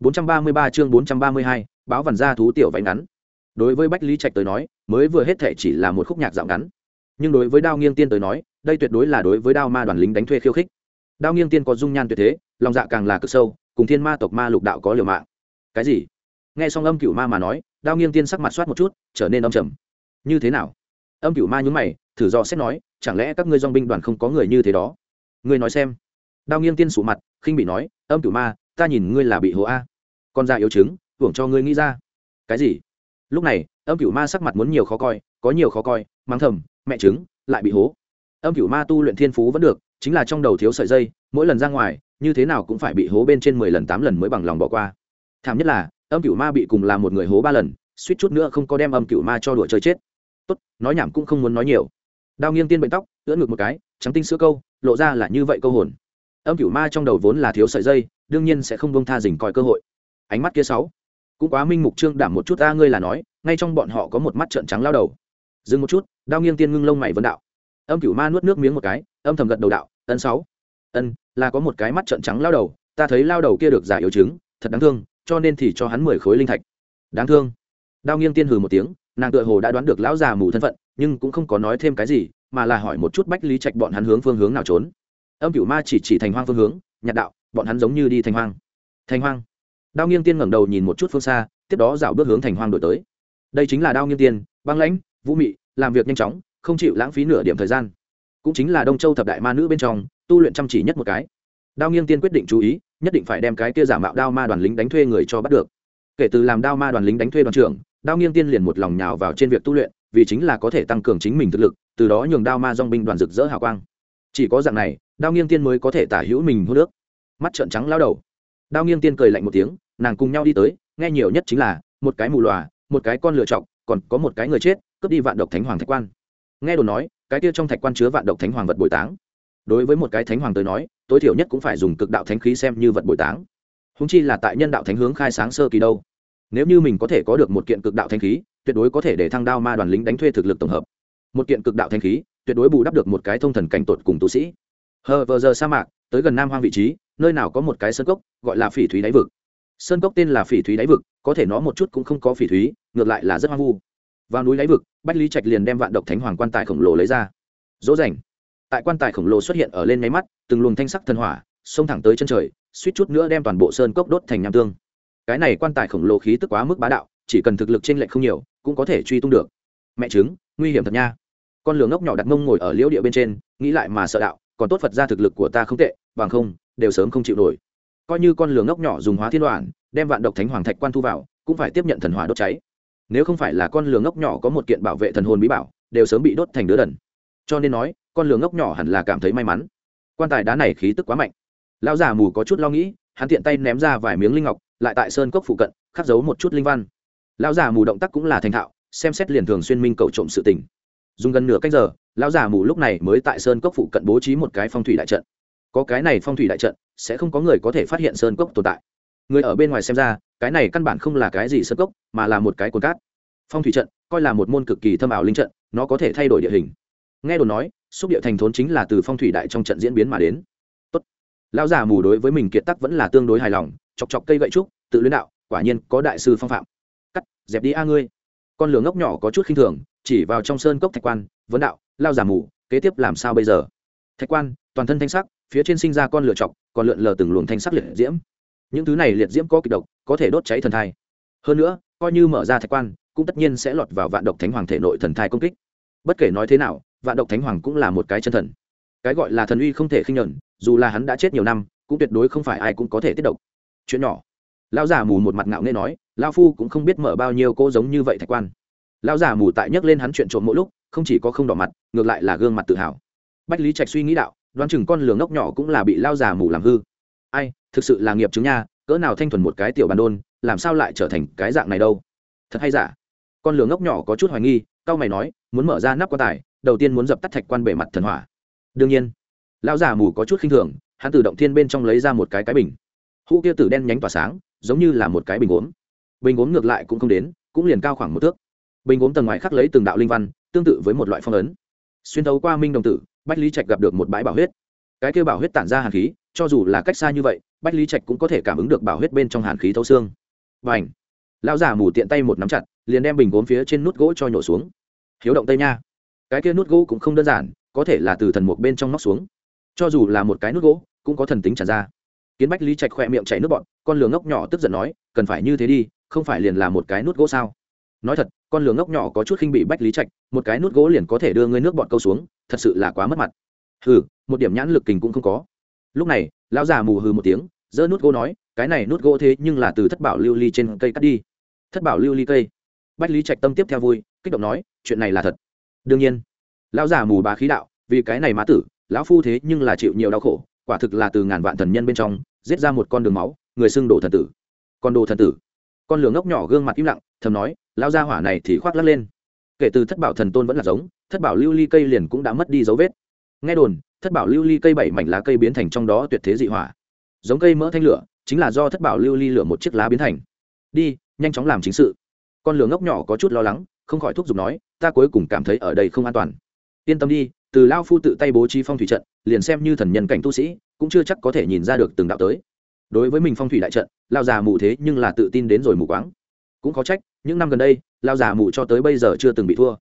433 chương 432, báo vằn ra thú tiểu váy ngắn. Đối với Bách Lý Trạch tới nói, mới vừa hết thể chỉ là một khúc nhạc dạo ngắn. Nhưng đối với Đao Nghiêng Tiên tới nói, đây tuyệt đối là đối với Đao Ma đoàn lính đánh thuê khiêu khích. Đao Nghiêng Tiên có dung nhan tuyệt thế, lòng dạ càng là cực sâu, cùng Thiên Ma tộc ma lục đạo có liều mạng. Cái gì? Nghe xong Âm Cửu Ma mà nói, Đao Nghiêng Tiên sắc mặt soát một chút, trở nên âm trầm. Như thế nào? Âm Cửu Ma nhướng mày, thử dò xét nói, chẳng lẽ các ngươi dòng binh đoàn không có người như thế đó? Ngươi nói xem. Đao Nghiêng Tiên sụ mặt, khinh bị nói, Âm Cửu Ma, ta nhìn ngươi là bị hố a con da yếu chứng hưởng cho ngươi nghĩ ra. Cái gì? Lúc này, âm cửu ma sắc mặt muốn nhiều khó coi, có nhiều khó coi mang thầm, mẹ chứng lại bị hố. Âm cửu ma tu luyện thiên phú vẫn được, chính là trong đầu thiếu sợi dây, mỗi lần ra ngoài, như thế nào cũng phải bị hố bên trên mười lần, tám lần mới bằng lòng bỏ qua. Thảm nhất là, âm cửu ma bị cùng làm một người hố ba lần, suýt chút nữa không có đem âm cửu ma cho đùa chơi chết. Tốt, nói nhảm cũng không muốn nói nhiều. Đao nghiêng tiên bệnh tóc, ưỡn ngược một cái, trắng tinh sữa câu, lộ ra là như vậy câu hồn. Âm cửu ma trong đầu vốn là thiếu sợi dây, đương nhiên sẽ không bông tha dình coi cơ hội ánh mắt kia sáu. Cũng quá minh mục trương đảm một chút ta ngươi là nói, ngay trong bọn họ có một mắt trợn trắng lao đầu. Dừng một chút, đao nghiêng tiên ngưng lông mày vấn đạo. Âm cửu ma nuốt nước miếng một cái, âm thầm gật đầu đạo, ân sáu. Ân, là có một cái mắt trợn trắng lao đầu, ta thấy lao đầu kia được giả yếu chứng, thật đáng thương, cho nên thì cho hắn mười khối linh thạch. Đáng thương. Đao nghiêng tiên hừ một tiếng, nàng tựa hồ đã đoán được lão già mù thân phận, nhưng cũng không có nói thêm cái gì, mà là hỏi một chút bách lý trạch bọn hắn hướng phương hướng nào trốn. Âm cửu ma chỉ chỉ thành hoang phương hướng, nhạt đạo, bọn hắn giống như đi thành hoang. Thành hoang? Đao nghiêng tiên ngẩng đầu nhìn một chút phương xa, tiếp đó dạo bước hướng thành hoang đổi tới. Đây chính là đao nghiêng tiên, băng lãnh, vũ mị, làm việc nhanh chóng, không chịu lãng phí nửa điểm thời gian. Cũng chính là đông châu thập đại ma nữ bên trong, tu luyện chăm chỉ nhất một cái. Đao nghiêng tiên quyết định chú ý, nhất định phải đem cái kia giả mạo đao ma đoàn lính đánh thuê người cho bắt được. Kể từ làm đao ma đoàn lính đánh thuê đoàn trưởng, đao nghiêng tiên liền một lòng nhào vào trên việc tu luyện, vì chính là có thể tăng cường chính mình thực lực, từ đó nhường đao ma dong binh đoàn rực rỡ hào quang. Chỉ có dạng này, đao nghiêng tiên mới có thể tả hữu mình hô nước. Mắt trợn trắng lao đầu đao nghiêng tiên cười lạnh một tiếng, nàng cùng nhau đi tới, nghe nhiều nhất chính là, một cái mù lòa, một cái con lựa chọc, còn có một cái người chết, cướp đi vạn độc thánh hoàng thạch quan. Nghe đồn nói, cái kia trong thạch quan chứa vạn độc thánh hoàng vật bồi táng. Đối với một cái thánh hoàng tới nói, tối thiểu nhất cũng phải dùng cực đạo thánh khí xem như vật bồi táng. Húng chi là tại nhân đạo thánh hướng khai sáng sơ kỳ đâu. Nếu như mình có thể có được một kiện cực đạo thánh khí, tuyệt đối có thể để thăng đao ma đoàn lính đánh thuê thực lực tổng hợp. Một kiện cực đạo thánh khí, tuyệt đối bù đắp được một cái thông thần cảnh tột cùng tu sĩ. Hờ vờ giờ sa mạc, tới gần nam hoang vị trí nơi nào có một cái sơn cốc, gọi là phỉ thúy đáy vực. Sơn cốc tên là phỉ thúy đáy vực, có thể nó một chút cũng không có phỉ thúy, ngược lại là rất hoang vu. Vào núi đáy vực, bách lý trạch liền đem vạn độc thánh hoàng quan tài khổng lồ lấy ra. Dỗ dành tại quan tài khổng lồ xuất hiện ở lên máy mắt, từng luồng thanh sắc thần hỏa, xông thẳng tới chân trời, suýt chút nữa đem toàn bộ sơn cốc đốt thành nham tương. Cái này quan tài khổng lồ khí tức quá mức bá đạo, chỉ cần thực lực trên lệch không nhiều, cũng có thể truy tung được. Mẹ chứng nguy hiểm thật nha. Con lửa ngốc nhỏ đặt mông ngồi ở liễu địa bên trên, nghĩ lại mà sợ đạo, còn tốt phật ra thực lực của ta không tệ, bằng không đều sớm không chịu nổi. Coi như con lường ngốc nhỏ dùng hóa thiên đoàn đem vạn độc thánh hoàng thạch quan thu vào, cũng phải tiếp nhận thần hỏa đốt cháy. Nếu không phải là con lường ngốc nhỏ có một kiện bảo vệ thần hồn bí bảo, đều sớm bị đốt thành đứa đần. Cho nên nói, con lường ngốc nhỏ hẳn là cảm thấy may mắn. Quan tài đá này khí tức quá mạnh. Lão già mù có chút lo nghĩ, hắn tiện tay ném ra vài miếng linh ngọc, lại tại sơn cốc phụ cận, khắc giấu một chút linh văn. Lão già mù động tác cũng là thành thạo, xem xét liền thường xuyên minh cầu trộm sự tình. Dùng gần nửa cách giờ, lão già mù lúc này mới tại sơn cốc phụ cận bố trí một cái phong thủy đại trận có cái này phong thủy đại trận, sẽ không có người có thể phát hiện sơn cốc tồn tại. Người ở bên ngoài xem ra, cái này căn bản không là cái gì sơn cốc, mà là một cái cồn cát. Phong thủy trận, coi là một môn cực kỳ thâm ảo linh trận, nó có thể thay đổi địa hình. Nghe đồn nói, xúc địa thành thốn chính là từ phong thủy đại trong trận diễn biến mà đến. Tốt. lão già mù đối với mình kiệt tắc vẫn là tương đối hài lòng, chọc chọc cây gậy trúc, tự luyến đạo, quả nhiên có đại sư phong phạm. Cắt, dẹp đi a ngươi. Con lửa ngốc nhỏ có chút khinh thường, chỉ vào trong sơn cốc thạch quan, vấn đạo lao già mù, kế tiếp làm sao bây giờ? Thạch quan, toàn thân thanh sắc phía trên sinh ra con lửa chọc, còn lượn lờ từng luồng thanh sắc liệt diễm. Những thứ này liệt diễm có kịch độc, có thể đốt cháy thần thai. Hơn nữa, coi như mở ra thạch quan, cũng tất nhiên sẽ lọt vào vạn độc thánh hoàng thể nội thần thai công kích. Bất kể nói thế nào, vạn độc thánh hoàng cũng là một cái chân thần. Cái gọi là thần uy không thể khinh nhẫn, dù là hắn đã chết nhiều năm, cũng tuyệt đối không phải ai cũng có thể tiết độc. Chuyện nhỏ. Lão già mù một mặt ngạo nghe nói, lão phu cũng không biết mở bao nhiêu cô giống như vậy thạch quan. Lão già mù tại nhắc lên hắn chuyện trộm mỗi lúc, không chỉ có không đỏ mặt, ngược lại là gương mặt tự hào. Bách lý trạch suy nghĩ đạo đoán chừng con lường ngốc nhỏ cũng là bị lao già mù làm hư. Ai, thực sự là nghiệp chứng nha, cỡ nào thanh thuần một cái tiểu bàn đôn, làm sao lại trở thành cái dạng này đâu? Thật hay giả? Con lường ngốc nhỏ có chút hoài nghi cao mày nói, muốn mở ra nắp quan tài, đầu tiên muốn dập tắt thạch quan bề mặt thần hỏa. Đương nhiên lão già mù có chút khinh thường, hắn tự động thiên bên trong lấy ra một cái cái bình. Hũ kia tử đen nhánh tỏa sáng, giống như là một cái bình gốm. Bình gốm ngược lại cũng không đến, cũng liền cao khoảng một thước. Bình gốm tầng ngoài khắc lấy từng đạo linh văn, tương tự với một loại phong ấn. Xuyên thấu qua minh đồng tử bách lý trạch gặp được một bãi bảo huyết. Cái kêu bảo huyết tản ra hàn khí, cho dù là cách xa như vậy, bách lý trạch cũng có thể cảm ứng được bảo huyết bên trong hàn khí thấu xương. Và h lão già mù tiện tay một nắm chặt, liền đem bình gốm phía trên nút gỗ cho nhổ xuống. Hiếu động tây nha. Cái kia nút gỗ cũng không đơn giản, có thể là từ thần mục bên trong móc xuống. Cho dù là một cái nút gỗ, cũng có thần tính tràn ra. Kiến bách lý trạch khỏe miệng chảy nước bọn con lửa ngốc nhỏ tức giận nói, cần phải như thế đi, không phải liền là một cái nút gỗ sao? Nói thật, con lường ngốc nhỏ có chút khinh bị bách lý trạch, một cái nút gỗ liền có thể đưa ngươi nước bọn câu xuống, thật sự là quá mất mặt. Hừ, một điểm nhãn lực kình cũng không có. Lúc này, lão già mù hừ một tiếng, giơ nút gỗ nói, cái này nút gỗ thế nhưng là từ thất bảo lưu ly trên cây cắt đi. Thất bảo lưu ly cây. Bách lý trạch tâm tiếp theo vui, kích động nói, chuyện này là thật. Đương nhiên, lão già mù bá khí đạo, vì cái này má tử, lão phu thế nhưng là chịu nhiều đau khổ, quả thực là từ ngàn vạn thần nhân bên trong, giết ra một con đường máu, người xưng đồ thần tử. Con đồ thần tử. Con lửa ngốc nhỏ gương mặt im lặng, thầm nói lão ra hỏa này thì khoác lắc lên. Kể từ thất bảo thần tôn vẫn là giống, thất bảo lưu ly cây liền cũng đã mất đi dấu vết. Nghe đồn, thất bảo lưu ly cây bảy mảnh lá cây biến thành trong đó tuyệt thế dị hỏa. Giống cây mỡ thanh lửa, chính là do thất bảo lưu ly lửa một chiếc lá biến thành. Đi, nhanh chóng làm chính sự. Con lửa ngốc nhỏ có chút lo lắng, không khỏi thúc giục nói, ta cuối cùng cảm thấy ở đây không an toàn. Yên tâm đi, từ lao phu tự tay bố trí phong thủy trận, liền xem như thần nhân cảnh tu sĩ, cũng chưa chắc có thể nhìn ra được từng đạo tới. Đối với mình phong thủy đại trận lao già mù thế nhưng là tự tin đến rồi mù quáng. Cũng có trách những năm gần đây, lao già mù cho tới bây giờ chưa từng bị thua.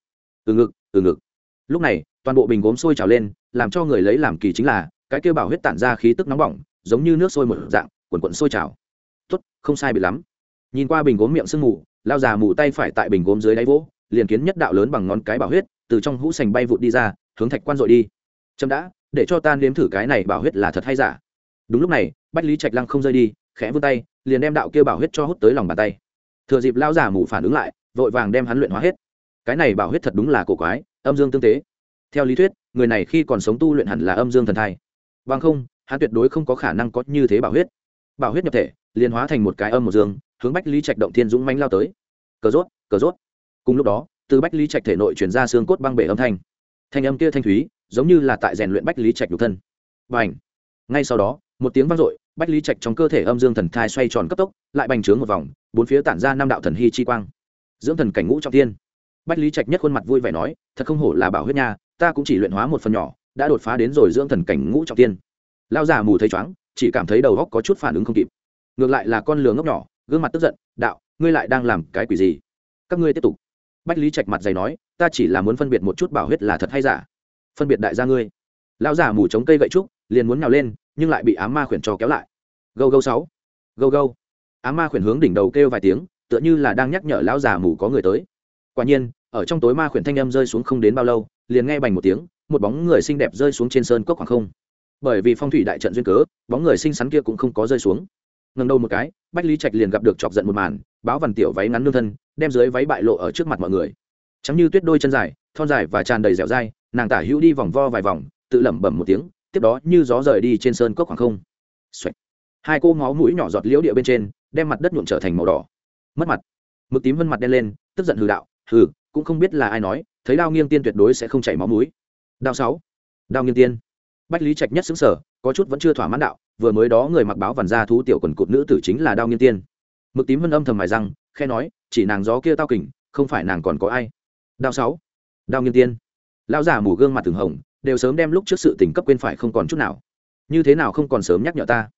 Từ ngực từ ngực. Lúc này, toàn bộ bình gốm sôi trào lên, làm cho người lấy làm kỳ chính là, cái kêu bảo huyết tản ra khí tức nóng bỏng, giống như nước sôi một dạng, quần quận sôi trào. Tốt, không sai bị lắm. Nhìn qua bình gốm miệng sương mù, lao già mù tay phải tại bình gốm dưới đáy vỗ, liền kiến nhất đạo lớn bằng ngón cái bảo huyết, từ trong hũ sành bay vụt đi ra, hướng thạch quan dội đi. Chậm đã, để cho ta nếm thử cái này bảo huyết là thật hay giả. Đúng lúc này, bách lý trạch lăng không rơi đi, khẽ vươn tay, liền đem đạo kia bảo huyết cho hút tới lòng bàn tay thừa dịp lao giả mù phản ứng lại, vội vàng đem hắn luyện hóa hết. Cái này bảo huyết thật đúng là cổ quái, âm dương tương tế. Theo lý thuyết, người này khi còn sống tu luyện hẳn là âm dương thần thai. Bằng không, hắn tuyệt đối không có khả năng có như thế bảo huyết. Bảo huyết nhập thể, liền hóa thành một cái âm một dương, hướng bách lý trạch động thiên dũng mánh lao tới. Cờ rốt cờ rốt. Cùng lúc đó, từ bách lý trạch thể nội chuyển ra xương cốt băng bể âm thanh. Thanh âm kia thanh thúy, giống như là tại rèn luyện bách lý trạch nhục thân. Và h ngay sau đó, một tiếng vang dội bách lý trạch trong cơ thể âm dương thần thai xoay tròn cấp tốc, lại bành trướng một vòng, bốn phía tản ra năm đạo thần hy chi quang. Dưỡng thần cảnh ngũ trọng tiên bách lý trạch nhất khuôn mặt vui vẻ nói, thật không hổ là bảo huyết nha, ta cũng chỉ luyện hóa một phần nhỏ, đã đột phá đến rồi dưỡng thần cảnh ngũ trọng tiên lao già mù thấy chóng chỉ cảm thấy đầu góc có chút phản ứng không kịp. Ngược lại là con lừa ngốc nhỏ, gương mặt tức giận, đạo, ngươi lại đang làm cái quỷ gì? Các ngươi tiếp tục. Bách lý trạch mặt dày nói, ta chỉ là muốn phân biệt một chút bảo huyết là thật hay giả. Phân biệt đại gia ngươi. Lão giả mù chống cây gậy trúc, liền muốn nhào lên, nhưng lại bị á ma khuyển cho kéo lại gâu gâu sáu. Gâu gâu. Á ma khuyển hướng đỉnh đầu kêu vài tiếng, tựa như là đang nhắc nhở lão già mù có người tới. Quả nhiên, ở trong tối ma khuyển thanh âm rơi xuống không đến bao lâu, liền nghe bành một tiếng, một bóng người xinh đẹp rơi xuống trên sơn cốc khoảng không. Bởi vì phong thủy đại trận duyên cớ, bóng người xinh xắn kia cũng không có rơi xuống. Ngần đầu một cái, bách lý trạch liền gặp được chọc giận một màn, báo vằn tiểu váy ngắn nương thân, đem dưới váy bại lộ ở trước mặt mọi người. Chẳng như tuyết đôi chân dài, thon dài và tràn đầy dẻo dai, nàng tả hữu đi vòng vo vài vòng, tự lẩm bẩm một tiếng, tiếp đó như gió rời đi trên sơn cốc khoảng không. Xoạch hai cô máu mũi nhỏ giọt liễu địa bên trên đem mặt đất nhuộm trở thành màu đỏ. Mất mặt. Mực tím vân mặt đen lên tức giận hừ đạo hừ cũng không biết là ai nói thấy đao nghiêng tiên tuyệt đối sẽ không chảy máu mũi. Đao sáu. Đao nghiêng tiên. Bách lý trạch nhất xứng sở có chút vẫn chưa thỏa mãn đạo vừa mới đó người mặc báo vằn ra thú tiểu quần cụt nữ tử chính là đao nghiêng tiên. Mực tím vân âm thầm mài răng khe nói chỉ nàng gió kia tao kỉnh, không phải nàng còn có ai. Đao sáu. Đao nghiêng tiên. Lão già mù gương mặt thường hồng đều sớm đem lúc trước sự tình cấp quên phải không còn chút nào. Như thế nào không còn sớm nhắc nhở ta?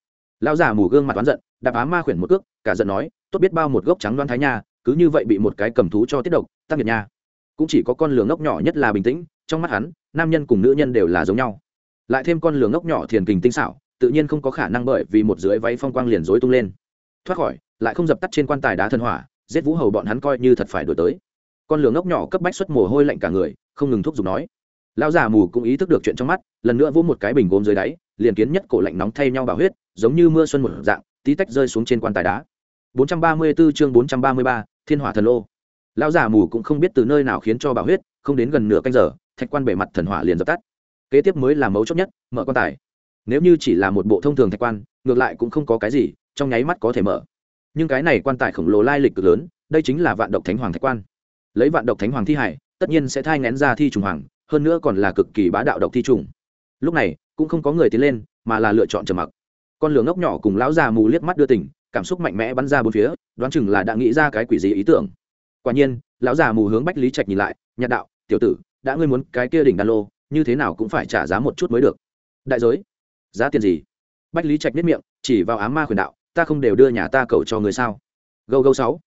Lão già mù gương mặt oán giận, đạp á ma khuyển một cước, cả giận nói, tốt biết bao một gốc trắng đoan thái nha, cứ như vậy bị một cái cầm thú cho tiết độc tăng nhiệt nha. Cũng chỉ có con lường ngốc nhỏ nhất là bình tĩnh, trong mắt hắn, nam nhân cùng nữ nhân đều là giống nhau. Lại thêm con lường ngốc nhỏ thiền kình tinh xảo, tự nhiên không có khả năng bởi vì một dưới váy phong quang liền rối tung lên. Thoát khỏi, lại không dập tắt trên quan tài đá thân hỏa, giết vũ hầu bọn hắn coi như thật phải đổi tới. Con lường ngốc nhỏ cấp bách xuất mồ hôi lạnh cả người, không ngừng thúc giục nói. Lão già mù cũng ý thức được chuyện trong mắt, lần nữa vỗ một cái bình gốm dưới đáy, liền kiến nhất cổ lạnh nóng thay nhau bảo huyết giống như mưa xuân một dạng tí tách rơi xuống trên quan tài đá. 434 chương 433, thiên hỏa thần lô lão già mù cũng không biết từ nơi nào khiến cho bảo huyết không đến gần nửa canh giờ thạch quan bề mặt thần hỏa liền dập tắt. Kế tiếp mới là mấu chốt nhất mở quan tài. Nếu như chỉ là một bộ thông thường thạch quan ngược lại cũng không có cái gì trong nháy mắt có thể mở. Nhưng cái này quan tài khổng lồ lai lịch cực lớn đây chính là vạn độc thánh hoàng thạch quan. Lấy vạn độc thánh hoàng thi hải tất nhiên sẽ thai ngén ra thi trùng hoàng hơn nữa còn là cực kỳ bá đạo độc thi trùng. Lúc này cũng không có người tiến lên mà là lựa chọn trầm mặc con lửa ngốc nhỏ cùng lão già mù liếc mắt đưa tỉnh cảm xúc mạnh mẽ bắn ra bốn phía, đoán chừng là đã nghĩ ra cái quỷ gì ý tưởng. Quả nhiên, lão già mù hướng bách lý trạch nhìn lại, nhạt đạo, tiểu tử, đã ngươi muốn cái kia đỉnh đan lô, như thế nào cũng phải trả giá một chút mới được. Đại giới? Giá tiền gì? Bách lý trạch biết miệng, chỉ vào ám ma khuyển đạo, ta không đều đưa nhà ta cầu cho người sao? Gâu gâu sáu.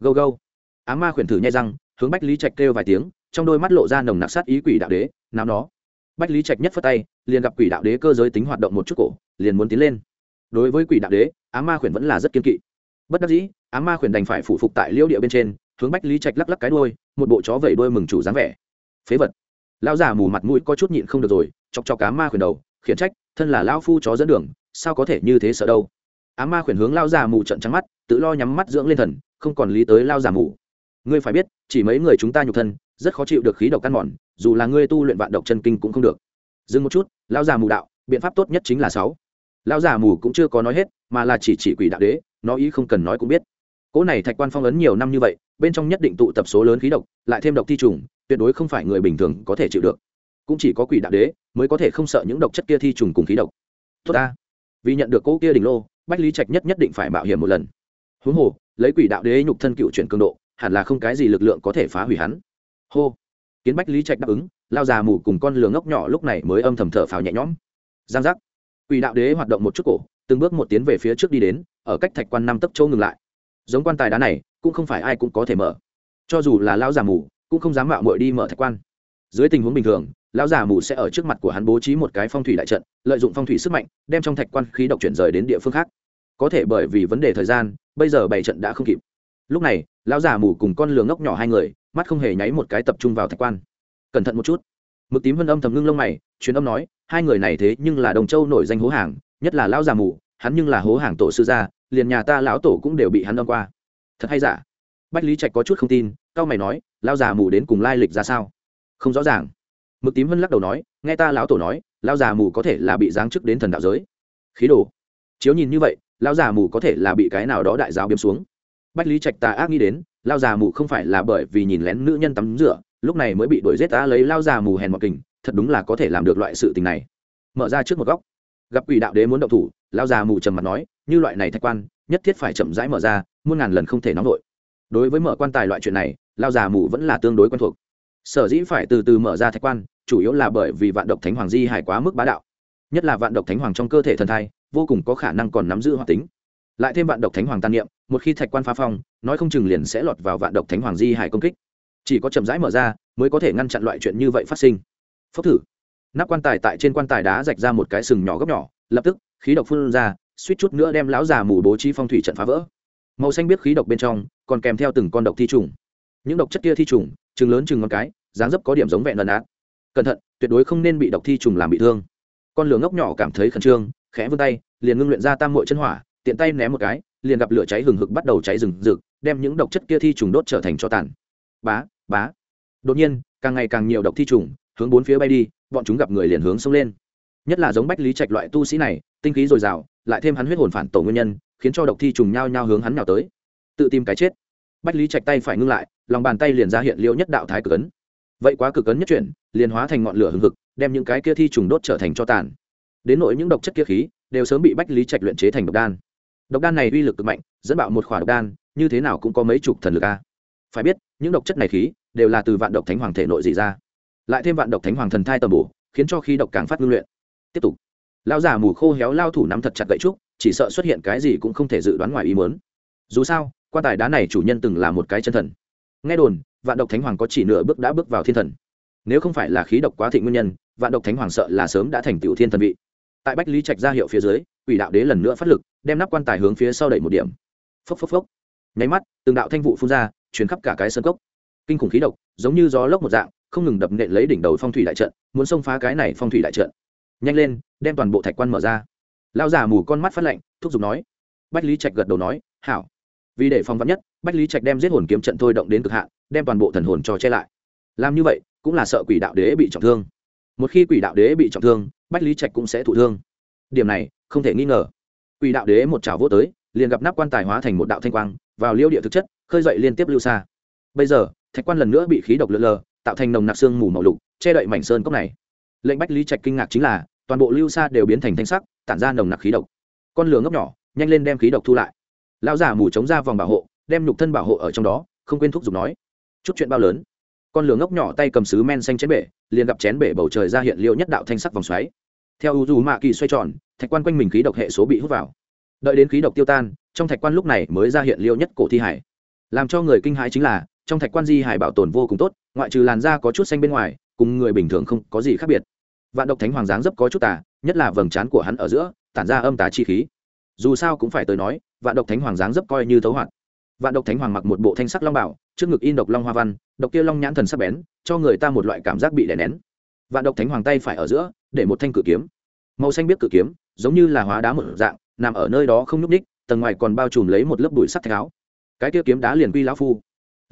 Gâu gâu. Ám ma khuyển thử nhai răng, hướng bách lý trạch kêu vài tiếng, trong đôi mắt lộ ra nồng nặc sát ý quỷ đạo đế, nào nó. Bách lý trạch nhất phất tay, liền gặp quỷ đạo đế cơ giới tính hoạt động một chút cổ, liền muốn tiến lên đối với quỷ đạo đế, á ma khuyển vẫn là rất kiên kỵ. Bất đắc dĩ, á ma khuyển đành phải phủ phục tại liêu địa bên trên, hướng bách lý trạch lắc lắc cái đôi một bộ chó vẩy đôi mừng chủ dáng vẻ. Phế vật. Lão già mù mặt mũi có chút nhịn không được rồi, chọc cho cá ma khuyển đầu, khiển trách, thân là lão phu chó dẫn đường, sao có thể như thế sợ đâu. Á ma khuyển hướng lao già mù trận trắng mắt, tự lo nhắm mắt dưỡng lên thần, không còn lý tới lao già mù. Ngươi phải biết, chỉ mấy người chúng ta nhục thân, rất khó chịu được khí độc căn mòn, dù là ngươi tu luyện vạn độc chân kinh cũng không được. Dừng một chút lao già mù đạo, biện pháp tốt nhất chính là sáu. Lão già mù cũng chưa có nói hết, mà là chỉ chỉ quỷ đạo đế, nó ý không cần nói cũng biết. Cỗ này thạch quan phong ấn nhiều năm như vậy, bên trong nhất định tụ tập số lớn khí độc, lại thêm độc thi trùng, tuyệt đối không phải người bình thường có thể chịu được. Cũng chỉ có quỷ đạo đế mới có thể không sợ những độc chất kia thi trùng cùng khí độc. Tốt ta. Vì nhận được cỗ kia đỉnh lô, bách lý trạch nhất nhất định phải mạo hiểm một lần. Huống hồ, lấy quỷ đạo đế nhục thân cựu chuyển cường độ, hẳn là không cái gì lực lượng có thể phá hủy hắn. Hô. Kiến bách lý trạch đáp ứng lao già mù cùng con lừa ngốc nhỏ lúc này mới âm thầm thở phào nhẹ nhõm. Giang giác quỷ đạo đế hoạt động một chút cổ, từng bước một tiến về phía trước đi đến, ở cách thạch quan năm tấc châu ngừng lại. Giống quan tài đá này, cũng không phải ai cũng có thể mở. Cho dù là lão già mù, cũng không dám mạo muội đi mở thạch quan. Dưới tình huống bình thường, lão già mù sẽ ở trước mặt của hắn bố trí một cái phong thủy đại trận, lợi dụng phong thủy sức mạnh, đem trong thạch quan khí độc chuyển rời đến địa phương khác. Có thể bởi vì vấn đề thời gian, bây giờ bảy trận đã không kịp. Lúc này, lão già mù cùng con lường ngốc nhỏ hai người, mắt không hề nháy một cái tập trung vào thạch quan. Cẩn thận một chút. Mực tím vân âm thầm ngưng lông mày, truyền âm nói hai người này thế nhưng là đồng châu nổi danh hố hàng, nhất là lão già mù, hắn nhưng là hố hàng tổ sư gia, liền nhà ta lão tổ cũng đều bị hắn đâm qua. Thật hay giả? Bách lý trạch có chút không tin cao mày nói, lão già mù đến cùng lai lịch ra sao? Không rõ ràng. Mực tím vân lắc đầu nói, nghe ta lão tổ nói, lão già mù có thể là bị giáng chức đến thần đạo giới. Khí đồ. Chiếu nhìn như vậy, lão già mù có thể là bị cái nào đó đại giáo biếm xuống. Bách lý trạch tà ác nghĩ đến, lão già mù không phải là bởi vì nhìn lén nữ nhân tắm rửa, lúc này mới bị đuổi giết ta lấy lão già mù hèn mọc kình thật đúng là có thể làm được loại sự tình này. Mở ra trước một góc, gặp quỷ đạo đế muốn động thủ lao già mù trầm mặt nói, như loại này thạch quan, nhất thiết phải chậm rãi mở ra, muôn ngàn lần không thể nóng nổi đối với mở quan tài loại chuyện này lao già mù vẫn là tương đối quen thuộc. Sở dĩ phải từ từ mở ra thạch quan, chủ yếu là bởi vì vạn độc thánh hoàng di hải quá mức bá đạo. Nhất là vạn độc thánh hoàng trong cơ thể thần thai, vô cùng có khả năng còn nắm giữ hoạt tính. Lại thêm vạn độc thánh hoàng tan niệm, một khi thạch quan phá phong, nói không chừng liền sẽ lọt vào vạn độc thánh hoàng di hải công kích. Chỉ có chậm rãi mở ra, mới có thể ngăn chặn loại chuyện như vậy phát sinh phốc thử. Nắp quan tài tại trên quan tài đá rạch ra một cái sừng nhỏ góc nhỏ, lập tức, khí độc phun ra, suýt chút nữa đem lão già mù bố trí phong thủy trận phá vỡ. Màu xanh biết khí độc bên trong, còn kèm theo từng con độc thi trùng. Những độc chất kia thi trùng, chừng lớn chừng ngón cái, dáng dấp có điểm giống vẹn lần ác. Cẩn thận, tuyệt đối không nên bị độc thi trùng làm bị thương. Con lửa ngốc nhỏ cảm thấy khẩn trương, khẽ vươn tay, liền ngưng luyện ra tam mội chân hỏa, tiện tay ném một cái, liền gặp lửa cháy hừng hực bắt đầu cháy rừng rực, đem những độc chất kia thi trùng đốt trở thành cho tàn. Bá bá. Đột nhiên, càng ngày càng nhiều độc thi trùng hướng bốn phía bay đi, bọn chúng gặp người liền hướng xông lên. Nhất là giống bách lý trạch loại tu sĩ này, tinh khí dồi dào, lại thêm hắn huyết hồn phản tổ nguyên nhân, khiến cho độc thi trùng nhao nhao hướng hắn nào tới. Tự tìm cái chết. Bách lý trạch tay phải ngưng lại, lòng bàn tay liền ra hiện liễu nhất đạo thái cực ấn. Vậy quá cực ấn nhất chuyển, liền hóa thành ngọn lửa hừng hực, đem những cái kia thi trùng đốt trở thành cho tàn. Đến nỗi những độc chất kia khí, đều sớm bị bách lý trạch luyện chế thành độc đan. Độc đan này uy lực cực mạnh, dẫn bạo một khỏa độc đan, như thế nào cũng có mấy chục thần lực a. Phải biết, những độc chất này khí, đều là từ vạn độc thánh hoàng thể nội dị ra lại thêm vạn độc thánh hoàng thần thai tầm bổ, khiến cho khí độc càng phát ngưng luyện. Tiếp tục. Lao giả mù khô héo lao thủ nắm thật chặt gậy trúc, chỉ sợ xuất hiện cái gì cũng không thể dự đoán ngoài ý muốn. Dù sao, quan tài đá này chủ nhân từng là một cái chân thần. Nghe đồn, vạn độc thánh hoàng có chỉ nửa bước đã bước vào thiên thần. Nếu không phải là khí độc quá thịnh nguyên nhân, vạn độc thánh hoàng sợ là sớm đã thành tiểu thiên thần vị. Tại bách lý trạch ra hiệu phía dưới, quỷ đạo đế lần nữa phát lực, đem nắp quan tài hướng phía sau đẩy một điểm. Phốc phốc phốc. Nháy mắt, từng đạo thanh vụ phun ra chuyển khắp cả cái sân cốc. Kinh khủng khí độc, giống như gió lốc một dạng không ngừng đập nện lấy đỉnh đầu phong thủy đại trận, muốn xông phá cái này phong thủy đại trận. Nhanh lên, đem toàn bộ thạch quan mở ra. Lao giả mù con mắt phát lạnh, thúc giục nói. Bách lý trạch gật đầu nói, hảo. Vì để phong vắn nhất, bách lý trạch đem giết hồn kiếm trận thôi động đến cực hạn, đem toàn bộ thần hồn cho che lại. Làm như vậy, cũng là sợ quỷ đạo đế bị trọng thương. Một khi quỷ đạo đế bị trọng thương, bách lý trạch cũng sẽ thụ thương. Điểm này, không thể nghi ngờ. Quỷ đạo đế một chảo vô tới, liền gặp nắp quan tài hóa thành một đạo thanh quang, vào liêu địa thực chất, khơi dậy liên tiếp lưu xa. Bây giờ, thạch quan lần nữa bị khí độc lượn lờ tạo thành nồng nặc xương mù màu lục, che đậy mảnh sơn cốc này. Lệnh bách lý trạch kinh ngạc chính là, toàn bộ lưu xa đều biến thành thanh sắc, tản ra nồng nặc khí độc. Con lửa ngốc nhỏ, nhanh lên đem khí độc thu lại. Lão giả mù chống ra vòng bảo hộ, đem nhục thân bảo hộ ở trong đó, không quên thúc giục nói, chút chuyện bao lớn. Con lửa ngốc nhỏ tay cầm sứ men xanh chén bể, liền gặp chén bể bầu trời ra hiện liệu nhất đạo thanh sắc vòng xoáy. Theo u dù mạ kỳ xoay tròn, thạch quan quanh mình khí độc hệ số bị hút vào. Đợi đến khí độc tiêu tan, trong thạch quan lúc này mới ra hiện liêu nhất cổ thi hải. Làm cho người kinh hãi chính là trong thạch quan di hải bảo tồn vô cùng tốt, ngoại trừ làn da có chút xanh bên ngoài, cùng người bình thường không có gì khác biệt. Vạn độc thánh hoàng dáng dấp có chút tà, nhất là vầng trán của hắn ở giữa, tản ra âm tà chi khí. Dù sao cũng phải tới nói, vạn độc thánh hoàng dáng dấp coi như thấu hoạt. Vạn độc thánh hoàng mặc một bộ thanh sắc long bảo, trước ngực in độc long hoa văn, độc kia long nhãn thần sắc bén, cho người ta một loại cảm giác bị đè nén. Vạn độc thánh hoàng tay phải ở giữa, để một thanh cự kiếm. Màu xanh biết cự kiếm, giống như là hóa đá một dạng, nằm ở nơi đó không nhúc ních tầng ngoài còn bao trùm lấy một lớp bụi sắt thạch áo. Cái kia kiếm đá liền quy lão phu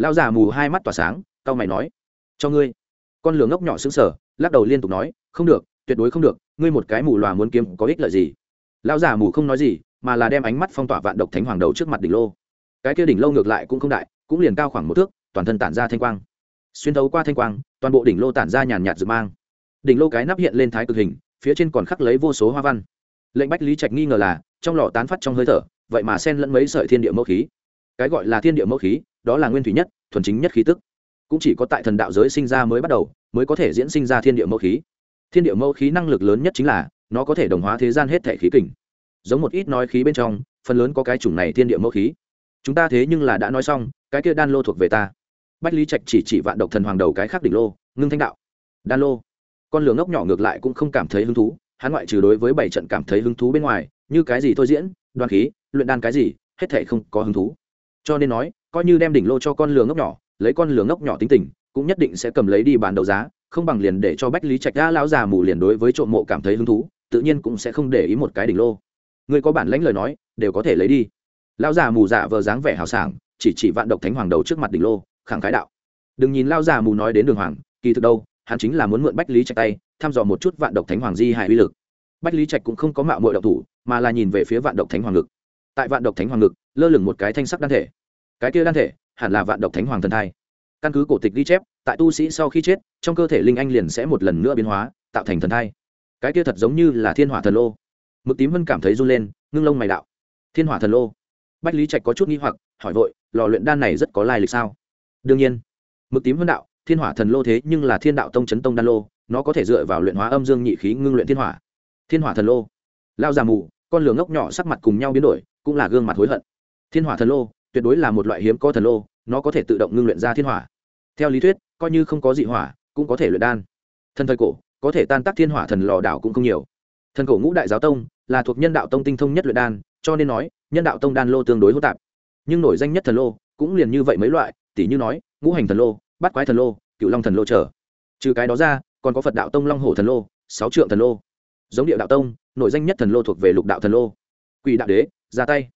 lão già mù hai mắt tỏa sáng, cau mày nói, cho ngươi. Con lửa ngốc nhỏ xứng sở lắc đầu liên tục nói, không được, tuyệt đối không được, ngươi một cái mù lòa muốn kiếm có ích lợi gì? Lão già mù không nói gì, mà là đem ánh mắt phong tỏa vạn độc thánh hoàng đầu trước mặt đỉnh lô. Cái kia đỉnh lô ngược lại cũng không đại, cũng liền cao khoảng một thước, toàn thân tản ra thanh quang. Xuyên thấu qua thanh quang, toàn bộ đỉnh lô tản ra nhàn nhạt dự mang. Đỉnh lô cái nắp hiện lên thái cực hình, phía trên còn khắc lấy vô số hoa văn. Lệnh bách lý trạch nghi ngờ là, trong lò tán phát trong hơi thở, vậy mà xen lẫn mấy sợi thiên địa mẫu khí. Cái gọi là thiên địa mẫu khí đó là nguyên thủy nhất, thuần chính nhất khí tức. Cũng chỉ có tại thần đạo giới sinh ra mới bắt đầu, mới có thể diễn sinh ra thiên địa mẫu khí. Thiên địa mẫu khí năng lực lớn nhất chính là, nó có thể đồng hóa thế gian hết thể khí kình. Giống một ít nói khí bên trong, phần lớn có cái chủng này thiên địa mẫu khí. Chúng ta thế nhưng là đã nói xong, cái kia đan lô thuộc về ta. Bách lý trạch chỉ chỉ vạn độc thần hoàng đầu cái khác đỉnh lô, ngưng thanh đạo. Đan lô. Con lường ngốc nhỏ ngược lại cũng không cảm thấy hứng thú, hắn ngoại trừ đối với bảy trận cảm thấy hứng thú bên ngoài, như cái gì thôi diễn đoàn khí, luyện đan cái gì, hết thể không có hứng thú. Cho nên nói coi như đem đỉnh lô cho con lừa ngốc nhỏ, lấy con lừa ngốc nhỏ tính tình, cũng nhất định sẽ cầm lấy đi bán đấu giá, không bằng liền để cho bách lý trạch đã lão già mù liền đối với trộm mộ cảm thấy hứng thú, tự nhiên cũng sẽ không để ý một cái đỉnh lô. Người có bản lãnh lời nói, đều có thể lấy đi. Lão già mù dạ vờ dáng vẻ hào sảng, chỉ chỉ vạn độc thánh hoàng đầu trước mặt đỉnh lô, khẳng khái đạo. Đừng nhìn lão già mù nói đến đường hoàng, kỳ thực đâu, hắn chính là muốn mượn bách lý trạch tay, thăm dò một chút vạn độc thánh hoàng di hại uy lực. Bách lý trạch cũng không có mạo mội độc thủ, mà là nhìn về phía vạn độc thánh hoàng ngực. Tại vạn độc thánh hoàng ngực, lơ lửng một cái thanh sắc đan thể cái kia đan thể, hẳn là vạn độc thánh hoàng thần thai. Căn cứ cổ tịch ghi chép, tại tu sĩ sau khi chết, trong cơ thể linh anh liền sẽ một lần nữa biến hóa, tạo thành thần thai. Cái kia thật giống như là thiên hỏa thần lô. Mực tím vân cảm thấy run lên, ngưng lông mày đạo. Thiên hỏa thần lô. Bách lý trạch có chút nghi hoặc, hỏi vội, lò luyện đan này rất có lai lịch sao? Đương nhiên. Mực tím vân đạo, thiên hỏa thần lô thế nhưng là thiên đạo tông chấn tông đan lô, nó có thể dựa vào luyện hóa âm dương nhị khí ngưng luyện thiên hỏa. Thiên hỏa thần lô. Lao già mù, con lửa ngốc nhỏ sắc mặt cùng nhau biến đổi, cũng là gương mặt hối hận. Thiên hỏa thần lô tuyệt đối là một loại hiếm có thần lô, nó có thể tự động ngưng luyện ra thiên hỏa. Theo lý thuyết, coi như không có dị hỏa, cũng có thể luyện đan. Thần thời cổ, có thể tan tác thiên hỏa thần lò đảo cũng không nhiều. Thần cổ ngũ đại giáo tông là thuộc nhân đạo tông tinh thông nhất luyện đan, cho nên nói, nhân đạo tông đan lô tương đối hỗn tạp. Nhưng nổi danh nhất thần lô cũng liền như vậy mấy loại tỷ như nói, ngũ hành thần lô, bát quái thần lô cựu long thần lô trở trừ cái đó ra, còn có phật đạo tông long hồ thần lô, sáu trượng thần lô. Giống địa đạo tông nội danh nhất thần lô thuộc về lục đạo thần lô. Quỷ đạo đế, ra tay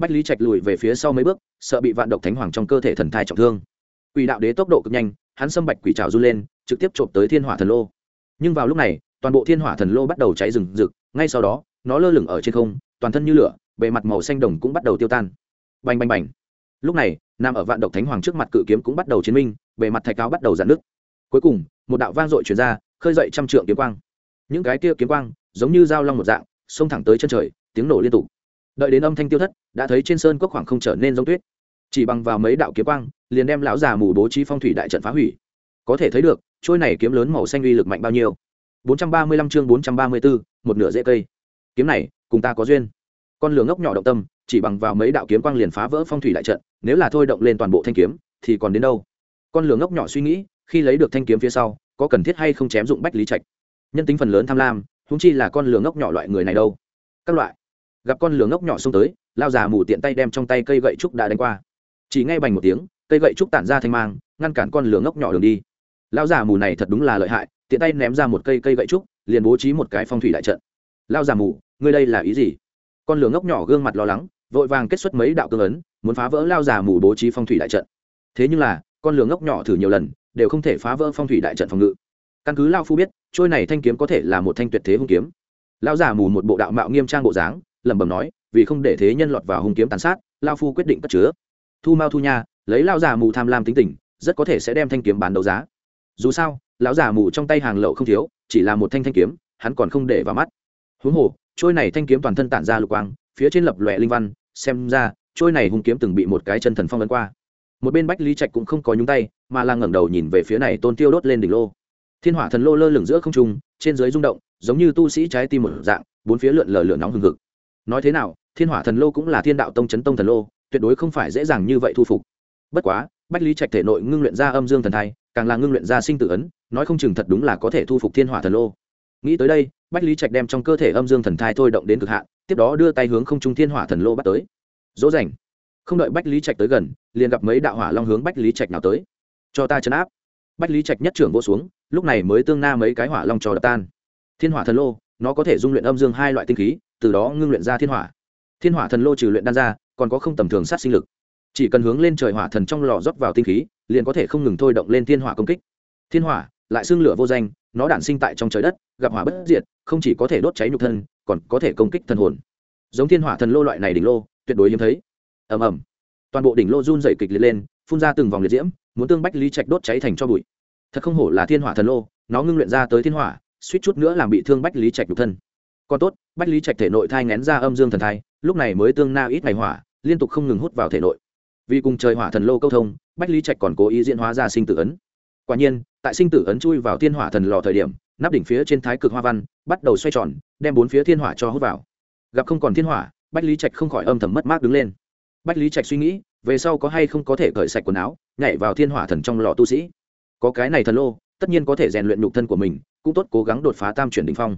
bách lý trạch lùi về phía sau mấy bước, sợ bị vạn độc thánh hoàng trong cơ thể thần thai trọng thương. Quỷ đạo đế tốc độ cực nhanh, hắn xâm bạch quỷ trào run lên, trực tiếp trộm tới thiên hỏa thần lô. Nhưng vào lúc này, toàn bộ thiên hỏa thần lô bắt đầu cháy rừng rực, ngay sau đó, nó lơ lửng ở trên không, toàn thân như lửa, bề mặt màu xanh đồng cũng bắt đầu tiêu tan. Bành bành bành. Lúc này nằm ở vạn độc thánh hoàng trước mặt cự kiếm cũng bắt đầu chiến minh, bề mặt thạch cao bắt đầu giãn nứt. cuối cùng, một đạo vang dội chuyển ra, khơi dậy trăm trượng kiếm quang. Những cái kia kiếm quang, giống như dao long một dạng, xông thẳng tới chân trời, tiếng nổ liên tục đợi đến âm thanh tiêu thất đã thấy trên sơn cốc khoảng không trở nên giống tuyết. Chỉ bằng vào mấy đạo kiếm quang liền đem lão già mù bố trí phong thủy đại trận phá hủy. Có thể thấy được trôi này kiếm lớn màu xanh uy lực mạnh bao nhiêu. 435 chương 434, một nửa dễ cây. Kiếm này cùng ta có duyên. Con lửa ngốc nhỏ động tâm chỉ bằng vào mấy đạo kiếm quang liền phá vỡ phong thủy đại trận nếu là thôi động lên toàn bộ thanh kiếm thì còn đến đâu? Con lửa ngốc nhỏ suy nghĩ khi lấy được thanh kiếm phía sau có cần thiết hay không chém dụng bách lý trạch? Nhân tính phần lớn tham lam húng chi là con lửa ngốc nhỏ loại người này đâu? Các loại gặp con lửa ngốc nhỏ xông tới, lao già mù tiện tay đem trong tay cây gậy trúc đã đánh qua. Chỉ ngay bành một tiếng, cây gậy trúc tản ra thanh mang, ngăn cản con lửa ngốc nhỏ đường đi. Lao già mù này thật đúng là lợi hại, tiện tay ném ra một cây cây gậy trúc, liền bố trí một cái phong thủy đại trận. Lao già mù, ngươi đây là ý gì? Con lửa ngốc nhỏ gương mặt lo lắng, vội vàng kết xuất mấy đạo tương ấn, muốn phá vỡ lao già mù bố trí phong thủy đại trận. Thế nhưng là, con lửa ngốc nhỏ thử nhiều lần, đều không thể phá vỡ phong thủy đại trận phòng ngự. Căn cứ lao phu biết, trôi này thanh kiếm có thể là một thanh tuyệt thế hung kiếm. Lao già mù một bộ đạo mạo nghiêm trang bộ dáng lẩm bẩm nói, vì không để thế nhân lọt vào hung kiếm tàn sát, lao phu quyết định cất chứa. Thu mao thu nha, lấy lao già mù tham lam tính tình, rất có thể sẽ đem thanh kiếm bán đấu giá. Dù sao, lão già mù trong tay hàng lậu không thiếu, chỉ là một thanh thanh kiếm, hắn còn không để vào mắt. Huống hồ, trôi này thanh kiếm toàn thân tản ra lục quang, phía trên lập lòe linh văn, xem ra, trôi này hung kiếm từng bị một cái chân thần phong ấn qua. Một bên bách lý trạch cũng không có nhúng tay, mà là ngẩng đầu nhìn về phía này tôn tiêu đốt lên đỉnh lô. Thiên hỏa thần lô lơ lửng giữa không trung, trên dưới rung động, giống như tu sĩ trái tim một dạng, bốn phía lượn lờ lửa nóng hừng hực nói thế nào, thiên hỏa thần lô cũng là thiên đạo tông chấn tông thần lô, tuyệt đối không phải dễ dàng như vậy thu phục. Bất quá, bách lý trạch thể nội ngưng luyện ra âm dương thần thai, càng là ngưng luyện ra sinh tử ấn, nói không chừng thật đúng là có thể thu phục thiên hỏa thần lô. Nghĩ tới đây, bách lý trạch đem trong cơ thể âm dương thần thai thôi động đến cực hạn, tiếp đó đưa tay hướng không trung thiên hỏa thần lô bắt tới. Dỗ dành. Không đợi bách lý trạch tới gần, liền gặp mấy đạo hỏa long hướng bách lý trạch nào tới. Cho ta chấn áp. Bách lý trạch nhất trưởng vô xuống, lúc này mới tương na mấy cái hỏa long trò đập tan. Thiên hỏa thần lô, nó có thể dung luyện âm dương hai loại tinh khí từ đó ngưng luyện ra thiên hỏa. Thiên hỏa thần lô trừ luyện đan ra, còn có không tầm thường sát sinh lực. Chỉ cần hướng lên trời hỏa thần trong lò rót vào tinh khí, liền có thể không ngừng thôi động lên thiên hỏa công kích. Thiên hỏa, lại xương lửa vô danh, nó đản sinh tại trong trời đất, gặp hỏa bất diệt, không chỉ có thể đốt cháy nhục thân, còn có thể công kích thần hồn. Giống thiên hỏa thần lô loại này đỉnh lô, tuyệt đối hiếm thấy. Ầm ầm. Toàn bộ đỉnh lô run dày kịch liệt lên, phun ra từng vòng liệt diễm, muốn tương bách lý trạch đốt cháy thành cho bụi. Thật không hổ là thiên hỏa thần lô, nó ngưng luyện ra tới thiên hỏa, suýt chút nữa làm bị thương bách lý trạch nhục thân còn tốt, bách lý trạch thể nội thai ngén ra âm dương thần thai, lúc này mới tương na ít ngày hỏa, liên tục không ngừng hút vào thể nội. Vì cùng trời hỏa thần lô câu thông, bách lý trạch còn cố ý diễn hóa ra sinh tử ấn. Quả nhiên, tại sinh tử ấn chui vào thiên hỏa thần lò thời điểm, nắp đỉnh phía trên thái cực hoa văn bắt đầu xoay tròn, đem bốn phía thiên hỏa cho hút vào. Gặp không còn thiên hỏa, bách lý trạch không khỏi âm thầm mất mát đứng lên. Bách lý trạch suy nghĩ, về sau có hay không có thể cởi sạch quần áo, nhảy vào thiên hỏa thần trong lò tu sĩ. Có cái này thần lô, tất nhiên có thể rèn luyện nhục thân của mình, cũng tốt cố gắng đột phá tam chuyển đ ỉ n h phong.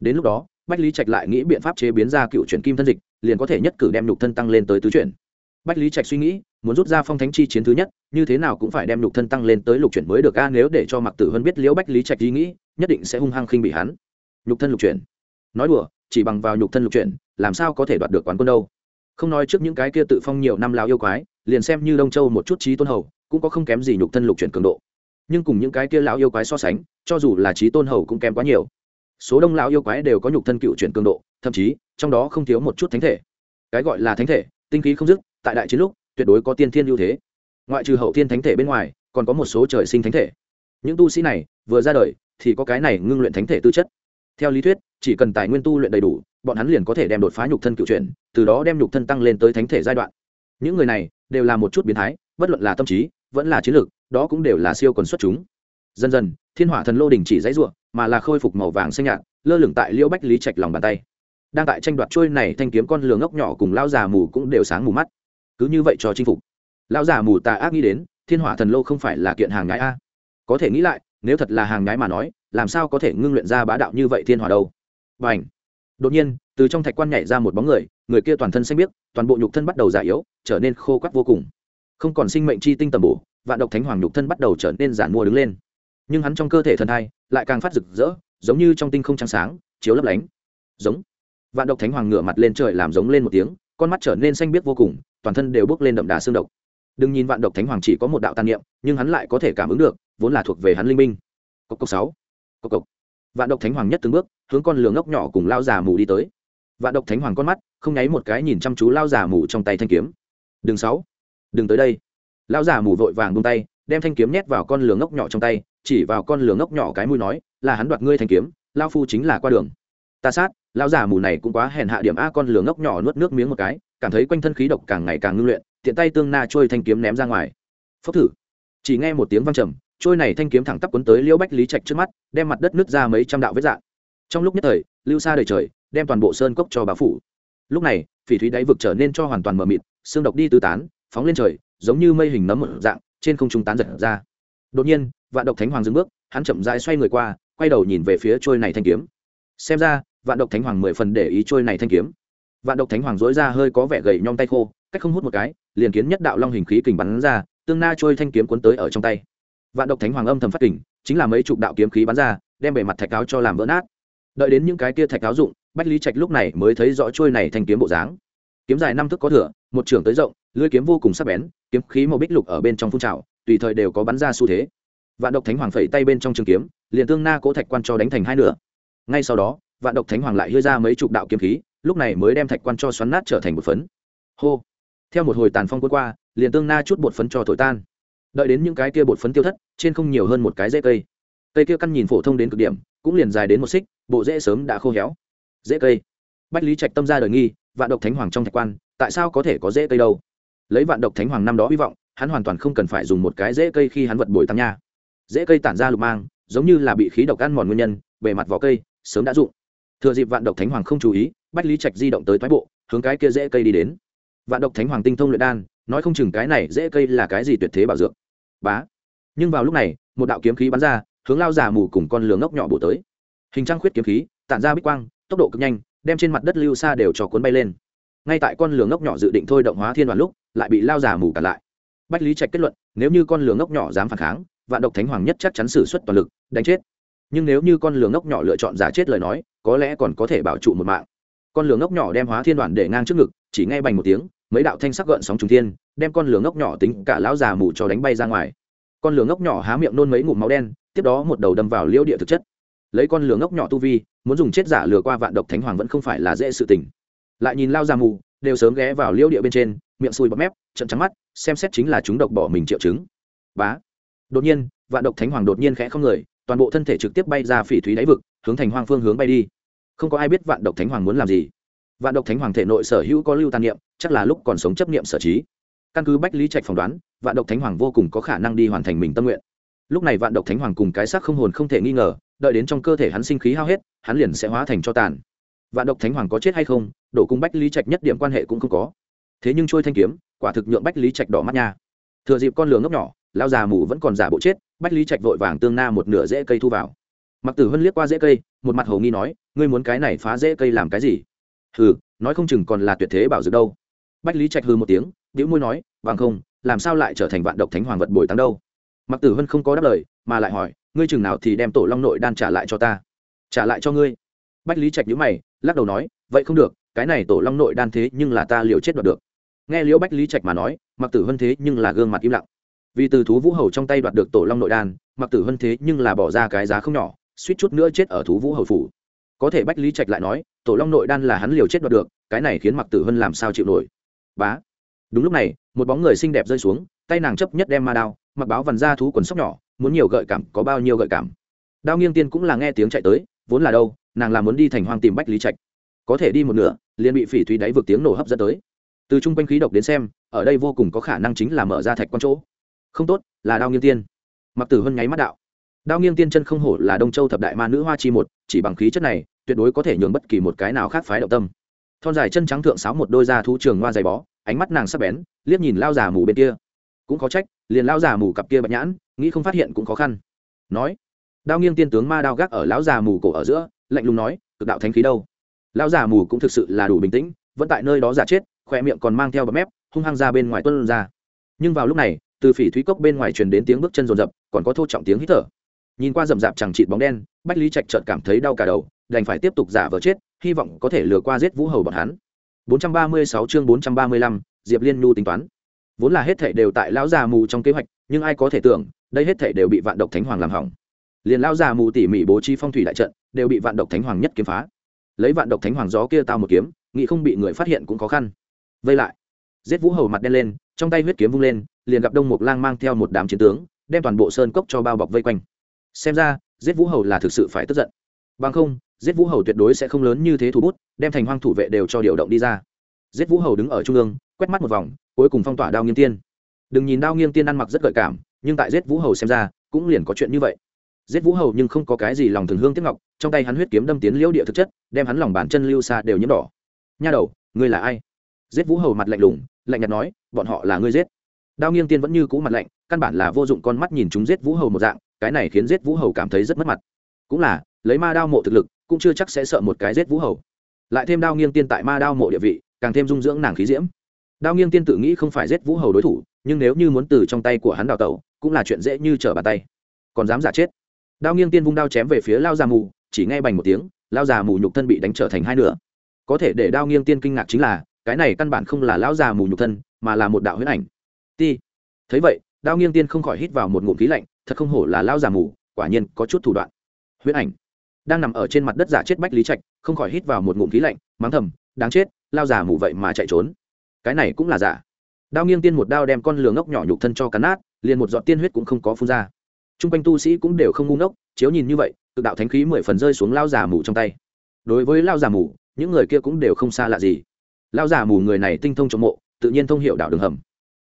Đến lúc đó bách lý trạch lại nghĩ biện pháp chế biến ra cựu chuyển kim thân dịch, liền có thể nhất cử đem nhục thân tăng lên tới tứ chuyển. Bách lý trạch suy nghĩ, muốn rút ra phong thánh chi chiến thứ nhất, như thế nào cũng phải đem nhục thân tăng lên tới lục chuyển mới được a, nếu để cho mặc tử vân biết liễu bách lý trạch ý nghĩ, nhất định sẽ hung hăng khinh bị hắn. Nhục thân lục chuyển. Nói đùa, chỉ bằng vào nhục thân lục chuyển, làm sao có thể đoạt được quán quân đâu? Không nói trước những cái kia tự phong nhiều năm lao yêu quái, liền xem như đông châu một chút trí tôn hầu, cũng có không kém gì nhục thân lục chuyển cường độ. Nhưng cùng những cái kia lão yêu quái so sánh, cho dù là trí tôn hầu cũng kém quá nhiều số đông lão yêu quái đều có nhục thân cựu chuyển cường độ, thậm chí, trong đó không thiếu một chút thánh thể. Cái gọi là thánh thể, tinh khí không dứt, tại đại chiến lúc, tuyệt đối có tiên thiên ưu thế. Ngoại trừ hậu thiên thánh thể bên ngoài, còn có một số trời sinh thánh thể. Những tu sĩ này, vừa ra đời, thì có cái này ngưng luyện thánh thể tư chất. Theo lý thuyết, chỉ cần tài nguyên tu luyện đầy đủ, bọn hắn liền có thể đem đột phá nhục thân cựu chuyển, từ đó đem nhục thân tăng lên tới thánh thể giai đoạn. Những người này, đều là một chút biến thái, bất luận là tâm trí, vẫn là chiến lược, đó cũng đều là siêu quần xuất chúng. Dần dần thiên hỏa thần lô đình chỉ dãy ruộng, mà là khôi phục màu vàng xanh nhạt, lơ lửng tại liễu bách lý trạch lòng bàn tay. Đang tại tranh đoạt trôi này thanh kiếm con lừa ngốc nhỏ cùng lao già mù cũng đều sáng mù mắt. Cứ như vậy cho chinh phục. Lao già mù tà ác nghĩ đến, thiên hỏa thần lô không phải là kiện hàng nhái a. Có thể nghĩ lại, nếu thật là hàng nhái mà nói, làm sao có thể ngưng luyện ra bá đạo như vậy thiên hỏa đâu? B à n h đột nhiên, từ trong thạch quan nhảy ra một bóng người người kia toàn thân xanh biếc, toàn bộ nhục thân bắt đầu già yếu, trở nên khô quắc vô cùng. Không còn sinh mệnh chi tinh tầm bổ, vạn độc thánh hoàng nhục thân bắt đầu trở nên giản mua đứng lên nhưng hắn trong cơ thể thần thai lại càng phát rực rỡ, giống như trong tinh không trắng sáng, chiếu lấp lánh. Giống. Vạn độc thánh hoàng ngửa mặt lên trời làm giống lên một tiếng, con mắt trở nên xanh biếc vô cùng, toàn thân đều bước lên đậm đà xương độc. Đừng nhìn vạn độc thánh hoàng chỉ có một đạo tàn niệm, nhưng hắn lại có thể cảm ứng được, vốn là thuộc về hắn linh minh. Cốc cốc sáu. Cốc cốc. Vạn độc thánh hoàng nhất từng bước, hướng con lường ngốc nhỏ cùng lao già mù đi tới. Vạn độc thánh hoàng con mắt, không nháy một cái nhìn chăm chú lao già mù trong tay thanh kiếm. Đừng sáu. Đừng tới đây. Lao già mù vội vàng bung tay đem thanh kiếm nhét vào con lường ngốc nhỏ trong tay, chỉ vào con lường ngốc nhỏ cái mũi nói, là hắn đoạt ngươi thanh kiếm, lao phu chính là qua đường. Ta sát lao giả mù này cũng quá hèn hạ điểm a. Con lường ngốc nhỏ nuốt nước miếng một cái, cảm thấy quanh thân khí độc càng ngày càng ngưng luyện, tiện tay tương na trôi thanh kiếm ném ra ngoài. Phốc thử. Chỉ nghe một tiếng văng trầm, trôi này thanh kiếm thẳng tắp quấn tới liễu bách lý trạch trước mắt, đem mặt đất nứt ra mấy trăm đạo vết dạng. Trong lúc nhất thời, lưu xa đời trời, đem toàn bộ sơn cốc cho bà phủ. Lúc này, phỉ thúy đáy vực trở nên cho hoàn toàn mờ mịt, xương độc đi tứ tán, phóng lên trời, giống như mây hình nấm một dạng trên không trung tán giật ra. Đột nhiên, vạn độc thánh hoàng dừng bước, hắn chậm rãi xoay người qua, quay đầu nhìn về phía trôi này thanh kiếm. Xem ra, vạn độc thánh hoàng mười phần để ý trôi này thanh kiếm. Vạn độc thánh hoàng dối ra hơi có vẻ gầy nhom tay khô, cách không hút một cái, liền kiến nhất đạo long hình khí kình bắn ra, tương na trôi thanh kiếm cuốn tới ở trong tay. Vạn độc thánh hoàng âm thầm phát kình, chính là mấy chục đạo kiếm khí bắn ra, đem bề mặt thạch áo cho làm vỡ nát. Đợi đến những cái kia thạch áo dụng, bách lý trạch lúc này mới thấy rõ trôi này thanh kiếm bộ dáng. Kiếm dài năm thước có thửa, một trường tới rộng lưỡi kiếm vô cùng sắc bén, kiếm khí màu bích lục ở bên trong phun trào, tùy thời đều có bắn ra xu thế. Vạn độc thánh hoàng phẩy tay bên trong trường kiếm, liền tương na cố thạch quan cho đánh thành hai nửa. Ngay sau đó, vạn độc thánh hoàng lại hơi ra mấy chục đạo kiếm khí, lúc này mới đem thạch quan cho xoắn nát trở thành một phấn. Hô! Theo một hồi tàn phong quân qua, liền tương na chút bột phấn cho thổi tan. Đợi đến những cái kia bột phấn tiêu thất, trên không nhiều hơn một cái dễ cây. Cây kia căn nhìn phổ thông đến cực điểm, cũng liền dài đến một xích, bộ rễ sớm đã khô héo. Dễ cây. Bách lý trạch tâm ra đời nghi, vạn độc thánh hoàng trong thạch quan, tại sao có thể có dễ cây đâu? Lấy vạn độc thánh hoàng năm đó hy vọng, hắn hoàn toàn không cần phải dùng một cái dễ cây khi hắn vật bồi tăng nha. Dễ cây tản ra lục mang, giống như là bị khí độc ăn mòn nguyên nhân, bề mặt vỏ cây, sớm đã dụng. Thừa dịp vạn độc thánh hoàng không chú ý, bách lý trạch di động tới thoái bộ, hướng cái kia dễ cây đi đến. Vạn độc thánh hoàng tinh thông luyện đan, nói không chừng cái này dễ cây là cái gì tuyệt thế bảo dược. Bá. Nhưng vào lúc này, một đạo kiếm khí bắn ra, hướng lao giả mù cùng con lửa ngốc nhỏ bổ tới. Hình trang khuyết kiếm khí, tản ra bích quang, tốc độ cực nhanh, đem trên mặt đất lưu xa đều cho cuốn bay lên. Ngay tại con lửa ngốc nhỏ dự định thôi động hóa thiên đoàn lúc lại bị lao giả mù cả lại. Bách lý trạch kết luận, nếu như con lửa ngốc nhỏ dám phản kháng, vạn độc thánh hoàng nhất chắc chắn xử suất toàn lực, đánh chết. Nhưng nếu như con lửa ngốc nhỏ lựa chọn giả chết lời nói, có lẽ còn có thể bảo trụ một mạng. Con lửa ngốc nhỏ đem hóa thiên đoàn để ngang trước ngực, chỉ ngay bành một tiếng, mấy đạo thanh sắc gợn sóng trùng thiên, đem con lửa ngốc nhỏ tính cả lão già mù cho đánh bay ra ngoài. Con lửa ngốc nhỏ há miệng nôn mấy ngụm máu đen, tiếp đó một đầu đâm vào liễu địa thực chất. Lấy con lửa ngốc nhỏ tu vi, muốn dùng chết giả lừa qua vạn độc thánh hoàng vẫn không phải là dễ sự tình. Lại nhìn lao già mù, đều sớm ghé vào liễu địa bên trên miệng sùi bọt mép trận trắng mắt, xem xét chính là chúng độc bỏ mình triệu chứng. Bá. Đột nhiên, vạn độc thánh hoàng đột nhiên khẽ không người, toàn bộ thân thể trực tiếp bay ra phỉ thúy đáy vực, hướng thành hoang phương hướng bay đi. Không có ai biết vạn độc thánh hoàng muốn làm gì. Vạn độc thánh hoàng thể nội sở hữu có lưu tàn niệm, chắc là lúc còn sống chấp niệm sở trí. Căn cứ bách lý trạch phỏng đoán, vạn độc thánh hoàng vô cùng có khả năng đi hoàn thành mình tâm nguyện. Lúc này vạn độc thánh hoàng cùng cái xác không hồn không thể nghi ngờ, đợi đến trong cơ thể hắn sinh khí hao hết, hắn liền sẽ hóa thành cho tàn. Vạn độc thánh hoàng có chết hay không, đổ cung bách lý trạch nhất điểm quan hệ cũng không có thế nhưng trôi thanh kiếm, quả thực nhượng bách lý trạch đỏ mắt nha. Thừa dịp con lửa ngốc nhỏ lao già mù vẫn còn giả bộ chết, bách lý trạch vội vàng tương na một nửa rễ cây thu vào. Mặc tử hân liếc qua rễ cây, một mặt hồ nghi nói, ngươi muốn cái này phá rễ cây làm cái gì? Hừ, nói không chừng còn là tuyệt thế bảo dược đâu. Bách lý trạch hư một tiếng đĩu môi nói, bằng không, làm sao lại trở thành vạn độc thánh hoàng vật bồi tăng đâu? Mặc tử hân không có đáp lời, mà lại hỏi, ngươi chừng nào thì đem tổ long nội đan trả lại cho ta? Trả lại cho ngươi? Bách lý trạch nhữ mày, lắc đầu nói, vậy không được, cái này tổ long nội đan thế nhưng là ta liều chết đoạt được nghe liễu bách lý trạch mà nói mặc tử hân thế nhưng là gương mặt im lặng. Vì từ thú vũ hầu trong tay đoạt được tổ long nội đan mặc tử hân thế nhưng là bỏ ra cái giá không nhỏ, suýt chút nữa chết ở thú vũ hầu phủ. Có thể bách lý trạch lại nói, tổ long nội đan là hắn liều chết đoạt được, cái này khiến mặc tử hân làm sao chịu nổi? Bá. Đúng lúc này, một bóng người xinh đẹp rơi xuống, tay nàng chấp nhất đem ma đao, mặc báo vằn ra thú quần sóc nhỏ, muốn nhiều gợi cảm, có bao nhiêu gợi cảm? Đao nghiêng tiên cũng là nghe tiếng chạy tới, vốn là đâu, nàng là muốn đi thành hoang tìm bách lý trạch. Có thể đi một nửa, liền bị phỉ thúy đáy vực tiếng nổ hấp dẫn tới từ chung quanh khí độc đến xem, ở đây vô cùng có khả năng chính là mở ra thạch quan chỗ. Không tốt, là đao nghiêng tiên. Mặc tử hân nháy mắt đạo. Đao nghiêng tiên chân không hổ là đông châu thập đại ma nữ hoa chi một, chỉ bằng khí chất này, tuyệt đối có thể nhường bất kỳ một cái nào khác phái động tâm. Thon dài chân trắng thượng sáo một đôi da thú trường hoa dày bó, ánh mắt nàng sắc bén, liếc nhìn lao già mù bên kia. Cũng có trách, liền lao già mù cặp kia bạch nhãn, nghĩ không phát hiện cũng khó khăn. Nói, đao nghiêng tiên tướng ma đao gác ở lão già mù cổ ở giữa, lạnh lùng nói, cực đạo thánh khí đâu? Lão già mù cũng thực sự là đủ bình tĩnh, vẫn tại nơi đó giả chết khoe miệng còn mang theo bấm mép hung hăng ra bên ngoài tuân ra. Nhưng vào lúc này từ phỉ thúy cốc bên ngoài truyền đến tiếng bước chân rồn rập còn có thô trọng tiếng hít thở. Nhìn qua rậm rạp chẳng trịt bóng đen bách lý trạch trợt cảm thấy đau cả đầu đành phải tiếp tục giả vờ chết hy vọng có thể lừa qua giết vũ hầu bọn hắn. 436 chương 435, diệp liên nhu tính toán. Vốn là hết thảy đều tại lão già mù trong kế hoạch nhưng ai có thể tưởng đây hết thảy đều bị vạn độc thánh hoàng làm hỏng. Liền lão già mù tỉ mỉ bố trí phong thủy đại trận đều bị vạn độc thánh hoàng nhất kiếm phá. Lấy vạn độc thánh hoàng gió kia tao một kiếm nghĩ không bị người phát hiện cũng khó khăn vây lại. Giết vũ hầu mặt đen lên, trong tay huyết kiếm vung lên, liền gặp đông mục lang mang theo một đám chiến tướng, đem toàn bộ sơn cốc cho bao bọc vây quanh. Xem ra, giết vũ hầu là thực sự phải tức giận. Bằng không, giết vũ hầu tuyệt đối sẽ không lớn như thế thủ bút, đem thành hoang thủ vệ đều cho điều động đi ra. Giết vũ hầu đứng ở trung ương, quét mắt một vòng, cuối cùng phong tỏa đao nghiêng tiên. Đừng nhìn đao nghiêng tiên ăn mặc rất gợi cảm, nhưng tại giết vũ hầu xem ra, cũng liền có chuyện như vậy. Giết vũ hầu nhưng không có cái gì lòng thường hương tiếp ngọc, trong tay hắn huyết kiếm đâm tiến liễu địa thực chất, đem hắn lòng bàn chân lưu xa đều nhiễm đỏ. Nha đầu, ngươi là ai? Giết vũ hầu mặt lạnh lùng, lạnh nhạt nói, bọn họ là ngươi giết. Đao nghiêng tiên vẫn như cũ mặt lạnh, căn bản là vô dụng con mắt nhìn chúng giết vũ hầu một dạng, cái này khiến giết vũ hầu cảm thấy rất mất mặt. Cũng là, lấy ma đao mộ thực lực, cũng chưa chắc sẽ sợ một cái giết vũ hầu. Lại thêm đao nghiêng tiên tại ma đao mộ địa vị, càng thêm dung dưỡng nàng khí diễm. Đao nghiêng tiên tự nghĩ không phải giết vũ hầu đối thủ, nhưng nếu như muốn từ trong tay của hắn đào tẩu, cũng là chuyện dễ như trở bàn tay. Còn dám giả chết. Đao nghiêng tiên vung đao chém về phía lao già mù, chỉ nghe bành một tiếng, lao già mù nhục thân bị đánh trở thành hai nửa. Có thể để đao nghiêng tiên kinh ngạc chính là cái này căn bản không là lão già mù nhục thân, mà là một đạo huyết ảnh. Ti, thấy vậy, đao nghiêng tiên không khỏi hít vào một ngụm khí lạnh, thật không hổ là lão già mù, quả nhiên có chút thủ đoạn. Huyết ảnh đang nằm ở trên mặt đất giả chết bách lý trạch, không khỏi hít vào một ngụm khí lạnh, mắng thầm, đáng chết lao già mù vậy mà chạy trốn. Cái này cũng là giả. Đao nghiêng tiên một đao đem con lừa ngốc nhỏ nhục thân cho cắn nát, liền một giọt tiên huyết cũng không có phun ra. T r u n g quanh tu sĩ cũng đều không ngu ngốc, chiếu nhìn như vậy, tự đạo thánh khí mười phần rơi xuống lao già mù trong tay. Đối với lao già mù, những người kia cũng đều không xa lạ gì. Lão già mù người này tinh thông trong mộ, tự nhiên thông hiệu đảo đường hầm.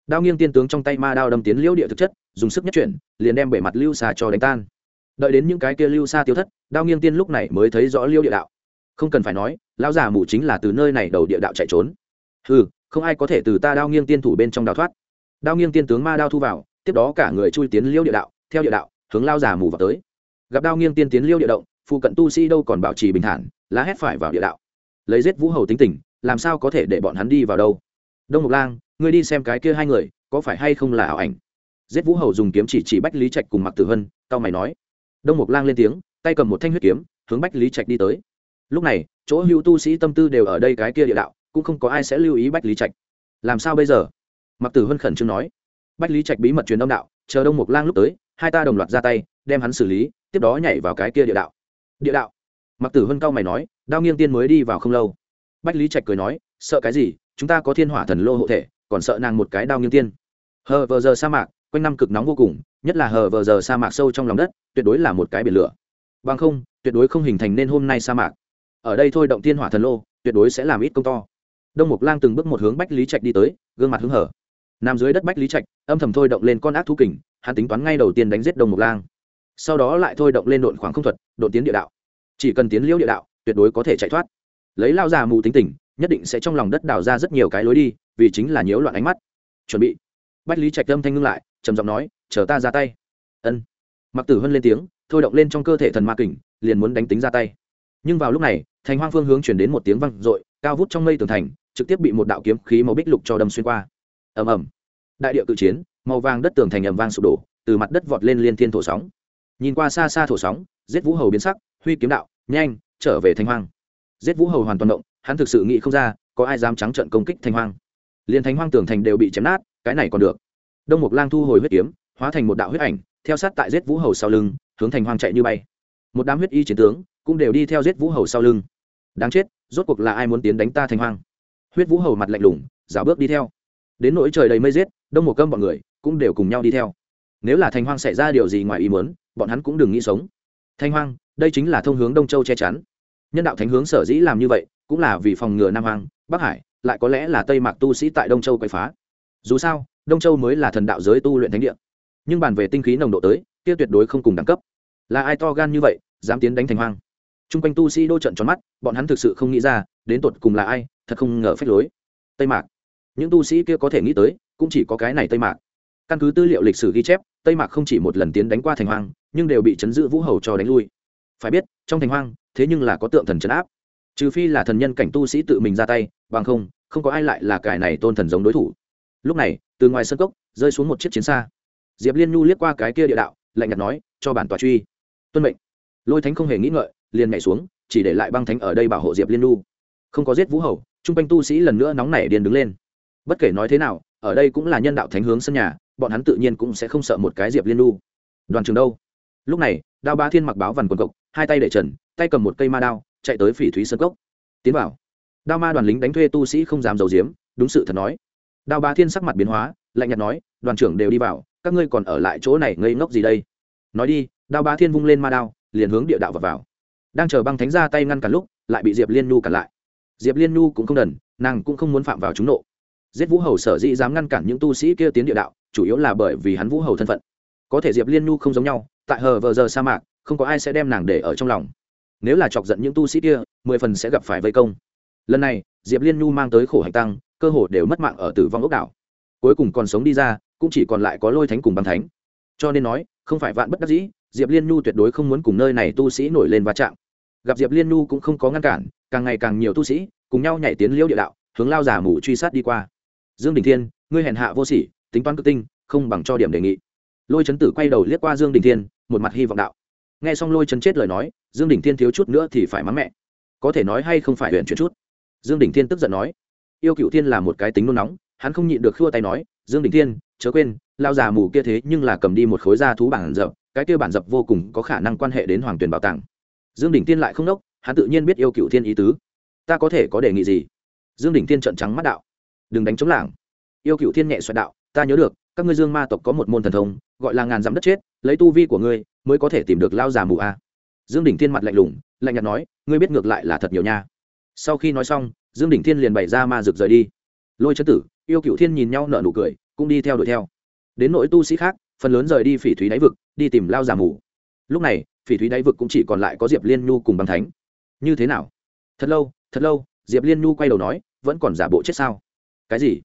Đao nghiêng tiên tướng trong tay ma đao đâm tiến liễu địa thực chất, dùng sức nhất chuyển, liền đem bể mặt lưu xà cho đánh tan. Đợi đến những cái kia lưu xa tiêu thất, đao nghiêng tiên lúc này mới thấy rõ liêu địa đạo. Không cần phải nói, lão già mù chính là từ nơi này đầu địa đạo chạy trốn. Ừ không ai có thể từ ta đao nghiêng tiên thủ bên trong đào thoát. Đao nghiêng tiên tướng ma đao thu vào, tiếp đó cả người chui tiến liêu địa đạo, theo địa đạo, hướng lao già mù vào tới. Gặp đao nghiêng tiên tiến liêu địa động, phụ cận tu sĩ đâu còn bảo trì bình thản, lá hét phải vào địa đạo. Lấy giết vũ hầu tính tình làm sao có thể để bọn hắn đi vào đâu? Đông mục lang ngươi đi xem cái kia hai người có phải hay không là ảo ảnh? Giết vũ hầu dùng kiếm chỉ chỉ bách lý trạch cùng mặc tử Hân, tao mày nói. Đông mục lang lên tiếng tay cầm một thanh huyết kiếm hướng bách lý trạch đi tới. Lúc này chỗ hữu tu sĩ tâm tư đều ở đây cái kia địa đạo cũng không có ai sẽ lưu ý bách lý trạch. Làm sao bây giờ? Mặc tử Hân khẩn trương nói. Bách lý trạch bí mật truyền đông đạo chờ đông mục lang lúc tới hai ta đồng loạt ra tay đem hắn xử lý tiếp đó nhảy vào cái kia địa đạo. Địa đạo? Mặc tử Hân cao mày nói đao nghiêng tiên mới đi vào không lâu bách lý trạch cười nói, sợ cái gì? Chúng ta có thiên hỏa thần lô hộ thể, còn sợ nàng một cái đao nghiêng tiên. Hờ vờ giờ sa mạc, quanh năm cực nóng vô cùng, nhất là hờ vờ giờ sa mạc sâu trong lòng đất, tuyệt đối là một cái biển lửa. Bằng không, tuyệt đối không hình thành nên hôm nay sa mạc. Ở đây thôi động thiên hỏa thần lô, tuyệt đối sẽ làm ít công to. Đông mục lang từng bước một hướng bách lý trạch đi tới, gương mặt hứng hở. Nằm dưới đất bách lý trạch, âm thầm thôi động lên con ác thú kình, hắn tính toán ngay đầu tiên đánh giết đông mục lang. Sau đó lại thôi động lên độn khoảng không thuật, độn tiến địa đạo. Chỉ cần tiến liễu địa đạo, tuyệt đối có thể chạy thoát lấy lao già mù tính tình, nhất định sẽ trong lòng đất đào ra rất nhiều cái lối đi, vì chính là nhiễu loạn ánh mắt. Chuẩn bị. Bách lý trạch âm thanh ngưng lại, trầm giọng nói, chờ ta ra tay. Ân. Mặc tử hân lên tiếng, thôi động lên trong cơ thể thần ma kình, liền muốn đánh tính ra tay. Nhưng vào lúc này, thành hoang phương hướng chuyển đến một tiếng văng r ộ i cao vút trong mây tường thành, trực tiếp bị một đạo kiếm khí màu bích lục cho đâm xuyên qua. Ầm ầm. Đại điệu cự chiến, màu vàng đất tường thành ầm vang sụp đổ, từ mặt đất vọt lên liên thiên thổ sóng. Nhìn qua xa xa thổ sóng, giết vũ hầu biến sắc, huy kiếm đạo, nhanh, trở về thanh hoang giết vũ hầu hoàn toàn động, hắn thực sự nghĩ không ra, có ai dám trắng trận công kích thanh hoang. Liền thanh hoang tường thành đều bị chém nát, cái này còn được. Đông mục lang thu hồi huyết kiếm, hóa thành một đạo huyết ảnh, theo sát tại giết vũ hầu sau lưng, hướng thành hoang chạy như bay. Một đám huyết y chiến tướng cũng đều đi theo giết vũ hầu sau lưng. Đáng chết, rốt cuộc là ai muốn tiến đánh ta Thanh hoang? Huyết vũ hầu mặt lạnh lùng rào bước đi theo. Đến nỗi trời đầy mây giết, đông một cơm bọn người cũng đều cùng nhau đi theo. Nếu là Thanh hoang xảy ra điều gì ngoài ý muốn, bọn hắn cũng đừng nghĩ sống. Thanh hoang, đây chính là thông hướng đông châu che chắn nhân đạo thánh hướng sở dĩ làm như vậy, cũng là vì phòng ngừa nam hoàng bắc hải, lại có lẽ là tây mạc tu sĩ tại đông châu quậy phá. Dù sao, đông châu mới là thần đạo giới tu luyện thánh địa. Nhưng bàn về tinh khí nồng độ tới, kia tuyệt đối không cùng đẳng cấp. Là ai to gan như vậy, dám tiến đánh thành hoang? T r u n g quanh tu sĩ đô trận tròn mắt, bọn hắn thực sự không nghĩ ra, đến tột cùng là ai, thật không ngờ phép lối. Tây mạc. Những tu sĩ kia có thể nghĩ tới, cũng chỉ có cái này tây mạc. Căn cứ tư liệu lịch sử ghi chép, tây mạc không chỉ một lần tiến đánh qua thành hoang, nhưng đều bị chấn giữ vũ hầu cho đánh lui. Phải biết, trong thành hoang thế nhưng là có tượng thần chấn áp. Trừ phi là thần nhân cảnh tu sĩ tự mình ra tay, bằng không không có ai lại là cải này tôn thần giống đối thủ. Lúc này, từ ngoài sân cốc, rơi xuống một chiếc chiến xa. Diệp liên nhu liếc qua cái kia địa đạo, lạnh nhạt nói, cho bản tòa truy. Tuân mệnh. Lôi thánh không hề nghĩ ngợi, liền nhảy xuống, chỉ để lại băng thánh ở đây bảo hộ diệp liên nhu. Không có giết vũ hầu chung quanh tu sĩ lần nữa nóng nảy điền đứng lên. Bất kể nói thế nào, ở đây cũng là nhân đạo thánh hướng sân nhà, bọn hắn tự nhiên cũng sẽ không sợ một cái diệp liên nhu. Đoàn trường đâu? Lúc này, đao ba thiên mặc báo vằn quần cộc, hai tay để trần tay cầm một cây ma đao chạy tới phỉ thúy sơn cốc. Tiến vào. Đao ma đoàn lính đánh thuê tu sĩ không dám giấu giếm đúng sự thật nói. Đao ba thiên sắc mặt biến hóa lạnh nhạt nói đoàn trưởng đều đi vào các ngươi còn ở lại chỗ này ngây ngốc gì đây? Nói đi đao ba thiên vung lên ma đao liền hướng địa đạo vào, vào. đang chờ băng thánh ra tay ngăn cản lúc lại bị diệp liên nhu cản lại. Diệp liên nhu cũng không đần nàng cũng không muốn phạm vào chúng nộ. Giết vũ hầu sở dĩ dám ngăn cản những tu sĩ kia tiến địa đạo chủ yếu là bởi vì hắn vũ hầu thân phận. Có thể diệp liên nhu không giống nhau tại hờ vờ giờ sa mạc không có ai sẽ đem nàng để ở trong lòng nếu là chọc giận những tu sĩ kia, mười phần sẽ gặp phải vây công. Lần này, diệp liên nhu mang tới khổ hành tăng, cơ hồ đều mất mạng ở tử vong ốc đảo. Cuối cùng còn sống đi ra, cũng chỉ còn lại có lôi thánh cùng băng thánh. Cho nên nói, không phải vạn bất đắc dĩ, diệp liên nhu tuyệt đối không muốn cùng nơi này tu sĩ nổi lên va chạm. Gặp diệp liên nhu cũng không có ngăn cản, càng ngày càng nhiều tu sĩ cùng nhau nhảy tiến liễu địa đạo, hướng lao giả mù truy sát đi qua. Dương đình thiên, ngươi hèn hạ vô sỉ, tính toán cực tinh, không bằng cho điểm đề nghị. Lôi chấn tử quay đầu liếc qua dương đình thiên, một mặt hy vọng đạo. Nghe xong lôi chấn chết lời nói dương đình thiên thiếu chút nữa thì phải mắng mẹ. Có thể nói hay không phải huyện chuyển chút. Dương đình thiên tức giận nói. Yêu cựu thiên là một cái tính nôn nóng, hắn không nhịn được khua tay nói, dương đình thiên, chớ quên lao già mù kia thế nhưng là cầm đi một khối da thú bản dập, cái kia bản dập vô cùng có khả năng quan hệ đến hoàng tuyển bảo tàng. Dương đình thiên lại không đốc hắn tự nhiên biết yêu cựu thiên ý tứ. Ta có thể có đề nghị gì? Dương đình thiên trợn trắng mắt đạo. Đừng đánh chống lảng. Yêu cựu thiên nhẹ xoẹt đạo, ta nhớ được, các ngươi dương ma tộc có một môn thần thông, gọi là ngàn dặm đất chết, lấy tu vi của ngươi mới có thể tìm được lao già mù a dương đình thiên mặt lạnh lùng, lạnh nhạt nói, ngươi biết ngược lại là thật nhiều nha. Sau khi nói xong, dương đình thiên liền bày ra ma rực rời đi. Lôi chấn tử, yêu cựu thiên nhìn nhau nở nụ cười, cũng đi theo đuổi theo. Đến nỗi tu sĩ khác, phần lớn rời đi phỉ thúy đáy vực, đi tìm lao giả mù. Lúc này, phỉ thúy đáy vực cũng chỉ còn lại có diệp liên nhu cùng băng thánh. Như thế nào? Thật lâu thật lâu, diệp liên nhu quay đầu nói, vẫn còn giả bộ chết sao? Cái gì?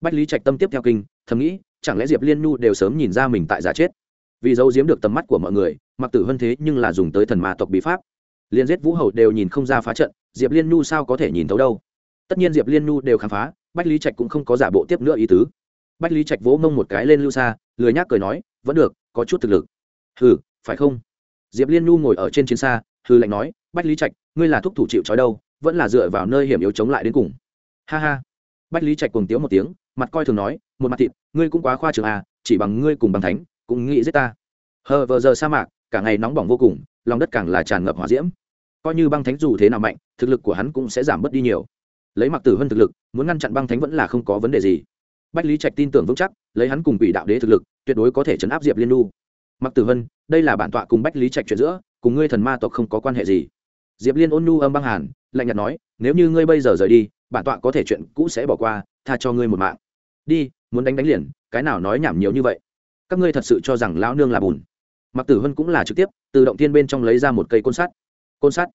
Bách lý trạch tâm tiếp theo kinh, thầm nghĩ, chẳng lẽ diệp liên nhu đều sớm nhìn ra mình tại giả chết? Vì giấu giếm được tầm mắt của mọi người mặc tử hơn thế nhưng là dùng tới thần ma tộc bí pháp. Liên giết vũ hầu đều nhìn không ra phá trận, diệp liên nhu sao có thể nhìn thấu đâu? Tất nhiên diệp liên nhu đều khám phá, bách lý trạch cũng không có giả bộ tiếp nữa ý tứ. Bách lý trạch vỗ mông một cái lên lưu xa lười nhác cười nói, vẫn được, có chút thực lực. Hừ, phải không? Diệp liên nhu ngồi ở trên chiến xa hư lạnh nói, bách lý trạch, ngươi là thúc thủ chịu trói đâu, vẫn là dựa vào nơi hiểm yếu chống lại đến cùng. Ha ha. Bách lý trạch cùng tiếu một tiếng, mặt coi thường nói, một mặt thịt, ngươi cũng quá khoa trường à chỉ bằng ngươi cùng bằng thánh cũng nghĩ giết ta. Hờ vờ giờ sa mạc, cả ngày nóng bỏng vô cùng, lòng đất càng là tràn ngập hỏa diễm. Coi như băng thánh dù thế nào mạnh, thực lực của hắn cũng sẽ giảm bớt đi nhiều. Lấy mặc tử hơn thực lực, muốn ngăn chặn băng thánh vẫn là không có vấn đề gì. Bách lý trạch tin tưởng vững chắc, lấy hắn cùng quỷ đạo đế thực lực, tuyệt đối có thể chấn áp diệp liên nu mặc tử hân đây là bản tọa cùng bách lý trạch chuyện giữa, cùng ngươi thần ma tộc không có quan hệ gì. Diệp liên ôn nu âm băng hàn, lạnh nhạt nói, nếu như ngươi bây giờ rời đi, bản tọa có thể chuyện cũ sẽ bỏ qua, tha cho ngươi một mạng. Đi, muốn đánh đánh liền, cái nào nói nhảm nhiều như vậy các ngươi thật sự cho rằng lão nương là bùn? Mặc tử hân cũng là trực tiếp, từ động tiên bên trong lấy ra một cây côn sắt. Côn sắt?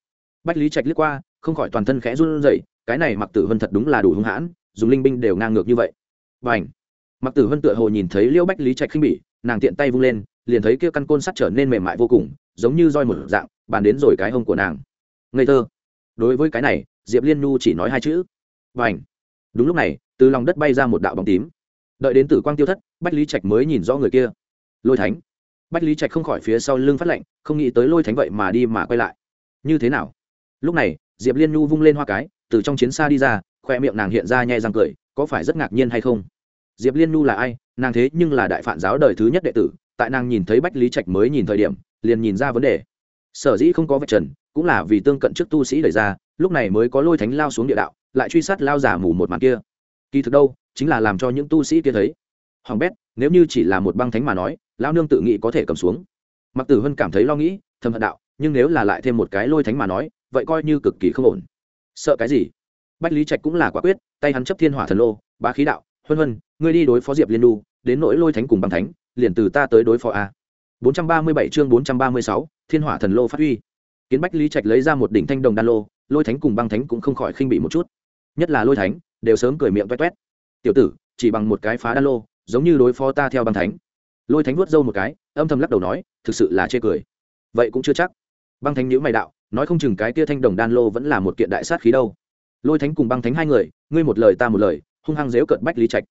Bách lý trạch liếc qua, không khỏi toàn thân khẽ run rẩy, cái này mặc tử hân thật đúng là đủ hung hãn, dùng linh binh đều ngang ngược như vậy. Và ảnh mặc tử hân tựa hồ nhìn thấy liễu bách lý trạch khinh bỉ, nàng tiện tay vung lên, liền thấy kia căn côn sắt trở nên mềm mại vô cùng, giống như roi một dạng, bàn đến rồi cái hông của nàng. Ngây thơ! Đối với cái này, diệp liên nhu chỉ nói hai chữ. Và ảnh đúng lúc này, từ lòng đất bay ra một đạo bóng tím. Đợi đến tử quang tiêu thất bách lý trạch mới nhìn rõ người kia. Lôi thánh. Bách lý trạch không khỏi phía sau lưng phát lệnh, không nghĩ tới lôi thánh vậy mà đi mà quay lại. Như thế nào? Lúc này diệp liên nhu vung lên hoa cái từ trong chiến xa đi ra khoe miệng nàng hiện ra nhẹ răng cười có phải rất ngạc nhiên hay không? Diệp liên nhu là ai? Nàng thế nhưng là đại phản giáo đời thứ nhất đệ tử tại nàng nhìn thấy bách lý trạch mới nhìn thời điểm liền nhìn ra vấn đề. Sở dĩ không có vật trần cũng là vì tương cận trước tu sĩ đẩy ra lúc này mới có lôi thánh lao xuống địa đạo lại truy sát lao giả mù một màn kia. Kỳ thực đâu chính là làm cho những tu sĩ kia thấy hoàng bét nếu như chỉ là một băng thánh mà nói lao nương tự nghĩ có thể cầm xuống. Mặc tử hân cảm thấy lo nghĩ thầm hận đạo nhưng nếu là lại thêm một cái lôi thánh mà nói vậy coi như cực kỳ không ổn. Sợ cái gì? Bách lý trạch cũng là quả quyết tay hắn chấp thiên hỏa thần lô bá khí đạo huân huân ngươi đi đối phó diệp liên đu đến nỗi lôi thánh cùng băng thánh liền từ ta tới đối phó a. 437 chương 436, thiên hỏa thần lô phát huy. Kiến bách lý trạch lấy ra một đỉnh thanh đồng đan lô lôi thánh cùng băng thánh cũng không khỏi khinh bị một chút. Nhất là lôi thánh đều sớm cười miệng toét toét tiểu tử chỉ bằng một cái phá đan lô giống như đối phó ta theo băng thánh. Lôi thánh vuốt râu một cái, âm thầm lắc đầu nói, thực sự là chê cười. Vậy cũng chưa chắc. Băng thánh nhữ mày đạo, nói không chừng cái tia thanh đồng đan lô vẫn là một kiện đại sát khí đâu. Lôi thánh cùng băng thánh hai người, ngươi một lời ta một lời, hung hăng dếu cận bách lý trạch.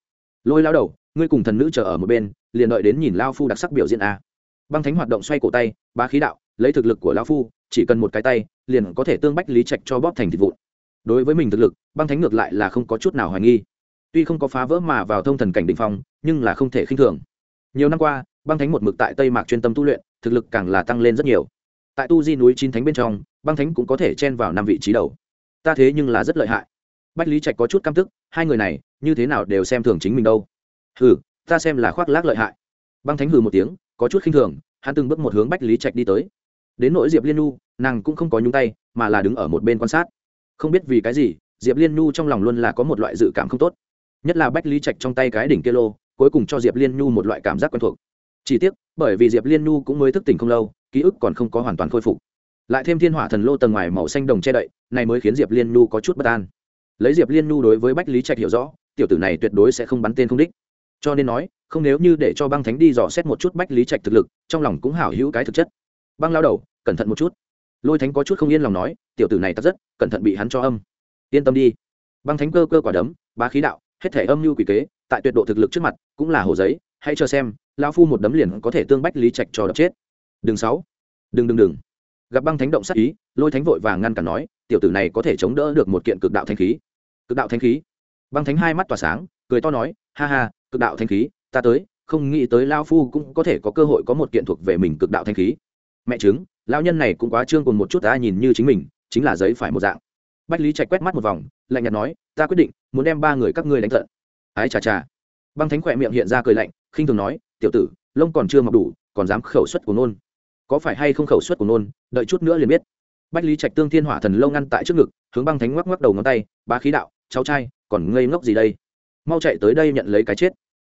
Lôi lao đầu, ngươi cùng thần nữ chờ ở một bên, liền đợi đến nhìn lao phu đặc sắc biểu diễn a. Băng thánh hoạt động xoay cổ tay ba khí đạo, lấy thực lực của lao phu, chỉ cần một cái tay, liền có thể tương bách lý trạch cho bóp thành thịt vụn. Đối với mình thực lực, băng thánh ngược lại là không có chút nào hoài nghi tuy không có phá vỡ mà vào thông thần cảnh đ ỉ n h phong, nhưng là không thể khinh thường. Nhiều năm qua, băng thánh một mực tại tây mạc chuyên tâm tu luyện, thực lực càng là tăng lên rất nhiều. Tại tu di núi chín thánh bên trong, băng thánh cũng có thể chen vào năm vị trí đầu. Ta thế nhưng là rất lợi hại. Bách lý trạch có chút căm tức, hai người này, như thế nào đều xem thường chính mình đâu. Hừ, ta xem là khoác lác lợi hại. Băng thánh hừ một tiếng, có chút khinh thường, hắn từng bước một hướng bách lý trạch đi tới. Đến nỗi diệp liên nu nàng cũng không có nhúng tay, mà là đứng ở một bên quan sát. Không biết vì cái gì, diệp liên nu trong lòng luôn là có một loại dự cảm không tốt nhất là bách lý trạch trong tay cái đỉnh kia lô, cuối cùng cho diệp liên nhu một loại cảm giác quen thuộc. Chỉ tiếc, bởi vì diệp liên nhu cũng mới thức tỉnh không lâu, ký ức còn không có hoàn toàn khôi phục. Lại thêm thiên hỏa thần lô tầng ngoài màu xanh đồng che đậy, này mới khiến diệp liên nhu có chút bất an. Lấy diệp liên nhu đối với bách lý trạch hiểu rõ, tiểu tử này tuyệt đối sẽ không bắn tên không đích. Cho nên nói, không nếu như để cho băng thánh đi dò xét một chút bách lý trạch thực lực, trong lòng cũng hảo hữu cái thực chất. Băng lao đầu, cẩn thận một chút. Lôi thánh có chút không yên lòng nói, tiểu tử này tắt rất cẩn thận bị hắn cho âm. Yên tâm đi. Băng thánh cơ cơ quả đấm, bá khí đạo hết thể âm mưu quỷ kế, tại tuyệt độ thực lực trước mặt, cũng là hồ giấy, hãy cho xem lao phu một đấm liền có thể tương bách lý trạch cho đập chết. Đừng sáu. Đừng đừng đừng. Gặp băng thánh động sát ý, lôi thánh vội vàng ngăn cản nói, tiểu tử này có thể chống đỡ được một kiện cực đạo thanh khí. Cực đạo thanh khí? Băng thánh hai mắt tỏa sáng, cười to nói, ha ha, cực đạo thanh khí, ta tới, không nghĩ tới lao phu cũng có thể có cơ hội có một kiện thuộc về mình cực đạo thanh khí. Mẹ chứng lao nhân này cũng quá trương cùng một chút, ta nhìn như chính mình, chính là giấy phải một dạng bách lý trạch quét mắt một vòng, lạnh nhạt nói, ta quyết định, muốn đem ba người các ngươi đánh tận. Ái chà chà. Băng thánh khỏe miệng hiện ra cười lạnh, khinh thường nói, tiểu tử, lông còn chưa mọc đủ, còn dám khẩu suất của nôn. Có phải hay không khẩu suất của nôn, đợi chút nữa liền biết. Bách lý trạch tương thiên hỏa thần lâu ngăn tại trước ngực, hướng băng thánh ngoắc ngoắc đầu ngón tay, bá khí đạo, cháu trai, còn ngây ngốc gì đây? Mau chạy tới đây nhận lấy cái chết.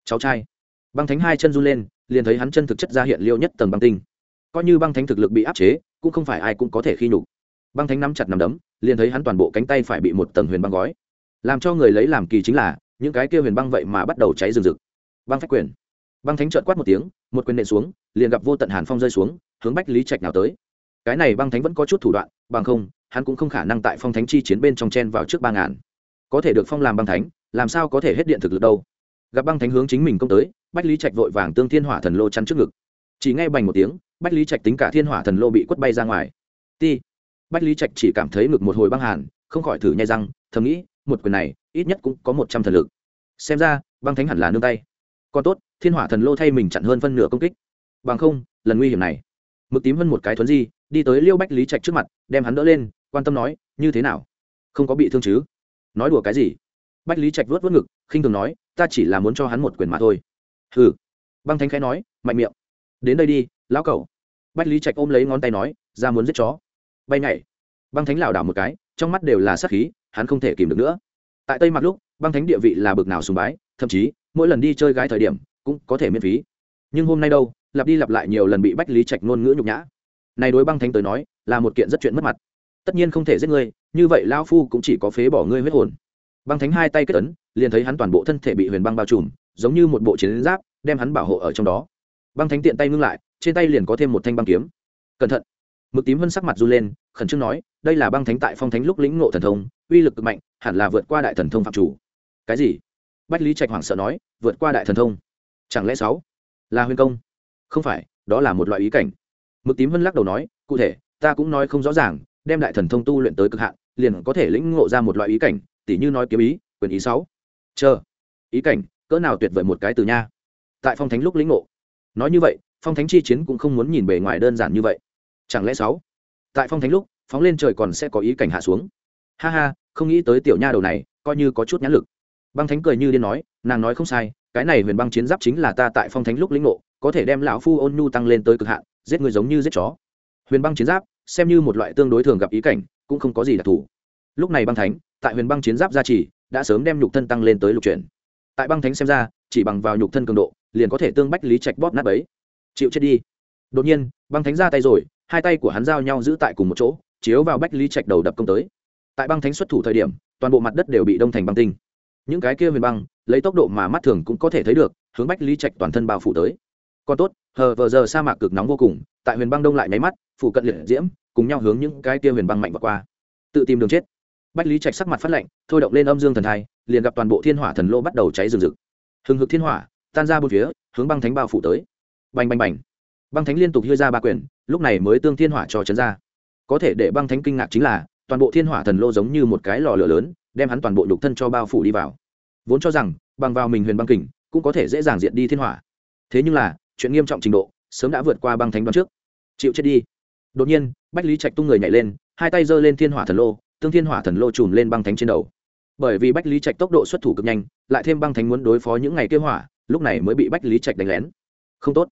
Cháu trai. Băng thánh hai chân run lên, liền thấy hắn chân thực chất ra hiện liêu nhất tầng băng tinh. Coi như băng thánh thực lực bị áp chế, cũng không phải ai cũng có thể khi nhục băng thánh nắm chặt nằm đấm, liền thấy hắn toàn bộ cánh tay phải bị một tầng huyền băng gói. Làm cho người lấy làm kỳ chính là, những cái kia huyền băng vậy mà bắt đầu cháy rừng rực. Băng phách quyền. Băng thánh trợn quát một tiếng, một quyền nện xuống, liền gặp vô tận hàn phong rơi xuống, hướng bách lý trạch nào tới. Cái này băng thánh vẫn có chút thủ đoạn, bằng không, hắn cũng không khả năng tại phong thánh chi chiến bên trong chen vào trước ba ngàn. Có thể được phong làm băng thánh, làm sao có thể hết điện thực lực đâu? Gặp băng thánh hướng chính mình công tới, bách lý trạch vội vàng tương thiên hỏa thần lô chắn trước ngực. Chỉ nghe bành một tiếng, bách lý trạch tính cả thiên hỏa thần lô bị quất bay ra ngoài. Ti bách lý trạch chỉ cảm thấy ngực một hồi băng hàn, không khỏi thử nhai răng, thầm nghĩ, một quyền này, ít nhất cũng có một trăm thần lực. Xem ra, băng thánh hẳn là nương tay. Còn tốt, thiên hỏa thần lô thay mình chặn hơn phân nửa công kích. Bằng không, lần nguy hiểm này. Mực tím hơn một cái thuấn di, đi tới liêu bách lý trạch trước mặt, đem hắn đỡ lên, quan tâm nói, như thế nào? Không có bị thương chứ? Nói đùa cái gì? Bách lý trạch vớt vớt ngực, khinh thường nói, ta chỉ là muốn cho hắn một quyền mà thôi. Hừ. Băng thánh khẽ nói, mạnh miệng. Đến đây đi, lão cẩu. Bách lý trạch ôm lấy ngón tay nói, ra muốn giết chó bay nhảy. Băng thánh lảo đảo một cái, trong mắt đều là sát khí, hắn không thể kìm được nữa. Tại tây mặc lúc, băng thánh địa vị là bực nào sùng bái, thậm chí, mỗi lần đi chơi gái thời điểm, cũng có thể miễn phí. Nhưng hôm nay đâu, lặp đi lặp lại nhiều lần bị bách lý trạch ngôn ngữ nhục nhã. Này đối băng thánh tới nói, là một kiện rất chuyện mất mặt. Tất nhiên không thể giết ngươi, như vậy lao phu cũng chỉ có phế bỏ ngươi huyết hồn. Băng thánh hai tay kết ấn, liền thấy hắn toàn bộ thân thể bị huyền băng bao trùm, giống như một bộ chiến giáp, đem hắn bảo hộ ở trong đó. Băng thánh tiện tay ngưng lại, trên tay liền có thêm một thanh băng kiếm. Cẩn thận mực tím vân sắc mặt run lên, khẩn trương nói, đây là băng thánh tại phong thánh lúc lĩnh ngộ thần thông, uy lực cực mạnh, hẳn là vượt qua đại thần thông phạm chủ. Cái gì? Bách lý trạch hoảng sợ nói, vượt qua đại thần thông? Chẳng lẽ sáu là huyền công? Không phải, đó là một loại ý cảnh. Mực tím vân lắc đầu nói, cụ thể, ta cũng nói không rõ ràng, đem đại thần thông tu luyện tới cực hạn, liền có thể lĩnh ngộ ra một loại ý cảnh, tỉ như nói kiếm ý, quyền ý sáu. Chờ, ý cảnh, cỡ nào tuyệt vời một cái từ nha. Tại phong thánh lúc lĩnh ngộ. Nói như vậy, phong thánh chi chiến cũng không muốn nhìn bề ngoài đơn giản như vậy chẳng lẽ sáu? Tại phong thánh lúc, phóng lên trời còn sẽ có ý cảnh hạ xuống. Ha ha, không nghĩ tới tiểu nha đầu này, coi như có chút nhãn lực. Băng thánh cười như điên nói, nàng nói không sai, cái này huyền băng chiến giáp chính là ta tại phong thánh lúc lĩnh ngộ, có thể đem lão phu ôn nhu tăng lên tới cực hạn, giết người giống như giết chó. Huyền băng chiến giáp, xem như một loại tương đối thường gặp ý cảnh, cũng không có gì đặc thù. Lúc này băng thánh, tại huyền băng chiến giáp gia trì, đã sớm đem nhục thân tăng lên tới lục chuyển. Tại băng thánh xem ra, chỉ bằng vào nhục thân cường độ, liền có thể tương bách lý trạch bóp nát ấy chịu chết đi. Đột nhiên, băng thánh ra tay rồi hai tay của hắn giao nhau giữ tại cùng một chỗ, chiếu vào bách lý trạch đầu đập công tới. Tại băng thánh xuất thủ thời điểm, toàn bộ mặt đất đều bị đông thành băng tinh. Những cái kia huyền băng, lấy tốc độ mà mắt thường cũng có thể thấy được, hướng bách lý trạch toàn thân bao phủ tới. Còn tốt, hờ vờ giờ sa mạc cực nóng vô cùng, tại huyền băng đông lại nháy mắt, phủ cận liệt diễm, cùng nhau hướng những cái kia huyền băng mạnh và qua. Tự tìm đường chết. Bách lý trạch sắc mặt phát lạnh, thôi động lên âm dương thần thai, liền gặp toàn bộ thiên hỏa thần lô bắt đầu cháy rừng rực. Hừng hực thiên hỏa, tan ra bốn phía, hướng băng thánh bao phủ tới. Bành bành bành băng thánh liên tục đưa ra ba quyền, lúc này mới tương thiên hỏa cho chấn ra. Có thể để băng thánh kinh ngạc chính là, toàn bộ thiên hỏa thần lô giống như một cái lò lửa lớn, đem hắn toàn bộ nhục thân cho bao phủ đi vào. Vốn cho rằng, bằng vào mình huyền băng kình, cũng có thể dễ dàng diệt đi thiên hỏa. Thế nhưng là, chuyện nghiêm trọng trình độ, sớm đã vượt qua băng thánh đoán trước. Chịu chết đi. Đột nhiên, bách lý trạch tung người nhảy lên, hai tay giơ lên thiên hỏa thần lô, tương thiên hỏa thần lô trùm lên băng thánh trên đầu. Bởi vì bách lý trạch tốc độ xuất thủ cực nhanh, lại thêm băng thánh muốn đối phó những ngày kêu hỏa, lúc này mới bị bách lý trạch đánh lén. Không tốt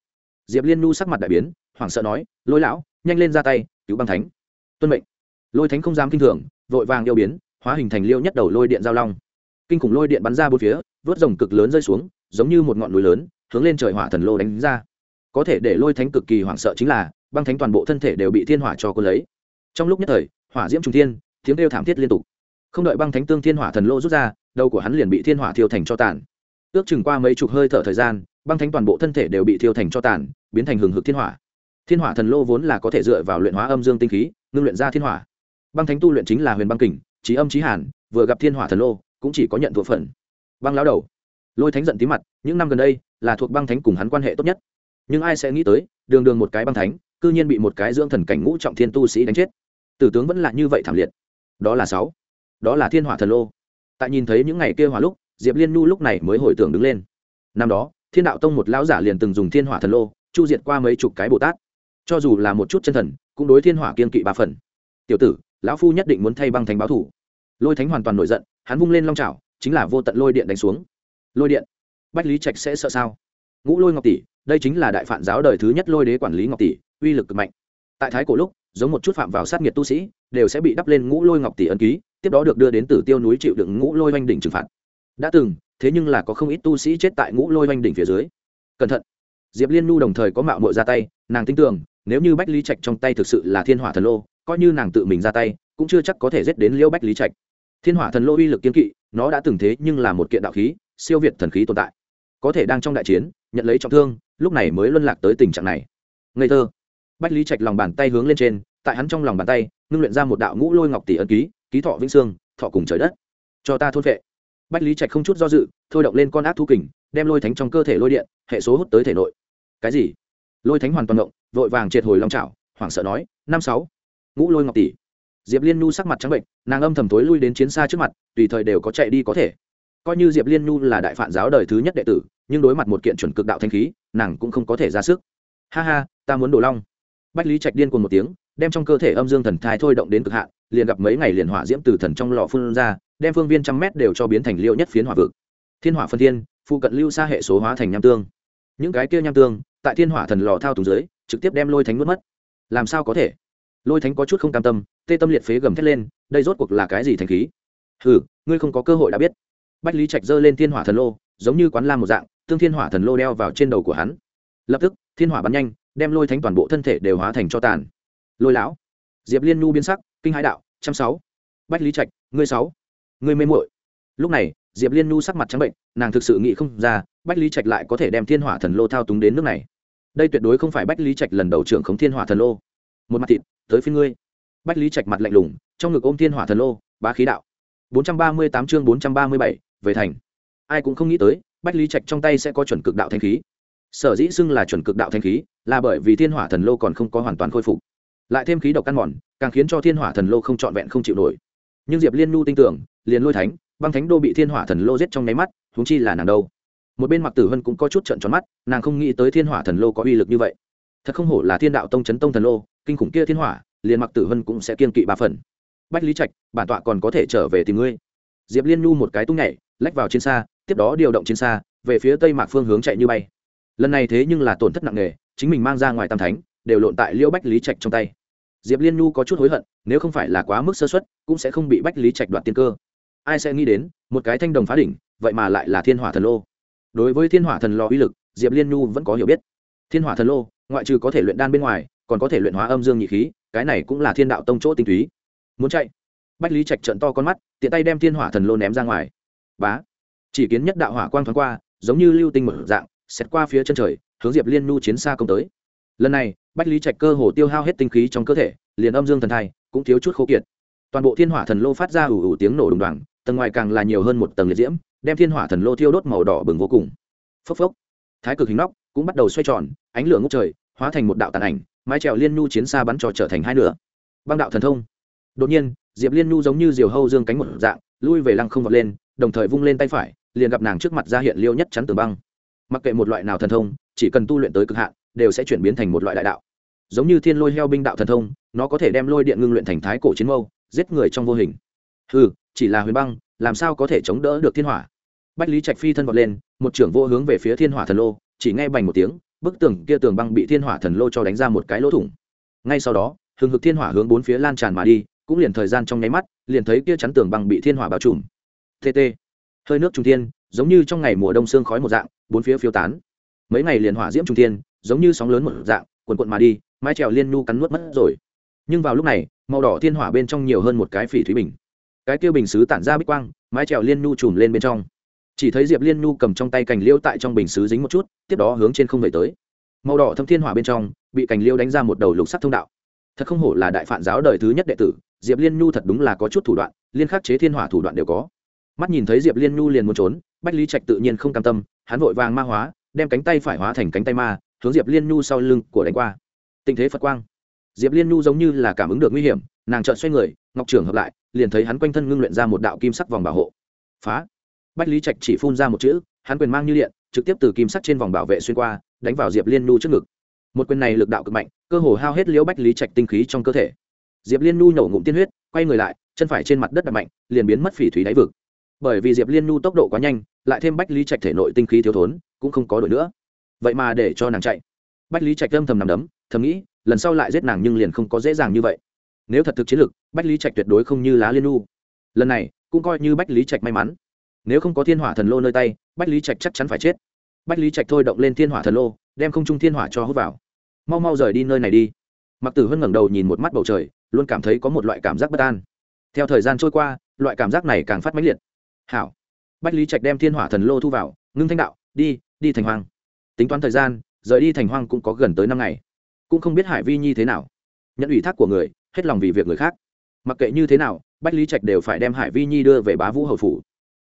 diệp liên nu sắc mặt đại biến, hoảng sợ nói, lôi lão, nhanh lên ra tay, cứu băng thánh. Tuân mệnh. Lôi thánh không dám kinh thường, vội vàng yêu biến, hóa hình thành liêu nhất đầu lôi điện giao long. Kinh khủng lôi điện bắn ra bốn phía, vớt rồng cực lớn rơi xuống, giống như một ngọn núi lớn, hướng lên trời hỏa thần lô đánh ra. Có thể để lôi thánh cực kỳ hoảng sợ chính là, băng thánh toàn bộ thân thể đều bị thiên hỏa cho cô lấy. Trong lúc nhất thời, hỏa diễm trung thiên, tiếng kêu thảm thiết liên tục. Không đợi băng thánh tương thiên hỏa thần lô rút ra, đầu của hắn liền bị thiên hỏa thiêu thành cho tàn. Ước chừng qua mấy chục hơi thở thời gian, băng thánh toàn bộ thân thể đều bị thiêu thành cho tàn biến thành hừng hực thiên hỏa. Thiên hỏa thần lô vốn là có thể dựa vào luyện hóa âm dương tinh khí, ngưng luyện ra thiên hỏa. Băng thánh tu luyện chính là huyền băng kình, trí âm trí hàn, vừa gặp thiên hỏa thần lô, cũng chỉ có nhận thuộc phần băng lão đầu. Lôi thánh giận tí mặt, những năm gần đây là thuộc băng thánh cùng hắn quan hệ tốt nhất. Nhưng ai sẽ nghĩ tới, đường đường một cái băng thánh, cư nhiên bị một cái dưỡng thần cảnh ngũ trọng thiên tu sĩ đánh chết. Tử tướng vẫn là như vậy thảm liệt. Đó là sáu. Đó là thiên hỏa thần lô. Tại nhìn thấy những ngày kia hỏa lúc, diệp liên nhu lúc này mới hồi tưởng đứng lên. Năm đó, thiên đạo tông một lão giả liền từng dùng thiên hỏa thần lô chu diệt qua mấy chục cái bồ tát cho dù là một chút chân thần cũng đối thiên hỏa kiên kỵ ba phần tiểu tử lão phu nhất định muốn thay băng thánh báo thủ lôi thánh hoàn toàn nổi giận hắn vung lên long trào chính là vô tận lôi điện đánh xuống lôi điện bách lý trạch sẽ sợ sao ngũ lôi ngọc tỷ đây chính là đại phản giáo đời thứ nhất lôi đế quản lý ngọc tỷ uy lực cực mạnh tại thái cổ lúc giống một chút phạm vào sát nghiệt tu sĩ đều sẽ bị đắp lên ngũ lôi ngọc tỷ ấn ký tiếp đó được đưa đến tử tiêu núi chịu đựng ngũ lôi oanh đỉnh trừng phạt đã từng thế nhưng là có không ít tu sĩ chết tại ngũ lôi oanh đỉnh phía dưới cẩn thận diệp liên nhu đồng thời có mạo mội ra tay, nàng tin tưởng, nếu như bách lý trạch trong tay thực sự là thiên hỏa thần lô, coi như nàng tự mình ra tay, cũng chưa chắc có thể giết đến liễu bách lý trạch. Thiên hỏa thần lô uy lực kiên kỵ, nó đã từng thế nhưng là một kiện đạo khí, siêu việt thần khí tồn tại. Có thể đang trong đại chiến, nhận lấy trọng thương, lúc này mới luân lạc tới tình trạng này. Ngây thơ. Bách lý trạch lòng bàn tay hướng lên trên, tại hắn trong lòng bàn tay, ngưng luyện ra một đạo ngũ lôi ngọc tỷ ấn ký ký thọ vĩnh sương thọ cùng trời đất. Cho ta thôn vệ bách lý trạch không chút do dự, thôi động lên con ác thu kình, đem lôi thánh trong cơ thể lôi điện, hệ số hút tới thể nội cái gì? Lôi thánh hoàn toàn động, vội vàng triệt hồi long trào hoảng sợ nói, năm sáu, ngũ lôi ngọc tỷ. Diệp liên nhu sắc mặt trắng bệnh, nàng âm thầm tối lui đến chiến xa trước mặt, tùy thời đều có chạy đi có thể. Coi như diệp liên nhu là đại phản giáo đời thứ nhất đệ tử, nhưng đối mặt một kiện chuẩn cực đạo thanh khí, nàng cũng không có thể ra sức. Ha ha, ta muốn đổ long. Bách lý trạch điên cuồng một tiếng, đem trong cơ thể âm dương thần thai thôi động đến cực hạn, liền gặp mấy ngày liền hỏa diễm từ thần trong lò phun ra, đem phương viên trăm mét đều cho biến thành liệu nhất phiến hỏa vực. Thiên hỏa phân thiên, phụ cận lưu xa hệ số hóa thành nham tương. Những cái kia nham tương tại thiên hỏa thần lò thao túng dưới, trực tiếp đem lôi thánh nuốt mất. Làm sao có thể? Lôi thánh có chút không cam tâm, tê tâm liệt phế gầm thét lên, đây rốt cuộc là cái gì thành khí? Hừ, ngươi không có cơ hội đã biết. Bách lý trạch giơ lên thiên hỏa thần lô, giống như quán lam một dạng, tương thiên hỏa thần lô đeo vào trên đầu của hắn. Lập tức, thiên hỏa bắn nhanh, đem lôi thánh toàn bộ thân thể đều hóa thành cho tàn. Lôi lão, diệp liên nhu biến sắc, kinh hãi đạo, trăm sáu, bách lý trạch, ngươi sáu, ngươi mê muội. Lúc này, diệp liên nhu sắc mặt trắng bệnh, nàng thực sự nghĩ không ra bách lý trạch lại có thể đem thiên hỏa thần lô thao túng đến nước này. Đây tuyệt đối không phải bách lý trạch lần đầu trưởng khống thiên hỏa thần lô. Một mặt thịt tới phía ngươi. Bách lý trạch mặt lạnh lùng trong ngực ôm thiên hỏa thần lô bá khí đạo. 438 chương 437, về thành. Ai cũng không nghĩ tới bách lý trạch trong tay sẽ có chuẩn cực đạo thanh khí. Sở dĩ xưng là chuẩn cực đạo thanh khí là bởi vì thiên hỏa thần lô còn không có hoàn toàn khôi phục. Lại thêm khí độc căn mòn càng khiến cho thiên hỏa thần lô không trọn vẹn không chịu nổi. Nhưng diệp liên nu tin tưởng liền lôi thánh băng thánh đô bị thiên hỏa thần lô giết trong nháy mắt huống chi là nàng đâu? Một bên mặc tử hân cũng có chút trận tròn mắt, nàng không nghĩ tới thiên hỏa thần lô có uy lực như vậy. Thật không hổ là thiên đạo tông chấn tông thần lô, kinh khủng kia thiên hỏa, liền mặc tử hân cũng sẽ kiên kỵ ba phần. Bách lý trạch, bản tọa còn có thể trở về tìm ngươi. Diệp liên nhu một cái tung nhảy, lách vào trên xa, tiếp đó điều động trên xa, về phía tây mạc phương hướng chạy như bay. Lần này thế nhưng là tổn thất nặng nề, chính mình mang ra ngoài tam thánh, đều lộn tại liễu bách lý trạch trong tay. Diệp liên nhu có chút hối hận, nếu không phải là quá mức sơ xuất cũng sẽ không bị bách lý trạch đoạt tiên cơ. Ai sẽ nghĩ đến, một cái thanh đồng phá đỉnh, vậy mà lại là thiên hỏa thần lô đối với thiên hỏa thần lò uy lực, diệp liên nhu vẫn có hiểu biết. Thiên hỏa thần lô, ngoại trừ có thể luyện đan bên ngoài, còn có thể luyện hóa âm dương nhị khí, cái này cũng là thiên đạo tông chỗ tinh túy. Muốn chạy? Bách lý trạch trận to con mắt, tiện tay đem thiên hỏa thần lô ném ra ngoài. Bá! Chỉ kiến nhất đạo hỏa quang thoáng qua, giống như lưu tinh mở dạng xét qua phía chân trời, hướng diệp liên nhu chiến xa công tới. Lần này, bách lý trạch cơ hồ tiêu hao hết tinh khí trong cơ thể, liền âm dương thần thai cũng thiếu chút khô kiệt. Toàn bộ thiên hỏa thần lô phát ra ủ ủ tiếng nổ đùng đoàng, tầng ngoài càng là nhiều hơn một tầng liệt diễm đem thiên hỏa thần lô thiêu đốt màu đỏ bừng vô cùng. Phốc phốc. Thái cực hình nóc cũng bắt đầu xoay tròn, ánh lửa ngốc trời, hóa thành một đạo tàn ảnh, mái trèo liên nhu chiến xa bắn trò trở thành hai nửa. Băng đạo thần thông. Đột nhiên, diệp liên nhu giống như diều hâu dương cánh một dạng, lui về lăng không vọt lên, đồng thời vung lên tay phải, liền gặp nàng trước mặt ra hiện liêu nhất chắn tường băng. Mặc kệ một loại nào thần thông, chỉ cần tu luyện tới cực hạn, đều sẽ chuyển biến thành một loại đại đạo. Giống như thiên lôi heo binh đạo thần thông, nó có thể đem lôi điện ngưng luyện thành thái cổ chiến mâu, giết người trong vô hình. Ừ chỉ là huyền băng, làm sao có thể chống đỡ được thiên hỏa? Bách lý trạch phi thân vọt lên, một trưởng vô hướng về phía thiên hỏa thần lô, chỉ nghe bành một tiếng, bức tường kia tường băng bị thiên hỏa thần lô cho đánh ra một cái lỗ thủng. Ngay sau đó, hừng hực thiên hỏa hướng bốn phía lan tràn mà đi, cũng liền thời gian trong nháy mắt, liền thấy kia chắn tường băng bị thiên hỏa bao trùm. Tt hơi nước trung thiên, giống như trong ngày mùa đông sương khói một dạng, bốn phía phiêu tán. Mấy ngày liền hỏa diễm trung thiên, giống như sóng lớn một dạng quần quận mà đi, mái trèo liên nu cắn nuốt mất rồi. Nhưng vào lúc này, màu đỏ thiên hỏa bên trong nhiều hơn một cái phỉ thúy bình cái kia bình xứ tản ra bích quang, mái trèo liên nu chùm lên bên trong. Chỉ thấy diệp liên nu cầm trong tay cành liêu tại trong bình xứ dính một chút, tiếp đó hướng trên không về tới. Màu đỏ thâm thiên hỏa bên trong, bị cành liêu đánh ra một đầu lục sắc thông đạo. Thật không hổ là đại phản giáo đời thứ nhất đệ tử, diệp liên nhu thật đúng là có chút thủ đoạn, liên khắc chế thiên hỏa thủ đoạn đều có. Mắt nhìn thấy diệp liên nhu liền muốn trốn, bách lý trạch tự nhiên không cam tâm, hắn vội vàng ma hóa, đem cánh tay phải hóa thành cánh tay ma, hướng diệp liên nhu sau lưng của đánh qua. Tình thế phật quang. Diệp liên nhu giống như là cảm ứng được nguy hiểm nàng chợt xoay người, ngọc trưởng hợp lại, liền thấy hắn quanh thân ngưng luyện ra một đạo kim sắc vòng bảo hộ. Phá! Bách lý trạch chỉ phun ra một chữ, hắn quyền mang như điện, trực tiếp từ kim sắc trên vòng bảo vệ xuyên qua, đánh vào diệp liên nhu trước ngực. Một quyền này lực đạo cực mạnh, cơ hồ hao hết liễu bách lý trạch tinh khí trong cơ thể. Diệp liên nhu nổ ngụm tiên huyết, quay người lại, chân phải trên mặt đất đập mạnh, liền biến mất phỉ thủy đáy vực. Bởi vì diệp liên nhu tốc độ quá nhanh, lại thêm bách lý trạch thể nội tinh khí thiếu thốn, cũng không có đổi nữa. Vậy mà để cho nàng chạy. Bách lý trạch âm thầm nằm đấm, thầm nghĩ, lần sau lại giết nàng nhưng liền không có dễ dàng như vậy nếu thật thực chiến lực bách lý trạch tuyệt đối không như lá liên nhu lần này, cũng coi như bách lý trạch may mắn. Nếu không có thiên hỏa thần lô nơi tay, bách lý trạch chắc chắn phải chết. Bách lý trạch thôi động lên thiên hỏa thần lô, đem không trung thiên hỏa cho hút vào. Mau mau rời đi nơi này đi. Mặc tử hân ngẩng đầu nhìn một mắt bầu trời, luôn cảm thấy có một loại cảm giác bất an. Theo thời gian trôi qua, loại cảm giác này càng phát mãnh liệt. Hảo. Bách lý trạch đem thiên hỏa thần lô thu vào, ngưng thanh đạo, đi đi thành hoang. Tính toán thời gian, rời đi thành hoang cũng có gần tới năm ngày. Cũng không biết hải vi nhi thế nào. Nhận ủy thác của người hết lòng vì việc người khác. Mặc kệ như thế nào, bách lý trạch đều phải đem hải vi nhi đưa về bá vũ hầu phủ.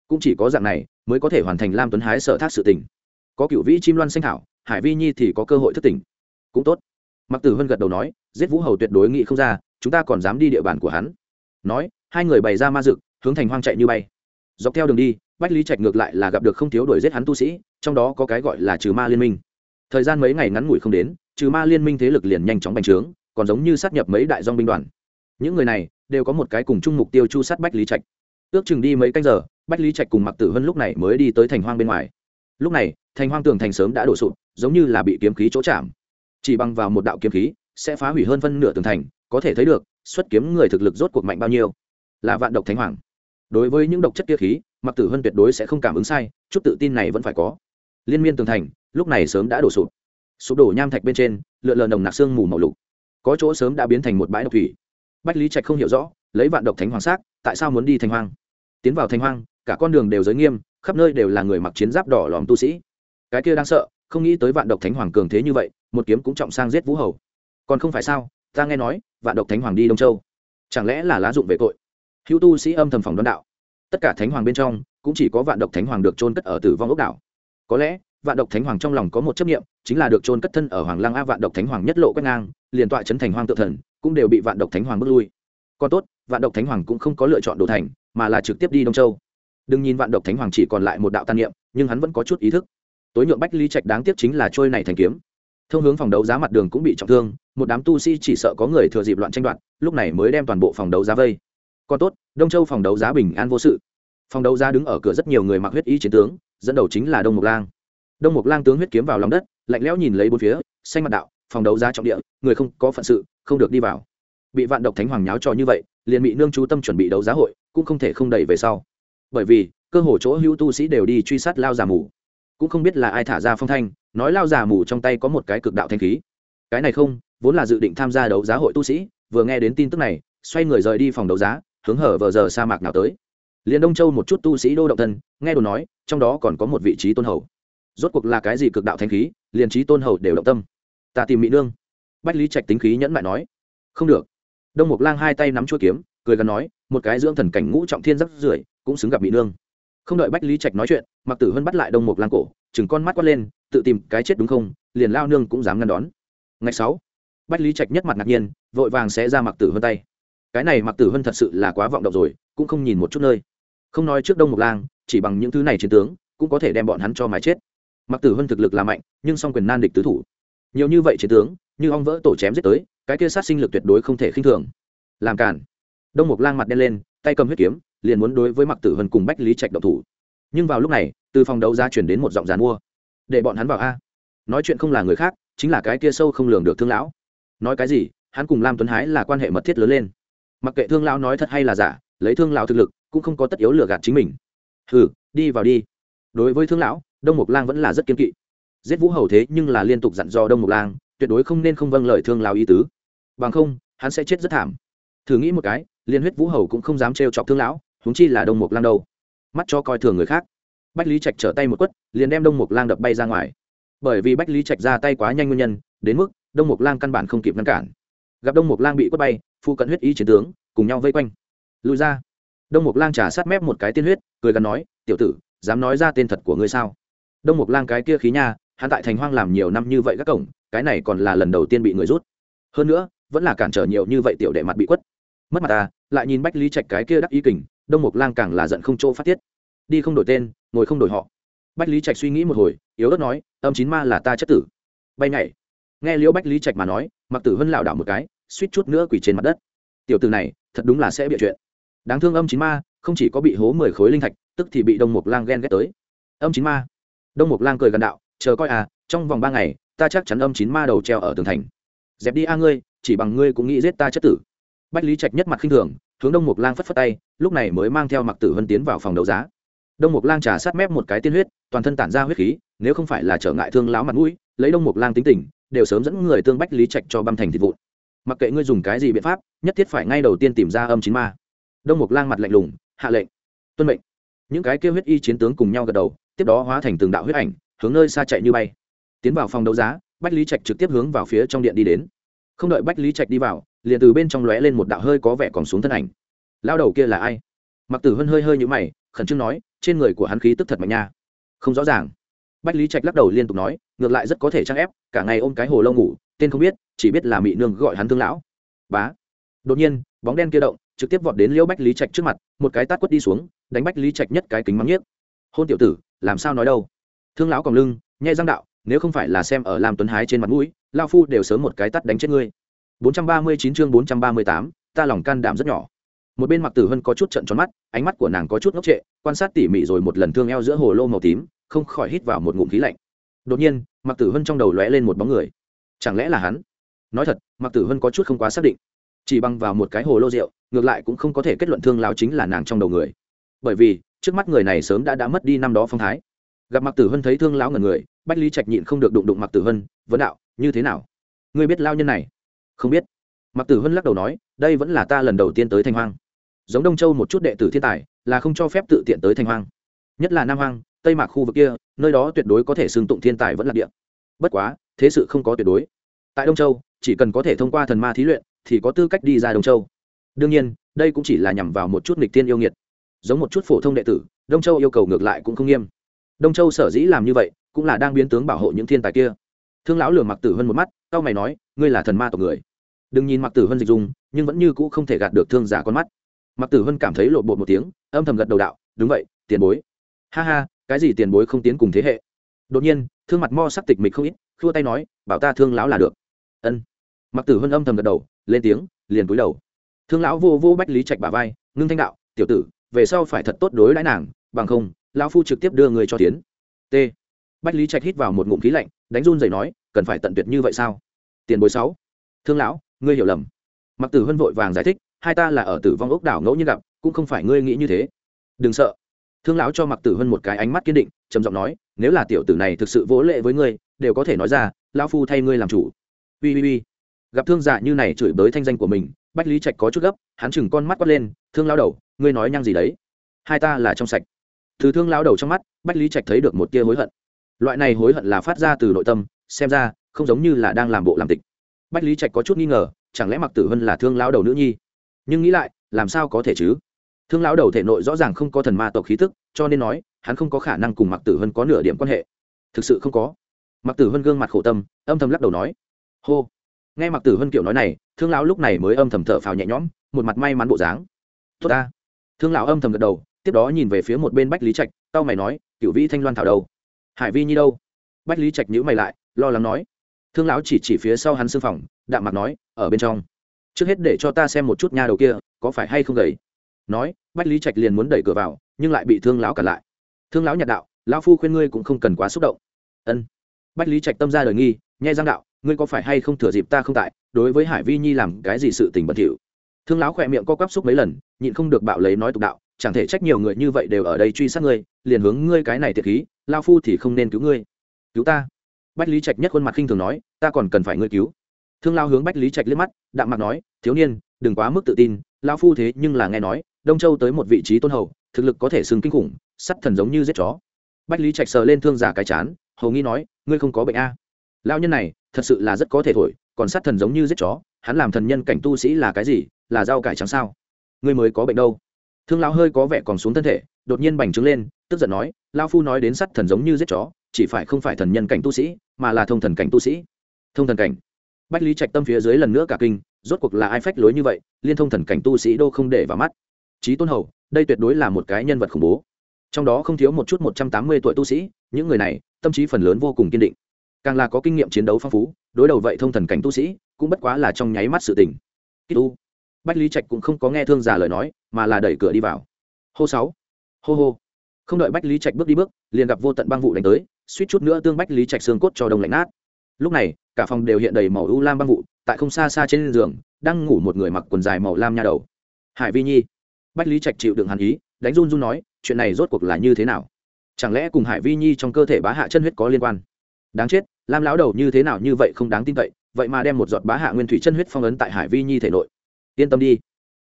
Cũng chỉ có dạng này mới có thể hoàn thành lam tuấn hái sở thác sự tình. Có cựu vĩ chim loan xanh thảo, hải vi nhi thì có cơ hội thất tỉnh. Cũng tốt. Mặc tử hân gật đầu nói, giết vũ hầu tuyệt đối nghị không ra, chúng ta còn dám đi địa bàn của hắn. Nói, hai người bày ra ma dực hướng thành hoang chạy như bay. Dọc theo đường đi, bách lý trạch ngược lại là gặp được không thiếu đuổi giết hắn tu sĩ, trong đó có cái gọi là trừ ma liên minh. Thời gian mấy ngày ngắn ngủi không đến, trừ ma liên minh thế lực liền nhanh chóng bành trướng còn giống như sát nhập mấy đại dong binh đoàn. Những người này đều có một cái cùng chung mục tiêu chu sát bách lý trạch. Ước chừng đi mấy canh giờ, bách lý trạch cùng mặc tử hân lúc này mới đi tới thành hoang bên ngoài. Lúc này, thành hoang tường thành sớm đã đổ sụp, giống như là bị kiếm khí chỗ chạm. Chỉ bằng vào một đạo kiếm khí, sẽ phá hủy hơn phân nửa tường thành, có thể thấy được, xuất kiếm người thực lực rốt cuộc mạnh bao nhiêu. Là vạn độc thánh hoàng. Đối với những độc chất kia khí mặc tử hân tuyệt đối sẽ không cảm ứng sai, chút tự tin này vẫn phải có. Liên miên tường thành, lúc này sớm đã đổ sụp. Sụp đổ nham thạch bên trên, lượn lờ nồng nặc xương mù màu lục có chỗ sớm đã biến thành một bãi độc thủy. Bách lý trạch không hiểu rõ, lấy vạn độc thánh hoàng xác, tại sao muốn đi thành hoang? Tiến vào thành hoang, cả con đường đều giới nghiêm, khắp nơi đều là người mặc chiến giáp đỏ lòm tu sĩ. Cái kia đang sợ, không nghĩ tới vạn độc thánh hoàng cường thế như vậy, một kiếm cũng trọng sang giết vũ hầu. Còn không phải sao, ta nghe nói, vạn độc thánh hoàng đi đông châu. Chẳng lẽ là lá dụng về tội? Hữu tu sĩ âm thầm phòng đón đạo. Tất cả thánh hoàng bên trong, cũng chỉ có vạn độc thánh hoàng được trôn cất ở tử vong ốc đảo. Có lẽ, vạn độc thánh hoàng trong lòng có một chấp nghiệm chính là được trôn cất thân ở hoàng lăng a vạn độc thánh hoàng nhất lộ quét ngang, liền tọa chấn thành hoang tự thần, cũng đều bị vạn độc thánh hoàng bước lui. Còn tốt, vạn độc thánh hoàng cũng không có lựa chọn đồ thành, mà là trực tiếp đi đông châu. Đừng nhìn vạn độc thánh hoàng chỉ còn lại một đạo tan niệm, nhưng hắn vẫn có chút ý thức. Tối nhượng bách ly trạch đáng tiếc chính là trôi này thành kiếm. Thông hướng phòng đấu giá mặt đường cũng bị trọng thương, một đám tu sĩ chỉ sợ có người thừa dịp loạn tranh đoạt, lúc này mới đem toàn bộ phòng đấu giá vây. Còn tốt, đông châu phòng đấu giá bình an vô sự. Phòng đấu giá đứng ở cửa rất nhiều người mặc huyết y chiến tướng, dẫn đầu chính là đông mục lang đông mục lang tướng huyết kiếm vào lòng đất, lạnh lẽo nhìn lấy bốn phía, xanh mặt đạo, phòng đấu giá trọng địa, người không có phận sự, không được đi vào. Bị vạn độc thánh hoàng nháo trò như vậy, liền bị nương chú tâm chuẩn bị đấu giá hội, cũng không thể không đẩy về sau. Bởi vì, cơ hồ chỗ hữu tu sĩ đều đi truy sát lao già mù. Cũng không biết là ai thả ra phong thanh, nói lao già mù trong tay có một cái cực đạo thanh khí. Cái này không, vốn là dự định tham gia đấu giá hội tu sĩ, vừa nghe đến tin tức này, xoay người rời đi phòng đấu giá, hướng hở vờ giờ sa mạc nào tới. Liền đông châu một chút tu sĩ đô động thân, nghe đồ nói, trong đó còn có một vị trí tôn hầu rốt cuộc là cái gì cực đạo thanh khí, liền trí tôn hầu đều động tâm. Ta tìm mỹ nương. Bách lý trạch tính khí nhẫn mại nói. Không được. Đông mục lang hai tay nắm chuỗi kiếm, cười gần nói, một cái dưỡng thần cảnh ngũ trọng thiên rắc rưởi, cũng xứng gặp mỹ nương. Không đợi bách lý trạch nói chuyện mặc tử hân bắt lại đông mục lang cổ, chừng con mắt quát lên, tự tìm cái chết đúng không, liền lao nương cũng dám ngăn đón. Ngày sáu, bách lý trạch nhất mặt ngạc nhiên, vội vàng sẽ ra mặc tử hân tay. Cái này mặc tử hân thật sự là quá vọng động rồi, cũng không nhìn một chút nơi. Không nói trước đông mục lang, chỉ bằng những thứ này chiến tướng, cũng có thể đem bọn hắn cho mái chết mặc tử hân thực lực là mạnh, nhưng song quyền nan địch tứ thủ. Nhiều như vậy chiến tướng, như ong vỡ tổ chém giết tới, cái kia sát sinh lực tuyệt đối không thể khinh thường. Làm cản đông mục lang mặt đen lên, tay cầm huyết kiếm, liền muốn đối với mặc tử hân cùng bách lý trạch độc thủ. Nhưng vào lúc này, từ phòng đấu ra chuyển đến một giọng dàn mua. Để bọn hắn vào a. Nói chuyện không là người khác, chính là cái kia sâu không lường được thương lão. Nói cái gì? Hắn cùng lam tuấn hái là quan hệ mật thiết lớn lên. Mặc kệ thương lão nói thật hay là giả, lấy thương lão thực lực, cũng không có tất yếu lừa gạt chính mình. Hừ, đi vào đi đối với thương lão, đông mục lang vẫn là rất kiên kỵ. Giết vũ hầu thế nhưng là liên tục dặn dò đông mục lang, tuyệt đối không nên không vâng lời thương lão ý tứ. Bằng không, hắn sẽ chết rất thảm. Thử nghĩ một cái, liên huyết vũ hầu cũng không dám trêu chọc thương lão, huống chi là đông mục lang đâu. Mắt cho coi thường người khác. Bách lý trạch trở tay một quất, liền đem đông mục lang đập bay ra ngoài. Bởi vì bách lý trạch ra tay quá nhanh nguyên nhân, đến mức đông mục lang căn bản không kịp ngăn cản. Gặp đông mục lang bị quất bay, phu cận huyết ý chiến tướng, cùng nhau vây quanh. Lùi ra. Đông mục lang trả sát mép một cái tiên huyết, cười gắn nói, tiểu tử dám nói ra tên thật của ngươi sao? Đông mục lang cái kia khí nha, hắn tại thành hoang làm nhiều năm như vậy các cổng, cái này còn là lần đầu tiên bị người rút. Hơn nữa, vẫn là cản trở nhiều như vậy tiểu đệ mặt bị quất. Mất mặt ta, lại nhìn bách lý trạch cái kia đắc ý kình, đông mục lang càng là giận không chỗ phát tiết. Đi không đổi tên, ngồi không đổi họ. Bách lý trạch suy nghĩ một hồi, yếu ớt nói, âm chín ma là ta chất tử. Bay nhảy. Nghe liễu bách lý trạch mà nói mặc tử vân lảo đảo một cái, suýt chút nữa quỳ trên mặt đất. Tiểu tử này, thật đúng là sẽ bịa chuyện. Đáng thương âm chín ma, không chỉ có bị hố mười khối linh thạch tức thì bị đông mục lang ghen ghét tới. Âm chín ma. Đông mục lang cười gần đạo, chờ coi à trong vòng ba ngày, ta chắc chắn âm chín ma đầu treo ở tường thành. Dẹp đi a ngươi, chỉ bằng ngươi cũng nghĩ giết ta chất tử. Bách lý trạch nhất mặt khinh thường, hướng đông mục lang phất phất tay, lúc này mới mang theo mặc tử vân tiến vào phòng đấu giá. Đông mục lang trà sát mép một cái tiên huyết, toàn thân tản ra huyết khí, nếu không phải là trở ngại thương láo mặt mũi, lấy đông mục lang tính tình, đều sớm dẫn người tương bách lý trạch cho băm thành thịt vụn. Mặc kệ ngươi dùng cái gì biện pháp, nhất thiết phải ngay đầu tiên tìm ra âm chín ma. Đông mục lang mặt lạnh lùng, hạ lệnh, tuân mệnh những cái kêu huyết y chiến tướng cùng nhau gật đầu, tiếp đó hóa thành từng đạo huyết ảnh, hướng nơi xa chạy như bay. Tiến vào phòng đấu giá, bách lý trạch trực tiếp hướng vào phía trong điện đi đến. Không đợi bách lý trạch đi vào, liền từ bên trong lóe lên một đạo hơi có vẻ còn xuống thân ảnh. Lao đầu kia là ai? Mặc tử hân hơi hơi như mày, khẩn trương nói, trên người của hắn khí tức thật mạnh nha. Không rõ ràng. Bách lý trạch lắc đầu liên tục nói, ngược lại rất có thể trang ép, cả ngày ôm cái hồ lâu ngủ, tên không biết, chỉ biết là mị nương gọi hắn thương lão. Bá. Đột nhiên, bóng đen kia động trực tiếp vọt đến liễu bách lý trạch trước mặt một cái tát quất đi xuống đánh bách lý trạch nhất cái kính mắng nhiếc. Hôn tiểu tử làm sao nói đâu? Thương lão còn lưng nhai răng đạo nếu không phải là xem ở làm tuấn hái trên mặt mũi lao phu đều sớm một cái tát đánh chết ngươi. 439 chương 438, ta lòng can đảm rất nhỏ. Một bên mặc tử hân có chút trận tròn mắt ánh mắt của nàng có chút ngốc trệ quan sát tỉ mỉ rồi một lần thương eo giữa hồ lô màu tím không khỏi hít vào một ngụm khí lạnh. Đột nhiên mặc tử hân trong đầu lóe lên một bóng người. Chẳng lẽ là hắn? Nói thật mặc tử hân có chút không quá xác định chỉ bằng vào một cái hồ lô rượu, ngược lại cũng không có thể kết luận thương lao chính là nàng trong đầu người. Bởi vì, trước mắt người này sớm đã đã mất đi năm đó phong thái. Gặp mặc tử hân thấy thương lão ngần người, bách lý trạch nhịn không được đụng đụng mặc tử hân, vấn đạo, như thế nào? Ngươi biết lao nhân này? Không biết. Mặc tử hân lắc đầu nói, đây vẫn là ta lần đầu tiên tới thanh hoang. Giống đông châu một chút đệ tử thiên tài, là không cho phép tự tiện tới thanh hoang. Nhất là nam hoang, tây mạc khu vực kia, nơi đó tuyệt đối có thể xưng tụng thiên tài vẫn là địa. Bất quá, thế sự không có tuyệt đối. Tại đông châu, chỉ cần có thể thông qua thần ma thí luyện thì có tư cách đi ra đông châu. Đương nhiên, đây cũng chỉ là nhằm vào một chút nghịch tiên yêu nghiệt. Giống một chút phổ thông đệ tử, đông châu yêu cầu ngược lại cũng không nghiêm. Đông châu sở dĩ làm như vậy, cũng là đang biến tướng bảo hộ những thiên tài kia. Thương lão lừa mặc tử hơn một mắt tao mày nói, ngươi là thần ma tộc người. Đừng nhìn mặc tử hơn dịch dung, nhưng vẫn như cũ không thể gạt được thương giả con mắt. Mặc tử hân cảm thấy lộ bột một tiếng, âm thầm gật đầu đạo, đúng vậy, tiền bối. Ha ha, cái gì tiền bối không tiến cùng thế hệ? Đột nhiên, thương mặt mo sắc tịch mịch không ít, khua tay nói, bảo ta thương lão là được. Ân. Mặc tử hân âm thầm gật đầu lên tiếng, liền cúi đầu. Thương lão vô vô bách lý trạch bà vai, ngưng thanh đạo, tiểu tử, về sau phải thật tốt đối đãi nàng, bằng không, lão phu trực tiếp đưa người cho tiến. T. Bách lý trạch hít vào một ngụm khí lạnh, đánh run dậy nói, cần phải tận tuyệt như vậy sao? Tiền bối sáu. Thương lão, ngươi hiểu lầm. Mặc tử hân vội vàng giải thích, hai ta là ở tử vong ốc đảo ngẫu nhiên gặp, cũng không phải ngươi nghĩ như thế. Đừng sợ. Thương lão cho mặc tử hân một cái ánh mắt kiên định, trầm giọng nói, nếu là tiểu tử này thực sự vỗ lệ với ngươi, đều có thể nói ra, lão phu thay ngươi làm chủ. Ui ui ui gặp thương giả như này chửi bới thanh danh của mình, bách lý trạch có chút gấp, hắn chừng con mắt quát lên, thương lão đầu, ngươi nói nhăng gì đấy? Hai ta là trong sạch. Từ thương lão đầu trong mắt, bách lý trạch thấy được một tia hối hận. Loại này hối hận là phát ra từ nội tâm, xem ra, không giống như là đang làm bộ làm tịch. Bách lý trạch có chút nghi ngờ, chẳng lẽ mặc tử hân là thương lão đầu nữ nhi? Nhưng nghĩ lại, làm sao có thể chứ? Thương lão đầu thể nội rõ ràng không có thần ma tộc khí tức, cho nên nói, hắn không có khả năng cùng mặc tử hân có nửa điểm quan hệ. Thực sự không có. Mặc tử hân gương mặt khổ tâm, âm thầm lắc đầu nói, hô nghe mặc tử hân kiểu nói này, thương lão lúc này mới âm thầm thở phào nhẹ nhõm, một mặt may mắn bộ dáng. Tốt ta. Thương lão âm thầm gật đầu, tiếp đó nhìn về phía một bên bách lý trạch tao mày nói cựu vĩ thanh loan thảo đâu? Hải vi nhi đâu? Bách lý trạch nhữ mày lại, lo lắng nói. Thương lão chỉ chỉ phía sau hắn xương phòng, đạm mặt nói, ở bên trong. Trước hết để cho ta xem một chút nha đầu kia, có phải hay không gầy? Nói, bách lý trạch liền muốn đẩy cửa vào, nhưng lại bị thương lão cản lại. Thương lão nhạt đạo, lão phu khuyên ngươi cũng không cần quá xúc động. Ân. Bách lý trạch tâm ra đời nghi, nhai giang đạo ngươi có phải hay không thừa dịp ta không tại, đối với hải vi nhi làm cái gì sự tình bẩn thỉu thương lão khỏe miệng co quắp xúc mấy lần, nhịn không được bạo lấy nói tục đạo, chẳng thể trách nhiều người như vậy đều ở đây truy sát ngươi, liền hướng ngươi cái này thiệt khí, lao phu thì không nên cứu ngươi. Cứu ta? Bách lý trạch nhất khuôn mặt khinh thường nói, ta còn cần phải ngươi cứu. Thương lao hướng bách lý trạch liếc mắt, đạm mặt nói, thiếu niên, đừng quá mức tự tin, lao phu thế nhưng là nghe nói, đông châu tới một vị trí tôn hầu, thực lực có thể xưng kinh khủng, sắt thần giống như giết chó. Bách lý trạch sờ lên thương giả cái chán, hầu nghi nói, ngươi không có bệnh a? Lao nhân này, thật sự là rất có thể thổi, còn sát thần giống như giết chó, hắn làm thần nhân cảnh tu sĩ là cái gì, là rau cải trắng sao? Ngươi mới có bệnh đâu. Thương lao hơi có vẻ còn xuống thân thể, đột nhiên bành trướng lên, tức giận nói lao phu nói đến sát thần giống như giết chó, chỉ phải không phải thần nhân cảnh tu sĩ, mà là thông thần cảnh tu sĩ. Thông thần cảnh. Bách lý trạch tâm phía dưới lần nữa cả kinh, rốt cuộc là ai phách lối như vậy, liên thông thần cảnh tu sĩ đô không để vào mắt. Trí tôn hầu, đây tuyệt đối là một cái nhân vật khủng bố. Trong đó không thiếu một chút một trăm tám mươi tuổi tu sĩ, những người này, tâm trí phần lớn vô cùng kiên định càng là có kinh nghiệm chiến đấu phong phú, đối đầu vậy thông thần cảnh tu sĩ, cũng bất quá là trong nháy mắt sự tình. Tu. Bách lý trạch cũng không có nghe thương giả lời nói, mà là đẩy cửa đi vào. Hô sáu. Hô hô. Không đợi bách lý trạch bước đi bước, liền gặp vô tận băng vụ đánh tới, suýt chút nữa tương bách lý trạch xương cốt cho đông lạnh nát. Lúc này, cả phòng đều hiện đầy màu u lam băng vụ, tại không xa xa trên giường, đang ngủ một người mặc quần dài màu lam nha đầu. Hải vi nhi. Bách lý trạch chịu đựng hàn ý, đánh run run nói, chuyện này rốt cuộc là như thế nào? Chẳng lẽ cùng hải vi nhi trong cơ thể bá hạ chân huyết có liên quan? Đáng chết, lam lão đầu như thế nào như vậy không đáng tin cậy, vậy mà đem một giọt bá hạ nguyên thủy chân huyết phong ấn tại hải vi nhi thể nội. Yên tâm đi.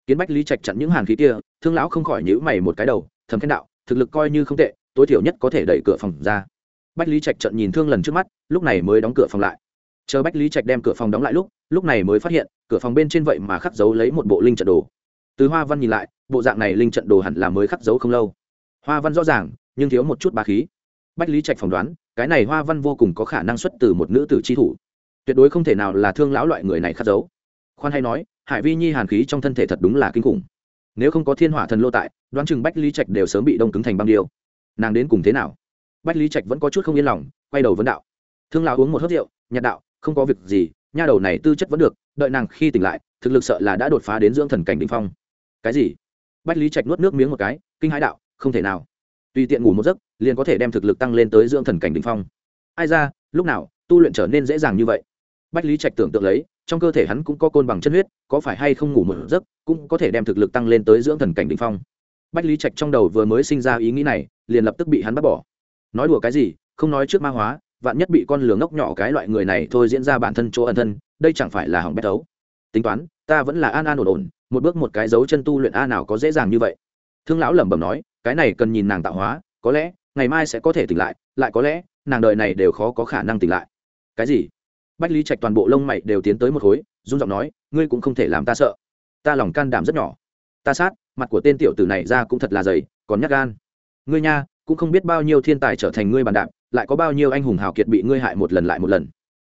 Kiến bách lý trạch chặn những hàn khí kia, thương lão không khỏi nhữ mày một cái đầu, thầm khen đạo, thực lực coi như không tệ, tối thiểu nhất có thể đẩy cửa phòng ra. Bách lý trạch trận nhìn thương lần trước mắt, lúc này mới đóng cửa phòng lại. Chờ bách lý trạch đem cửa phòng đóng lại lúc lúc này mới phát hiện, cửa phòng bên trên vậy mà khắc dấu lấy một bộ linh trận đồ. Từ hoa văn nhìn lại, bộ dạng này linh trận đồ hẳn là mới khắc dấu không lâu. Hoa văn rõ ràng, nhưng thiếu một chút bá khí. Bách lý trạch phỏng đoán cái này hoa văn vô cùng có khả năng xuất từ một nữ tử chi thủ. Tuyệt đối không thể nào là thương lão loại người này khắc dấu. Khoan hay nói, hải vi nhi hàn khí trong thân thể thật đúng là kinh khủng. Nếu không có thiên hỏa thần lô tại, đoán chừng bách lý trạch đều sớm bị đông cứng thành băng điêu. Nàng đến cùng thế nào? Bách lý trạch vẫn có chút không yên lòng, quay đầu vấn đạo. Thương lão uống một hớt rượu, nhạt đạo, không có việc gì, nha đầu này tư chất vẫn được, đợi nàng khi tỉnh lại, thực lực sợ là đã đột phá đến dưỡng thần cảnh đ ỉ n h phong. Cái gì? Bách lý trạch nuốt nước miếng một cái, kinh hãi đạo, không thể nào tùy tiện ngủ một giấc, liền có thể đem thực lực tăng lên tới dưỡng thần cảnh đ ỉ n h phong. Ai ra, lúc nào, tu luyện trở nên dễ dàng như vậy? Bách lý trạch tưởng tượng lấy, trong cơ thể hắn cũng có côn bằng chân huyết, có phải hay không ngủ một giấc, cũng có thể đem thực lực tăng lên tới dưỡng thần cảnh đ ỉ n h phong. Bách lý trạch trong đầu vừa mới sinh ra ý nghĩ này, liền lập tức bị hắn bắt bỏ. Nói đùa cái gì, không nói trước ma hóa, vạn nhất bị con lửa ngốc nhỏ cái loại người này thôi diễn ra bản thân chỗ ẩn thân, đây chẳng phải là hỏng bét đấu tính toán, ta vẫn là an an ổn ổn, một bước một cái dấu chân tu luyện a nào có dễ dàng như vậy? Thương lão lẩm bẩm nói, cái này cần nhìn nàng tạo hóa, có lẽ ngày mai sẽ có thể tỉnh lại lại có lẽ nàng đời này đều khó có khả năng tỉnh lại. Cái gì? Bách lý trạch toàn bộ lông mày đều tiến tới một khối, run giọng nói, ngươi cũng không thể làm ta sợ. Ta lòng can đảm rất nhỏ. Ta sát, mặt của tên tiểu tử này ra cũng thật là dày, còn nhắc gan. Ngươi nha, cũng không biết bao nhiêu thiên tài trở thành ngươi bàn đạp, lại có bao nhiêu anh hùng hào kiệt bị ngươi hại một lần lại một lần.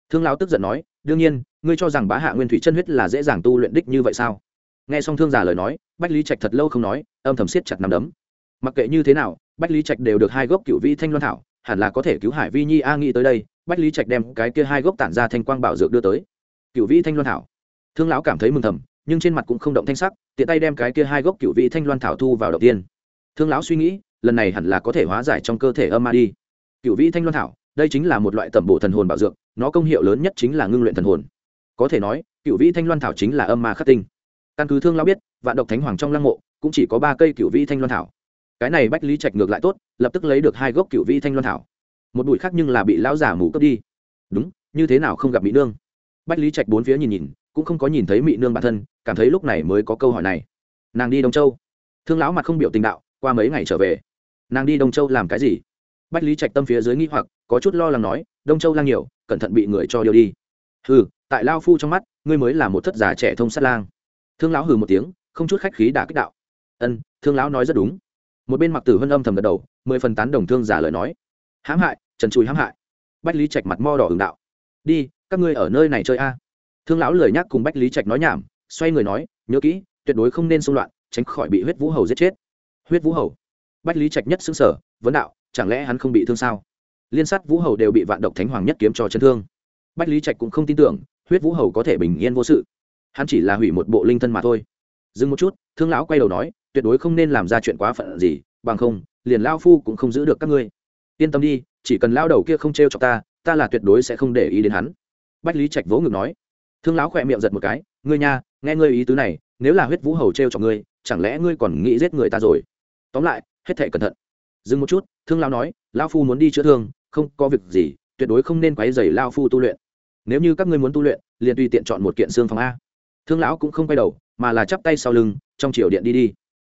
Thương lão tức giận nói, đương nhiên, ngươi cho rằng bá hạ nguyên thủy chân huyết là dễ dàng tu luyện đích như vậy sao? Nghe xong thương giả lời nói, bách lý trạch thật lâu không nói, âm thầm siết chặt nằm đấm. Mặc kệ như thế nào, bách lý trạch đều được hai gốc cựu vĩ thanh loan thảo, hẳn là có thể cứu hải vi nhi a nghĩ tới đây, bách lý trạch đem cái kia hai gốc tản ra thanh quang bảo dược đưa tới. Cựu vĩ thanh loan thảo. Thương lão cảm thấy mừng thầm, nhưng trên mặt cũng không động thanh sắc, tiện tay đem cái kia hai gốc cựu vĩ thanh loan thảo thu vào đầu tiên. Thương lão suy nghĩ, lần này hẳn là có thể hóa giải trong cơ thể âm ma đi. Cựu vĩ thanh loan thảo, đây chính là một loại tẩm bổ thần hồn bảo dược, nó công hiệu lớn nhất chính là ngưng luyện thần hồn. Có thể nói cựu vĩ thanh loan thảo chính là âm ma khắc tinh căn cứ thương lão biết, vạn độc thánh hoàng trong lăng mộ cũng chỉ có ba cây cựu vi thanh loan thảo. Cái này bách lý trạch ngược lại tốt, lập tức lấy được hai gốc cựu vi thanh loan thảo. Một bụi khác nhưng là bị lão giả mù cướp đi. Đúng, như thế nào không gặp mỹ nương? Bách lý trạch bốn phía nhìn nhìn, cũng không có nhìn thấy mỹ nương bản thân, cảm thấy lúc này mới có câu hỏi này. Nàng đi đông châu. Thương lão mặt không biểu tình đạo, qua mấy ngày trở về. Nàng đi đông châu làm cái gì? Bách lý trạch tâm phía dưới nghĩ hoặc, có chút lo lắng nói, đông châu lang nhiều, cẩn thận bị người cho điều đi. Ừ tại lao phu trong mắt, ngươi mới là một thất giả trẻ thông sát lang thương lão hừ một tiếng, không chút khách khí đả kích đạo. Ân, thương lão nói rất đúng. Một bên mặc tử hân âm thầm gật đầu, mười phần tán đồng thương giả lời nói. Hãm hại, trần chùi m hại. Bách lý trạch mặt mo đỏ hưởng đạo. Đi, các ngươi ở nơi này chơi a. Thương lão lời nhắc cùng bách lý trạch nói nhảm, xoay người nói, nhớ kỹ, tuyệt đối không nên xung loạn, tránh khỏi bị huyết vũ hầu giết chết. Huyết vũ hầu? Bách lý trạch nhất xứng sở vấn đạo, chẳng lẽ hắn không bị thương sao? Liên sát vũ hầu đều bị vạn độc thánh hoàng nhất kiếm cho chấn thương. Bách lý trạch cũng không tin tưởng, huyết vũ hầu có thể bình yên vô sự hắn chỉ là hủy một bộ linh thân mà thôi. Dừng một chút, thương lão quay đầu nói, tuyệt đối không nên làm ra chuyện quá phận gì, bằng không, liền lao phu cũng không giữ được các ngươi. Yên tâm đi, chỉ cần lao đầu kia không t r e o chọc ta ta là tuyệt đối sẽ không để ý đến hắn. Bách lý trạch vỗ ngực nói. Thương lão khỏe miệng giật một cái, ngươi nha, nghe ngươi ý tứ này, nếu là huyết vũ hầu t r e o chọc ngươi, chẳng lẽ ngươi còn nghĩ giết người ta rồi? Tóm lại, hết thể cẩn thận. Dừng một chút, thương lão nói lao phu muốn đi chữa thương, không có việc gì, tuyệt đối không nên quáy dày lao phu tu luyện. Nếu như các ngươi muốn tu luyện, liền tùy tiện chọn một kiện xương phòng a thương lão cũng không quay đầu, mà là chắp tay sau lưng, trong triều điện đi đi.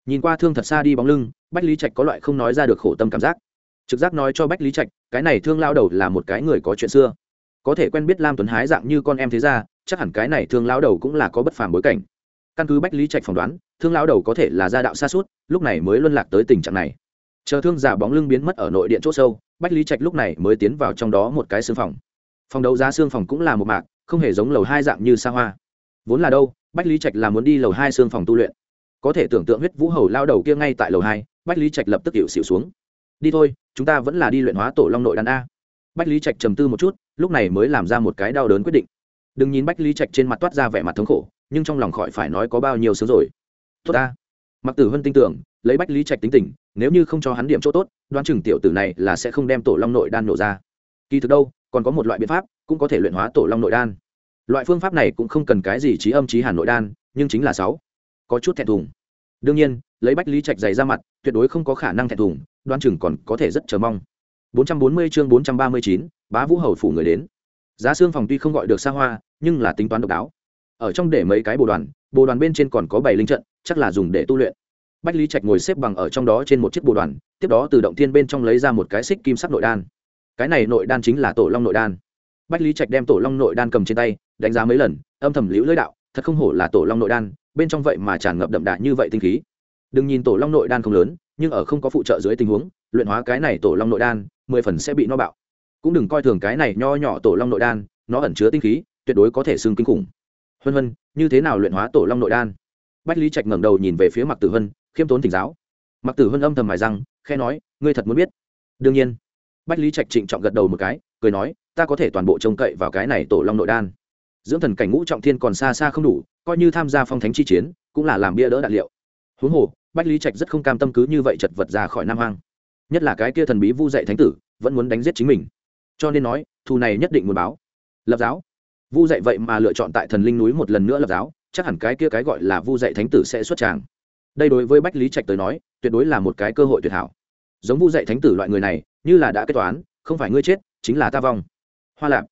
Nhìn qua thương thật xa đi bóng lưng, bách lý trạch có loại không nói ra được khổ tâm cảm giác. Trực giác nói cho bách lý trạch, cái này thương lao đầu là một cái người có chuyện xưa. Có thể quen biết lam tuấn hái dạng như con em thế ra chắc hẳn cái này thương lao đầu cũng là có bất phàm bối cảnh. Căn cứ bách lý trạch phỏng đoán, thương lao đầu có thể là gia đạo xa suốt, lúc này mới luân lạc tới tình trạng này. Chờ thương giả bóng lưng biến mất ở nội điện c h ỗ sâu, bách lý trạch lúc này mới tiến vào trong đó một cái xương phòng. Phòng đấu giá xương phòng cũng là một mạc, không hề giống lầu hai dạng như xa hoa vốn là đâu, bách lý trạch là muốn đi lầu hai xương phòng tu luyện. Có thể tưởng tượng huyết vũ hầu lao đầu kia ngay tại lầu hai, bách lý trạch lập tức hiệu xịu xuống. Đi thôi, chúng ta vẫn là đi luyện hóa tổ long nội đàn a. Bách lý trạch trầm tư một chút, lúc này mới làm ra một cái đau đớn quyết định. Đừng nhìn bách lý trạch trên mặt toát ra vẻ mặt thống khổ, nhưng trong lòng khỏi phải nói có bao nhiêu sướng rồi. Tốt ta. Mặc tử hân tin tưởng, lấy bách lý trạch tính tình, nếu như không cho hắn điểm chỗ tốt, đoán chừng tiểu tử này là sẽ không đem tổ long nội đan nổ ra. Kỳ thực đâu, còn có một loại biện pháp, cũng có thể luyện hóa tổ long nội đan loại phương pháp này cũng không cần cái gì trí âm trí hàn nội đan nhưng chính là sáu. Có chút thẹn thùng. Đương nhiên lấy bách lý trạch dày ra mặt tuyệt đối không có khả năng thẹn thùng đoan chừng còn có thể rất chờ mong. 440 chương 439, bá vũ hầu phủ người đến. Giá xương phòng tuy không gọi được xa hoa nhưng là tính toán độc đáo. Ở trong để mấy cái bồ đoàn bồ đoàn bên trên còn có bảy linh trận chắc là dùng để tu luyện. Bách lý trạch ngồi xếp bằng ở trong đó trên một chiếc bồ đoàn tiếp đó từ động thiên bên trong lấy ra một cái xích kim sắc nội đan. Cái này nội đan chính là tổ long nội đan. Bách lý trạch đem tổ long nội đan cầm trên tay đánh giá mấy lần, âm thầm liễu lưỡi đạo, thật không hổ là tổ long nội đan, bên trong vậy mà tràn ngập đậm đà như vậy tinh khí. Đừng nhìn tổ long nội đan không lớn, nhưng ở không có phụ trợ dưới tình huống, luyện hóa cái này tổ long nội đan, mười phần sẽ bị no bạo. Cũng đừng coi thường cái này nho nhỏ tổ long nội đan, nó ẩn chứa tinh khí, tuyệt đối có thể xương kinh khủng. Huân huân, như thế nào luyện hóa tổ long nội đan? Bách lý trạch ngẩng đầu nhìn về phía mặc tử hân khiêm tốn thỉnh giáo. Mặc tử hân âm thầm mài răng khe nói, ngươi thật muốn biết? Đương nhiên. Bách lý trạch trịnh trọng gật đầu một cái, cười nói, ta có thể toàn bộ trông cậy vào cái này tổ long nội đan dưỡng thần cảnh ngũ trọng thiên còn xa xa không đủ, coi như tham gia phong thánh chi chiến, cũng là làm bia đỡ đạn liệu. Huống hồ, bách lý trạch rất không cam tâm cứ như vậy chật vật ra khỏi nam hoang. Nhất là cái kia thần bí vu dạy thánh tử, vẫn muốn đánh giết chính mình. Cho nên nói, thù này nhất định muốn báo. Lập giáo. Vu dạy vậy mà lựa chọn tại thần linh núi một lần nữa lập giáo, chắc hẳn cái kia cái gọi là vu dạy thánh tử sẽ xuất tràng. Đây đối với bách lý trạch tới nói, tuyệt đối là một cái cơ hội tuyệt hảo. Giống vu dạy thánh tử loại người này, như là đã kết toán, không phải ngươi chết, chính là ta vong. Hoa lạp.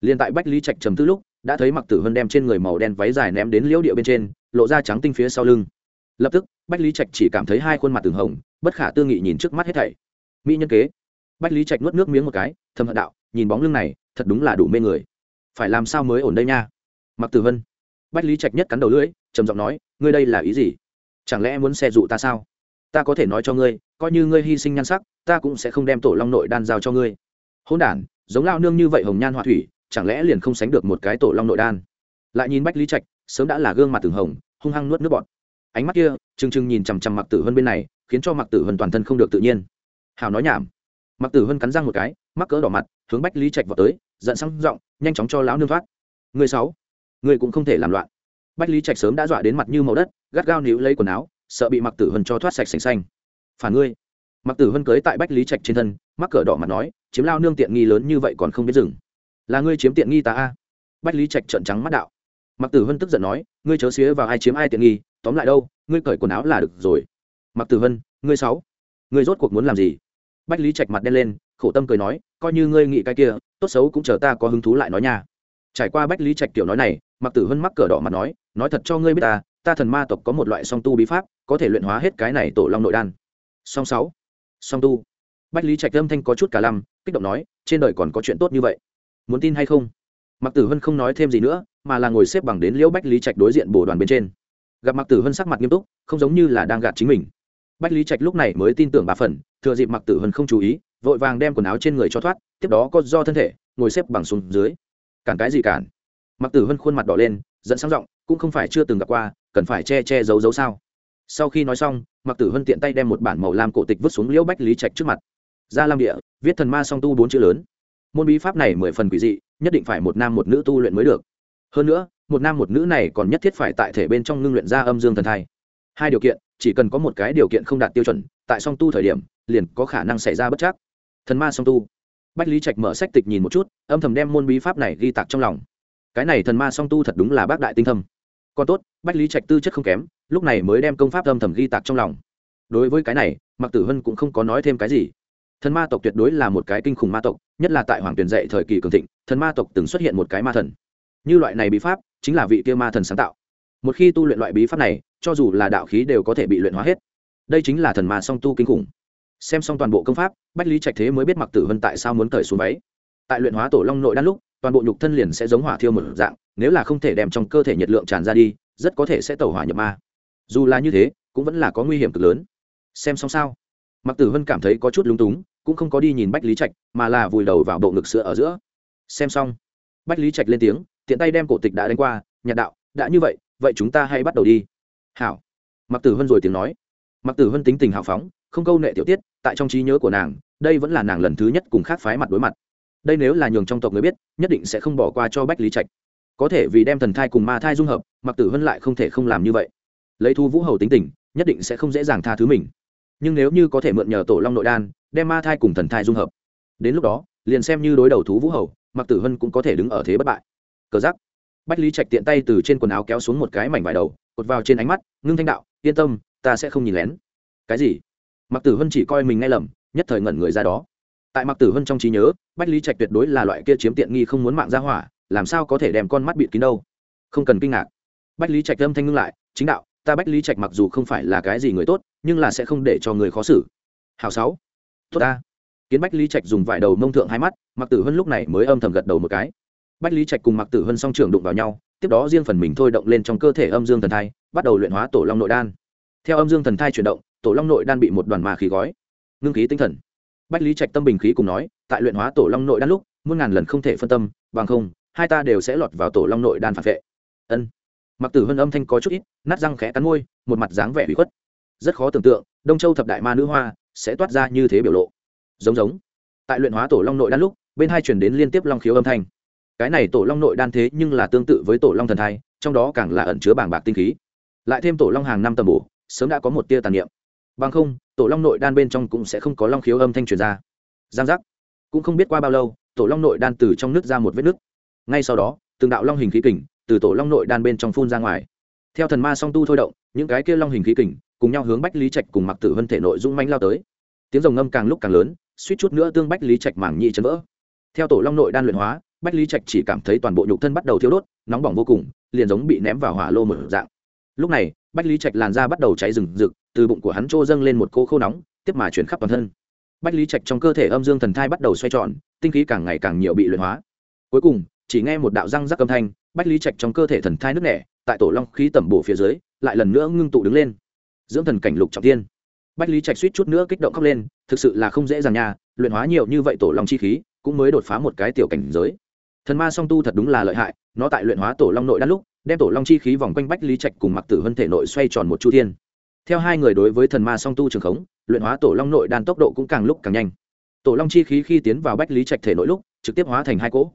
Liền tại bách lý trạch trầm tư lúc đã thấy mặc tử hân đem trên người màu đen váy dài ném đến liễu địa bên trên, lộ ra trắng tinh phía sau lưng. Lập tức, bách lý trạch chỉ cảm thấy hai khuôn mặt từng hồng, bất khả tư nghị nhìn trước mắt hết thảy. Mỹ nhân kế. Bách lý trạch nuốt nước miếng một cái, thầm hận đạo, nhìn bóng lưng này, thật đúng là đủ mê người. Phải làm sao mới ổn đây nha? Mặc tử vân bách lý trạch nhất cắn đầu lưỡi, trầm giọng nói, ngươi đây là ý gì? Chẳng lẽ muốn xe dụ ta sao? Ta có thể nói cho ngươi, coi như ngươi hy sinh nhan sắc, ta cũng sẽ không đem tổ long nội đan giao cho ngươi. Hôn đản, giống lao nương như vậy hồng nhan họa thủy chẳng lẽ liền không sánh được một cái tổ long nội đan? Lại nhìn bách lý trạch, sớm đã là gương mặt từng hồng, hung hăng nuốt nước bọt. Ánh mắt kia, trừng trừng nhìn chằm chằm mặc tử hơn bên này, khiến cho mặc tử hơn toàn thân không được tự nhiên. Hào nói nhảm. Mặc tử hơn cắn răng một cái, mắc cỡ đỏ mặt, hướng bách lý trạch vào tới, giận sang giọng, nhanh chóng cho lão nương thoát. Người sáu, người cũng không thể làm loạn. Bách lý trạch sớm đã dọa đến mặt như màu đất, gắt gao níu lấy quần áo, sợ bị mặc tử hơn cho thoát sạch sành xanh. Phản ngươi. Mặc tử hơn cưới tại bách lý trạch trên thân, mắc cỡ đỏ mặt nói, chiếm lao nương tiện nghi lớn như vậy còn không biết dừng là ngươi chiếm tiện nghi ta a? Bách lý trạch trợn trắng mắt đạo. Mặc tử hân tức giận nói, ngươi chớ xía vào ai chiếm ai tiện nghi, tóm lại đâu, ngươi cởi quần áo là được rồi. Mặc tử hân, ngươi sáu ngươi rốt cuộc muốn làm gì? Bách lý trạch mặt đen lên, khổ tâm cười nói, coi như ngươi nghĩ cái kia, tốt xấu cũng chờ ta có hứng thú lại nói nha. Trải qua bách lý trạch kiểu nói này mặc tử hân mắc cờ đỏ mặt nói nói thật cho ngươi biết ta ta thần ma tộc có một loại song tu bí pháp, có thể luyện hóa hết cái này tổ long nội đan. Song sáu. Song tu. Bách lý trạch âm thanh có chút cả lăm, kích động nói, trên đời còn có chuyện tốt như vậy muốn tin hay không? Mặc tử hân không nói thêm gì nữa, mà là ngồi xếp bằng đến liễu bách lý trạch đối diện bồ đoàn bên trên. Gặp mặc tử hân sắc mặt nghiêm túc, không giống như là đang gạt chính mình. Bách lý trạch lúc này mới tin tưởng bà phần, thừa dịp mặc tử hân không chú ý, vội vàng đem quần áo trên người cho thoát, tiếp đó có do thân thể, ngồi xếp bằng xuống dưới. Cản cái gì cản? Mặc tử hân khuôn mặt đỏ lên dẫn sang giọng, cũng không phải chưa từng gặp qua, cần phải che che giấu giấu sao? Sau khi nói xong mặc tử hân tiện tay đem một bản màu lam cổ tịch vứt xuống liễu bách lý trạch trước mặt. Ra lam địa, viết thần ma song tu bốn chữ lớn môn bí pháp này mười phần quỷ dị, nhất định phải một nam một nữ tu luyện mới được. Hơn nữa, một nam một nữ này còn nhất thiết phải tại thể bên trong ngưng luyện ra âm dương thần thai. Hai điều kiện, chỉ cần có một cái điều kiện không đạt tiêu chuẩn, tại song tu thời điểm, liền có khả năng xảy ra bất chắc. Thần ma song tu. Bách lý trạch mở sách tịch nhìn một chút, âm thầm đem môn bí pháp này ghi tạc trong lòng. Cái này thần ma song tu thật đúng là bác đại tinh thâm. Còn tốt, bách lý trạch tư chất không kém, lúc này mới đem công pháp âm thầm ghi tạc trong lòng. Đối với cái này mặc tử hân cũng không có nói thêm cái gì thần ma tộc tuyệt đối là một cái kinh khủng ma tộc, nhất là tại hoàng tuyền dạy thời kỳ cường thịnh, thần ma tộc từng xuất hiện một cái ma thần. Như loại này bí pháp, chính là vị kia ma thần sáng tạo. Một khi tu luyện loại bí pháp này, cho dù là đạo khí đều có thể bị luyện hóa hết. Đây chính là thần ma song tu kinh khủng. Xem xong toàn bộ công pháp, bách lý trạch thế mới biết mặc tử vân tại sao muốn cởi xuống váy. Tại luyện hóa tổ long nội đan lúc, toàn bộ nhục thân liền sẽ giống hỏa thiêu một dạng, nếu là không thể đem trong cơ thể nhiệt lượng tràn ra đi, rất có thể sẽ tẩu hỏa nhập ma. Dù là như thế, cũng vẫn là có nguy hiểm cực lớn. Xem xong sao? Mặc tử vân cảm thấy có chút lúng túng cũng không có đi nhìn bách lý trạch, mà là vùi đầu vào bộ ngực sữa ở giữa. Xem xong, bách lý trạch lên tiếng, tiện tay đem cổ tịch đã đánh qua nhạt đạo, đã như vậy vậy chúng ta hãy bắt đầu đi. Hảo. Mặc tử hân rồi tiếng nói. Mặc tử hân tính tình hào phóng, không câu nệ tiểu tiết, tại trong trí nhớ của nàng, đây vẫn là nàng lần thứ nhất cùng khác phái mặt đối mặt. Đây nếu là nhường trong tộc người biết, nhất định sẽ không bỏ qua cho bách lý trạch. Có thể vì đem thần thai cùng ma thai dung hợp mặc tử hân lại không thể không làm như vậy. Lấy thu vũ hầu tính tình, nhất định sẽ không dễ dàng tha thứ mình nhưng nếu như có thể mượn nhờ tổ long nội đan, đem ma thai cùng thần thai dung hợp. Đến lúc đó, liền xem như đối đầu thú vũ hầu mặc tử hân cũng có thể đứng ở thế bất bại. Cờ giắc. Bách lý trạch tiện tay từ trên quần áo kéo xuống một cái mảnh vải đầu, cột vào trên ánh mắt, ngưng thanh đạo, yên tâm, ta sẽ không nhìn lén. Cái gì? Mặc tử hân chỉ coi mình nghe lầm, nhất thời ngẩn người ra đó. Tại mặc tử hân trong trí nhớ, bách lý trạch tuyệt đối là loại kia chiếm tiện nghi không muốn mạng ra hỏa, làm sao có thể đem con mắt bịt kín đâu? Không cần kinh ngạc. Bách lý trạch âm thanh ngưng lại, chính đạo ta bách lý trạch mặc dù không phải là cái gì người tốt, nhưng là sẽ không để cho người khó xử. Hào sáu. Tốt ta. Kiến bách lý trạch dùng vải đầu mông thượng hai mắt mặc tử hân lúc này mới âm thầm gật đầu một cái. Bách lý trạch cùng mặc tử hân song trường đụng vào nhau, tiếp đó riêng phần mình thôi động lên trong cơ thể âm dương thần thai, bắt đầu luyện hóa tổ long nội đan. Theo âm dương thần thai chuyển động, tổ long nội đan bị một đoàn mà khí gói, ngưng khí tinh thần. Bách lý trạch tâm bình khí cùng nói, tại luyện hóa tổ long nội đan lúc, muôn ngàn lần không thể phân tâm, bằng không, hai ta đều sẽ lọt vào tổ long nội đan phản vệ. Ân mặc tử hân âm thanh có chút ít, nát răng khẽ cắn môi, một mặt dáng vẻ bị khuất. Rất khó tưởng tượng, đông châu thập đại ma nữ hoa sẽ toát ra như thế biểu lộ. Giống giống. Tại luyện hóa tổ long nội đan lúc, bên hai chuyển đến liên tiếp long khiếu âm thanh. Cái này tổ long nội đan thế nhưng là tương tự với tổ long thần thai, trong đó càng là ẩn chứa bảng bạc tinh khí. Lại thêm tổ long hàng năm tầm bổ, sớm đã có một tia tàn niệm. Bằng không, tổ long nội đan bên trong cũng sẽ không có long khiếu âm thanh truyền ra. Giang giác. Cũng không biết qua bao lâu, tổ long nội đan từ trong nước ra một vết nước ngay sau đó, từng đạo long hình khí kình từ tổ long nội đan bên trong phun ra ngoài. Theo thần ma song tu thôi động, những cái kia long hình khí kình cùng nhau hướng bách lý trạch cùng mặc tử vân thể nội dung manh lao tới. Tiếng rồng ngâm càng lúc càng lớn, suýt chút nữa tương bách lý trạch mảng nhị chấn vỡ. Theo tổ long nội đan luyện hóa, bách lý trạch chỉ cảm thấy toàn bộ nhục thân bắt đầu thiếu đốt, nóng bỏng vô cùng, liền giống bị ném vào hỏa lô mở dạng. Lúc này, bách lý trạch làn da bắt đầu cháy rừng rực, từ bụng của hắn trô dâng lên một cô khô nóng, tiếp mà chuyển khắp toàn thân. Bách lý trạch trong cơ thể âm dương thần thai bắt đầu xoay tròn, tinh khí càng ngày càng nhiều bị luyện hóa. Cuối cùng, chỉ nghe một đạo răng rắc âm thanh bách lý trạch trong cơ thể thần thai nước nẻ, tại tổ long khí tẩm bổ phía dưới, lại lần nữa ngưng tụ đứng lên. Dưỡng thần cảnh lục trọng tiên. Bách lý trạch suýt chút nữa kích động khóc lên, thực sự là không dễ dàng nha, luyện hóa nhiều như vậy tổ long chi khí, cũng mới đột phá một cái tiểu cảnh giới. Thần ma song tu thật đúng là lợi hại, nó tại luyện hóa tổ long nội đan lúc, đem tổ long chi khí vòng quanh bách lý trạch cùng mặc tử hân thể nội xoay tròn một chu thiên. Theo hai người đối với thần ma song tu trường khống, luyện hóa tổ long nội đan tốc độ cũng càng lúc càng nhanh. Tổ long chi khí khi tiến vào bách lý trạch thể nội lúc, trực tiếp hóa thành hai cỗ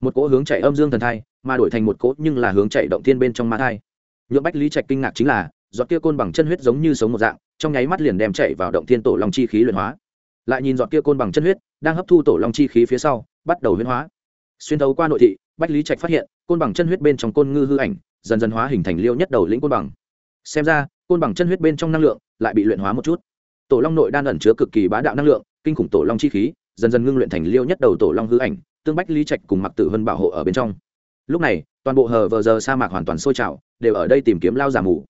một cỗ hướng chạy âm dương thần thai, mà đổi thành một cỗ nhưng là hướng chạy động thiên bên trong ma thai. Nhuộm bách lý trạch kinh ngạc chính là, giọt kia côn bằng chân huyết giống như sống một dạng, trong nháy mắt liền đem chạy vào động thiên tổ long chi khí luyện hóa. Lại nhìn giọt kia côn bằng chân huyết, đang hấp thu tổ long chi khí phía sau, bắt đầu huyễn hóa. Xuyên thấu qua nội thị, bách lý trạch phát hiện, côn bằng chân huyết bên trong côn ngư hư ảnh, dần dần hóa hình thành liêu nhất đầu lĩnh côn bằng. Xem ra, côn bằng chân huyết bên trong năng lượng lại bị luyện hóa một chút. Tổ long nội đan ẩn chứa cực kỳ bá đạo năng lượng, kinh khủng tổ long chi khí, dần dần ngưng luyện thành liêu nhất đầu tổ long hư ảnh tương bách lý trạch cùng mặc tử vân bảo hộ ở bên trong lúc này toàn bộ hờ vờ giờ sa mạc hoàn toàn sôi trào đều ở đây tìm kiếm lao già mù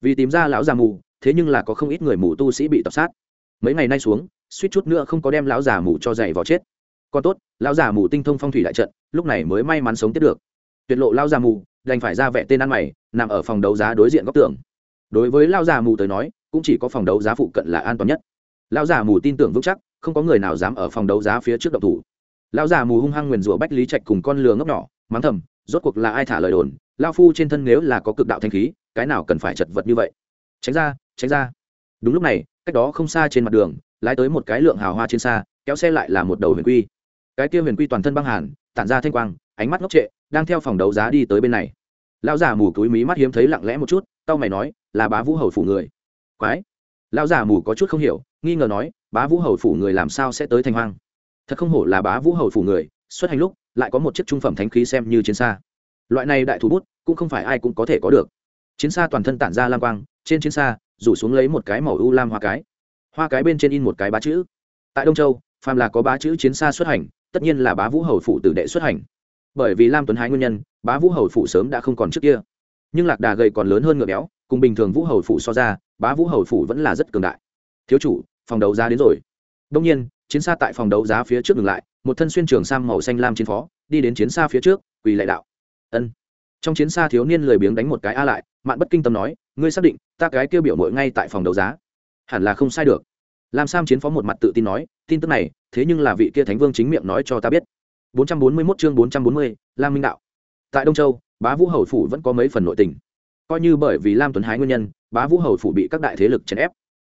vì tìm ra lão già mù thế nhưng là có không ít người mù tu sĩ bị tập sát mấy ngày nay xuống suýt chút nữa không có đem lão già mù cho dày vào chết còn tốt lão già mù tinh thông phong thủy đại trận lúc này mới may mắn sống tiếp được tuyệt lộ lao già mù đành phải ra vẻ tên ăn mày nằm ở phòng đấu giá đối diện góc tường đối với lao già mù tới nói cũng chỉ có phòng đấu giá phụ cận là an toàn nhất lao già mù tin tưởng vững chắc không có người nào dám ở phòng đấu giá phía trước độc thủ Lão già mù hung hăng nguyền rủa bách lý trạch cùng con lừa ngốc nhỏ, mắng thầm, rốt cuộc là ai thả lời đồn? Lao phu trên thân nếu là có cực đạo thanh khí, cái nào cần phải chật vật như vậy? Tránh ra tránh ra. Đúng lúc này, cách đó không xa trên mặt đường, lái tới một cái lượng hào hoa trên xa, kéo xe lại là một đầu huyền quy. Cái kia huyền quy toàn thân băng hàn, tản ra thanh quang, ánh mắt ngốc trệ, đang theo phòng đấu giá đi tới bên này. Lão già mù túi mí mắt hiếm thấy lặng lẽ một chút tao mày nói, là bá vũ hầu phủ người. Quái. Lão già mù có chút không hiểu, nghi ngờ nói, bá vũ hầu phủ người làm sao sẽ tới thanh hoang? Thật không hổ là bá vũ hầu phủ người, xuất hành lúc, lại có một chiếc trung phẩm thánh khí xem như chiến xa. Loại này đại thú bút, cũng không phải ai cũng có thể có được. Chiến xa toàn thân tản ra lam quang, trên chiến xa, rủ xuống lấy một cái màu u lam hoa cái. Hoa cái bên trên in một cái bá chữ. Tại đông châu, phàm là có bá chữ chiến xa xuất hành, tất nhiên là bá vũ hầu phủ tử đệ xuất hành. Bởi vì lam tuấn hái nguyên nhân, bá vũ hầu phủ sớm đã không còn trước kia. Nhưng lạc đà gầy còn lớn hơn ngựa béo, cùng bình thường vũ hầu phủ so ra, bá vũ hầu phủ vẫn là rất cường đại. Thiếu chủ, phòng đấu giá đến rồi. Đông nhiên chiến xa tại phòng đấu giá phía trước ngừng lại một thân xuyên trường sam màu xanh lam chiến phó đi đến chiến xa phía trước quỳ lại đạo. Ân. Trong chiến xa thiếu niên lười biếng đánh một cái a lại mạn bất kinh tâm nói ngươi xác định ta cái kêu biểu mội ngay tại phòng đấu giá? Hẳn là không sai được. Lam sam chiến phó một mặt tự tin nói tin tức này thế nhưng là vị kia thánh vương chính miệng nói cho ta biết. 441 chương 440, lam minh đạo. Tại đông châu bá vũ hầu phủ vẫn có mấy phần nội tình. Coi như bởi vì lam tuấn hái nguyên nhân bá vũ hầu phủ bị các đại thế lực chèn ép.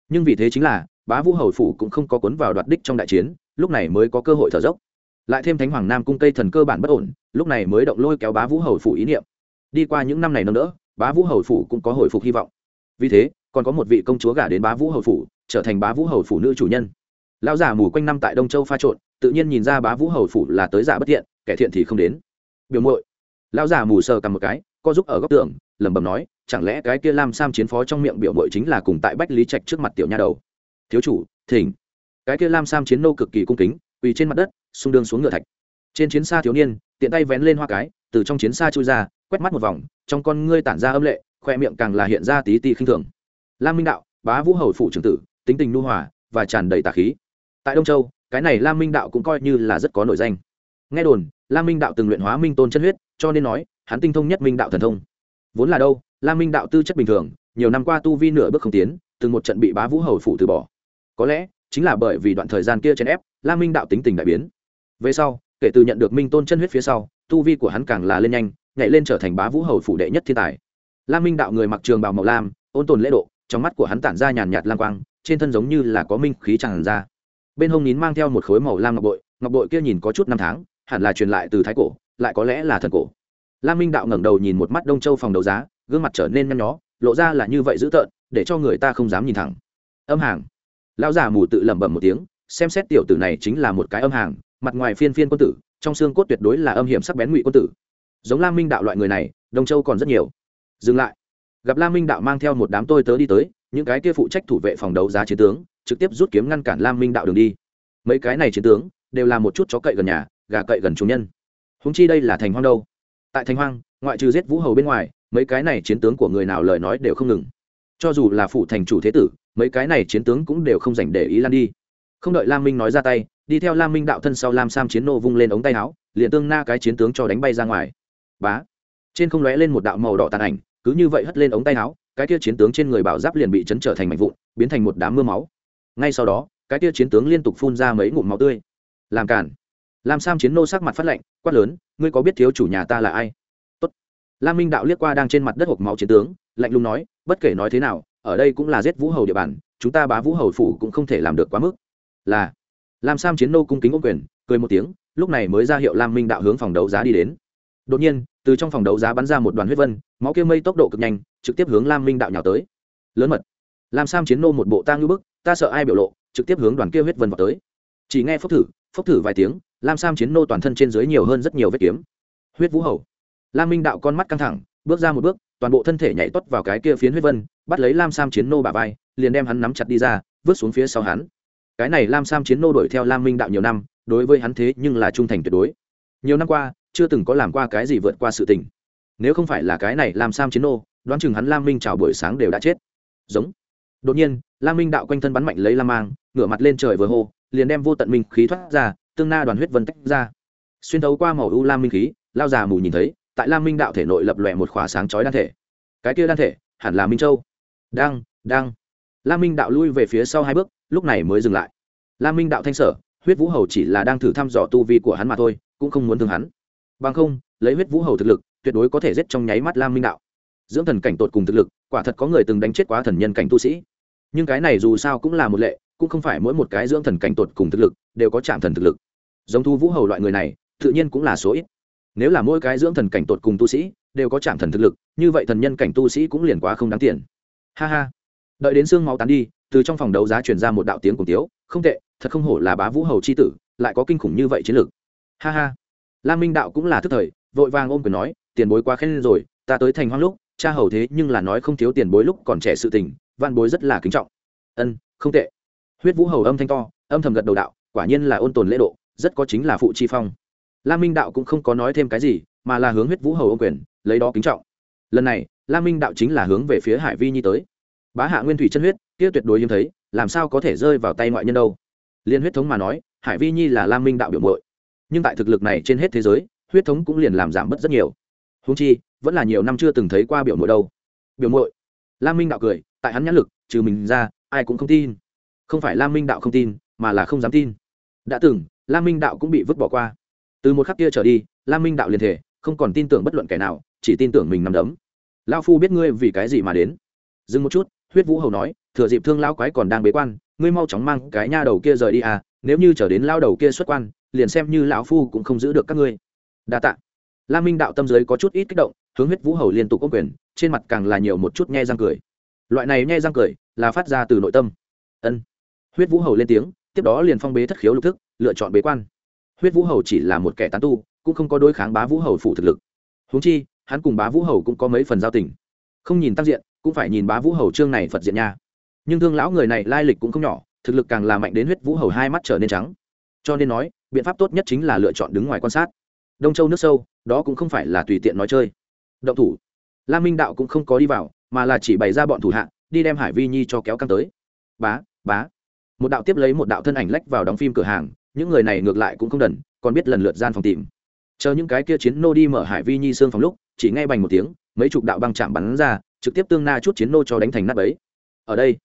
Nhưng vì thế chính là bá vũ hầu phủ cũng không có cuốn vào đoạt đích trong đại chiến, lúc này mới có cơ hội thở dốc. Lại thêm thánh hoàng nam cung cây thần cơ bản bất ổn, lúc này mới động lôi kéo bá vũ hầu phủ ý niệm. Đi qua những năm này nữa bá vũ hầu phủ cũng có hồi phục hy vọng. Vì thế, còn có một vị công chúa gả đến bá vũ hầu phủ, trở thành bá vũ hầu phủ nữ chủ nhân. Lão già mù quanh năm tại đông châu pha trộn, tự nhiên nhìn ra bá vũ hầu phủ là tới giả bất thiện, kẻ thiện thì không đến. Biểu muội. Lão già mù sờ cầm một cái, co giúp ở góc tường, lẩm bẩm nói, chẳng lẽ cái kia lam sam chiến phó trong miệng biểu muội chính là cùng tại bách lý trạch trước mặt tiểu nha đầu? Thiếu chủ, thỉnh. Cái kia lam sam chiến nô cực kỳ cung kính, quỳ trên mặt đất, xung đương xuống ngựa thạch. Trên chiến xa thiếu niên, tiện tay vén lên hoa cái, từ trong chiến xa chui ra, quét mắt một vòng, trong con ngươi tản ra âm lệ, khoe miệng càng là hiện ra tí ti khinh thường. Lam minh đạo, bá vũ hầu phủ trưởng tử, tính tình nu hòa và tràn đầy tà khí. Tại đông châu, cái này lam minh đạo cũng coi như là rất có nổi danh. Nghe đồn, lam minh đạo từng luyện hóa minh tôn chân huyết, cho nên nói, hắn tinh thông nhất minh đạo thần thông. Vốn là đâu, lam minh đạo tư chất bình thường, nhiều năm qua tu vi nửa bước không tiến, từng một trận bị bá vũ hầu phủ từ bỏ có lẽ, chính là bởi vì đoạn thời gian kia chèn ép, lam minh đạo tính tình đại biến. Về sau, kể từ nhận được minh tôn chân huyết phía sau, tu vi của hắn càng là lên nhanh, nhảy lên trở thành bá vũ hầu phủ đệ nhất thiên tài. Lam minh đạo người mặc trường bào màu lam, ôn tồn lễ độ, trong mắt của hắn tản ra nhàn nhạt lam quang, trên thân giống như là có minh khí tràn ra. Bên hông nín mang theo một khối màu lam ngọc bội ngọc bội kia nhìn có chút năm tháng, hẳn là truyền lại từ thái cổ, lại có lẽ là thần cổ. Lam minh đạo ngẩng đầu nhìn một mắt đông châu phòng đấu giá, gương mặt trở nên nhăn nhó, lộ ra là như vậy dữ tợn, để cho người ta không dám nhìn thẳng. Âm hàng lão già mù tự lẩm bẩm một tiếng, xem xét tiểu tử này chính là một cái âm hàng, mặt ngoài phiên phiên quân tử, trong xương cốt tuyệt đối là âm hiểm sắc bén ngụy quân tử. Giống lam minh đạo loại người này, đông châu còn rất nhiều. Dừng lại. Gặp lam minh đạo mang theo một đám tôi tớ đi tới, những cái kia phụ trách thủ vệ phòng đấu giá chiến tướng, trực tiếp rút kiếm ngăn cản lam minh đạo đường đi. Mấy cái này chiến tướng, đều là một chút chó cậy gần nhà, gà cậy gần chủ nhân. Húng chi đây là thành hoang đâu? Tại thành hoang, ngoại trừ giết vũ hầu bên ngoài, mấy cái này chiến tướng của người nào lời nói đều không ngừng. Cho dù là phụ thành chủ thế tử mấy cái này chiến tướng cũng đều không dành để ý lan đi. Không đợi lam minh nói ra tay, đi theo lam minh đạo thân sau lam sam chiến nô vung lên ống tay áo, liền tương na cái chiến tướng cho đánh bay ra ngoài. Bá! Trên không lóe lên một đạo màu đỏ tàn ảnh, cứ như vậy hất lên ống tay áo, cái kia chiến tướng trên người bảo giáp liền bị chấn trở thành mảnh vụn, biến thành một đám mưa máu. Ngay sau đó, cái kia chiến tướng liên tục phun ra mấy ngụm máu tươi. Làm cản lam sam chiến nô sắc mặt phát lạnh, quát lớn, ngươi có biết thiếu chủ nhà ta là ai? Tốt. lam minh đạo liếc qua đang trên mặt đất hộp máu chiến tướng, lạnh lùng nói, bất kể nói thế nào ở đây cũng là giết vũ hầu địa bàn, chúng ta bá vũ hầu phủ cũng không thể làm được quá mức. Là, lam sam chiến nô cung kính ô quyền, cười một tiếng, lúc này mới ra hiệu lam minh đạo hướng phòng đấu giá đi đến. Đột nhiên, từ trong phòng đấu giá bắn ra một đoàn huyết vân, máu kia mây tốc độ cực nhanh, trực tiếp hướng lam minh đạo nhào tới. Lớn mật, lam sam chiến nô một bộ ta như bức, ta sợ ai biểu lộ, trực tiếp hướng đoàn kia huyết vân vào tới. Chỉ nghe phốc thử phốc thử vài tiếng, lam sam chiến nô toàn thân trên dưới nhiều hơn rất nhiều vết kiếm. Huyết vũ hầu, lam minh đạo con mắt căng thẳng, bước ra một bước, toàn bộ thân thể nhảy tuất vào cái kia phiến huyết vân bắt lấy lam sam chiến nô bà vai, liền đem hắn nắm chặt đi ra, vứt xuống phía sau hắn. Cái này lam sam chiến nô đuổi theo lam minh đạo nhiều năm, đối với hắn thế nhưng là trung thành tuyệt đối. Nhiều năm qua, chưa từng có làm qua cái gì vượt qua sự tình. Nếu không phải là cái này lam sam chiến nô, đoán chừng hắn lam minh chào buổi sáng đều đã chết. Giống. Đột nhiên, lam minh đạo quanh thân bắn mạnh lấy lam mang, ngửa mặt lên trời vừa hô, liền đem vô tận minh khí thoát ra, tương na đoàn huyết vân tách ra. Xuyên thấu qua màu u lam minh khí, lao già mù nhìn thấy, tại lam minh đạo thể nội lập lòe một khóa sáng chói đan thể. Cái kia đan thể, hẳn là minh châu đang đang. Lam minh đạo lui về phía sau hai bước, lúc này mới dừng lại. Lam minh đạo thanh sở, huyết vũ hầu chỉ là đang thử thăm dò tu vi của hắn mà thôi, cũng không muốn thương hắn. Bằng không, lấy huyết vũ hầu thực lực, tuyệt đối có thể giết trong nháy mắt lam minh đạo. Dưỡng thần cảnh tột cùng thực lực, quả thật có người từng đánh chết quá thần nhân cảnh tu sĩ. Nhưng cái này dù sao cũng là một lệ, cũng không phải mỗi một cái dưỡng thần cảnh tột cùng thực lực, đều có chạm thần thực lực. Giống thu vũ hầu loại người này, tự nhiên cũng là số ít. Nếu là mỗi cái dưỡng thần cảnh tột cùng tu sĩ, đều có chạm thần thực lực, như vậy thần nhân cảnh tu sĩ cũng liền quá không đáng tiền ha ha. Đợi đến xương máu tán đi, từ trong phòng đấu giá truyền ra một đạo tiếng cùng tiếu. Không tệ, thật không hổ là bá vũ hầu c h i tử, lại có kinh khủng như vậy chiến lược. Ha ha. Lam minh đạo cũng là thức thời, vội vàng ôm quyền nói, tiền bối quá khen rồi, ta tới thành hoang lúc, cha hầu thế nhưng là nói không thiếu tiền bối lúc còn trẻ sự tình văn bối rất là kính trọng. Ân, không tệ. Huyết vũ hầu âm thanh to, âm thầm gật đầu đạo, quả nhiên là ôn tồn lễ độ, rất có chính là phụ chi phong. Lam minh đạo cũng không có nói thêm cái gì, mà là hướng huyết vũ hầu ô quyền, lấy đó kính trọng. Lần này lam minh đạo chính là hướng về phía hải vi nhi tới. Bá hạ nguyên thủy chân huyết, kia tuyệt đối hiếm thấy, làm sao có thể rơi vào tay ngoại nhân đâu? Liên huyết thống mà nói, hải vi nhi là lam minh đạo biểu mội nhưng tại thực lực này trên hết thế giới, huyết thống cũng liền làm giảm bớt rất nhiều. Húng chi, vẫn là nhiều năm chưa từng thấy qua biểu mội đâu. Biểu mội lam minh đạo cười, tại hắn nhãn lực, trừ mình ra, ai cũng không tin. Không phải lam minh đạo không tin, mà là không dám tin. Đã từng lam minh đạo cũng bị vứt bỏ qua. Từ một khắc kia trở đi lam minh đạo liền thể, không còn tin tưởng bất luận kẻ nào, chỉ tin tưởng mình nằm đấm lao phu biết ngươi vì cái gì mà đến. Dừng một chút, huyết vũ hầu nói, thừa dịp thương lao quái còn đang bế quan, ngươi mau chóng mang cái nha đầu kia rời đi à nếu như trở đến lao đầu kia xuất quan, liền xem như lão phu cũng không giữ được các ngươi. Đa tạ. Lam minh đạo tâm giới có chút ít kích động, hướng huyết vũ hầu liên tục có quyền, trên mặt càng là nhiều một chút nghe răng cười. Loại này nghe răng cười là phát ra từ nội tâm. Ân. Huyết vũ hầu lên tiếng, tiếp đó liền phong bế thất khiếu lục thức, lựa chọn bế quan. Huyết vũ hầu chỉ là một kẻ tán tu, cũng không có đối kháng bá vũ hầu phụ thực lực. Húng chi hắn cùng bá vũ hầu cũng có mấy phần giao tình. Không nhìn tác diện, cũng phải nhìn bá vũ hầu trương này phật diện nha. Nhưng thương lão người này lai lịch cũng không nhỏ, thực lực càng là mạnh đến huyết vũ hầu hai mắt trở nên trắng. Cho nên nói, biện pháp tốt nhất chính là lựa chọn đứng ngoài quan sát. Đông châu nước sâu, đó cũng không phải là tùy tiện nói chơi. Động thủ. Lam minh đạo cũng không có đi vào, mà là chỉ bày ra bọn thủ hạ, đi đem hải vi nhi cho kéo căng tới. Bá bá. Một đạo tiếp lấy một đạo thân ảnh lách vào đóng phim cửa hàng, những người này ngược lại cũng không đần, còn biết lần lượt gian phòng tìm. Chờ những cái kia chiến nô đi mở hải vi nhi xương phòng lúc chỉ nghe bành một tiếng, mấy chục đạo băng chạm bắn ra, trực tiếp tương na chút chiến nô cho đánh thành nắp ấy ở đây,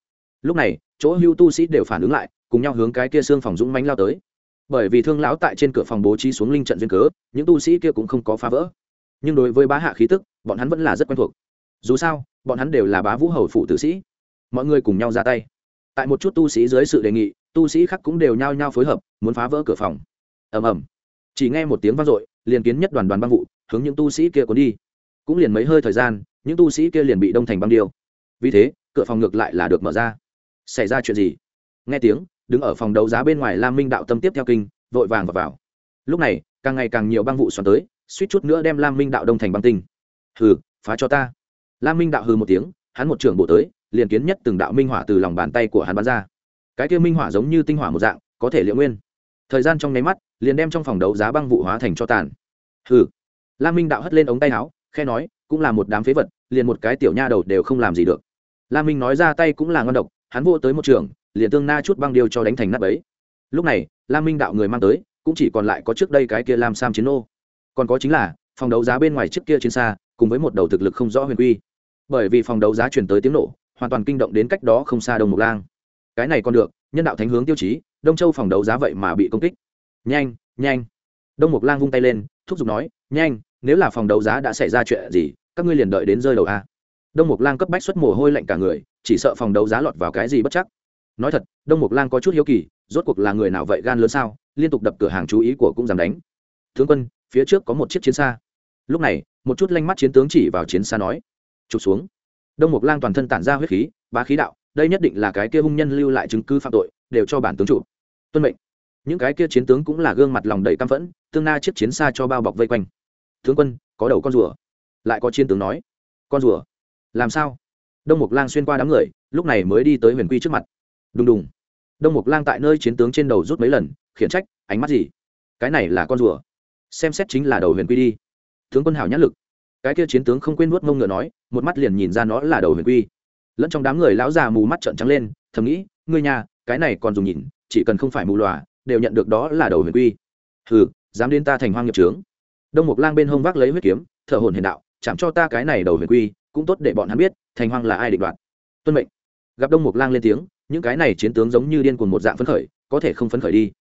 lúc này, chỗ hưu tu sĩ đều phản ứng lại, cùng nhau hướng cái kia xương phòng dũng mánh lao tới. Bởi vì thương lão tại trên cửa phòng bố trí xuống linh trận duyên cớ, những tu sĩ kia cũng không có phá vỡ. Nhưng đối với bá hạ khí tức, bọn hắn vẫn là rất quen thuộc. Dù sao, bọn hắn đều là bá vũ hầu phụ tử sĩ. Mọi người cùng nhau ra tay. Tại một chút tu sĩ dưới sự đề nghị, tu sĩ khác cũng đều nhao nhao phối hợp, muốn phá vỡ cửa phòng. Ầm ầm. Chỉ nghe một tiếng vang dội, liền kiến nhất đoàn đoàn băng vụ hướng những tu sĩ kia cuốn đi. Cũng liền mấy hơi thời gian những tu sĩ kia liền bị đông thành băng điêu. Vì thế cửa phòng ngược lại là được mở ra. Xảy ra chuyện gì? Nghe tiếng đứng ở phòng đấu giá bên ngoài lam minh đạo tâm tiếp theo kinh vội vàng vào, vào. lúc này càng ngày càng nhiều băng vụ xoắn tới suýt chút nữa đem lam minh đạo đông thành băng tinh. Hừ phá cho ta. Lam minh đạo hừ một tiếng hắn một trưởng bộ tới liền kiến nhất từng đạo minh hỏa từ lòng bàn tay của hắn bắn ra. Cái kia minh hỏa giống như tinh hỏa một dạng có thể liệu nguyên. Thời gian trong nháy mắt liền đem trong phòng đấu giá băng vụ hóa thành cho tàn. Hừ lam minh đạo hất lên ống tay áo khe nói, cũng là một đám phế vật, liền một cái tiểu nha đầu đều không làm gì được. Lam minh nói ra tay cũng là ngon độc, hắn vô tới một trường, liền tương na chút băng điêu cho đánh thành nắp ấy lúc này, lam minh đạo người mang tới, cũng chỉ còn lại có trước đây cái kia lam sam chiến ô còn có chính là, phòng đấu giá bên ngoài trước kia chiến xa, cùng với một đầu thực lực không rõ huyền quy. Bởi vì phòng đấu giá chuyển tới tiếng nổ, hoàn toàn kinh động đến cách đó không xa đông mục lang. Cái này còn được, nhân đạo thánh hướng tiêu chí, đông châu phòng đấu giá vậy mà bị công kích. Nhanh nhanh. Đông mục lang vung tay lên, thúc giục nói, nhanh nếu là phòng đấu giá đã xảy ra chuyện gì, các ngươi liền đợi đến rơi đầu a. Đông mục lang cấp bách xuất mồ hôi lạnh cả người, chỉ sợ phòng đấu giá lọt vào cái gì bất chắc. Nói thật, đông mục lang có chút hiếu kỳ, rốt cuộc là người nào vậy gan lớn sao? Liên tục đập cửa hàng chú ý của cũng dám đánh. Tướng quân, phía trước có một chiếc chiến xa. Lúc này, một chút lanh mắt chiến tướng chỉ vào chiến xa nói, chụp xuống. Đông mục lang toàn thân tản ra huyết khí, bá khí đạo, đây nhất định là cái kia hung nhân lưu lại chứng cứ phạm tội, đều cho bản tướng chủ tuân mệnh. Những cái kia chiến tướng cũng là gương mặt lòng đầy căm phẫn, tương na chiếc chiến xa cho bao bọc vây quanh tướng quân, có đầu con rùa. Lại có chiến tướng nói, con rùa. Làm sao? Đông mục lang xuyên qua đám người, lúc này mới đi tới huyền quy trước mặt. Đùng đùng. Đông mục lang tại nơi chiến tướng trên đầu rút mấy lần, khiển trách, ánh mắt gì? Cái này là con rùa. Xem xét chính là đầu huyền quy đi. Tướng quân hảo nhãn lực. Cái kia chiến tướng không quên nuốt mông ngựa nói, một mắt liền nhìn ra nó là đầu huyền quy. Lẫn trong đám người lão già mù mắt trợn trắng lên, thầm nghĩ, ngươi nhà, cái này còn dùng nhìn, chỉ cần không phải mù lòa, đều nhận được đó là đầu huyền quy. Hừ, dám đến ta thành hoang nghiệp trướng đông mục lang bên hông vác lấy huyết kiếm, thở hồn hiền đạo chạm cho ta cái này đầu huyền quy, cũng tốt để bọn hắn biết, thành hoang là ai định đoạt. Tuân mệnh. Gặp đông mục lang lên tiếng, những cái này chiến tướng giống như điên cuồng một dạng phấn khởi, có thể không phấn khởi đi.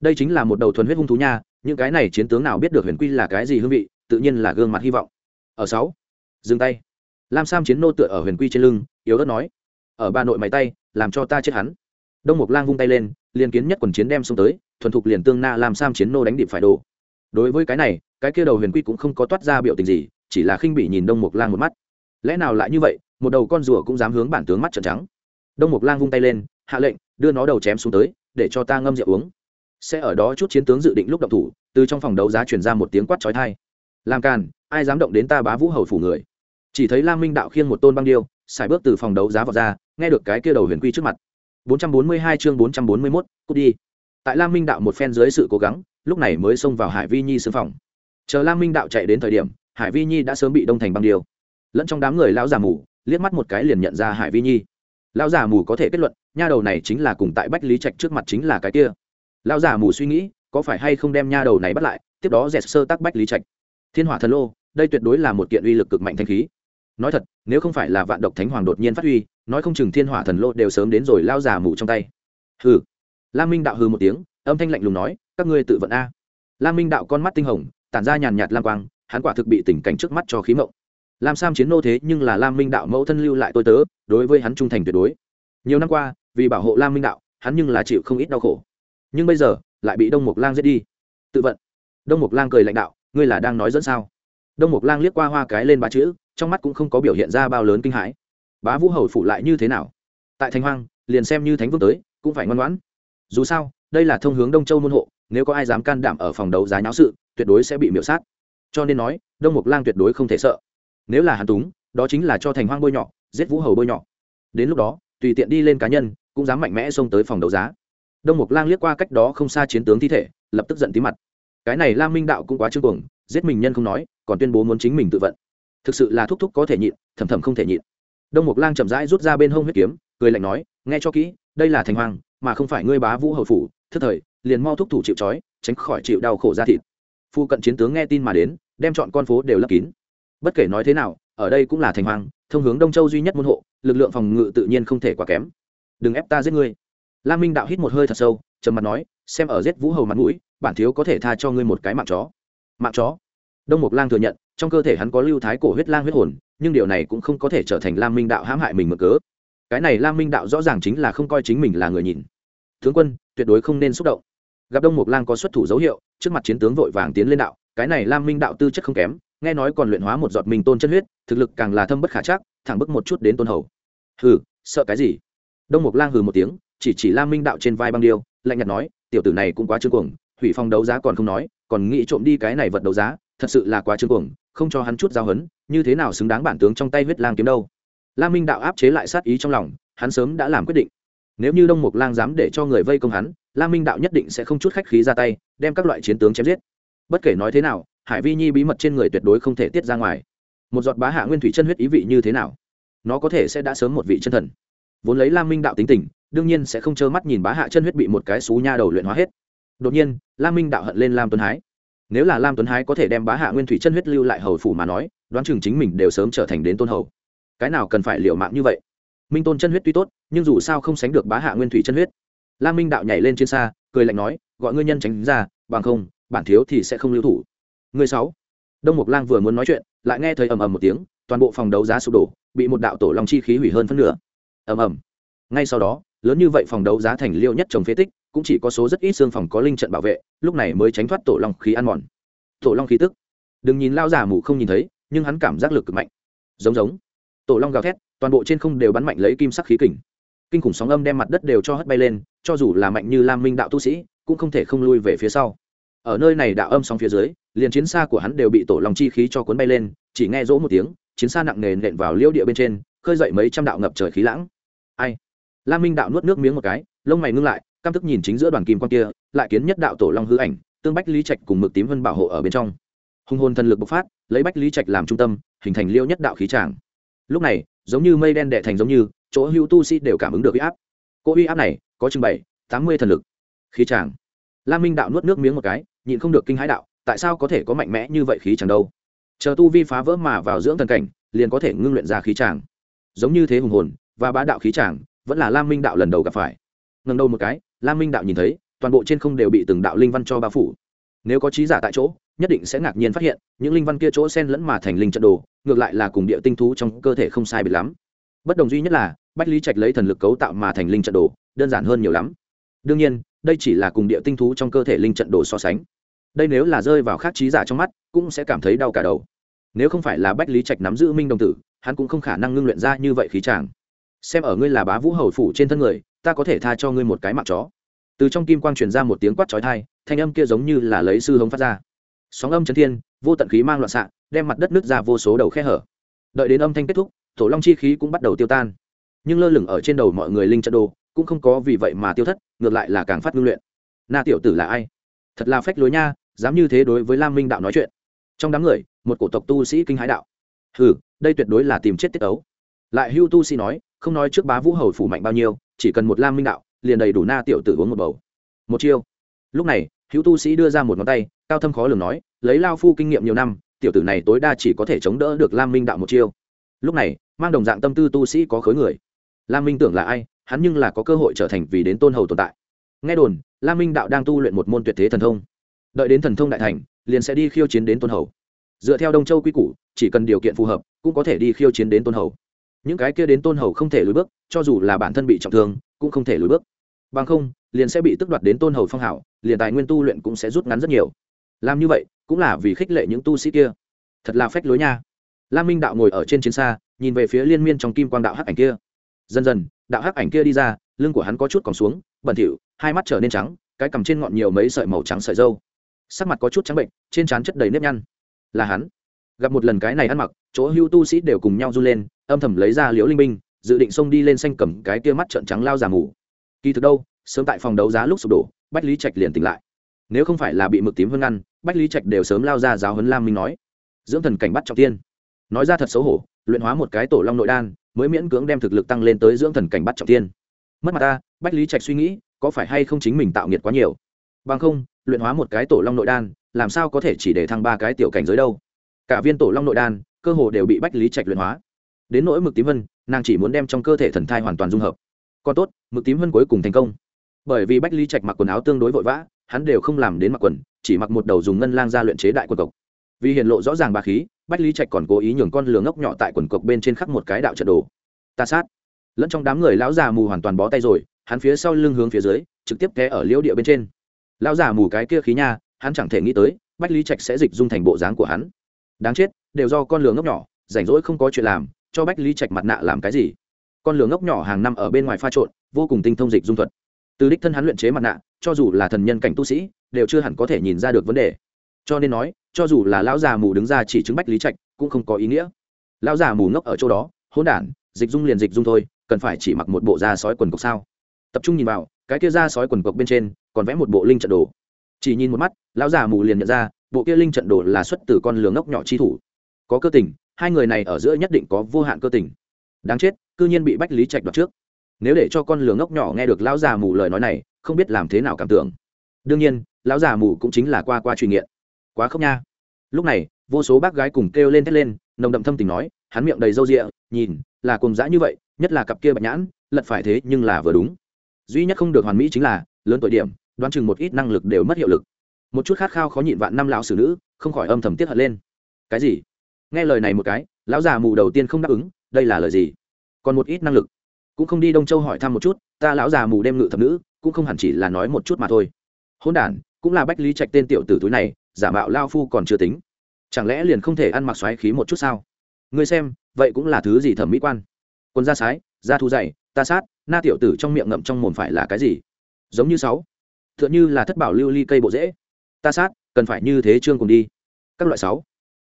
Đây chính là một đầu thuần huyết hung thú nha, những cái này chiến tướng nào biết được huyền quy là cái gì hương vị, tự nhiên là gương mặt hy vọng. Ở sáu. Dừng tay. Lam sam chiến nô tựa ở huyền quy trên lưng, yếu ớt nói, ở ba nội máy tay, làm cho ta chết hắn. Đông mục lang vung tay lên, liền kiến nhất quần chiến đem xông tới, thuần thục liền tương na làm sam chiến nô đánh điệp phải đồ. Đối với cái này cái kia đầu huyền quy cũng không có toát ra biểu tình gì chỉ là khinh bị nhìn đông mục lang một mắt. Lẽ nào lại như vậy một đầu con rùa cũng dám hướng bản tướng mắt trợn trắng? Đông mục lang vung tay lên hạ lệnh đưa nó đầu chém xuống tới để cho ta ngâm rượu uống. Sẽ ở đó chút chiến tướng dự định lúc động thủ từ trong phòng đấu giá chuyển ra một tiếng quát trói thai làm càn ai dám động đến ta bá vũ hầu phủ người? Chỉ thấy lam minh đạo khiêng một tôn băng điêu xài bước từ phòng đấu giá vào ra nghe được cái kia đầu huyền quy trước mặt. 442 chương 441, cút đi. Tại lam minh đạo một phen dưới sự cố gắng lúc này mới xông vào hải vi nhi xương phòng chờ lam minh đạo chạy đến thời điểm, hải vi nhi đã sớm bị đông thành băng điêu. Lẫn trong đám người lão già mù, liếc mắt một cái liền nhận ra hải vi nhi. Lão già mù có thể kết luận, nha đầu này chính là cùng tại bách lý trạch trước mặt chính là cái kia. Lão già mù suy nghĩ, có phải hay không đem nha đầu này bắt lại, tiếp đó dẹt sơ tắc bách lý trạch. Thiên hỏa thần lô, đây tuyệt đối là một kiện uy lực cực mạnh thanh khí. Nói thật, nếu không phải là vạn độc thánh hoàng đột nhiên phát huy, nói không chừng thiên hỏa thần lô đều sớm đến rồi lao già mù trong tay. Hừ. Lam minh đạo hừ một tiếng, âm thanh lạnh lùng nói, các ngươi tự vận a. Lam minh đạo con mắt tinh hồng tản ra nhàn nhạt lam quang, hắn quả thực bị tình cảnh trước mắt cho khí mộng lam sam chiến nô thế nhưng là lam minh đạo mẫu thân lưu lại tôi tớ, đối với hắn trung thành tuyệt đối. Nhiều năm qua, vì bảo hộ lam minh đạo, hắn nhưng là chịu không ít đau khổ. Nhưng bây giờ, lại bị đông mục lang giết đi. Tự vận. Đông mục lang cười lãnh đạo, ngươi là đang nói dẫn sao? Đông mục lang liếc qua hoa cái lên ba chữ, trong mắt cũng không có biểu hiện ra bao lớn kinh hãi. Bá vũ hầu phụ lại như thế nào? Tại thanh hoang, liền xem như thánh vương tới, cũng phải ngoan ngoãn. Dù sao, đây là thông hướng đông châu môn hộ nếu có ai dám can đảm ở phòng đấu giá nháo sự, tuyệt đối sẽ bị miễu sát. Cho nên nói, đông mục lang tuyệt đối không thể sợ. Nếu là hàn túng, đó chính là cho thành hoang bôi nhọ giết vũ hầu bôi nhọ đến lúc đó, tùy tiện đi lên cá nhân, cũng dám mạnh mẽ xông tới phòng đấu giá. Đông mục lang liếc qua cách đó không xa chiến tướng thi thể, lập tức giận tí mặt. Cái này lam minh đạo cũng quá trương cuồng, giết mình nhân không nói, còn tuyên bố muốn chính mình tự vận. Thực sự là thúc thúc có thể nhịn, thầm thầm không thể nhịn. Đông mục lang chậm rãi rút ra bên hông huyết kiếm, cười lạnh nói, nghe cho kỹ, đây là thành hoàng mà không phải ngươi bá vũ hầu phủ thức thời liền mau thúc thủ chịu trói, tránh khỏi chịu đau khổ ra thịt. Phu cận chiến tướng nghe tin mà đến, đem chọn con phố đều lấp kín. Bất kể nói thế nào, ở đây cũng là thành hoàng thông hướng đông châu duy nhất môn hộ, lực lượng phòng ngự tự nhiên không thể quá kém. Đừng ép ta giết ngươi. Lam minh đạo hít một hơi thật sâu, trầm mặt nói, xem ở giết vũ hầu mặt mũi, bản thiếu có thể tha cho ngươi một cái mạng chó. Mạng chó? Đông mục lang thừa nhận, trong cơ thể hắn có lưu thái cổ huyết lang huyết hồn, nhưng điều này cũng không có thể trở thành lam minh đạo hãm hại mình mở cớ. Cái này lam minh đạo rõ ràng chính là không coi chính mình là người nhìn. Tướng quân, tuyệt đối không nên xúc động gặp đông mục lang có xuất thủ dấu hiệu, trước mặt chiến tướng vội vàng tiến lên đạo, cái này lam minh đạo tư chất không kém, nghe nói còn luyện hóa một giọt minh tôn chân huyết, thực lực càng là thâm bất khả chắc, thẳng bức một chút đến tôn hầu. Hừ, sợ cái gì? Đông mục lang hừ một tiếng, chỉ chỉ lam minh đạo trên vai băng điêu, lạnh nhạt nói, tiểu tử này cũng quá trương cuồng, hủy phong đấu giá còn không nói, còn nghĩ trộm đi cái này vật đấu giá, thật sự là quá trương cuồng, không cho hắn chút giao hấn, như thế nào xứng đáng bản tướng trong tay huyết lang kiếm đâu? Lam minh đạo áp chế lại sát ý trong lòng, hắn sớm đã làm quyết định. Nếu như đông mục lang dám để cho người vây công hắn lam minh đạo nhất định sẽ không chút khách khí ra tay, đem các loại chiến tướng chém giết. Bất kể nói thế nào, hải vi nhi bí mật trên người tuyệt đối không thể tiết ra ngoài. Một giọt bá hạ nguyên thủy chân huyết ý vị như thế nào? Nó có thể sẽ đã sớm một vị chân thần. Vốn lấy lam minh đạo tính tình, đương nhiên sẽ không trơ mắt nhìn bá hạ chân huyết bị một cái xú nha đầu luyện hóa hết. Đột nhiên lam minh đạo hận lên lam tuấn hái. Nếu là lam tuấn hái có thể đem bá hạ nguyên thủy chân huyết lưu lại hầu phủ mà nói, đoán chừng chính mình đều sớm trở thành đến tôn hầu. Cái nào cần phải liệu mạng như vậy? Minh tôn chân huyết tuy tốt, nhưng dù sao không sánh được bá hạ nguyên thủy chân huyết lam minh đạo nhảy lên trên xa, cười lạnh nói, gọi ngươi nhân tránh ra, bằng không, bản thiếu thì sẽ không lưu thủ. Người sáu. Đông mục lang vừa muốn nói chuyện, lại nghe thấy ầm ầm một tiếng, toàn bộ phòng đấu giá sụp đổ, bị một đạo tổ long chi khí hủy hơn phân nửa. Ầm ầm. Ngay sau đó, lớn như vậy phòng đấu giá thành liêu nhất trồng phế tích, cũng chỉ có số rất ít xương phòng có linh trận bảo vệ, lúc này mới tránh thoát tổ long khí ăn mòn. Tổ long khí tức. Đừng nhìn lao giả mù không nhìn thấy, nhưng hắn cảm giác lực cực mạnh. Giống giống. Tổ long gào thét, toàn bộ trên không đều bắn mạnh lấy kim sắc khí kình kinh khủng sóng âm đem mặt đất đều cho hất bay lên, cho dù là mạnh như lam minh đạo tu sĩ, cũng không thể không lui về phía sau. Ở nơi này đạo âm sóng phía dưới, liền chiến xa của hắn đều bị tổ lòng chi khí cho cuốn bay lên, chỉ nghe rỗ một tiếng, chiến xa nặng nề nện vào liêu địa bên trên, khơi dậy mấy trăm đạo ngập trời khí lãng. Ai? Lam minh đạo nuốt nước miếng một cái, lông mày ngưng lại, căm tức nhìn chính giữa đoàn kim quan kia, lại kiến nhất đạo tổ long hư ảnh, tương bách lý trạch cùng mực tím vân bảo hộ ở bên trong. Hùng hồn thần lực bộc phát, lấy bách lý trạch làm trung tâm, hình thành liêu nhất đạo khí tràng. Lúc này, giống như mây đen đệ thành giống như chỗ hữu tu sĩ đều cảm ứng được uy áp. Cỗ uy áp này có chừng bảy, tám mươi thần lực. Khí tràng lam minh đạo nuốt nước miếng một cái, nhịn không được kinh hãi đạo, tại sao có thể có mạnh mẽ như vậy khí chẳng đâu? Chờ tu vi phá vỡ mà vào dưỡng thần cảnh, liền có thể ngưng luyện ra khí tràng giống như thế hùng hồn và bá đạo khí tràng vẫn là lam minh đạo lần đầu gặp phải. Ngần đầu một cái, lam minh đạo nhìn thấy, toàn bộ trên không đều bị từng đạo linh văn cho bao phủ. Nếu có trí giả tại chỗ, nhất định sẽ ngạc nhiên phát hiện, những linh văn kia chỗ sen lẫn mà thành linh trận đồ, ngược lại là cùng địa tinh thú trong cơ thể không sai biệt lắm bất đồng duy nhất là, bách lý trạch lấy thần lực cấu tạo mà thành linh trận đồ, đơn giản hơn nhiều lắm. Đương nhiên, đây chỉ là cùng địa tinh thú trong cơ thể linh trận đồ so sánh. Đây nếu là rơi vào khác trí giả trong mắt, cũng sẽ cảm thấy đau cả đầu. Nếu không phải là bách lý trạch nắm giữ minh đồng tử, hắn cũng không khả năng ngưng luyện ra như vậy khí tràng xem ở ngươi là bá vũ hầu phủ trên thân người, ta có thể tha cho ngươi một cái mạng chó. Từ trong kim quang truyền ra một tiếng quát chói thai thanh âm kia giống như là lấy sư hống phát ra. Sóng âm chấn thiên, vô tận khí mang loạn xạ, đem mặt đất nứt ra vô số đầu khe hở. Đợi đến âm thanh kết thúc tổ long chi khí cũng bắt đầu tiêu tan. Nhưng lơ lửng ở trên đầu mọi người linh trận đồ, cũng không có vì vậy mà tiêu thất, ngược lại là càng phát ngưng luyện. Na tiểu tử là ai? Thật là phách lối nha, dám như thế đối với lam minh đạo nói chuyện. Trong đám người, một cổ tộc tu sĩ kinh hãi đạo. Ừ đây tuyệt đối là tìm chết tiết ấu. Lại hưu tu sĩ nói, không nói trước bá vũ hầu phủ mạnh bao nhiêu, chỉ cần một lam minh đạo, liền đầy đủ na tiểu tử uống một bầu. Một chiêu. Lúc này hữu tu sĩ đưa ra một ngón tay, cao thâm khó lường nói, lấy lao phu kinh nghiệm nhiều năm, tiểu tử này tối đa chỉ có thể chống đỡ được lam minh đạo một chiêu lúc này, mang đồng dạng tâm tư tu sĩ có khối người. Lam minh tưởng là ai, hắn nhưng là có cơ hội trở thành vì đến tôn hầu tồn tại. Nghe đồn, lam minh đạo đang tu luyện một môn tuyệt thế thần thông. Đợi đến thần thông đại thành, liền sẽ đi khiêu chiến đến tôn hầu. Dựa theo đông châu quy củ, chỉ cần điều kiện phù hợp, cũng có thể đi khiêu chiến đến tôn hầu. Những cái kia đến tôn hầu không thể lùi bước, cho dù là bản thân bị trọng thương, cũng không thể lùi bước. Bằng không, liền sẽ bị tức đoạt đến tôn hầu phong hảo, liền tài nguyên tu luyện cũng sẽ rút ngắn rất nhiều. Làm như vậy, cũng là vì khích lệ những tu sĩ kia. Thật là phách lối nha lam minh đạo ngồi ở trên chiến xa nhìn về phía liên miên trong kim quang đạo hắc ảnh kia. Dần dần đạo hắc ảnh kia đi ra lưng của hắn có chút còn xuống bẩn thỉu hai mắt trở nên trắng cái cằm trên ngọn nhiều mấy sợi màu trắng sợi dâu. Sắc mặt có chút trắng bệnh trên trán chất đầy nếp nhăn. Là hắn. Gặp một lần cái này ăn mặc chỗ hưu tu sĩ đều cùng nhau run lên âm thầm lấy ra liễu linh minh, dự định xông đi lên xanh cầm cái kia mắt trợn trắng lao giả mù. Kỳ thực đâu sớm tại phòng đấu giá lúc sụp đổ bách lý trạch liền tỉnh lại. Nếu không phải là bị mực tím vân ngăn bách lý trạch đều sớm lao ra giáo huấn lam minh nói. Dưỡng thần cảnh bắt trọng tiên nói ra thật xấu hổ, luyện hóa một cái tổ long nội đan, mới miễn cưỡng đem thực lực tăng lên tới dưỡng thần cảnh bắt trọng tiên mất mặt ta, bách lý trạch suy nghĩ, có phải hay không chính mình tạo nghiệt quá nhiều? Bằng không, luyện hóa một cái tổ long nội đan, làm sao có thể chỉ để thăng ba cái tiểu cảnh giới đâu? Cả viên tổ long nội đan, cơ hồ đều bị bách lý trạch luyện hóa. Đến nỗi mực tím vân, nàng chỉ muốn đem trong cơ thể thần thai hoàn toàn dung hợp. Còn tốt, mực tím vân cuối cùng thành công. Bởi vì bách lý trạch mặc quần áo tương đối vội vã, hắn đều không làm đến mặc quần, chỉ mặc một đầu dùng ngân lang ra luyện chế đại quần cộc vì hiện lộ rõ ràng bà khí, bách lý trạch còn cố ý nhường con lửa ngốc nhỏ tại quần cộc bên trên khắc một cái đạo trận đồ. Ta sát. Lẫn trong đám người lão già mù hoàn toàn bó tay rồi, hắn phía sau lưng hướng phía dưới, trực tiếp té ở liễu địa bên trên. Lão già mù cái kia khí nha, hắn chẳng thể nghĩ tới, bách lý trạch sẽ dịch dung thành bộ dáng của hắn. Đáng chết, đều do con lửa ngốc nhỏ, rảnh rỗi không có chuyện làm, cho bách lý trạch mặt nạ làm cái gì? Con lửa ngốc nhỏ hàng năm ở bên ngoài pha trộn, vô cùng tinh thông dịch dung thuật. Từ đích thân hắn luyện chế mặt nạ, cho dù là thần nhân cảnh tu sĩ, đều chưa hẳn có thể nhìn ra được vấn đề cho nên nói, cho dù là lão già mù đứng ra chỉ chứng bách lý trạch, cũng không có ý nghĩa. Lão già mù ngốc ở chỗ đó, hỗn đản, dịch dung liền dịch dung thôi, cần phải chỉ mặc một bộ da sói quần cộc sao? Tập trung nhìn vào, cái kia da sói quần cộc bên trên, còn vẽ một bộ linh trận đồ. Chỉ nhìn một mắt, lão già mù liền nhận ra, bộ kia linh trận đồ là xuất từ con lường ngốc nhỏ chi thủ. Có cơ tình, hai người này ở giữa nhất định có vô hạn cơ tình. Đáng chết, cư nhiên bị bách lý trạch đoạt trước. Nếu để cho con lường ngốc nhỏ nghe được lão già mù lời nói này, không biết làm thế nào cảm tưởng. Đương nhiên, lão già mù cũng chính là qua qua truy nghiện quá khóc nha. Lúc này, vô số bác gái cùng kêu lên thét lên, nồng đậm thâm tình nói, hắn miệng đầy râu rịa, nhìn, là cùng dã như vậy, nhất là cặp kia bạch nhãn, lật phải thế nhưng là vừa đúng. Duy nhất không được hoàn mỹ chính là, lớn tội điểm, đoán chừng một ít năng lực đều mất hiệu lực. Một chút khát khao khó nhịn vạn năm lão xử nữ, không khỏi âm thầm tiết hận lên. Cái gì? Nghe lời này một cái, lão già mù đầu tiên không đáp ứng, đây là lời gì? Còn một ít năng lực. Cũng không đi đông châu hỏi thăm một chút, ta lão già mù đem ngự thập nữ, cũng không hẳn chỉ là nói một chút mà thôi. Hôn đản, cũng là bách lý trạch tên tiểu tử túi này giả mạo lao phu còn chưa tính. Chẳng lẽ liền không thể ăn mặc xoáy khí một chút sao? Ngươi xem, vậy cũng là thứ gì thẩm mỹ quan? Quân da sái, da thu dày, ta sát, na tiểu tử trong miệng ngậm trong mồm phải là cái gì? Giống như sáu. T h ư ợ n như là thất bảo lưu ly cây bộ dễ ta sát, cần phải như thế trương cùng đi. Các loại sáu.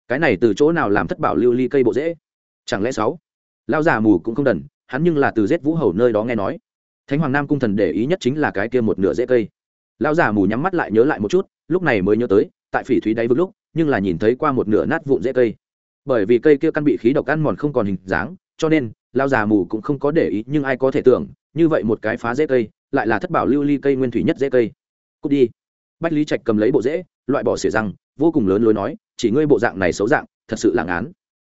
Cái này từ chỗ nào làm thất bảo lưu ly cây bộ dễ chẳng lẽ sáu? Lao già mù cũng không đần, hắn nhưng là từ giết vũ hầu nơi đó nghe nói. Thánh hoàng nam cung thần để ý nhất chính là cái kia một nửa dễ cây. Lao già mù nhắm mắt lại nhớ lại một chút, lúc này mới nhớ tới tại phỉ thúy đáy vực lúc, nhưng là nhìn thấy qua một nửa nát vụn rễ cây. Bởi vì cây kia căn bị khí độc ăn mòn không còn hình dáng, cho nên, lao già mù cũng không có để ý, nhưng ai có thể tưởng, như vậy một cái phá rễ cây, lại là thất bảo lưu ly cây nguyên thủy nhất rễ cây. Cút đi. Bách lý trạch cầm lấy bộ rễ, loại bỏ xỉa răng, vô cùng lớn lối nói, chỉ ngươi bộ dạng này xấu dạng, thật sự lạng án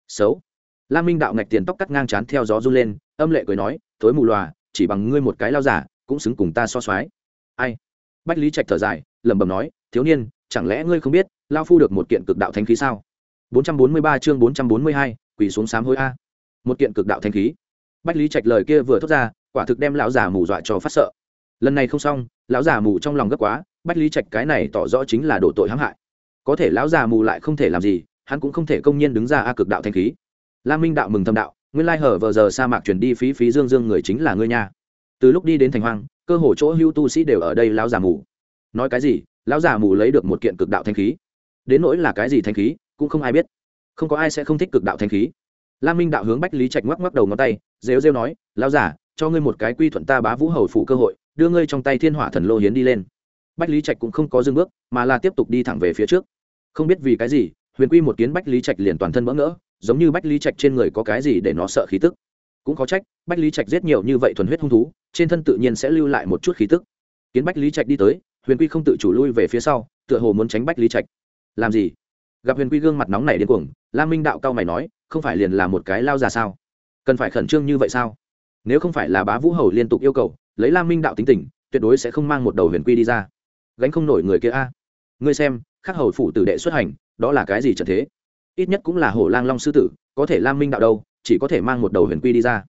xấu. Lam minh đạo ngạch tiền tóc cắt ngang chán theo gió run lên, âm lệ cười nói, thối mù loà, chỉ bằng ngươi một cái lao giả cũng xứng cùng ta so soái. Ai? Bách lý trạch thở dài, lẩm bẩm nói, thiếu niên chẳng lẽ ngươi không biết lao phu được một kiện cực đạo thanh khí sao? 443 chương 442, quỳ xuống sám hối a. Một kiện cực đạo thanh khí. Bách lý trạch lời kia vừa thốt ra quả thực đem lão già mù dọa cho phát sợ. Lần này không xong lão già mù trong lòng gấp quá bách lý trạch cái này tỏ rõ chính là đổ tội hãm hại. Có thể lão già mù lại không thể làm gì hắn cũng không thể công nhiên đứng ra a cực đạo thanh khí. Lam minh đạo mừng thâm đạo nguyên lai hở vờ giờ sa mạc chuyển đi phí phí dương dương người chính là ngươi nha. Từ lúc đi đến thành hoang cơ hồ chỗ hưu tu sĩ đều ở đây lão già mù. Nói cái gì lão già mù lấy được một kiện cực đạo thanh khí. Đến nỗi là cái gì thanh khí, cũng không ai biết. Không có ai sẽ không thích cực đạo thanh khí. Lam minh đạo hướng bách lý trạch ngoắc ngoắc đầu ngón tay, rêu rêu nói, lão giả cho ngươi một cái quy thuận ta bá vũ hầu phụ cơ hội, đưa ngươi trong tay thiên hỏa thần lô hiến đi lên. Bách lý trạch cũng không có dưng bước, mà là tiếp tục đi thẳng về phía trước. Không biết vì cái gì, huyền quy một kiến bách lý trạch liền toàn thân bỡ ngỡ, giống như bách lý trạch trên người có cái gì để nó sợ khí tức. Cũng có trách, bách lý trạch giết nhiều như vậy thuần huyết hung thú, trên thân tự nhiên sẽ lưu lại một chút khí tức. Kiến bách lý trạch đi tới huyền quy không tự chủ lui về phía sau, tựa hồ muốn tránh bách lý trạch. Làm gì? Gặp huyền quy gương mặt nóng này điên cuồng, lam minh đạo cao mày nói, không phải liền là một cái lao ra sao? Cần phải khẩn trương như vậy sao? Nếu không phải là bá vũ hầu liên tục yêu cầu, lấy lam minh đạo tính tình, tuyệt đối sẽ không mang một đầu huyền quy đi ra. Gánh không nổi người kia a. Ngươi xem, khắc hầu phủ tử đệ xuất hành, đó là cái gì trận thế? Ít nhất cũng là hổ lang long sư tử, có thể lam minh đạo đâu, chỉ có thể mang một đầu huyền quy đi ra.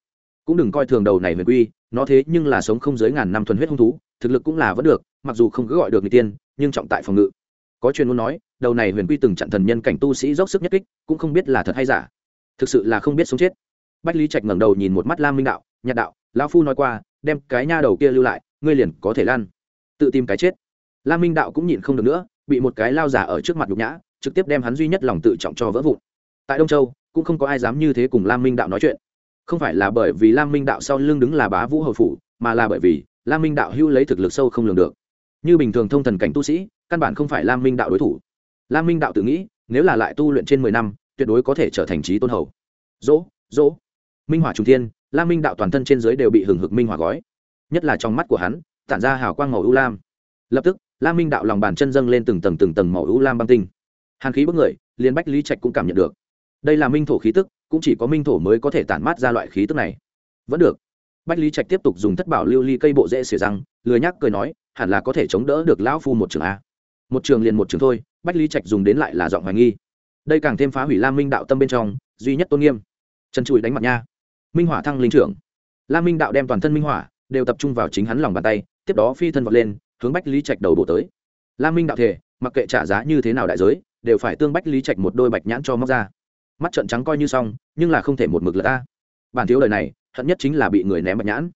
Cũng đừng coi thường đầu này huyền quy, nó thế nhưng là sống không dưới ngàn năm thuần huyết hung thú, thực lực cũng là vẫn được mặc dù không cứ gọi được người tiên, nhưng trọng tại phòng ngự. Có chuyên muốn nói, đầu này huyền quy từng chặn thần nhân cảnh tu sĩ dốc sức nhất kích, cũng không biết là thật hay giả. Thực sự là không biết sống chết. Bách lý trạch ngẩng đầu nhìn một mắt lam minh đạo, nhạt đạo, lão phu nói qua, đem cái nha đầu kia lưu lại, ngươi liền có thể lan tự tìm cái chết. Lam minh đạo cũng nhịn không được nữa, bị một cái lao giả ở trước mặt nhục nhã, trực tiếp đem hắn duy nhất lòng tự trọng cho vỡ vụn. Tại đông châu, cũng không có ai dám như thế cùng lam minh đạo nói chuyện. Không phải là bởi vì lam minh đạo sau lưng đứng là bá vũ hầu phủ, mà là bởi vì lam minh đạo hưu lấy thực lực sâu không lường được như bình thường thông thần cảnh tu sĩ, căn bản không phải lam minh đạo đối thủ. Lam minh đạo tự nghĩ, nếu là lại tu luyện trên mười năm, tuyệt đối có thể trở thành trí tôn hầu. Dỗ dỗ. Minh hỏa trung thiên, lam minh đạo toàn thân trên dưới đều bị hừng hực minh hỏa gói. Nhất là trong mắt của hắn, tản ra hào quang màu ưu lam. Lập tức, lam minh đạo lòng bàn chân dâng lên từng tầng từng tầng màu ưu lam băng tinh. Hàn khí bất người, liền bách lý trạch cũng cảm nhận được. Đây là minh thổ khí tức, cũng chỉ có minh thổ mới có thể tản mát ra loại khí tức này. Vẫn được. Bách lý trạch tiếp tục dùng thất bảo lưu ly cây bộ dễ xỉa răng lười nhắc cười nói, hẳn là có thể chống đỡ được lão phu một trường a. Một trường liền một trường thôi, bách lý trạch dùng đến lại là giọng hoài nghi. Đây càng thêm phá hủy lam minh đạo tâm bên trong, duy nhất tôn nghiêm. Trần trụi đánh mặt nha. Minh hỏa thăng linh trưởng. Lam minh đạo đem toàn thân minh hỏa đều tập trung vào chính hắn lòng bàn tay, tiếp đó phi thân vọt lên, hướng bách lý trạch đầu bổ tới. Lam minh đạo thể, mặc kệ trả giá như thế nào đại giới, đều phải tương bách lý trạch một đôi bạch nhãn cho móc ra. Mắt trận trắng coi như xong, nhưng là không thể một mực lật ta. Bản thiếu lời này, hận nhất chính là bị người ném bạch nhãn.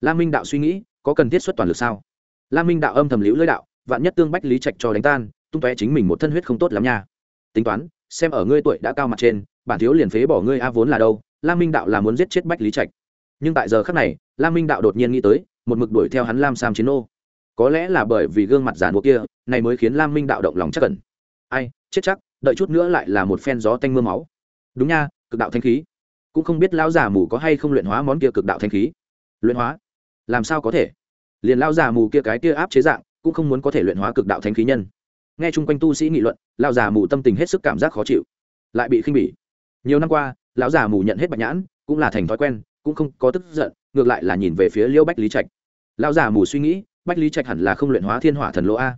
Lam minh đạo suy nghĩ có cần thiết xuất toàn lực sao? Lam minh đạo âm thầm liễu lưỡi đạo, vạn nhất tương bách lý trạch cho đánh tan, tung tóe chính mình một thân huyết không tốt lắm nha. Tính toán, xem ở ngươi tuổi đã cao mặt trên, bản thiếu liền phế bỏ ngươi a vốn là đâu, lam minh đạo là muốn giết chết bách lý trạch. Nhưng tại giờ khác này, lam minh đạo đột nhiên nghĩ tới, một mực đuổi theo hắn lam sam chiến ô có lẽ là bởi vì gương mặt giản mua kia, này mới khiến lam minh đạo động lòng chắc cẩn ai, chết chắc, đợi chút nữa lại là một phen gió tanh mưa máu. Đúng nha, cực đạo thanh khí. Cũng không biết lão già mù có hay không luyện hóa món kia cực đạo thanh khí. Luyện hóa? Làm sao có thể? Liền lao già mù kia cái kia áp chế dạng, cũng không muốn có thể luyện hóa cực đạo thánh khí nhân. Nghe chung quanh tu sĩ nghị luận lao già mù tâm tình hết sức cảm giác khó chịu. Lại bị khinh bỉ. Nhiều năm qua, lão già mù nhận hết bạch nhãn, cũng là thành thói quen, cũng không có tức giận, ngược lại là nhìn về phía liêu bách lý trạch. Lão già mù suy nghĩ, bách lý trạch hẳn là không luyện hóa thiên hỏa thần lô a.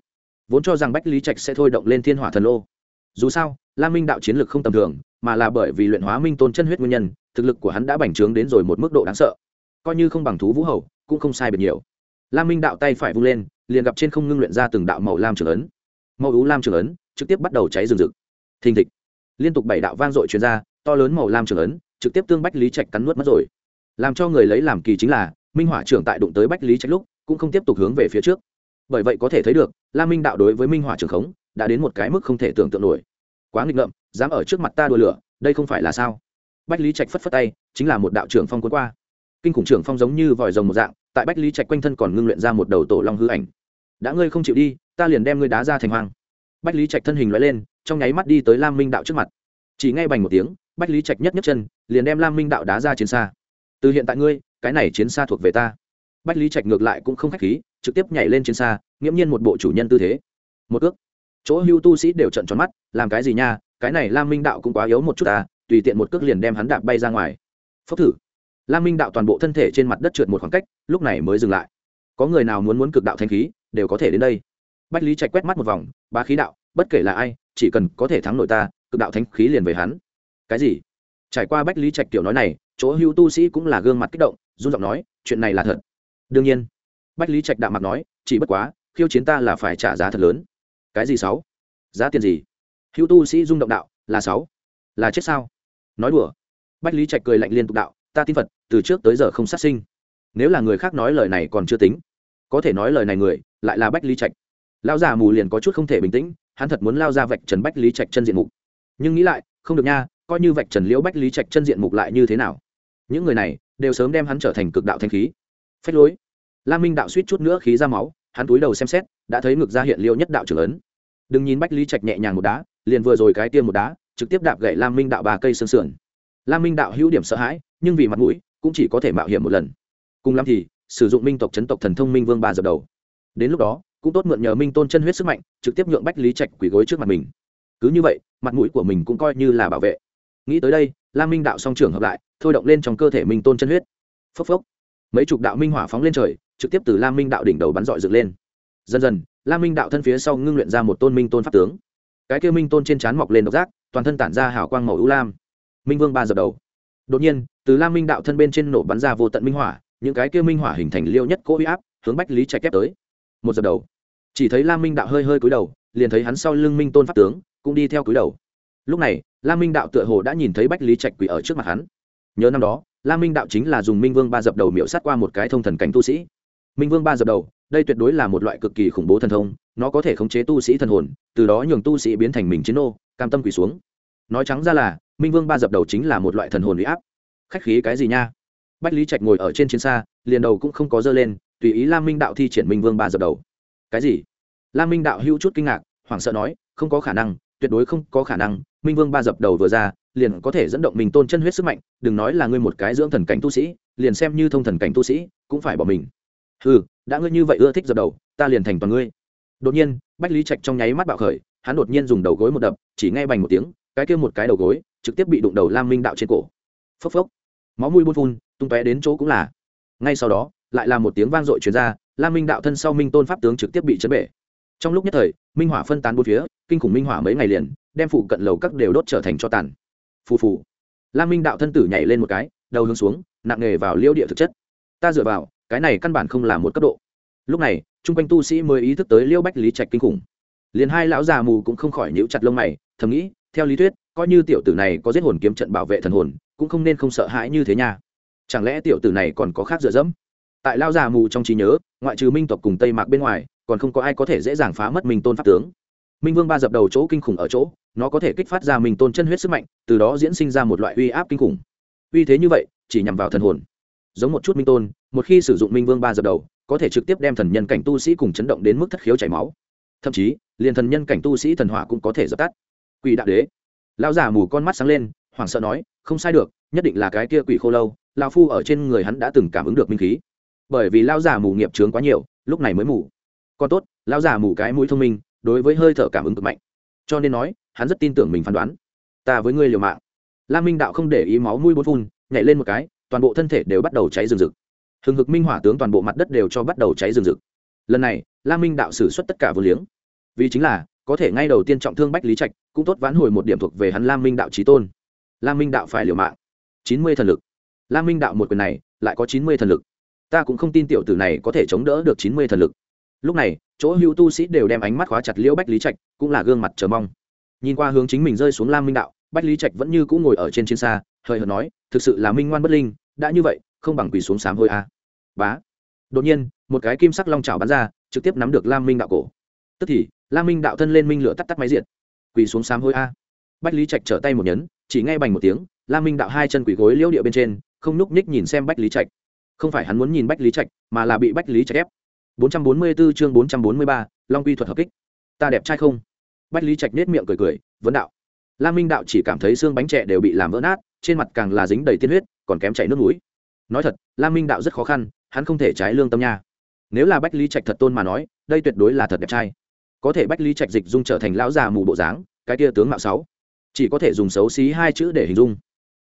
Vốn cho rằng bách lý trạch sẽ thôi động lên thiên hỏa thần lô. Dù sao, lam minh đạo chiến lực không tầm thường, mà là bởi vì luyện hóa minh tôn chân huyết nguyên nhân, thực lực của hắn đã bành trướng đến rồi một mức độ đáng sợ. Coi như không bằng thú vũ hầu cũng không sai biệt nhiều. Lam minh đạo tay phải vung lên, liền gặp trên không ngưng luyện ra từng đạo màu lam trường ấn. Màu ú lam trường ấn trực tiếp bắt đầu cháy rừng rực. Thình thịch. Liên tục bảy đạo vang dội chuyên r a to lớn màu lam trường ấn trực tiếp tương bách lý trạch cắn nuốt mất rồi. Làm cho người lấy làm kỳ chính là, minh hỏa trưởng tại đụng tới bách lý trạch lúc, cũng không tiếp tục hướng về phía trước. Bởi vậy có thể thấy được, lam minh đạo đối với minh hỏa trưởng khống đã đến một cái mức không thể tưởng tượng nổi. Quá nghịch ngợm, dám ở trước mặt ta đùa lửa, đây không phải là sao? Bách lý trạch phất phất tay, chính là một đạo trưởng phong cuốn qua. Kinh khủng trưởng phong giống như vòi rồng một dạng tại bách lý trạch quanh thân còn ngưng luyện ra một đầu tổ long hư ảnh. Đã ngươi không chịu đi, ta liền đem ngươi đá ra thành hoang. Bách lý trạch thân hình loại lên, trong nháy mắt đi tới lam minh đạo trước mặt. Chỉ ngay bành một tiếng, bách lý trạch nhất nhất chân, liền đem lam minh đạo đá ra chiến xa. Từ hiện tại ngươi, cái này chiến xa thuộc về ta. Bách lý trạch ngược lại cũng không k h á c h khí, trực tiếp nhảy lên chiến xa, nghiễm nhiên một bộ chủ nhân tư thế. Một ước. Chỗ hưu tu sĩ đều trận tròn mắt, làm cái gì nha, cái này lam minh đạo cũng quá yếu một chút à tùy tiện một cước liền đem hắn đạp bay ra ngoài. Phốc thử lam minh đạo toàn bộ thân thể trên mặt đất trượt một khoảng cách, lúc này mới dừng lại. Có người nào muốn muốn cực đạo thanh khí, đều có thể đến đây. Bách lý trạch quét mắt một vòng, bá khí đạo, bất kể là ai, chỉ cần có thể thắng nổi ta, cực đạo thanh khí liền về hắn. Cái gì? Trải qua bách lý trạch tiểu nói này, chỗ hưu tu sĩ cũng là gương mặt kích động, run giọng nói, chuyện này là thật. Đương nhiên, bách lý trạch đạo mặt nói, chỉ bất quá, khiêu chiến ta là phải trả giá thật lớn. Cái gì sáu? Giá tiền gì? Hữu tu sĩ rung động đạo, là sáu. Là chết sao? Nói đùa. Bách lý trạch cười lạnh liên tục đạo ta tin phật, từ trước tới giờ không sát sinh. Nếu là người khác nói lời này còn chưa tính, có thể nói lời này người lại là bách lý trạch. Lão già mù liền có chút không thể bình tĩnh, hắn thật muốn lao ra vạch trần bách lý trạch chân diện mục. Nhưng nghĩ lại, không được nha, coi như vạch trần liễu bách lý trạch chân diện mục lại như thế nào? Những người này đều sớm đem hắn trở thành cực đạo thanh khí. Phách lối. La minh đạo suýt chút nữa khí ra máu, hắn túi đầu xem xét, đã thấy ngực ra hiện liêu nhất đạo trưởng ấn. Đừng nhìn bách lý trạch nhẹ nhàng một đá, liền vừa rồi cái tiêm một đá, trực tiếp đạp gậy lam minh đạo ba cây sơn sườn lam minh đạo hữu điểm sợ hãi, nhưng vì mặt mũi, cũng chỉ có thể mạo hiểm một lần. Cùng lắm thì, sử dụng minh tộc chấn tộc thần thông minh vương ba dập đầu. Đến lúc đó, cũng tốt mượn nhờ minh tôn chân huyết sức mạnh, trực tiếp nhượng bách lý trạch quỳ gối trước mặt mình. Cứ như vậy, mặt mũi của mình cũng coi như là bảo vệ. Nghĩ tới đây, lam minh đạo song trưởng hợp lại, thôi động lên trong cơ thể minh tôn chân huyết. Phốc phốc. Mấy chục đạo minh hỏa phóng lên trời, trực tiếp từ lam minh đạo đỉnh đầu bắn dọi dựng lên. Dần dần, lam minh đạo thân phía sau ngưng luyện ra một tôn minh tôn pháp tướng. Cái kia minh tôn trên trán mọc lên độc giác, toàn thân tản ra hào quang màu ưu lam minh vương ba dập đầu. Đột nhiên, từ lam minh đạo thân bên trên nổ bắn ra vô tận minh hỏa, những cái kia minh hỏa hình thành liêu nhất cỗ huy áp, hướng bách lý trạch kép tới. Một dập đầu. Chỉ thấy lam minh đạo hơi hơi cúi đầu, liền thấy hắn sau lưng minh tôn pháp tướng cũng đi theo cúi đầu. Lúc này, lam minh đạo tựa hồ đã nhìn thấy bách lý trạch quỷ ở trước mặt hắn. Nhớ năm đó, lam minh đạo chính là dùng minh vương ba dập đầu miễu sát qua một cái thông thần cảnh tu sĩ. Minh vương ba dập đầu, đây tuyệt đối là một loại cực kỳ khủng bố thần thông, nó có thể khống chế tu sĩ thần hồn, từ đó nhường tu sĩ biến thành mình chiến ô cam tâm quỳ xuống nói trắng ra là, minh vương ba dập đầu chính là một loại thần hồn huy áp. Khách khí cái gì nha? Bách lý trạch ngồi ở trên chiến xa, liền đầu cũng không có dơ lên, tùy ý lam minh đạo thi triển minh vương ba dập đầu. Cái gì? Lam minh đạo hữu chút kinh ngạc, hoảng sợ nói, không có khả năng, tuyệt đối không có khả năng, minh vương ba dập đầu vừa ra, liền có thể dẫn động mình tôn chân huyết sức mạnh, đừng nói là ngươi một cái dưỡng thần cảnh tu sĩ, liền xem như thông thần cảnh tu sĩ, cũng phải bỏ mình. Ừ đã ngươi như vậy ưa thích dập đầu, ta liền thành toàn ngươi. Đột nhiên, bách lý trạch trong nháy mắt bạo khởi, hắn đột nhiên dùng đầu gối một đập, chỉ nghe bành một tiếng cái kia một cái đầu gối trực tiếp bị đụng đầu lam minh đạo trên cổ. Phốc phốc. Máu mùi buôn phun, tung tóe đến chỗ cũng là. Ngay sau đó, lại là một tiếng vang dội truyền ra, lam minh đạo thân sau minh tôn pháp tướng trực tiếp bị chấn bể. Trong lúc nhất thời, minh hỏa phân tán bốn phía, kinh khủng minh hỏa mấy ngày liền, đem phụ cận lầu các đều đốt trở thành cho tàn. Phù phù. Lam minh đạo thân tử nhảy lên một cái, đầu hướng xuống, nặng nghề vào liêu địa thực chất. Ta dựa vào, cái này căn bản không là một cấp độ. Lúc này, chung quanh tu sĩ mới ý thức tới liêu bách lý trạch kinh khủng. Liền hai lão già mù cũng không khỏi nhíu chặt lông mày, thầm nghĩ theo lý thuyết, coi như tiểu tử này có giết hồn kiếm trận bảo vệ thần hồn, cũng không nên không sợ hãi như thế nha. Chẳng lẽ tiểu tử này còn có khác dựa dẫm? Tại lao già mù trong trí nhớ, ngoại trừ minh tộc cùng tây mạc bên ngoài, còn không có ai có thể dễ dàng phá mất minh tôn pháp tướng. Minh vương ba dập đầu chỗ kinh khủng ở chỗ, nó có thể kích phát ra minh tôn chân huyết sức mạnh, từ đó diễn sinh ra một loại uy áp kinh khủng. Uy thế như vậy, chỉ nhằm vào thần hồn. Giống một chút minh tôn, một khi sử dụng minh vương ba dập đầu, có thể trực tiếp đem thần nhân cảnh tu sĩ cùng chấn động đến mức thất khiếu chảy máu. Thậm chí, liền thần nhân cảnh tu sĩ thần hỏa cũng có thể dập tắt quỷ đạo đế. Lão già mù con mắt sáng lên, hoảng sợ nói, không sai được, nhất định là cái kia quỷ khô lâu lao phu ở trên người hắn đã từng cảm ứng được minh khí. Bởi vì lao già mù nghiệp trướng quá nhiều, lúc này mới mù. Còn tốt lao già mù cái mũi thông minh, đối với hơi thở cảm ứng cực mạnh. Cho nên nói, hắn rất tin tưởng mình phán đoán. Ta với ngươi liều mạng. Lam minh đạo không để ý máu mũi bốn phun, nhảy lên một cái, toàn bộ thân thể đều bắt đầu cháy rừng rực. Hừng hực minh hỏa tướng toàn bộ mặt đất đều cho bắt đầu cháy rừng rực. Lần này, lam minh đạo xử suất tất cả vô liếng. Vì chính là có thể ngay đầu tiên trọng thương bách lý trạch, cũng tốt vãn hồi một điểm thuộc về hắn lam minh đạo trí tôn. Lam minh đạo phải liều mạng. Chín mươi thần lực. Lam minh đạo một quyền này, lại có chín mươi thần lực. Ta cũng không tin tiểu tử này có thể chống đỡ được chín mươi thần lực. Lúc này, chỗ hữu tu sĩ đều đem ánh mắt khóa chặt liễu bách lý trạch, cũng là gương mặt chờ mong. Nhìn qua hướng chính mình rơi xuống lam minh đạo, bách lý trạch vẫn như cũng ngồi ở trên trên xa, hời hợt nói, thực sự là minh ngoan bất linh, đã như vậy, không bằng quỳ xuống sám hôi a. Bá. Đột nhiên, một cái kim sắc long trào bắn ra, trực tiếp nắm được lam minh đạo cổ tức thì lam minh đạo thân lên minh lửa tắt tắt máy diệt. Quỳ xuống sám hối a. Bách lý trạch trở tay một nhấn chỉ ngay bành một tiếng lam minh đạo hai chân quỳ gối liễu địa bên trên không núc ních nhìn xem bách lý trạch. Không phải hắn muốn nhìn bách lý trạch mà là bị bách lý trạch ép. 444 chương 443, long quy thuật hợp kích. Ta đẹp trai không? Bách lý trạch nết miệng cười cười vấn đạo. Lam minh đạo chỉ cảm thấy xương bánh trẻ đều bị làm vỡ nát trên mặt càng là dính đầy tiên huyết còn kém chảy nước mũi. Nói thật lam minh đạo rất khó khăn hắn không thể trái lương tâm nha. Nếu là bách lý trạch thật tôn mà nói đây tuyệt đối là thật đẹp trai có thể bách lý trạch dịch dung trở thành lão già mù bộ dáng, cái tia tướng mạo sáu. Chỉ có thể dùng xấu xí hai chữ để hình dung.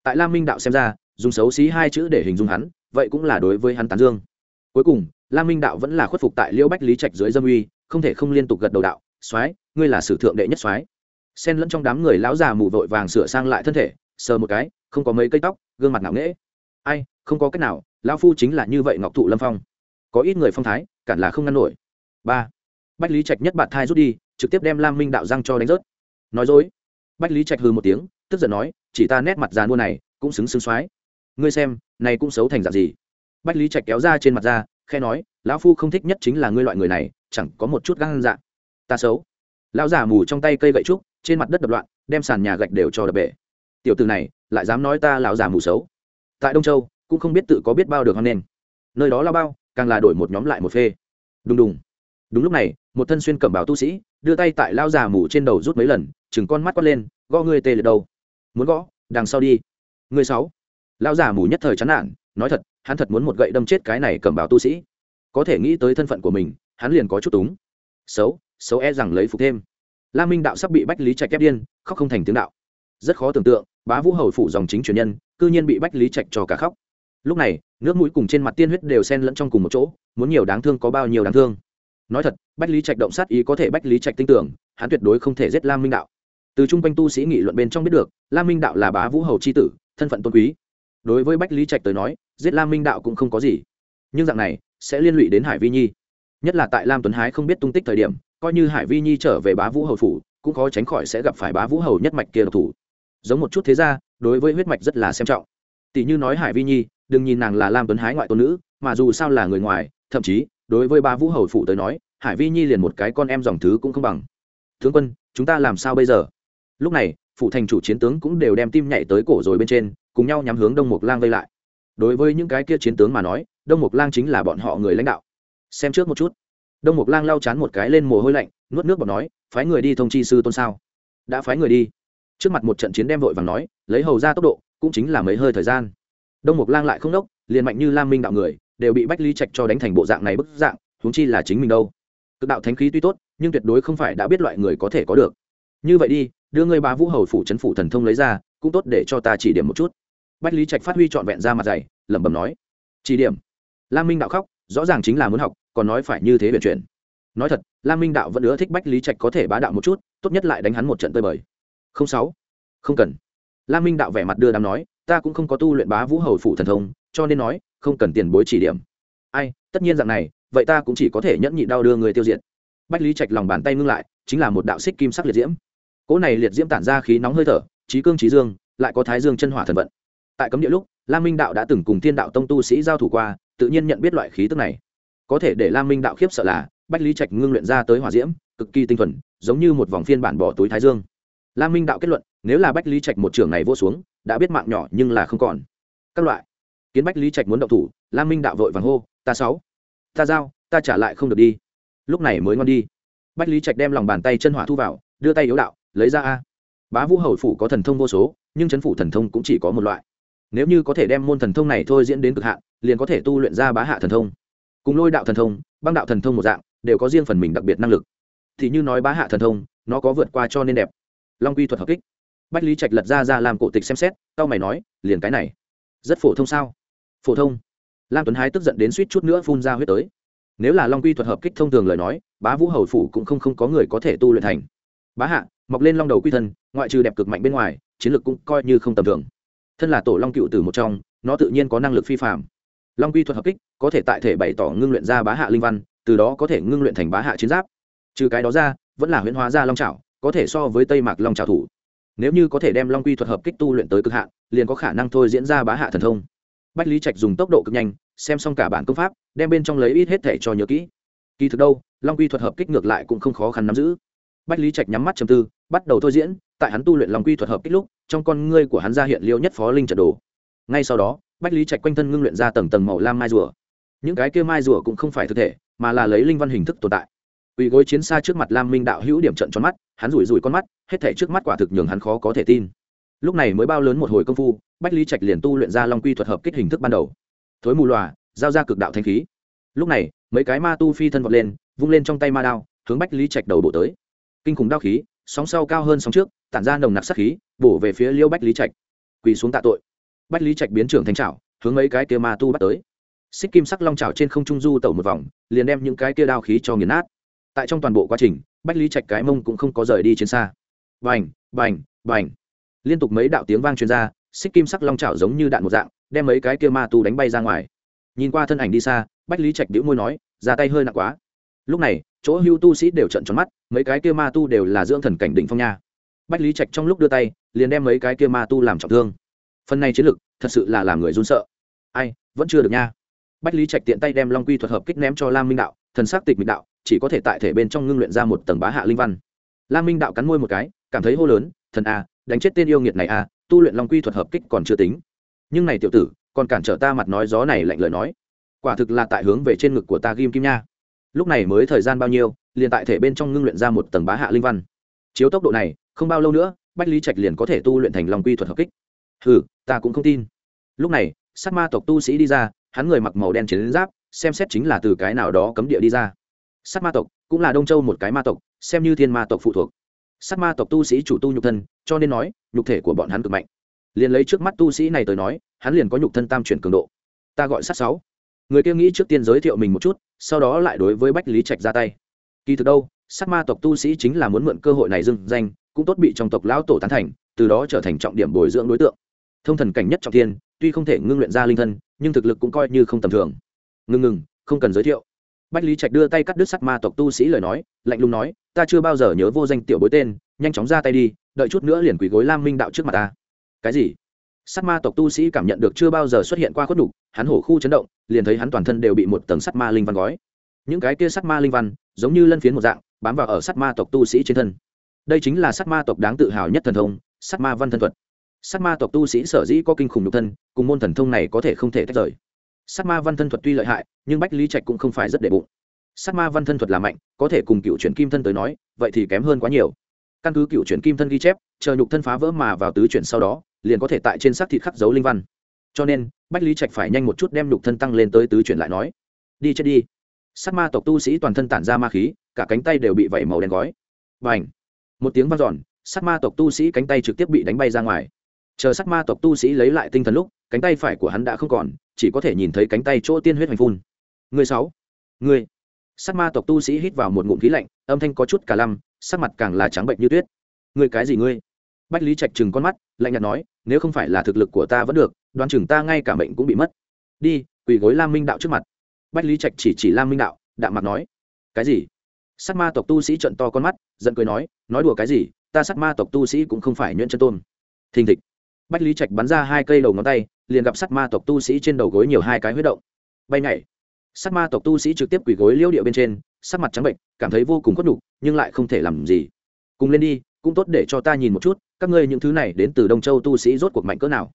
Tại lam minh đạo xem ra, dùng xấu xí hai chữ để hình dung hắn, vậy cũng là đối với hắn tán dương. Cuối cùng, lam minh đạo vẫn là khuất phục tại liễu bách lý trạch dưới dâm uy, không thể không liên tục gật đầu đạo, soái, ngươi là sử thượng đệ nhất soái. Xen lẫn trong đám người lão già mù vội vàng sửa sang lại thân thể, sờ một cái, không có mấy cây tóc, gương mặt ngạo nghễ. Ai, không có cách nào, lão phu chính là như vậy ngọc thụ lâm phong. Có ít người phong thái, cản là không ngăn nổi. Ba bách lý trạch nhất bạt thai rút đi, trực tiếp đem lam minh đạo răng cho đánh rớt. Nói dối. Bách lý trạch hư một tiếng, tức giận nói, chỉ ta nét mặt già mua này, cũng xứng xứng xoái. Ngươi xem, này cũng xấu thành dạng gì? Bách lý trạch kéo ra trên mặt ra, khe nói, lão phu không thích nhất chính là ngươi loại người này, chẳng có một chút gan dạ. Ta xấu. Lão già mù trong tay cây gậy trúc, trên mặt đất đập loạn, đem sàn nhà gạch đều cho đập bể. Tiểu từ này, lại dám nói ta lão già mù xấu. Tại đông châu, cũng không biết tự có biết bao được hoan nghênh. Nơi đó lao bao, càng là đổi một nhóm lại một phê. Đùng đùng. Đúng lúc này một thân xuyên cẩm bào tu sĩ đưa tay tại lao già mù trên đầu rút mấy lần chừng con mắt quát lên gõ ngươi tê liệt đầu, muốn gõ đằng sau đi. Người sáu. Lao già mù nhất thời chán nản nói thật hắn thật muốn một gậy đâm chết cái này cẩm bào tu sĩ. Có thể nghĩ tới thân phận của mình hắn liền có chút túng. Xấu xấu e rằng lấy phục thêm. La minh đạo sắp bị bách lý trạch ép điên khóc không thành tiếng đạo. Rất khó tưởng tượng bá vũ hầu phụ dòng chính truyền nhân cư nhiên bị bách lý trạch cho cả khóc. Lúc này nước mũi cùng trên mặt tiên huyết đều xen lẫn trong cùng một chỗ muốn nhiều đáng thương có bao nhiêu đáng thương nói thật, bách lý trạch động sát ý có thể bách lý trạch tin tưởng, hắn tuyệt đối không thể giết lam minh đạo. Từ chung quanh tu sĩ nghị luận bên trong biết được, lam minh đạo là bá vũ hầu c h i tử, thân phận tôn quý. Đối với bách lý trạch tới nói, giết lam minh đạo cũng không có gì. Nhưng dạng này, sẽ liên lụy đến hải vi nhi. Nhất là tại lam tuấn hái không biết tung tích thời điểm, coi như hải vi nhi trở về bá vũ hầu phủ, cũng khó tránh khỏi sẽ gặp phải bá vũ hầu nhất mạch kia độc thủ. Giống một chút thế ra đối với huyết mạch rất là xem trọng. Tỷ như nói hải vi nhi, đừng nhìn nàng là lam tuấn hái ngoại tôn nữ, mà dù sao là người ngoài, thậm chí đối với ba vũ hầu phụ tới nói, hải vi nhi liền một cái con em dòng thứ cũng không bằng. Tướng quân, chúng ta làm sao bây giờ? Lúc này phụ thành chủ chiến tướng cũng đều đem tim nhảy tới cổ rồi bên trên, cùng nhau nhắm hướng đông mục lang vây lại. Đối với những cái kia chiến tướng mà nói, đông mục lang chính là bọn họ người lãnh đạo. Xem trước một chút. Đông mục lang lau chán một cái lên mồ hôi lạnh, nuốt nước bọt nói, phái người đi thông chi sư tôn sao? Đã phái người đi. Trước mặt một trận chiến đem vội vàng nói, lấy hầu ra tốc độ, cũng chính là mấy hơi thời gian. Đông mục lang lại không đốc, liền mạnh như lam minh đạo người đều bị bách lý trạch cho đánh thành bộ dạng này bức dạng, huống chi là chính mình đâu. Cực đạo thánh khí tuy tốt, nhưng tuyệt đối không phải đã biết loại người có thể có được. Như vậy đi, đưa ngươi bá vũ hầu phủ trấn phủ thần thông lấy ra, cũng tốt để cho ta chỉ điểm một chút. Bách lý trạch phát huy trọn vẹn ra mặt dày, lẩm bẩm nói. Chỉ điểm? Lam minh đạo khóc, rõ ràng chính là muốn học, còn nói phải như thế biện chuyển nói thật, lam minh đạo vẫn ưa thích bách lý trạch có thể bá đạo một chút, tốt nhất lại đánh hắn một trận tơi bời. Không sáu. Không cần. Lam minh đạo vẻ mặt đưa đám nói, ta cũng không có tu luyện bá vũ hầu phủ thần thông, cho nên nói không cần tiền bối chỉ điểm. Ai, tất nhiên dạng này, vậy ta cũng chỉ có thể nhẫn nhị đau đưa người tiêu diệt. Bách lý trạch lòng bàn tay ngưng lại, chính là một đạo xích kim sắc liệt diễm. Cỗ này liệt diễm tản ra khí nóng hơi thở, trí cương trí dương, lại có thái dương chân hỏa thần vận. Tại cấm địa lúc, lam minh đạo đã từng cùng thiên đạo tông tu sĩ giao thủ qua, tự nhiên nhận biết loại khí tức này. Có thể để lam minh đạo khiếp sợ là, bách lý trạch ngưng luyện ra tới hỏa diễm, cực kỳ tinh thuần, giống như một vòng phiên bản bỏ túi thái dương. Lam minh đạo kết luận, nếu là bách lý trạch một trường này vô xuống, đã biết mạng nhỏ nhưng là không còn. Các loại kiến bách lý trạch muốn động thủ, lam minh đạo vội vàng hô, ta sáu, ta giao, ta trả lại không được đi. Lúc này mới ngon đi. Bách lý trạch đem lòng bàn tay chân hỏa thu vào, đưa tay yếu đạo, lấy ra a. Bá vũ hầu phủ có thần thông vô số, nhưng chấn phủ thần thông cũng chỉ có một loại. Nếu như có thể đem môn thần thông này thôi diễn đến cực hạn, liền có thể tu luyện ra bá hạ thần thông. Cùng lôi đạo thần thông, băng đạo thần thông một dạng, đều có riêng phần mình đặc biệt năng lực. Thì như nói bá hạ thần thông, nó có vượt qua cho nên đẹp. Long quy thuật hợp kích. Bách lý trạch lật ra ra làm cổ tịch xem xét tao mày nói, liền cái này, rất phổ thông sao? Phổ thông. Lam tuấn hái tức giận đến suýt chút nữa phun ra huyết tới. Nếu là long quy thuật hợp kích thông thường lời nói, bá vũ hầu phủ cũng không không có người có thể tu luyện thành. Bá hạ, mọc lên long đầu quy thân, ngoại trừ đẹp cực mạnh bên ngoài, chiến lược cũng coi như không tầm thường. Thân là tổ long cựu từ một trong, nó tự nhiên có năng lực phi phạm long quy thuật hợp kích có thể tại thể bày tỏ ngưng luyện ra bá hạ linh văn, từ đó có thể ngưng luyện thành bá hạ chiến giáp. Trừ cái đó ra, vẫn là huyễn hóa ra long trào có thể so với tây mạc long trào thủ. Nếu như có thể đem long quy thuật hợp kích tu luyện tới cực hạn, liền có khả năng thôi diễn ra bá hạ thần thông bách lý trạch dùng tốc độ cực nhanh, xem xong cả bản công pháp, đem bên trong lấy ít hết thể cho nhớ kỹ. Kỳ thực đâu, long quy thuật hợp kích ngược lại cũng không khó khăn nắm giữ. Bách lý trạch nhắm mắt chầm tư, bắt đầu thôi diễn, tại hắn tu luyện long quy thuật hợp kích lúc, trong con ngươi của hắn ra hiện liêu nhất phó linh trận đồ. Ngay sau đó, bách lý trạch quanh thân ngưng luyện ra tầng tầng màu lam mai rùa. Những cái kia mai rùa cũng không phải thực thể, mà là lấy linh văn hình thức tồn tại. Ủy gối chiến xa trước mặt lam minh đạo hữu điểm trận tròn mắt, hắn rủi rủi con mắt, hết thể trước mắt quả thực nhường hắn khó có thể tin. Lúc này mới bao lớn một hồi công phu bách lý trạch liền tu luyện ra long quy thuật hợp kích hình thức ban đầu. Thối mù loà giao ra cực đạo thanh khí. Lúc này, mấy cái ma tu phi thân vọt lên, vung lên trong tay ma đao, hướng bách lý trạch đầu bổ tới. Kinh khủng đao khí, sóng sau cao hơn sóng trước, tản ra nồng nặc sắc khí, bổ về phía liêu bách lý trạch. Quỳ xuống tạ tội. Bách lý trạch biến trưởng thành trảo, hướng mấy cái kia ma tu bắt tới. Xích kim sắc long trào trên không trung du tẩu một vòng, liền đem những cái kia đao khí cho nghiền nát. Tại trong toàn bộ quá trình, bách lý trạch cái mông cũng không có rời đi trên xa. Vành vành vành liên tục mấy đạo tiếng vang truyền ra xích kim sắc long trào giống như đạn một dạng, đem mấy cái kia ma tu đánh bay ra ngoài. Nhìn qua thân ảnh đi xa, bách lý trạch đĩu môi nói, ra tay hơi nặng quá. Lúc này, chỗ hưu tu sĩ đều trận tròn mắt, mấy cái kia ma tu đều là dưỡng thần cảnh định phong nha. Bách lý trạch trong lúc đưa tay, liền đem mấy cái kia ma tu làm trọng thương. Phần này chiến lực, thật sự là làm người run sợ. Ai, vẫn chưa được nha. Bách lý trạch tiện tay đem long quy thuật hợp kích ném cho lam minh đạo, thần s ắ c tịch mịch đạo, chỉ có thể tại thể bên trong ngưng luyện ra một tầng bá hạ linh văn. Lam minh đạo cắn môi một cái, cảm thấy hô lớn, thần a, đánh chết tên yêu nghiệt này a tu luyện long quy thuật hợp kích còn chưa tính. Nhưng này tiểu tử, còn cản trở ta mặt nói gió này lạnh lời nói. Quả thực là tại hướng về trên ngực của ta ghim kim nha. Lúc này mới thời gian bao nhiêu, liền tại thể bên trong ngưng luyện ra một tầng bá hạ linh văn. Chiếu tốc độ này, không bao lâu nữa, bách lý trạch liền có thể tu luyện thành lòng quy thuật hợp kích. Ừ ta cũng không tin. Lúc này, sát ma tộc tu sĩ đi ra, hắn người mặc màu đen chiến giáp, xem xét chính là từ cái nào đó cấm địa đi ra. Sát ma tộc, cũng là đông châu một cái ma tộc, xem như thiên ma tộc phụ thuộc sát ma tộc tu sĩ chủ tu nhục thân, cho nên nói, nhục thể của bọn hắn cực mạnh. Liền lấy trước mắt tu sĩ này tới nói, hắn liền có nhục thân tam chuyển cường độ. Ta gọi sát sáu. Người kia nghĩ trước tiên giới thiệu mình một chút, sau đó lại đối với bách lý trạch ra tay. Kỳ thực đâu, sát ma tộc tu sĩ chính là muốn mượn cơ hội này dưng danh, cũng tốt bị trong tộc lão tổ tán thành, từ đó trở thành trọng điểm bồi dưỡng đối tượng. Thông thần cảnh nhất trọng thiên, tuy không thể ngưng luyện ra linh thân, nhưng thực lực cũng coi như không tầm thường. Ngừng ngừng, không cần giới thiệu. Bách lý trạch đưa tay cắt đứt sát ma tộc tu sĩ lời nói, lạnh lùng nói ta chưa bao giờ nhớ vô danh tiểu bối tên, nhanh chóng ra tay đi, đợi chút nữa liền quỳ gối lam minh đạo trước mặt ta. Cái gì? Sắt ma tộc tu sĩ cảm nhận được chưa bao giờ xuất hiện qua khuất đục hắn hổ khu chấn động, liền thấy hắn toàn thân đều bị một tầng sắt ma linh văn gói. Những cái kia sắt ma linh văn, giống như lân phiến một dạng, bám vào ở sắt ma tộc tu sĩ trên thân. Đây chính là sắt ma tộc đáng tự hào nhất thần thông sắt ma văn thân thuật. Sắt ma tộc tu sĩ sở dĩ có kinh khủng nhục thân, cùng môn thần thông này có thể không thể tách rời. Sắt ma văn thân thuật tuy lợi hại, nhưng bách lý trạch cũng không phải rất đệ bụng sát ma văn thân thuật là mạnh, có thể cùng cựu chuyển kim thân tới nói, vậy thì kém hơn quá nhiều. Căn cứ cựu chuyển kim thân ghi chép, chờ nhục thân phá vỡ mà vào tứ chuyển sau đó, liền có thể tại trên xác thịt khắc dấu linh văn. Cho nên, bách lý trạch phải nhanh một chút đem nhục thân tăng lên tới tứ chuyển lại nói. Đi chết đi. Sát ma tộc tu sĩ toàn thân tản ra ma khí, cả cánh tay đều bị vẩy màu đen gói. Và ảnh một tiếng vang dọn, sát ma tộc tu sĩ cánh tay trực tiếp bị đánh bay ra ngoài. Chờ sát ma tộc tu sĩ lấy lại tinh thần lúc, cánh tay phải của hắn đã không còn, chỉ có thể nhìn thấy cánh tay chỗ tiên huyết hành phun. Người sáu! Người! Sát ma tộc tu sĩ hít vào một ngụm khí lạnh, âm thanh có chút cả lăm, sắc mặt càng là trắng bệnh như tuyết. Người cái gì ngươi? Bách lý trạch chừng con mắt, lạnh nhạt nói, nếu không phải là thực lực của ta vẫn được, đoán chừng ta ngay cả mệnh cũng bị mất. Đi, quỳ gối lam minh đạo trước mặt. Bách lý trạch chỉ chỉ lam minh đạo, đạm mặt nói, cái gì? Sắc ma tộc tu sĩ trận to con mắt, giận cười nói nói đùa cái gì, ta sắc ma tộc tu sĩ cũng không phải nhuyễn chân tôn. Thình thịch. Bách lý trạch bắn ra hai cây đầu ngón tay, liền gặp sắc ma tộc tu sĩ trên đầu gối nhiều hai cái huyết động. Bay nhảy. Sát ma tộc tu sĩ trực tiếp quỳ gối liêu điệu bên trên sắc mặt trắng bệnh cảm thấy vô cùng khuất nhục nhưng lại không thể làm gì. Cùng lên đi cũng tốt để cho ta nhìn một chút các ngươi những thứ này đến từ đông châu tu sĩ rốt cuộc mạnh cỡ nào.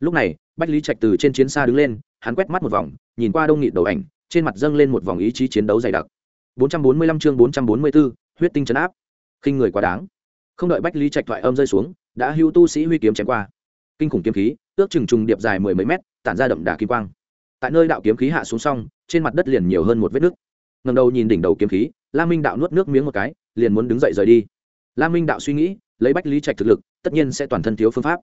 Lúc này bách lý trạch từ trên chiến xa đứng lên hắn quét mắt một vòng nhìn qua đông nghịt đầu ảnh trên mặt dâng lên một vòng ý chí chiến đấu dày đặc. 445 chương 444, huyết tinh chấn áp. Khinh người quá đáng. Không đợi bách lý trạch thoại âm rơi xuống đã hưu tu sĩ huy kiếm chém qua. Kinh khủng kiếm khí ước chừng trùng điệp dài mười mấy mét tản ra đậm đà kim quang tại nơi đạo kiếm khí hạ xuống xong, trên mặt đất liền nhiều hơn một vết nước ngầm đầu nhìn đỉnh đầu kiếm khí, la minh đạo nuốt nước miếng một cái, liền muốn đứng dậy rời đi. La minh đạo suy nghĩ, lấy bách lý trạch thực lực, tất nhiên sẽ toàn thân thiếu phương pháp.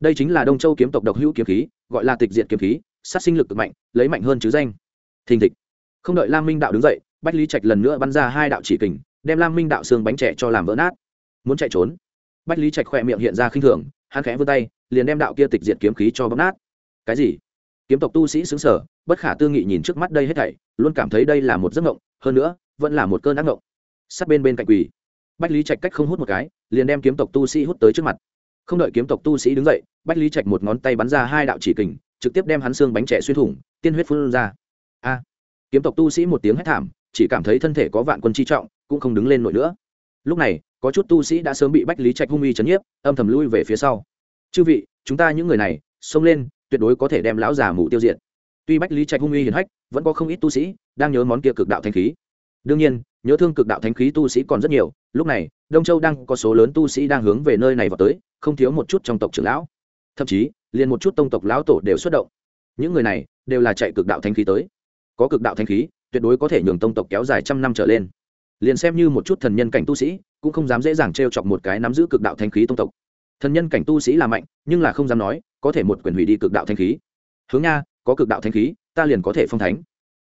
Đây chính là đông châu kiếm tộc độc hữu kiếm khí, gọi là tịch diện kiếm khí, sát sinh lực cực mạnh, lấy mạnh hơn chứ danh. Thình thịch. Không đợi lam minh đạo đứng dậy, bách lý trạch lần nữa bắn ra hai đạo chỉ kình, đem lam minh đạo xương bánh trẻ cho làm vỡ nát. Muốn chạy trốn, bách lý trạch khỏe miệng hiện ra khinh thường, hắn khẽ vươn tay, liền đem đạo kia tịch diện kiếm khí cho bấm nát. Cái gì? Kiếm tộc tu sĩ xứng sở bất khả tư nghị nhìn trước mắt đây hết thảy, luôn cảm thấy đây là một giấc mộng, hơn nữa, vẫn là một cơn ác mộng. Sát bên bên cạnh quỳ. Bách lý trạch cách không hút một cái, liền đem kiếm tộc tu sĩ hút tới trước mặt. Không đợi kiếm tộc tu sĩ đứng dậy, bách lý trạch một ngón tay bắn ra hai đạo chỉ kình, trực tiếp đem hắn xương bánh trẻ xuyên thủng, tiên huyết phun ra. A! Kiếm tộc tu sĩ một tiếng hét thảm, chỉ cảm thấy thân thể có vạn quân chi trọng, cũng không đứng lên nổi nữa. Lúc này, có chút tu sĩ đã sớm bị bách lý trạch hung y chấn nhiếp, âm thầm lui về phía sau. Chư vị, chúng ta những người này, xông lên tuyệt đối có thể đem lão già mù tiêu diệt. Tuy bách lý trạch hung uy hiển hách, vẫn có không ít tu sĩ đang nhớ món kia cực đạo thanh khí. Đương nhiên, nhớ thương cực đạo thánh khí tu sĩ còn rất nhiều, lúc này, đông châu đang có số lớn tu sĩ đang hướng về nơi này vào tới, không thiếu một chút trong tộc trưởng lão. Thậm chí, liền một chút tông tộc lão tổ đều xuất động. Những người này đều là chạy cực đạo thánh khí tới. Có cực đạo thánh khí, tuyệt đối có thể nhường tông tộc kéo dài trăm năm trở lên. Liền xem như một chút thần nhân cảnh tu sĩ, cũng không dám dễ dàng t r e o chọc một cái nắm giữ cực đạo thánh khí tông tộc. Thần nhân cảnh tu sĩ là mạnh, nhưng là không dám nói có thể một quyền hủy đi cực đạo thanh khí. Hướng nha, có cực đạo thanh khí, ta liền có thể phong thánh.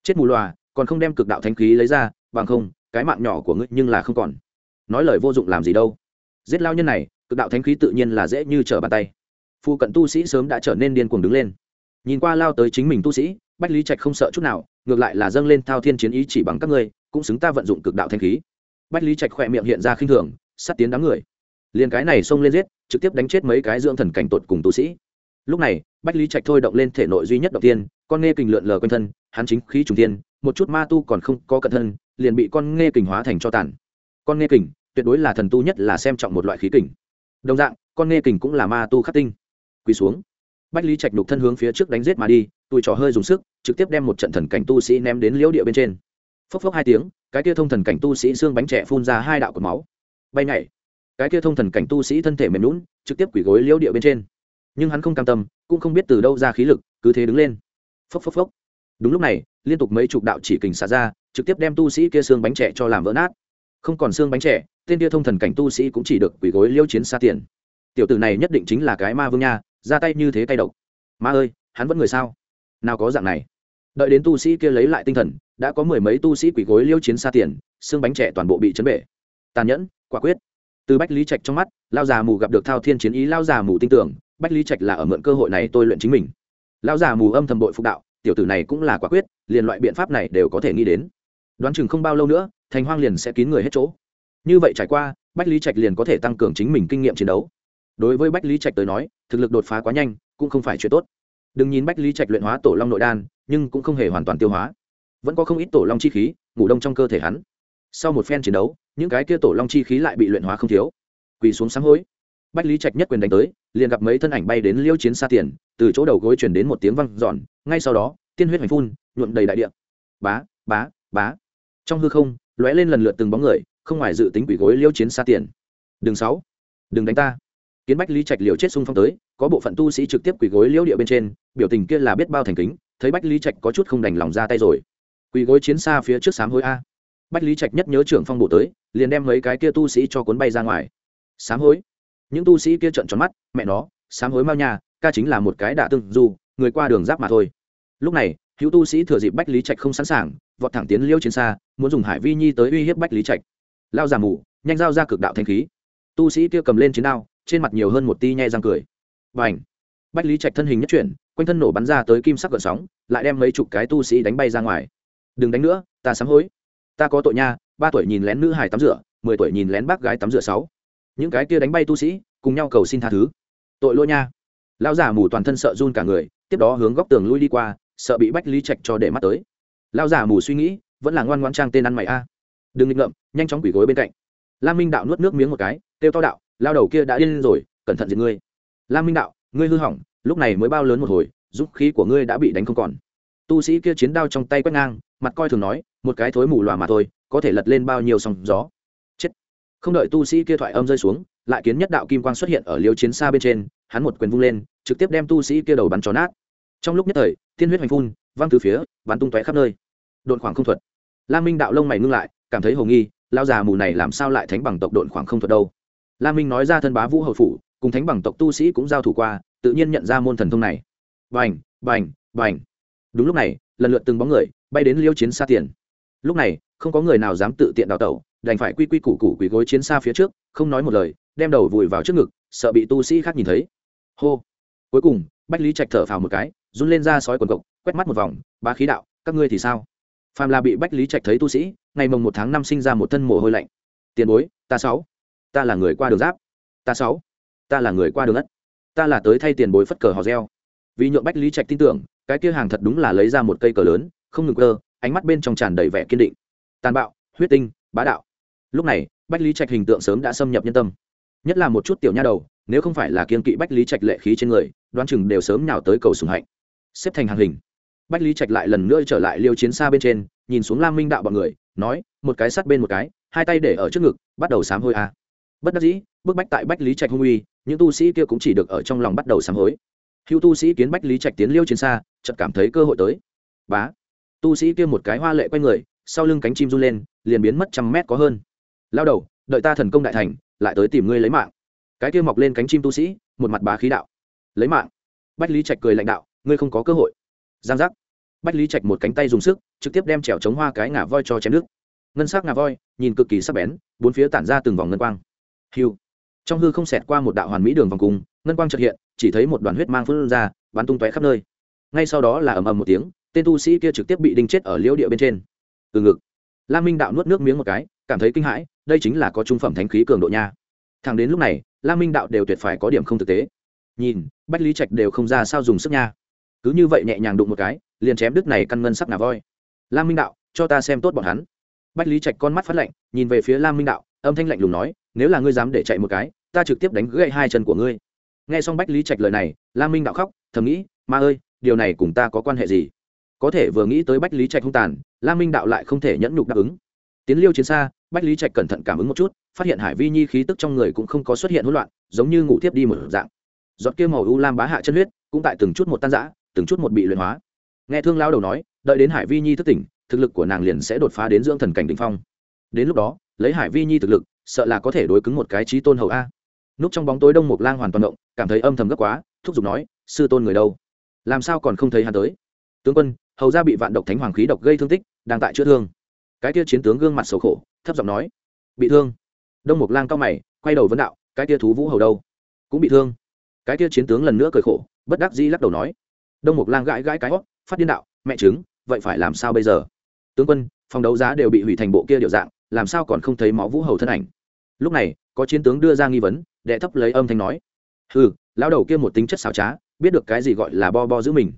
Chết mù loà, còn không đem cực đạo thanh khí lấy ra, bằng không, cái mạng nhỏ của ngươi nhưng là không còn. Nói lời vô dụng làm gì đâu. Giết lao nhân này, cực đạo thanh khí tự nhiên là dễ như trở bàn tay. Phu cận tu sĩ sớm đã trở nên điên cuồng đứng lên. Nhìn qua lao tới chính mình tu sĩ, bách lý trạch không sợ chút nào, ngược lại là dâng lên thao thiên chiến ý chỉ bằng các ngươi, cũng xứng ta vận dụng cực đạo thanh khí. Bách lý trạch khỏe miệng hiện ra khinh thường sát tiến đám người. Liền cái này xông lên giết, trực tiếp đánh chết mấy cái dưỡng thần cảnh tột cùng tu sĩ lúc này, bách lý trạch thôi động lên thể nội duy nhất đầu tiên, con nghe kình lượn lờ quanh thân, hắn chính khí trùng tiên, một chút ma tu còn không có cận thân, liền bị con nghe kình hóa thành cho tàn. Con nghe kình, tuyệt đối là thần tu nhất là xem trọng một loại khí kình. Đồng dạng, con nghe kình cũng là ma tu khắc tinh. Quỳ xuống. Bách lý trạch đục thân hướng phía trước đánh giết mà đi tụi trò hơi dùng sức, trực tiếp đem một trận thần cảnh tu sĩ ném đến liễu địa bên trên. Phốc phốc hai tiếng, cái kia thông thần cảnh tu sĩ xương bánh trẻ phun ra hai đạo cột máu. Bay nhảy. Cái kia thông thần cảnh tu sĩ thân thể mềm lún trực tiếp quỳ gối liễu địa bên trên nhưng hắn không cam tâm, cũng không biết từ đâu ra khí lực, cứ thế đứng lên. Phốc phốc phốc. Đúng lúc này, liên tục mấy chục đạo chỉ kình xả ra, trực tiếp đem tu sĩ kia xương bánh trẻ cho làm vỡ nát. Không còn xương bánh trẻ, tên kia thông thần cảnh tu sĩ cũng chỉ được quỷ gối liêu chiến xa tiền. Tiểu tử này nhất định chính là cái ma vương nha, ra tay như thế tay độc. Ma ơi, hắn vẫn người sao? Nào có dạng này. Đợi đến tu sĩ kia lấy lại tinh thần, đã có mười mấy tu sĩ quỷ gối liêu chiến xa tiền, xương bánh trẻ toàn bộ bị chấn bể. Tàn nhẫn, quả quyết. Từ bách lý trạch trong mắt, lao già mù gặp được thao thiên chiến ý, lao già mù tin tưởng bách lý trạch là ở mượn cơ hội này tôi luyện chính mình. Lão già mù âm thầm bội phục đạo, tiểu tử này cũng là quả quyết, liền loại biện pháp này đều có thể nghĩ đến. Đoán chừng không bao lâu nữa, thành hoang liền sẽ kín người hết chỗ. Như vậy trải qua, bách lý trạch liền có thể tăng cường chính mình kinh nghiệm chiến đấu. Đối với bách lý trạch tới nói, thực lực đột phá quá nhanh, cũng không phải chuyện tốt. Đừng nhìn bách lý trạch luyện hóa tổ long nội đan, nhưng cũng không hề hoàn toàn tiêu hóa. Vẫn có không ít tổ long chi khí, ngủ đông trong cơ thể hắn. Sau một phen chiến đấu, những cái kia tổ long chi khí lại bị luyện hóa không thiếu. Quỳ xuống sáng hối. Bách lý trạch nhất quyền đánh tới liền gặp mấy thân ảnh bay đến liêu chiến xa tiền, từ chỗ đầu gối chuyển đến một tiếng văng giòn ngay sau đó, tiên huyết hành phun, nhuộm đầy đại địa. Bá bá bá. Trong hư không, lóe lên lần lượt từng bóng người, không ngoài dự tính quỷ gối liêu chiến xa tiền. Đường sáu, đừng đánh ta. Kiến bách lý trạch liều chết xung phong tới, có bộ phận tu sĩ trực tiếp quỷ gối liễu địa bên trên, biểu tình kia là biết bao thành kính, thấy bách lý trạch có chút không đành lòng ra tay rồi. Quỷ gối chiến xa phía trước sám hối a. Bách lý trạch nhất nhớ trưởng phong bộ tới, liền đem mấy cái kia tu sĩ cho cuốn bay ra ngoài. Sám hối những tu sĩ kia trợn tròn mắt, mẹ nó, sám hối mao nhà ca chính là một cái đả tương du, người qua đường giáp mà thôi. Lúc này, hữu tu sĩ thừa dịp bách lý trạch không sẵn sàng, vọt thẳng tiến liêu chiến xa, muốn dùng hải vi nhi tới uy hiếp bách lý trạch. Lao giả mù, nhanh dao ra cực đạo thanh khí. Tu sĩ kia cầm lên chiến đao, trên mặt nhiều hơn một ti nhe răng cười. Và ảnh bách lý trạch thân hình nhất chuyển, quanh thân nổ bắn ra tới kim sắc gợn sóng, lại đem mấy chục cái tu sĩ đánh bay ra ngoài. Đừng đánh nữa, ta sám hối. Ta có tội nha, ba tuổi nhìn lén nữ hải tắm rửa, mười tuổi nhìn lén bác gái tắm rửa sáu những cái kia đánh bay tu sĩ, cùng nhau cầu xin tha thứ. Tội lỗi nha. Lão giả mù toàn thân sợ run cả người, tiếp đó hướng góc tường lui đi qua, sợ bị bách lý trạch cho để mắt tới. Lão giả mù suy nghĩ, vẫn là ngoan ngoan trang tên ăn mày a. Đừng nghịch ngợm, nhanh chóng quỷ gối bên cạnh. Lam minh đạo nuốt nước miếng một cái, kêu to đạo lao đầu kia đã điên rồi, cẩn thận diệt ngươi. Lam minh đạo, ngươi hư hỏng, lúc này mới bao lớn một hồi giúp khí của ngươi đã bị đánh không còn. Tu sĩ kia chiến đao trong tay quét ngang, mặt coi thường nói, một cái thối mù loà mà thôi, có thể lật lên bao nhiêu sóng gió không đợi tu sĩ kia thoại âm rơi xuống, lại kiến nhất đạo kim quang xuất hiện ở liêu chiến xa bên trên, hắn một quyền vung lên, trực tiếp đem tu sĩ kia đầu bắn tròn nát. Trong lúc nhất thời thiên huyết hoành phun, văng từ phía, bắn tung tóe khắp nơi. Đột khoảng không thuật. Lam minh đạo lông mày ngưng lại, cảm thấy hồ nghi, lao già mù này làm sao lại thánh bằng tộc đột khoảng không thuật đâu? Lam minh nói ra thân bá vũ hậu phủ, cùng thánh bằng tộc tu sĩ cũng giao thủ qua, tự nhiên nhận ra môn thần thông này. Bành bành bành. Đúng lúc này, lần lượt từng bóng người bay đến liêu chiến xa tiền. Lúc này, không có người nào dám tự tiện đào tẩu đành phải quy quy củ củ quỳ gối chiến xa phía trước, không nói một lời, đem đầu vùi vào trước ngực, sợ bị tu sĩ khác nhìn thấy. Hô. Cuối cùng, bách lý trạch thở phào một cái, run lên ra sói quần cộc, quét mắt một vòng ba khí đạo, các ngươi thì sao? Phàm là bị bách lý trạch thấy tu sĩ, ngày mồng một tháng năm sinh ra một thân mồ hôi lạnh. Tiền bối, ta sáu. Ta là người qua đường giáp. Ta sáu. Ta là người qua đường ất ta là tới thay tiền bối phất cờ hò reo. Vì nhượng bách lý trạch tin tưởng, cái kia hàng thật đúng là lấy ra một cây cờ lớn, không ngừng cơ ánh mắt bên trong tràn đầy vẻ kiên định. Tàn bạo, huyết tinh, bá đạo lúc này, bách lý trạch hình tượng sớm đã xâm nhập nhân tâm. Nhất là một chút tiểu nha đầu, nếu không phải là kiên kỵ bách lý trạch lệ khí trên người, đoán chừng đều sớm nhào tới cầu sùng hạnh. Xếp thành hàng hình. Bách lý trạch lại lần nữa trở lại liêu chiến xa bên trên, nhìn xuống lam minh đạo bọn người, nói, một cái sắt bên một cái, hai tay để ở trước ngực, bắt đầu sám hôi a. Bất đắc dĩ, bức bách tại bách lý trạch hung uy, những tu sĩ kia cũng chỉ được ở trong lòng bắt đầu sám hối. Hữu tu sĩ kiến bách lý trạch tiến liêu chiến xa chợt cảm thấy cơ hội tới. Bá! Tu sĩ kia một cái hoa lệ quay người, sau lưng cánh chim run lên, liền biến mất trăm mét có hơn lao đầu, đợi ta thần công đại thành, lại tới tìm ngươi lấy mạng. Cái kia mọc lên cánh chim tu sĩ, một mặt bá khí đạo. Lấy mạng. Bách lý trạch cười lãnh đạo, ngươi không có cơ hội. Giang giác. Bách lý trạch một cánh tay dùng sức, trực tiếp đem trèo chống hoa cái ngà voi cho chém nước. Ngân sắc ngà voi, nhìn cực kỳ sắc bén, bốn phía tản ra từng vòng ngân quang. Hiu. Trong hư không xẹt qua một đạo hoàn mỹ đường vòng cung, ngân quang trật hiện, chỉ thấy một đoàn huyết mang phun ra, bắn tung tóe khắp nơi. Ngay sau đó là ầm ầm một tiếng, tên tu sĩ kia trực tiếp bị đinh chết ở liễu địa bên trên. Từ ngực. Lam minh đạo nuốt nước miếng một cái, cảm thấy kinh hãi đây chính là có trung phẩm thánh khí cường độ nha. Thẳng đến lúc này, lam minh đạo đều tuyệt phải có điểm không thực tế. Nhìn, bách lý trạch đều không ra sao dùng sức nha. Cứ như vậy nhẹ nhàng đụng một cái, liền chém đứt này căn ngân sắc ngà voi. Lam minh đạo, cho ta xem tốt bọn hắn. Bách lý trạch con mắt phát lạnh, nhìn về phía lam minh đạo, âm thanh lạnh lùng nói, nếu là ngươi dám để chạy một cái, ta trực tiếp đánh gãy hai chân của ngươi. Nghe xong bách lý trạch lời này, lam minh đạo khóc, thầm nghĩ, ma ơi, điều này cùng ta có quan hệ gì? Có thể vừa nghĩ tới bách lý trạch hung tàn, lam minh đạo lại không thể nhẫn nhục đáp ứng. Tiến liêu chiến xa bách lý trạch cẩn thận cảm ứng một chút, phát hiện hải vi nhi khí tức trong người cũng không có xuất hiện hỗn loạn, giống như ngủ tiếp đi một dạng. Giọt kia màu u lam bá hạ chân huyết, cũng tại từng chút một tan giã từng chút một bị luyện hóa. Nghe thương lao đầu nói, đợi đến hải vi nhi thức tỉnh, thực lực của nàng liền sẽ đột phá đến dưỡng thần cảnh đ ỉ n h phong. Đến lúc đó, lấy hải vi nhi thực lực, sợ là có thể đối cứng một cái trí tôn hầu a. Núp trong bóng tối đông mục lang hoàn toàn động, cảm thấy âm thầm gấp quá, thúc giục nói, sư tôn người đâu? Làm sao còn không thấy hắn tới? Tướng quân, hầu ra bị vạn độc thánh hoàng khí độc gây thương tích, đang tại chữa thương. Cái kia chiến tướng gương mặt xấu khổ thấp giọng nói, bị thương. Đông mục lang cao mày, quay đầu vấn đạo, cái tia thú vũ hầu đâu? Cũng bị thương. Cái tia chiến tướng lần nữa cười khổ, bất đắc dĩ lắc đầu nói. Đông mục lang gãi gãi cái hót, phát điên đạo, mẹ chứng vậy phải làm sao bây giờ? Tướng quân, phòng đấu giá đều bị hủy thành bộ kia điệu dạng, làm sao còn không thấy máu vũ hầu thân ảnh? Lúc này, có chiến tướng đưa ra nghi vấn, đệ thấp lấy âm thanh nói. Hừ, lão đầu kia một tính chất xảo trá, biết được cái gì gọi là bo bo giữ mình.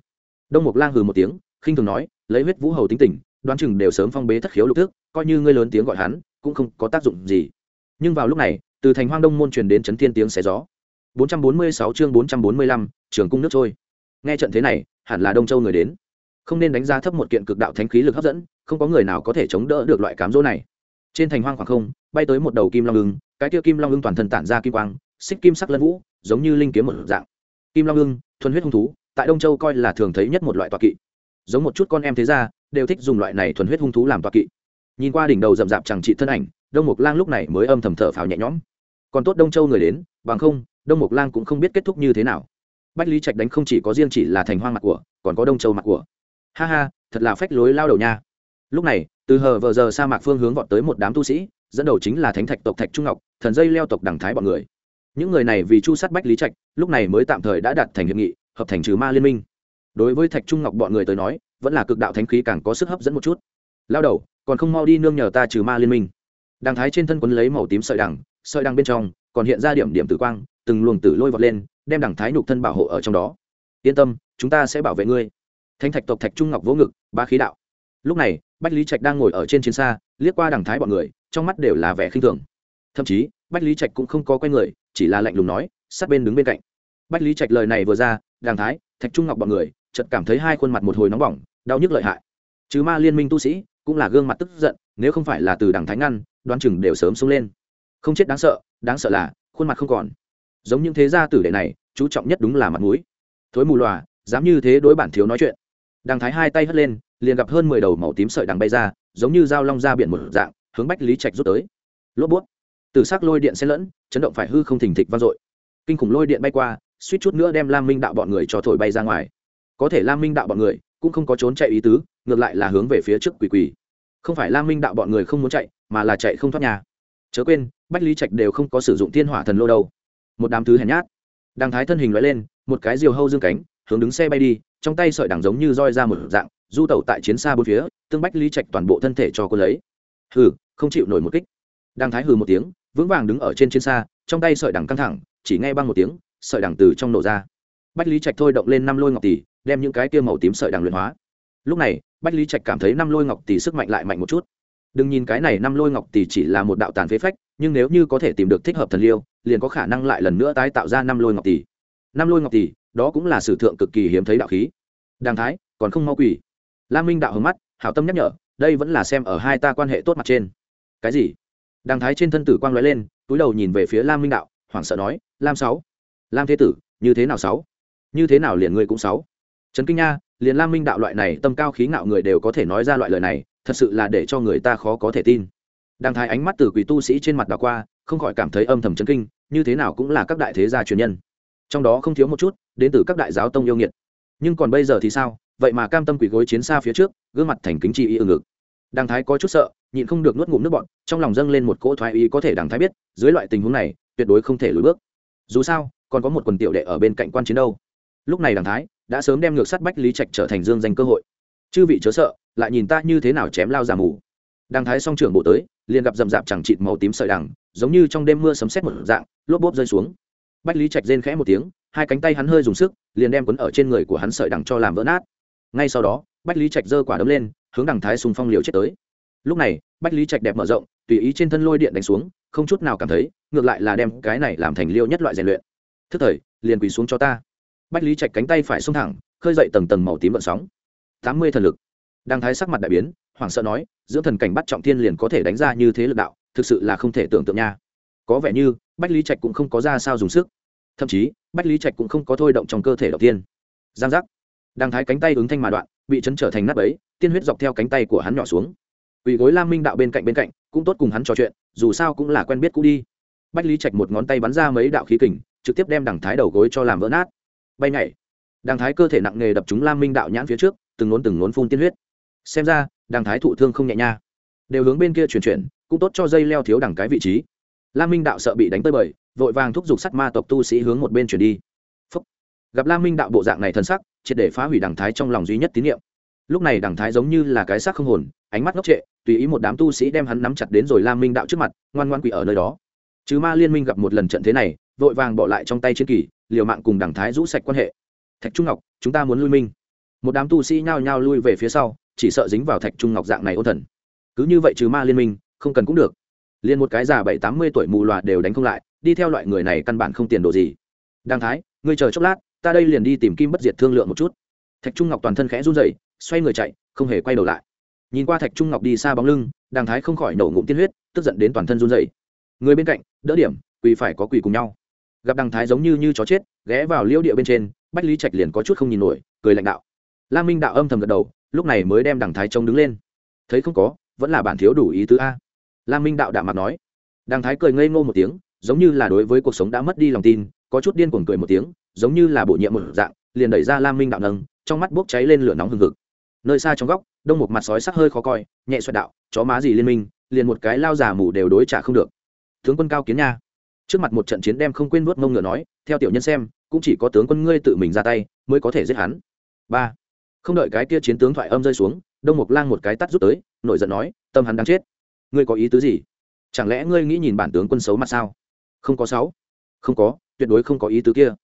Đông mục lang hừ một tiếng, khinh thường nói, lấy huyết vũ hầu tính tình, đoán chừng đều sớm phong bế thất khiếu lục thức coi như ngươi lớn tiếng gọi hắn cũng không có tác dụng gì. Nhưng vào lúc này từ thành hoang đông môn truyền đến chấn thiên tiếng xé gió. 446 chương 445, trường cung nước trôi. Nghe trận thế này hẳn là đông châu người đến. Không nên đánh giá thấp một kiện cực đạo thánh khí lực hấp dẫn không có người nào có thể chống đỡ được loại cám dỗ này. Trên thành hoang khoảng không bay tới một đầu kim long ưng cái kia kim long ưng toàn thân tản ra kim quang xích kim sắc lân vũ giống như linh kiếm một dạng. Kim long ưng thuần huyết hung thú tại đông châu coi là thường thấy nhất một loại toa kỵ. Giống một chút con em thế ra đều thích dùng loại này thuần huyết hung thú làm toa kỵ nhìn qua đỉnh đầu rậm rạp chẳng trị thân ảnh, đông mục lang lúc này mới âm thầm thở phào nhẹ nhõm. Còn tốt đông châu người đến, bằng không, đông mục lang cũng không biết kết thúc như thế nào. Bách lý trạch đánh không chỉ có riêng chỉ là thành hoang mặt của, còn có đông châu mặt của. Ha ha, thật là phách lối lao đầu nha. Lúc này, từ hờ vờ giờ sa mạc phương hướng vọt tới một đám tu sĩ, dẫn đầu chính là thánh thạch tộc thạch trung ngọc, thần dây leo tộc đẳng thái bọn người. Những người này vì chu sát bách lý trạch, lúc này mới tạm thời đã đạt thành hiệp nghị, hợp thành trừ ma liên minh. Đối với thạch trung ngọc bọn người tới nói, vẫn là cực đạo thánh khí càng có sức hấp dẫn một chút. Lao đầu còn không mau đi nương nhờ ta trừ ma liên minh. Đàng thái trên thân quấn lấy màu tím sợi đằng sợi đằng bên trong còn hiện ra điểm điểm tử quang, từng luồng tử lôi vọt lên, đem đàng thái nhục thân bảo hộ ở trong đó. Yên tâm, chúng ta sẽ bảo vệ ngươi. Thanh thạch tộc thạch trung ngọc vỗ ngực ba khí đạo. Lúc này, bách lý trạch đang ngồi ở trên chiến xa, liếc qua đàng thái bọn người, trong mắt đều là vẻ khinh thường. Thậm chí, bách lý trạch cũng không có quen người, chỉ là lạnh lùng nói, sát bên đứng bên cạnh. Bách lý trạch lời này vừa ra đàng thái, thạch trung ngọc bọn người, chợt cảm thấy hai khuôn mặt một hồi nóng bỏng, đau nhức lợi hại. Chứ ma liên minh tu sĩ cũng là gương mặt tức giận, nếu không phải là từ đằng thái ngăn, đoán chừng đều sớm xông lên. Không chết đáng sợ đáng sợ là, khuôn mặt không còn. Giống những thế gia tử đệ này, chú trọng nhất đúng là mặt mũi. Thối mù lòa, dám như thế đối bản thiếu nói chuyện. Đằng thái hai tay hất lên, liền gặp hơn mười đầu màu tím sợi đằng bay ra, giống như dao long ra biển một dạng, hướng bách lý trạch rút tới. Lốp bút. Từ s ắ c lôi điện xen lẫn, chấn động phải hư không thình thịch vang dội. Kinh khủng lôi điện bay qua, suýt chút nữa đem lam minh đạo bọn người cho thổi bay ra ngoài. Có thể lam minh đạo bọn người cũng không có trốn chạy ý tứ, ngược lại là hướng về phía trước quỳ quỳ. Không phải lam minh đạo bọn người không muốn chạy, mà là chạy không thoát nhà. Chớ quên, bách lý trạch đều không có sử dụng thiên hỏa thần lô đâu. Một đám thứ hèn nhát. Đằng thái thân hình loại lên, một cái diều hâu dương cánh, hướng đứng xe bay đi, trong tay sợi đằng giống như roi ra một dạng, du tẩu tại chiến xa bốn phía, tương bách lý trạch toàn bộ thân thể cho cô lấy. Hừ, không chịu nổi một kích. Đằng thái hừ một tiếng, vững vàng đứng ở trên chiến xa, trong tay sợi đằng căng thẳng, chỉ nghe băng một tiếng, sợi đằng từ trong nổ ra. Bách lý trạch thôi động lên năm lôi ngọc tỷ đem những cái kia màu tím sợi đằng luyện hóa. Lúc này, bách lý trạch cảm thấy năm lôi ngọc tỷ sức mạnh lại mạnh một chút. Đừng nhìn cái này năm lôi ngọc tỷ chỉ là một đạo tàn phế phách, nhưng nếu như có thể tìm được thích hợp thần liêu, liền có khả năng lại lần nữa tái tạo ra năm lôi ngọc tỷ năm lôi ngọc tỷ đó cũng là sử thượng cực kỳ hiếm thấy đạo khí. Đàng thái, còn không mau quỷ lam minh đạo hướng mắt, hảo tâm nhắc nhở, đây vẫn là xem ở hai ta quan hệ tốt mặt trên. Cái gì? Đàng thái trên thân tử quang lóe lên, túi đầu nhìn về phía lam minh đạo, hoảng sợ nói, lam sáu, lam thế tử, như thế nào sáu? Như thế nào liền ngươi cũng sáu? Trấn kinh nha, liền lam minh đạo loại này tâm cao khí ngạo người đều có thể nói ra loại lời này, thật sự là để cho người ta khó có thể tin. Đang thái ánh mắt từ quỷ tu sĩ trên mặt đảo qua, không khỏi cảm thấy âm thầm chấn kinh, như thế nào cũng là các đại thế gia truyền nhân. Trong đó không thiếu một chút, đến từ các đại giáo tông yêu nghiệt. Nhưng còn bây giờ thì sao? Vậy mà cam tâm quỷ gối chiến xa phía trước, gương mặt thành kính chi y ưng ngực. Đàng thái có chút sợ, nhịn không được nuốt ngụm nước bọn trong lòng dâng lên một cỗ thoái ý có thể đàng thái biết, dưới loại tình huống này, tuyệt đối không thể lùi bước. Dù sao, còn có một quần tiểu đệ ở bên cạnh quan chiến đâu lúc này đàng thái đã sớm đem ngược sát bách lý trạch trở thành dương danh cơ hội. Chư vị chớ sợ, lại nhìn ta như thế nào chém lao giả mù. Đàng thái song trưởng bộ tới, liền gặp rầm rạp chẳng chịt màu tím sợi đằng, giống như trong đêm mưa sấm sét một dạng, lốp bốp rơi xuống. Bách lý trạch rên khẽ một tiếng, hai cánh tay hắn hơi dùng sức, liền đem quấn ở trên người của hắn sợi đằng cho làm vỡ nát. Ngay sau đó, bách lý trạch giơ quả đấm lên, hướng đằng thái sùng phong liều chết tới. Lúc này, bách lý trạch đẹp mở rộng, tùy ý trên thân lôi điện đánh xuống, không chút nào cảm thấy, ngược lại là đem cái này làm thành liêu nhất loại rèn luyện. Thức thời, liền quỳ xuống cho ta bách lý trạch cánh tay phải xông thẳng, khơi dậy tầng tầng màu tím vận sóng. Tám mươi thần lực. Đang thái sắc mặt đại biến, hoảng sợ nói giữa thần cảnh bắt trọng thiên liền có thể đánh ra như thế lực đạo, thực sự là không thể tưởng tượng nha. Có vẻ như, bách lý trạch cũng không có ra sao dùng sức. Thậm chí, bách lý trạch cũng không có thôi động trong cơ thể đầu tiên. Giang giác. Đang thái cánh tay ứng thanh mà đoạn, bị chấn trở thành nắp ấy tiên huyết dọc theo cánh tay của hắn nhỏ xuống. Ủy gối lam minh đạo bên cạnh bên cạnh, cũng tốt cùng hắn trò chuyện, dù sao cũng là quen biết cũ đi. Bách lý trạch một ngón tay bắn ra mấy đạo khí kình, trực tiếp đem đằng thái đầu gối cho làm vỡ nát bay nhảy. Đằng thái cơ thể nặng nề đập chúng lam minh đạo nhãn phía trước, từng nốn từng nốn phun tiên huyết. Xem ra đằng thái thụ thương không nhẹ nha. Đều hướng bên kia chuyển chuyển, cũng tốt cho dây leo thiếu đằng cái vị trí. Lam minh đạo sợ bị đánh tơi bời, vội vàng thúc giục sắt ma tộc tu sĩ hướng một bên chuyển đi. Phúc. gặp lam minh đạo bộ dạng này thân sắc, triệt để phá hủy đằng thái trong lòng duy nhất tín nhiệm lúc này đằng thái giống như là cái xác không hồn, ánh mắt ngốc trệ, tùy ý một đám tu sĩ đem hắn nắm chặt đến rồi lam minh đạo trước mặt, ngoan ngoan quỷ ở nơi đó. Chứ ma liên minh gặp một lần trận thế này, vội vàng bỏ lại trong tay chiến kỳ liều mạng cùng đằng thái rũ sạch quan hệ. Thạch trung ngọc, chúng ta muốn lui minh. Một đám tu sĩ nhao nhao lui về phía sau, chỉ sợ dính vào thạch trung ngọc dạng này ôn thần. Cứ như vậy trừ ma liên minh, không cần cũng được. Liền một cái già bảy tám mươi tuổi mù loà đều đánh không lại, đi theo loại người này căn bản không tiền đồ gì. Đăng thái, ngươi chờ chốc lát, ta đây liền đi tìm kim bất diệt thương lượng một chút. Thạch trung ngọc toàn thân khẽ run rẩy, xoay người chạy, không hề quay đầu lại. Nhìn qua thạch trung ngọc đi xa bóng lưng đàng thái không khỏi nổ ngụm tiên huyết, tức giận đến toàn thân run dậy người bên cạnh, đỡ điểm, quỳ phải có quỳ cùng nhau gặp đằng thái giống như như chó chết, ghé vào liễu địa bên trên, bách lý trạch liền có chút không nhìn nổi, cười lãnh đạo. La minh đạo âm thầm gật đầu, lúc này mới đem đằng thái trông đứng lên. Thấy không có, vẫn là bản thiếu đủ ý tứ a. La minh đạo đạm mặt nói. Đằng thái cười ngây ngô một tiếng, giống như là đối với cuộc sống đã mất đi lòng tin, có chút điên cuồng cười một tiếng, giống như là bổ nhiệm một dạng, liền đẩy ra lam minh đạo nâng, trong mắt bốc cháy lên lửa nóng hừng hực. Nơi xa trong góc, đông một mặt sói sắc hơi khó coi, nhẹ xoẹt đạo, chó má gì liên minh, liền một cái lao giả mù đều đối trả không được. Tướng quân cao kiến nha trước mặt một trận chiến đem không quên vuốt mông ngựa nói, theo tiểu nhân xem, cũng chỉ có tướng quân ngươi tự mình ra tay, mới có thể giết hắn. Ba. Không đợi cái kia chiến tướng thoại âm rơi xuống, đông mục lang một cái tắt rút tới, nổi giận nói, tâm hắn đang chết. Ngươi có ý tứ gì? Chẳng lẽ ngươi nghĩ nhìn bản tướng quân xấu mặt sao? Không có sáu. Không có, tuyệt đối không có ý tứ kia.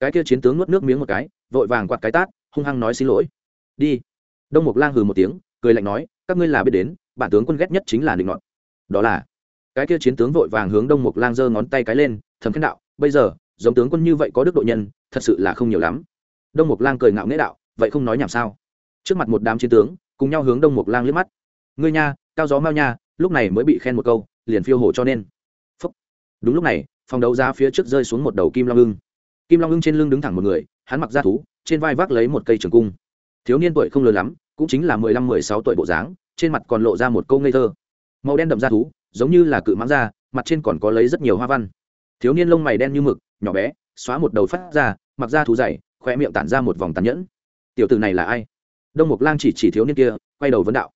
Cái kia chiến tướng nuốt nước miếng một cái, vội vàng quạt cái tát, hung hăng nói xin lỗi. Đi. Đông mục lang hừ một tiếng, cười lạnh nói, các ngươi là biết đến, bản tướng quân ghét nhất chính là định ngọn đó là cái kia chiến tướng vội vàng hướng đông mục lang giơ ngón tay cái lên, thầm khen đạo, bây giờ, giống tướng quân như vậy có đức độ nhân, thật sự là không nhiều lắm. Đông mục lang cười ngạo nghĩa đạo, vậy không nói nhảm sao? Trước mặt một đám chiến tướng, cùng nhau hướng đông mục lang liếc mắt. Ngươi nha, cao gió mao nha, lúc này mới bị khen một câu, liền phiêu hổ cho nên. Phúc. đúng lúc này, phòng đấu ra phía trước rơi xuống một đầu kim long ưng. Kim long ưng trên lưng đứng thẳng một người, hắn mặc da thú, trên vai vác lấy một cây trường cung. Thiếu niên tuổi không lớn lắm, cũng chính là mười lăm, mười sáu tuổi bộ dáng, trên mặt còn lộ ra một câu ngây thơ. Màu đen đậm da thú giống như là cự mãng da, mặt trên còn có lấy rất nhiều hoa văn. Thiếu niên lông mày đen như mực, nhỏ bé, xóa một đầu phát ra, mặc ra thú dày khoe miệng tản ra một vòng tàn nhẫn. Tiểu tử này là ai? Đông mục lang chỉ chỉ thiếu niên kia, quay đầu vấn đạo.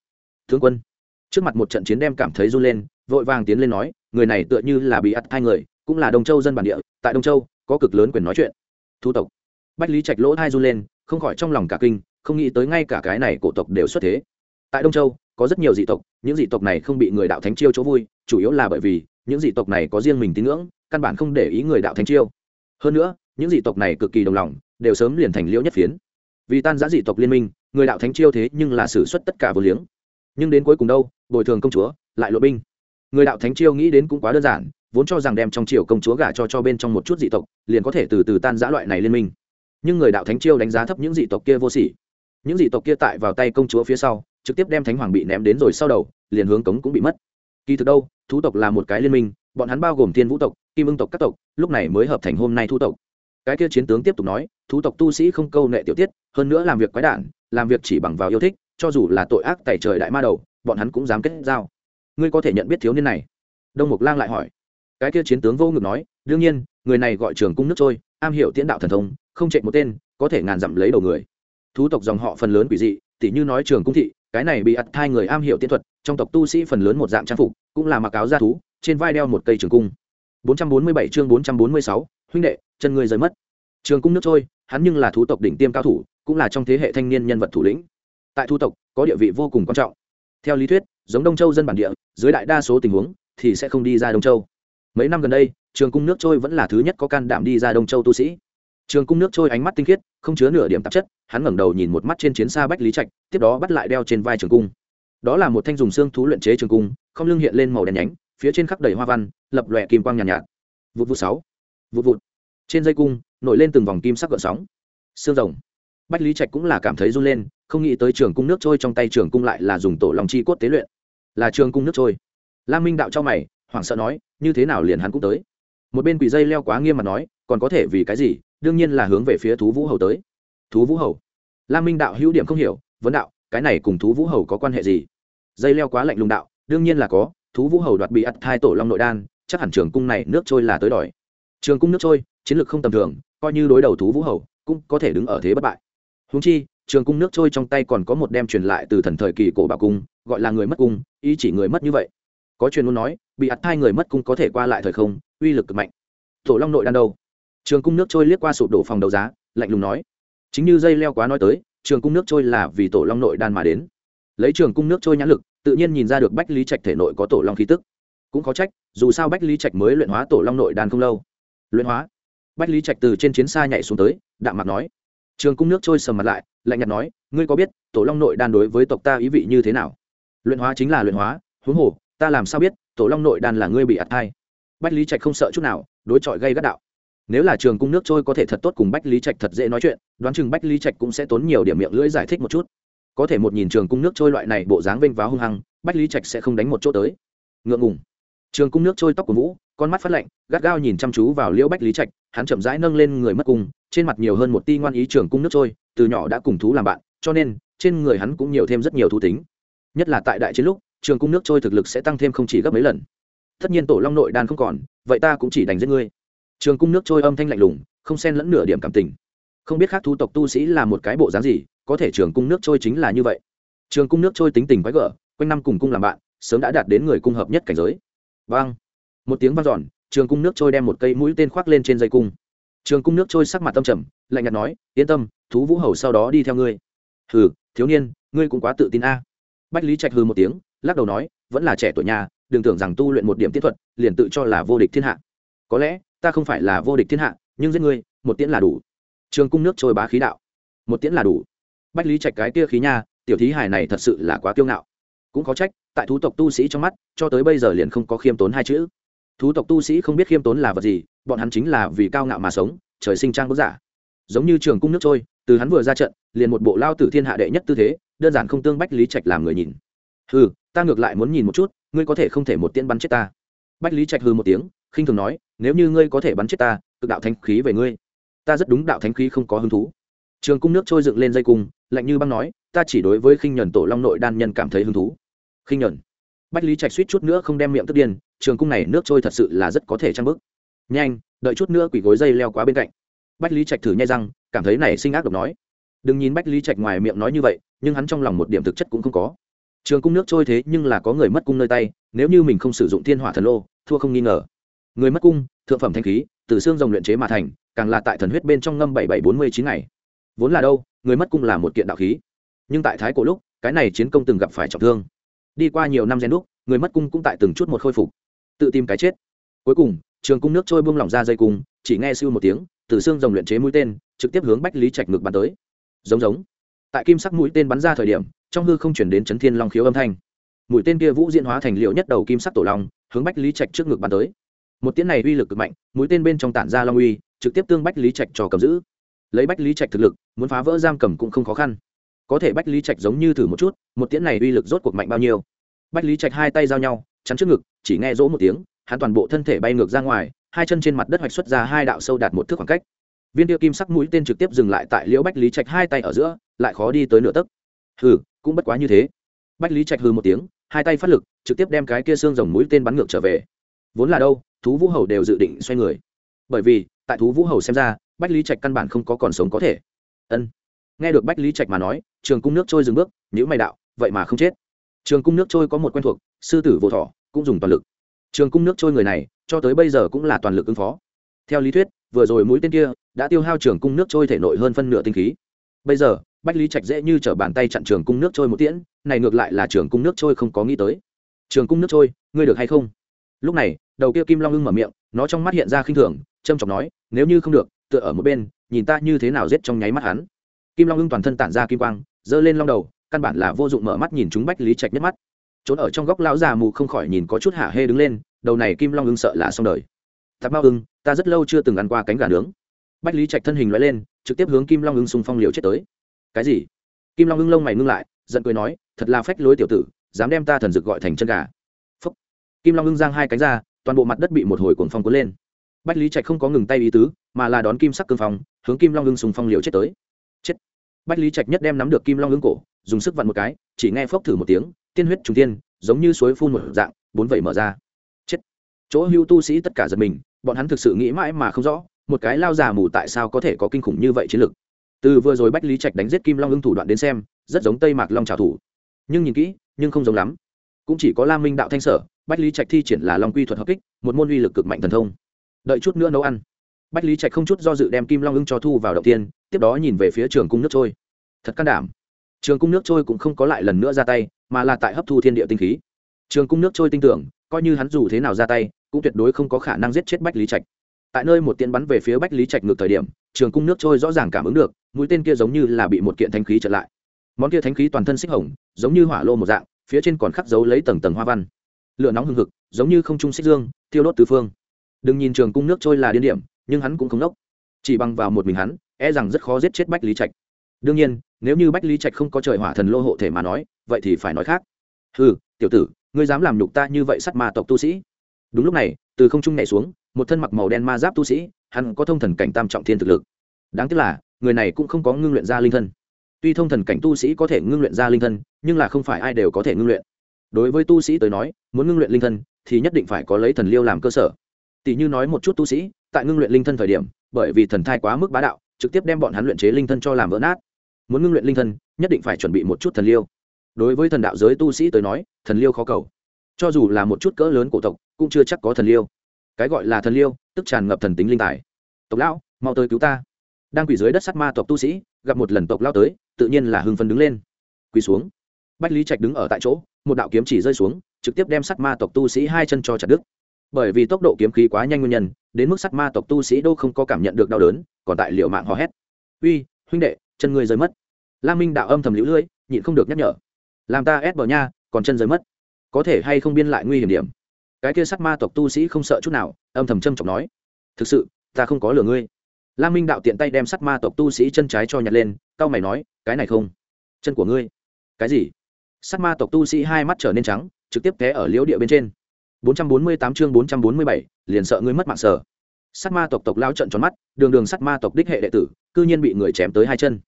Tướng quân. Trước mặt một trận chiến đem cảm thấy run lên, vội vàng tiến lên nói, người này tựa như là bị ắt hai người, cũng là đông châu dân bản địa, tại đông châu, có cực lớn quyền nói chuyện. Thu tộc. Bách lý trạch lỗ hai run lên, không khỏi trong lòng cả kinh, không nghĩ tới ngay cả cái này cổ tộc đều xuất thế. Tại đông châu có rất nhiều dị tộc, những dị tộc này không bị người đạo thánh chiêu chỗ vui, chủ yếu là bởi vì, những dị tộc này có riêng mình tín ngưỡng, căn bản không để ý người đạo thánh chiêu. Hơn nữa, những dị tộc này cực kỳ đồng lòng, đều sớm liền thành liễu nhất phiến. Vì tan giã dị tộc liên minh, người đạo thánh chiêu thế nhưng là xử suất tất cả vô liếng. Nhưng đến cuối cùng đâu, bồi thường công chúa, lại lộ binh. Người đạo thánh chiêu nghĩ đến cũng quá đơn giản, vốn cho rằng đem trong triều công chúa gả cho cho bên trong một chút dị tộc, liền có thể từ từ tan giã loại này liên minh. Nhưng người đạo thánh chiêu đánh giá thấp những dị tộc kia vô sỉ. Những dị tộc kia tại vào tay công chúa phía sau trực tiếp đem thánh hoàng bị ném đến rồi sau đầu, liền hướng cống cũng bị mất. Kỳ thực đâu, thú tộc là một cái liên minh, bọn hắn bao gồm thiên vũ tộc, kim ưng tộc các tộc, lúc này mới hợp thành hôm nay thu tộc. Cái kia chiến tướng tiếp tục nói, thú tộc tu sĩ không câu nệ tiểu tiết, hơn nữa làm việc quái đản, làm việc chỉ bằng vào yêu thích, cho dù là tội ác tại trời đại ma đầu, bọn hắn cũng dám kết giao. Ngươi có thể nhận biết thiếu niên này? Đông mục lang lại hỏi. Cái kia chiến tướng vô ngực nói, đương nhiên, người này gọi trường cung nước trôi, am hiểu tiễn đạo thần thông, không chạy một tên, có thể ngàn dặm lấy đầu người. Thú tộc dòng họ phần lớn quỷ dị, tỉ như nói trường cung thị cái này bị ắt hai người am hiểu tiên thuật trong tộc tu sĩ phần lớn một dạng trang phục cũng là mặc áo da thú trên vai đeo một cây trường cung. 447 chương 446, huynh đệ chân người rời mất. Trường cung nước trôi hắn nhưng là thú tộc đỉnh tiêm cao thủ cũng là trong thế hệ thanh niên nhân vật thủ lĩnh. Tại thu tộc có địa vị vô cùng quan trọng. Theo lý thuyết giống đông châu dân bản địa dưới đại đa số tình huống thì sẽ không đi ra đông châu. Mấy năm gần đây trường cung nước trôi vẫn là thứ nhất có can đảm đi ra đông châu tu sĩ trường cung nước trôi ánh mắt tinh khiết không chứa nửa điểm tạp chất hắn ngẩng đầu nhìn một mắt trên chiến xa bách lý trạch tiếp đó bắt lại đeo trên vai trường cung. Đó là một thanh dùng xương thú luyện chế trường cung không lưng hiện lên màu đen nhánh phía trên khắc đầy hoa văn lập lòe kim quang nhàn nhạt, nhạt. Vụt vụt sáu vụt vụt. Trên dây cung nổi lên từng vòng kim sắc gợn sóng. Xương rồng. Bách lý trạch cũng là cảm thấy run lên không nghĩ tới trường cung nước trôi trong tay trường cung lại là dùng tổ lòng chi cốt tế luyện. Là trường cung nước trôi. Lam minh đạo cho mày hoảng sợ nói như thế nào liền hắn cũng tới. Một bên quỷ dây leo quá nghiêm mặt nói còn có thể vì cái gì? Đương nhiên là hướng về phía thú vũ hầu tới. Thú vũ hầu? Lam minh đạo hữu điểm không hiểu, vấn đạo, cái này cùng thú vũ hầu có quan hệ gì? Dây leo quá lạnh lùng đạo, đương nhiên là có, thú vũ hầu đoạt bị ắt thai tổ long nội đan, chắc hẳn trường cung này nước trôi là tới đòi. Trường cung nước trôi, chiến lược không tầm thường, coi như đối đầu thú vũ hầu, cũng có thể đứng ở thế bất bại. Húng chi, trường cung nước trôi trong tay còn có một đem truyền lại từ thần thời kỳ cổ bảo cung, gọi là người mất cung, ý chỉ người mất như vậy. Có truyền luôn nói, bị ắt thai người mất cung có thể qua lại thời không, uy lực cực mạnh. Tổ long nội đan đâu? Trường cung nước trôi liếc qua sụp đổ phòng đấu giá, lạnh lùng nói. Chính như dây leo quá nói tới, trường cung nước trôi là vì tổ long nội đan mà đến. Lấy trường cung nước trôi nhãn lực, tự nhiên nhìn ra được bách lý trạch thể nội có tổ long khí tức. Cũng có trách, dù sao bách lý trạch mới luyện hóa tổ long nội đan không lâu. Luyện hóa? Bách lý trạch từ trên chiến xa nhảy xuống tới, đạm mặt nói. Trường cung nước trôi sầm mặt lại, lạnh nhạt nói, ngươi có biết, tổ long nội đan đối với tộc ta ý vị như thế nào? Luyện hóa chính là luyện hóa, huống hồ, ta làm sao biết, tổ long nội đan là ngươi bị ạt thai? Bách lý trạch không sợ chút nào, đối chọi gây gắt đạo nếu là trường cung nước trôi có thể thật tốt cùng bách lý trạch thật dễ nói chuyện, đoán chừng bách lý trạch cũng sẽ tốn nhiều điểm miệng lưỡi giải thích một chút. Có thể một nhìn trường cung nước trôi loại này bộ dáng vênh váo hung hăng, bách lý trạch sẽ không đánh một chỗ tới. Ngượng ngùng. Trường cung nước trôi tóc của vũ, con mắt phát lạnh, gắt gao nhìn chăm chú vào liễu bách lý trạch, hắn chậm rãi nâng lên người mất cung, trên mặt nhiều hơn một ti ngoan ý trường cung nước trôi, từ nhỏ đã cùng thú làm bạn, cho nên, trên người hắn cũng nhiều thêm rất nhiều thú tính. Nhất là tại đại chiến lúc, trường cung nước trôi thực lực sẽ tăng thêm không chỉ gấp mấy lần. Tất nhiên tổ long nội đan không còn, vậy ta cũng chỉ đánh giết ngươi trường cung nước trôi âm thanh lạnh lùng, không xen lẫn nửa điểm cảm tình. Không biết khác thu tộc tu sĩ là một cái bộ dáng gì, có thể trường cung nước trôi chính là như vậy. Trường cung nước trôi tính tình quái gở, quanh năm cùng cung làm bạn, sớm đã đạt đến người cung hợp nhất cảnh giới. Vang. Một tiếng vang dọn, trường cung nước trôi đem một cây mũi tên khoác lên trên dây cung. Trường cung nước trôi sắc mặt tâm trầm, lạnh nhạt nói, yên tâm, thú vũ hầu sau đó đi theo ngươi. Hừ, thiếu niên, ngươi cũng quá tự tin a. Bách lý trạch hừ một tiếng, lắc đầu nói, vẫn là trẻ tuổi nhà, đừng tưởng rằng tu luyện một điểm tiết thuật, liền tự cho là vô địch thiên hạ. Có lẽ ta không phải là vô địch thiên hạ nhưng giết ngươi một tiễn là đủ. Trường cung nước trôi bá khí đạo. Một tiễn là đủ. Bách lý trạch cái tia khí nha tiểu thí hài này thật sự là quá kiêu ngạo. Cũng có trách tại thú tộc tu sĩ trong mắt cho tới bây giờ liền không có khiêm tốn hai chữ. Thú tộc tu sĩ không biết khiêm tốn là vật gì bọn hắn chính là vì cao ngạo mà sống trời sinh trang bức giả. Giống như trường cung nước trôi từ hắn vừa ra trận liền một bộ lao tử thiên hạ đệ nhất tư thế đơn giản không tương bách lý trạch làm người nhìn. Hừ, ta ngược lại muốn nhìn một chút ngươi có thể không thể một tiễn bắn chết ta. Bách lý trạch hư một tiếng khinh thường nói nếu như ngươi có thể bắn chết ta, cực đạo thánh khí về ngươi. Ta rất đúng đạo thánh khí không có hứng thú. Trường cung nước trôi dựng lên dây cung, lạnh như băng nói, ta chỉ đối với khinh nhuần tổ long nội đan nhân cảm thấy hứng thú. Khinh nhuần. Bách lý trạch suýt chút nữa không đem miệng tức điên, trường cung này nước trôi thật sự là rất có thể trang bức nhanh, đợi chút nữa quỷ gối dây leo quá bên cạnh. Bách lý trạch thử nhai răng, cảm thấy này sinh ác độc nói. Đừng nhìn bách lý trạch ngoài miệng nói như vậy, nhưng hắn trong lòng một điểm thực chất cũng không có. Trường cung nước trôi thế nhưng là có người mất cung nơi tay, nếu như mình không sử dụng thiên hỏa thần lô, thua không nghi ngờ người mất cung, thượng phẩm thanh khí, từ xương rồng luyện chế mà thành, càng là tại thần huyết bên trong ngâm bảy bảy bốn mươi chín ngày. Vốn là đâu, người mất cung là một kiện đạo khí. Nhưng tại thái cổ lúc, cái này chiến công từng gặp phải trọng thương. Đi qua nhiều năm gen đúc, người mất cung cũng tại từng chút một khôi phục. Tự tìm cái chết. Cuối cùng, trường cung nước trôi buông lỏng ra dây cung, chỉ nghe sưu một tiếng, từ xương rồng luyện chế mũi tên, trực tiếp hướng bách lý trạch ngực bắn tới. Giống giống. Tại kim sắc mũi tên bắn ra thời điểm, trong hư không chuyển đến chấn thiên long khiếu âm thanh. Mũi tên kia vũ diễn hóa thành liệu nhất đầu kim sắc tổ long, hướng bách lý trạch trước ngực bắn tới một tiếng này uy lực cực mạnh, mũi tên bên trong tản ra long uy, trực tiếp tương bách lý trạch cho cầm giữ. Lấy bách lý trạch thực lực, muốn phá vỡ giam cầm cũng không khó khăn. Có thể bách lý trạch giống như thử một chút, một tiếng này uy lực rốt cuộc mạnh bao nhiêu? Bách lý trạch hai tay giao nhau, chắn trước ngực, chỉ nghe rỗ một tiếng, hắn toàn bộ thân thể bay ngược ra ngoài, hai chân trên mặt đất hoạch xuất ra hai đạo sâu đạt một thước khoảng cách. Viên tiêu kim sắc mũi tên trực tiếp dừng lại tại liễu bách lý trạch hai tay ở giữa, lại khó đi tới nửa tấc. Hừ, cũng bất quá như thế. Bách lý trạch hừ một tiếng, hai tay phát lực, trực tiếp đem cái kia xương rồng mũi tên bắn ngược trở về vốn là đâu, thú vũ hầu đều dự định xoay người. Bởi vì, tại thú vũ hầu xem ra, bách lý trạch căn bản không có còn sống có thể. Ân. Nghe được bách lý trạch mà nói, trường cung nước trôi dừng bước nhữ mày đạo, vậy mà không chết. Trường cung nước trôi có một quen thuộc, sư tử vô thỏ, cũng dùng toàn lực. Trường cung nước trôi người này, cho tới bây giờ cũng là toàn lực ứng phó. Theo lý thuyết, vừa rồi mũi tên kia, đã tiêu hao trường cung nước trôi thể nội hơn phân nửa tinh khí. Bây giờ, bách lý trạch dễ như t r ở bàn tay chặn trường cung nước trôi một tiễn, này ngược lại là trường cung nước trôi không có nghĩ tới. Trường cung nước trôi, ngươi được hay không? Lúc này, đầu kia kim long ưng mở miệng, nó trong mắt hiện ra khinh thường, trâm trọng nói, nếu như không được, tựa ở một bên, nhìn ta như thế nào giết trong nháy mắt hắn. Kim long ưng toàn thân tản ra kim quang, giơ lên long đầu, căn bản là vô dụng mở mắt nhìn chúng bách lý trạch nhất mắt. Trốn ở trong góc lão già mù không khỏi nhìn có chút hả hê đứng lên, đầu này kim long ưng sợ là xong đời. Tạp bao ưng, ta rất lâu chưa từng ăn qua cánh gà nướng. Bách lý trạch thân hình loại lên, trực tiếp hướng kim long ưng xung phong liều chết tới. Cái gì? Kim long ưng lông mày ngưng lại, giận cười nói, thật là phách lối tiểu tử, dám đem ta thần dực gọi thành chân gà kim long ưng giang hai cánh ra, toàn bộ mặt đất bị một hồi cuồng phong cuốn lên. Bách lý trạch không có ngừng tay ý tứ, mà là đón kim sắc cương phong, hướng kim long ưng sùng phong liều chết tới. Chết. Bách lý trạch nhất đem nắm được kim long ưng cổ, dùng sức vặn một cái, chỉ nghe phốc thử một tiếng, tiên huyết trùng tiên, giống như suối phun một dạng, bốn vẩy mở ra. Chết. Chỗ hưu tu sĩ tất cả giật mình, bọn hắn thực sự nghĩ mãi mà không rõ, một cái lao già mù tại sao có thể có kinh khủng như vậy chiến lực. Từ vừa rồi bách lý trạch đánh giết kim long ưng thủ đoạn đến xem, rất giống tây mạc long trào thủ. Nhưng nhìn kỹ, nhưng không giống lắm. Cũng chỉ có lam minh đạo thanh sở bách lý trạch thi triển là long quy thuật hợp kích, một môn uy lực cực mạnh thần thông. Đợi chút nữa nấu ăn. Bách lý trạch không chút do dự đem kim long ưng cho thu vào đầu tiên, tiếp đó nhìn về phía trường cung nước trôi. Thật can đảm. Trường cung nước trôi cũng không có lại lần nữa ra tay, mà là tại hấp thu thiên địa tinh khí. Trường cung nước trôi tin tưởng, coi như hắn dù thế nào ra tay, cũng tuyệt đối không có khả năng giết chết bách lý trạch. Tại nơi một tiên bắn về phía bách lý trạch ngược thời điểm, trường cung nước trôi rõ ràng cảm ứng được, mũi tên kia giống như là bị một kiện thanh khí trở lại. Món kia thanh khí toàn thân xích hồng, giống như hỏa lô một dạng, phía trên còn khắc dấu lấy tầng tầng hoa văn lửa nóng hừng hực, giống như không trung xích dương tiêu đốt tứ phương. Đừng nhìn trường cung nước trôi là điên điểm, nhưng hắn cũng không nốc. Chỉ bằng vào một mình hắn e rằng rất khó giết chết bách lý trạch. Đương nhiên, nếu như bách lý trạch không có trời hỏa thần lô hộ thể mà nói, vậy thì phải nói khác. Ừ tiểu tử, ngươi dám làm nhục ta như vậy sắt ma tộc tu sĩ. Đúng lúc này, từ không trung nhảy xuống, một thân mặc màu đen ma giáp tu sĩ, hắn có thông thần cảnh tam trọng thiên thực lực. Đáng tiếc là, người này cũng không có ngưng luyện ra linh thân. Tuy thông thần cảnh tu sĩ có thể ngưng luyện ra linh thân, nhưng là không phải ai đều có thể ngưng luyện đối với tu sĩ tới nói, muốn ngưng luyện linh thân, thì nhất định phải có lấy thần liêu làm cơ sở. Tỷ như nói một chút tu sĩ, tại ngưng luyện linh thân thời điểm, bởi vì thần thai quá mức bá đạo, trực tiếp đem bọn hắn luyện chế linh thân cho làm vỡ nát. Muốn ngưng luyện linh thân, nhất định phải chuẩn bị một chút thần liêu. Đối với thần đạo giới tu sĩ tới nói, thần liêu khó cầu. Cho dù là một chút cỡ lớn cổ tộc, cũng chưa chắc có thần liêu. Cái gọi là thần liêu, tức tràn ngập thần tính linh tài. Tộc lão, mau tới cứu ta. Đang quỳ dưới đất sắt ma tộc tu sĩ, gặp một lần tộc lao tới, tự nhiên là hưng phấn đứng lên. Quỳ xuống bách lý trạch đứng ở tại chỗ, một đạo kiếm chỉ rơi xuống, trực tiếp đem sắt ma tộc tu sĩ hai chân cho chặt đứt. Bởi vì tốc độ kiếm khí quá nhanh nguyên nhân, đến mức sắt ma tộc tu sĩ đâu không có cảm nhận được đau đớn, còn tại liệu mạng hò hét. Uy, huynh đệ, chân người rơi mất. Lang minh đạo âm thầm lũ lưỡi, nhịn không được nhắc nhở. Làm ta ép bờ nha, còn chân rơi mất. Có thể hay không biên lại nguy hiểm điểm? Cái kia sắt ma tộc tu sĩ không sợ chút nào, âm thầm trâm trọng nói. Thực sự, ta không có lừa ngươi. Lang minh đạo tiện tay đem sắt ma tộc tu sĩ chân trái cho nhặt lên c a o mày nói, cái này không. Chân của ngươi. Cái gì? Sắt ma tộc tu sĩ hai mắt trở nên trắng trực tiếp té ở liễu địa bên trên. 448 chương 447, liền sợ ngươi mất mạng sở sắt ma tộc tộc lao trận tròn mắt đường đường sắt ma tộc đích hệ đệ tử cư nhiên bị người chém tới hai chân.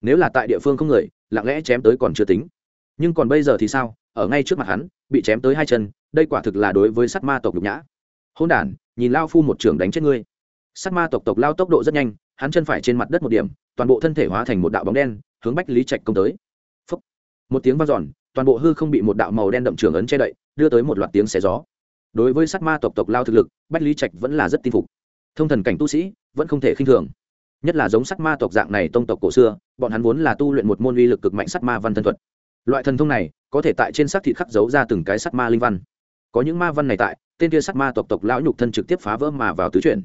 Nếu là tại địa phương không người lặng lẽ chém tới còn chưa tính. Nhưng còn bây giờ thì sao? Ở ngay trước mặt hắn bị chém tới hai chân đây quả thực là đối với sắt ma tộc nhục nhã. Hôn đ nhìn lao phu một trường đánh chết ngươi. Sắt ma tộc tộc lao tốc độ rất nhanh hắn chân phải trên mặt đất một điểm toàn bộ thân thể hóa thành một đạo bóng đen hướng bách lý trạch công tới. Phúc. một tiếng v a n giòn toàn bộ hư không bị một đạo màu đen đậm trường ấn che đậy, đưa tới một loạt tiếng xé gió. Đối với sát ma tộc tộc lao thực lực, bách lý trạch vẫn là rất tin phục. Thông thần cảnh tu sĩ vẫn không thể khinh thường. Nhất là giống sát ma tộc dạng này tông tộc cổ xưa, bọn hắn vốn là tu luyện một môn uy lực cực mạnh sát ma văn thân thuật. Loại thần thông này có thể tại trên sắc thịt khắc giấu ra từng cái sát ma linh văn. Có những ma văn này tại, tên kia sát ma tộc tộc lão nhục thân trực tiếp phá vỡ mà vào tứ chuyển.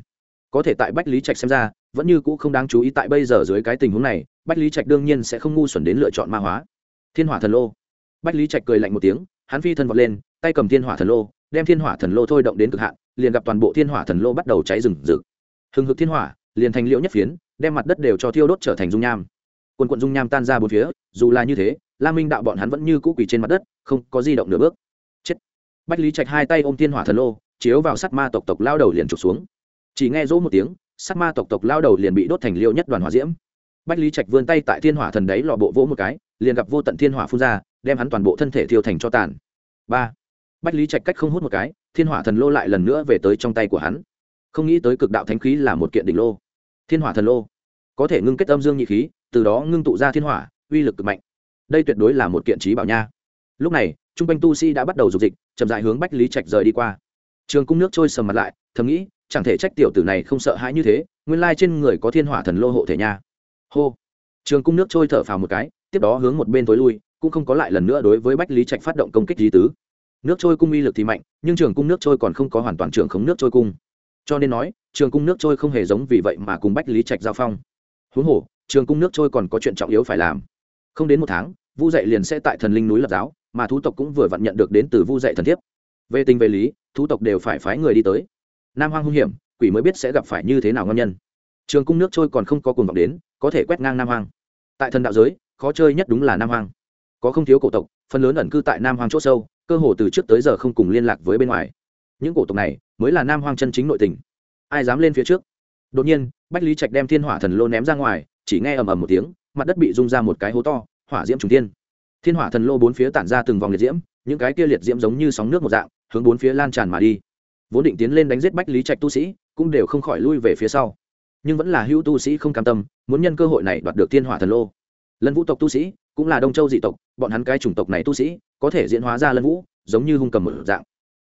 Có thể tại bách lý trạch xem ra, vẫn như cũ không đáng chú ý tại bây giờ dưới cái tình huống này, bách lý trạch đương nhiên sẽ không ngu xuẩn đến lựa chọn ma hóa. Thiên hỏa thần lô bách lý trạch cười lạnh một tiếng, hắn phi thân vọt lên, tay cầm thiên hỏa thần lô, đem thiên hỏa thần lô thôi động đến cực hạn, liền gặp toàn bộ thiên hỏa thần lô bắt đầu cháy rừng rực. Hừng hực thiên hỏa, liền thành liễu nhất phiến, đem mặt đất đều cho thiêu đốt trở thành dung nham. Quần quận dung nham tan ra bốn phía, dù là như thế, la minh đạo bọn hắn vẫn như cũ quỳ trên mặt đất, không có di động nửa bước. Chết. Bách lý trạch hai tay ôm thiên hỏa thần lô, chiếu vào sắt ma tộc tộc lao đầu liền trục xuống. Chỉ nghe rỗ một tiếng sắt ma tộc tộc lao đầu liền bị đốt thành liêu nhất đoàn hỏa diễm. Bách lý trạch vươn tay tại thiên hỏa thần đấy lò bộ vỗ một cái, liền gặp vô tận thiên hỏa phun ra đem hắn toàn bộ thân thể thiêu thành cho tàn. Ba. Bách lý trạch cách không hút một cái, thiên hỏa thần lô lại lần nữa về tới trong tay của hắn. Không nghĩ tới cực đạo thánh khí là một kiện đỉnh lô. Thiên hỏa thần lô có thể ngưng kết âm dương nhị khí, từ đó ngưng tụ ra thiên hỏa, uy lực cực mạnh. Đây tuyệt đối là một kiện trí bảo nha. Lúc này t r u n g quanh tu sĩ đã bắt đầu dục dịch, chậm dại hướng bách lý trạch rời đi qua. Trường cung nước trôi sầm mặt lại, thầm nghĩ, chẳng thể trách tiểu tử này không sợ hãi như thế, nguyên lai trên người có thiên hỏa thần lô hộ thể nha. Hô. Trường cung nước trôi thở phào một cái, tiếp đó hướng một bên tối lui cũng không có lại lần nữa đối với bách lý trạch phát động công kích lý tứ. Nước trôi cung uy lực thì mạnh, nhưng trường cung nước trôi còn không có hoàn toàn trường khống nước trôi cung. Cho nên nói, trường cung nước trôi không hề giống vì vậy mà cùng bách lý trạch giao phong. Huống hồ, trường cung nước trôi còn có chuyện trọng yếu phải làm. Không đến một tháng, vu dạy liền sẽ tại thần linh núi lập giáo, mà thú tộc cũng vừa vặn nhận được đến từ vu dạy thần thiếp. Về tình về lý, thú tộc đều phải phái người đi tới. Nam hoang hung hiểm, quỷ mới biết sẽ gặp phải như thế nào ngâm nhân. Trường cung nước trôi còn không có cuồng vọng đến, có thể quét ngang nam hoang. Tại thần đạo giới, khó chơi nhất đúng là nam hoang có không thiếu cổ tộc, phần lớn ẩn cư tại nam hoang c h ỗ sâu, cơ hồ từ trước tới giờ không cùng liên lạc với bên ngoài. Những cổ tộc này mới là nam hoang chân chính nội tình. Ai dám lên phía trước? Đột nhiên, bách lý trạch đem thiên hỏa thần lô ném ra ngoài, chỉ nghe ầm ầm một tiếng, mặt đất bị rung ra một cái hố to, hỏa diễm trùng tiên. thiên hỏa thần lô bốn phía tản ra từng vòng liệt diễm, những cái kia liệt diễm giống như sóng nước một dạng, hướng bốn phía lan tràn mà đi. Vốn định tiến lên đánh giết bách lý trạch tu sĩ, cũng đều không khỏi lui về phía sau. Nhưng vẫn là hữu tu sĩ không cam tâm, muốn nhân cơ hội này đoạt được thiên hỏa thần lô. Lân vũ tộc tu sĩ cũng là đông châu dị tộc, bọn hắn cái chủng tộc này tu sĩ, có thể diễn hóa ra lân vũ, giống như hung cầm một dạng.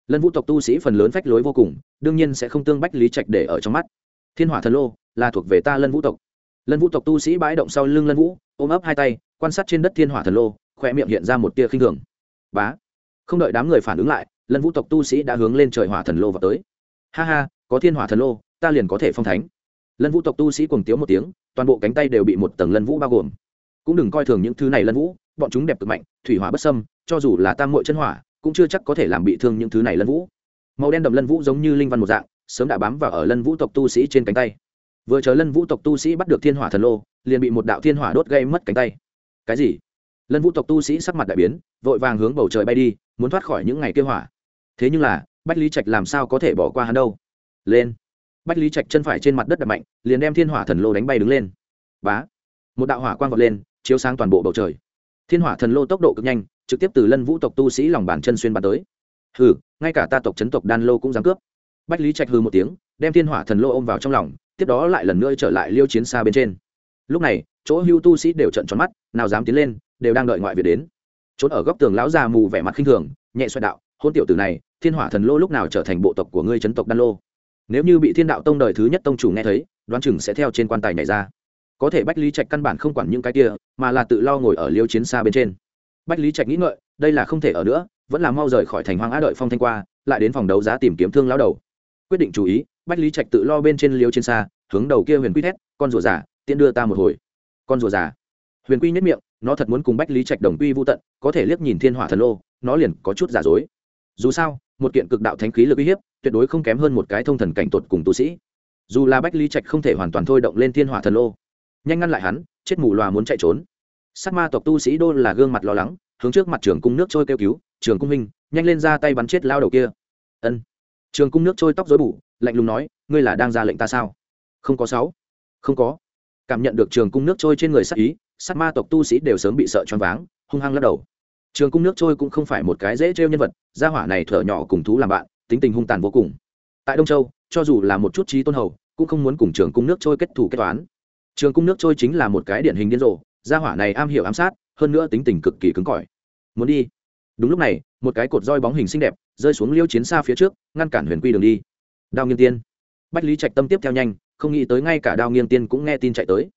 Lân vũ tộc tu sĩ phần lớn phách lối vô cùng, đương nhiên sẽ không tương bách lý trạch để ở trong mắt. Thiên hỏa thần lô là thuộc về ta lân vũ tộc. Lân vũ tộc tu sĩ bãi động sau lưng lân vũ, ôm ấp hai tay, quan sát trên đất thiên hỏa thần lô khoe miệng hiện ra một tia khinh thường. Bá. Không đợi đám người phản ứng lại, lân vũ tộc tu sĩ đã hướng lên trời hỏa thần lô vào tới. Ha ha, có thiên hỏa thần lô, ta liền có thể phong thánh. Lân vũ tộc tu sĩ cùng tiếu một tiếng, toàn bộ cánh tay đều bị một tầng lân vũ bao gồm cũng đừng coi thường những thứ này lân vũ, bọn chúng đẹp cực mạnh, thủy hỏa bất sâm cho dù là tam mội chân hỏa, cũng chưa chắc có thể làm bị thương những thứ này lân vũ. Màu đen đậm lân vũ giống như linh văn một dạng, sớm đã bám vào ở lân vũ tộc tu sĩ trên cánh tay. Vừa chờ lân vũ tộc tu sĩ bắt được thiên hỏa thần lô, liền bị một đạo thiên hỏa đốt gây mất cánh tay. Cái gì? Lân vũ tộc tu sĩ sắc mặt đại biến, vội vàng hướng bầu trời bay đi, muốn thoát khỏi những ngày kêu hỏa. Thế nhưng là, bách lý trạch làm sao có thể bỏ qua hắn đâu? Lên. Bách lý trạch chân phải trên mặt đất đập mạnh, liền đem thiên hỏa thần lô đánh bay đứng lên. Bá. Một đạo hỏa quang vọt lên chiếu sáng toàn bộ bầu trời. Thiên hỏa thần lô tốc độ cực nhanh, trực tiếp từ lân vũ tộc tu sĩ lòng bàn chân xuyên bắn tới. Hừ, ngay cả ta tộc chấn tộc đan lô cũng dám cướp. Bách lý trạch hư một tiếng, đem thiên hỏa thần lô ôm vào trong lòng, tiếp đó lại lần nữa trở lại liêu chiến xa bên trên. Lúc này, chỗ hưu tu sĩ đều trận tròn mắt, nào dám tiến lên, đều đang đợi ngoại việt đến. Trốn ở góc tường lão già mù vẻ mặt khinh thường, nhẹ xoay đạo, hôn tiểu tử này, thiên hỏa thần lô lúc nào trở thành bộ tộc của ngươi chấn tộc đan lô? Nếu như bị thiên đạo tông đời thứ nhất tông chủ nghe thấy, đoán chừng sẽ theo trên quan tài nhảy ra có thể bách lý trạch căn bản không quản những cái kia, mà là tự lo ngồi ở liêu chiến xa bên trên. Bách lý trạch nghĩ ngợi, đây là không thể ở nữa, vẫn là mau rời khỏi thành hoang á đợi phong thanh qua, lại đến phòng đấu giá tìm kiếm thương lao đầu. Quyết định chú ý, bách lý trạch tự lo bên trên liêu chiến xa hướng đầu kia huyền quy thét, con rùa giả tiện đưa ta một hồi. Con rùa giả huyền quy nhất miệng, nó thật muốn cùng bách lý trạch đồng quy vô tận, có thể liếc nhìn thiên hỏa thần lô, nó liền có chút giả dối. Dù sao, một kiện cực đạo thánh khí lực uy hiếp, tuyệt đối không kém hơn một cái thông thần cảnh tột cùng tu sĩ. Dù là bách lý trạch không thể hoàn toàn thôi động lên thiên hỏa thần lô nhanh ngăn lại hắn, chết mù loà muốn chạy trốn. Sát ma tộc tu sĩ đô là gương mặt lo lắng, hướng trước mặt trường cung nước trôi kêu cứu, trường cung minh nhanh lên ra tay bắn chết lao đầu kia. Ân. Trường cung nước trôi tóc dối bụ lạnh lùng nói, ngươi là đang ra lệnh ta sao? Không có sáu. Không có. Cảm nhận được trường cung nước trôi trên người sắc ý, sát ma tộc tu sĩ đều sớm bị sợ choáng váng, hung hăng lắc đầu. Trường cung nước trôi cũng không phải một cái dễ trêu nhân vật, gia hỏa này thở nhỏ cùng thú làm bạn, tính tình hung tàn vô cùng. Tại đông châu, cho dù là một chút trí tôn hầu, cũng không muốn cùng trường cung nước trôi kết thù kết toán trường cung nước trôi chính là một cái điển hình điên rồ, gia hỏa này am hiểu ám sát, hơn nữa tính tình cực kỳ cứng cỏi. Muốn đi. Đúng lúc này, một cái cột roi bóng hình xinh đẹp rơi xuống liêu chiến xa phía trước, ngăn cản huyền quy đường đi. Đao nghiêng tiên. Bách lý trạch tâm tiếp theo nhanh, không nghĩ tới ngay cả đao nghiêng tiên cũng nghe tin chạy tới.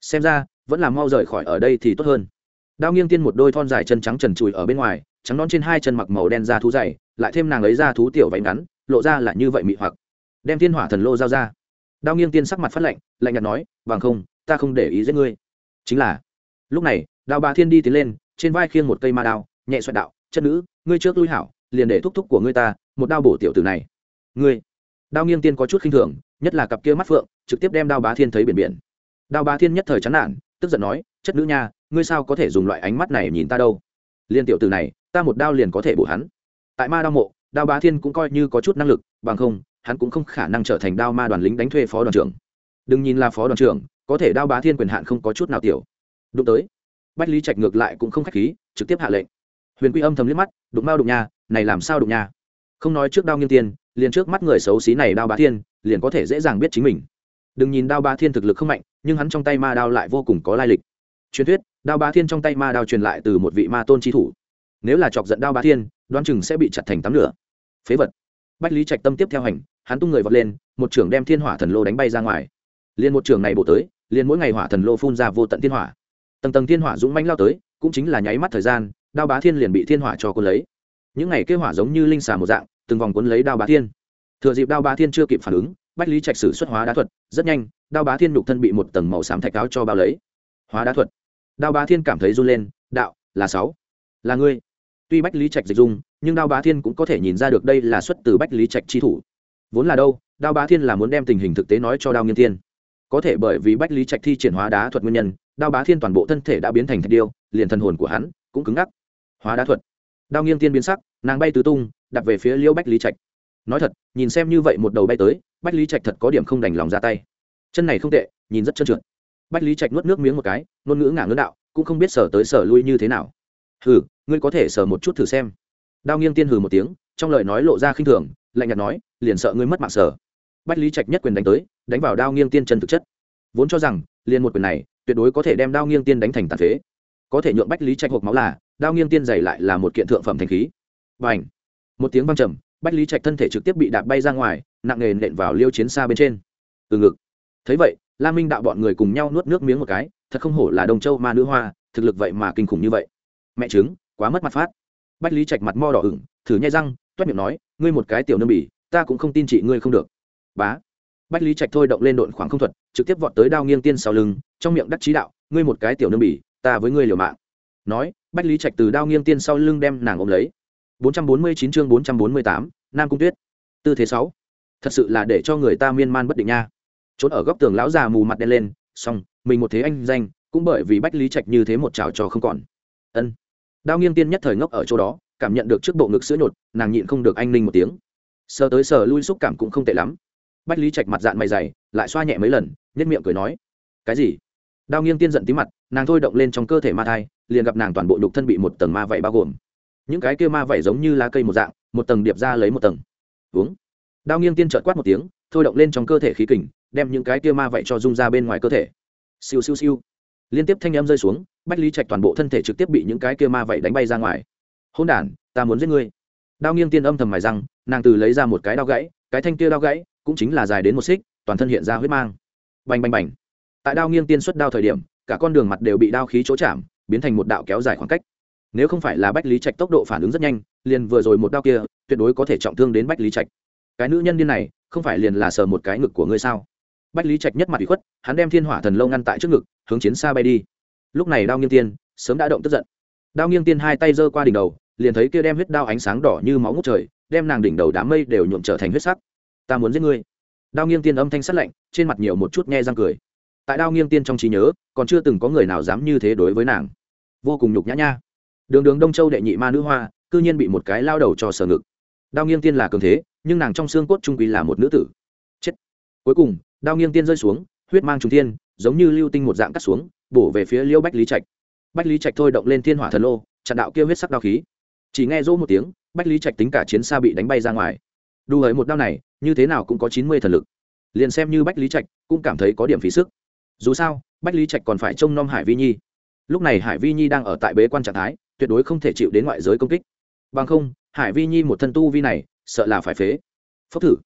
Xem ra, vẫn là mau rời khỏi ở đây thì tốt hơn. Đao nghiêng tiên một đôi thon dài chân trắng trần trụi ở bên ngoài, trắng non trên hai chân mặc màu đen da thú dày, lại thêm nàng ấy ra thú tiểu váy ngắn, lộ ra là như vậy mị hoặc. Đem thiên hỏa thần lô giao ra đao nghiêng tiên sắc mặt phát lạnh lạnh nhạt nói bằng không, ta không để ý giết ngươi. Chính là. Lúc này, đao bà thiên đi tiến lên, trên vai khiêng một cây ma đao, nhẹ xoẹt đạo chất nữ, ngươi trước lui hảo, liền để thúc thúc của ngươi ta, một đao bổ tiểu tử này. Ngươi? Đao nghiêng tiên có chút khinh thường, nhất là cặp kia mắt phượng, trực tiếp đem đao bá thiên thấy biển biển. Đao bá thiên nhất thời chán nản, tức giận nói, chất nữ nha, ngươi sao có thể dùng loại ánh mắt này nhìn ta đâu? Liên tiểu tử này, ta một đao liền có thể bổ hắn. Tại ma đao mộ, đao bá thiên cũng coi như có chút năng lực bằng không hắn cũng không khả năng trở thành đao ma đoàn lính đánh thuê phó đoàn trưởng. Đừng nhìn là phó đoàn trưởng, có thể đao bá thiên quyền hạn không có chút nào tiểu. Đụng tới, bách lý trạch ngược lại cũng không k h á c h khí, trực tiếp hạ lệnh. Huyền quy âm thầm liếc mắt, đụng bao đụng nha này làm sao đụng nha không nói trước đao nghiêng tiên liền trước mắt người xấu xí này đao bá thiên, liền có thể dễ dàng biết chính mình. Đừng nhìn đao bá thiên thực lực không mạnh, nhưng hắn trong tay ma đao lại vô cùng có lai lịch. Truyền thuyết, đao bá thiên trong tay ma đao truyền lại từ một vị ma tôn trí thủ. Nếu là chọc giận đao bá thiên, đoán chừng sẽ bị chặt thành tắm lửa. Phế vật. Bách lý trạch tâm tiếp theo hành hắn tung người vọt lên, một trưởng đem thiên hỏa thần lô đánh bay ra ngoài. Liền một trưởng này bổ tới, liền mỗi ngày hỏa thần lô phun ra vô tận thiên hỏa. Tầng tầng thiên hỏa dũng manh lao tới, cũng chính là nháy mắt thời gian, đao bá thiên liền bị thiên hỏa cho cuốn lấy. Những ngày kế hỏa giống như linh xà một dạng, từng vòng cuốn lấy đao bá thiên. Thừa dịp đao bá thiên chưa kịp phản ứng, bách lý trạch sử xuất hóa đá thuật, rất nhanh, đao bá thiên nhục thân bị một tầng màu xám thạch áo cho bao lấy. Hóa đá thuật. Đao bá thiên cảm thấy run lên, đạo, là sáu. Là ngươi. Tuy bách lý trạch dịch dung, nhưng đao bá thiên cũng có thể nhìn ra được đây là xuất từ bách lý trạch chi thủ vốn là đâu, đao bá thiên là muốn đem tình hình thực tế nói cho đao nghiên thiên. Có thể bởi vì bách lý trạch thi triển hóa đá thuật nguyên nhân, đao bá thiên toàn bộ thân thể đã biến thành thạch điêu, liền thần hồn của hắn cũng cứng ngắc. Hóa đá thuật. Đao nghiêng tiên biến sắc, nàng bay tứ tung đặt về phía liêu bách lý trạch. Nói thật, nhìn xem như vậy một đầu bay tới, bách lý trạch thật có điểm không đành lòng ra tay. Chân này không tệ, nhìn rất trơn trượt. Bách lý trạch nuốt nước miếng một cái, ngôn ngữ ngả ngữ đạo, cũng không biết sở tới sở lui như thế nào. Hừ, ngươi có thể sở một chút thử xem. Đao nghiêng tiên hừ một tiếng, trong lời nói lộ ra khinh thường lạnh nhạt nói, liền sợ ngươi mất mạng sở. Bách lý trạch nhất quyền đánh tới, đánh vào đao nghiêng tiên chân thực chất. Vốn cho rằng, liền một quyền này, tuyệt đối có thể đem đao nghiêng tiên đánh thành tàn phế. Có thể nhượng bách lý trạch hộp máu là, đao nghiêng tiên dày lại là một kiện thượng phẩm thành khí. Và ảnh một tiếng văng trầm, bách lý trạch thân thể trực tiếp bị đạp bay ra ngoài, nặng nề nện vào liêu chiến xa bên trên. Từ ngực. Thấy vậy, la minh đạo bọn người cùng nhau nuốt nước miếng một cái, thật không hổ là đông châu ma nữ hoa, thực lực vậy mà kinh khủng như vậy. Mẹ chứng quá mất mặt phát. Bách lý trạch mặt mo đỏ ửng, thử nhai răng toét miệng nói ngươi một cái tiểu nương bỉ ta cũng không tin chị ngươi không được. Bá. Bách lý trạch thôi động lên độn khoảng không thuật trực tiếp vọt tới đao nghiêng tiên sau lưng trong miệng đắc chí đạo ngươi một cái tiểu nương bỉ ta với ngươi liều mạng. Nói bách lý trạch từ đao nghiêng tiên sau lưng đem nàng ôm lấy. 449 chương 448, nam cung tuyết. Tư thế sáu. Thật sự là để cho người ta miên man bất định nha. Trốn ở góc tường lão già mù mặt đen lên xong mình một thế anh danh cũng bởi vì bách lý trạch như thế một trào trò không còn. Ân. Đao nghiêng tiên nhất thời ngốc ở chỗ đó cảm nhận được trước bộ ngực sữa nhột, nàng nhịn không được anh ninh một tiếng. Sờ tới sờ lui xúc cảm cũng không tệ lắm. Bách lý trạch mặt dạng mày dày, lại xoa nhẹ mấy lần nhất miệng cười nói, cái gì? Đao nghiêng tiên giận tí mặt, nàng thôi động lên trong cơ thể ma thai, liền gặp nàng toàn bộ nhục thân bị một tầng ma vẩy bao gồm. Những cái kia ma vẩy giống như lá cây một dạng, một tầng điệp ra lấy một tầng. Uống. Đao nghiêng tiên trợt quát một tiếng, thôi động lên trong cơ thể khí kình, đem những cái kia ma vẩy cho rung ra bên ngoài cơ thể. Siêu siêu siêu. Liên tiếp thanh em rơi xuống, bách lý trạch toàn bộ thân thể trực tiếp bị những cái kia ma vẩy đánh bay ra ngoài hôn đ ta muốn giết ngươi. Đao nghiêng tiên âm thầm mài răng, nàng từ lấy ra một cái đao gãy, cái thanh kia đao gãy cũng chính là dài đến một xích, toàn thân hiện ra huyết mang. Bành bành bành. Tại đao nghiêng tiên xuất đao thời điểm, cả con đường mặt đều bị đao khí chỗ chạm, biến thành một đạo kéo dài khoảng cách. Nếu không phải là bách lý trạch tốc độ phản ứng rất nhanh, liền vừa rồi một đao kia, tuyệt đối có thể trọng thương đến bách lý trạch. Cái nữ nhân điên này, không phải liền là sờ một cái ngực của ngươi sao? Bách lý trạch nhất mặt bị khuất, hắn đem thiên hỏa thần lâu ngăn tại trước ngực, hướng chiến xa bay đi. Lúc này đao nghiêng tiên sớm đã động tức giận. Đao nghiêng tiên hai tay giơ qua đỉnh đầu liền thấy kia đem huyết đao ánh sáng đỏ như máu ngút trời, đem nàng đỉnh đầu đám mây đều nhuộm trở thành huyết sắc. Ta muốn giết ngươi. Đao nghiêng tiên âm thanh sắt lạnh, trên mặt nhiều một chút nghe răng cười. Tại đao nghiêng tiên trong trí nhớ, còn chưa từng có người nào dám như thế đối với nàng. Vô cùng nhục nhã nha. Đường đường đông châu đệ nhị ma nữ hoa, cư nhiên bị một cái lao đầu cho sở ngực. Đao nghiêng tiên là cường thế, nhưng nàng trong xương cốt trung quý là một nữ tử. Chết. Cuối cùng, đao nghiêng tiên rơi xuống, huyết mang trung thiên, giống như lưu tinh một dạng cắt xuống, bổ về phía liêu bách lý trạch. Bách lý trạch thôi động lên thiên hỏa thần lô, chặn đạo kia huyết sắc đao khí chỉ nghe rỗ một tiếng, bách lý trạch tính cả chiến xa bị đánh bay ra ngoài. Đu hời một đao này, như thế nào cũng có chín mươi thần lực. Liền xem như bách lý trạch cũng cảm thấy có điểm phí sức. Dù sao, bách lý trạch còn phải trông nom hải vi nhi. Lúc này hải vi nhi đang ở tại bế quan trạng thái, tuyệt đối không thể chịu đến ngoại giới công kích. Bằng không, hải vi nhi một thân tu vi này, sợ là phải phế. Phốc thử.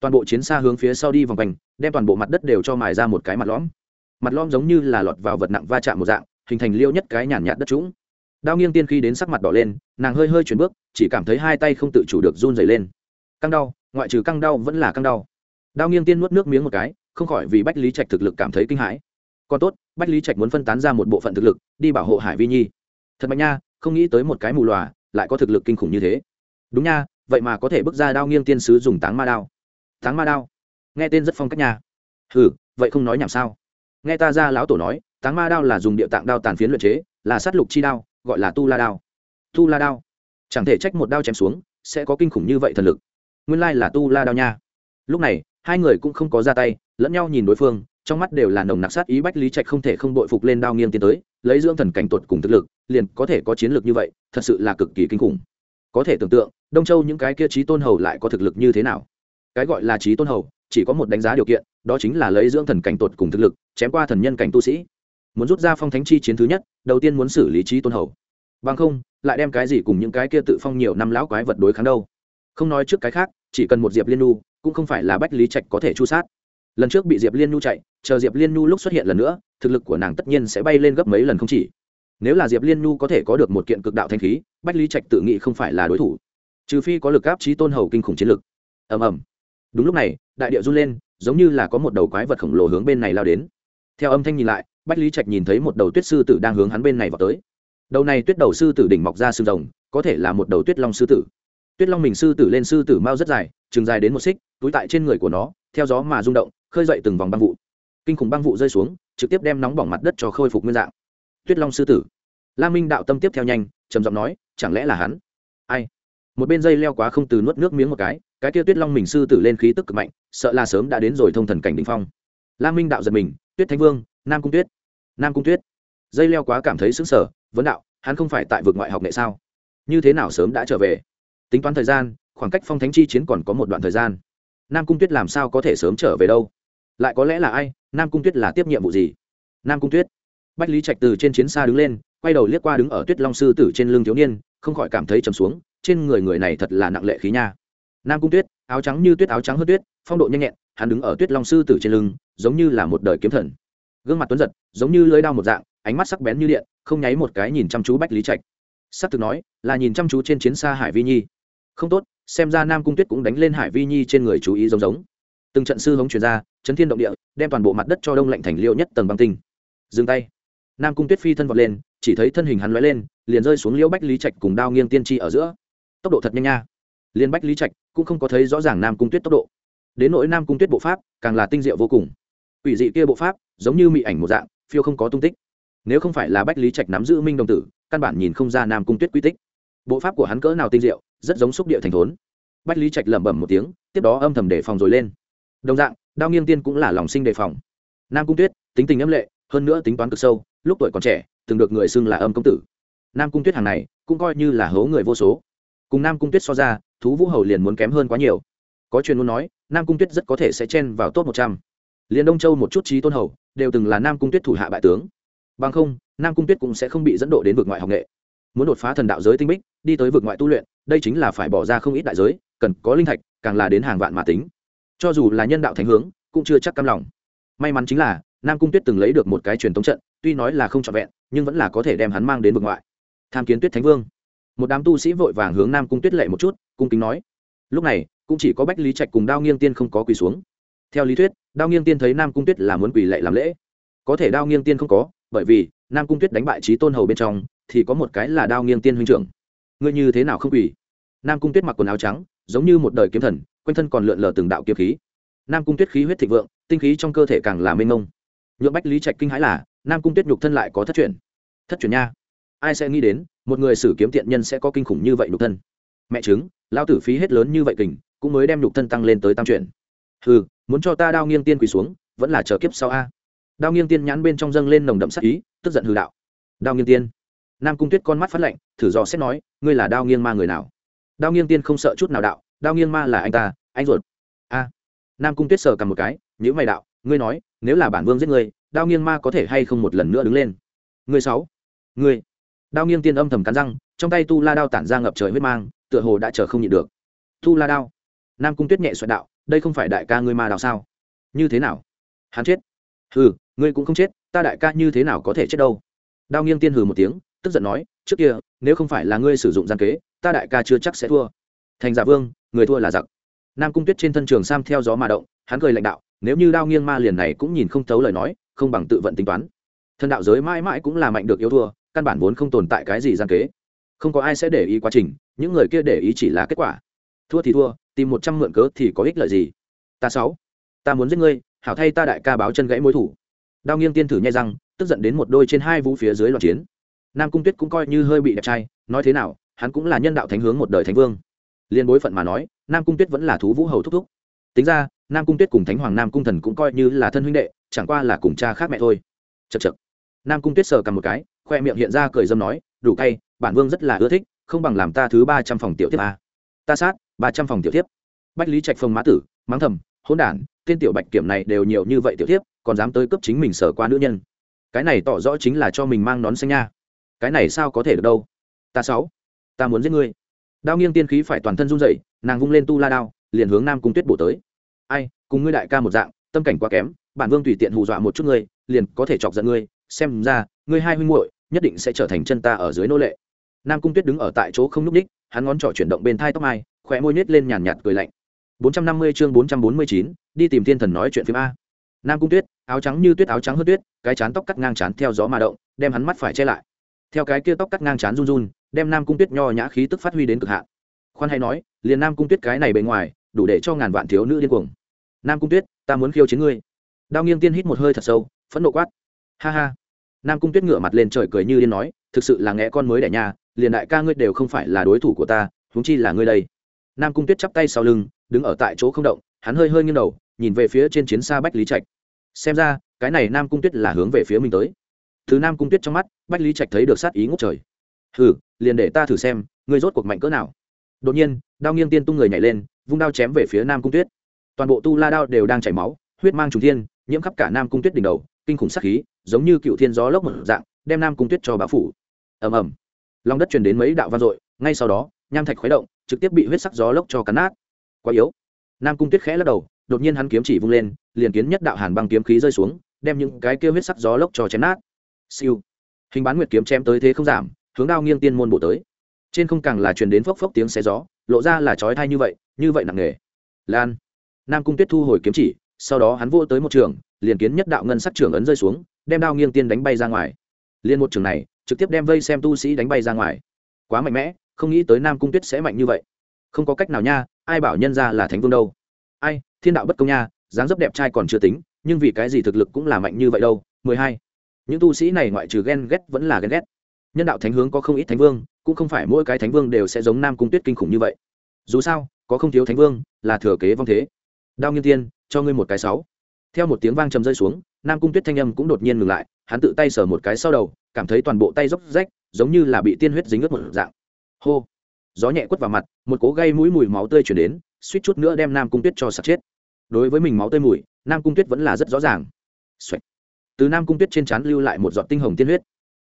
Toàn bộ chiến xa hướng phía sau đi vòng quanh, đem toàn bộ mặt đất đều cho mài ra một cái mặt lõm. Mặt lõm giống như là lọt vào vật nặng va chạm một dạng, hình thành liêu nhất cái nhàn nhạt đất trũng đao nghiêng tiên khi đến sắc mặt đỏ lên, nàng hơi hơi chuyển bước, chỉ cảm thấy hai tay không tự chủ được run dày lên. Căng đau, ngoại trừ căng đau vẫn là căng đau. Đao nghiêng tiên nuốt nước miếng một cái, không khỏi vì bách lý trạch thực lực cảm thấy kinh hãi. Còn tốt, bách lý trạch muốn phân tán ra một bộ phận thực lực, đi bảo hộ hải vi nhi. Thật mạnh nha, không nghĩ tới một cái mù lòa, lại có thực lực kinh khủng như thế. Đúng nha, vậy mà có thể bước ra đao nghiêng tiên sứ dùng táng ma đao. Táng ma đao? Nghe tên rất phong cách nha. Ừ vậy không nói nhảm sao? Nghe ta ra lão tổ nói, táng ma đao là dùng địa tạng đao tàn phiến luyện chế, là sát lục chi đao gọi là tu la đao. Tu la đao? Chẳng thể trách một đao chém xuống, sẽ có kinh khủng như vậy thần lực. Nguyên lai là tu la đao nha. Lúc này, hai người cũng không có ra tay, lẫn nhau nhìn đối phương, trong mắt đều là nồng nặc sát ý bách lý trạch không thể không đội phục lên đao nghiêng tiến tới, lấy dưỡng thần cảnh tuột cùng thực lực, liền có thể có chiến lược như vậy, thật sự là cực kỳ kinh khủng. Có thể tưởng tượng, đông châu những cái kia trí tôn hầu lại có thực lực như thế nào? Cái gọi là trí tôn hầu, chỉ có một đánh giá điều kiện, đó chính là lấy dưỡng thần cảnh tuột cùng thực lực, chém qua thần nhân cảnh tu sĩ muốn rút ra phong thánh chi chiến thứ nhất, đầu tiên muốn xử lý trí tôn hầu. Bằng không, lại đem cái gì cùng những cái kia tự phong nhiều năm lão quái vật đối kháng đâu. Không nói trước cái khác, chỉ cần một diệp liên nu cũng không phải là bách lý trạch có thể chu sát. Lần trước bị diệp liên nhu chạy, chờ diệp liên nhu lúc xuất hiện lần nữa, thực lực của nàng tất nhiên sẽ bay lên gấp mấy lần không chỉ. Nếu là diệp liên nhu có thể có được một kiện cực đạo thanh khí, bách lý trạch tự nghĩ không phải là đối thủ. Trừ phi có lực áp trí tôn hầu kinh khủng chiến lực. Ầm ầm. Đúng lúc này, đại địa run lên, giống như là có một đầu quái vật khổng lồ hướng bên này lao đến. Theo âm thanh nhìn lại bách lý trạch nhìn thấy một đầu tuyết sư tử đang hướng hắn bên này vào tới. Đầu này tuyết đầu sư tử đỉnh mọc ra xương rồng, có thể là một đầu tuyết long sư tử. Tuyết long mình sư tử lên sư tử mao rất dài, chừng dài đến một xích, túi tại trên người của nó, theo gió mà rung động, khơi dậy từng vòng băng vụ. Kinh khủng băng vụ rơi xuống, trực tiếp đem nóng bỏng mặt đất cho khôi phục nguyên dạng. Tuyết long sư tử. La minh đạo tâm tiếp theo nhanh, trầm giọng nói, chẳng lẽ là hắn? Ai? Một bên dây leo quá không từ nuốt nước miếng một cái cái kia tuyết long mình sư tử lên khí tức cực mạnh, sợ là sớm đã đến rồi thông thần cảnh đình phong. La minh đạo giật mình, tuyết thánh vương nam cung tuyết nam cung tuyết dây leo quá cảm thấy sững sờ, vấn đạo, hắn không phải tại vực ngoại học nghệ sao? Như thế nào sớm đã trở về? Tính toán thời gian, khoảng cách phong thánh chi chiến còn có một đoạn thời gian. Nam cung tuyết làm sao có thể sớm trở về đâu? Lại có lẽ là ai? Nam cung tuyết là tiếp nhiệm vụ gì? Nam cung tuyết. Bách lý trạch từ trên chiến xa đứng lên, quay đầu liếc qua đứng ở tuyết long sư tử trên lưng thiếu niên, không khỏi cảm thấy trầm xuống, trên người người này thật là nặng lệ khí nha. Nam cung tuyết, áo trắng như tuyết áo trắng hơn tuyết, phong độ nhanh nhẹn, hắn đứng ở tuyết long sư tử trên lưng, giống như là một đời kiếm thần gương mặt tuấn giật, giống như lưới đao một dạng, ánh mắt sắc bén như điện, không nháy một cái nhìn chăm chú bách lý trạch. S ắ c thực nói, là nhìn chăm chú trên chiến xa hải vi nhi. Không tốt, xem ra nam cung tuyết cũng đánh lên hải vi nhi trên người chú ý giống giống. Từng trận sư hống chuyển ra, chấn thiên động địa, đem toàn bộ mặt đất cho đông lạnh thành liệu nhất tầng băng tinh. Dừng tay. Nam cung tuyết phi thân vọt lên, chỉ thấy thân hình hắn lóe lên, liền rơi xuống liễu bách lý trạch cùng đao nghiêng tiên tri ở giữa. Tốc độ thật nhanh nha. Liên bách lý trạch cũng không có thấy rõ ràng nam cung tuyết tốc độ. Đến nỗi nam cung tuyết bộ pháp, càng là tinh diệu vô cùng. Quỷ dị kia bộ pháp giống như mị ảnh một dạng, phiêu không có tung tích. Nếu không phải là bách lý trạch nắm giữ minh đồng tử, căn bản nhìn không ra nam cung tuyết quy tích. Bộ pháp của hắn cỡ nào tinh diệu, rất giống xúc địa thành thốn. Bách lý trạch lẩm bẩm một tiếng, tiếp đó âm thầm đề phòng rồi lên. Đồng dạng, đao nghiêng tiên cũng là lòng sinh đề phòng. Nam cung tuyết, tính tình âm lệ, hơn nữa tính toán cực sâu, lúc tuổi còn trẻ, từng được người xưng là âm công tử. Nam cung tuyết hàng này, cũng coi như là hố người vô số. Cùng nam cung tuyết so ra, thú vũ hầu liền muốn kém hơn quá nhiều. Có truyền muốn nói, nam cung tuyết rất có thể sẽ chen vào top một trăm liền đông châu một chút trí tôn hầu, đều từng là nam cung tuyết thủ hạ bại tướng. Bằng không, nam cung tuyết cũng sẽ không bị dẫn độ đến vực ngoại học nghệ. Muốn đột phá thần đạo giới tinh bích, đi tới vực ngoại tu luyện, đây chính là phải bỏ ra không ít đại giới, cần có linh thạch, càng là đến hàng vạn mà tính. Cho dù là nhân đạo thánh hướng, cũng chưa chắc cam lòng. May mắn chính là, nam cung tuyết từng lấy được một cái truyền thống trận, tuy nói là không trọn vẹn, nhưng vẫn là có thể đem hắn mang đến vực ngoại. Tham kiến tuyết thánh vương. Một đám tu sĩ vội vàng hướng nam cung tuyết lệ một chút, cung kính nói. Lúc này, cũng chỉ có bách lý trạch cùng đao nghiêng tiên không có quỳ xuống theo lý thuyết, đao nghiêng tiên thấy nam cung tuyết là muốn quỳ lệ làm lễ. Có thể đao nghiêng tiên không có, bởi vì nam cung tuyết đánh bại trí tôn hầu bên trong, thì có một cái là đao nghiêng tiên huynh trưởng. Ngươi như thế nào không quỳ? Nam cung tuyết mặc quần áo trắng, giống như một đời kiếm thần, quanh thân còn lượn lờ từng đạo kiếm khí. Nam cung tuyết khí huyết thịnh vượng, tinh khí trong cơ thể càng là mênh mông. Nhuộm bách lý trạch kinh hãi là, nam cung tuyết nhục thân lại có thất truyền. Thất truyền nha. Ai sẽ nghĩ đến, một người sử kiếm tiện nhân sẽ có kinh khủng như vậy nhục thân? Mẹ chứng lao tử phí hết lớn như vậy kình, cũng mới đem nhục thân tăng lên tới tam chuyển hừ, muốn cho ta đao nghiêng tiên quỳ xuống, vẫn là chờ kiếp sau a. Đao nghiêng tiên nhãn bên trong dâng lên nồng đậm sắc ý, tức giận hư đạo. Đao nghiêng tiên. Nam cung tuyết con mắt phát lạnh, thử dò xét nói, ngươi là đao nghiêng ma người nào? Đao nghiêng tiên không sợ chút nào đạo, đao nghiêng ma là anh ta, anh ruột. A. Nam cung tuyết sờ cầm một cái nhữ mày đạo, ngươi nói, nếu là bản vương giết ngươi, đao nghiêng ma có thể hay không một lần nữa đứng lên? Ngươi sáu. Ngươi. Đao nghiêng tiên âm thầm cắn răng, trong tay tu la đao tản ra ngập trời huyết mang, tựa hồ đã chờ không nhịn được. Tu la đao. Nam cung tuyết nhẹ xoẹt đạo đây không phải đại ca ngươi ma đào sao? Như thế nào? Hắn chết. Hừ, ngươi cũng không chết, ta đại ca như thế nào có thể chết đâu? Đao nghiêng tiên hừ một tiếng, tức giận nói, trước kia, nếu không phải là ngươi sử dụng gian kế, ta đại ca chưa chắc sẽ thua. Thành giả vương, người thua là giặc. Nam cung tuyết trên thân trường sam theo gió mà động, hắn cười lãnh đạo, nếu như đao nghiêng ma liền này cũng nhìn không thấu lời nói, không bằng tự vận tính toán. Thần đạo giới mãi mãi cũng là mạnh được yếu thua, căn bản vốn không tồn tại cái gì gian kế. Không có ai sẽ để ý quá trình, những người kia để ý chỉ là kết quả thua thì thua, tìm một trăm mượn cớ thì có ích lợi gì? Ta sáu. Ta muốn giết ngươi, hảo thay ta đại ca báo chân gãy mối thủ. Đao nghiêng tiên thử nhai răng, tức giận đến một đôi trên hai vũ phía dưới loạt chiến. Nam cung tuyết cũng coi như hơi bị đẹp trai, nói thế nào, hắn cũng là nhân đạo thánh hướng một đời thánh vương. Liên bối phận mà nói, nam cung tuyết vẫn là thú vũ hầu thúc thúc. Tính ra, nam cung tuyết cùng thánh hoàng nam cung thần cũng coi như là thân huynh đệ, chẳng qua là cùng cha khác mẹ thôi. Chật chật nam cung tuyết sờ cầm một cái, khoe miệng hiện ra cười dâm nói, đủ cay, bản vương rất là ưa thích, không bằng làm ta thứ ba trăm phòng tiểu tiếp a. Ta sát ba trăm phòng tiểu thiếp, bách lý trạch phong mã tử mắng thầm hỗn đản tên tiểu bạch kiểm này đều nhiều như vậy tiểu thiếp, còn dám tới cấp chính mình sở qua nữ nhân. Cái này tỏ rõ chính là cho mình mang nón xanh nha. Cái này sao có thể được đâu? Ta sáu ta muốn giết ngươi. Đao nghiêng tiên khí phải toàn thân run rẩy nàng vung lên tu la đao liền hướng nam cung tuyết bổ tới. Ai cùng ngươi đại ca một dạng tâm cảnh quá kém bản vương tùy tiện hù dọa một chút ngươi liền có thể chọc giận ngươi. Xem ra ngươi hai huynh muội nhất định sẽ trở thành chân ta ở dưới nô lệ. Nam cung tuyết đứng ở tại chỗ không núp đích ních hắn ngón trỏ chuyển động bên thai tóc mai khóe môi nhếch lên nhàn nhạt cười lạnh. bốn trăm năm mươi chương bốn trăm bốn mươi chín, đi tìm thiên thần nói chuyện phim a. Nam cung tuyết, áo trắng như tuyết, áo trắng hơn tuyết, cái chán tóc cắt ngang chán theo gió mà động, đem hắn mắt phải che lại. Theo cái kia tóc cắt ngang chán run run, đem nam cung tuyết nho nhã khí tức phát huy đến cực hạn. Khoan hay nói, liền nam cung tuyết cái này bề ngoài, đủ để cho ngàn vạn thiếu nữ điên cuồng. Nam cung tuyết, ta muốn khiêu chiến ngươi. Đao nghiêng tiên hít một hơi thật sâu, phẫn nộ quát. Ha ha. Nam cung tuyết ngửa mặt lên trời cười như điên nói, thực sự là ngẽ con mới đẻ nhà, liền đại ca ngươi đều không phải là đối thủ của ta, huống chi là ngươi đây nam cung tuyết chắp tay sau lưng, đứng ở tại chỗ không động, hắn hơi hơi nghiêng đầu, nhìn về phía trên chiến xa bách lý trạch. Xem ra, cái này nam cung tuyết là hướng về phía mình tới. Thứ nam cung tuyết trong mắt, bách lý trạch thấy được sát ý ngốc trời. Hừ, liền để ta thử xem, ngươi rốt cuộc mạnh cỡ nào. Đột nhiên, đao nghiêng tiên tung người nhảy lên, vung đao chém về phía nam cung tuyết. Toàn bộ tu la đao đều đang chảy máu, huyết mang trùng thiên, nhiễm khắp cả nam cung tuyết đỉnh đầu, kinh khủng sắc khí, giống như cựu thiên gió lốc một dạng, đem nam cung tuyết cho bão phủ. Ầm ầm. Lòng đất truyền đến mấy đạo vang dội, ngay sau đó, nham thạch khuấy động trực tiếp bị huyết sắc gió lốc cho cắn nát. Quá yếu. Nam cung tuyết khẽ lắc đầu, đột nhiên hắn kiếm chỉ vung lên, liền kiến nhất đạo hàn băng kiếm khí rơi xuống, đem những cái kia huyết sắc gió lốc cho chém nát. Siêu. Hình bán nguyệt kiếm chém tới thế không giảm, hướng đao nghiêng tiên môn bổ tới. Trên không càng là truyền đến phốc phốc tiếng xé gió, lộ ra là chói thai như vậy như vậy nặng nề. Lan. Nam cung tuyết thu hồi kiếm chỉ, sau đó hắn vô tới một trường, liền kiến nhất đạo ngân sắc trường ấn rơi xuống, đem đao nghiêng tiên đánh bay ra ngoài. Liên một trường này, trực tiếp đem vây xem tu sĩ đánh bay ra ngoài. Quá mạnh mẽ không nghĩ tới nam cung tuyết sẽ mạnh như vậy. Không có cách nào nha, ai bảo nhân ra là thánh vương đâu. Ai, thiên đạo bất công nha, dáng dấp đẹp trai còn chưa tính, nhưng vì cái gì thực lực cũng là mạnh như vậy đâu, mười hai. Những tu sĩ này ngoại trừ ghen ghét vẫn là ghen ghét. Nhân đạo thánh hướng có không ít thánh vương, cũng không phải mỗi cái thánh vương đều sẽ giống nam cung tuyết kinh khủng như vậy. Dù sao, có không thiếu thánh vương, là thừa kế vong thế. Đao nghiên tiên, cho ngươi một cái sáu. Theo một tiếng vang trầm rơi xuống, nam cung tuyết thanh âm cũng đột nhiên ngừng lại, hắn tự tay sờ một cái sau đầu, cảm thấy toàn bộ tay dốc rách, giống như là bị tiên huyết dính ướt một dạng hô. Gió nhẹ quất vào mặt, một cố gây mũi mùi máu tươi chuyển đến, suýt chút nữa đem nam cung tuyết cho sạt chết. Đối với mình máu tươi mùi, nam cung tuyết vẫn là rất rõ ràng、Xoạch. từ nam cung tuyết trên trán lưu lại một giọt tinh hồng tiên huyết.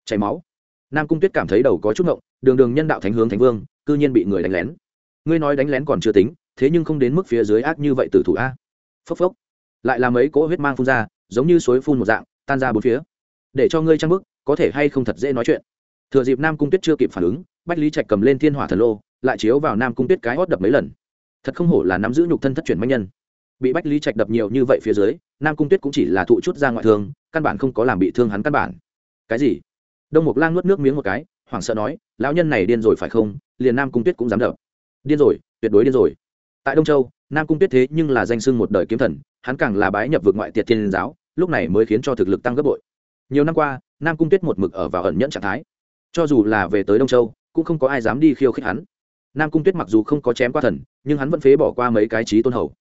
Chảy máu. Nam cung tuyết cảm thấy đầu có chút ngộng, đường đường nhân đạo thánh hướng thánh vương, cư nhiên bị người đánh lén. Ngươi nói đánh lén còn chưa tính, thế nhưng không đến mức phía dưới ác như vậy từ thủ a. Phốc phốc. Lại là mấy cỗ huyết mang phun ra, giống như suối phun một dạng, tan ra bốn phía. Để cho ngươi trang bức, có thể hay không thật dễ nói chuyện thừa dịp nam cung tuyết chưa kịp phản ứng, bách lý trạch cầm lên thiên hỏa thần lô, lại chiếu vào nam cung tuyết cái hót đập mấy lần. Thật không hổ là nắm giữ nhục thân thất truyền manh nhân. Bị bách lý trạch đập nhiều như vậy phía dưới, nam cung tuyết cũng chỉ là thụ chút ra ngoại thương, căn bản không có làm bị thương hắn căn bản. Cái gì? Đông mục lang nuốt nước miếng một cái, hoảng sợ nói, lão nhân này điên rồi phải không? Liền nam cung tuyết cũng dám đập. Điên rồi, tuyệt đối điên rồi. Tại đông châu, nam cung tuyết thế nhưng là danh sưng một đời kiếm thần, hắn càng là bái nhập vực ngoại tiệt thiên giáo, lúc này mới khiến cho thực lực tăng gấp bội. Nhiều năm qua, nam cung tuyết một mực ở vào ẩn nhẫn trạng thái cho dù là về tới đông châu, cũng không có ai dám đi khiêu khích hắn. Nam cung tuyết mặc dù không có chém qua thần, nhưng hắn vẫn phế bỏ qua mấy cái trí tôn hầu.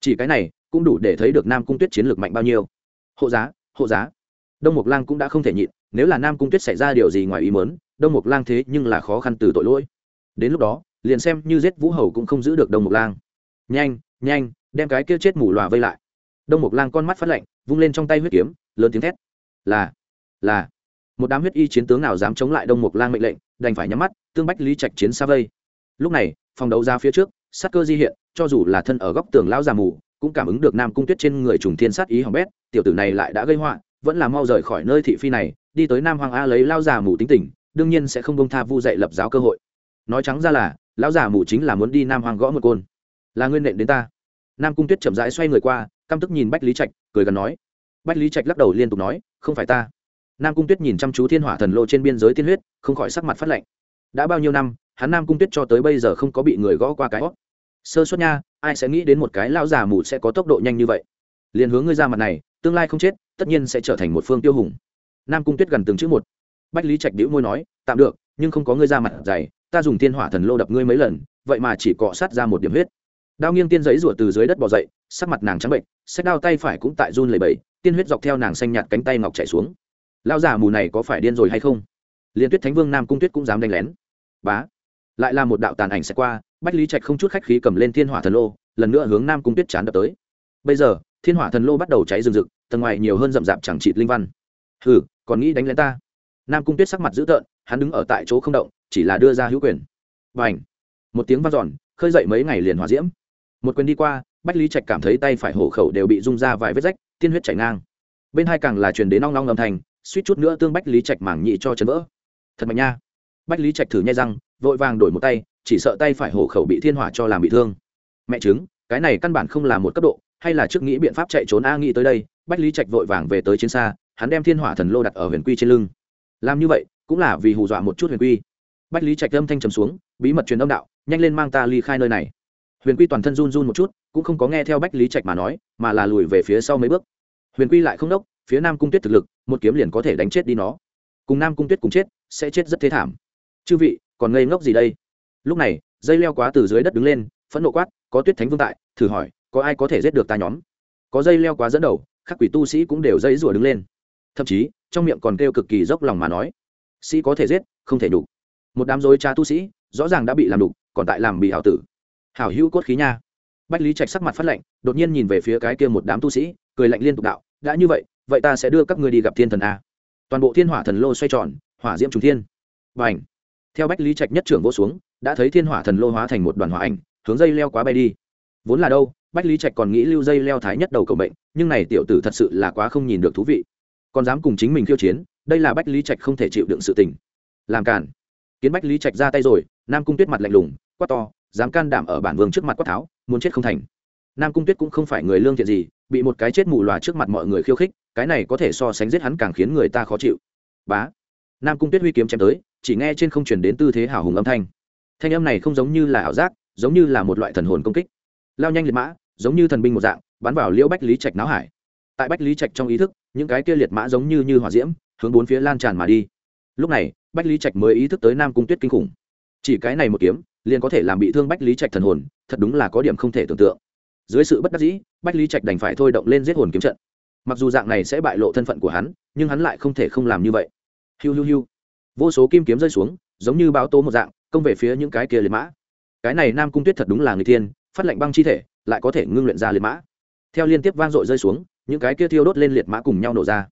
Chỉ cái này, cũng đủ để thấy được nam cung tuyết chiến lược mạnh bao nhiêu. Hộ giá hộ giá. Đông mục lang cũng đã không thể nhịn, nếu là nam cung tuyết xảy ra điều gì ngoài ý mớn đông mục lang thế nhưng là khó khăn từ tội lỗi. Đến lúc đó, liền xem như giết vũ hầu cũng không giữ được đông mục lang. Nhanh nhanh, đem cái kia chết mù lòa vây lại. Đông mục lang con mắt phát lạnh, vung lên trong tay huyết kiếm, lớn tiếng thét. Là là một đám huyết y chiến tướng nào dám chống lại đông mục lang mệnh lệnh, đành phải nhắm mắt, tương bách lý trạch chiến xa vây. Lúc này, phòng đấu ra phía trước, sát cơ di hiện, cho dù là thân ở góc tường lão già mù, cũng cảm ứng được nam cung tuyết trên người trùng thiên sát ý hỏng bét, tiểu tử này lại đã gây họa, vẫn là mau rời khỏi nơi thị phi này, đi tới nam hoàng a lấy lao già mù tính tình, đương nhiên sẽ không bông tha vu dạy lập giáo cơ hội. Nói trắng ra là, lão già mù chính là muốn đi nam hoàng gõ một côn. Là nguyên nện đến ta. Nam cung tuyết chậm rãi xoay người qua, căm tức nhìn bách lý trạch, cười gần nói. Bách lý trạch lắc đầu liên tục nói, không phải ta nam cung tuyết nhìn chăm chú thiên hỏa thần lô trên biên giới tiên huyết, không khỏi sắc mặt phát lạnh. Đã bao nhiêu năm, hắn nam cung tuyết cho tới bây giờ không có bị người gõ qua cái hót sơ suất nha, ai sẽ nghĩ đến một cái lão già mù sẽ có tốc độ nhanh như vậy? Liền hướng ngươi ra mặt này, tương lai không chết, tất nhiên sẽ trở thành một phương tiêu hùng. Nam cung tuyết gần từng chữ một. Bách lý trạch đĩu môi nói, tạm được, nhưng không có ngươi ra mặt dày, ta dùng thiên hỏa thần lô đập ngươi mấy lần, vậy mà chỉ cọ sát ra một điểm huyết. Đao nghiêng tiên giấy rủa từ dưới đất bỏ dậy, sắc mặt nàng trắng bệnh sách đao tay phải cũng tại run lầy bẫy tiên huyết dọc theo nàng xanh nhạt cánh tay ngọc chạy xuống lao già mù này có phải điên rồi hay không? Liên tuyết thánh vương nam cung tuyết cũng dám đánh lén. Bá. Lại là một đạo tàn ảnh sẽ qua, bách lý trạch không chút khách khí cầm lên thiên hỏa thần lô, lần nữa hướng nam cung tuyết chán đập tới. Bây giờ, thiên hỏa thần lô bắt đầu cháy rừng rực, tầng ngoài nhiều hơn rậm rạp chẳng trịt linh văn. Hừ, còn nghĩ đánh lén ta? Nam cung tuyết sắc mặt dữ tợn, hắn đứng ở tại chỗ không động, chỉ là đưa ra hữu quyền. B à n h một tiếng v a n giòn khơi dậy mấy ngày liền hòa diễm. Một quyền đi qua, bách lý trạch cảm thấy tay phải hổ khẩu đều bị rung ra vài vết rách, tiên huyết chảy ngang. Bên hai càng là truyền đến nong nong âm thanh suýt chút nữa tương bách lý trạch mảng nhị cho chấn vỡ. Thật mạnh nha. Bách lý trạch thử nhai răng, vội vàng đổi một tay, chỉ sợ tay phải hổ khẩu bị thiên hỏa cho làm bị thương. Mẹ chứng cái này căn bản không là một cấp độ, hay là trước nghĩ biện pháp chạy trốn a nghĩ tới đây, bách lý trạch vội vàng về tới chiến xa, hắn đem thiên hỏa thần lô đặt ở huyền quy trên lưng. Làm như vậy, cũng là vì hù dọa một chút huyền quy. Bách lý trạch âm thanh trầm xuống, bí mật truyền âm đạo, nhanh lên mang ta ly khai nơi này. Huyền quy toàn thân run run một chút, cũng không có nghe theo bách lý trạch mà nói, mà là lùi về phía sau mấy bước. Huyền quy lại không đốc phía nam cung tuyết thực lực, một kiếm liền có thể đánh chết đi nó. Cùng nam cung tuyết cùng chết, sẽ chết rất thế thảm. Chư vị, còn ngây ngốc gì đây? Lúc này, dây leo quá từ dưới đất đứng lên, phẫn nộ quát, có tuyết thánh vương tại, thử hỏi, có ai có thể giết được ta nhóm? Có dây leo quá dẫn đầu, các quỷ tu sĩ cũng đều dây rủa đứng lên. Thậm chí, trong miệng còn kêu cực kỳ dốc lòng mà nói, sĩ có thể giết, không thể đủ một đám dối cha tu sĩ, rõ ràng đã bị làm đục còn tại làm bị hảo tử. Hảo hữu cốt khí nha. Bách lý trạch sắc mặt phát lạnh, đột nhiên nhìn về phía cái kia một đám tu sĩ, cười lạnh liên tục đạo, đã như vậy vậy ta sẽ đưa các ngươi đi gặp thiên thần a. Toàn bộ thiên hỏa thần lô xoay tròn, hỏa diễm trùng thiên. B à ảnh theo bách lý trạch nhất trưởng vô xuống, đã thấy thiên hỏa thần lô hóa thành một đoàn hỏa ảnh, hướng dây leo quá bay đi. Vốn là đâu, bách lý trạch còn nghĩ lưu dây leo thái nhất đầu cầu bệnh nhưng này tiểu tử thật sự là quá không nhìn được thú vị. Còn dám cùng chính mình khiêu chiến, đây là bách lý trạch không thể chịu đựng sự tình. Làm cản kiến bách lý trạch ra tay rồi, nam cung tuyết mặt lạnh lùng, quát to, dám can đảm ở bản vương trước mặt quát tháo, muốn chết không thành. Nam cung tuyết cũng không phải người lương thiện gì, bị một cái chết mù lòa trước mặt mọi người khiêu khích cái này có thể so sánh giết hắn càng khiến người ta khó chịu. Bá. Nam cung tuyết huy kiếm chém tới, chỉ nghe trên không chuyển đến tư thế hào hùng âm thanh. Thanh âm này không giống như là ảo giác, giống như là một loại thần hồn công kích. Lao nhanh liệt mã, giống như thần binh một dạng, bắn vào liễu bách lý trạch náo hải. Tại bách lý trạch trong ý thức, những cái kia liệt mã giống như như hỏa diễm, hướng bốn phía lan tràn mà đi. Lúc này, bách lý trạch mới ý thức tới nam cung tuyết kinh khủng. Chỉ cái này một kiếm, liền có thể làm bị thương bách lý trạch thần hồn, thật đúng là có điểm không thể tưởng tượng. Dưới sự bất đắc dĩ, bách lý trạch đành phải thôi động lên giết hồn kiếm trận mặc dù dạng này sẽ bại lộ thân phận của hắn, nhưng hắn lại không thể không làm như vậy. Hiu hiu hiu. Vô số kim kiếm rơi xuống, giống như báo tố một dạng, công về phía những cái kia liệt mã. Cái này nam cung tuyết thật đúng là người thiên, phát lệnh băng chi thể, lại có thể ngưng luyện ra liệt mã. Theo liên tiếp vang dội rơi xuống, những cái kia thiêu đốt lên liệt mã cùng nhau nổ ra.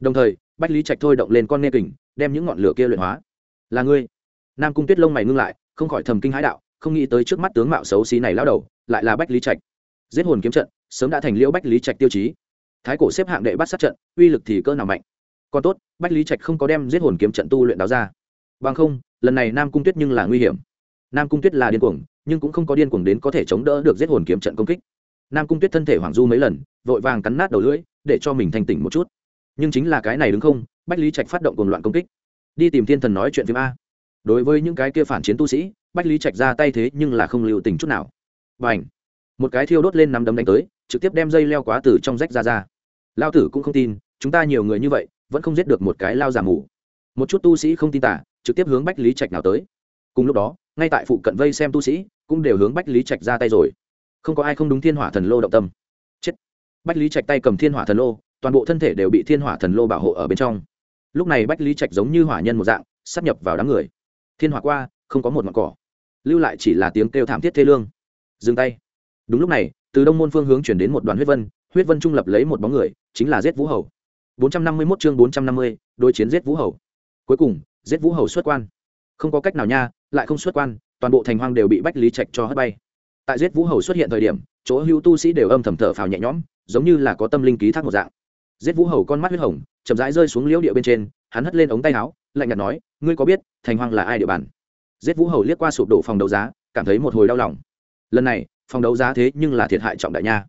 Đồng thời, bách lý trạch thôi động lên con nghe kình, đem những ngọn lửa kia luyện hóa. Là ngươi. Nam cung tuyết lông mày ngưng lại, không khỏi thầm kinh hãi đạo, không nghĩ tới trước mắt tướng mạo xấu xí này lao đầu, lại là bách lý trạch. Giết hồn kiếm trận, sớm đã thành liễu bách lý trạch tiêu chí thái cổ xếp hạng đệ bắt sát trận, uy lực thì cỡ nào mạnh. Còn tốt, bách lý trạch không có đem giết hồn kiếm trận tu luyện đáo ra. Bằng không, lần này nam cung tuyết nhưng là nguy hiểm. Nam cung tuyết là điên cuồng, nhưng cũng không có điên cuồng đến có thể chống đỡ được giết hồn kiếm trận công kích. Nam cung tuyết thân thể hoảng du mấy lần, vội vàng cắn nát đầu lưỡi, để cho mình thanh tỉnh một chút. Nhưng chính là cái này đứng không? Bách lý trạch phát động cùng loạn công kích. Đi tìm thiên thần nói chuyện phim a. Đối với những cái kia phản chiến tu sĩ, bách lý trạch ra tay thế nhưng là không lưu tình chút nào. Và h một cái thiêu đốt lên nắm đấm đánh tới, trực tiếp đem dây leo quá tử trong rách ra ra lao tử cũng không tin, chúng ta nhiều người như vậy, vẫn không giết được một cái lao giả mù. Một chút tu sĩ không tin tả, trực tiếp hướng bách lý trạch nào tới. Cùng lúc đó, ngay tại phụ cận vây xem tu sĩ, cũng đều hướng bách lý trạch ra tay rồi. Không có ai không đúng thiên hỏa thần lô động tâm. Chết. Bách lý trạch tay cầm thiên hỏa thần lô, toàn bộ thân thể đều bị thiên hỏa thần lô bảo hộ ở bên trong. Lúc này bách lý trạch giống như hỏa nhân một dạng, sắp nhập vào đám người. Thiên hỏa qua, không có một ngọn cỏ. Lưu lại chỉ là tiếng kêu thảm thiết thê lương. Dừng tay. Đúng lúc này, từ đông môn phương hướng chuyển đến một đoàn huyết vân huyết vân trung lập lấy một bóng người chính là giết vũ hầu. 451 chương 450, đối chiến giết vũ hầu. Cuối cùng giết vũ hầu xuất quan. Không có cách nào nha lại không xuất quan toàn bộ thành hoang đều bị bách lý trạch cho hất bay. Tại giết vũ hầu xuất hiện thời điểm chỗ hưu tu sĩ đều âm thầm thở phào nhẹ nhõm giống như là có tâm linh ký thác một dạng. Giết vũ hầu con mắt huyết hồng chậm rãi rơi xuống liễu địa bên trên hắn hất lên ống tay áo lạnh nhạt nói ngươi có biết thành hoang là ai địa bàn? Giết vũ hầu liếc qua sụp đổ phòng đấu giá cảm thấy một hồi đau lòng. Lần này phòng đấu giá thế nhưng là thiệt hại trọng đại nha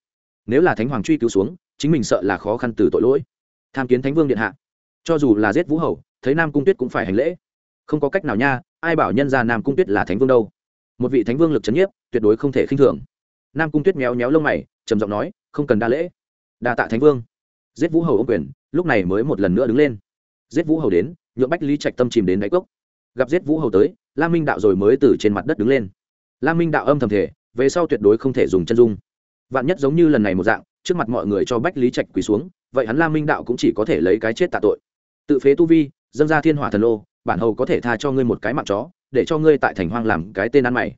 nếu là thánh hoàng truy cứu xuống, chính mình sợ là khó khăn từ tội lỗi. Tham kiến thánh vương điện hạ. Cho dù là giết vũ hầu, thấy nam cung tuyết cũng phải hành lễ. Không có cách nào nha, ai bảo nhân ra nam cung tuyết là thánh vương đâu. Một vị thánh vương lực c h ấ n nhiếp, tuyệt đối không thể khinh thường. Nam cung tuyết méo méo lông mày, trầm giọng nói, không cần đa lễ. Đa tạ thánh vương. Giết vũ hầu ô quyền, lúc này mới một lần nữa đứng lên. Giết vũ hầu đến nhuộm bách lý trạch tâm chìm đến đáy cốc. Gặp giết vũ hầu tới, lam minh đạo rồi mới từ trên mặt đất đứng lên. Lam minh đạo âm thầm thể về sau tuyệt đối không thể dùng chân dung vạn nhất giống như lần này một dạng, trước mặt mọi người cho bách lý trạch quỳ xuống, vậy hắn lam minh đạo cũng chỉ có thể lấy cái chết tạ tội. Tự phế tu vi, dâng ra thiên hỏa thần lô, bản hầu có thể tha cho ngươi một cái mạng chó, để cho ngươi tại thành hoang làm cái tên ăn mày.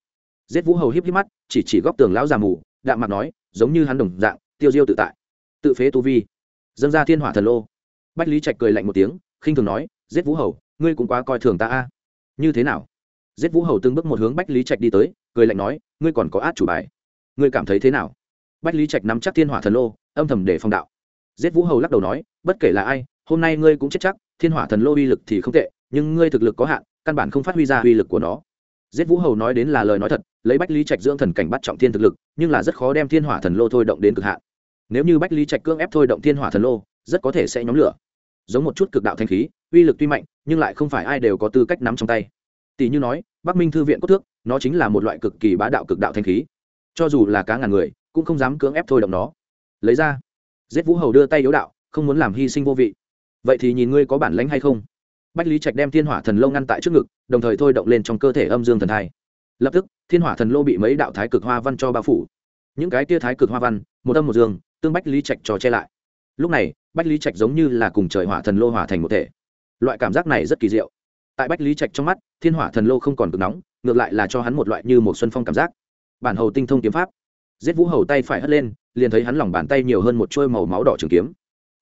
Giết vũ hầu híp híp mắt, chỉ chỉ góc tường lão già mù, đạm mặt nói, giống như hắn đồng dạng, tiêu diêu tự tại. Tự phế tu vi, dâng ra thiên hỏa thần lô. Bách lý trạch cười lạnh một tiếng, khinh thường nói, giết vũ hầu, ngươi cũng quá coi thường ta a. Như thế nào? Giết vũ hầu từng bước một hướng bách lý trạch đi tới, cười lạnh nói, ngươi còn có át chủ bài. Ngươi cảm thấy thế nào? Bách lý trạch nắm chắc thiên hỏa thần lô, âm thầm để phong đạo. Giết vũ hầu lắc đầu nói, bất kể là ai, hôm nay ngươi cũng chết chắc, thiên hỏa thần lô uy lực thì không tệ, nhưng ngươi thực lực có hạn, căn bản không phát huy ra uy lực của nó. Giết vũ hầu nói đến là lời nói thật, lấy bách lý trạch dưỡng thần cảnh bắt trọng thiên thực lực, nhưng là rất khó đem thiên hỏa thần lô thôi động đến cực hạn. Nếu như bách lý trạch cưỡng ép thôi động thiên hỏa thần lô, rất có thể sẽ nhóm lửa. Giống một chút cực đạo thanh khí, uy lực tuy mạnh, nhưng lại không phải ai đều có tư cách nắm trong tay. Tỷ như nói, bắc minh thư viện cốt thước, nó chính là một loại cực kỳ bá đạo cực đạo thanh khí. Cho dù là cá ngàn người cũng không dám cưỡng ép thôi động nó. Lấy ra. Giết vũ hầu đưa tay yếu đạo, không muốn làm hy sinh vô vị. Vậy thì nhìn ngươi có bản lãnh hay không? Bách lý trạch đem thiên hỏa thần lô ngăn tại trước ngực, đồng thời thôi động lên trong cơ thể âm dương thần thai. Lập tức, thiên hỏa thần lô bị mấy đạo thái cực hoa văn cho bao phủ. Những cái tia thái cực hoa văn, một âm một dương, tương bách lý trạch cho che lại. Lúc này, bách lý trạch giống như là cùng trời hỏa thần lô hòa thành một thể. Loại cảm giác này rất kỳ diệu. Tại bách lý trạch trong mắt, thiên hỏa thần lô không còn cực nóng, ngược lại là cho hắn một loại như một xuân phong cảm giác. Bản hầu tinh thông kiếm pháp giết vũ hầu tay phải hất lên, liền thấy hắn lòng bàn tay nhiều hơn một trôi màu máu đỏ trường kiếm.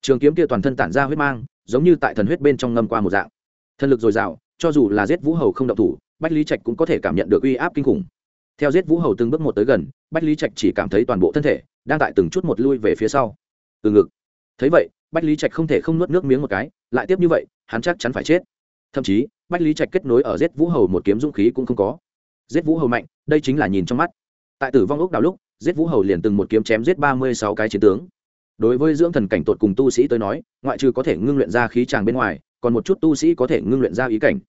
Trường kiếm kia toàn thân tản ra huyết mang, giống như tại thần huyết bên trong ngâm qua một dạng. Thần lực dồi dào, cho dù là giết vũ hầu không động thủ, bách lý trạch cũng có thể cảm nhận được uy áp kinh khủng. Theo giết vũ hầu từng bước một tới gần, bách lý trạch chỉ cảm thấy toàn bộ thân thể đang tại từng chút một lui về phía sau. Từ ngực. Thấy vậy, bách lý trạch không thể không nuốt nước miếng một cái, lại tiếp như vậy, hắn chắc chắn phải chết. Thậm chí, bách lý trạch kết nối ở giết vũ hầu một kiếm dũng khí cũng không có. Giết vũ hầu mạnh, đây chính là nhìn trong mắt. Tại tử vong ốc đào lúc giết vũ hầu liền từng một kiếm chém giết ba mươi sáu cái chiến tướng. Đối với dưỡng thần cảnh tột cùng tu sĩ tới nói, ngoại trừ có thể ngưng luyện ra khí tràng bên ngoài, còn một chút tu sĩ có thể ngưng luyện ra ý cảnh.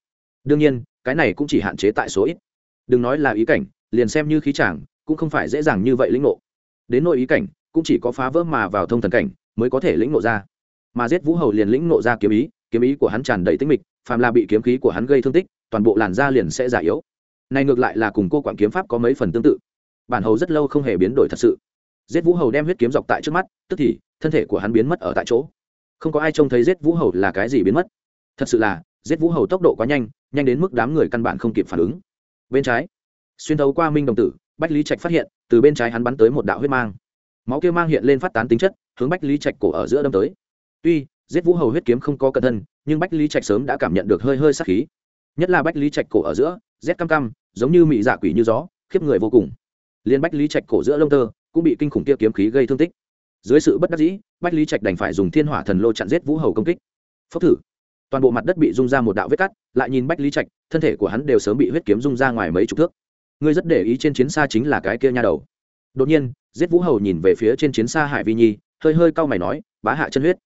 Đương nhiên, cái này cũng chỉ hạn chế tại số ít. Đừng nói là ý cảnh, liền xem như khí tràng cũng không phải dễ dàng như vậy lĩnh ngộ. Đến nội ý cảnh, cũng chỉ có phá vỡ mà vào thông thần cảnh mới có thể lĩnh nộ ra. Mà giết vũ hầu liền lĩnh nộ ra kiếm ý kiếm ý của hắn tràn đầy tinh mịch, phàm là bị kiếm khí của hắn gây thương tích, toàn bộ làn da liền sẽ giả yếu. Này ngược lại là cùng cô quản kiếm pháp có mấy phần tương tự bản hầu rất lâu không hề biến đổi thật sự. Giết vũ hầu đem huyết kiếm dọc tại trước mắt, tức thì, thân thể của hắn biến mất ở tại chỗ. Không có ai trông thấy giết vũ hầu là cái gì biến mất. Thật sự là, giết vũ hầu tốc độ quá nhanh nhanh đến mức đám người căn bản không kịp phản ứng. Bên trái, xuyên thấu qua minh đồng tử, bách lý trạch phát hiện, từ bên trái hắn bắn tới một đạo huyết mang. Máu kia mang hiện lên phát tán tính chất, hướng bách lý trạch cổ ở giữa đâm tới. Tuy, giết vũ hầu huyết kiếm không có cẩn thân nhưng bách lý trạch sớm đã cảm nhận được hơi hơi sắc khí. Nhất là bách lý trạch cổ ở giữa, rét cam cam giống như mị dạ quỷ như gió, khiếp người vô cùng liên bách lý trạch cổ giữa lông tơ, cũng bị kinh khủng kia kiếm khí gây thương tích. Dưới sự bất đắc dĩ, bách lý trạch đành phải dùng thiên hỏa thần lô chặn giết vũ hầu công kích. Phốc thử. Toàn bộ mặt đất bị rung ra một đạo vết cắt, lại nhìn bách lý trạch, thân thể của hắn đều sớm bị huyết kiếm rung ra ngoài mấy chục thước. Ngươi rất để ý trên chiến xa chính là cái kia nha đầu. Đột nhiên, giết vũ hầu nhìn về phía trên chiến xa hải vi nhi, hơi hơi cau mày nói, bá hạ chân huyết.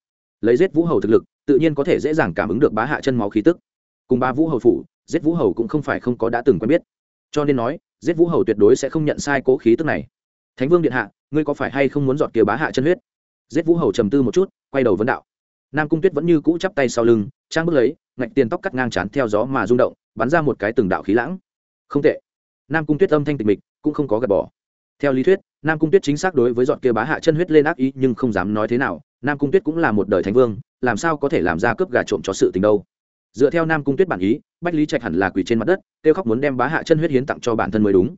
Lấy giết vũ hầu thực lực, tự nhiên có thể dễ dàng cảm ứng được bá hạ chân máu khí tức. Cùng ba vũ hầu phủ, giết vũ hầu cũng không phải không có đã từng quen biết. Cho nên nói giết vũ hầu tuyệt đối sẽ không nhận sai cố khí tức này. Thánh vương điện hạ, ngươi có phải hay không muốn dọn kia bá hạ chân huyết? Giết vũ hầu trầm tư một chút, quay đầu vấn đạo. Nam cung tuyết vẫn như cũ chắp tay sau lưng, trang bước lấy, ngạch tiền tóc cắt ngang chán theo gió mà rung động, bắn ra một cái từng đạo khí lãng. Không tệ. Nam cung tuyết âm thanh tịch mịch, cũng không có gạt bỏ. Theo lý thuyết, nam cung tuyết chính xác đối với dọn kia bá hạ chân huyết lên ác ý, nhưng không dám nói thế nào. Nam cung tuyết cũng là một đời thánh vương, làm sao có thể làm ra cướp gà trộm cho sự tình đâu? Dựa theo nam cung tuyết bản ý bách lý trạch hẳn là quỳ trên mặt đất, kêu khóc muốn đem bá hạ chân huyết hiến tặng cho bản thân mới đúng.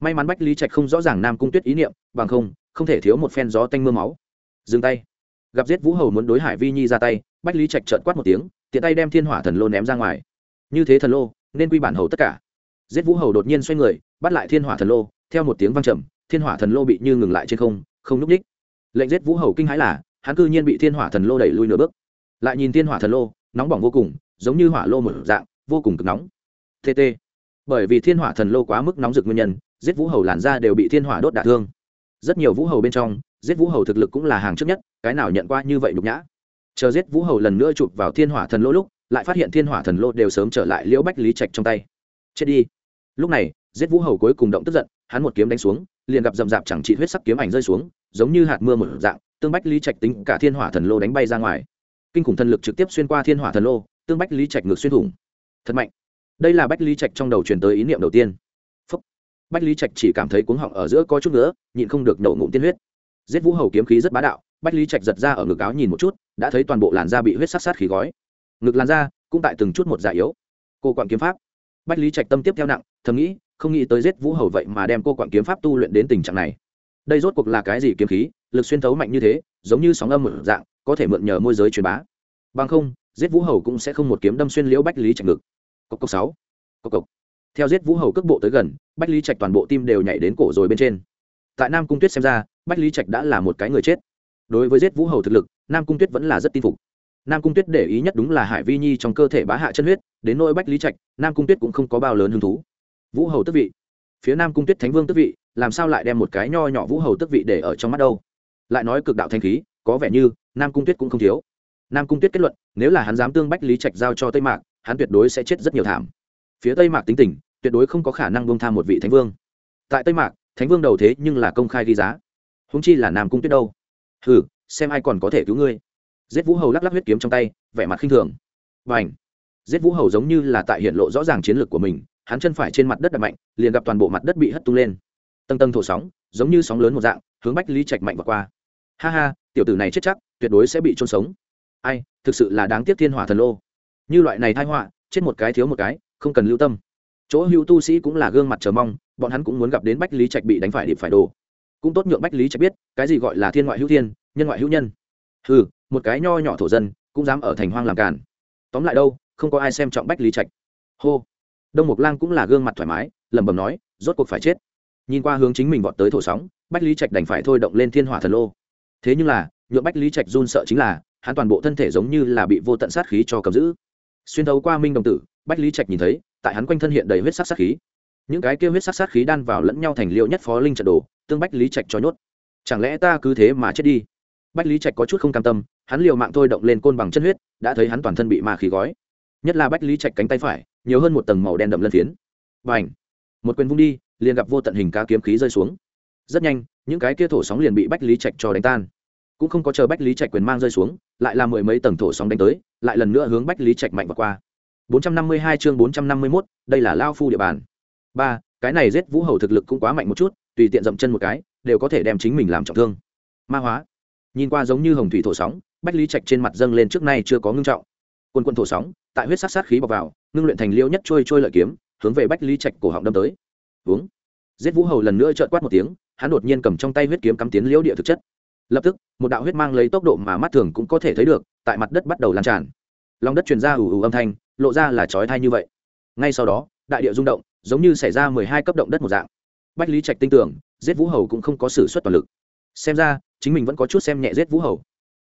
May mắn bách lý trạch không rõ ràng nam cung tuyết ý niệm, bằng không không thể thiếu một phen gió tanh m ư a máu. Dừng tay. Gặp giết vũ hầu muốn đối hải vi nhi ra tay, bách lý trạch trợn quát một tiếng, tiện tay đem thiên hỏa thần lô ném ra ngoài. Như thế thần lô, nên quy bản hầu tất cả. Giết vũ hầu đột nhiên xoay người, bắt lại thiên hỏa thần lô, theo một tiếng văng trầm, thiên hỏa thần lô bị như ngừng lại trên không không núp ních lệnh giết vũ hầu kinh hãi là, hắn cư nhiên bị thiên hỏa thần lô đẩy lui nửa bước. Lại nhìn thiên hỏa thần lô, nóng bỏng vô cùng, giống như hỏa lô một dạng vô cùng cực nóng. Tt bởi vì thiên hỏa thần lô quá mức nóng rực nguyên nhân, giết vũ hầu làn da đều bị thiên hỏa đốt đả thương. Rất nhiều vũ hầu bên trong, giết vũ hầu thực lực cũng là hàng trước nhất, cái nào nhận qua như vậy nhục nhã. Chờ giết vũ hầu lần nữa chụp vào thiên hỏa thần lô lúc, lại phát hiện thiên hỏa thần lô đều sớm trở lại liễu bách lý trạch trong tay. Chết đi. Lúc này, giết vũ hầu cuối cùng động tức giận, hắn một kiếm đánh xuống, liền gặp rậm rạp chẳng trị huyết sắc kiếm ảnh rơi xuống, giống như hạt mưa một dạng, tương bách lý trạch tính cả thiên hỏa thần lô đánh bay ra ngoài. Kinh khủng thần lực trực tiếp xuyên qua thiên hỏa thần lô, tương bách lý trạch ngược xuyên thủng thật mạnh. Đây là bách lý trạch trong đầu truyền tới ý niệm đầu tiên. Phúc. bách lý trạch chỉ cảm thấy cuống họng ở giữa có chút nữa, nhịn không được nổ ngụm tiên huyết. Giết vũ hầu kiếm khí rất bá đạo, bách lý trạch giật ra ở ngực áo nhìn một chút, đã thấy toàn bộ làn da bị huyết sắc sát khí gói. Ngực làn da cũng tại từng chút một giả yếu. Cô quản kiếm pháp. Bách lý trạch tâm tiếp theo nặng, thầm nghĩ, không nghĩ tới giết vũ hầu vậy mà đem cô quản kiếm pháp tu luyện đến tình trạng này. Đây rốt cuộc là cái gì kiếm khí, lực xuyên thấu mạnh như thế, giống như sóng âm một dạng, có thể mượn nhờ môi giới truyền bá. Bằng không, giết vũ hầu cũng sẽ không một kiếm đâm xuyên liễu bách lý trạch ngực cốc cốc sáu. Cốc cốc. theo giết vũ hầu cước bộ tới gần, bách lý trạch toàn bộ tim đều nhảy đến cổ rồi bên trên. Tại nam cung tuyết xem ra, bách lý trạch đã là một cái người chết. Đối với giết vũ hầu thực lực, nam cung tuyết vẫn là rất tin phục. Nam cung tuyết để ý nhất đúng là hải vi nhi trong cơ thể bá hạ chân huyết, đến nỗi bách lý trạch, nam cung tuyết cũng không có bao lớn hứng thú. Vũ hầu tức vị. Phía nam cung tuyết thánh vương tức vị, làm sao lại đem một cái nho nhỏ vũ hầu tức vị để ở trong mắt đâu? Lại nói cực đạo thanh khí, có vẻ như nam cung tuyết cũng không thiếu. Nam cung tuyết kết luận, nếu là hắn dám tương bách lý trạch giao cho tây mạc hắn tuyệt đối sẽ chết rất nhiều thảm. Phía tây mạc tính tình, tuyệt đối không có khả năng bông tham một vị thánh vương. Tại tây mạc, thánh vương đầu thế nhưng là công khai ghi giá. Húng chi là nam cung tuyết đâu? Hừ, xem ai còn có thể cứu ngươi. Giết vũ hầu lắc lắc huyết kiếm trong tay, vẻ mặt khinh thường. Và ảnh giết vũ hầu giống như là tại hiện lộ rõ ràng chiến lược của mình, hắn chân phải trên mặt đất đập mạnh, liền gặp toàn bộ mặt đất bị hất tung lên. Tầng tầng thổ sóng, giống như sóng lớn một dạng, hướng bách lý trạch mạnh và qua. Ha ha, tiểu tử này chết chắc, tuyệt đối sẽ bị trôn sống. Ai, thực sự là đáng tiếc thiên hỏa thần lô như loại này thai họa, chết một cái thiếu một cái, không cần lưu tâm. Chỗ hữu tu sĩ cũng là gương mặt chờ mong, bọn hắn cũng muốn gặp đến bách lý trạch bị đánh phải điệp phải đồ cũng tốt nhượng bách lý trạch biết, cái gì gọi là thiên ngoại hữu thiên, nhân ngoại hữu nhân. Ừ một cái nho nhỏ thổ dân, cũng dám ở thành hoang làm càn. Tóm lại đâu, không có ai xem trọng bách lý trạch. Hô. Đông mục lang cũng là gương mặt thoải mái, lẩm bẩm nói, rốt cuộc phải chết. Nhìn qua hướng chính mình vọt tới thổ sóng, bách lý trạch đành phải thôi động lên thiên hỏa thần lô. Thế nhưng là, nhượng bách lý trạch run sợ chính là, hắn toàn bộ thân thể giống như là bị vô tận sát khí cho cầm giữ xuyên thấu qua minh đồng tử, bách lý trạch nhìn thấy, tại hắn quanh thân hiện đầy huyết sắc sát khí. Những cái kêu huyết sắc sát khí đan vào lẫn nhau thành liệu nhất phó linh trận đồ, tương bách lý trạch cho nhốt. Chẳng lẽ ta cứ thế mà chết đi? Bách lý trạch có chút không cam tâm, hắn liều mạng thôi động lên côn bằng chân huyết, đã thấy hắn toàn thân bị ma khí gói. Nhất là bách lý trạch cánh tay phải, nhiều hơn một tầng màu đen đậm lân phiến. Và ảnh một quyền vung đi, liền gặp vô tận hình cá kiếm khí rơi xuống. Rất nhanh, những cái kia thổ sóng liền bị bách lý trạch cho đánh tan cũng không có chờ bách lý trạch quyền mang rơi xuống lại là mười mấy tầng thổ sóng đánh tới lại lần nữa hướng bách lý trạch mạnh và qua. 452 chương 451, đây là lao phu địa bàn. Ba cái này giết vũ hầu thực lực cũng quá mạnh một chút tùy tiện dậm chân một cái đều có thể đem chính mình làm trọng thương. Ma hóa. Nhìn qua giống như hồng thủy thổ sóng bách lý trạch trên mặt dâng lên trước nay chưa có ngưng trọng. Quân quân thổ sóng tại huyết sát sát khí bọc vào ngưng luyện thành liêu nhất trôi trôi lợi kiếm hướng về bách lý trạch cổ họng đâm tới. Uống giết vũ hầu lần nữa trợn quát một tiếng hắn đột nhiên cầm trong tay huyết kiếm cắm tiến liễu địa thực chất lập tức, một đạo huyết mang lấy tốc độ mà mắt thường cũng có thể thấy được, tại mặt đất bắt đầu lan tràn. Lòng đất truyền ra ủ ủ âm thanh, lộ ra là chói thai như vậy. Ngay sau đó, đại địa rung động, giống như xảy ra mười hai cấp động đất một dạng. Bách lý trạch tin tưởng, giết vũ hầu cũng không có s ử suất toàn lực. Xem ra, chính mình vẫn có chút xem nhẹ giết vũ hầu.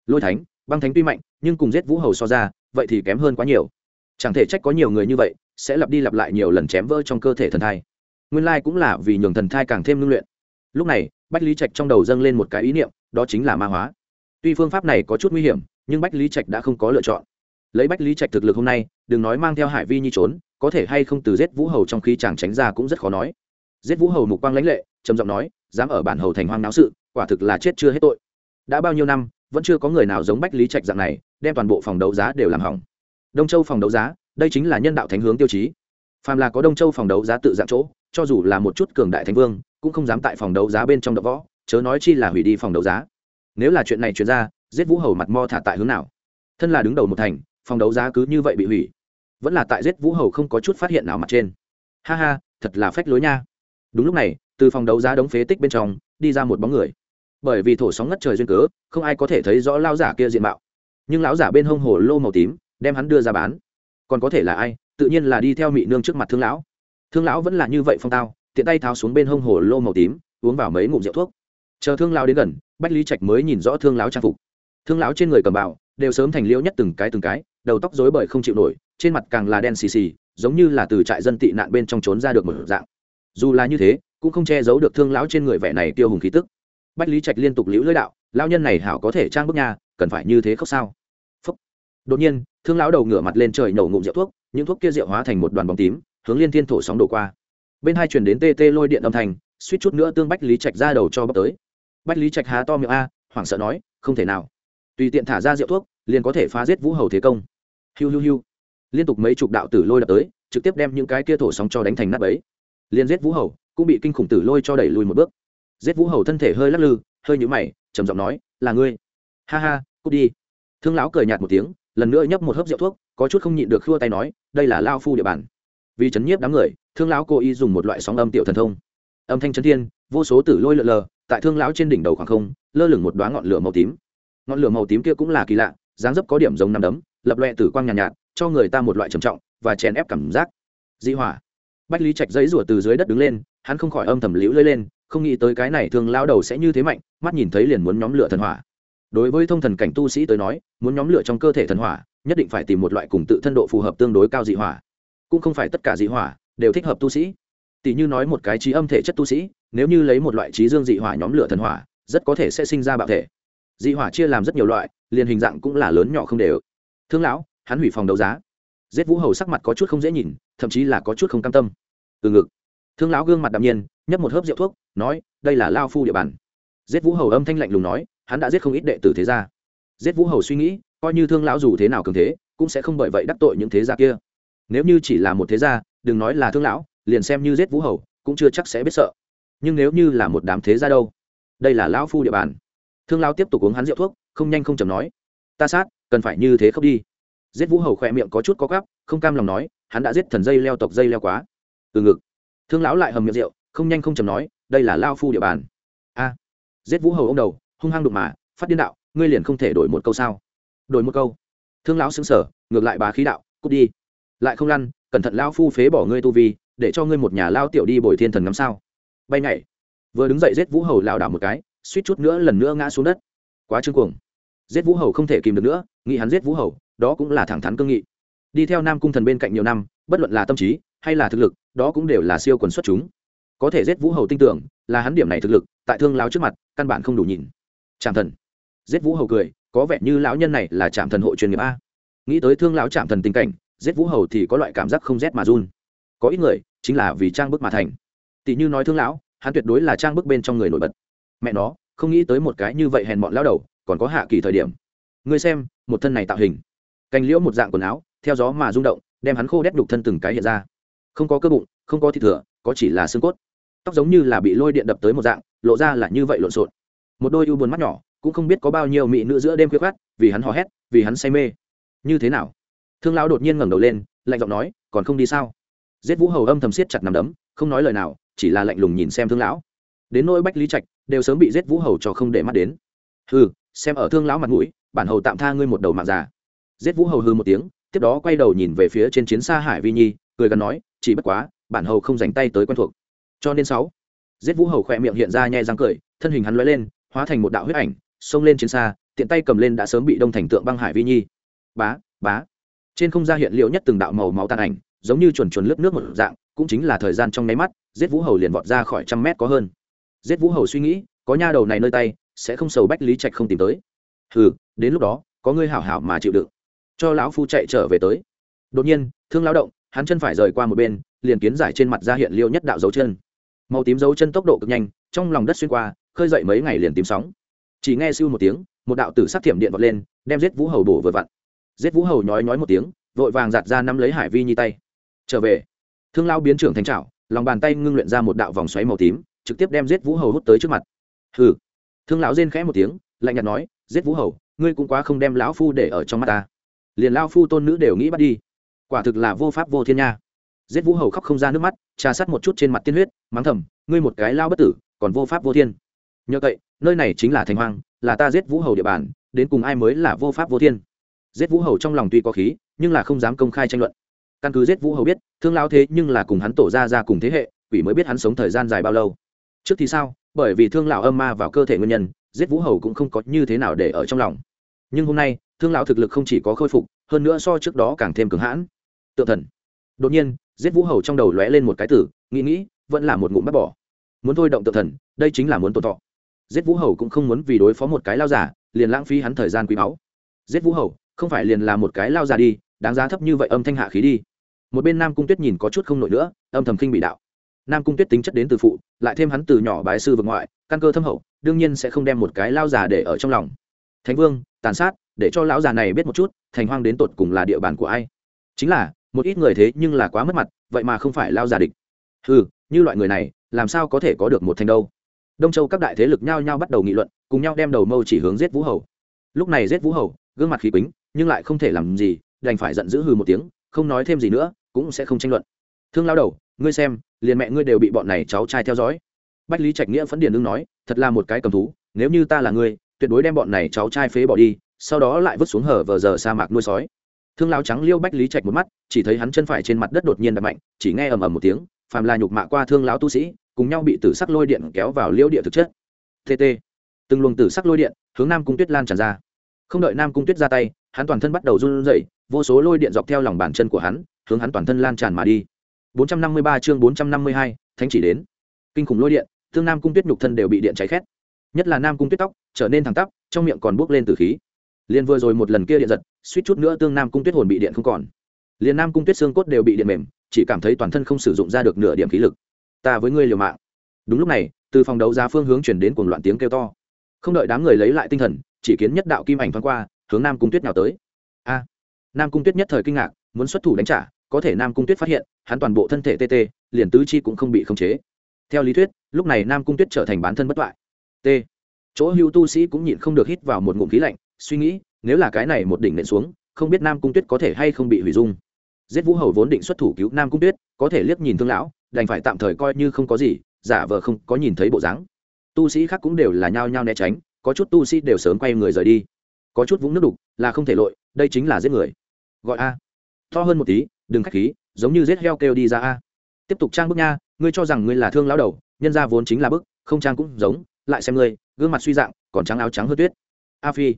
Lôi thánh, băng thánh tuy mạnh, nhưng cùng giết vũ hầu so ra, vậy thì kém hơn quá nhiều. Chẳng thể trách có nhiều người như vậy, sẽ lặp đi lặp lại nhiều lần chém vỡ trong cơ thể thần thai. Nguyên lai cũng là vì nhường thần thai càng thêm ngưng luyện lúc này, bách lý trạch trong đầu dâng lên một cái ý niệm, đó chính là ma hóa. Tuy phương pháp này có chút nguy hiểm, nhưng bách lý trạch đã không có lựa chọn. Lấy bách lý trạch thực lực hôm nay, đừng nói mang theo hải vi nhi trốn, có thể hay không từ giết vũ hầu trong khi chàng tránh ra cũng rất khó nói. Giết vũ hầu mục quang lãnh lệ, trầm giọng nói, dám ở bản hầu thành hoang náo sự, quả thực là chết chưa hết tội. Đã bao nhiêu năm, vẫn chưa có người nào giống bách lý trạch dạng này, đem toàn bộ phòng đấu giá đều làm hỏng. Đông châu phòng đấu giá, đây chính là nhân đạo thánh hướng tiêu chí. Phàm là có đông châu phòng đấu giá tự dạng chỗ, cho dù là một chút cường đại thánh vương cũng không dám tại phòng đấu giá bên trong đập võ, chớ nói chi là hủy đi phòng đấu giá. Nếu là chuyện này chuyển ra, giết vũ hầu mặt mo thả tại hướng nào? Thân là đứng đầu một thành, phòng đấu giá cứ như vậy bị hủy. Vẫn là tại giết vũ hầu không có chút phát hiện nào mặt trên. Ha ha, thật là phách lối nha. Đúng lúc này, từ phòng đấu giá đống phế tích bên trong, đi ra một bóng người. Bởi vì thổ sóng ngất trời duyên cớ, không ai có thể thấy rõ lao giả kia diện mạo. Nhưng lão giả bên hông hồ lô màu tím, đem hắn đưa ra bán. Còn có thể là ai? Tự nhiên là đi theo mị nương trước mặt thương lão. Thương lão vẫn là như vậy phong tao tiện tay tháo xuống bên hông hồ lô màu tím, uống vào mấy ngụm rượu thuốc. Chờ thương lao đến gần, bách lý trạch mới nhìn rõ thương láo trang phục. Thương láo trên người cầm bào đều sớm thành liễu nhất từng cái từng cái, đầu tóc rối bời không chịu nổi, trên mặt càng là đen xì xì, giống như là từ trại dân tị nạn bên trong trốn ra được một dạng. Dù là như thế, cũng không che giấu được thương lão trên người vẻ này tiêu hùng khí tức. Bách lý trạch liên tục liễu lưỡi đạo lao nhân này hảo có thể trang bức nhà cần phải như thế khóc sao? Phúc. đột nhiên, thương lão đầu ngửa mặt lên trời nổ ngụm rượu thuốc, những thuốc kia rượu hóa thành một đoàn bóng tím, hướng liên thiên thổ sóng đổ qua bên hai chuyển đến tê tê lôi điện âm thanh, suýt chút nữa tương bách lý trạch ra đầu cho bóc tới. Bách lý trạch há to miệng a, hoảng sợ nói, không thể nào. Tùy tiện thả ra rượu thuốc, liền có thể phá giết vũ hầu thế công. Hiu hiu hiu. Liên tục mấy chục đạo tử lôi đập tới, trực tiếp đem những cái kia thổ sóng cho đánh thành nắp ấy liền giết vũ hầu, cũng bị kinh khủng tử lôi cho đẩy lùi một bước. Giết vũ hầu thân thể hơi lắc lư, hơi nhũ mày, trầm giọng nói, là ngươi. Ha ha, cút đi. Thương lão cười nhạt một tiếng, lần nữa nhấp một hớp rượu thuốc, có chút không nhịn được khua tay nói, đây là lao phu địa bàn vì chấn nhiếp đám người thương lão cố ý dùng một loại sóng âm tiểu thần thông. Âm thanh chấn thiên vô số tử lôi lượn lờ tại thương lão trên đỉnh đầu khoảng không lơ lửng một đoá ngọn lửa màu tím. Ngọn lửa màu tím kia cũng là kỳ lạ dáng dấp có điểm giống nằm đấm lập loẹ tử quang nhàn nhạt, nhạt cho người ta một loại trầm trọng và chèn ép cảm giác. Dị hỏa. Bách lý trạch giấy rủa từ dưới đất đứng lên hắn không khỏi âm thầm liễu lơi lên không nghĩ tới cái này thương lao đầu sẽ như thế mạnh mắt nhìn thấy liền muốn nhóm lửa thần hỏa. Đối với thông thần cảnh tu sĩ tới nói muốn nhóm lửa trong cơ thể thần hỏa nhất định phải tìm một loại cùng tự thân độ phù hợp tương đối cao dị hỏa cũng không phải tất cả dị hỏa đều thích hợp tu sĩ. Tỷ như nói một cái trí âm thể chất tu sĩ, nếu như lấy một loại trí dương dị hỏa nhóm lửa thần hỏa, rất có thể sẽ sinh ra bạo thể. Dị hỏa chia làm rất nhiều loại, liền hình dạng cũng là lớn nhỏ không đều. Thương lão, hắn hủy phòng đấu giá. Giết vũ hầu sắc mặt có chút không dễ nhìn, thậm chí là có chút không cam tâm. Từ ngực. Thương lão gương mặt đạm nhiên, nhấp một hớp rượu thuốc, nói, đây là lao phu địa bàn. Giết vũ hầu âm thanh lạnh lùng nói, hắn đã giết không ít đệ tử thế gia. Giết vũ hầu suy nghĩ, coi như thương lão dù thế nào cường thế, cũng sẽ không bởi vậy đắc tội những thế gia kia nếu như chỉ là một thế gia, đừng nói là thương lão, liền xem như giết vũ hầu, cũng chưa chắc sẽ biết sợ. Nhưng nếu như là một đám thế gia đâu? Đây là lão phu địa bàn. Thương lão tiếp tục uống hắn rượu thuốc, không nhanh không chầm nói. Ta sát, cần phải như thế không đi. Giết vũ hầu khỏe miệng có chút có gắp, không cam lòng nói, hắn đã giết thần dây leo tộc dây leo quá. Từ ngực. Thương lão lại hầm miệng rượu, không nhanh không chầm nói, đây là lao phu địa bàn. A. Giết vũ hầu ông đầu, hung hăng đụng mà, phát điên đạo, ngươi liền không thể đổi một câu sao? Đổi một câu. Thương lão xứng sở ngược lại bá khí đạo, cút đi lại không lăn, cẩn thận lao phu phế bỏ ngươi tu vi, để cho ngươi một nhà lao tiểu đi bồi thiên thần ngắm sao. Bay nhảy. Vừa đứng dậy giết vũ hầu lảo đảo một cái, suýt chút nữa lần nữa ngã xuống đất. Quá trương cuồng. Giết vũ hầu không thể kìm được nữa, nghĩ hắn giết vũ hầu, đó cũng là thẳng thắn cương nghị. Đi theo nam cung thần bên cạnh nhiều năm, bất luận là tâm trí, hay là thực lực, đó cũng đều là siêu quần xuất chúng. Có thể giết vũ hầu tin tưởng, là hắn điểm này thực lực, tại thương lão trước mặt, căn bản không đủ nhìn. Trạm thần. Giết vũ hầu cười, có vẻ như lão nhân này là trạm thần hộ truyền nghiệp a. Nghĩ tới thương lão trạm thần tình cảnh giết vũ hầu thì có loại cảm giác không rét mà run. Có ít người, chính là vì trang bức mà thành. Tỷ như nói thương lão, hắn tuyệt đối là trang bức bên trong người nổi bật. Mẹ nó, không nghĩ tới một cái như vậy hèn bọn lao đầu, còn có hạ kỳ thời điểm. Ngươi xem, một thân này tạo hình. Cành liễu một dạng quần áo, theo gió mà rung động, đem hắn khô đét đục thân từng cái hiện ra. Không có cơ bụng, không có thịt thừa, có chỉ là xương cốt. Tóc giống như là bị lôi điện đập tới một dạng, lộ ra là như vậy lộn xộn. Một đôi u buồn mắt nhỏ, cũng không biết có bao nhiêu mỹ nữ giữa đêm khuya khát vì hắn hò hét, vì hắn say mê. Như thế nào? Thương lão đột nhiên ngẩng đầu lên, lạnh giọng nói, còn không đi sao? Giết vũ hầu âm thầm siết chặt nằm đấm, không nói lời nào, chỉ là lạnh lùng nhìn xem thương lão. Đến nỗi bách lý trạch, đều sớm bị giết vũ hầu cho không để mắt đến. Hừ, xem ở thương lão mặt mũi, bản hầu tạm tha ngươi một đầu mạng già. Giết vũ hầu hư một tiếng, tiếp đó quay đầu nhìn về phía trên chiến xa hải vi nhi, cười gần nói, chỉ bất quá, bản hầu không dành tay tới quen thuộc. Cho nên sáu, giết vũ hầu khỏe miệng hiện ra nhẹ răng cười, thân hình hắn lóe lên, hóa thành một đạo huyết ảnh, xông lên chiến xa, tiện tay cầm lên đã sớm bị đông thành tượng băng hải vi nhi. Bá bá trên không gian hiện liệu nhất từng đạo màu máu tàn ảnh, giống như chuẩn chuẩn lướt nước một dạng, cũng chính là thời gian trong nháy mắt, giết vũ hầu liền vọt ra khỏi trăm mét có hơn. Giết vũ hầu suy nghĩ, có nha đầu này nơi tay, sẽ không sầu bách lý trạch không tìm tới. Hừ, đến lúc đó, có ngươi hảo hảo mà chịu đựng. Cho lão phu chạy trở về tới. Đột nhiên, thương lao động, hắn chân phải rời qua một bên, liền kiến giải trên mặt ra hiện liêu nhất đạo dấu chân. Màu tím dấu chân tốc độ cực nhanh, trong lòng đất xuyên qua, khơi dậy mấy ngày liền tím sóng. Chỉ nghe siêu một tiếng, một đạo tử sát thiểm điện vọt lên, đem giết vũ hầu bổ vừa vặn giết vũ hầu nhói nhói một tiếng, vội vàng giạt ra nắm lấy hải vi nhi tay. Trở về. Thương lao biến trưởng thành trào lòng bàn tay ngưng luyện ra một đạo vòng xoáy màu tím, trực tiếp đem giết vũ hầu hút tới trước mặt. Hừ. Thương lão rên khẽ một tiếng, lạnh nhạt nói, giết vũ hầu, ngươi cũng quá không đem lão phu để ở trong mắt ta. Liền lao phu tôn nữ đều nghĩ bắt đi. Quả thực là vô pháp vô thiên nha. Giết vũ hầu khóc không ra nước mắt, trà sát một chút trên mặt tiên huyết, mắng thầm, ngươi một cái lao bất tử, còn vô pháp vô thiên. Nhờ vậy, nơi này chính là thành hoang, là ta giết vũ hầu địa bàn, đến cùng ai mới là vô pháp vô thiên? Giết vũ hầu trong lòng tuy có khí, nhưng là không dám công khai tranh luận. Căn cứ giết vũ hầu biết, thương lao thế nhưng là cùng hắn tổ ra ra cùng thế hệ, quỷ mới biết hắn sống thời gian dài bao lâu. Trước thì sao, bởi vì thương lão âm ma vào cơ thể nguyên nhân, giết vũ hầu cũng không có như thế nào để ở trong lòng. Nhưng hôm nay, thương lão thực lực không chỉ có khôi phục, hơn nữa so trước đó càng thêm cứng hãn. Tự thần. Đột nhiên, giết vũ hầu trong đầu lóe lên một cái tử, nghĩ nghĩ, vẫn là một ngụm bắt bỏ. Muốn thôi động tự thần, đây chính là muốn tồn thọ. Giết vũ hầu cũng không muốn vì đối phó một cái lao giả, liền lãng phí hắn thời gian quý báu. Giết vũ hầu không phải liền là một cái lao ra đi, đáng giá thấp như vậy âm thanh hạ khí đi. Một bên nam cung tuyết nhìn có chút không nổi nữa, âm thầm khinh bị đạo. Nam cung tuyết tính chất đến từ phụ, lại thêm hắn từ nhỏ bái sư vực ngoại, căn cơ thâm hậu, đương nhiên sẽ không đem một cái lao già để ở trong lòng. Thánh vương, tàn sát, để cho lão già này biết một chút, thành hoang đến tột cùng là địa bàn của ai? Chính là, một ít người thế nhưng là quá mất mặt, vậy mà không phải lao già địch. Ừ như loại người này, làm sao có thể có được một thành đâu? Đông châu các đại thế lực nhao nhao bắt đầu nghị luận, cùng nhau đem đầu mâu chỉ hướng giết vũ hầu. Lúc này giết vũ hầu gương mặt khí quýnh nhưng lại không thể làm gì, đành phải giận dữ hừ một tiếng, không nói thêm gì nữa, cũng sẽ không tranh luận. Thương lao đầu, ngươi xem, liền mẹ ngươi đều bị bọn này cháu trai theo dõi. Bách lý trạch nghĩa phấn điền đương nói, thật là một cái cầm thú, nếu như ta là ngươi, tuyệt đối đem bọn này cháu trai phế bỏ đi, sau đó lại vứt xuống hở vờ giờ sa mạc nuôi sói. Thương lao trắng liêu bách lý trạch một mắt, chỉ thấy hắn chân phải trên mặt đất đột nhiên đập mạnh, chỉ nghe ầm ầm một tiếng, phàm là nhục mạ qua thương lão tu sĩ, cùng nhau bị tử sắc lôi điện kéo vào liêu địa thực chất. Tt từng luồng tử sắc lôi điện hướng nam cung tuyết lan tràn ra không đợi nam cung tuyết ra tay hắn toàn thân bắt đầu run rẩy vô số lôi điện dọc theo lòng bàn chân của hắn hướng hắn toàn thân lan tràn mà đi. 453 chương 452, thánh chỉ đến. Kinh khủng lôi điện thương nam cung tuyết nhục thân đều bị điện cháy khét. Nhất là nam cung tuyết tóc trở nên thẳng tắp trong miệng còn bốc lên từ khí. Liền vừa rồi một lần kia điện giật suýt chút nữa tương nam cung tuyết hồn bị điện không còn. Liền nam cung tuyết xương cốt đều bị điện mềm chỉ cảm thấy toàn thân không sử dụng ra được nửa điểm khí lực. Ta với ngươi liều mạng. Đúng lúc này từ phòng đấu giá phương hướng chuyển đến cuồng loạn tiếng kêu to. Không đợi đám người lấy lại tinh thần chỉ kiến nhất đạo kim ảnh thoáng qua, hướng nam cung tuyết nào tới. A, nam cung tuyết nhất thời kinh ngạc, muốn xuất thủ đánh trả, có thể nam cung tuyết phát hiện, hắn toàn bộ thân thể tê tê, liền tứ chi cũng không bị khống chế. Theo lý thuyết, lúc này nam cung tuyết trở thành bán thân bất toại t, chỗ hưu tu sĩ cũng nhịn không được hít vào một ngụm khí lạnh, suy nghĩ, nếu là cái này một đỉnh nện xuống, không biết nam cung tuyết có thể hay không bị hủy dung. Giết vũ hầu vốn định xuất thủ cứu nam cung tuyết, có thể liếc nhìn thương lão, đành phải tạm thời coi như không có gì, giả vờ không có nhìn thấy bộ dáng. Tu sĩ khác cũng đều là nhao nhao né tránh có chút tu sĩ đều sớm quay người rời đi. Có chút vũng nước đục là không thể lội, đây chính là giết người. Gọi a. To hơn một tí, đừng khách khí, giống như giết heo kêu đi ra a. Tiếp tục trang bức nha, ngươi cho rằng ngươi là thương lão đầu, nhân ra vốn chính là bức, không trang cũng giống, lại xem ngươi, gương mặt suy dạng, còn trắng áo trắng hơi tuyết. A phi.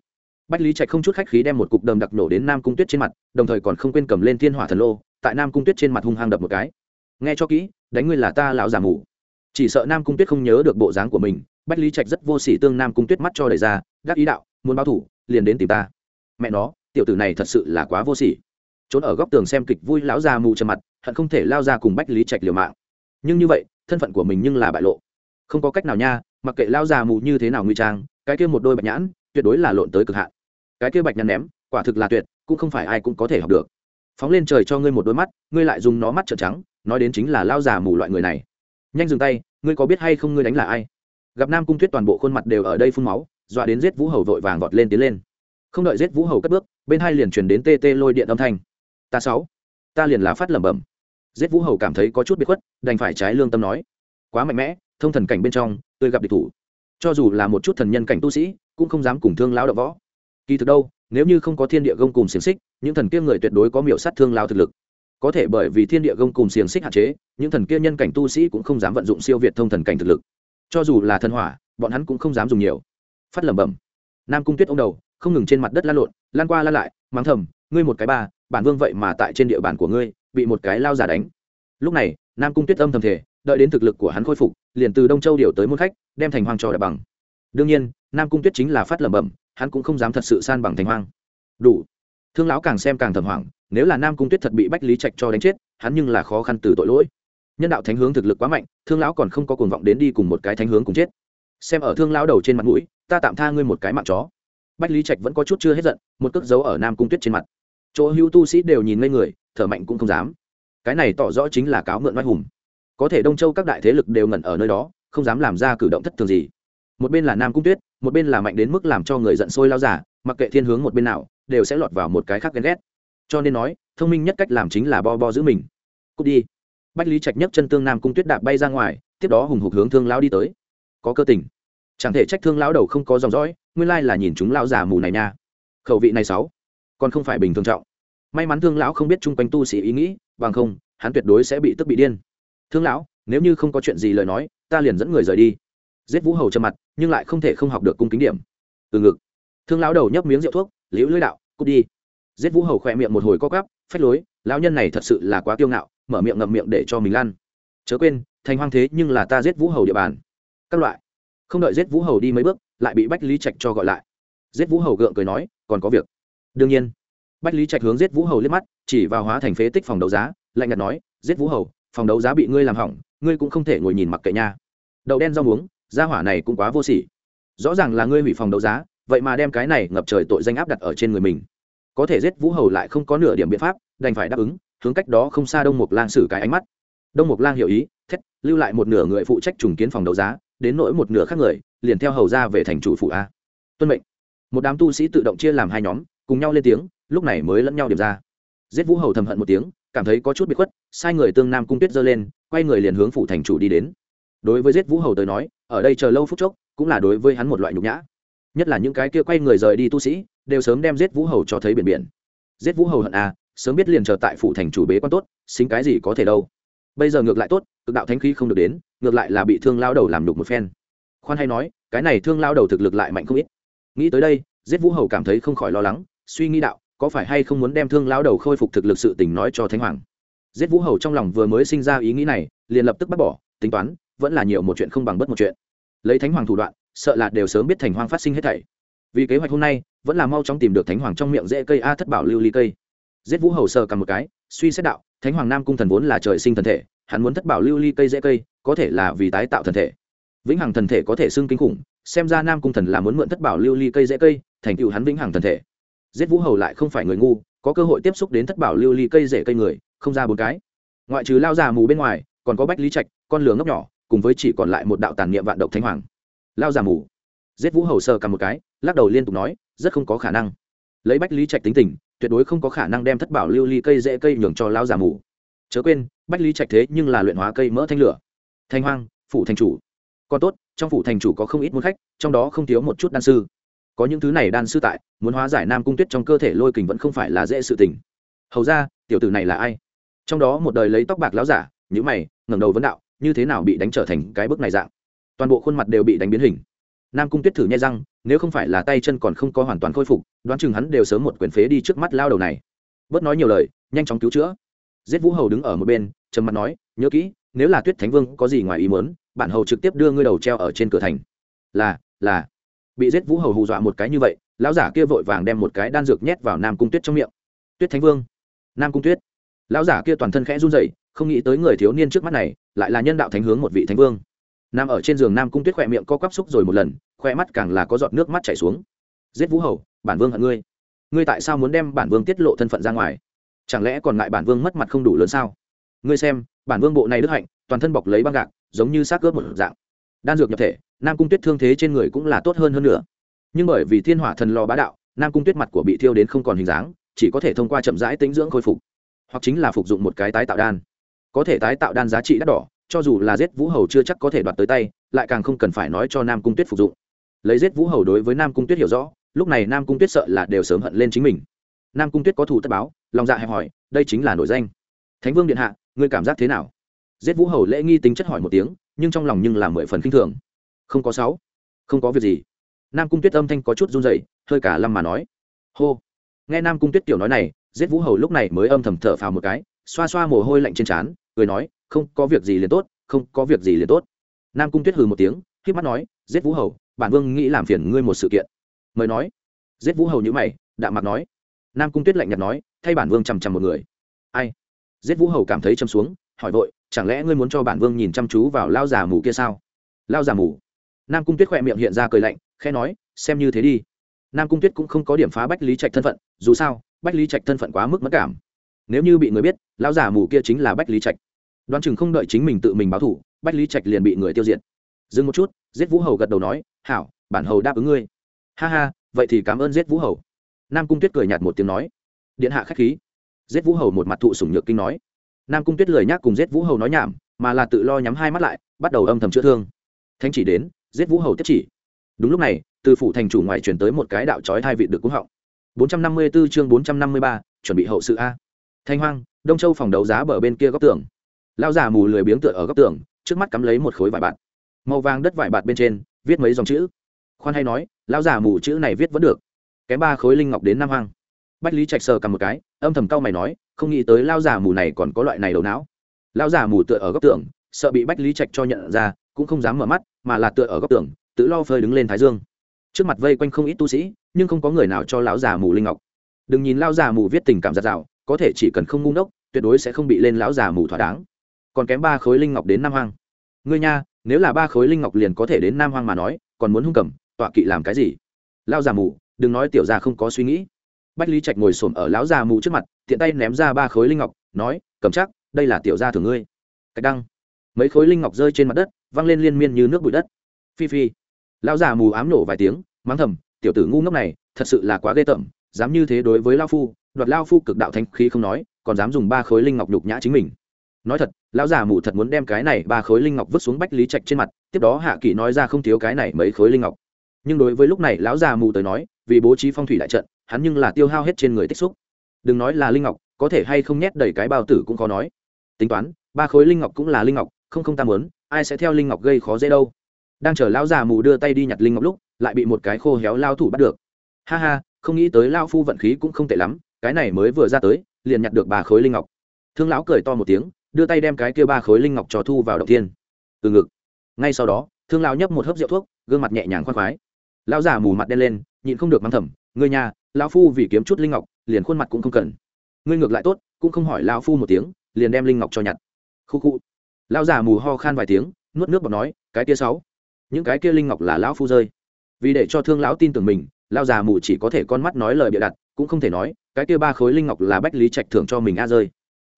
Bách lý trạch không chút khách khí đem một cục đầm đặc nổ đến nam cung tuyết trên mặt, đồng thời còn không quên cầm lên thiên hỏa thần lô, tại nam cung tuyết trên mặt hung hăng đập một cái. Nghe cho kỹ, đánh ngươi là ta lão già mù. Chỉ sợ nam cung tuyết không nhớ được bộ dáng của mình bách lý trạch rất vô s ỉ tương nam cung tuyết mắt cho đầy ra, gác ý đạo, muốn báo thủ, liền đến tìm ta. Mẹ nó, tiểu tử này thật sự là quá vô s ỉ trốn ở góc tường xem kịch vui lão già mù trầm mặt, hận không thể lao ra cùng bách lý trạch liều mạng. Nhưng như vậy, thân phận của mình nhưng là bại lộ. Không có cách nào nha, mặc kệ lao già mù như thế nào nguy trang, cái kia một đôi bạch nhãn, tuyệt đối là lộn tới cực hạn. Cái kia bạch nhăn ném, quả thực là tuyệt, cũng không phải ai cũng có thể học được. Phóng lên trời cho ngươi một đôi mắt, ngươi lại dùng nó mắt trợn trắng, nói đến chính là lao già mù loại người này. Nhanh dừng tay, ngươi có biết hay không ngươi đánh là ai? Gặp nam cung tuyết toàn bộ khuôn mặt đều ở đây phun máu, dọa đến giết vũ hầu vội vàng vọt lên tiến lên. Không đợi giết vũ hầu cất bước, bên hai liền truyền đến tê tê lôi điện âm thanh. Ta sáu, ta liền là phát lẩm bẩm. Giết vũ hầu cảm thấy có chút bị khuất, đành phải trái lương tâm nói. Quá mạnh mẽ, thông thần cảnh bên trong, tôi gặp địch thủ. Cho dù là một chút thần nhân cảnh tu sĩ, cũng không dám cùng thương lão đạo võ. Kỳ thực đâu, nếu như không có thiên địa gông cùng xiềng xích, những thần kia người tuyệt đối có miểu sát thương lao thực lực. Có thể bởi vì thiên địa gông cùng xiềng xích hạn chế, những thần kia nhân cảnh tu sĩ cũng không dám vận dụng siêu việt thông thần cảnh thực lực cho dù là thần hỏa, bọn hắn cũng không dám dùng nhiều. Phát lẩm bẩm. Nam cung tuyết ông đầu, không ngừng trên mặt đất lan lộn, lan qua lan lại, mắng thầm, ngươi một cái ba bản vương vậy mà tại trên địa bàn của ngươi, bị một cái lao giả đánh. Lúc này, nam cung tuyết âm thầm thể đợi đến thực lực của hắn khôi phục, liền từ đông châu điều tới môn khách, đem thành hoang cho đại bằng. Đương nhiên, nam cung tuyết chính là phát lẩm bẩm, hắn cũng không dám thật sự san bằng thành hoang. Đủ. Thương lão càng xem càng thầm hoảng, nếu là nam cung tuyết thật bị bách lý trạch cho đánh chết, hắn nhưng là khó khăn từ tội lỗi nhân đạo thánh hướng thực lực quá mạnh, thương lão còn không có cuồng vọng đến đi cùng một cái thánh hướng cùng chết. Xem ở thương lão đầu trên mặt mũi, ta tạm tha ngươi một cái mạng chó. Bách lý trạch vẫn có chút chưa hết giận, một cước dấu ở nam cung tuyết trên mặt. Chỗ hữu tu sĩ đều nhìn ngây người, thở mạnh cũng không dám. Cái này tỏ rõ chính là cáo mượn oai hùng. Có thể đông châu các đại thế lực đều ngẩn ở nơi đó, không dám làm ra cử động thất thường gì. Một bên là nam cung tuyết, một bên là mạnh đến mức làm cho người giận sôi lao giả, mặc kệ thiên hướng một bên nào, đều sẽ lọt vào một cái khác ghen ghét. Cho nên nói, thông minh nhất cách làm chính là bo bo giữ mình. Cút đi bách lý trạch nhấc chân tương nam cung tuyết đạp bay ra ngoài, tiếp đó hùng hục hướng thương lão đi tới. Có cơ tình. Chẳng thể trách thương lão đầu không có dòng dõi, nguyên lai là nhìn chúng lão già mù này nha. Khẩu vị này sáu, còn không phải bình thường trọng. May mắn thương lão không biết chung quanh tu sĩ ý nghĩ, bằng không, hắn tuyệt đối sẽ bị tức bị điên. Thương lão, nếu như không có chuyện gì lời nói, ta liền dẫn người rời đi. Giết vũ hầu trầm mặt, nhưng lại không thể không học được cung kính điểm. Từ ngực. Thương lão đầu nhấp miếng rượu thuốc, liễu lưỡi đạo, cút đi. Giết vũ hầu khỏe miệng một hồi co cắp phách lối, lão nhân này thật sự là quá kiêu ngạo mở miệng ngậm miệng để cho mình lăn. Chớ quên, thành hoang thế nhưng là ta giết vũ hầu địa bàn. Các loại. Không đợi giết vũ hầu đi mấy bước, lại bị bách lý trạch cho gọi lại. Giết vũ hầu gượng cười nói, còn có việc. Đương nhiên. Bách lý trạch hướng giết vũ hầu liếc mắt, chỉ vào hóa thành phế tích phòng đấu giá, lạnh nhạt nói, giết vũ hầu, phòng đấu giá bị ngươi làm hỏng, ngươi cũng không thể ngồi nhìn mặc kệ nha. Đậu đen rau muống, gia hỏa này cũng quá vô sỉ. Rõ ràng là ngươi hủy phòng đấu giá, vậy mà đem cái này ngập trời tội danh áp đặt ở trên người mình. Có thể giết vũ hầu lại không có nửa điểm biện pháp, đành phải đáp ứng hướng cách đó không xa đông mục lang xử cái ánh mắt. Đông mục lang hiểu ý, thét, lưu lại một nửa người phụ trách trùng kiến phòng đấu giá, đến nỗi một nửa khác người, liền theo hầu ra về thành chủ phụ a. Tuân mệnh. Một đám tu sĩ tự động chia làm hai nhóm, cùng nhau lên tiếng, lúc này mới lẫn nhau điểm ra. Giết vũ hầu thầm hận một tiếng, cảm thấy có chút bị khuất, sai người tương nam cung tuyết dơ lên, quay người liền hướng phủ thành chủ đi đến. Đối với giết vũ hầu tới nói, ở đây chờ lâu phút chốc, cũng là đối với hắn một loại nhục nhã. Nhất là những cái kia quay người rời đi tu sĩ, đều sớm đem giết vũ hầu cho thấy biển biển. Giết vũ hầu hận à sớm biết liền chờ tại phủ thành chủ bế quan tốt, xính cái gì có thể đâu. Bây giờ ngược lại tốt, cực đạo thánh khí không được đến, ngược lại là bị thương lao đầu làm đục một phen. Khoan hay nói, cái này thương lao đầu thực lực lại mạnh không ít. Nghĩ tới đây, giết vũ hầu cảm thấy không khỏi lo lắng, suy nghĩ đạo, có phải hay không muốn đem thương lao đầu khôi phục thực lực sự tình nói cho thánh hoàng. Giết vũ hầu trong lòng vừa mới sinh ra ý nghĩ này, liền lập tức bắt bỏ, tính toán, vẫn là nhiều một chuyện không bằng bất một chuyện. Lấy thánh hoàng thủ đoạn, sợ là đều sớm biết thành hoang phát sinh hết thảy. Vì kế hoạch hôm nay, vẫn là mau chóng tìm được thánh hoàng trong miệng dễ cây a thất bảo lưu ly cây giết vũ hầu sờ cầm một cái, suy xét đạo, thánh hoàng nam cung thần vốn là trời sinh thần thể, hắn muốn thất bảo lưu ly cây dễ cây, có thể là vì tái tạo thần thể. Vĩnh hằng thần thể có thể xưng kinh khủng, xem ra nam cung thần là muốn mượn thất bảo lưu ly cây dễ cây, thành tựu hắn vĩnh hằng thần thể. Giết vũ hầu lại không phải người ngu, có cơ hội tiếp xúc đến thất bảo lưu ly cây rễ cây người, không ra bốn cái. Ngoại trừ lao già mù bên ngoài, còn có bách lý trạch, con lửa ngốc nhỏ, cùng với chỉ còn lại một đạo tàn niệm vạn độc thánh hoàng. Lao già mù. Giết vũ hầu sờ cầm một cái, lắc đầu liên tục nói, rất không có khả năng. Lấy bách lý trạch tính tình tuyệt đối không có khả năng đem thất bảo lưu ly cây dễ cây nhường cho lao già mù. Chớ quên, bách lý trạch thế nhưng là luyện hóa cây mỡ thanh lửa. Thanh hoang, phủ thành chủ. Còn tốt, trong phủ thành chủ có không ít môn khách, trong đó không thiếu một chút đan sư. Có những thứ này đan sư tại, muốn hóa giải nam cung tuyết trong cơ thể lôi kình vẫn không phải là dễ sự tình. Hầu ra, tiểu tử này là ai? Trong đó một đời lấy tóc bạc láo giả nhữ mày, ngẩng đầu vấn đạo, như thế nào bị đánh trở thành cái bức này dạng? Toàn bộ khuôn mặt đều bị đánh biến hình nam cung tuyết thử nhai răng, nếu không phải là tay chân còn không có hoàn toàn khôi phục, đoán chừng hắn đều sớm một quyền phế đi trước mắt lao đầu này. Bớt nói nhiều lời, nhanh chóng cứu chữa. Giết vũ hầu đứng ở một bên, trầm mặt nói, nhớ kỹ, nếu là tuyết thánh vương có gì ngoài ý mớn bản hầu trực tiếp đưa ngươi đầu treo ở trên cửa thành. Là là. Bị giết vũ hầu hù dọa một cái như vậy, lão giả kia vội vàng đem một cái đan dược nhét vào nam cung tuyết trong miệng. Tuyết thánh vương. Nam cung tuyết. Lão giả kia toàn thân khẽ run rẩy, không nghĩ tới người thiếu niên trước mắt này, lại là nhân đạo thánh hướng một vị thánh vương nằm ở trên giường nam cung tuyết khỏe miệng co quắp xúc rồi một lần khoe mắt càng là có giọt nước mắt chảy xuống. Giết vũ hầu, bản vương hận ngươi. Ngươi tại sao muốn đem bản vương tiết lộ thân phận ra ngoài? Chẳng lẽ còn ngại bản vương mất mặt không đủ lớn sao? Ngươi xem, bản vương bộ này đức hạnh, toàn thân bọc lấy băng gạc, giống như xác ướp một dạng. Đan dược nhập thể, nam cung tuyết thương thế trên người cũng là tốt hơn hơn nữa. Nhưng bởi vì thiên hỏa thần lò bá đạo, nam cung tuyết mặt của bị thiêu đến không còn hình dáng, chỉ có thể thông qua chậm rãi tính dưỡng khôi phục. Hoặc chính là phục dụng một cái tái tạo đan. Có thể tái tạo đan giá trị đắt đỏ cho dù là giết vũ hầu chưa chắc có thể đoạt tới tay, lại càng không cần phải nói cho nam cung tuyết phục dụng. Lấy giết vũ hầu đối với nam cung tuyết hiểu rõ, lúc này nam cung tuyết sợ là đều sớm hận lên chính mình. Nam cung tuyết có thủ tất báo, lòng dạ hẹp hỏi đây chính là nổi danh. Thánh vương điện hạ, ngươi cảm giác thế nào? Giết vũ hầu lễ nghi tính chất hỏi một tiếng, nhưng trong lòng nhưng là mười phần k i n h thường. Không có sáu, không có việc gì. Nam cung tuyết âm thanh có chút run dậy hơi cả lâm mà nói. Hô. Nghe nam cung tuyết tiểu nói này, giết vũ hầu lúc này mới âm thầm thở phào một cái, xoa xoa mồ hôi lạnh trên trán, cười nói không có việc gì liền tốt, không có việc gì liền tốt. Nam cung tuyết hừ một tiếng, k mắt nói, giết vũ hầu, bản vương nghĩ làm phiền ngươi một sự kiện. Mời nói. Giết vũ hầu như mày, đạm mặt nói. Nam cung tuyết lạnh nhạt nói, thay bản vương chằm chằm một người. Ai? Giết vũ hầu cảm thấy châm xuống, hỏi vội, chẳng lẽ ngươi muốn cho bản vương nhìn chăm chú vào lao già mù kia sao? Lao già mù? Nam cung tuyết khỏe miệng hiện ra cười lạnh khe nói, xem như thế đi. Nam cung tuyết cũng không có điểm phá bách lý trạch thân phận, dù sao, bách lý trạch thân phận quá mức mất cảm. Nếu như bị người biết, lao già mù kia chính là bách lý trạch đoán chừng không đợi chính mình tự mình báo thủ bách lý trạch liền bị người tiêu diệt. Dừng một chút giết vũ hầu gật đầu nói hảo bản hầu đáp ứng ngươi. Ha ha vậy thì cảm ơn giết vũ hầu. Nam cung tuyết cười nhạt một tiếng nói. Điện hạ k h á c h khí. Giết vũ hầu một mặt thụ sủng nhược kinh nói. Nam cung tuyết lời nhác cùng giết vũ hầu nói nhảm mà là tự lo nhắm hai mắt lại bắt đầu âm thầm chữa thương. Thanh chỉ đến giết vũ hầu tiếp chỉ. Đúng lúc này từ phủ thành chủ ngoài chuyển tới một cái đạo trói thai vị được cúng họng. 454 chương 453, chuẩn bị hậu sự a. Thanh hoang đông châu phòng đấu giá bờ bên kia góc tường. Lão già mù lười biếng tựa ở góc tường, trước mắt cắm lấy một khối vải bạt. Màu vàng đất vải bạt bên trên, viết mấy dòng chữ. Khoan hay nói, lão già mù chữ này viết vẫn được. Kém ba khối linh ngọc đến nam hoang. Bách lý trạch sờ cầm một cái, âm thầm cau mày nói, không nghĩ tới lão già mù này còn có loại này đầu não. Lão già mù tựa ở góc tường, sợ bị bách lý trạch cho nhận ra, cũng không dám mở mắt, mà là tựa ở góc tường, tự lo phơi đứng lên thái dương. Trước mặt vây quanh không ít tu sĩ, nhưng không có người nào cho lão già mù linh ngọc. Đừng nhìn lão già mù viết tình cảm giặt rào, có thể chỉ cần không ngu ngốc, tuyệt đối sẽ không bị lên lão già mù thỏa đáng còn kém ba khối linh ngọc đến nam hoang. Ngươi nha, nếu là ba khối linh ngọc liền có thể đến nam hoang mà nói, còn muốn hung cầm, tọa kỵ làm cái gì? Lao già mù, đừng nói tiểu già không có suy nghĩ. Bách lý trạch ngồi s ổ m ở lão già mù trước mặt, tiện tay ném ra ba khối linh ngọc, nói, cầm chắc, đây là tiểu gia thường ngươi. Cách đăng. Mấy khối linh ngọc rơi trên mặt đất, văng lên liên miên như nước bụi đất. Phi phi. Lão già mù ám nổ vài tiếng, mắng thầm, tiểu tử ngu ngốc này, thật sự là quá ghê tởm, dám như thế đối với lao phu. Đoạt lao phu cực đạo thanh khí không nói, còn dám dùng ba khối linh ngọc nhục nhã chính mình nói thật, lão già mù thật muốn đem cái này ba khối linh ngọc vứt xuống bách lý trạch trên mặt, tiếp đó hạ kỳ nói ra không thiếu cái này mấy khối linh ngọc. Nhưng đối với lúc này lão già mù tới nói, vì bố trí phong thủy đại trận, hắn nhưng là tiêu hao hết trên người tích xúc. Đừng nói là linh ngọc, có thể hay không nhét đầy cái bao tử cũng khó nói. Tính toán, ba khối linh ngọc cũng là linh ngọc, không không ta muốn, ai sẽ theo linh ngọc gây khó dễ đâu. Đang chờ lão già mù đưa tay đi nhặt linh ngọc lúc, lại bị một cái khô héo lao thủ bắt được. Ha ha, không nghĩ tới lao phu vận khí cũng không tệ lắm, cái này mới vừa ra tới, liền nhặt được ba khối linh ngọc. Thương lão cười to một tiếng đưa tay đem cái kia ba khối linh ngọc cho thu vào đầu tiên từ ngực. Ngay sau đó, thương lão nhấp một hớp rượu thuốc, gương mặt nhẹ nhàng khoan khoái. Lão già mù mặt đen lên, nhịn không được mắng thầm, ngươi nhà lão phu vì kiếm chút linh ngọc, liền khuôn mặt cũng không cần. Ngươi ngược lại tốt, cũng không hỏi lão phu một tiếng, liền đem linh ngọc cho nhặt. Khu khu. Lão già mù ho khan vài tiếng, nuốt nước bọt nói, cái kia sáu. Những cái kia linh ngọc là lão phu rơi. Vì để cho thương lão tin tưởng mình, lão già mù chỉ có thể con mắt nói lời bịa đặt, cũng không thể nói, cái kia ba khối linh ngọc là bách lý trạch thưởng cho mình a rơi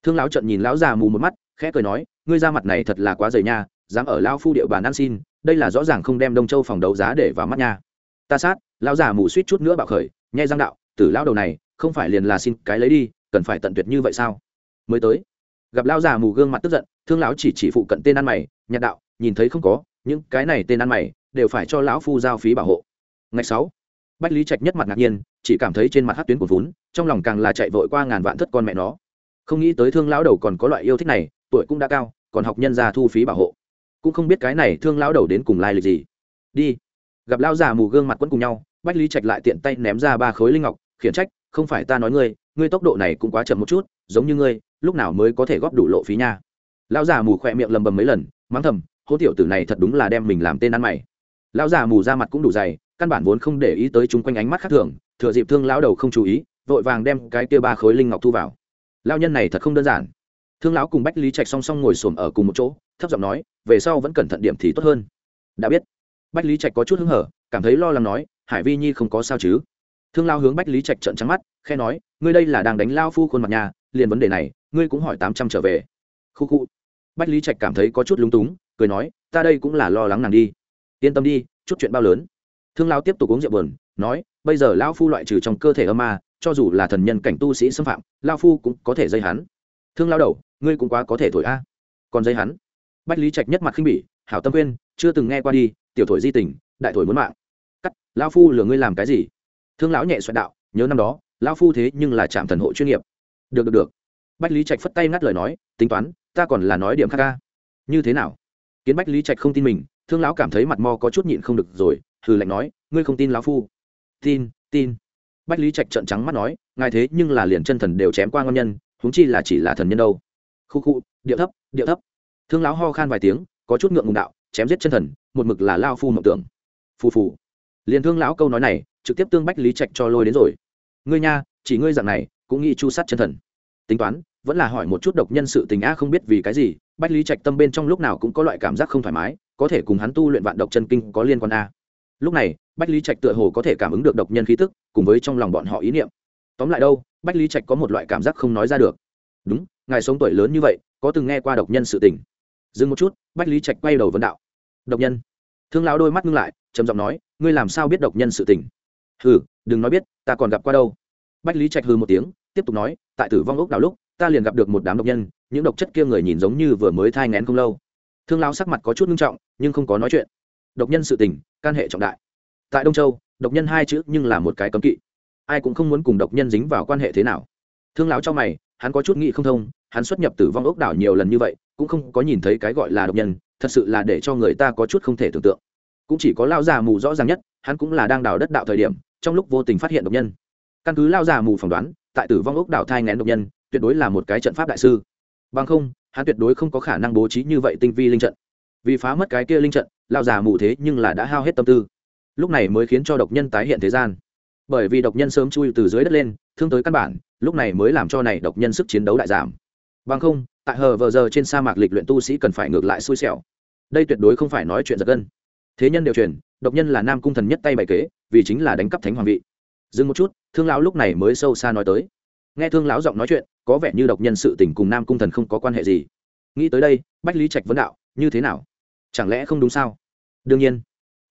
thương lão trận nhìn lão già mù một mắt, khẽ cười nói, ngươi ra mặt này thật là quá dày nha, dám ở lão phu địa bàn ăn xin, đây là rõ ràng không đem đông châu phòng đấu giá để vào mắt nha. Ta sát. Lão già mù suýt chút nữa bạo khởi, nhai răng đạo, tử lão đầu này, không phải liền là xin cái lấy đi, cần phải tận tuyệt như vậy sao? Mới tới, gặp lão già mù gương mặt tức giận, thương lão chỉ chỉ phụ cận tên ăn mày, nhạt đạo, nhìn thấy không có, những cái này tên ăn mày, đều phải cho lão phu giao phí bảo hộ. Ngày sáu, bách lý trạch nhất mặt ngạc nhiên, chỉ cảm thấy trên mặt hát tuyến của vốn trong lòng càng là chạy vội qua ngàn vạn thất con mẹ nó không nghĩ tới thương lão đầu còn có loại yêu thích này, tuổi cũng đã cao, còn học nhân ra thu phí bảo hộ. Cũng không biết cái này thương lão đầu đến cùng lai lịch gì. Đi. Gặp lão già mù gương mặt quấn cùng nhau, bách lý trạch lại tiện tay ném ra ba khối linh ngọc, khiển trách, không phải ta nói ngươi ngươi tốc độ này cũng quá chậm một chút, giống như ngươi, lúc nào mới có thể góp đủ lộ phí nha. Lão già mù khỏe miệng lầm bầm mấy lần, mắng thầm, hô tiểu tử này thật đúng là đem mình làm tên ăn mày. Lão già mù ra mặt cũng đủ dày, căn bản vốn không để ý tới chung quanh ánh mắt khác thường, thừa dịp thương lão đầu không chú ý, vội vàng đem cái kia ba khối linh ngọc thu vào lão nhân này thật không đơn giản. Thương lão cùng bách lý trạch song song ngồi xổm ở cùng một chỗ, thấp giọng nói, về sau vẫn cẩn thận điểm thì tốt hơn. Đã biết. Bách lý trạch có chút hứng hở, cảm thấy lo lắng nói, hải vi nhi không có sao chứ? Thương lao hướng bách lý trạch trận trắng mắt khe nói, ngươi đây là đang đánh lao phu khuôn mặt nhà, liền vấn đề này, ngươi cũng hỏi tám trăm trở về. Khu khu. Bách lý trạch cảm thấy có chút lúng túng, cười nói, ta đây cũng là lo lắng nàng đi. Yên tâm đi, chút chuyện bao lớn. Thương lao tiếp tục uống rượu bờn nói, bây giờ lao phu loại trừ trong cơ thể âm ma cho dù là thần nhân cảnh tu sĩ xâm phạm, lao phu cũng có thể dây hắn. Thương lao đầu, ngươi cũng quá có thể thổi a. Còn dây hắn? Bách lý trạch nhất mặt khinh bỉ, hảo tâm quên chưa từng nghe qua đi, tiểu thổi di tình, đại thổi muốn mạng. Cắt, lao phu lừa ngươi làm cái gì? Thương lão nhẹ xoẹt đạo, nhớ năm đó, lao phu thế nhưng là trạm thần hộ chuyên nghiệp. Được được được. Bách lý trạch phất tay ngắt lời nói, tính toán, ta còn là nói điểm khác ca như thế nào? Kiến bách lý trạch không tin mình, thương lão cảm thấy mặt mo có chút nhịn không được rồi, hừ lạnh nói, ngươi không tin lão phu? Tin tin bách lý trạch trợn trắng mắt nói, ngài thế nhưng là liền chân thần đều chém qua ngon nhân, huống chi là chỉ là thần nhân đâu. Khu khu, điệu thấp điệu thấp. Thương lão ho khan vài tiếng, có chút ngượng ngùng đạo, chém giết chân thần, một mực là lao phu mộng tưởng. Phù phù. Liền thương lão câu nói này, trực tiếp tương bách lý trạch cho lôi đến rồi. Ngươi nha, chỉ ngươi dạng này, cũng nghĩ chu sát chân thần. Tính toán, vẫn là hỏi một chút độc nhân sự tình a không biết vì cái gì, bách lý trạch tâm bên trong lúc nào cũng có loại cảm giác không thoải mái, có thể cùng hắn tu luyện vạn độc chân kinh có liên quan a. Lúc này bách lý trạch tựa hồ có thể cảm ứng được độc nhân khí tức, cùng với trong lòng bọn họ ý niệm. Tóm lại đâu, bách lý trạch có một loại cảm giác không nói ra được. Đúng, ngài sống tuổi lớn như vậy, có từng nghe qua độc nhân sự tình. Dừng một chút, bách lý trạch quay đầu vấn đạo. Độc nhân? Thương lão đôi mắt ngưng lại, trầm giọng nói, ngươi làm sao biết độc nhân sự tình? Hừ, đừng nói biết, ta còn gặp qua đâu. Bách lý trạch hừ một tiếng, tiếp tục nói, tại tử vong ốc đào lúc, ta liền gặp được một đám độc nhân, những độc chất kia người nhìn giống như vừa mới thai ngén không lâu. Thương lão sắc mặt có chút nghiêm trọng, nhưng không có nói chuyện. Độc nhân sự tình, can hệ trọng đại tại đông châu, độc nhân hai chữ nhưng là một cái cấm kỵ. Ai cũng không muốn cùng độc nhân dính vào quan hệ thế nào. Thương lão cho mày, hắn có chút nghĩ không thông, hắn xuất nhập tử vong ốc đảo nhiều lần như vậy, cũng không có nhìn thấy cái gọi là độc nhân, thật sự là để cho người ta có chút không thể tưởng tượng. Cũng chỉ có lao già mù rõ ràng nhất, hắn cũng là đang đào đất đạo thời điểm, trong lúc vô tình phát hiện độc nhân. Căn cứ lao già mù phỏng đoán, tại tử vong ốc đảo thai ngén độc nhân, tuyệt đối là một cái trận pháp đại sư. Bằng không, hắn tuyệt đối không có khả năng bố trí như vậy tinh vi linh trận. Vì phá mất cái kia linh trận lao già mù thế nhưng là đã hao hết tâm tư lúc này mới khiến cho độc nhân tái hiện thế gian. Bởi vì độc nhân sớm chui từ dưới đất lên, thương tới căn bản, lúc này mới làm cho này độc nhân sức chiến đấu đại giảm. Bằng không, tại hờ vờ giờ trên sa mạc lịch luyện tu sĩ cần phải ngược lại xui xẻo. Đây tuyệt đối không phải nói chuyện giật gân. Thế nhân đều truyền, độc nhân là nam cung thần nhất tay bày kế, vì chính là đánh cắp thánh hoàng vị. Dừng một chút, thương lão lúc này mới sâu xa nói tới. Nghe thương lão giọng nói chuyện, có vẻ như độc nhân sự tình cùng nam cung thần không có quan hệ gì. Nghĩ tới đây, bách lý trạch vấn đạo, như thế nào? Chẳng lẽ không đúng sao? Đương nhiên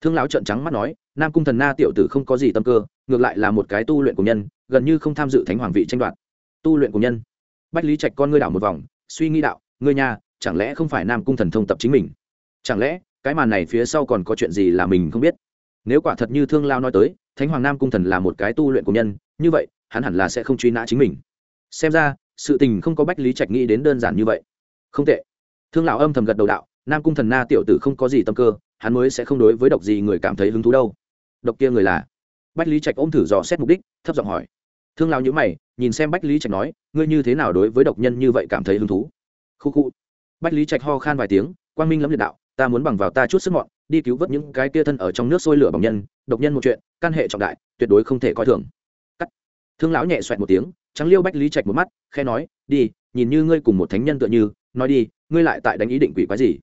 thương lão trợn trắng mắt nói, nam cung thần na tiểu tử không có gì tâm cơ, ngược lại là một cái tu luyện của nhân, gần như không tham dự thánh hoàng vị tranh đoạt. Tu luyện của nhân. Bách lý trạch con ngươi đảo một vòng, suy nghĩ đạo, ngươi nhà chẳng lẽ không phải nam cung thần thông tập chính mình? Chẳng lẽ, cái màn này phía sau còn có chuyện gì là mình không biết? Nếu quả thật như thương lao nói tới, thánh hoàng nam cung thần là một cái tu luyện của nhân, như vậy, hắn hẳn là sẽ không truy nã chính mình. Xem ra, sự tình không có bách lý trạch nghĩ đến đơn giản như vậy. Không tệ. Thương lão âm thầm gật đầu đạo, nam cung thần na tiểu tử không có gì tâm cơ hắn mới sẽ không đối với độc gì người cảm thấy hứng thú đâu. Độc kia người là? Bách lý trạch ôm thử dò xét mục đích, thấp giọng hỏi. Thương lao nhữ mày, nhìn xem bách lý trạch nói, ngươi như thế nào đối với độc nhân như vậy cảm thấy hứng thú? Khu khu. Bách lý trạch ho khan vài tiếng, quang minh lắm liệt đạo, ta muốn bằng vào ta chút sức mọn, đi cứu vớt những cái kia thân ở trong nước sôi lửa bằng nhân, độc nhân một chuyện, căn hệ trọng đại, tuyệt đối không thể coi thường. Cắt. Thương lão nhẹ xoẹt một tiếng, trắng liêu bách lý trạch một mắt khe nói, đi, nhìn như ngươi cùng một thánh nhân tựa như, nói đi, ngươi lại tại đánh ý định quỷ quái gì?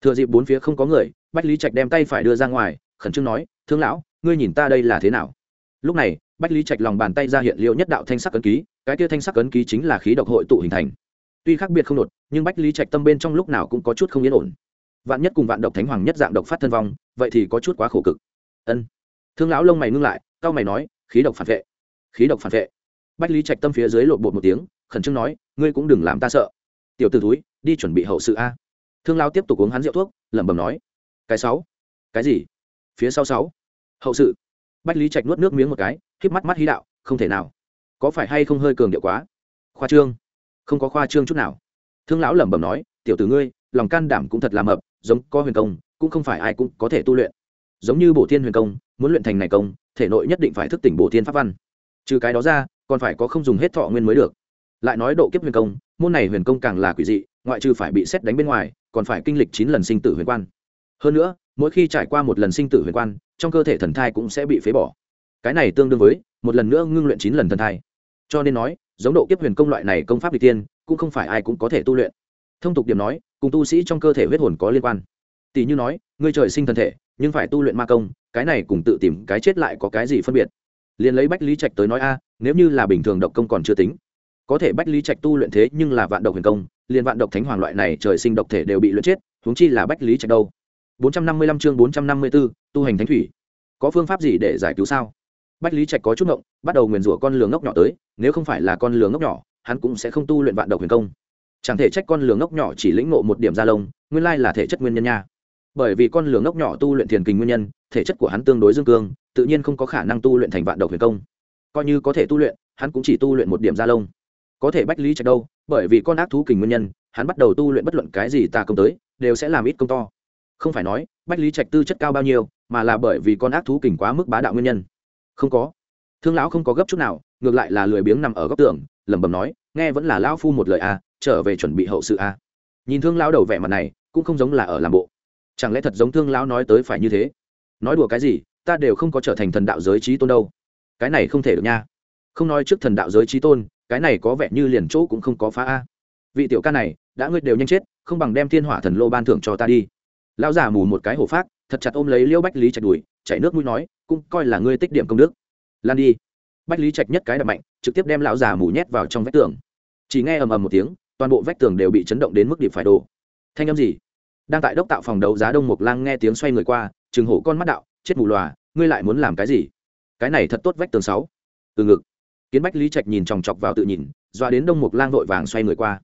Thừa dịp bốn phía không có người bách lý trạch đem tay phải đưa ra ngoài, khẩn trương nói, thương lão, ngươi nhìn ta đây là thế nào? Lúc này, bách lý trạch lòng bàn tay ra hiện liệu nhất đạo thanh sắc cấn ký, cái kia thanh sắc cấn ký chính là khí độc hội tụ hình thành. Tuy khác biệt không đột, nhưng bách lý trạch tâm bên trong lúc nào cũng có chút không yên ổn. Vạn nhất cùng vạn độc thánh hoàng nhất dạng độc phát thân vong, vậy thì có chút quá khổ cực. Ân. Thương lão lông mày ngưng lại cao mày nói, khí độc phản vệ, khí độc phản vệ. Bách lý trạch tâm phía dưới lột bột một tiếng, khẩn trương nói, ngươi cũng đừng làm ta sợ. Tiểu t ử túi đi chuẩn bị hậu sự a. Thương lão tiếp tục uống hắn rượu thuốc, lẩm bẩm nói cái sáu. Cái gì? Phía sau sáu. Hậu sự. Bách lý trạch nuốt nước miếng một cái, híp mắt mắt hí đạo, không thể nào. Có phải hay không hơi cường điệu quá? Khoa trương. Không có khoa trương chút nào. Thương lão lẩm bẩm nói, tiểu tử ngươi, lòng can đảm cũng thật làm hợp giống có huyền công, cũng không phải ai cũng có thể tu luyện. Giống như bổ thiên huyền công, muốn luyện thành này công, thể nội nhất định phải thức tỉnh bổ thiên pháp văn. Trừ cái đó ra, còn phải có không dùng hết thọ nguyên mới được. Lại nói độ kiếp huyền công, môn này huyền công càng là quỷ dị, ngoại trừ phải bị xét đánh bên ngoài, còn phải kinh lịch chín lần sinh tử huyền quan hơn nữa, mỗi khi trải qua một lần sinh tử huyền quan, trong cơ thể thần thai cũng sẽ bị phế bỏ. Cái này tương đương với một lần nữa ngưng luyện chín lần thần thai. Cho nên nói, giống độ kiếp huyền công loại này công pháp vị tiên, cũng không phải ai cũng có thể tu luyện. Thông tục điểm nói, cùng tu sĩ trong cơ thể huyết hồn có liên quan. Tỷ như nói, ngươi trời sinh thân thể, nhưng phải tu luyện ma công, cái này cùng tự tìm cái chết lại có cái gì phân biệt? Liền lấy bách lý trạch tới nói a, nếu như là bình thường độc công còn chưa tính, có thể bách lý trạch tu luyện thế nhưng là vạn độc huyền công, liền vạn độc thánh hoàng loại này trời sinh độc thể đều bị luyện chết, huống chi là bách lý trạch đâu? 455 chương 454, tu hành thánh thủy. Có phương pháp gì để giải cứu sao? Bách lý trạch có chút ngộng bắt đầu nguyền rủa con lường ngốc nhỏ tới nếu không phải là con lường ngốc nhỏ hắn cũng sẽ không tu luyện vạn độc huyền công. Chẳng thể trách con lường ngốc nhỏ chỉ lĩnh ngộ một điểm da lông nguyên lai là thể chất nguyên nhân nha. Bởi vì con lường ngốc nhỏ tu luyện thiền kình nguyên nhân thể chất của hắn tương đối dương cương tự nhiên không có khả năng tu luyện thành vạn độc huyền công. Coi như có thể tu luyện hắn cũng chỉ tu luyện một điểm da lông. Có thể bách lý trạch đâu bởi vì con ác thú kình nguyên nhân hắn bắt đầu tu luyện bất luận cái gì ta công tới đều sẽ làm ít công to không phải nói bách lý trạch tư chất cao bao nhiêu mà là bởi vì con ác thú kình quá mức bá đạo nguyên nhân. Không có. Thương lão không có gấp chút nào ngược lại là lười biếng nằm ở góc tường lẩm bẩm nói nghe vẫn là lão phu một lời a à, trở về chuẩn bị hậu sự a à. nhìn thương lão đầu vẻ mặt này cũng không giống là ở làm bộ. Chẳng lẽ thật giống thương lão nói tới phải như thế? Nói đùa cái gì ta đều không có trở thành thần đạo giới trí tôn đâu. Cái này không thể được nha. Không nói trước thần đạo giới trí tôn cái này có vẻ như liền chỗ cũng không có phá a. Vị tiểu ca này đã ngươi đều nhanh chết không bằng đem thiên hỏa thần lô ban thưởng cho ta đi lão già mù một cái hổ phát thật chặt ôm lấy liêu bách lý trạch đùi, chảy nước mũi nói, cũng coi là ngươi tích điểm công đức. Lan đi. Bách lý trạch nhất cái đập mạnh, trực tiếp đem lão già mù nhét vào trong vách tường. Chỉ nghe ầm ầm một tiếng, toàn bộ vách tường đều bị chấn động đến mức điệp phải đổ. Thanh âm gì? Đang tại đốc tạo phòng đấu giá đông mục lang nghe tiếng xoay người qua chừng hổ con mắt đạo, chết mù lòa ngươi lại muốn làm cái gì? Cái này thật tốt vách tường sáu. Từ ngực. Kiến bách lý trạch nhìn chòng chọc vào tự nhìn dọa đến đông mục lang vội vàng xoay người qua.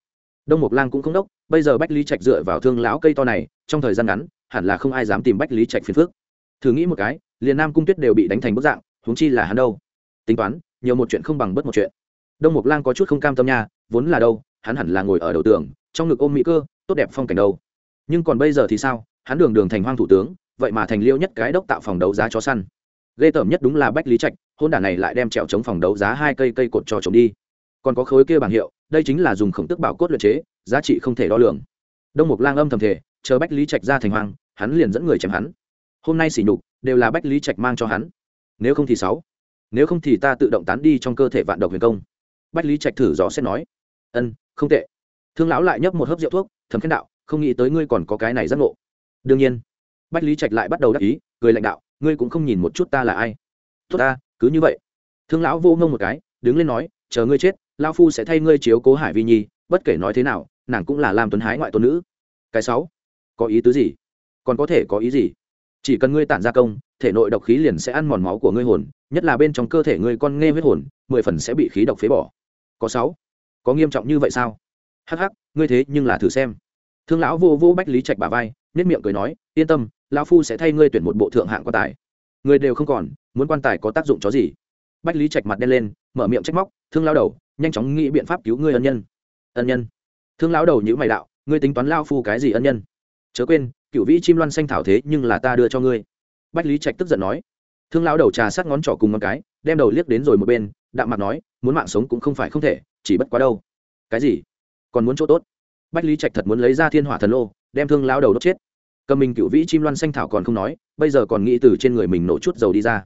Đông mục lang cũng không đốc bây giờ bách lý trạch dựa vào thương lão cây to này, trong thời gian ngắn, hẳn là không ai dám tìm bách lý trạch phiền phước thử nghĩ một cái, liền nam cung tuyết đều bị đánh thành bức dạng, huống chi là hắn đâu? Tính toán, nhiều một chuyện không bằng bất một chuyện. Đông mục lang có chút không cam tâm nha, vốn là đâu, hắn hẳn là ngồi ở đầu tường, trong ngực ôm mỹ cơ, tốt đẹp phong cảnh đâu. Nhưng còn bây giờ thì sao, hắn đường đường thành hoang thủ tướng, vậy mà thành liêu nhất cái đốc tạo phòng đấu giá chó săn. Ghê tởm nhất đúng là bách lý trạch, hôn đả này lại đem trèo chống phòng đấu giá hai cây cây cột cho chống đi. Còn có khối kia bảng hiệu, đây chính là dùng khổng tức bảo cốt luyện chế giá trị không thể đo lường. Đông mục lang âm thầm thể chờ bách lý trạch ra thành hoàng, hắn liền dẫn người chém hắn. Hôm nay sỉ nhục đều là bách lý trạch mang cho hắn. Nếu không thì sáu. Nếu không thì ta tự động tán đi trong cơ thể vạn độc huyền công. Bách lý trạch thử gió sẽ nói. Ân không tệ. Thương lão lại nhấp một hớp rượu thuốc thầm khen đạo không nghĩ tới ngươi còn có cái này giác ngộ. Đương nhiên bách lý trạch lại bắt đầu đắc ý cười lãnh đạo ngươi cũng không nhìn một chút ta là ai. Tốt ta cứ như vậy. Thương lão vô ngông một cái đứng lên nói chờ ngươi chết lao phu sẽ thay ngươi chiếu cố hải vi nhi bất kể nói thế nào nàng cũng là lam tuấn hái ngoại tôn nữ. Cái sáu, có ý tứ gì? Còn có thể có ý gì? Chỉ cần ngươi tản ra công, thể nội độc khí liền sẽ ăn mòn máu của ngươi hồn, nhất là bên trong cơ thể ngươi con nghe huyết hồn, mười phần sẽ bị khí độc phế bỏ. Có sáu, có nghiêm trọng như vậy sao? Hắc hắc, ngươi thế nhưng là thử xem. Thương lão vô vô bách lý trạch bà vai nhất miệng cười nói, yên tâm, lão phu sẽ thay ngươi tuyển một bộ thượng hạng quan tài. Người đều không còn, muốn quan tài có tác dụng chó gì? Bách lý trạch mặt đen lên, mở miệng trách móc, thương lao đầu, nhanh chóng nghĩ biện pháp cứu ngươi ân nhân. Ân nhân thương lão đầu nhữ mày đạo, ngươi tính toán lao phu cái gì ân nhân? Chớ quên, cựu vĩ chim loan xanh thảo thế nhưng là ta đưa cho ngươi. Bách lý trạch tức giận nói. Thương lão đầu trà sát ngón trỏ cùng ngón cái, đem đầu liếc đến rồi một bên, đạm mặt nói, muốn mạng sống cũng không phải không thể, chỉ bất quá đâu. Cái gì? Còn muốn chỗ tốt? Bách lý trạch thật muốn lấy ra thiên hỏa thần lô, đem thương lão đầu đốt chết. Cầm mình cựu vĩ chim loan xanh thảo còn không nói, bây giờ còn nghĩ từ trên người mình nổ chút dầu đi ra.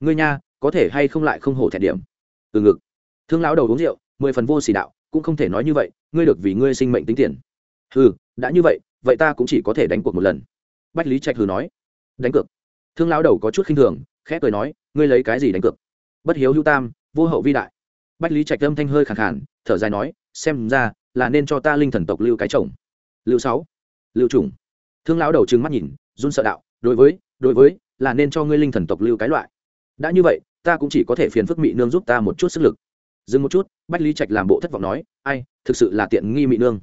Ngươi nha, có thể hay không lại không hổ thẹn điểm? Từ ngực. Thương lão đầu uống rượu, mười phần vô xỉ đạo cũng không thể nói như vậy ngươi được vì ngươi sinh mệnh tính tiền. Hừ, đã như vậy vậy ta cũng chỉ có thể đánh cuộc một lần. Bách lý trạch hừ nói. Đánh cược. Thương lão đầu có chút khinh thường khẽ cười nói ngươi lấy cái gì đánh cược? Bất hiếu hữu tam vô hậu vi đại. Bách lý trạch âm thanh hơi khẳng khản thở dài nói xem ra là nên cho ta linh thần tộc lưu cái chồng. Lưu sáu. Lưu trùng. Thương lão đầu trừng mắt nhìn run sợ đạo đối với đối với là nên cho ngươi linh thần tộc lưu cái loại. Đã như vậy ta cũng chỉ có thể phiền phức mị nương giúp ta một chút sức lực dừng một chút, bách lý trạch làm bộ thất vọng nói, ai, thực sự là tiện nghi mị nương.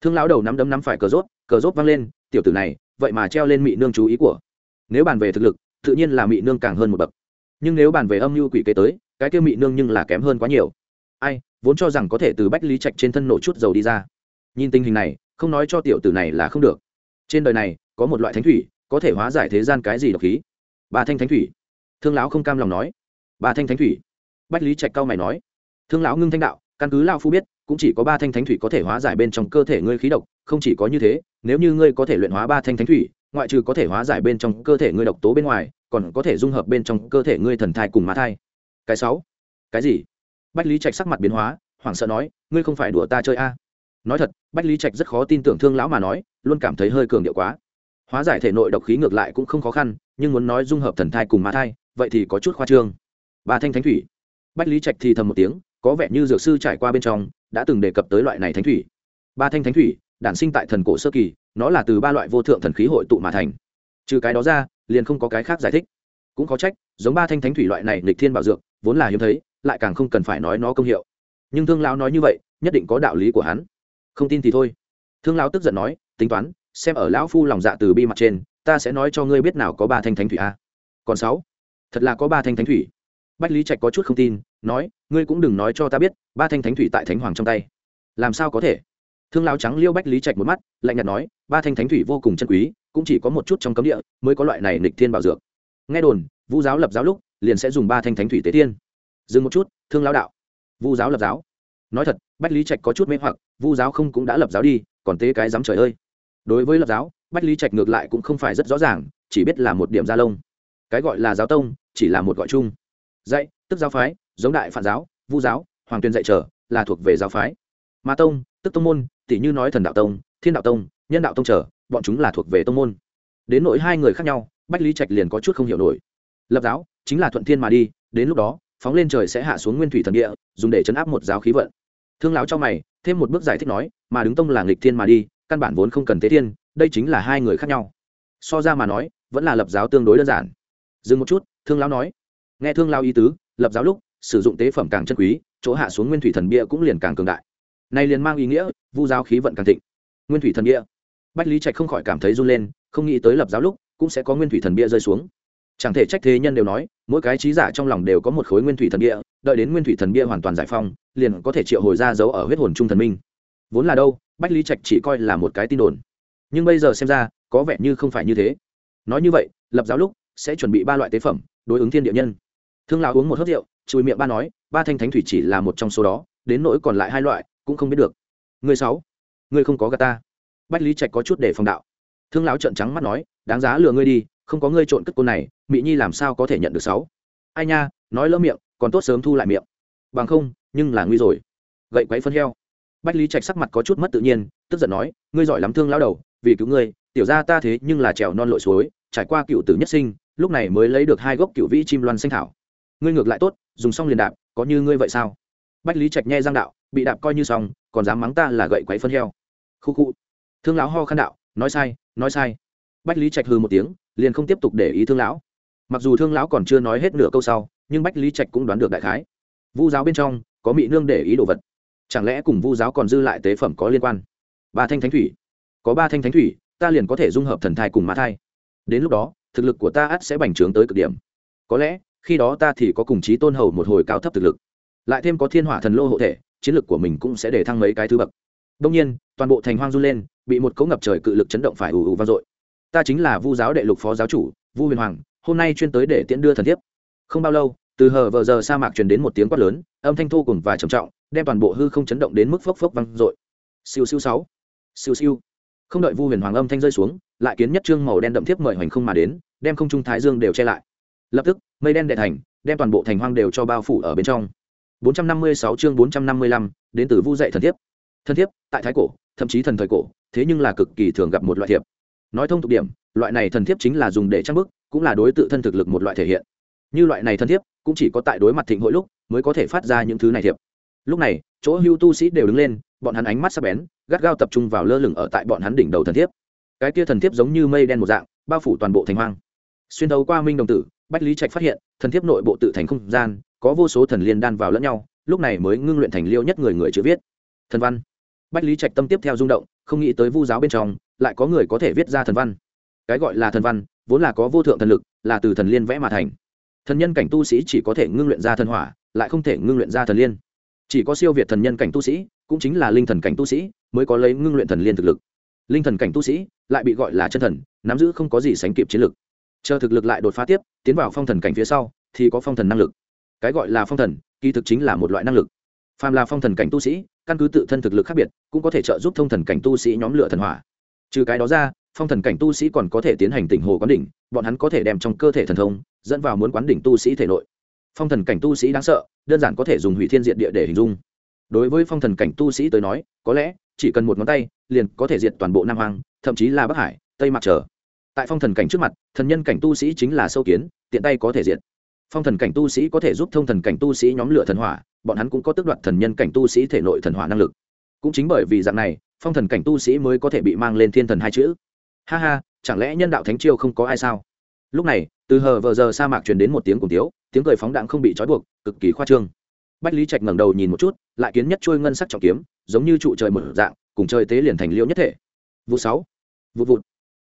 Thương lão đầu nắm đấm nắm phải cờ rốt cờ rốt văng lên, tiểu tử này, vậy mà treo lên mị nương chú ý của. Nếu bàn về thực lực, tự nhiên là mị nương càng hơn một bậc. Nhưng nếu bàn về âm mưu quỷ kế tới, cái kia mị nương nhưng là kém hơn quá nhiều. Ai, vốn cho rằng có thể từ bách lý trạch trên thân nổ chút dầu đi ra. Nhìn tình hình này, không nói cho tiểu tử này là không được. Trên đời này, có một loại thánh thủy, có thể hóa giải thế gian cái gì độc khí? Bà thanh thánh thủy. Thương lão không cam lòng nói. Bà thanh thánh thủy. Bách lý trạch cao mày nói thương lão ngưng thanh đạo, căn cứ lão phu biết, cũng chỉ có ba thanh thánh thủy có thể hóa giải bên trong cơ thể ngươi khí độc, không chỉ có như thế, nếu như ngươi có thể luyện hóa ba thanh thánh thủy, ngoại trừ có thể hóa giải bên trong cơ thể ngươi độc tố bên ngoài, còn có thể dung hợp bên trong cơ thể ngươi thần thai cùng mã thai. Cái sáu? Cái gì? Bách lý trạch sắc mặt biến hóa, hoảng sợ nói, ngươi không phải đùa ta chơi a? Nói thật, bách lý trạch rất khó tin tưởng thương lão mà nói, luôn cảm thấy hơi cường điệu quá. Hóa giải thể nội độc khí ngược lại cũng không khó khăn, nhưng muốn nói dung hợp thần thai cùng mã thai, vậy thì có chút khoa trương. Ba thanh thánh thủy. Bách lý trạch thì thầm một tiếng có vẻ như dược sư trải qua bên trong, đã từng đề cập tới loại này thánh thủy. Ba thanh thánh thủy, đản sinh tại thần cổ sơ kỳ, nó là từ ba loại vô thượng thần khí hội tụ mà thành. Trừ cái đó ra, liền không có cái khác giải thích. Cũng có trách, giống ba thanh thánh thủy loại này lịch thiên bảo dược, vốn là hiếm thấy, lại càng không cần phải nói nó công hiệu. Nhưng thương lão nói như vậy, nhất định có đạo lý của hắn. Không tin thì thôi. Thương lão tức giận nói, tính toán, xem ở lão phu lòng dạ từ bi mặt trên, ta sẽ nói cho ngươi biết nào có ba thanh thánh thủy a. Còn sáu? Thật là có ba thanh thánh thủy bách lý trạch có chút không tin, nói, ngươi cũng đừng nói cho ta biết, ba thanh thánh thủy tại thánh hoàng trong tay. Làm sao có thể? Thương lão trắng liêu bách lý trạch một mắt, lạnh nhạt nói, ba thanh thánh thủy vô cùng chân quý, cũng chỉ có một chút trong cấm địa mới có loại này nịch thiên bảo dược. Nghe đồn, vu giáo lập giáo lúc liền sẽ dùng ba thanh thánh thủy tế thiên dừng một chút, thương lão đạo. Vu giáo lập giáo. Nói thật, bách lý trạch có chút mê hoặc, vu giáo không cũng đã lập giáo đi, còn tế cái dám trời ơi. Đối với lập giáo, bách lý trạch ngược lại cũng không phải rất rõ ràng, chỉ biết là một điểm gia lông. Cái gọi là giáo tông, chỉ là một gọi chung dạy, tức giáo phái, giống đại phản giáo, vu giáo, hoàng tuyên dạy trở, là thuộc về giáo phái. Ma tông, tức tông môn tỷ như nói thần đạo tông, thiên đạo tông, nhân đạo tông trở, bọn chúng là thuộc về tông môn. Đến nỗi hai người khác nhau, bách lý trạch liền có chút không hiểu nổi. Lập giáo, chính là thuận thiên mà đi, đến lúc đó, phóng lên trời sẽ hạ xuống nguyên thủy thần địa, dùng để chấn áp một giáo khí vận. Thương láo cho mày, thêm một bước giải thích nói, mà đứng tông là nghịch thiên mà đi, căn bản vốn không cần tế thiên, đây chính là hai người khác nhau. So ra mà nói, vẫn là lập giáo tương đối đơn giản. Dừng một chút, thương lão nói nghe thương lao ý tứ, lập giáo lúc, sử dụng tế phẩm càng chân quý, chỗ hạ xuống nguyên thủy thần bia cũng liền càng cường đại. Này liền mang ý nghĩa, vu giáo khí vận càng thịnh. Nguyên thủy thần bia. Bách lý trạch không khỏi cảm thấy run lên, không nghĩ tới lập giáo lúc, cũng sẽ có nguyên thủy thần bia rơi xuống. Chẳng thể trách thế nhân đều nói, mỗi cái trí giả trong lòng đều có một khối nguyên thủy thần bia, đợi đến nguyên thủy thần bia hoàn toàn giải phong liền có thể triệu hồi ra dấu ở huyết hồn trung thần minh. Vốn là đâu, bách lý trạch chỉ coi là một cái tin đồn. Nhưng bây giờ xem ra, có vẻ như không phải như thế. Nói như vậy, lập giáo lúc, sẽ chuẩn bị ba loại tế phẩm, đối ứng thiên địa nhân thương lão uống một hớt rượu, chùi miệng ba nói, ba thanh thánh thủy chỉ là một trong số đó, đến nỗi còn lại hai loại, cũng không biết được. Người sáu, người không có gà ta. Bách lý trạch có chút để phòng đạo. Thương lão trợn trắng mắt nói, đáng giá lừa ngươi đi, không có ngươi trộn cất côn này, mỹ nhi làm sao có thể nhận được sáu? Ai nha, nói lỡ miệng, còn tốt sớm thu lại miệng. Bằng không, nhưng là nguy rồi. Gậy quấy phân heo. Bách lý trạch sắc mặt có chút mất tự nhiên, tức giận nói, ngươi giỏi lắm thương lão đầu, vì cứu ngươi, tiểu ra ta thế nhưng là trèo non lội suối, trải qua cựu tử nhất sinh, lúc này mới lấy được hai gốc cựu vĩ chim loan xanh thảo ngươi ngược lại tốt, dùng xong liền đạp, có như ngươi vậy sao? Bách lý trạch nhe giang đạo, bị đạp coi như xong, còn dám mắng ta là gậy quấy phân heo. Khu khu. Thương lão ho khăn đạo, nói sai nói sai. Bách lý trạch hư một tiếng, liền không tiếp tục để ý thương lão. Mặc dù thương lão còn chưa nói hết nửa câu sau, nhưng bách lý trạch cũng đoán được đại khái. Vu giáo bên trong, có mỹ nương để ý đồ vật. Chẳng lẽ cùng vu giáo còn dư lại tế phẩm có liên quan? Ba thanh thánh thủy. Có ba thanh thánh thủy, ta liền có thể dung hợp thần thai cùng mã thai. Đến lúc đó, thực lực của ta ắt sẽ bành trướng tới cực điểm. Có lẽ khi đó ta thì có cùng chí tôn hầu một hồi cao thấp thực lực. Lại thêm có thiên hỏa thần lô hộ thể, chiến lực của mình cũng sẽ để thăng mấy cái thứ bậc. Đông nhiên, toàn bộ thành hoang run lên, bị một cỗ ngập trời cự lực chấn động phải ù ù vang dội. Ta chính là vu giáo đệ lục phó giáo chủ, vu huyền hoàng, hôm nay chuyên tới để tiễn đưa thần thiếp. Không bao lâu, từ hờ vờ giờ sa mạc truyền đến một tiếng quát lớn, âm thanh thô cùng và trầm trọng, đem toàn bộ hư không chấn động đến mức phốc phốc vang dội. Siêu siêu sáu, siêu siêu. Không đợi vu huyền hoàng âm thanh rơi xuống, lại kiến nhất trương màu đen đậm thiếp mời hoành không mà đến, đem không trung thái dương đều che lại lập tức mây đen đệ thành đem toàn bộ thành hoang đều cho bao phủ ở bên trong. 456 chương 455, đến từ vu dạy thần thiếp. Thần thiếp tại thái cổ thậm chí thần thời cổ thế nhưng là cực kỳ thường gặp một loại thiệp. Nói thông tục điểm loại này thần thiếp chính là dùng để trang bức cũng là đối tự thân thực lực một loại thể hiện. Như loại này thần thiếp cũng chỉ có tại đối mặt thịnh hội lúc mới có thể phát ra những thứ này thiệp. Lúc này chỗ hưu tu sĩ đều đứng lên bọn hắn ánh mắt sắp bén gắt gao tập trung vào lơ lửng ở tại bọn hắn đỉnh đầu thần thiếp. Cái kia thần thiếp giống như mây đen một dạng bao phủ toàn bộ thành hoang. Xuyên thấu qua minh đồng tử bách lý trạch phát hiện, thần thiếp nội bộ tự thành không gian, có vô số thần liên đan vào lẫn nhau, lúc này mới ngưng luyện thành liêu nhất người người chữ viết. Thần văn. Bách lý trạch tâm tiếp theo rung động, không nghĩ tới vu giáo bên trong, lại có người có thể viết ra thần văn. Cái gọi là thần văn, vốn là có vô thượng thần lực, là từ thần liên vẽ mà thành. Thần nhân cảnh tu sĩ chỉ có thể ngưng luyện ra thần hỏa, lại không thể ngưng luyện ra thần liên. Chỉ có siêu việt thần nhân cảnh tu sĩ, cũng chính là linh thần cảnh tu sĩ, mới có lấy ngưng luyện thần liên thực lực. Linh thần cảnh tu sĩ, lại bị gọi là chân thần, nắm giữ không có gì sánh kịp chiến lực chờ thực lực lại đột phá tiếp, tiến vào phong thần cảnh phía sau, thì có phong thần năng lực. Cái gọi là phong thần, kỳ thực chính là một loại năng lực. Phàm là phong thần cảnh tu sĩ, căn cứ tự thân thực lực khác biệt, cũng có thể trợ giúp thông thần cảnh tu sĩ nhóm lửa thần hỏa. Trừ cái đó ra, phong thần cảnh tu sĩ còn có thể tiến hành tỉnh hồ quán đỉnh, bọn hắn có thể đem trong cơ thể thần thông, dẫn vào muốn quán đỉnh tu sĩ thể nội. Phong thần cảnh tu sĩ đáng sợ, đơn giản có thể dùng hủy thiên diện địa để hình dung. Đối với phong thần cảnh tu sĩ tới nói, có lẽ chỉ cần một ngón tay, liền có thể diệt toàn bộ nam hoàng thậm chí là bắc hải, tây mặc trở tại phong thần cảnh trước mặt, thần nhân cảnh tu sĩ chính là sâu kiến, tiện tay có thể diện. phong thần cảnh tu sĩ có thể giúp thông thần cảnh tu sĩ nhóm lửa thần hỏa, bọn hắn cũng có tước đoạt thần nhân cảnh tu sĩ thể nội thần hỏa năng lực. Cũng chính bởi vì dạng này, phong thần cảnh tu sĩ mới có thể bị mang lên thiên thần hai chữ. Ha ha, chẳng lẽ nhân đạo thánh chiêu không có ai sao? Lúc này, từ hờ vờ giờ sa mạc truyền đến một tiếng cùng tiếu, tiếng cười phóng đạn không bị trói buộc, cực kỳ khoa trương. Bách lý trạch ngẩng đầu nhìn một chút, lại kiến nhất trôi ngân sắc trọng kiếm, giống như trụ trời mở dạng, cùng trời tế liền thành liễu nhất thể. Vụ sáu. Vụ vụt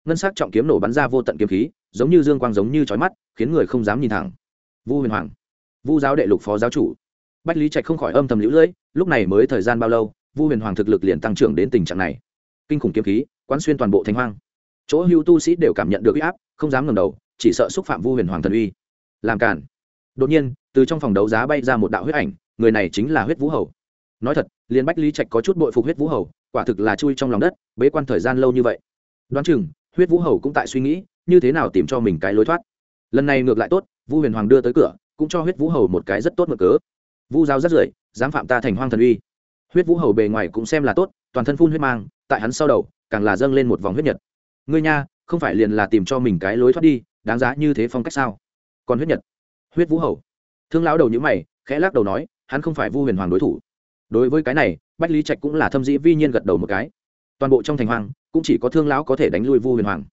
ngân sắc trọng kiếm nổ bắn ra vô tận kiếm khí, giống như dương quang giống như trói mắt, khiến người không dám nhìn thẳng. Vu huyền hoàng, vu giáo đệ lục phó giáo chủ. Bách lý trạch không khỏi âm thầm lũ lưỡi, lúc này mới thời gian bao lâu, vu huyền hoàng thực lực liền tăng trưởng đến tình trạng này. Kinh khủng kiếm khí, quán xuyên toàn bộ thành hoang. Chỗ hưu tu sĩ đều cảm nhận được uy áp, không dám ngẩng đầu, chỉ sợ xúc phạm vu huyền hoàng thần uy. Làm cản đột nhiên, từ trong phòng đấu giá bay ra một đạo huyết ảnh, người này chính là huyết vũ hầu. Nói thật, liền bách lý trạch có chút bội phục huyết vũ hầu, quả thực là chui trong lòng đất, bế quan thời gian lâu như vậy. Đoán chừng huyết vũ hầu cũng tại suy nghĩ, như thế nào tìm cho mình cái lối thoát. Lần này ngược lại tốt, vu huyền hoàng đưa tới cửa, cũng cho huyết vũ hầu một cái rất tốt mở cớ. Vu giao rất rưỡi, dám phạm ta thành hoang thần uy. Huyết vũ hầu bề ngoài cũng xem là tốt, toàn thân phun huyết mang, tại hắn sau đầu, càng là dâng lên một vòng huyết nhật. Ngươi nha, không phải liền là tìm cho mình cái lối thoát đi, đáng giá như thế phong cách sao? Còn huyết nhật. Huyết vũ hầu. Thương lão đầu nhữ mày, khẽ lắc đầu nói, hắn không phải vu huyền hoàng đối thủ. Đối với cái này, bách lý trạch cũng là thâm dĩ vi nhiên gật đầu một cái. Toàn bộ trong thành hoàng cũng chỉ có thương lão có thể đánh lui vu huyền hoàng.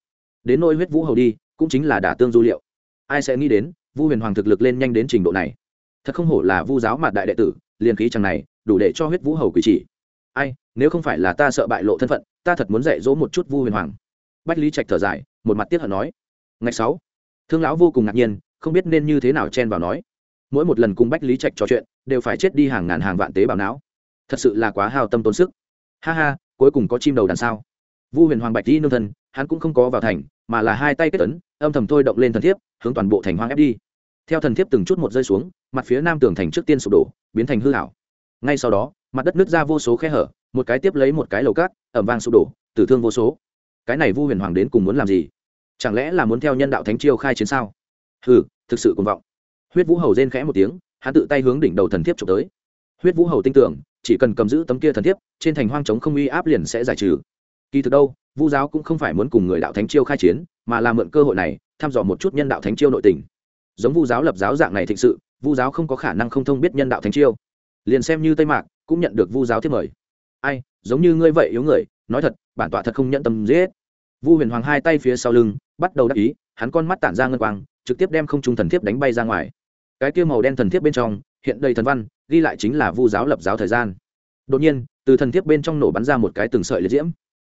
Đến nỗi huyết vũ hầu đi, cũng chính là đả tương du liệu. Ai sẽ nghĩ đến, vu huyền hoàng thực lực lên nhanh đến trình độ này. Thật không hổ là vu giáo mặt đại đệ tử, liền khí chẳng này, đủ để cho huyết vũ hầu quỷ chỉ. Ai, nếu không phải là ta sợ bại lộ thân phận, ta thật muốn dạy dỗ một chút vu huyền hoàng. Bách lý trạch thở dài, một mặt tiếc hận nói. Ngày sáu, thương lão vô cùng ngạc nhiên, không biết nên như thế nào chen vào nói. Mỗi một lần cùng bách lý trạch trò chuyện, đều phải chết đi hàng ngàn hàng vạn tế bào não. Thật sự là quá hào tâm tốn sức. Ha ha, cuối cùng có chim đầu đằng sau vu huyền hoàng bạch đi nương thân, hắn cũng không có vào thành, mà là hai tay kết ấn, âm thầm thôi động lên thần thiếp, hướng toàn bộ thành hoang ép đi. Theo thần thiếp từng chút một rơi xuống, mặt phía nam tường thành trước tiên sụp đổ, biến thành hư hảo ngay sau đó, mặt đất nứt ra vô số khe hở, một cái tiếp lấy một cái lầu cát, ẩm vang sụp đổ, tử thương vô số. Cái này vu huyền hoàng đến cùng muốn làm gì? Chẳng lẽ là muốn theo nhân đạo thánh chiêu khai chiến sao? Ừ thực sự cuồng vọng. Huyết vũ hầu rên khẽ một tiếng, hắn tự tay hướng đỉnh đầu thần thiếp trộm tới. Huyết vũ hầu tin tưởng, chỉ cần cầm giữ tấm kia thần thiếp, trên thành hoang trống không uy áp liền sẽ giải trừ kỳ thực đâu, vu giáo cũng không phải muốn cùng người đạo thánh chiêu khai chiến, mà là mượn cơ hội này, thăm dò một chút nhân đạo thánh chiêu nội tình. Giống vu giáo lập giáo dạng này thịnh sự, vu giáo không có khả năng không thông biết nhân đạo thánh chiêu. Liền xem như tây mạc, cũng nhận được vu giáo thiết mời. Ai, giống như ngươi vậy yếu người, nói thật, bản tọa thật không nhận tâm giết. Vu huyền hoàng hai tay phía sau lưng, bắt đầu đắc ý, hắn con mắt tản ra ngân quang, trực tiếp đem không trung thần thiếp đánh bay ra ngoài. Cái kia màu đen thần thiếp bên trong, hiện đầy thần văn, ghi lại chính là vu giáo lập giáo thời gian. Đột nhiên, từ thần thiếp bên trong nổ bắn ra một cái từng sợi liệt diễm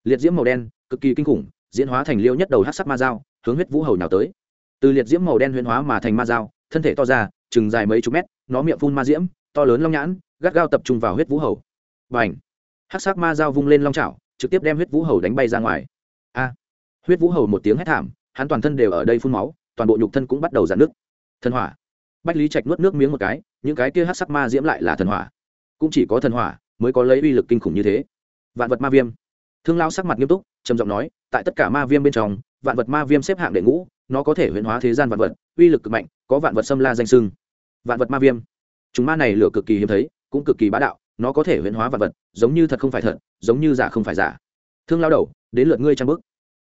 liệt diễm màu đen, cực kỳ kinh khủng, diễn hóa thành liêu nhất đầu hát sắc ma dao, hướng huyết vũ hầu nhào tới. Từ liệt diễm màu đen huyễn hóa mà thành ma dao, thân thể to ra, chừng dài mấy chục mét, nó miệng phun ma diễm, to lớn long nhãn, gắt gao tập trung vào huyết vũ hầu. Và ảnh hát sắc ma dao vung lên long trào trực tiếp đem huyết vũ hầu đánh bay ra ngoài. A! Huyết vũ hầu một tiếng hét thảm, hắn toàn thân đều ở đây phun máu, toàn bộ nhục thân cũng bắt đầu giãn nước thần hỏa! Bách lý trạch nuốt nước miếng một cái, những cái kia hát sắc ma diễm lại là thần hỏa. Cũng chỉ có thần hỏa mới có lấy uy lực kinh khủng như thế. Vạn vật ma viêm thương lao sắc mặt nghiêm túc, trầm giọng nói, tại tất cả ma viêm bên trong, vạn vật ma viêm xếp hạng đệ ngũ, nó có thể huyễn hóa thế gian vạn vật, uy lực cực mạnh, có vạn vật xâm la danh sưng vạn vật ma viêm. Chúng ma này lửa cực kỳ hiếm thấy, cũng cực kỳ bá đạo, nó có thể huyễn hóa vạn vật, giống như thật không phải thật, giống như giả không phải giả. Thương lao đầu, đến lượt ngươi trang bức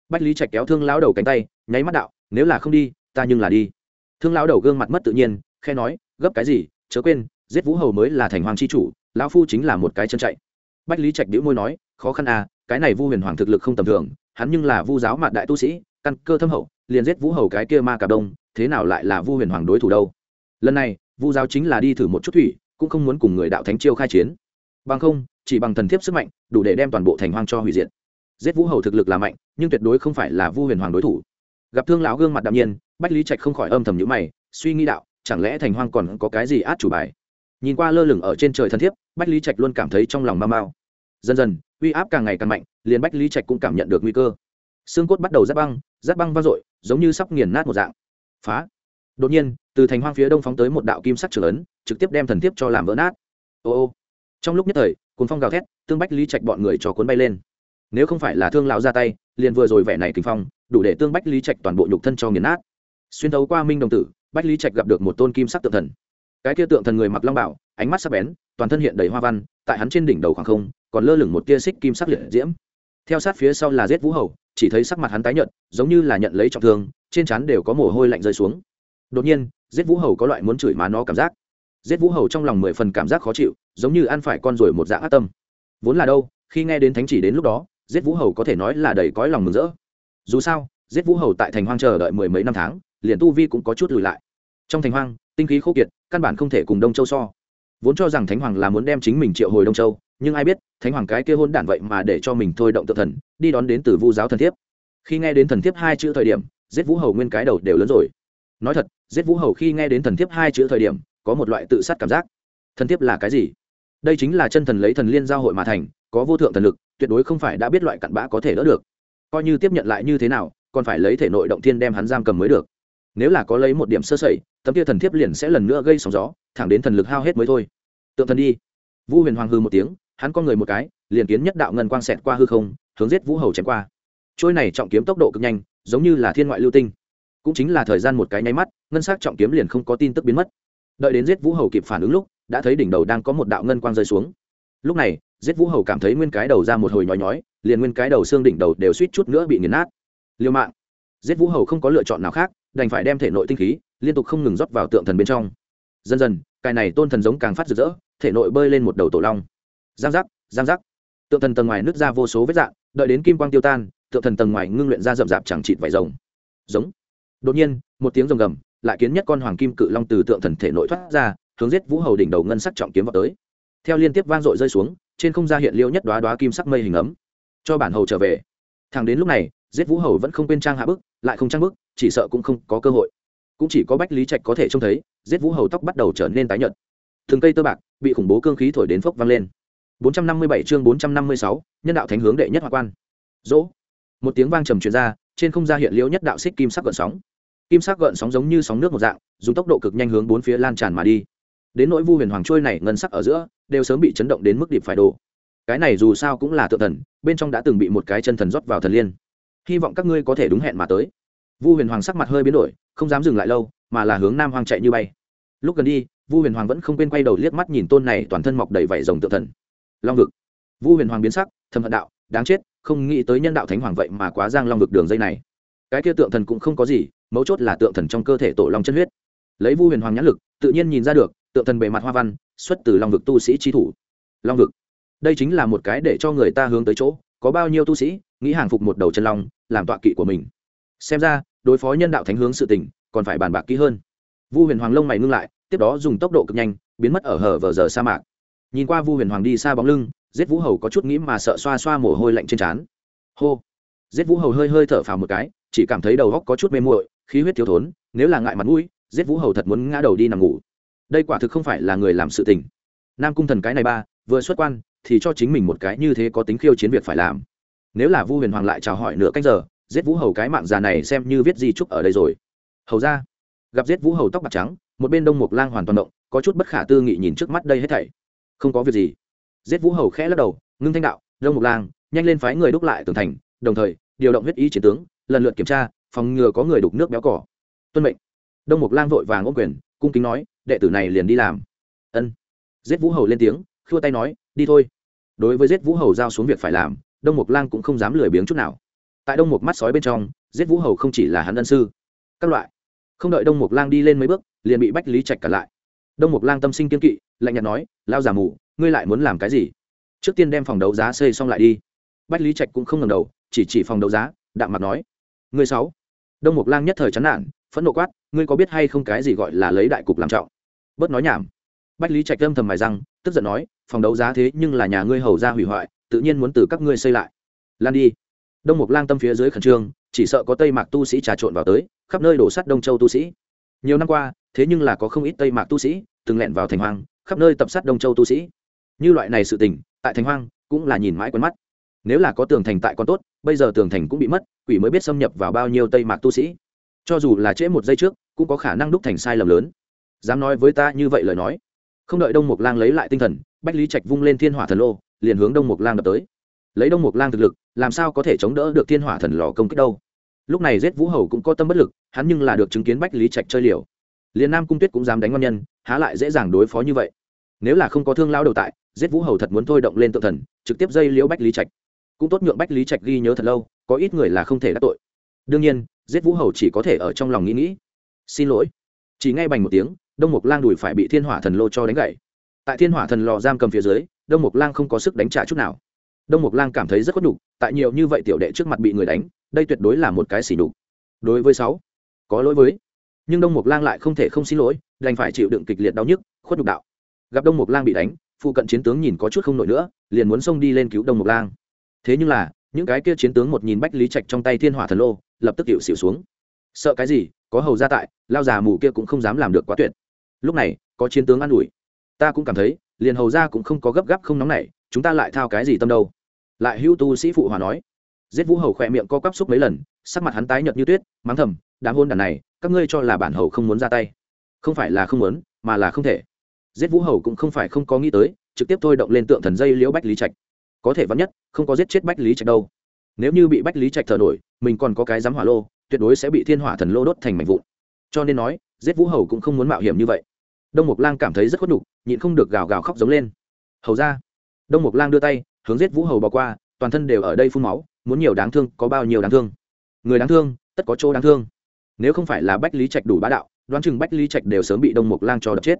bách lý trạch kéo thương lao đầu cánh tay, nháy mắt đạo, nếu là không đi, ta nhưng là đi. Thương lao đầu gương mặt mất tự nhiên khe nói, gấp cái gì, chớ quên, giết vũ hầu mới là thành hoàng c h i chủ, lão phu chính là một cái chân chạy. Bách lý trạch đĩu môi nói, khó khăn à cái này vu huyền hoàng thực lực không tầm thường, hắn nhưng là vu giáo mạn đại tu sĩ, căn cơ thâm hậu, liền giết vũ hầu cái kia ma cà đông, thế nào lại là vu huyền hoàng đối thủ đâu? Lần này, vu giáo chính là đi thử một chút thủy, cũng không muốn cùng người đạo thánh chiêu khai chiến. Bằng không, chỉ bằng thần thiếp sức mạnh, đủ để đem toàn bộ thành hoang cho hủy diệt. Giết vũ hầu thực lực là mạnh, nhưng tuyệt đối không phải là vu huyền hoàng đối thủ. Gặp thương lão gương mặt đạm nhiên, bách lý trạch không khỏi âm thầm nhữ mày, suy nghĩ đạo, chẳng lẽ thành hoang còn có cái gì át chủ bài? Nhìn qua lơ lửng ở trên trời thần thiếp, bách lý trạch luôn cảm thấy trong lòng mau mau dần dần uy áp càng ngày càng mạnh liền bách lý trạch cũng cảm nhận được nguy cơ. Xương cốt bắt đầu rát băng rát băng vang dội giống như sắp nghiền nát một dạng. Phá! Đột nhiên từ thành hoang phía đông phóng tới một đạo kim sắc trưởng lớn, trực tiếp đem thần thiếp cho làm vỡ nát. Ô ô! Trong lúc nhất thời cuốn phong gào thét tương bách lý trạch bọn người cho cuốn bay lên. Nếu không phải là thương lão ra tay liền vừa rồi vẻ này kinh phong đủ để tương bách lý trạch toàn bộ nhục thân cho nghiền nát. Xuyên thấu qua minh đồng tử bách lý trạch gặp được một tôn kim sắc tượng thần. Cái kia tượng thần người mặc long bảo ánh mắt sắc bén toàn thân hiện đầy hoa văn tại hắn trên đỉnh đầu khoảng không còn lơ lửng một tia xích kim sắc liệt diễm. Theo sát phía sau là giết vũ hầu, chỉ thấy sắc mặt hắn tái nhợt, giống như là nhận lấy trọng thương, trên trán đều có mồ hôi lạnh rơi xuống. Đột nhiên, giết vũ hầu có loại muốn chửi má nó cảm giác. Giết vũ hầu trong lòng mười phần cảm giác khó chịu, giống như ăn phải con ruồi một dạng ác tâm. Vốn là đâu, khi nghe đến thánh chỉ đến lúc đó, giết vũ hầu có thể nói là đầy cõi lòng mừng rỡ. Dù sao, giết vũ hầu tại thành hoang chờ đợi mười mấy năm tháng, liền tu vi cũng có chút lùi lại. Trong thành hoang, tinh khí khô kiệt, căn bản không thể cùng đông châu so. Vốn cho rằng thánh hoàng là muốn đem chính mình triệu hồi đông châu nhưng ai biết, thánh hoàng cái kia hôn đản vậy mà để cho mình thôi động tự thần, đi đón đến từ vu giáo thần thiếp. Khi nghe đến thần thiếp hai chữ thời điểm, giết vũ hầu nguyên cái đầu đều lớn rồi. Nói thật, giết vũ hầu khi nghe đến thần thiếp hai chữ thời điểm, có một loại tự sát cảm giác. Thần thiếp là cái gì? Đây chính là chân thần lấy thần liên giao hội mà thành, có vô thượng thần lực, tuyệt đối không phải đã biết loại cặn bã có thể đỡ được. Coi như tiếp nhận lại như thế nào, còn phải lấy thể nội động thiên đem hắn giam cầm mới được. Nếu là có lấy một điểm sơ sẩy, tấm kia thần thiếp liền sẽ lần nữa gây sóng gió, thẳng đến thần lực hao hết mới thôi. Tượng thần đi. Vu huyền hoàng hư một tiếng hắn con người một cái, liền kiến nhất đạo ngân quang xẹt qua hư không, hướng giết vũ hầu chém qua. Trôi này trọng kiếm tốc độ cực nhanh, giống như là thiên ngoại lưu tinh. Cũng chính là thời gian một cái nháy mắt, ngân s á c trọng kiếm liền không có tin tức biến mất. Đợi đến giết vũ hầu kịp phản ứng lúc, đã thấy đỉnh đầu đang có một đạo ngân quang rơi xuống. Lúc này, giết vũ hầu cảm thấy nguyên cái đầu ra một hồi nhói nhói, liền nguyên cái đầu xương đỉnh đầu đều suýt chút nữa bị nghiền nát. Liêu mạng. Giết vũ hầu không có lựa chọn nào khác, đành phải đem thể nội tinh khí, liên tục không ngừng rót vào tượng thần bên trong. Dần dần cài này tôn thần giống càng phát rực rỡ, thể nội bơi lên một đầu tổ long giang giác giang giác. Tượng thần tầng ngoài nứt ra vô số vết dạng, đợi đến kim quang tiêu tan, tượng thần tầng ngoài ngưng luyện ra rậm rạp chẳng chịt vải rồng. Giống. Đột nhiên, một tiếng rồng gầm, lại kiến nhất con hoàng kim cự long từ tượng thần thể nội thoát ra, hướng giết vũ hầu đỉnh đầu ngân sắc trọng kiếm vào tới. Theo liên tiếp vang dội rơi xuống, trên không gian hiện liêu nhất đoá đoá kim sắc mây hình ấm. Cho bản hầu trở về. Thằng đến lúc này, giết vũ hầu vẫn không quên trang hạ bức, lại không trang bức, chỉ sợ cũng không có cơ hội. Cũng chỉ có bách lý trạch có thể trông thấy, giết vũ hầu tóc bắt đầu trở nên tái nhợt. Thường cây tơ bạc, bị khủng bố cương khí thổi đến phốc vang lên. 457 chương 456, nhân đạo thánh hướng đệ nhất hoa quan. Dỗ. Một tiếng vang trầm truyền ra trên không gian hiện liễu nhất đạo xích kim sắc gợn sóng. Kim sắc gợn sóng giống như sóng nước một dạng dùng tốc độ cực nhanh hướng bốn phía lan tràn mà đi. Đến nỗi vu huyền hoàng trôi này ngân sắc ở giữa đều sớm bị chấn động đến mức điệp phải đổ. Cái này dù sao cũng là tự thần bên trong đã từng bị một cái chân thần rót vào thần liên. Hy vọng các ngươi có thể đúng hẹn mà tới. Vu huyền hoàng sắc mặt hơi biến đổi không dám dừng lại lâu mà là hướng nam hoàng chạy như bay. Lúc gần đi vu huyền hoàng vẫn không quên quay đầu liếc mắt nhìn tôn này toàn thân mọc đầy vảy rồng tự thần long vực. Vu huyền hoàng biến sắc, thầm hận đạo, đáng chết, không nghĩ tới nhân đạo thánh hoàng vậy mà quá giang long vực đường dây này. Cái kia tượng thần cũng không có gì, mấu chốt là tượng thần trong cơ thể tổ long chân huyết. Lấy vu huyền hoàng nhãn lực, tự nhiên nhìn ra được, tượng thần bề mặt hoa văn, xuất từ long vực tu sĩ trí thủ. Long vực. Đây chính là một cái để cho người ta hướng tới chỗ, có bao nhiêu tu sĩ, nghĩ hàng phục một đầu chân long, làm tọa kỵ của mình. Xem ra, đối phó nhân đạo thánh hướng sự tình, còn phải bàn bạc kỹ hơn. Vu huyền hoàng lông mày ngưng lại, tiếp đó dùng tốc độ cực nhanh, biến mất ở hở vờ giờ sa mạc nhìn qua vu huyền hoàng đi xa bóng lưng, giết vũ hầu có chút nghĩ mà sợ xoa xoa mồ hôi lạnh trên trán. Hô. Giết vũ hầu hơi hơi thở phào một cái, chỉ cảm thấy đầu góc có chút mê muội, khí huyết thiếu thốn, nếu là ngại mặt mũi, giết vũ hầu thật muốn ngã đầu đi nằm ngủ. Đây quả thực không phải là người làm sự tình. Nam cung thần cái này ba, vừa xuất quan, thì cho chính mình một cái như thế có tính khiêu chiến việc phải làm. Nếu là vu huyền hoàng lại chào hỏi nửa cách giờ, giết vũ hầu cái mạng già này xem như viết di trúc ở đây rồi. Hầu ra. Gặp giết vũ hầu tóc bạc trắng, một bên đông mục lang hoàn toàn động, có chút bất khả tư nghị nhìn trước mắt đây hết thảy không có việc gì. Giết vũ hầu khẽ lắc đầu, ngưng thanh đạo, đông mục lang, nhanh lên phái người đúc lại tường thành, đồng thời, điều động huyết ý chiến tướng, lần lượt kiểm tra, phòng ngừa có người đục nước béo cỏ. Tuân mệnh. Đông mục lang vội vàng ôm quyền, cung kính nói, đệ tử này liền đi làm. Ân. Giết vũ hầu lên tiếng, khua tay nói, đi thôi. Đối với giết vũ hầu giao xuống việc phải làm, đông mục lang cũng không dám lười biếng chút nào. Tại đông mục mắt sói bên trong, giết vũ hầu không chỉ là hắn ân sư, các loại. Không đợi đông mục lang đi lên mấy bước, liền bị bách lý trạch cản lại. Đông mục lang tâm sinh kiên kỵ lạnh nhạt nói lao giả mù, ngươi lại muốn làm cái gì? Trước tiên đem phòng đấu giá xây xong lại đi. Bách lý trạch cũng không ngầm đầu, chỉ chỉ phòng đấu giá, đạm mặt nói, ngươi sáu. Đông mục lang nhất thời chán nản, phẫn nộ quát, ngươi có biết hay không cái gì gọi là lấy đại cục làm trọng? Bớt nói nhảm. Bách lý trạch âm thầm mài răng, tức giận nói, phòng đấu giá thế nhưng là nhà ngươi hầu ra hủy hoại, tự nhiên muốn từ các ngươi xây lại. Lan đi. Đông mục lang tâm phía dưới khẩn trương, chỉ sợ có tây mạc tu sĩ trà trộn vào tới, khắp nơi đổ sắt đông châu tu sĩ. Nhiều năm qua, thế nhưng là có không ít tây mạc tu sĩ từng lẻn vào thành hoang khắp nơi tập sát đông châu tu sĩ. Như loại này sự tình, tại thành hoang cũng là nhìn mãi quen mắt. Nếu là có tường thành tại còn tốt, bây giờ tường thành cũng bị mất, quỷ mới biết xâm nhập vào bao nhiêu tây mạc tu sĩ. Cho dù là trễ một giây trước, cũng có khả năng đúc thành sai lầm lớn. Dám nói với ta như vậy lời nói. Không đợi đông mục lang lấy lại tinh thần, bách lý trạch vung lên thiên hỏa thần lô, liền hướng đông mục lang đập tới. Lấy đông mục lang thực lực, làm sao có thể chống đỡ được thiên hỏa thần lò công kích đâu? Lúc này giết vũ hầu cũng có tâm bất lực, hắn nhưng là được chứng kiến bách lý trạch chơi liều. Liền nam cung tuyết cũng dám đánh ngon nhân, há lại dễ dàng đối phó như vậy nếu là không có thương lao đầu tại, giết vũ hầu thật muốn thôi động lên tự thần, trực tiếp dây liễu bách lý trạch. Cũng tốt nhượng bách lý trạch ghi nhớ thật lâu, có ít người là không thể đắc tội. Đương nhiên, giết vũ hầu chỉ có thể ở trong lòng nghĩ nghĩ. Xin lỗi. Chỉ ngay bành một tiếng, đông mục lang đùi phải bị thiên hỏa thần lô cho đánh gậy. Tại thiên hỏa thần lò giam cầm phía dưới, đông mục lang không có sức đánh trả chút nào. Đông mục lang cảm thấy rất có đủ tại nhiều như vậy tiểu đệ trước mặt bị người đánh, đây tuyệt đối là một cái xỉ đục đối với sáu, có lỗi với. Nhưng đông mục lang lại không thể không xin lỗi, đành phải chịu đựng kịch liệt đau nhức, khuất nhục đạo gặp đông mục lang bị đánh, phụ cận chiến tướng nhìn có chút không nổi nữa, liền muốn xông đi lên cứu đông mục lang. Thế nhưng là, những cái kia chiến tướng một nhìn bách lý trạch trong tay thiên hỏa thần lô, lập tức hiệu xỉu xuống. Sợ cái gì, có hầu ra tại, lao già mù kia cũng không dám làm được quá tuyệt. Lúc này, có chiến tướng an ủi. Ta cũng cảm thấy, liền hầu ra cũng không có gấp gáp không nóng nảy, chúng ta lại thao cái gì tâm đâu. Lại hữu tu sĩ phụ hòa nói. Giết vũ hầu khỏe miệng co quắp xúc mấy lần, sắc mặt hắn tái nhợt như tuyết, mắng thầm, đám hôn đàn này, các ngươi cho là bản hầu không muốn ra tay. Không phải là không muốn, mà là không thể giết vũ hầu cũng không phải không có nghĩ tới, trực tiếp thôi động lên tượng thần dây liễu bách lý trạch. Có thể vắn nhất, không có giết chết bách lý trạch đâu. Nếu như bị bách lý trạch thờ nổi, mình còn có cái dám hỏa lô, tuyệt đối sẽ bị thiên hỏa thần lô đốt thành mảnh vụn. Cho nên nói, giết vũ hầu cũng không muốn mạo hiểm như vậy. Đông mục lang cảm thấy rất khuất nhục, nhịn không được gào gào khóc giống lên. Hầu ra. Đông mục lang đưa tay, hướng giết vũ hầu bỏ qua, toàn thân đều ở đây phun máu, muốn nhiều đáng thương, có bao nhiêu đáng thương. Người đáng thương, tất có chỗ đáng thương. Nếu không phải là bách lý trạch đủ bá đạo, đoán chừng bách lý trạch đều sớm bị đông mục lang cho đập chết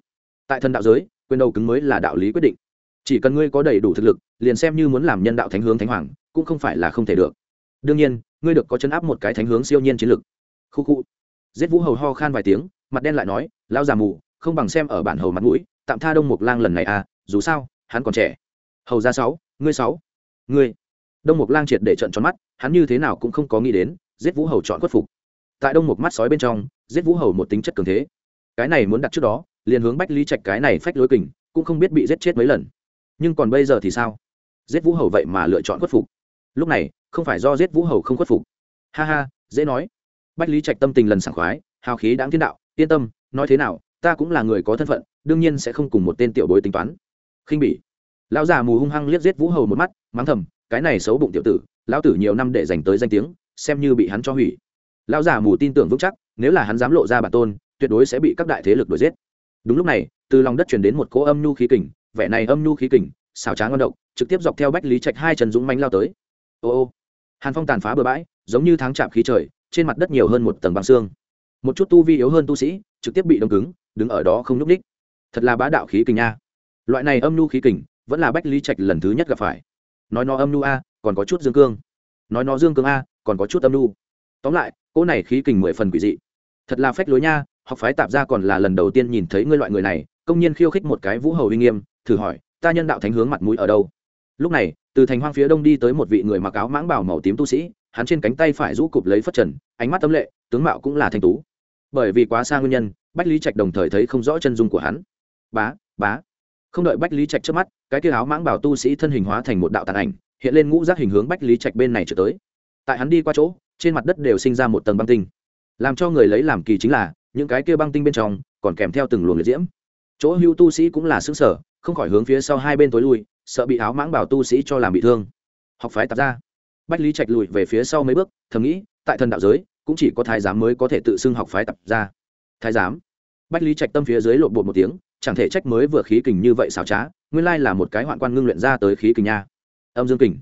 tại thân đạo giới, quyền đầu cứng mới là đạo lý quyết định. Chỉ cần ngươi có đầy đủ thực lực, liền xem như muốn làm nhân đạo thánh hướng thánh hoàng, cũng không phải là không thể được. Đương nhiên, ngươi được có chấn áp một cái thánh hướng siêu nhiên chiến lực. Khu khu. Giết vũ hầu ho khan vài tiếng, mặt đen lại nói lao già mù, không bằng xem ở bản hầu mặt mũi, tạm tha đông mục lang lần này à dù sao, hắn còn trẻ. Hầu ra sáu, ngươi sáu. Ngươi. Đông mục lang triệt để trận tròn mắt, hắn như thế nào cũng không có nghĩ đến, giết vũ hầu chọn khuất phục. Tại đông mục mắt sói bên trong, giết vũ hầu một tính chất cường thế. Cái này muốn đặt trước đó liền hướng bách lý trạch cái này phách lối kình, cũng không biết bị giết chết mấy lần. Nhưng còn bây giờ thì sao? Giết vũ hầu vậy mà lựa chọn khuất phục. Lúc này, không phải do giết vũ hầu không khuất phục. Ha ha, dễ nói. Bách lý trạch tâm tình lần sảng khoái, hào khí đáng thiên đạo, yên tâm, nói thế nào, ta cũng là người có thân phận, đương nhiên sẽ không cùng một tên tiểu bối tính toán. Khinh bỉ. Lão già mù hung hăng liếc giết vũ hầu một mắt, mắng thầm, cái này xấu bụng tiểu tử, lão tử nhiều năm để dành tới danh tiếng, xem như bị hắn cho hủy. Lão già mù tin tưởng vững chắc, nếu là hắn dám lộ ra bản tôn, tuyệt đối sẽ bị các đại thế lực đuổi giết đúng lúc này, từ lòng đất truyền đến một cỗ âm nhu khí kình, vẻ này âm nhu khí kình xào tráng ngon động trực tiếp dọc theo bách lý trạch hai trần dũng mánh lao tới. Ô ô, hàn phong tàn phá bừa bãi, giống như tháng chạm khí trời, trên mặt đất nhiều hơn một tầng bằng xương. Một chút tu vi yếu hơn tu sĩ, trực tiếp bị đông cứng, đứng ở đó không n ú c ních thật là bá đạo khí kình nha. Loại này âm nhu khí kình, vẫn là bách lý trạch lần thứ nhất gặp phải. Nói nó âm nhu a, còn có chút dương cương. Nói nó dương cương a, còn có chút âm nhu. Tóm lại, cỗ này khí kình mười phần quỷ dị. Thật là phách lối nha học phái tạp gia còn là lần đầu tiên nhìn thấy ngươi loại người này, công nhiên khiêu khích một cái vũ hầu uy nghiêm, thử hỏi, ta nhân đạo thánh hướng mặt mũi ở đâu? Lúc này, từ thành hoang phía đông đi tới một vị người mặc áo mãng bảo màu tím tu sĩ, hắn trên cánh tay phải rũ cụp lấy phất trần, ánh mắt tấm lệ, tướng mạo cũng là thanh tú. Bởi vì quá xa nguyên nhân, bách lý trạch đồng thời thấy không rõ chân dung của hắn. Bá bá. Không đợi bách lý trạch trước mắt, cái kia áo mãng bảo tu sĩ thân hình hóa thành một đạo tàn ảnh, hiện lên ngũ giác hình hướng bách lý trạch bên này trở tới. Tại hắn đi qua chỗ, trên mặt đất đều sinh ra một tầng băng tinh. Làm cho người lấy làm kỳ chính là những cái kia băng tinh bên trong còn kèm theo từng luồng liệt diễm. Chỗ hưu tu sĩ cũng là xứng sở, không khỏi hướng phía sau hai bên tối lui, sợ bị áo mãng bảo tu sĩ cho làm bị thương. Học phái tạp ra. Bách lý trạch lùi về phía sau mấy bước, thầm nghĩ, tại thần đạo giới, cũng chỉ có thái giám mới có thể tự xưng học phái tạp ra. Thái giám? Bách lý trạch tâm phía dưới lộn bột một tiếng, chẳng thể trách mới vừa khí kình như vậy xảo trá, nguyên lai là một cái hoạn quan ngưng luyện ra tới khí kình nha. Âm dương kình.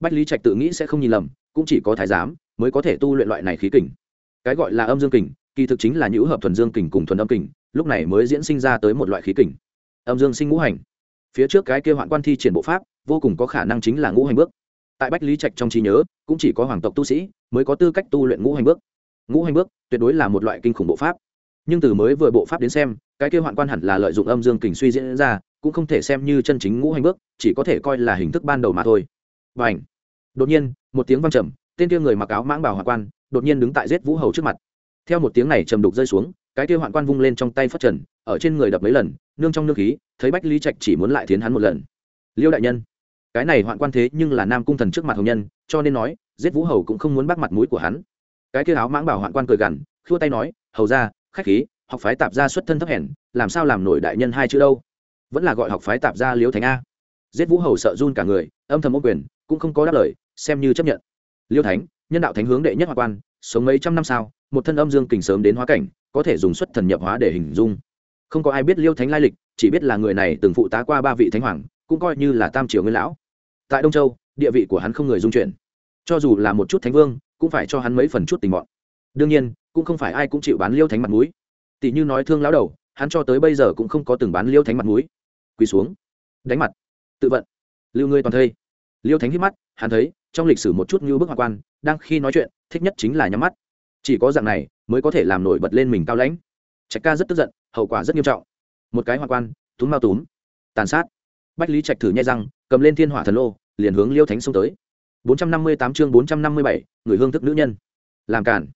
Bách lý trạch tự nghĩ sẽ không nhìn lầm, cũng chỉ có thái giám mới có thể tu luyện loại này khí kình. Cái gọi là âm dương kình kỳ thực chính là nhũ hợp thuần dương kình cùng thuần âm kình, lúc này mới diễn sinh ra tới một loại khí kình. Âm dương sinh ngũ hành. Phía trước cái kia hoạn quan thi triển bộ pháp, vô cùng có khả năng chính là ngũ hành bước. Tại bách lý trạch trong trí nhớ, cũng chỉ có hoàng tộc tu sĩ mới có tư cách tu luyện ngũ hành bước. Ngũ hành bước tuyệt đối là một loại kinh khủng bộ pháp. Nhưng từ mới vừa bộ pháp đến xem, cái kia hoạn quan hẳn là lợi dụng âm dương kình suy diễn ra, cũng không thể xem như chân chính ngũ hành bước, chỉ có thể coi là hình thức ban đầu mà thôi. Và ảnh đột nhiên, một tiếng văng trầm, tên kia người mặc áo mãng bảo hoạn quan đột nhiên đứng tại giết vũ hầu trước mặt theo một tiếng này trầm đục rơi xuống, cái kia hoạn quan vung lên trong tay phát trần, ở trên người đập mấy lần, nương trong nương khí, thấy bách lý trạch chỉ muốn lại thiến hắn một lần. Liêu đại nhân, cái này hoạn quan thế nhưng là nam cung thần trước mặt hồng nhân, cho nên nói, giết vũ hầu cũng không muốn bắt mặt mũi của hắn. Cái kia áo mãng bảo hoạn quan cười gằn, khua tay nói, hầu ra khách khí, học phái tạp gia xuất thân thấp hèn, làm sao làm nổi đại nhân hai chữ đâu? Vẫn là gọi học phái tạp gia liêu thánh a. Giết vũ hầu sợ run cả người, âm thầm ô quyền, cũng không có đáp lời, xem như chấp nhận. Liêu thánh, nhân đạo thánh hướng đệ nhất hoạn quan, sống mấy trăm năm sau một thân âm dương kình sớm đến hóa cảnh, có thể dùng xuất thần nhập hóa để hình dung. Không có ai biết liêu thánh lai lịch, chỉ biết là người này từng phụ tá qua ba vị thánh hoàng, cũng coi như là tam triều nguyên lão. Tại đông châu, địa vị của hắn không người dung chuyển. Cho dù là một chút thánh vương, cũng phải cho hắn mấy phần chút tình bọn đương nhiên, cũng không phải ai cũng chịu bán liêu thánh mặt mũi. Tỷ như nói thương lão đầu, hắn cho tới bây giờ cũng không có từng bán liêu thánh mặt mũi. Quỳ xuống. Đánh mặt. Tự vận. Lưu ngươi toàn thây. Liêu thánh hít mắt, hắn thấy, trong lịch sử một chút như bức hoa quan, đang khi nói chuyện, thích nhất chính là nhắm mắt chỉ có dạng này mới có thể làm nổi bật lên mình cao lãnh. Trạch ca rất tức giận hậu quả rất nghiêm trọng. Một cái hoa quan túm mau túm. Tàn sát. Bách lý trạch thử nhai răng cầm lên thiên hỏa thần lô liền hướng liêu thánh xông tới. 458 chương 457, người hương thức nữ nhân. Làm cản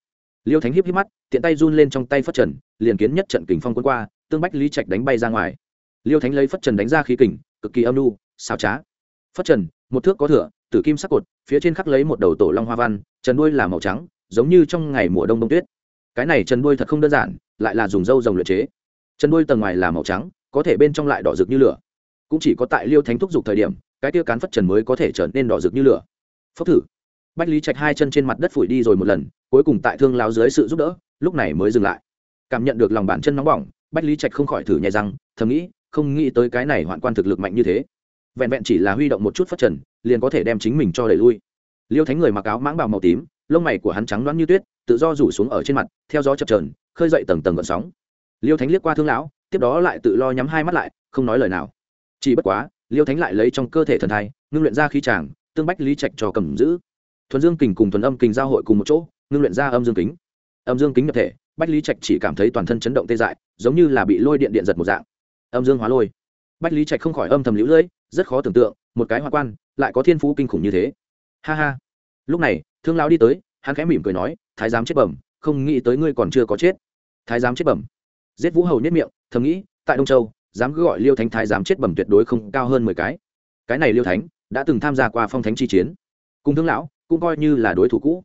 liêu thánh hiếp hiếp mắt tiện tay run lên trong tay phất trần liền kiến nhất trận kình phong quân qua tương bách lý trạch đánh bay ra ngoài. Liêu thánh lấy phất trần đánh ra khí kình cực kỳ âm nu xào trá. Phất trần một thước có thửa tử kim sắc cột phía trên khắc lấy một đầu tổ long hoa văn trần đuôi là màu trắng giống như trong ngày mùa đông đông tuyết. Cái này chân đuôi thật không đơn giản, lại là dùng dâu rồng luyện chế. Chân đuôi tầng ngoài là màu trắng, có thể bên trong lại đỏ rực như lửa. Cũng chỉ có tại liêu thánh thúc giục thời điểm, cái tia cán phất trần mới có thể trở nên đỏ rực như lửa. Phốc thử. Bách lý trạch hai chân trên mặt đất phủi đi rồi một lần, cuối cùng tại thương lao dưới sự giúp đỡ, lúc này mới dừng lại. Cảm nhận được lòng bàn chân nóng bỏng, bách lý trạch không khỏi thử nhai răng, thầm nghĩ, không nghĩ tới cái này hoạn quan thực lực mạnh như thế. Vẹn vẹn chỉ là huy động một chút phát trần, liền có thể đem chính mình cho đẩy lui liêu thánh người mặc áo mãng bào màu tím, lông mày của hắn trắng đoán như tuyết, tự do rủ xuống ở trên mặt, theo gió chập trờn khơi dậy tầng tầng gợn sóng. Liêu thánh liếc qua thương lão, tiếp đó lại tự lo nhắm hai mắt lại, không nói lời nào. Chỉ bất quá, liêu thánh lại lấy trong cơ thể thần thai, ngưng luyện ra khí tràng, tương bách lý trạch cho cầm giữ. Thuần dương kình cùng thuần âm kình giao hội cùng một chỗ, ngưng luyện ra âm dương kính. Âm dương kính nhập thể, bách lý trạch chỉ cảm thấy toàn thân chấn động tê dại, giống như là bị lôi điện điện giật một dạng. Âm dương hóa lôi. Bách lý trạch không khỏi âm thầm lũ lưỡi, rất khó tưởng tượng, một cái hoa quan, lại có thiên phú kinh khủng như thế. Ha ha lúc này, thương lão đi tới, hắn khẽ mỉm cười nói, thái giám chết bẩm, không nghĩ tới ngươi còn chưa có chết. Thái giám chết bẩm? Giết vũ hầu nhất miệng, thầm nghĩ, tại đông châu, dám cứ gọi liêu thánh thái giám chết bẩm tuyệt đối không cao hơn mười cái. Cái này liêu thánh đã từng tham gia qua phong thánh chi chiến. Cùng thương lão cũng coi như là đối thủ cũ.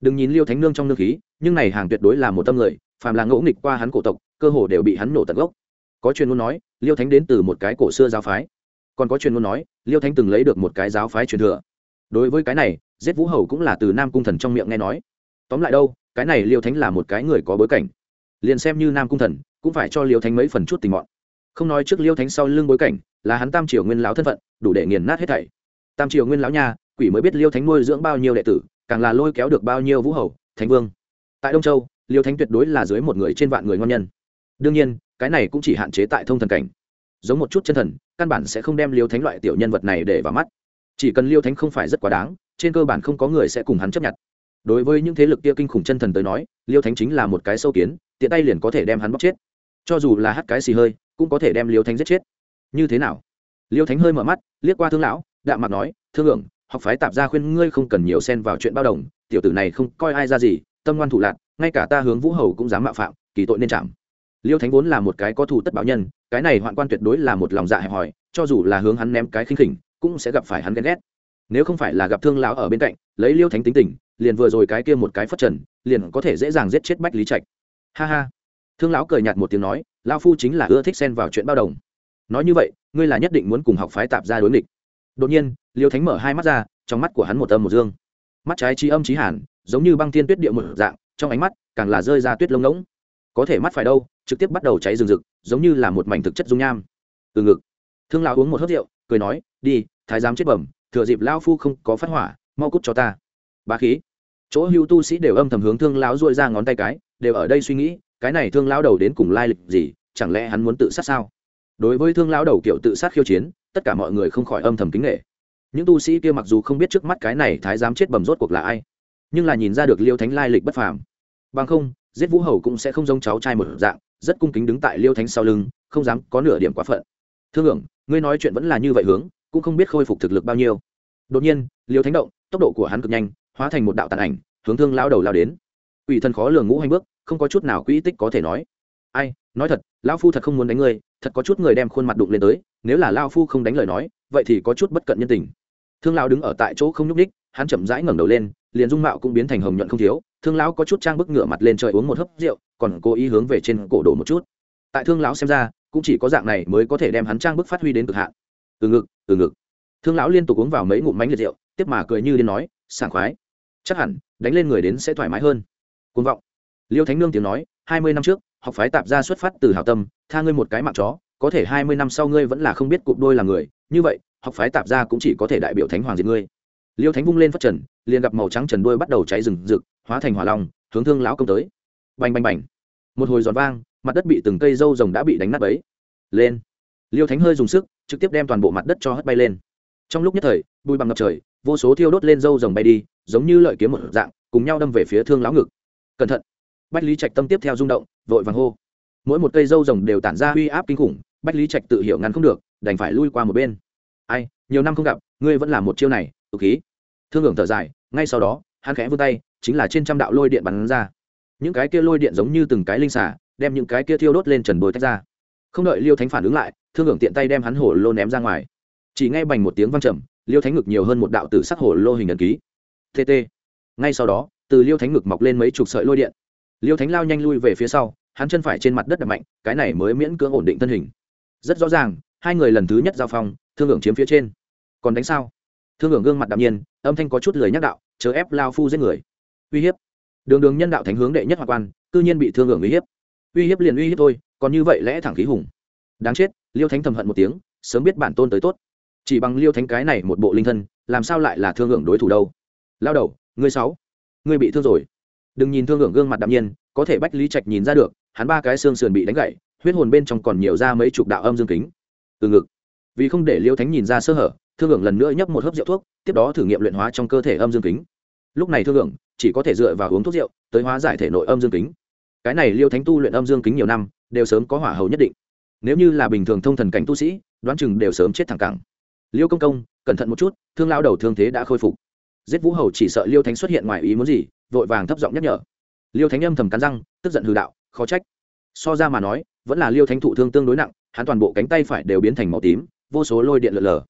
Đừng nhìn liêu thánh nương trong nương khí, nhưng này hàng tuyệt đối là một tâm người, phàm là ngẫu nghịch qua hắn cổ tộc, cơ hồ đều bị hắn nổ tận gốc. Có truyền ngôn nói, liêu thánh đến từ một cái cổ xưa giáo phái. Còn có truyền ngôn nói, liêu thánh từng lấy được một cái giáo phái truyền thừa. Đối với cái này giết vũ hầu cũng là từ nam cung thần trong miệng nghe nói. Tóm lại đâu, cái này liêu thánh là một cái người có bối cảnh. Liền xem như nam cung thần, cũng phải cho liêu thánh mấy phần chút tình mọn. Không nói trước liêu thánh sau lưng bối cảnh, là hắn tam triều nguyên lão thân phận, đủ để nghiền nát hết thảy. Tam triều nguyên lão nha, quỷ mới biết liêu thánh nuôi dưỡng bao nhiêu đệ tử, càng là lôi kéo được bao nhiêu vũ hầu, thánh vương. Tại đông châu, liêu thánh tuyệt đối là dưới một người trên vạn người ngon nhân. Đương nhiên, cái này cũng chỉ hạn chế tại thông thần cảnh. Giống một chút chân thần, căn bản sẽ không đem liêu thánh loại tiểu nhân vật này để vào mắt. Chỉ cần liêu thánh không phải rất quá đáng trên cơ bản không có người sẽ cùng hắn chấp nhận. Đối với những thế lực kia kinh khủng chân thần tới nói, liêu thánh chính là một cái sâu kiến, tiện tay liền có thể đem hắn bóc chết. Cho dù là hắt cái xì hơi, cũng có thể đem liêu thánh giết chết. Như thế nào? Liêu thánh hơi mở mắt, liếc qua thương lão, đạm mặt nói, thương hưởng, học phái tạp gia khuyên ngươi không cần nhiều xen vào chuyện bao đồng, tiểu tử này không coi ai ra gì, tâm ngoan thủ lạc, ngay cả ta hướng vũ hầu cũng dám mạo phạm, kỳ tội nên chạm. Liêu thánh vốn là một cái có thủ tất báo nhân, cái này hoạn quan tuyệt đối là một lòng dạ hẹp hòi, cho dù là hướng hắn ném cái khinh khỉnh, cũng sẽ gặp phải hắn ghen ghét nếu không phải là gặp thương lão ở bên cạnh, lấy liêu thánh tính tình, liền vừa rồi cái kia một cái phất trần, liền có thể dễ dàng giết chết bách lý trạch. Ha ha. Thương lão cười nhạt một tiếng nói lao phu chính là ưa thích xen vào chuyện bao đồng. Nói như vậy, ngươi là nhất định muốn cùng học phái tạp ra đối nghịch. Đột nhiên, liêu thánh mở hai mắt ra, trong mắt của hắn một âm một dương. Mắt trái trí âm trí hàn, giống như băng thiên tuyết địa một dạng, trong ánh mắt càng là rơi ra tuyết lông ngỗng. Có thể mắt phải đâu, trực tiếp bắt đầu cháy rừng rực, giống như là một mảnh thực chất dung nham. Từ ngực, thương lão uống một hớt rượu, cười nói, đi, thái giám chết bẩm thừa dịp lao phu không có phát hỏa, mau cút cho ta. Bá khí. Chỗ hưu tu sĩ đều âm thầm hướng thương lão dội ra ngón tay cái, đều ở đây suy nghĩ, cái này thương lão đầu đến cùng lai lịch gì, chẳng lẽ hắn muốn tự sát sao? Đối với thương lão đầu kiểu tự sát khiêu chiến, tất cả mọi người không khỏi âm thầm kính nghệ những tu sĩ kia mặc dù không biết trước mắt cái này thái giám chết bầm rốt cuộc là ai, nhưng là nhìn ra được liêu thánh lai lịch bất phàm. Bằng không, giết vũ hầu cũng sẽ không giống cháu trai một dạng, rất cung kính đứng tại liêu thánh sau lưng, không dám có nửa điểm quá phận. Thương hưởng, ngươi nói chuyện vẫn là như vậy hướng cũng không biết khôi phục thực lực bao nhiêu. Đột nhiên, liêu thánh động, tốc độ của hắn cực nhanh, hóa thành một đạo tàn ảnh, hướng thương lao đầu lao đến. Ủy thần khó lường ngũ hành bước, không có chút nào quỹ tích có thể nói. Ai, nói thật, lão phu thật không muốn đánh ngươi, thật có chút người đem khuôn mặt đụng lên tới, nếu là lao phu không đánh lời nói, vậy thì có chút bất cận nhân tình. Thương lao đứng ở tại chỗ không nhúc ních hắn chậm rãi ngẩng đầu lên, liền dung mạo cũng biến thành hồng nhuận không thiếu, thương lão có chút trang bức ngửa mặt lên trời uống một hớp rượu, còn cố ý hướng về trên cổ đổ một chút. Tại thương lão xem ra, cũng chỉ có dạng này mới có thể đem hắn trang bức phát huy đến cực hạn từ ngực từ ngực. Thương lão liên tục uống vào mấy ngụm mánh liệt rượu, tiếp mà cười như đến nói, sảng khoái. Chắc hẳn, đánh lên người đến sẽ thoải mái hơn. Côn vọng. Liêu thánh nương tiếng nói, hai mươi năm trước, học phái tạp ra xuất phát từ hảo tâm, tha ngươi một cái mạng chó, có thể hai mươi năm sau ngươi vẫn là không biết cụp đôi là người, như vậy, học phái tạp ra cũng chỉ có thể đại biểu thánh hoàng diệt ngươi. Liêu thánh vung lên phát trần, liền gặp màu trắng trần đuôi bắt đầu cháy rừng rực, hóa thành hỏa long, hướng thương lão công tới. Bành bành bành. Một hồi giòn vang, mặt đất bị từng cây dâu rồng đã bị đánh nát bấy. Lên. Liêu thánh hơi dùng sức trực tiếp đem toàn bộ mặt đất cho hất bay lên. Trong lúc nhất thời, bụi bằng ngập trời, vô số thiêu đốt lên dâu rồng bay đi, giống như lợi kiếm một dạng, cùng nhau đâm về phía thương lão ngực. Cẩn thận! Bách lý trạch tâm tiếp theo rung động, vội vàng hô. Mỗi một cây dâu rồng đều tản ra uy áp kinh khủng, bách lý trạch tự hiểu ngăn không được, đành phải lui qua một bên. Ai, nhiều năm không gặp, ngươi vẫn là một chiêu này tự khí. Thương hưởng thở dài, ngay sau đó, hắn khẽ vươn tay, chính là trên trăm đạo lôi điện bắn ra. Những cái kia lôi điện giống như từng cái linh xả đem những cái kia thiêu đốt lên trần bồi tách ra không đợi liêu thánh phản ứng lại, thương hưởng tiện tay đem hắn hổ lô ném ra ngoài. Chỉ ngay bành một tiếng văng trầm, liêu thánh ngực nhiều hơn một đạo tử sắc hổ lô hình ẩn ký. Tt ngay sau đó, từ liêu thánh ngực mọc lên mấy chục sợi lôi điện. Liêu thánh lao nhanh lui về phía sau, hắn chân phải trên mặt đất đập mạnh, cái này mới miễn cưỡng ổn định thân hình. Rất rõ ràng, hai người lần thứ nhất giao phong, thương hưởng chiếm phía trên. Còn đánh sao? Thương hưởng gương mặt đạm nhiên, âm thanh có chút lời nhắc đạo, chớ ép lao phu giết người. Uy hiếp. Đường đường nhân đạo thánh hướng đệ nhất hoa quan, cư nhiên bị thương hưởng uy hiếp. Uy hiếp liền uy hiếp thôi còn như vậy lẽ thẳng khí hùng. Đáng chết, liêu thánh thầm hận một tiếng, sớm biết bản tôn tới tốt. Chỉ bằng liêu thánh cái này một bộ linh thân, làm sao lại là thương hưởng đối thủ đâu? Lao đầu, ngươi sáu, ngươi bị thương rồi. Đừng nhìn thương hưởng gương mặt đạm nhiên, có thể bách lý trạch nhìn ra được, hắn ba cái xương sườn bị đánh gãy, huyết hồn bên trong còn nhiều ra mấy chục đạo âm dương kính. Từ ngực. Vì không để liêu thánh nhìn ra sơ hở, thương hưởng lần nữa nhấp một hớp rượu thuốc, tiếp đó thử nghiệm luyện hóa trong cơ thể âm dương kính. Lúc này thương hưởng chỉ có thể dựa vào uống thuốc rượu, tới hóa giải thể nội âm dương kính. Cái này liêu thánh tu luyện âm dương kính nhiều năm đều sớm có hỏa hầu nhất định. Nếu như là bình thường thông thần cảnh tu sĩ, đoán chừng đều sớm chết thẳng cẳng. Liêu công công, cẩn thận một chút, thương lao đầu thương thế đã khôi phục. Giết vũ hầu chỉ sợ liêu thánh xuất hiện ngoài ý muốn gì, vội vàng thấp giọng nhắc nhở. Liêu thánh âm thầm cắn răng, tức giận hư đạo, khó trách. So ra mà nói, vẫn là liêu thánh thụ thương tương đối nặng, hắn toàn bộ cánh tay phải đều biến thành màu tím, vô số lôi điện lượn lờ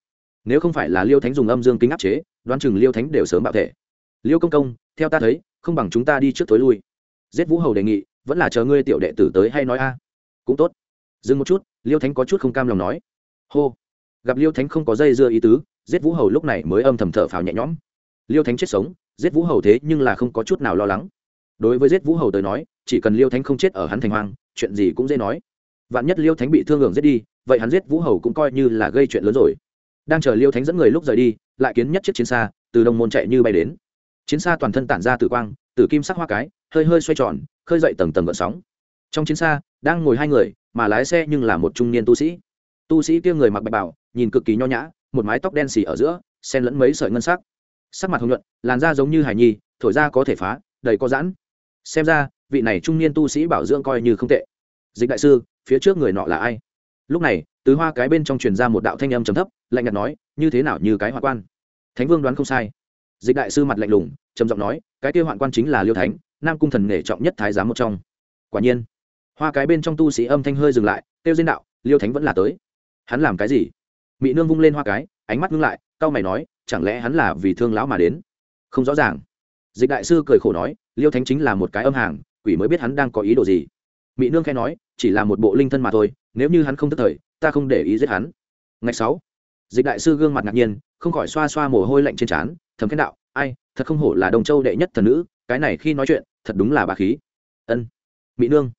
nếu không phải là liêu thánh dùng âm dương kính áp chế, đoán chừng liêu thánh đều sớm bạo thể. Liêu công công, theo ta thấy, không bằng chúng ta đi trước tối lui. Giết vũ hầu đề nghị, vẫn là chờ ngươi tiểu đệ tử tới hay nói a cũng tốt. Dừng một chút, liêu thánh có chút không cam lòng nói. Hô. Gặp liêu thánh không có dây dưa ý tứ, giết vũ hầu lúc này mới âm thầm thở phào nhẹ nhõm. Liêu thánh chết sống, giết vũ hầu thế nhưng là không có chút nào lo lắng. Đối với giết vũ hầu tới nói, chỉ cần liêu thánh không chết ở hắn thành hoang, chuyện gì cũng dễ nói. Vạn nhất liêu thánh bị thương hưởng giết đi, vậy hắn giết vũ hầu cũng coi như là gây chuyện lớn rồi. Đang chờ liêu thánh dẫn người lúc rời đi, lại kiến nhất chiếc chiến xa, từ đông môn chạy như bay đến. Chiến xa toàn thân tản ra tử quang, tử kim sắc hoa cái, hơi hơi xoay tròn, khơi dậy tầng tầng gợn sóng trong chiến xa, đang ngồi hai người, mà lái xe nhưng là một trung niên tu sĩ. Tu sĩ kia người mặc bạch bảo nhìn cực kỳ nho nhã, một mái tóc đen xì ở giữa, xen lẫn mấy sợi ngân sắc. Sắc mặt hồng nhuận, làn da giống như hải nhi, thổi ra có thể phá, đầy có giãn. Xem ra, vị này trung niên tu sĩ bảo dưỡng coi như không tệ. Dịch đại sư, phía trước người nọ là ai? Lúc này, tứ hoa cái bên trong truyền ra một đạo thanh âm trầm thấp, lạnh nhạt nói, như thế nào như cái hoạn quan? Thánh vương đoán không sai. Dịch đại sư mặt lạnh lùng, trầm giọng nói, cái kia hoạn quan chính là liêu thánh, nam cung thần nể trọng nhất thái giám một trong. Quả nhiên hoa cái bên trong tu sĩ âm thanh hơi dừng lại tiêu diên đạo, liêu thánh vẫn là tới. Hắn làm cái gì? Mỹ nương vung lên hoa cái, ánh mắt ngưng lại cao mày nói, chẳng lẽ hắn là vì thương lão mà đến? Không rõ ràng. Dịch đại sư cười khổ nói, liêu thánh chính là một cái âm hàng, quỷ mới biết hắn đang có ý đồ gì. Mỹ nương khai nói, chỉ là một bộ linh thân mà thôi, nếu như hắn không tức thời, ta không để ý giết hắn. Ngày sáu, dịch đại sư gương mặt ngạc nhiên, không khỏi xoa xoa mồ hôi lạnh trên trán, thầm khen đạo, ai, thật không hổ là đồng châu đệ nhất thần nữ, cái này khi nói chuyện, thật đúng là bà khí. Ân. Mỹ nương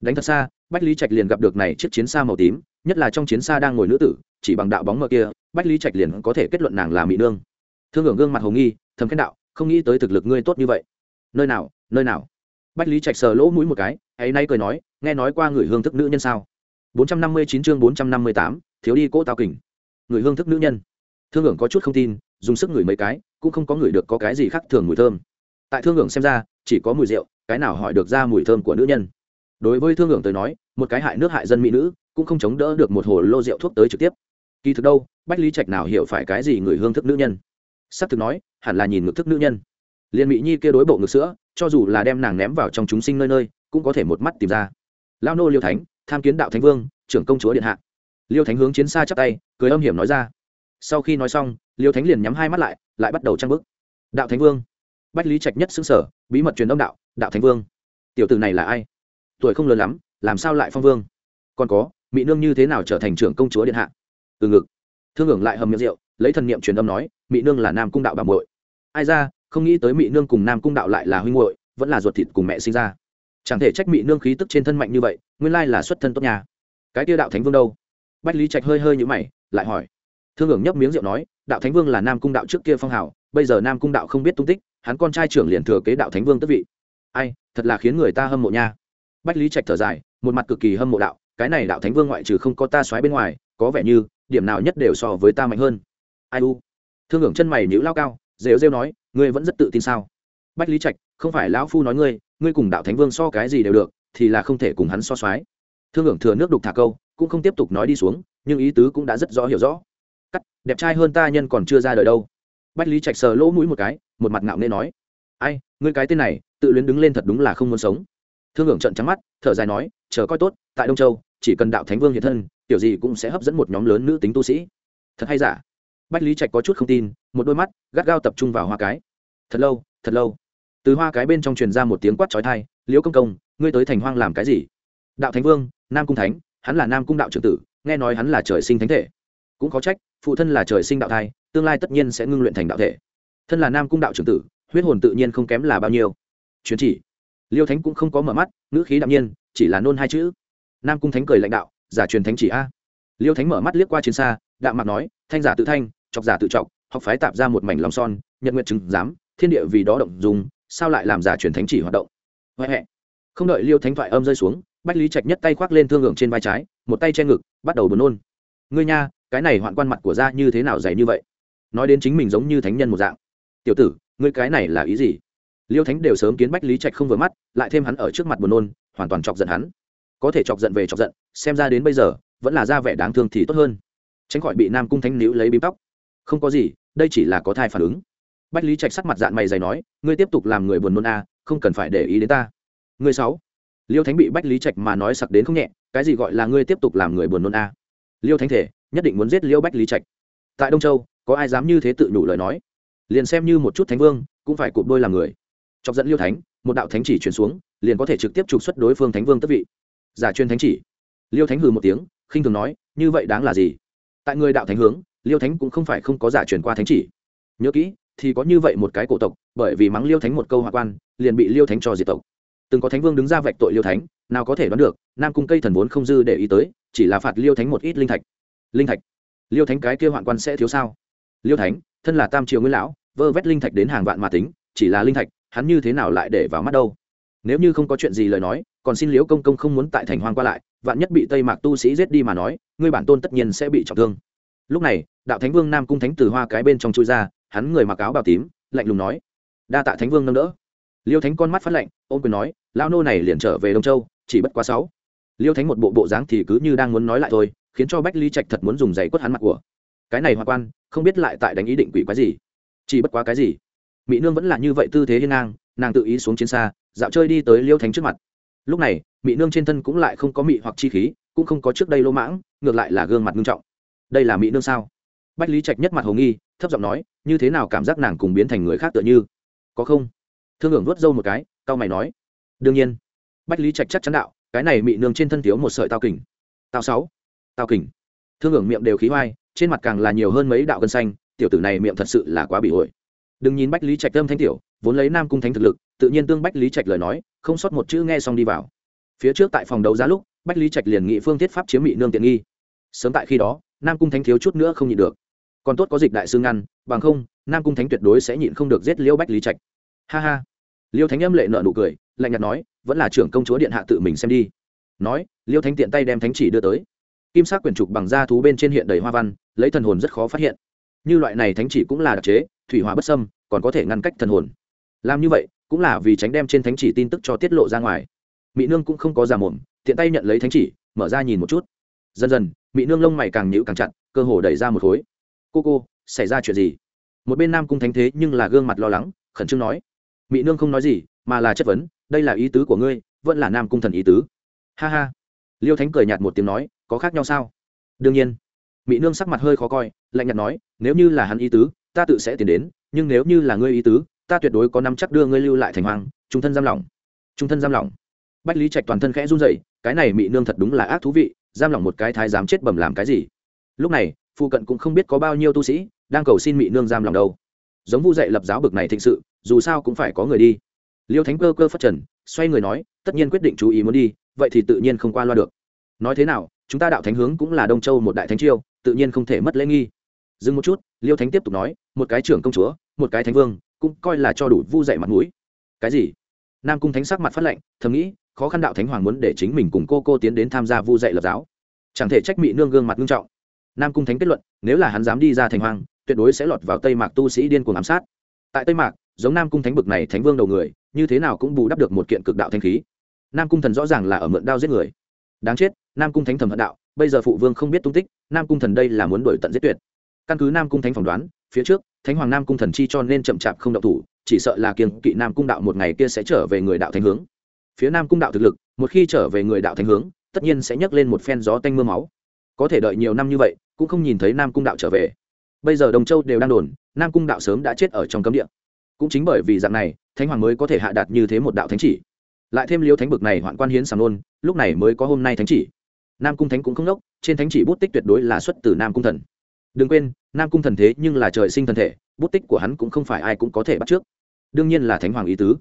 đánh thật xa, bách lý trạch liền gặp được này chiếc chiến xa màu tím, nhất là trong chiến xa đang ngồi nữ tử, chỉ bằng đạo bóng mờ kia, bách lý trạch liền có thể kết luận nàng là mỹ nương. Thương hưởng gương mặt hồng nghi, thầm khen đạo, không nghĩ tới thực lực ngươi tốt như vậy. Nơi nào nơi nào? Bách lý trạch sờ lỗ mũi một cái, ấy nay cười nói, nghe nói qua người hương thức nữ nhân sao? Bốn trăm năm mươi chín chương bốn trăm năm mươi tám, thiếu đi cỗ tao kình. Người hương thức nữ nhân. Thương hưởng có chút không tin, dùng sức ngửi mấy cái, cũng không có ngửi được có cái gì khác thường mùi thơm. Tại thương hưởng xem ra, chỉ có mùi rượu, cái nào hỏi được ra mùi thơm của nữ nhân đối với thương lượng tới nói, một cái hại nước hại dân mỹ nữ cũng không chống đỡ được một hồ lô rượu thuốc tới trực tiếp. Kỳ thực đâu, bách lý trạch nào hiểu phải cái gì người hương thức nữ nhân? Sắp thực nói, hẳn là nhìn ngực thức nữ nhân. Liền mỹ nhi kia đối bộ ngực sữa, cho dù là đem nàng ném vào trong chúng sinh nơi nơi, cũng có thể một mắt tìm ra. Lao nô liêu thánh, tham kiến đạo thánh vương, trưởng công chúa điện hạ. Liêu thánh hướng chiến xa chắp tay, cười âm hiểm nói ra. Sau khi nói xong, liêu thánh liền nhắm hai mắt lại lại bắt đầu trang bức đạo thánh vương. Bách lý trạch nhất xứng sở bí mật truyền âm đạo đạo thánh vương, tiểu tử này là ai? Tuổi không lớn lắm, làm sao lại phong vương? Còn có mỹ nương như thế nào trở thành trưởng công chúa điện hạ? Từ ngực, thương hưởng lại hầm miệng rượu, lấy thần niệm truyền âm nói mỹ nương là nam cung đạo bà muội. Ai ra, không nghĩ tới mỹ nương cùng nam cung đạo lại là huynh muội, vẫn là ruột thịt cùng mẹ sinh ra. Chẳng thể trách mỹ nương khí tức trên thân mạnh như vậy, nguyên lai là xuất thân tốt nhà. Cái tiêu đạo thánh vương đâu? Bách lý trạch hơi hơi nhũ mày, lại hỏi. Thương hưởng nhấp miếng rượu nói, đạo thánh vương là nam cung đạo trước kia phong hào, bây giờ nam cung đạo không biết tung tích, hắn con trai trưởng liền thừa kế đạo thánh vương tức vị. Ai, thật là khiến người ta hâm mộ nha bách lý trạch thở dài, một mặt cực kỳ hâm mộ đạo, cái này đạo thánh vương ngoại trừ không có ta xoáy bên ngoài, có vẻ như, điểm nào nhất đều so với ta mạnh hơn. Ai u? Thương hưởng chân mày nhữ lao cao, rêu rêu nói, ngươi vẫn rất tự tin sao? Bách lý trạch, không phải lão phu nói ngươi ngươi cùng đạo thánh vương so cái gì đều được, thì là không thể cùng hắn so xoáy thương hưởng thừa nước đục thả câu, cũng không tiếp tục nói đi xuống, nhưng ý tứ cũng đã rất rõ hiểu rõ. Cắt, đẹp trai hơn ta nhân còn chưa ra đời đâu. Bách lý trạch sờ lỗ mũi một cái, một mặt ngạo nghê nói. Ai, ngươi cái tên này, tự luyến đứng lên thật đúng là không muốn sống thương hưởng trận trắng mắt, thở dài nói, chờ coi tốt, tại đông châu, chỉ cần đạo thánh vương hiện thân, tiểu gì cũng sẽ hấp dẫn một nhóm lớn nữ tính tu sĩ. Thật hay giả? Bách lý trạch có chút không tin, một đôi mắt gắt gao tập trung vào hoa cái. Thật lâu thật lâu. Từ hoa cái bên trong truyền ra một tiếng quát trói thai liễu công công, ngươi tới thành hoang làm cái gì? Đạo thánh vương, nam cung thánh, hắn là nam cung đạo trưởng tử, nghe nói hắn là trời sinh thánh thể. Cũng có trách, phụ thân là trời sinh đạo thai, tương lai tất nhiên sẽ ngưng luyện thành đạo thể. Thân là nam cung đạo trưởng tử, huyết hồn tự nhiên không kém là bao nhiêu. Chuyến chỉ liêu thánh cũng không có mở mắt, ngữ khí đạm nhiên, chỉ là nôn hai chữ. Nam cung thánh cười lãnh đạo, giả truyền thánh chỉ a. Liêu thánh mở mắt liếc qua chiến xa, đạm mặt nói, thanh giả tự thanh, chọc giả tự chọc, học phái tạp ra một mảnh lòng son, nhật nguyện chứng giám, thiên địa vì đó động dùng sao lại làm giả truyền thánh chỉ hoạt động? Huệ huệ không đợi liêu thánh thoại âm rơi xuống, bách lý trạch nhất tay khoác lên thương hưởng trên vai trái, một tay che ngực, bắt đầu buồn nôn. Ngươi nha, cái này hoạn quan mặt của ra như thế nào dày như vậy? Nói đến chính mình giống như thánh nhân một dạng. Tiểu tử, ngươi cái này là ý gì? Liêu thánh đều sớm kiến bách lý trạch không vừa mắt lại thêm hắn ở trước mặt buồn nôn hoàn toàn chọc giận hắn. Có thể chọc giận về chọc giận xem ra đến bây giờ vẫn là ra vẻ đáng thương thì tốt hơn. Tránh khỏi bị nam cung thánh nữ lấy bím tóc. Không có gì đây chỉ là có thai phản ứng. Bách lý trạch sắc mặt dạng mày dày nói ngươi tiếp tục làm người buồn nôn a à, không cần phải để ý đến ta. Ngươi sáu. Liêu thánh bị bách lý trạch mà nói sặc đến không nhẹ cái gì gọi là ngươi tiếp tục làm người buồn nôn a à? liêu thánh thể nhất định muốn giết liêu bách lý trạch. Tại đông châu có ai dám như thế tự nhủ lời nói? Liền xem như một chút thánh vương cũng phải cụp đôi làm người chọc dẫn liêu thánh, một đạo thánh chỉ truyền xuống, liền có thể trực tiếp trục xuất đối phương thánh vương tất vị. Giả chuyên thánh chỉ. Liêu thánh hừ một tiếng, khinh thường nói, như vậy đáng là gì? Tại người đạo thánh hướng, liêu thánh cũng không phải không có giả truyền qua thánh chỉ. Nhớ kỹ, thì có như vậy một cái cổ tộc, bởi vì mắng liêu thánh một câu hạ quan, liền bị liêu thánh cho diệt tộc. Từng có thánh vương đứng ra vạch tội liêu thánh, nào có thể đoán được, nam cung cây thần vốn không dư để ý tới, chỉ là phạt liêu thánh một ít linh thạch. Linh thạch? Liêu thánh cái kia hoạn quan sẽ thiếu sao? Liêu thánh, thân là tam triều nguyên lão, vơ vét linh thạch đến hàng vạn mà tính, chỉ là linh thạch hắn như thế nào lại để vào mắt đâu? Nếu như không có chuyện gì lời nói, còn xin liễu công công không muốn tại thành hoang qua lại, vạn nhất bị tây mạc tu sĩ giết đi mà nói, ngươi bản tôn tất nhiên sẽ bị trọng thương. Lúc này, đạo thánh vương nam cung thánh từ hoa cái bên trong chui ra, hắn người mặc áo bào tím, lạnh lùng nói, đa tạ thánh vương nâng đỡ. Liêu thánh con mắt phát lạnh ôm quyền nói lao nô này liền trở về đông châu, chỉ bất quá sáu. Liêu thánh một bộ bộ dáng thì cứ như đang muốn nói lại thôi, khiến cho bách ly trạch thật muốn dùng giày quất hắn mặt của. Cái này hoa quan, không biết lại tại đánh ý định quỷ quái gì. Chỉ bất quá cái gì? Mỹ nương vẫn là như vậy tư thế hiên ngang, nàng tự ý xuống chiến xa, dạo chơi đi tới liêu thánh trước mặt. Lúc này, mỹ nương trên thân cũng lại không có mị hoặc chi khí, cũng không có trước đây lỗ mãng, ngược lại là gương mặt nghiêm trọng. Đây là mỹ nương sao? Bách lý trạch nhất mặt hồ nghi, thấp giọng nói, như thế nào cảm giác nàng cùng biến thành người khác tựa như? Có không? Thương hưởng nuốt râu một cái tao mày nói. Đương nhiên. Bách lý trạch chắc chắn đạo, cái này mị nương trên thân thiếu một sợi tao kình. Tao sáu. Tao kình. Thương hưởng miệng đều khí hoai, trên mặt càng là nhiều hơn mấy đạo gân xanh, tiểu tử này miệng thật sự là quá bị ổi đừng nhìn bách lý trạch tâm thanh tiểu, vốn lấy nam cung thánh thực lực, tự nhiên tương bách lý trạch lời nói, không sót một chữ nghe xong đi vào. Phía trước tại phòng đấu giá lúc, bách lý trạch liền nghị phương thiết pháp chiếm mị nương tiện nghi. Sớm tại khi đó, nam cung thánh thiếu chút nữa không nhịn được. Còn tốt có dịch đại sư ngăn, bằng không, nam cung thánh tuyệt đối sẽ nhịn không được giết liêu bách lý trạch. Ha ha. Liêu thánh âm lệ nợ nụ cười, lạnh nhạt nói, vẫn là trưởng công chúa điện hạ tự mình xem đi. Nói, liêu thánh tiện tay đem thánh chỉ đưa tới. Kim sắc quyển trục bằng da thú bên trên hiện đầy hoa văn, lấy thần hồn rất khó phát hiện. Như loại này thánh chỉ cũng là đặc chế thủy hỏa bất sâm còn có thể ngăn cách thần hồn. Làm như vậy, cũng là vì tránh đem trên thánh chỉ tin tức cho tiết lộ ra ngoài. Mỹ nương cũng không có giả mồm, tiện tay nhận lấy thánh chỉ, mở ra nhìn một chút. Dần dần mỹ nương lông mày càng nhữ càng chặt, cơ hồ đẩy ra một khối. Cô cô, xảy ra chuyện gì? Một bên nam cung thánh thế nhưng là gương mặt lo lắng, khẩn trương nói. Mỹ nương không nói gì, mà là chất vấn, đây là ý tứ của ngươi, vẫn là nam cung thần ý tứ. Ha ha. Liêu thánh cười nhạt một tiếng nói, có khác nhau sao? Đương nhiên mỹ nương sắc mặt hơi khó coi lạnh nhạt nói nếu như là hắn ý tứ ta tự sẽ tiến đến nhưng nếu như là ngươi ý tứ ta tuyệt đối có năm chắc đưa ngươi lưu lại thành hoàng, trung thân giam lỏng. Trung thân giam lỏng. Bách lý trạch toàn thân khẽ run rẩy cái này mỹ nương thật đúng là ác thú vị giam lỏng một cái thái dám chết bẩm làm cái gì? Lúc này phụ cận cũng không biết có bao nhiêu tu sĩ đang cầu xin mỹ nương giam lỏng đâu. Giống vu dạy lập giáo bực này thịnh sự dù sao cũng phải có người đi. Liêu thánh cơ cơ phát trần xoay người nói tất nhiên quyết định chú ý muốn đi vậy thì tự nhiên không qua loa được. Nói thế nào chúng ta đạo thánh hướng cũng là đông châu một đại thánh chiêu tự nhiên không thể mất lễ nghi. Dừng một chút, liêu thánh tiếp tục nói, một cái trưởng công chúa, một cái thánh vương, cũng coi là cho đủ vu dạy mặt mũi. Cái gì? Nam cung thánh sắc mặt phát lệnh thầm nghĩ, khó khăn đạo thánh hoàng muốn để chính mình cùng cô cô tiến đến tham gia vu dạy lập giáo. Chẳng thể trách mị nương gương mặt nghiêm trọng. Nam cung thánh kết luận, nếu là hắn dám đi ra thành hoàng, tuyệt đối sẽ lọt vào tây mạc tu sĩ điên cuồng ám sát. Tại tây mạc, giống nam cung thánh bực này thánh vương đầu người, như thế nào cũng bù đắp được một kiện cực đạo thanh khí. Nam cung thần rõ ràng là ở mượn đao giết người. Đáng chết, nam cung thánh thầm hận đạo bây giờ phụ vương không biết tung tích, nam cung thần đây là muốn đổi tận giết tuyệt. Căn cứ nam cung thánh phỏng đoán, phía trước, thánh hoàng nam cung thần chi cho nên chậm chạp không động thủ, chỉ sợ là kiêng kỵ nam cung đạo một ngày kia sẽ trở về người đạo thánh hướng. Phía nam cung đạo thực lực, một khi trở về người đạo thánh hướng, tất nhiên sẽ nhấc lên một phen gió tanh mưa máu. Có thể đợi nhiều năm như vậy, cũng không nhìn thấy nam cung đạo trở về. Bây giờ đồng châu đều đang đồn, nam cung đạo sớm đã chết ở trong cấm địa. Cũng chính bởi vì dạng này, thánh hoàng mới có thể hạ đạt như thế một đạo thánh chỉ. Lại thêm liêu thánh bực này hoạn quan hiến sàng nôn lúc này mới có hôm nay thánh chỉ nam cung thánh cũng không đốc trên thánh chỉ bút tích tuyệt đối là xuất từ nam cung thần. Đừng quên, nam cung thần thế nhưng là trời sinh thần thể, bút tích của hắn cũng không phải ai cũng có thể bắt trước. Đương nhiên là thánh hoàng ý tứ.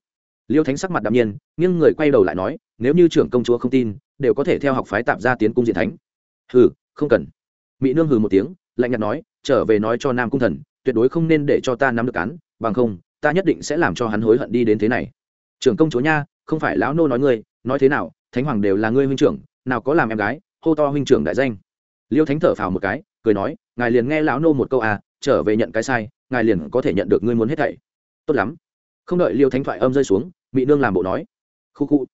Liêu thánh sắc mặt đạm nhiên, nghiêng người quay đầu lại nói, nếu như trưởng công chúa không tin, đều có thể theo học phái tạp ra tiến cung diện thánh. Hừ, không cần. Mỹ nương hừ một tiếng, lạnh nhạt nói, trở về nói cho nam cung thần, tuyệt đối không nên để cho ta nắm được án, bằng không, ta nhất định sẽ làm cho hắn hối hận đi đến thế này. Trưởng công chúa nha, không phải lão nô nói ngươi, nói thế nào, thánh hoàng đều là ngươi huynh trưởng, nào có làm em gái hô to huynh trưởng đại danh. Liêu thánh thở phào một cái, cười nói, ngài liền nghe lão nô một câu à trở về nhận cái sai, ngài liền có thể nhận được ngươi muốn hết thảy. Tốt lắm. Không đợi liêu thánh thoại âm rơi xuống mỹ nương làm bộ nói, khu khu.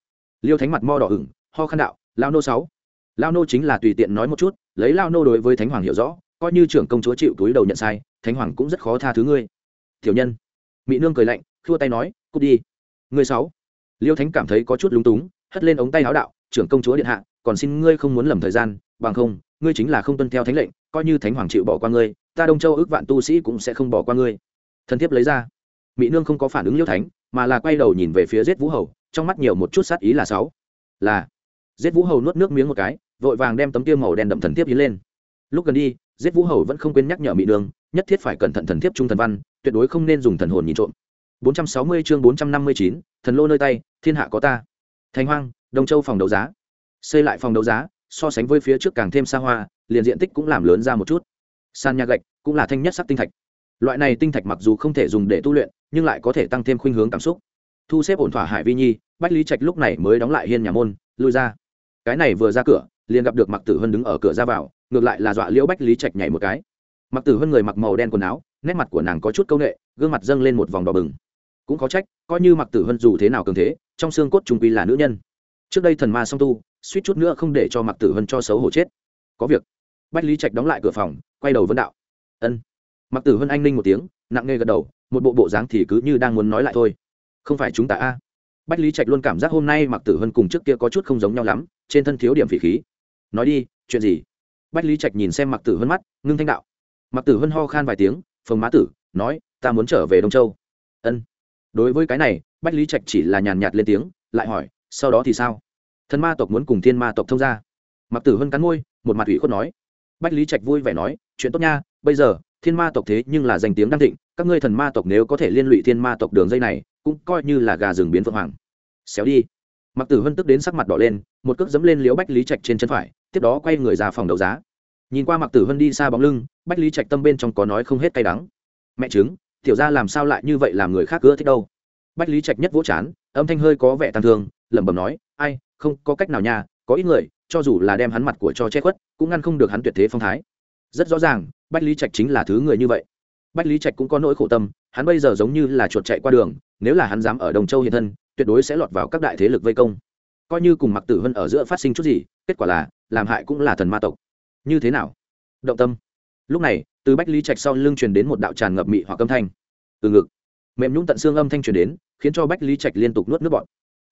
Liêu thánh mặt mo đỏ ửng, ho khăn đạo lao nô sáu lao nô chính là tùy tiện nói một chút, lấy lao nô đối với thánh hoàng hiểu rõ, coi như trưởng công chúa chịu túi đầu nhận sai, thánh hoàng cũng rất khó tha thứ ngươi. Tiểu nhân. Mỹ nương cười lạnh, khua tay nói, cút đi. Ngươi sáu. Liêu thánh cảm thấy có chút lúng túng, hất lên ống tay áo đạo, trưởng công chúa điện hạ còn xin ngươi không muốn lầm thời gian bằng không ngươi chính là không tuân theo thánh lệnh coi như thánh hoàng chịu bỏ qua ngươi ta đông châu ước vạn tu sĩ cũng sẽ không bỏ qua ngươi. Thần thiếp lấy ra. Mỹ nương không có phản ứng liêu thánh mà là quay đầu nhìn về phía giết vũ hầu trong mắt nhiều một chút sát ý là sáu. Là. Giết vũ hầu nuốt nước miếng một cái vội vàng đem tấm tiêu màu đen đậm thần thiếp hiến lên. Lúc gần đi giết vũ hầu vẫn không quên nhắc nhở mỹ nương nhất thiết phải cẩn thận thần thiếp trung thần văn tuyệt đối không nên dùng thần hồn nhìn trộm. 460 chương 459, thần lô nơi tay thiên hạ có ta. Thành hoang đông châu phòng đấu giá xây lại phòng đấu giá, so sánh với phía trước càng thêm xa hoa, liền diện tích cũng làm lớn ra một chút. Sàn nhà gạch cũng là thanh nhất sắc tinh thạch. Loại này tinh thạch mặc dù không thể dùng để tu luyện, nhưng lại có thể tăng thêm khuynh hướng cảm xúc. Thu xếp ổn thỏa hải vi nhi, bách lý trạch lúc này mới đóng lại hiên nhà môn, lui ra. Cái này vừa ra cửa, liền gặp được mặc tử hân đứng ở cửa ra vào, ngược lại là dọa liễu bách lý trạch nhảy một cái. Mặc tử hân người mặc màu đen quần áo, nét mặt của nàng có chút c â u n ệ gương mặt dâng lên một vòng đỏ bừng. Cũng có trách, coi như mặc tử hân dù thế nào cường thế, trong xương cốt trung quy là nữ nhân trước đây thần ma song tu, suýt chút nữa không để cho mặc tử hân cho xấu hổ chết. Có việc. Bách lý trạch đóng lại cửa phòng, quay đầu vân đạo. Ân. Mặc tử hân anh ninh một tiếng, nặng nề gật đầu, một bộ bộ dáng thì cứ như đang muốn nói lại thôi. Không phải chúng ta a. Bách lý trạch luôn cảm giác hôm nay mặc tử hân cùng trước kia có chút không giống nhau lắm, trên thân thiếu điểm phỉ khí. Nói đi, chuyện gì? Bách lý trạch nhìn xem mặc tử hân mắt, ngưng thanh đạo. Mặc tử hân ho khan vài tiếng, phồng má tử, nói, ta muốn trở về đông châu. Ân. Đối với cái này, bách lý trạch chỉ là nhàn nhạt lên tiếng, lại hỏi, sau đó thì sao? Thần ma tộc muốn cùng thiên ma tộc thông ra mặc tử hân cắn môi, một mặt ủy khuất nói. Bách lý trạch vui vẻ nói, chuyện tốt nha, bây giờ, thiên ma tộc thế nhưng là danh tiếng đăng thịnh, các ngươi thần ma tộc nếu có thể liên lụy thiên ma tộc đường dây này, cũng coi như là gà rừng biến phượng hoàng. Xéo đi. Mặc tử hân tức đến sắc mặt đỏ lên, một cước dẫm lên liễu bách lý trạch trên chân phải, tiếp đó quay người ra phòng đấu giá. Nhìn qua mặc tử hân đi xa bóng lưng, bách lý trạch tâm bên trong có nói không hết cay đắng. Mẹ chứng tiểu ra làm sao lại như vậy làm người khác ưa thích đâu? Bách lý trạch nhất vỗ chán, âm thanh hơi có vẻ tàn thương, lẩm bẩm nói, ai không có cách nào nha, có ít người, cho dù là đem hắn mặt của cho che khuất, cũng ngăn không được hắn tuyệt thế phong thái. Rất rõ ràng, bách lý trạch chính là thứ người như vậy. Bách lý trạch cũng có nỗi khổ tâm, hắn bây giờ giống như là chuột chạy qua đường, nếu là hắn dám ở đồng châu hiện thân, tuyệt đối sẽ lọt vào các đại thế lực vây công. Coi như cùng mặc tử vân ở giữa phát sinh chút gì, kết quả là, làm hại cũng là thần ma tộc. Như thế nào? Động tâm. Lúc này, từ bách lý trạch sau lưng truyền đến một đạo tràn ngập mị hoặc âm thanh. Từ ngực, mềm nhũng tận xương âm thanh truyền đến, khiến cho bách lý trạch liên tục nuốt nước bọt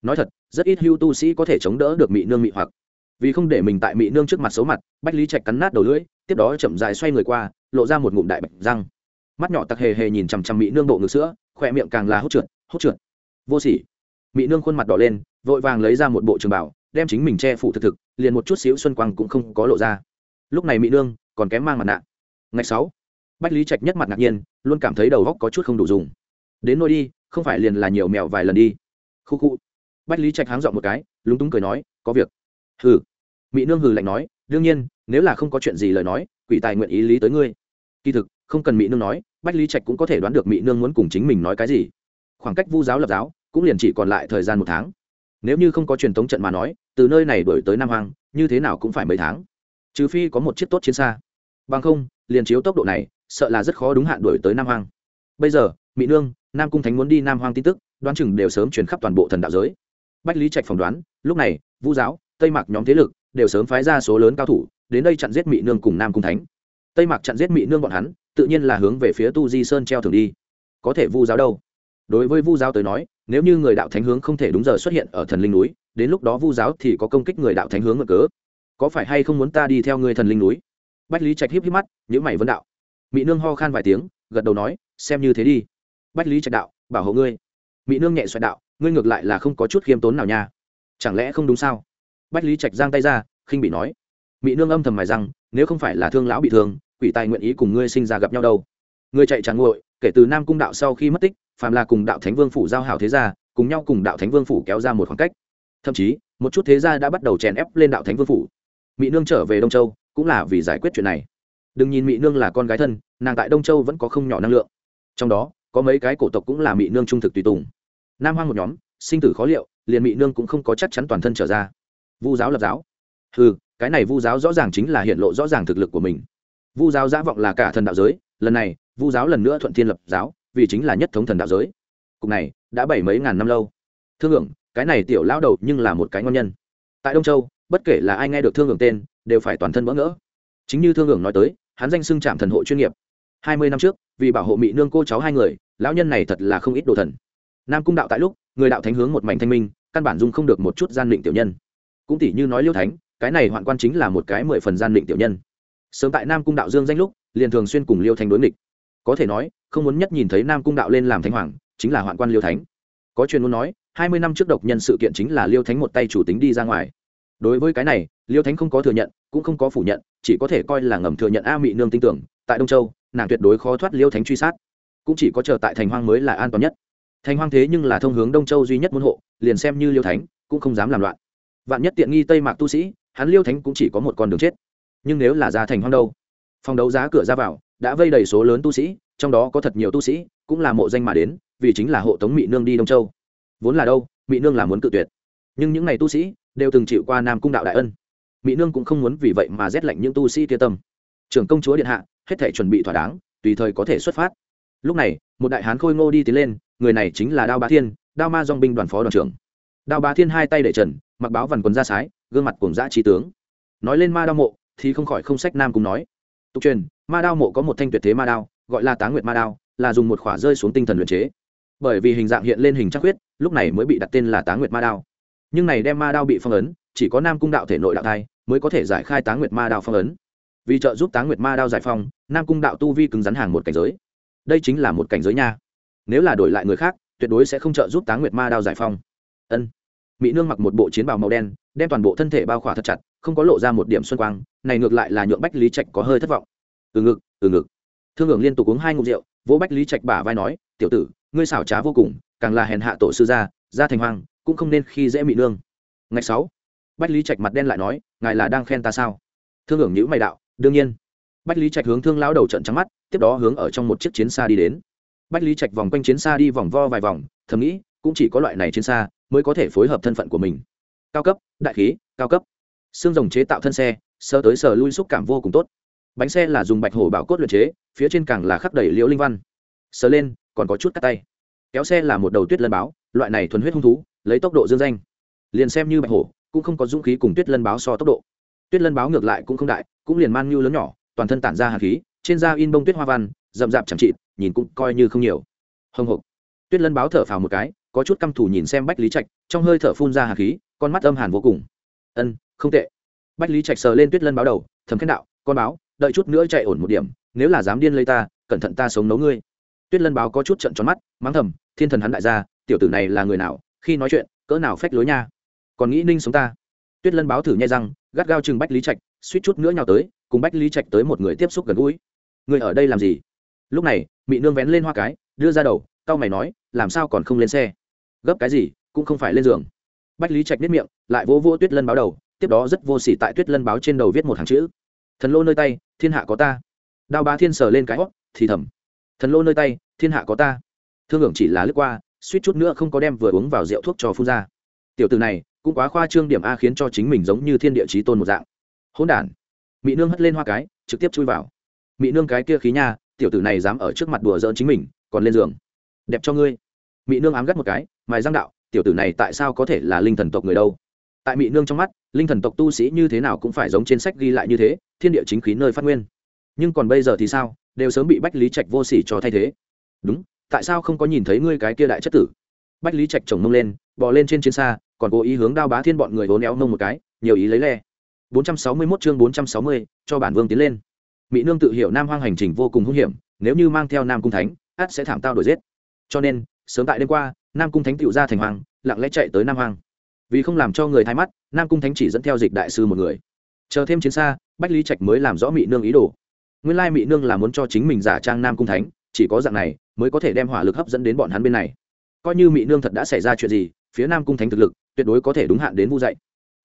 nói thật, rất ít hưu tu sĩ có thể chống đỡ được mị nương mị hoặc. Vì không để mình tại mị nương trước mặt xấu mặt, bách lý trạch cắn nát đầu lưỡi, tiếp đó chậm dài xoay người qua, lộ ra một ngụm đại bạch răng. Mắt nhỏ tặc hề hề nhìn chằm chằm mỹ nương bộ ngực sữa, khỏe miệng càng là hốt trượt hốt trượt. Vô sỉ. Mỹ nương khuôn mặt đỏ lên, vội vàng lấy ra một bộ trường bảo, đem chính mình che phủ thực thực, liền một chút xíu xuân quang cũng không có lộ ra. Lúc này mỹ nương còn kém mang mặt nạ. Ngày sáu, bách lý trạch nhất mặt ngạc nhiên, luôn cảm thấy đầu góc có chút không đủ dùng. Đến nôi đi, không phải liền là nhiều mèo vài lần đi. Khu khu bách lý trạch háng dọn một cái, lúng túng cười nói, có việc. Hừ. Mỹ nương hừ lạnh nói, đương nhiên, nếu là không có chuyện gì lời nói, quỷ tài nguyện ý lý tới ngươi. Kỳ thực, không cần mỹ nương nói, bách lý trạch cũng có thể đoán được mỹ nương muốn cùng chính mình nói cái gì. Khoảng cách vu giáo lập giáo, cũng liền chỉ còn lại thời gian một tháng. Nếu như không có truyền thống trận mà nói, từ nơi này đổi tới nam hoàng như thế nào cũng phải mấy tháng. Trừ phi có một chiếc tốt chiến xa. Bằng không, liền chiếu tốc độ này, sợ là rất khó đúng hạn đổi tới nam hoàng bây giờ mỹ nương, nam cung thánh muốn đi nam hoàng tin tức, đoán chừng đều sớm truyền khắp toàn bộ thần đạo giới bách lý trạch phỏng đoán, lúc này, vu giáo, tây mạc nhóm thế lực đều sớm phái ra số lớn cao thủ, đến đây chặn giết mỹ nương cùng nam cung thánh. Tây mạc chặn giết mỹ nương bọn hắn, tự nhiên là hướng về phía tu di sơn treo thường đi. Có thể vu giáo đâu? Đối với vu giáo tới nói, nếu như người đạo thánh hướng không thể đúng giờ xuất hiện ở thần linh núi, đến lúc đó vu giáo thì có công kích người đạo thánh hướng ngược cớ. Có phải hay không muốn ta đi theo người thần linh núi? Bách lý trạch híp híp mắt những mày vấn đạo. Mỹ nương ho khan vài tiếng, gật đầu nói, xem như thế đi. Bách lý trạch đạo, bảo hộ ngươi. Mỹ nương nhẹ xoẹt đạo ngươi ngược lại là không có chút khiêm tốn nào nha. Chẳng lẽ không đúng sao? Bách lý trạch giang tay ra, khinh bị nói. Mỹ nương âm thầm mài rằng nếu không phải là thương lão bị thương, quỷ tài nguyện ý cùng ngươi sinh ra gặp nhau đâu. Ngươi chạy tràn nguội kể từ nam cung đạo sau khi mất tích, phàm là cùng đạo thánh vương phủ giao hảo thế gia, cùng nhau cùng đạo thánh vương phủ kéo ra một khoảng cách. Thậm chí, một chút thế gia đã bắt đầu chèn ép lên đạo thánh vương phủ. Mỹ nương trở về đông châu, cũng là vì giải quyết chuyện này. Đừng nhìn mỹ nương là con gái thân, nàng tại đông châu vẫn có không nhỏ năng lượng. Trong đó, có mấy cái cổ tộc cũng là mỹ nương trung thực tùy tùng nam hoang một nhóm, sinh tử khó liệu, liền mỹ nương cũng không có chắc chắn toàn thân trở ra. Vu giáo lập giáo. Ừ cái này vu giáo rõ ràng chính là hiện lộ rõ ràng thực lực của mình. Vu giáo giả vọng là cả thần đạo giới, lần này, vu giáo lần nữa thuận thiên lập giáo, vì chính là nhất thống thần đạo giới. Cục này, đã bảy mấy ngàn năm lâu. Thương hưởng, cái này tiểu lao đầu nhưng là một cái ngon nhân. Tại đông châu, bất kể là ai nghe được thương hưởng tên, đều phải toàn thân bỡ ngỡ. Chính như thương hưởng nói tới, hắn danh xưng trạm thần hộ chuyên nghiệp. Hai mươi năm trước, vì bảo hộ mỹ nương cô cháu hai người, lão nhân này thật là không ít đồ thần nam cung đạo tại lúc, người đạo thánh hướng một mảnh thanh minh, căn bản dung không được một chút gian định tiểu nhân. Cũng tỷ như nói liêu thánh, cái này hoạn quan chính là một cái mười phần gian định tiểu nhân. Sớm tại nam cung đạo dương danh lúc, liền thường xuyên cùng liêu thánh đối nghịch. Có thể nói, không muốn nhất nhìn thấy nam cung đạo lên làm thánh hoàng, chính là hoạn quan liêu thánh. Có chuyên muốn nói, hai mươi năm trước độc nhân sự kiện chính là liêu thánh một tay chủ tính đi ra ngoài. Đối với cái này, liêu thánh không có thừa nhận, cũng không có phủ nhận, chỉ có thể coi là ngầm thừa nhận a mị nương tin tưởng. Tại đông châu, nàng tuyệt đối khó thoát liêu thánh truy sát. Cũng chỉ có chờ tại thành hoang mới là an toàn nhất thành hoang thế nhưng là thông hướng đông châu duy nhất môn hộ, liền xem như liêu thánh cũng không dám làm loạn. Vạn nhất tiện nghi tây mạc tu sĩ, hắn liêu thánh cũng chỉ có một con đường chết. Nhưng nếu là ra thành hoang đâu? Phòng đấu giá cửa ra vào, đã vây đầy số lớn tu sĩ, trong đó có thật nhiều tu sĩ, cũng là mộ danh mà đến, vì chính là hộ tống mỹ nương đi đông châu. Vốn là đâu? Mỹ nương là muốn cự tuyệt. Nhưng những ngày tu sĩ đều từng chịu qua nam cung đạo đại ân. Mỹ nương cũng không muốn vì vậy mà rét lạnh những tu sĩ kia tâm. Trưởng công chúa điện hạ, hết thể chuẩn bị thỏa đáng, tùy thời có thể xuất phát. Lúc này, một đại hán khôi ngô đi tiến lên người này chính là đao bá thiên, đao ma dong binh đoàn phó đoàn trưởng. Đao bá thiên hai tay để trần, mặc báo vằn quần ra sái, gương mặt cùng dã trí tướng. Nói lên ma đao mộ, thì không khỏi không sách nam cùng nói. Tục truyền, ma đao mộ có một thanh tuyệt thế ma đao, gọi là tá nguyệt ma đao, là dùng một khỏa rơi xuống tinh thần luyện chế. Bởi vì hình dạng hiện lên hình trắc huyết, lúc này mới bị đặt tên là tá nguyệt ma đao. Nhưng này đem ma đao bị phong ấn, chỉ có nam cung đạo thể nội đạo thai, mới có thể giải khai tá nguyệt ma đao phong ấn. Vì trợ giúp tá nguyệt ma đao giải phong, nam cung đạo tu vi cứng rắn hàng một cảnh giới. Đây chính là một cảnh giới nha nếu là đổi lại người khác, tuyệt đối sẽ không trợ giúp tá nguyệt ma đao giải phong ân. Mỹ nương mặc một bộ chiến bào màu đen, đem toàn bộ thân thể bao khỏa thật chặt, không có lộ ra một điểm xuân quang, này ngược lại là nhượng bách lý trạch có hơi thất vọng. Từ ngực từ ngực. Thương hưởng liên tục uống hai ngụm rượu, vỗ bách lý trạch bả vai nói, tiểu tử, ngươi xảo trá vô cùng, càng là hèn hạ tổ sư gia gia thành hoàng cũng không nên khi dễ mỹ nương. Ngày sáu, bách lý trạch mặt đen lại nói, ngài là đang khen ta sao? Thương hưởng nhữ mày đạo, đương nhiên. Bách lý trạch hướng thương lão đầu trận trắng mắt, tiếp đó hướng ở trong một chiếc chiến xa đi đến bách lý trạch vòng quanh chiến xa đi vòng vo vài vòng, thầm nghĩ, cũng chỉ có loại này chiến xa mới có thể phối hợp thân phận của mình. Cao cấp, đại khí, cao cấp. Xương rồng chế tạo thân xe, sơ tới sờ lui xúc cảm vô cùng tốt. Bánh xe là dùng bạch hổ bảo cốt luyện chế, phía trên càng là khắc đầy liễu linh văn. Sờ lên, còn có chút cắt tay. Kéo xe là một đầu tuyết lân báo, loại này thuần huyết hung thú, lấy tốc độ dương danh. Liền xem như bạch hổ, cũng không có dũng khí cùng tuyết lân báo so tốc độ. Tuyết lân báo ngược lại cũng không đại, cũng liền man như lớn nhỏ, toàn thân tản ra hạt khí, trên da in bông tuyết hoa văn, rậm rạp chẳng trị nhìn cũng coi như không nhiều. Hồng hộc tuyết lân báo thở phào một cái, có chút căm thù nhìn xem bách lý trạch, trong hơi thở phun ra hạt khí, con mắt âm hàn vô cùng. Ân, không tệ. Bách lý trạch sờ lên tuyết lân báo đầu thấm khen đạo, con báo, đợi chút nữa chạy ổn một điểm, nếu là dám điên lấy ta, cẩn thận ta sống nấu ngươi. Tuyết lân báo có chút trận tròn mắt, mắng thầm, thiên thần hắn đại gia, tiểu tử này là người nào, khi nói chuyện, cỡ nào phách lối nha. Còn nghĩ ninh sống ta? Tuyết lân báo thử nhai răng, gắt gao chừng bách lý trạch, suýt chút nữa nhào tới, cùng bách lý trạch tới một người tiếp xúc gần gũi. Người ở đây làm gì? Lúc này, mị nương vén lên hoa cái, đưa ra đầu tao mày nói, làm sao còn không lên xe? Gấp cái gì, cũng không phải lên giường. Bách lý trạch biết miệng, lại vỗ vỗ tuyết lân báo đầu, tiếp đó rất vô s ỉ tại tuyết lân báo trên đầu viết một hàng chữ. Thần lô nơi tay, thiên hạ có ta. Đao ba thiên sờ lên cái hót thì thầm, thần lô nơi tay, thiên hạ có ta. Thương hưởng chỉ là lướt qua, suýt chút nữa không có đem vừa uống vào rượu thuốc cho phun ra. Tiểu từ này, cũng quá khoa trương điểm a khiến cho chính mình giống như thiên địa trí tôn một dạng. Hỗn đản. Mỹ nương hất lên hoa cái, trực tiếp chui vào. Mỹ nương cái kia khí nha tiểu tử này dám ở trước mặt đùa giỡn chính mình còn lên giường. Đẹp cho ngươi. Mỹ nương ám gắt một cái mài giang đạo tiểu tử này tại sao có thể là linh thần tộc người đâu? Tại mỹ nương trong mắt linh thần tộc tu sĩ như thế nào cũng phải giống trên sách ghi lại như thế thiên địa chính khí nơi phát nguyên. Nhưng còn bây giờ thì sao đều sớm bị bách lý trạch vô sỉ cho thay thế. Đúng tại sao không có nhìn thấy ngươi cái kia đại chất tử? Bách lý trạch chồng mông lên bò lên trên chiến xa còn cố ý hướng đao bá thiên bọn người vốn éo nông một cái nhiều ý lấy le. 461 chương 460, cho bản vương tiến lên mỹ nương tự hiểu nam hoang hành trình vô cùng hung hiểm, nếu như mang theo nam cung thánh át sẽ thảm tao đổi giết. Cho nên, sớm tại đêm qua, nam cung thánh tựu ra thành hoàng, lặng lẽ chạy tới nam hoang. Vì không làm cho người thay mắt, nam cung thánh chỉ dẫn theo dịch đại sư một người. Chờ thêm chiến xa, bách lý trạch mới làm rõ mỹ nương ý đồ. Nguyên lai mỹ nương là muốn cho chính mình giả trang nam cung thánh, chỉ có dạng này mới có thể đem hỏa lực hấp dẫn đến bọn hắn bên này. Coi như mỹ nương thật đã xảy ra chuyện gì, phía nam cung thánh thực lực tuyệt đối có thể đúng hạn đến vu dạy.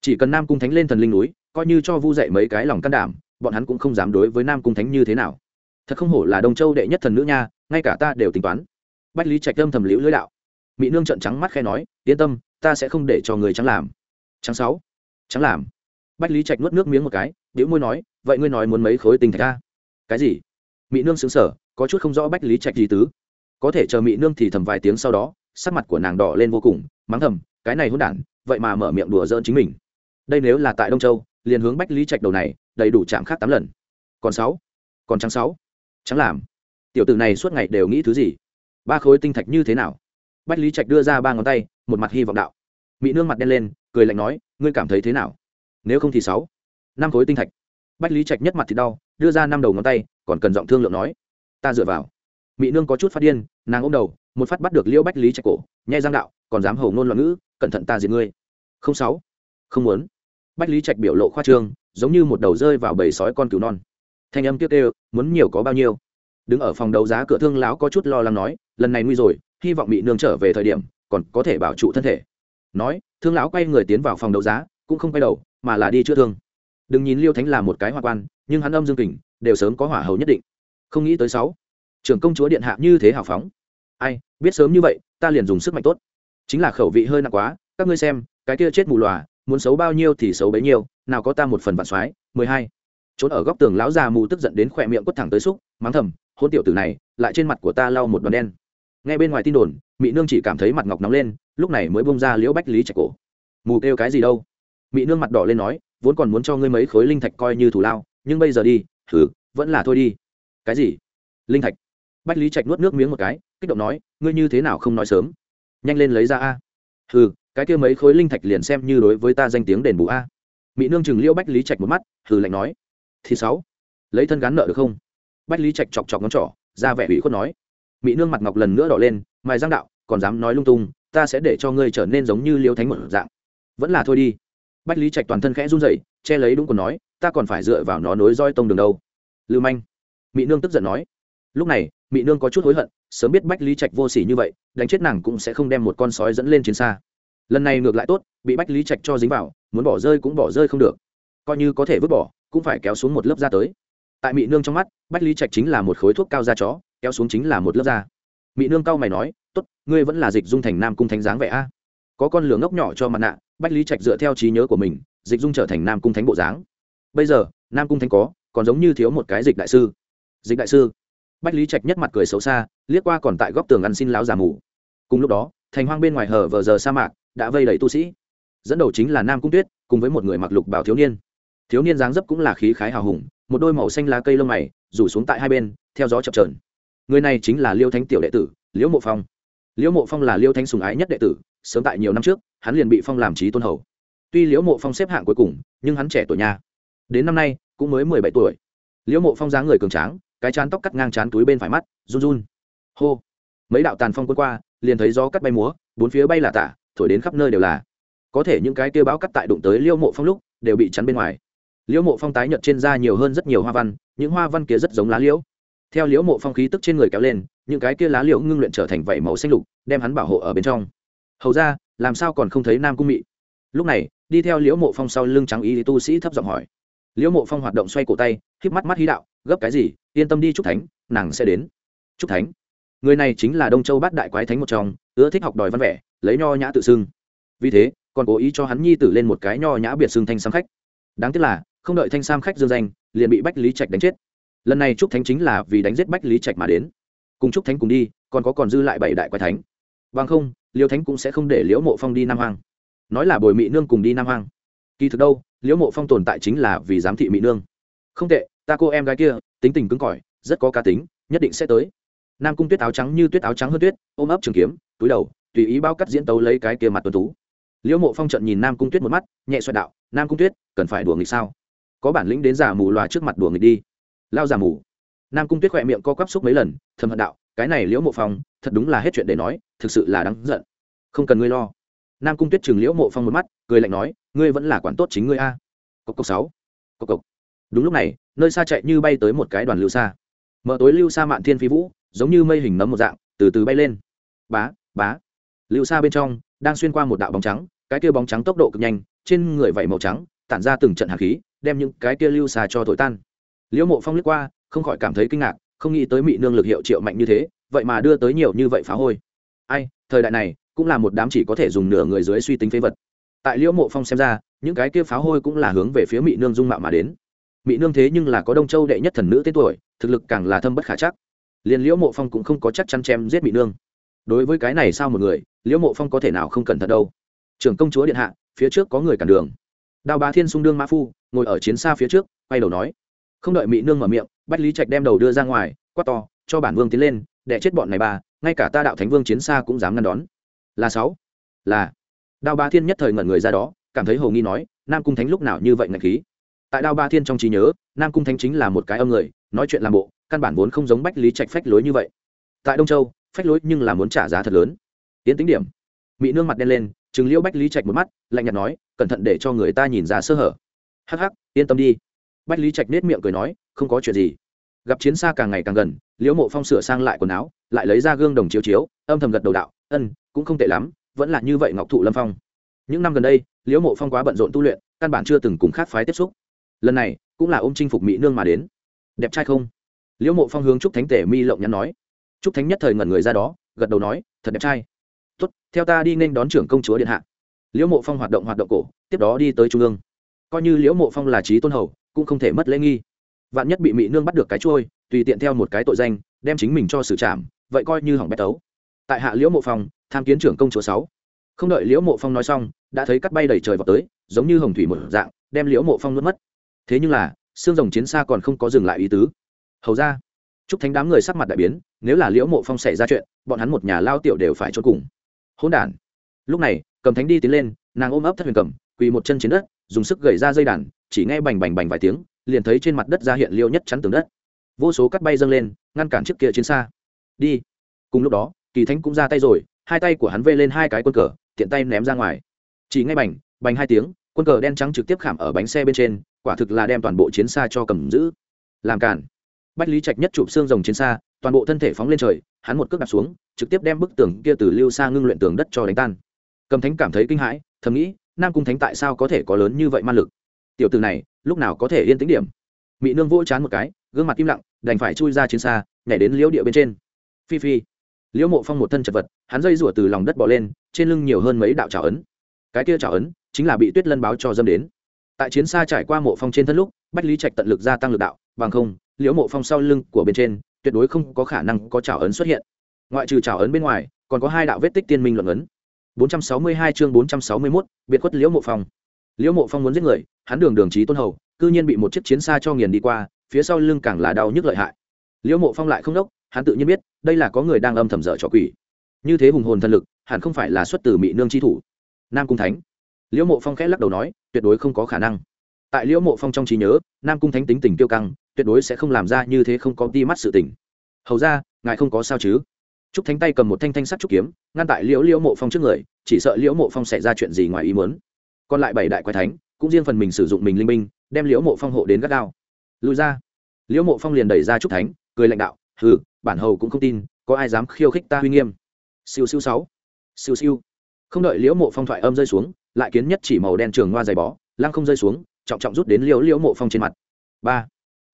Chỉ cần nam cung thánh lên thần linh núi, coi như cho vu dạy mấy cái lòng can đảm bọn hắn cũng không dám đối với nam cung thánh như thế nào. Thật không hổ là đông châu đệ nhất thần nữ nha, ngay cả ta đều tính toán. Bách lý trạch âm thầm liễu lưỡi đạo. Mỹ nương trợn trắng mắt khe nói, yên tâm, ta sẽ không để cho người trắng làm. Trắng sáu. Trắng làm. Bách lý trạch nuốt nước miếng một cái điếu môi nói, vậy ngươi nói muốn mấy khối tình thạch ta? Cái gì? Mỹ nương xứng sở có chút không rõ bách lý trạch gì tứ. Có thể chờ mỹ nương thì thầm vài tiếng sau đó, sắc mặt của nàng đỏ lên vô cùng, mắng thầm, cái này hôn đản, vậy mà mở miệng đùa giỡn chính mình. Đây nếu là tại đông châu liền hướng bách lý trạch đầu này, đầy đủ chạm khác tám lần. Còn sáu, còn trắng sáu. Trắng làm. Tiểu tử này suốt ngày đều nghĩ thứ gì? Ba khối tinh thạch như thế nào? Bách lý trạch đưa ra ba ngón tay, một mặt hy vọng đạo. Mỹ nương mặt đen lên, cười lạnh nói, ngươi cảm thấy thế nào? Nếu không thì sáu, năm khối tinh thạch. Bách lý trạch nhất mặt thì đau, đưa ra năm đầu ngón tay, còn cần giọng thương lượng nói, ta dựa vào. Mỹ nương có chút phát điên, nàng ôm đầu, một phát bắt được liễu bách lý trạch cổ, nhai giang đạo, còn dám hầu ngôn loạn ngữ, cẩn thận ta diệt ngươi. Không sáu, không muốn bách lý trạch biểu lộ khoa trương, giống như một đầu rơi vào bầy sói con cừu non. Thanh âm tiếc kêu, muốn nhiều có bao nhiêu? Đứng ở phòng đấu giá cửa thương lão có chút lo lắng nói, lần này nguy rồi, hy vọng bị nương trở về thời điểm, còn có thể bảo trụ thân thể. Nói, thương lão quay người tiến vào phòng đấu giá, cũng không quay đầu, mà là đi chữa thương. Đừng nhìn liêu thánh là một cái hoa quan, nhưng hắn âm dương kình, đều sớm có hỏa hầu nhất định. Không nghĩ tới sáu. Trưởng công chúa điện hạ như thế hào phóng. Ai, biết sớm như vậy, ta liền dùng sức mạnh tốt. Chính là khẩu vị hơi nặng quá, các ngươi xem, cái kia chết mù lòa muốn xấu bao nhiêu thì xấu bấy nhiêu, nào có ta một phần vạn soái, mười hai. Trốn ở góc tường lão già mù tức giận đến khỏe miệng quất thẳng tới xúc, mắng thầm, hôn tiểu tử này, lại trên mặt của ta lau một đoàn đen. Nghe bên ngoài tin đồn mỹ nương chỉ cảm thấy mặt ngọc nóng lên, lúc này mới bông ra liễu bách lý chạch cổ. Mù kêu cái gì đâu? Mỹ nương mặt đỏ lên nói, vốn còn muốn cho ngươi mấy khối linh thạch coi như thủ lao, nhưng bây giờ đi, thử, vẫn là thôi đi. Cái gì? Linh thạch? Bách lý trạch nuốt nước miếng một cái, kích động nói, ngươi như thế nào không nói sớm? Nhanh lên lấy ra a. Hừ cái kia mấy khối linh thạch liền xem như đối với ta danh tiếng đền bù a. Mỹ nương chừng liễu bách lý trạch một mắt, hừ lạnh nói, thì sáu, lấy thân gán nợ được không? Bách lý trạch chọc chọc ngón trỏ, ra vẻ ủy khuất nói. Mỹ nương mặt ngọc lần nữa đỏ lên, mài giang đạo, còn dám nói lung tung, ta sẽ để cho ngươi trở nên giống như liêu thánh một dạng. Vẫn là thôi đi. Bách lý trạch toàn thân khẽ run rẩy, che lấy đúng còn nói, ta còn phải dựa vào nó nối roi tông đường đâu. Lưu manh. Mỹ nương tức giận nói. Lúc này mỹ nương có chút hối hận, sớm biết bách lý trạch vô s ỉ như vậy, đánh chết nàng cũng sẽ không đem một con sói dẫn lên chiến xa lần này ngược lại tốt, bị bách lý trạch cho dính vào, muốn bỏ rơi cũng bỏ rơi không được. Coi như có thể vứt bỏ, cũng phải kéo xuống một lớp da tới. Tại mỹ nương trong mắt, bách lý trạch chính là một khối thuốc cao da chó, kéo xuống chính là một lớp da. Mỹ nương cao mày nói, tốt, ngươi vẫn là dịch dung thành nam cung thánh dáng vẻ a. Có con lửa ngốc nhỏ cho mặt nạ, bách lý trạch dựa theo trí nhớ của mình, dịch dung trở thành nam cung thánh bộ dáng. Bây giờ, nam cung thánh có, còn giống như thiếu một cái dịch đại sư. Dịch đại sư. Bách lý trạch nhất mặt cười xấu xa, liếc qua còn tại góc tường ăn xin láo giả mù. Cùng lúc đó, thành hoang bên ngoài hở vờ giờ sa mạc đã vây đầy tu sĩ. Dẫn đầu chính là nam cung tuyết, cùng với một người mặc lục bảo thiếu niên. Thiếu niên dáng dấp cũng là khí khái hào hùng, một đôi màu xanh lá cây lông mày, rủ xuống tại hai bên, theo gió chập trờn người này chính là liêu thánh tiểu đệ tử, liễu mộ phong. Liễu mộ phong là liêu thánh sùng ái nhất đệ tử, sớm tại nhiều năm trước, hắn liền bị phong làm trí tôn hầu. Tuy liễu mộ phong xếp hạng cuối cùng, nhưng hắn trẻ tuổi nha. Đến năm nay, cũng mới mười bảy tuổi. Liễu mộ phong dáng người cường tráng, cái chán tóc cắt ngang chán túi bên phải mắt, run run. Hô. Mấy đạo tàn phong quân qua, liền thấy gió cắt bay múa, bốn phía bay là tả thổi đến khắp nơi đều là. Có thể những cái kia báo cắt tại đụng tới liễu mộ phong lúc, đều bị chắn bên ngoài. Liễu mộ phong tái nhợt trên da nhiều hơn rất nhiều hoa văn, những hoa văn kia rất giống lá liễu. Theo liễu mộ phong khí tức trên người kéo lên, những cái kia lá liễu ngưng luyện trở thành vảy màu xanh lục, đem hắn bảo hộ ở bên trong. Hầu ra, làm sao còn không thấy nam cung mị? Lúc này, đi theo liễu mộ phong sau lưng trắng y tu sĩ thấp giọng hỏi. Liễu mộ phong hoạt động xoay cổ tay, híp mắt mắt hí đạo, gấp cái gì? Yên tâm đi trúc thánh, nàng sẽ đến. Trúc thánh? Người này chính là đông châu bát đại quái thánh một trong, ưa thích học đòi văn vẻ lấy nho nhã tự xưng. Vì thế, còn cố ý cho hắn nhi tử lên một cái nho nhã biệt xưng thanh sam khách. Đáng tiếc là, không đợi thanh sam khách dương danh, liền bị bách lý trạch đánh chết. Lần này trúc thánh chính là vì đánh giết bách lý trạch mà đến. Cùng trúc thánh cùng đi, còn có còn dư lại bảy đại quái thánh. Bằng không, liêu thánh cũng sẽ không để liễu mộ phong đi nam hoàng nói là bồi mỹ nương cùng đi nam hoàng kỳ thực đâu, liễu mộ phong tồn tại chính là vì giám thị mỹ nương. Không tệ, ta cô em gái kia, tính tình cứng cỏi, rất có cá tính, nhất định sẽ tới. Nam cung tuyết áo trắng như tuyết áo trắng hơn tuyết, ôm ấp trường kiếm, túi đầu tùy ý bao cắt diễn tấu lấy cái kia mặt tuấn tú. Liễu mộ phong trận nhìn nam cung tuyết một mắt, nhẹ xoẹt đạo, nam cung tuyết, cần phải đùa nghịch sao? Có bản lĩnh đến giả mù loà trước mặt đùa nghịch đi. Lao giả mù. Nam cung tuyết khỏe miệng co quắp xúc mấy lần, thầm hận đạo, cái này liễu mộ phong, thật đúng là hết chuyện để nói, thực sự là đáng giận. Không cần ngươi lo. Nam cung tuyết chừng liễu mộ phong một mắt, cười lạnh nói, ngươi vẫn là quản tốt chính ngươi a. Cốc cốc sáu. Cốc cốc. Đúng lúc này, nơi xa chạy như bay tới một cái đoàn lưu xa. Mở tối lưu xa mạn thiên phi vũ, giống như mây hình nấm một dạng, từ từ bay lên. Bá bá lưu xa bên trong, đang xuyên qua một đạo bóng trắng, cái kia bóng trắng tốc độ cực nhanh, trên người vảy màu trắng, tản ra từng trận hạt khí, đem những cái kia lưu xa cho thổi tan. Liễu mộ phong lướt qua, không khỏi cảm thấy kinh ngạc, không nghĩ tới mị nương lực hiệu triệu mạnh như thế, vậy mà đưa tới nhiều như vậy phá hôi. Ai, thời đại này, cũng là một đám chỉ có thể dùng nửa người dưới suy tính phế vật. Tại liễu mộ phong xem ra, những cái kia phá hôi cũng là hướng về phía mị nương dung mạo mà đến. Mị nương thế nhưng là có đông châu đệ nhất thần nữ tên tuổi, thực lực càng là thâm bất khả chắc. Liền liễu mộ phong cũng không có chắc chắn chém giết mị nương. Đối với cái này sao một người liễu mộ phong có thể nào không cẩn thận đâu? Trưởng công chúa điện hạ, phía trước có người cản đường. Đào bá thiên sung đương mã phu, ngồi ở chiến xa phía trước, quay đầu nói. Không đợi mỹ nương mở miệng, bách lý trạch đem đầu đưa ra ngoài, quát to, cho bản vương tiến lên, để chết bọn này bà. ngay cả ta đạo thánh vương chiến xa cũng dám ngăn đón. Là sáu. Là. Đao Bá thiên nhất thời ngẩn người ra đó, cảm thấy hồ nghi nói, nam cung thánh lúc nào như vậy ngạch khí? Tại đao ba thiên trong trí nhớ, nam cung thánh chính là một cái âm người, nói chuyện làm bộ, căn bản vốn không giống bách lý trạch phách lối như vậy. Tại đông châu, phách lối nhưng là muốn trả giá thật lớn tiến tính điểm. Mỹ nương mặt đen lên chừng liễu bách lý trạch một mắt, lạnh nhạt nói, cẩn thận để cho người ta nhìn ra sơ hở. Hắc hắc, yên tâm đi. Bách lý trạch nết miệng cười nói, không có chuyện gì. Gặp chiến xa càng ngày càng gần, liễu mộ phong sửa sang lại quần áo, lại lấy ra gương đồng chiếu chiếu, âm thầm gật đầu đạo, ân, cũng không tệ lắm, vẫn là như vậy ngọc thụ lâm phong. Những năm gần đây, liễu mộ phong quá bận rộn tu luyện, căn bản chưa từng cùng khác phái tiếp xúc. Lần này, cũng là ôm chinh phục mỹ nương mà đến. Đẹp trai không? Liễu mộ phong hướng trúc thánh tể mi lộng nhắn nói. Trúc thánh nhất thời ngẩn người ra đó, gật đầu nói, thật đẹp trai tốt, theo ta đi nên đón trưởng công chúa điện hạ. Liễu mộ phong hoạt động hoạt động cổ, tiếp đó đi tới trung ương. Coi như liễu mộ phong là trí tôn hầu, cũng không thể mất lễ nghi. Vạn nhất bị mỹ nương bắt được cái trôi tùy tiện theo một cái tội danh, đem chính mình cho xử trảm, vậy coi như hỏng bét tấu. Tại hạ liễu mộ phong, tham kiến trưởng công chúa sáu. Không đợi liễu mộ phong nói xong, đã thấy cắt bay đầy trời vào tới, giống như hồng thủy một dạng, đem liễu mộ phong nuốt mất. Thế nhưng là, xương rồng chiến xa còn không có dừng lại ý tứ. Hầu ra, chúc thánh đám người sắc mặt đại biến, nếu là liễu mộ phong xảy ra chuyện, bọn hắn một nhà lao tiểu đều phải cho cùng hỗn đản. Lúc này, cầm thánh đi tiến lên, nàng ôm ấp thất huyền cầm, quỳ một chân trên đất, dùng sức gầy ra dây đàn, chỉ nghe bành bành bành vài tiếng, liền thấy trên mặt đất ra hiện liêu nhất chắn tường đất. Vô số cắt bay dâng lên, ngăn cản chiếc kia chiến xa. Đi. Cùng lúc đó, kỳ thánh cũng ra tay rồi, hai tay của hắn vê lên hai cái quân cờ, tiện tay ném ra ngoài. Chỉ ngay bành bành hai tiếng, quân cờ đen trắng trực tiếp khảm ở bánh xe bên trên, quả thực là đem toàn bộ chiến xa cho cầm giữ. Làm cản. Bách lý trạch nhất chụp xương rồng chiến xa toàn bộ thân thể phóng lên trời, hắn một cước đạp xuống, trực tiếp đem bức tường kia từ lưu xa ngưng luyện tường đất cho đánh tan. Cầm thánh cảm thấy kinh hãi, thầm nghĩ, nam cung thánh tại sao có thể có lớn như vậy ma lực? Tiểu từ này, lúc nào có thể yên tĩnh điểm? Mỹ nương vỗ chán một cái, gương mặt im lặng, đành phải chui ra chiến xa, nhảy đến liễu địa bên trên. Phi phi. Liễu mộ phong một thân chật vật, hắn dây rủa từ lòng đất bỏ lên, trên lưng nhiều hơn mấy đạo trào ấn. Cái kia trào ấn, chính là bị tuyết lân báo cho dâm đến. Tại chiến xa trải qua mộ phong trên thân lúc, bách lý trạch tận lực gia tăng lực đạo, bằng không, liễu mộ phong sau lưng của bên trên tuyệt đối không có khả năng có trào ấn xuất hiện. Ngoại trừ trào ấn bên ngoài còn có hai đạo vết tích tiên minh luận ấn. 462 chương 461, biệt khuất liễu mộ phong. Liễu mộ phong muốn giết người hắn đường đường trí tôn hầu cư nhiên bị một chiếc chiến xa cho nghiền đi qua phía sau lưng càng là đau nhức lợi hại. Liễu mộ phong lại không đốc hắn tự nhiên biết đây là có người đang âm thầm dở trò quỷ. Như thế hùng hồn thần lực hẳn không phải là xuất từ mỹ nương chi thủ. Nam cung thánh. Liễu mộ phong khẽ lắc đầu nói tuyệt đối không có khả năng. Tại liễu mộ phong trong trí nhớ nam cung thánh tính tình tiêu căng tuyệt đối sẽ không làm ra như thế không có đi mắt sự tình. Hầu ra, ngài không có sao chứ? Trúc thánh tay cầm một thanh thanh sắt trúc kiếm, ngăn tại liễu liễu mộ phong trước người, chỉ sợ liễu mộ phong xảy ra chuyện gì ngoài ý muốn. Còn lại bảy đại quái thánh, cũng riêng phần mình sử dụng mình linh minh đem liễu mộ phong hộ đến gắt đao lùi ra. Liễu mộ phong liền đẩy ra trúc thánh, cười lãnh đạo, hừ, bản hầu cũng không tin, có ai dám khiêu khích ta uy nghiêm. Siêu siêu sáu. Siêu siêu. Không đợi liễu mộ phong thoại âm rơi xuống, lại kiến nhất chỉ màu đen trường hoa dày bó, lăng không rơi xuống, trọng trọng rút đến liễu liễu mộ phong trên mặt. Ba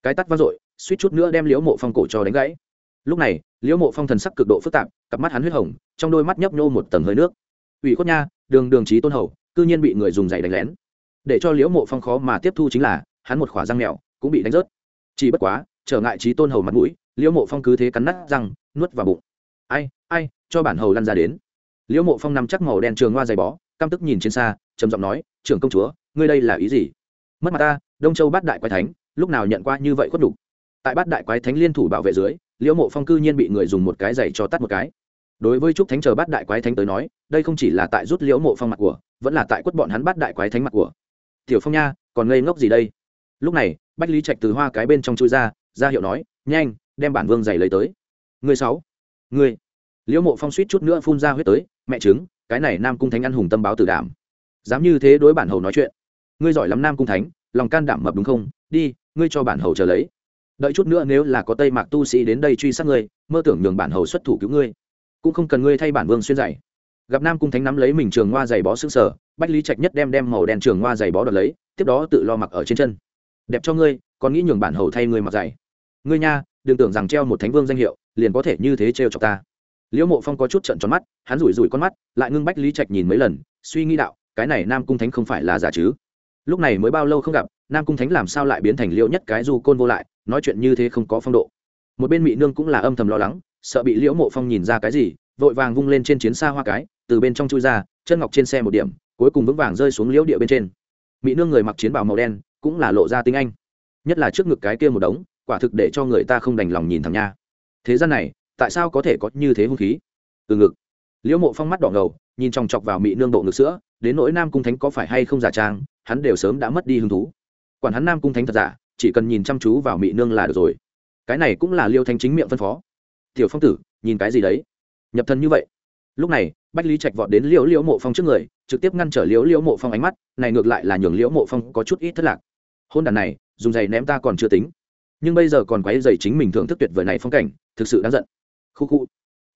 cái tắt vang dội, suýt chút nữa đem liễu mộ phong cổ cho đánh gãy. Lúc này, liễu mộ phong thần sắc cực độ phức tạp, cặp mắt hắn huyết hồng, trong đôi mắt nhấp nhô một tầng hơi nước. Ủy khuất nha, đường đường trí tôn hầu, cư nhiên bị người dùng giày đánh lén. Để cho liễu mộ phong khó mà tiếp thu chính là, hắn một khỏa răng mèo cũng bị đánh rớt. Chỉ bất quá, trở ngại trí tôn hầu mặt mũi, liễu mộ phong cứ thế cắn nát răng, nuốt vào bụng. Ai ai, cho bản hầu lăn ra đến. Liễu mộ phong nằm chắc màu đen trường hoa dày bó, căm tức nhìn trên xa, trầm giọng nói, trưởng công chúa, ngươi đây là ý gì? Mất mặt ta, đông châu bát đại quái thánh lúc nào nhận qua như vậy khuất đủ tại bát đại quái thánh liên thủ bảo vệ dưới, liễu mộ phong cư nhiên bị người dùng một cái giày cho tắt một cái. Đối với trúc thánh chờ bát đại quái thánh tới nói, đây không chỉ là tại rút liễu mộ phong mặt của, vẫn là tại quất bọn hắn bát đại quái thánh mặt của. Tiểu phong nha, còn ngây ngốc gì đây? Lúc này, bách lý trạch từ hoa cái bên trong chui ra ra hiệu nói, nhanh, đem bản vương giày lấy tới. Người sáu người liễu mộ phong suýt chút nữa phun ra huyết tới, mẹ chứng cái này nam cung thánh ăn hùng tâm báo tử đảm. Dám như thế đối bản hầu nói chuyện. Ngươi giỏi lắm nam cung thánh, lòng can đảm mập đúng không? Đi ngươi cho bản hầu chờ lấy. Đợi chút nữa nếu là có tây mạc tu sĩ đến đây truy sát ngươi, mơ tưởng nhường bản hầu xuất thủ cứu ngươi. Cũng không cần ngươi thay bản vương xuyên dạy gặp nam cung thánh nắm lấy mình trường hoa giày bó xương sở bách lý trạch nhất đem đem màu đen trường hoa giày bó đợt lấy, tiếp đó tự lo mặc ở trên chân. Đẹp cho ngươi, còn nghĩ nhường bản hầu thay ngươi mặc giày. Ngươi nha, đừng tưởng rằng treo một thánh vương danh hiệu, liền có thể như thế treo cho ta. Liễu mộ phong có chút trận tròn mắt, hắn rủi rủi con mắt, lại ngưng bách lý trạch nhìn mấy lần, suy nghĩ đạo, cái này nam cung thánh không phải là giả chứ. Lúc này mới bao lâu không gặp nam cung thánh làm sao lại biến thành liễu nhất cái du côn vô lại, nói chuyện như thế không có phong độ. Một bên mỹ nương cũng là âm thầm lo lắng, sợ bị liễu mộ phong nhìn ra cái gì, vội vàng vung lên trên chiến xa hoa cái, từ bên trong chui ra, chân ngọc trên xe một điểm, cuối cùng vững vàng rơi xuống liễu địa bên trên. Mỹ nương người mặc chiến bào màu đen, cũng là lộ ra tiếng anh. Nhất là trước ngực cái kia một đống, quả thực để cho người ta không đành lòng nhìn thằng nha. Thế gian này, tại sao có thể có như thế hung khí? Từ ngực. Liễu mộ phong mắt đỏ ngầu, nhìn chòng chọc vào mỹ nương độ ngực sữa, đến nỗi nam cung thánh có phải hay không giả trang, hắn đều sớm đã mất đi hứng thú quản hắn nam cung thánh thật giả, chỉ cần nhìn chăm chú vào mỹ nương là được rồi. Cái này cũng là liêu thanh chính miệng phân phó. Tiểu phong tử, nhìn cái gì đấy? Nhập thân như vậy. Lúc này, bách lý trạch vọt đến liễu liễu mộ phong trước người, trực tiếp ngăn trở liễu liễu mộ phong ánh mắt, này ngược lại là nhường liễu mộ phong có chút ít thất lạc. Hôn đàn này, dùng giày ném ta còn chưa tính. Nhưng bây giờ còn quấy giày chính mình thưởng thức tuyệt vời này phong cảnh, thực sự đáng giận. Khu khu.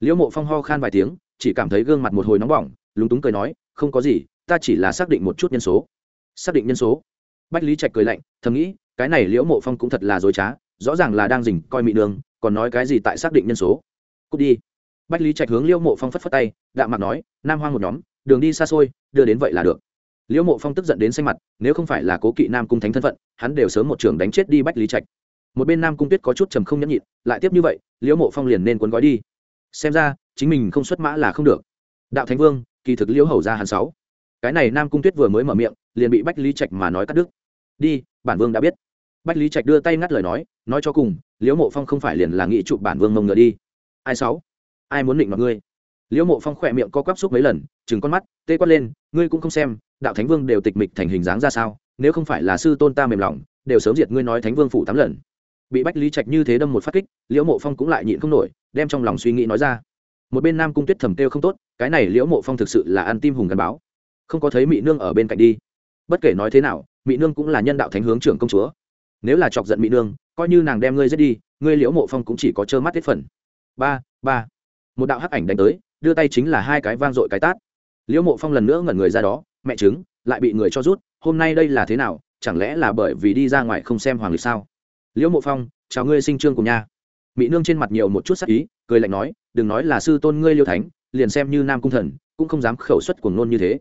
Liễu mộ phong ho khan vài tiếng, chỉ cảm thấy gương mặt một hồi nóng bỏng, lúng túng cười nói, không có gì, ta chỉ là xác định một chút nhân số. Xác định nhân số? Bách lý trạch cười lạnh, thầm nghĩ, cái này liễu mộ phong cũng thật là dối trá, rõ ràng là đang dình coi mị đường, còn nói cái gì tại xác định nhân số. Cút đi. Bách lý trạch hướng liễu mộ phong phất phất tay đạm mặt nói, nam hoang một nhóm, đường đi xa xôi, đưa đến vậy là được. Liễu mộ phong tức giận đến xanh mặt, nếu không phải là cố kỵ nam cung thánh thân phận, hắn đều sớm một trường đánh chết đi bách lý trạch. Một bên nam cung tuyết có chút trầm không nhẫn nhịn, lại tiếp như vậy, liễu mộ phong liền nên cuốn gói đi. Xem ra, chính mình không xuất mã là không được. Đạo thánh vương, kỳ thực liễu hầu ra hàn sáu. Cái này nam cung tuyết vừa mới mở miệng, liền bị bách lý trạch mà nói cắt đứt đi, bản vương đã biết. Bách lý trạch đưa tay ngắt lời nói nói cho cùng, liễu mộ phong không phải liền là nghị chụp bản vương mông ngựa đi. Ai sáu? Ai muốn định mặc ngươi? Liễu mộ phong khỏe miệng co quắp xúc mấy lần chừng con mắt, tê quát lên, ngươi cũng không xem, đạo thánh vương đều tịch mịch thành hình dáng ra sao, nếu không phải là sư tôn ta mềm lòng, đều sớm diệt ngươi nói thánh vương phủ tám lần. Bị bách lý trạch như thế đâm một phát kích, liễu mộ phong cũng lại nhịn không nổi, đem trong lòng suy nghĩ nói ra. Một bên nam cung tuyết thầm kêu không tốt, cái này liễu mộ phong thực sự là ăn tim hùng gắn báo. Không có thấy mỹ nương ở bên cạnh đi. Bất kể nói thế nào mỹ nương cũng là nhân đạo thánh hướng trưởng công chúa. Nếu là chọc giận mỹ nương, coi như nàng đem ngươi giết đi, ngươi liễu mộ phong cũng chỉ có trơ mắt tiết phần. Ba ba. Một đạo hắc ảnh đánh tới, đưa tay chính là hai cái vang dội cái tát. Liễu mộ phong lần nữa ngẩn người ra đó, mẹ chứng lại bị người cho rút, hôm nay đây là thế nào, chẳng lẽ là bởi vì đi ra ngoài không xem hoàng lịch sao? Liễu mộ phong, chào ngươi sinh trương cùng nha. Mỹ nương trên mặt nhiều một chút sắc ý, cười lạnh nói, đừng nói là sư tôn ngươi liêu thánh, liền xem như nam cung thần, cũng không dám khẩu xuất cuồng nôn như thế.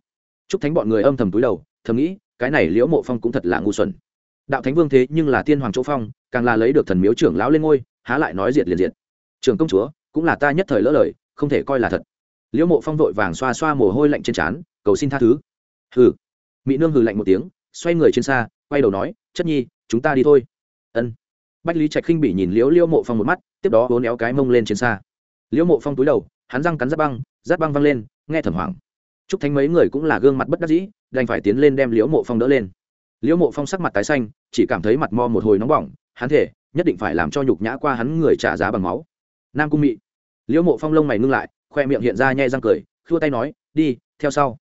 Chúc thánh bọn người âm thầm túi đầu, thầm nghĩ cái này liễu mộ phong cũng thật là ngu xuẩn. Đạo thánh vương thế nhưng là tiên hoàng chỗ phong, càng là lấy được thần miếu trưởng lão lên ngôi, há lại nói diệt liền diệt. Trường công chúa, cũng là ta nhất thời lỡ lời, không thể coi là thật. Liễu mộ phong vội vàng xoa xoa mồ hôi lạnh trên trán, cầu xin tha thứ. Hừ. Mỹ nương hừ lạnh một tiếng, xoay người trên xa, quay đầu nói, chất nhi, chúng ta đi thôi. Ân. Bách lý trạch khinh bị nhìn liễu liễu mộ phong một mắt, tiếp đó vốn éo cái mông lên trên xa. Liễu mộ phong túi đầu, hắn răng cắn giáp băng giáp băng văng lên, nghe thần hoảng chúc thánh mấy người cũng là gương mặt bất đắc dĩ, đành phải tiến lên đem liễu mộ phong đỡ lên. Liễu mộ phong sắc mặt tái xanh, chỉ cảm thấy mặt mo một hồi nóng bỏng, hắn thể, nhất định phải làm cho nhục nhã qua hắn người trả giá bằng máu. Nam cung mị. Liễu mộ phong lông mày ngưng lại, khoe miệng hiện ra nhai răng cười, khua tay nói, đi, theo sau.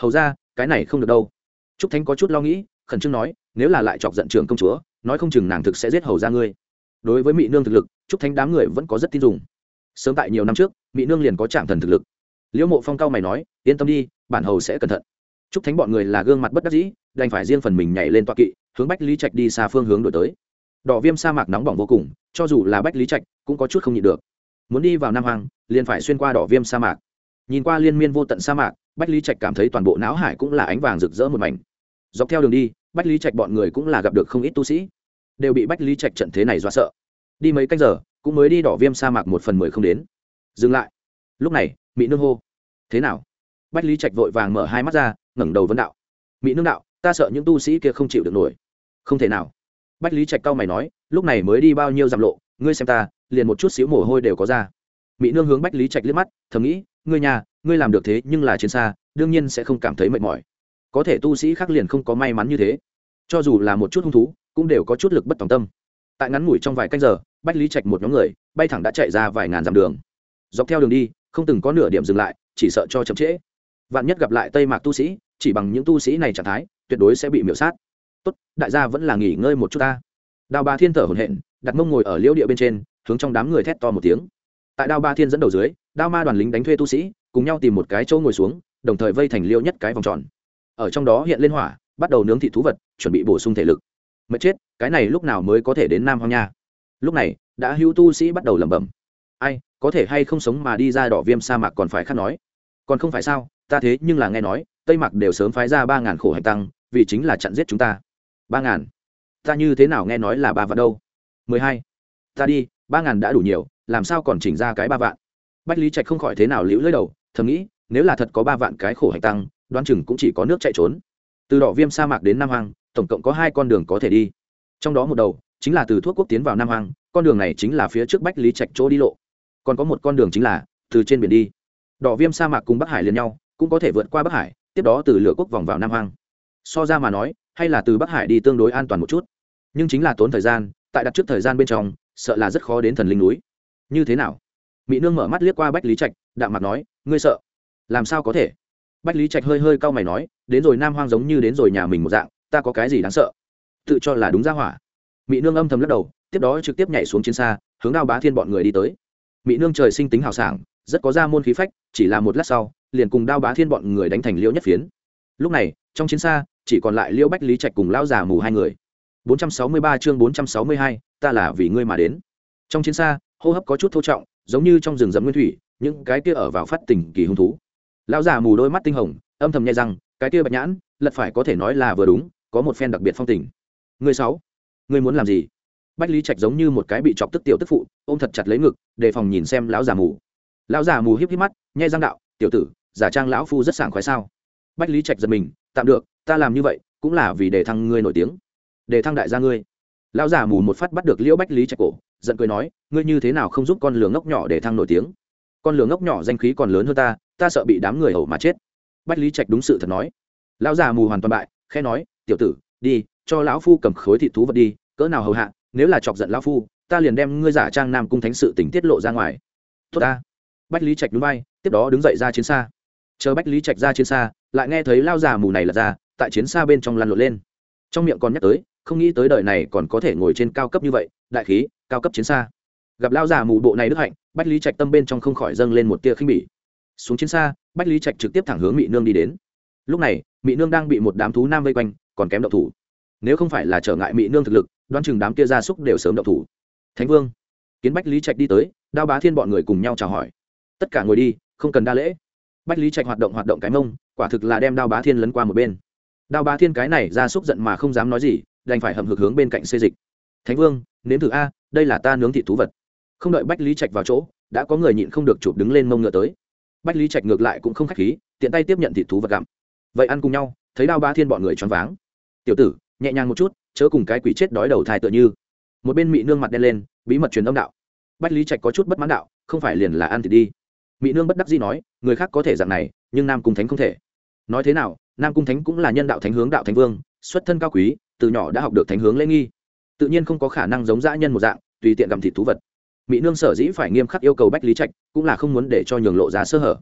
Hầu ra, cái này không được đâu. Trúc thánh có chút lo nghĩ, khẩn trương nói, nếu là lại chọc giận trường công chúa, nói không chừng nàng thực sẽ giết hầu ra ngươi. Đối với mỹ nương thực lực, trúc thánh đám người vẫn có rất tin dùng. Sớm tại nhiều năm trước mỹ nương liền có trạng thần thực lực liễu mộ phong cao mày nói, yên tâm đi, bản hầu sẽ cẩn thận. Chúc thánh bọn người là gương mặt bất đắc dĩ, đành phải riêng phần mình nhảy lên toa kỵ, hướng bách lý trạch đi xa phương hướng đổi tới. Đỏ viêm sa mạc nóng bỏng vô cùng, cho dù là bách lý trạch cũng có chút không nhịn được. Muốn đi vào nam hoàng liền phải xuyên qua đỏ viêm sa mạc. Nhìn qua liên miên vô tận sa mạc, bách lý trạch cảm thấy toàn bộ não hải cũng là ánh vàng rực rỡ một mảnh. Dọc theo đường đi, bách lý trạch bọn người cũng là gặp được không ít tu sĩ. Đều bị bách lý trạch trận thế này do sợ. Đi mấy canh giờ, cũng mới đi đỏ viêm sa mạc một phần mười không đến. Dừng lại. Lúc này mỹ nương hô thế nào? Bách lý trạch vội vàng mở hai mắt ra, ngẩng đầu vấn đạo. Mỹ nương đạo, ta sợ những tu sĩ kia không chịu được nổi. Không thể nào. Bách lý trạch cao mày nói, lúc này mới đi bao nhiêu dặm lộ, ngươi xem ta, liền một chút xíu mồ hôi đều có ra. Mỹ nương hướng bách lý trạch liếc mắt, thầm nghĩ, ngươi nhà, ngươi làm được thế nhưng là chiến xa, đương nhiên sẽ không cảm thấy mệt mỏi. Có thể tu sĩ khác liền không có may mắn như thế. Cho dù là một chút hung thú, cũng đều có chút lực bất tòng tâm. Tại ngắn ngủi trong vài canh giờ, bách lý trạch một nhóm người, bay thẳng đã chạy ra vài ngàn dặm đường. Dọc theo đường đi, không từng có nửa điểm dừng lại chỉ sợ cho chậm trễ. Vạn nhất gặp lại tây mạc tu sĩ, chỉ bằng những tu sĩ này trạng thái, tuyệt đối sẽ bị miễu sát. Tốt, đại gia vẫn là nghỉ ngơi một chút ta. Đào ba thiên thở hổn hển, đặt mông ngồi ở liễu địa bên trên, hướng trong đám người thét to một tiếng. Tại đao ba thiên dẫn đầu dưới, đao ma đoàn lính đánh thuê tu sĩ, cùng nhau tìm một cái chỗ ngồi xuống, đồng thời vây thành liêu nhất cái vòng tròn. Ở trong đó hiện lên hỏa, bắt đầu nướng thị thú vật, chuẩn bị bổ sung thể lực. Mất chết, cái này lúc nào mới có thể đến nam hoang nha? Lúc này, đã hữu tu sĩ bắt đầu lẩm bẩm. Ai, có thể hay không sống mà đi ra đỏ viêm sa mạc còn phải khác nói còn không phải sao, ta thế nhưng là nghe nói, tây Mặc đều sớm phái ra ba ngàn khổ hành tăng, vì chính là chặn giết chúng ta. Ba ngàn? Ta như thế nào nghe nói là ba vạn đâu? Mười hai? Ta đi, ba ngàn đã đủ nhiều, làm sao còn chỉnh ra cái ba vạn? Bách lý trạch không khỏi thế nào liễu lưỡi đầu, thầm nghĩ, nếu là thật có ba vạn cái khổ hành tăng, đoán chừng cũng chỉ có nước chạy trốn. Từ đỏ viêm sa mạc đến nam hoàng tổng cộng có hai con đường có thể đi. Trong đó một đầu, chính là từ thuốc quốc tiến vào nam hoàng con đường này chính là phía trước bách lý trạch chỗ đi lộ. Còn có một con đường chính là từ trên biển đi đỏ viêm sa mạc cùng bắc hải liền nhau, cũng có thể vượt qua bắc hải, tiếp đó từ lửa quốc vòng vào nam hoang. so ra mà nói, hay là từ bắc hải đi tương đối an toàn một chút. Nhưng chính là tốn thời gian, tại đặt trước thời gian bên trong, sợ là rất khó đến thần linh núi. Như thế nào? Mỹ nương mở mắt liếc qua bách lý trạch, đạm mặt nói, ngươi sợ? Làm sao có thể? Bách lý trạch hơi hơi cau mày nói, đến rồi nam hoang giống như đến rồi nhà mình một dạng, ta có cái gì đáng sợ? Tự cho là đúng ra hỏa. Mỹ nương âm thầm lắc đầu, tiếp đó trực tiếp nhảy xuống chiến xa, hướng đao bá thiên bọn người đi tới. Mỹ nương trời sinh tính hào sảng rất có ra môn khí phách chỉ là một lát sau liền cùng đao bá thiên bọn người đánh thành liễu nhất phiến. Lúc này trong chiến xa chỉ còn lại liễu bách lý trạch cùng lão già mù hai người. 463 chương 462, ta là vì ngươi mà đến. Trong chiến xa hô hấp có chút thô trọng giống như trong rừng rậm nguyên thủy những cái kia ở vào phát tình kỳ hung thú. Lão già mù đôi mắt tinh hồng âm thầm nhai rằng cái kia bạch nhãn lật phải có thể nói là vừa đúng có một phen đặc biệt phong tình. Người sáu người muốn làm gì? Bách lý trạch giống như một cái bị chọc tức tiểu tức phụ ôm thật chặt lấy ngực đề phòng nhìn xem lão già mù lão già mù híp híp mắt, nhai răng đạo, tiểu tử giả trang lão phu rất sảng khoái sao? Bách lý trạch giật mình, tạm được, ta làm như vậy cũng là vì để thăng ngươi nổi tiếng, để thăng đại gia ngươi. Lão già mù một phát bắt được liễu bách lý trạch cổ, giận cười nói, ngươi như thế nào không giúp con lường ngốc nhỏ để thăng nổi tiếng? Con lường ngốc nhỏ danh khí còn lớn hơn ta ta sợ bị đám người hầu mà chết. Bách lý trạch đúng sự thật nói. Lão già mù hoàn toàn bại, khẽ nói, tiểu tử, đi, cho lão phu cầm khối thị thú vật đi, cỡ nào hầu hạ, nếu là chọc giận lão phu, ta liền đem ngươi giả trang nam cung thánh sự tỉnh tiết lộ ra ngoài. Tốt ta bách lý trạch núi bay tiếp đó đứng dậy ra chiến xa. Chờ bách lý trạch ra chiến xa, lại nghe thấy lao già mù này là ra, tại chiến xa bên trong lăn lộn lên. Trong miệng còn nhắc tới, không nghĩ tới đời này còn có thể ngồi trên cao cấp như vậy, đại khí, cao cấp chiến xa. Gặp lao già mù bộ này đức hạnh, bách lý trạch tâm bên trong không khỏi dâng lên một tia khinh bỉ. Xuống chiến xa, bách lý trạch trực tiếp thẳng hướng mỹ nương đi đến. Lúc này mỹ nương đang bị một đám thú nam vây quanh, còn kém đậu thủ. Nếu không phải là trở ngại mỹ nương thực lực, đoán chừng đám kia gia súc đều sớm đậu thủ. Thánh vương. Kiến bách lý trạch đi tới, đao bá thiên bọn người cùng nhau chào hỏi tất cả ngồi đi, không cần đa lễ. Bách lý trạch hoạt động hoạt động cái mông, quả thực là đem đao bá thiên lấn qua một bên. Đao bá thiên cái này ra xúc giận mà không dám nói gì, đành phải hầm hực hướng bên cạnh xê dịch. Thánh vương, nếm thử a, đây là ta nướng thị thú vật. Không đợi bách lý trạch vào chỗ, đã có người nhịn không được chụp đứng lên mông ngựa tới. Bách lý trạch ngược lại cũng không k h á c h khí, tiện tay tiếp nhận thị thú vật gặm. Vậy ăn cùng nhau, thấy đao bá thiên bọn người choáng váng. Tiểu tử, nhẹ nhàng một chút, chớ cùng cái quỷ chết đói đầu thai tựa như. Một bên mị nương mặt đen lên, bí mật truyền âm đạo. Bách lý trạch có chút bất mãn đạo, không phải liền là ăn thì đi mỹ nương bất đắc dĩ nói, người khác có thể dạng này, nhưng nam cung thánh không thể. Nói thế nào, nam cung thánh cũng là nhân đạo thánh hướng đạo thánh vương, xuất thân cao quý, từ nhỏ đã học được thánh hướng lễ nghi. Tự nhiên không có khả năng giống dã nhân một dạng, tùy tiện gặm thịt thú vật. Mỹ nương sở dĩ phải nghiêm khắc yêu cầu bách lý trạch, cũng là không muốn để cho nhường lộ ra sơ hở.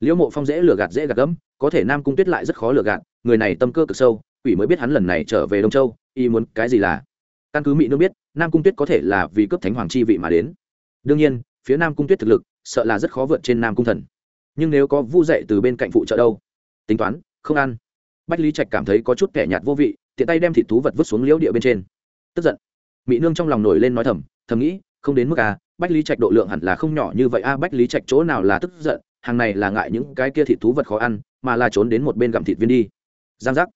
Liễu mộ phong dễ lừa gạt dễ gạt gẫm, có thể nam cung tuyết lại rất khó lừa gạt, người này tâm cơ cực sâu, quỷ mới biết hắn lần này trở về đông châu y muốn cái gì là? Căn cứ mỹ nương biết, nam cung tuyết có thể là vì cướp thánh hoàng chi vị mà đến. Đương nhiên, phía nam cung tuyết thực lực sợ là rất khó vượt trên nam cung thần. Nhưng nếu có vu dậy từ bên cạnh phụ trợ đâu? Tính toán không ăn. Bách lý trạch cảm thấy có chút kẻ nhạt vô vị tiện tay đem thịt thú vật vứt xuống liễu địa bên trên. Tức giận. Mỹ nương trong lòng nổi lên nói thầm thầm nghĩ không đến mức à bách lý trạch độ lượng hẳn là không nhỏ như vậy a à, bách lý trạch chỗ nào là tức giận hàng này là ngại những cái kia thịt thú vật khó ăn mà là trốn đến một bên gặm thịt viên đi. Giang giác.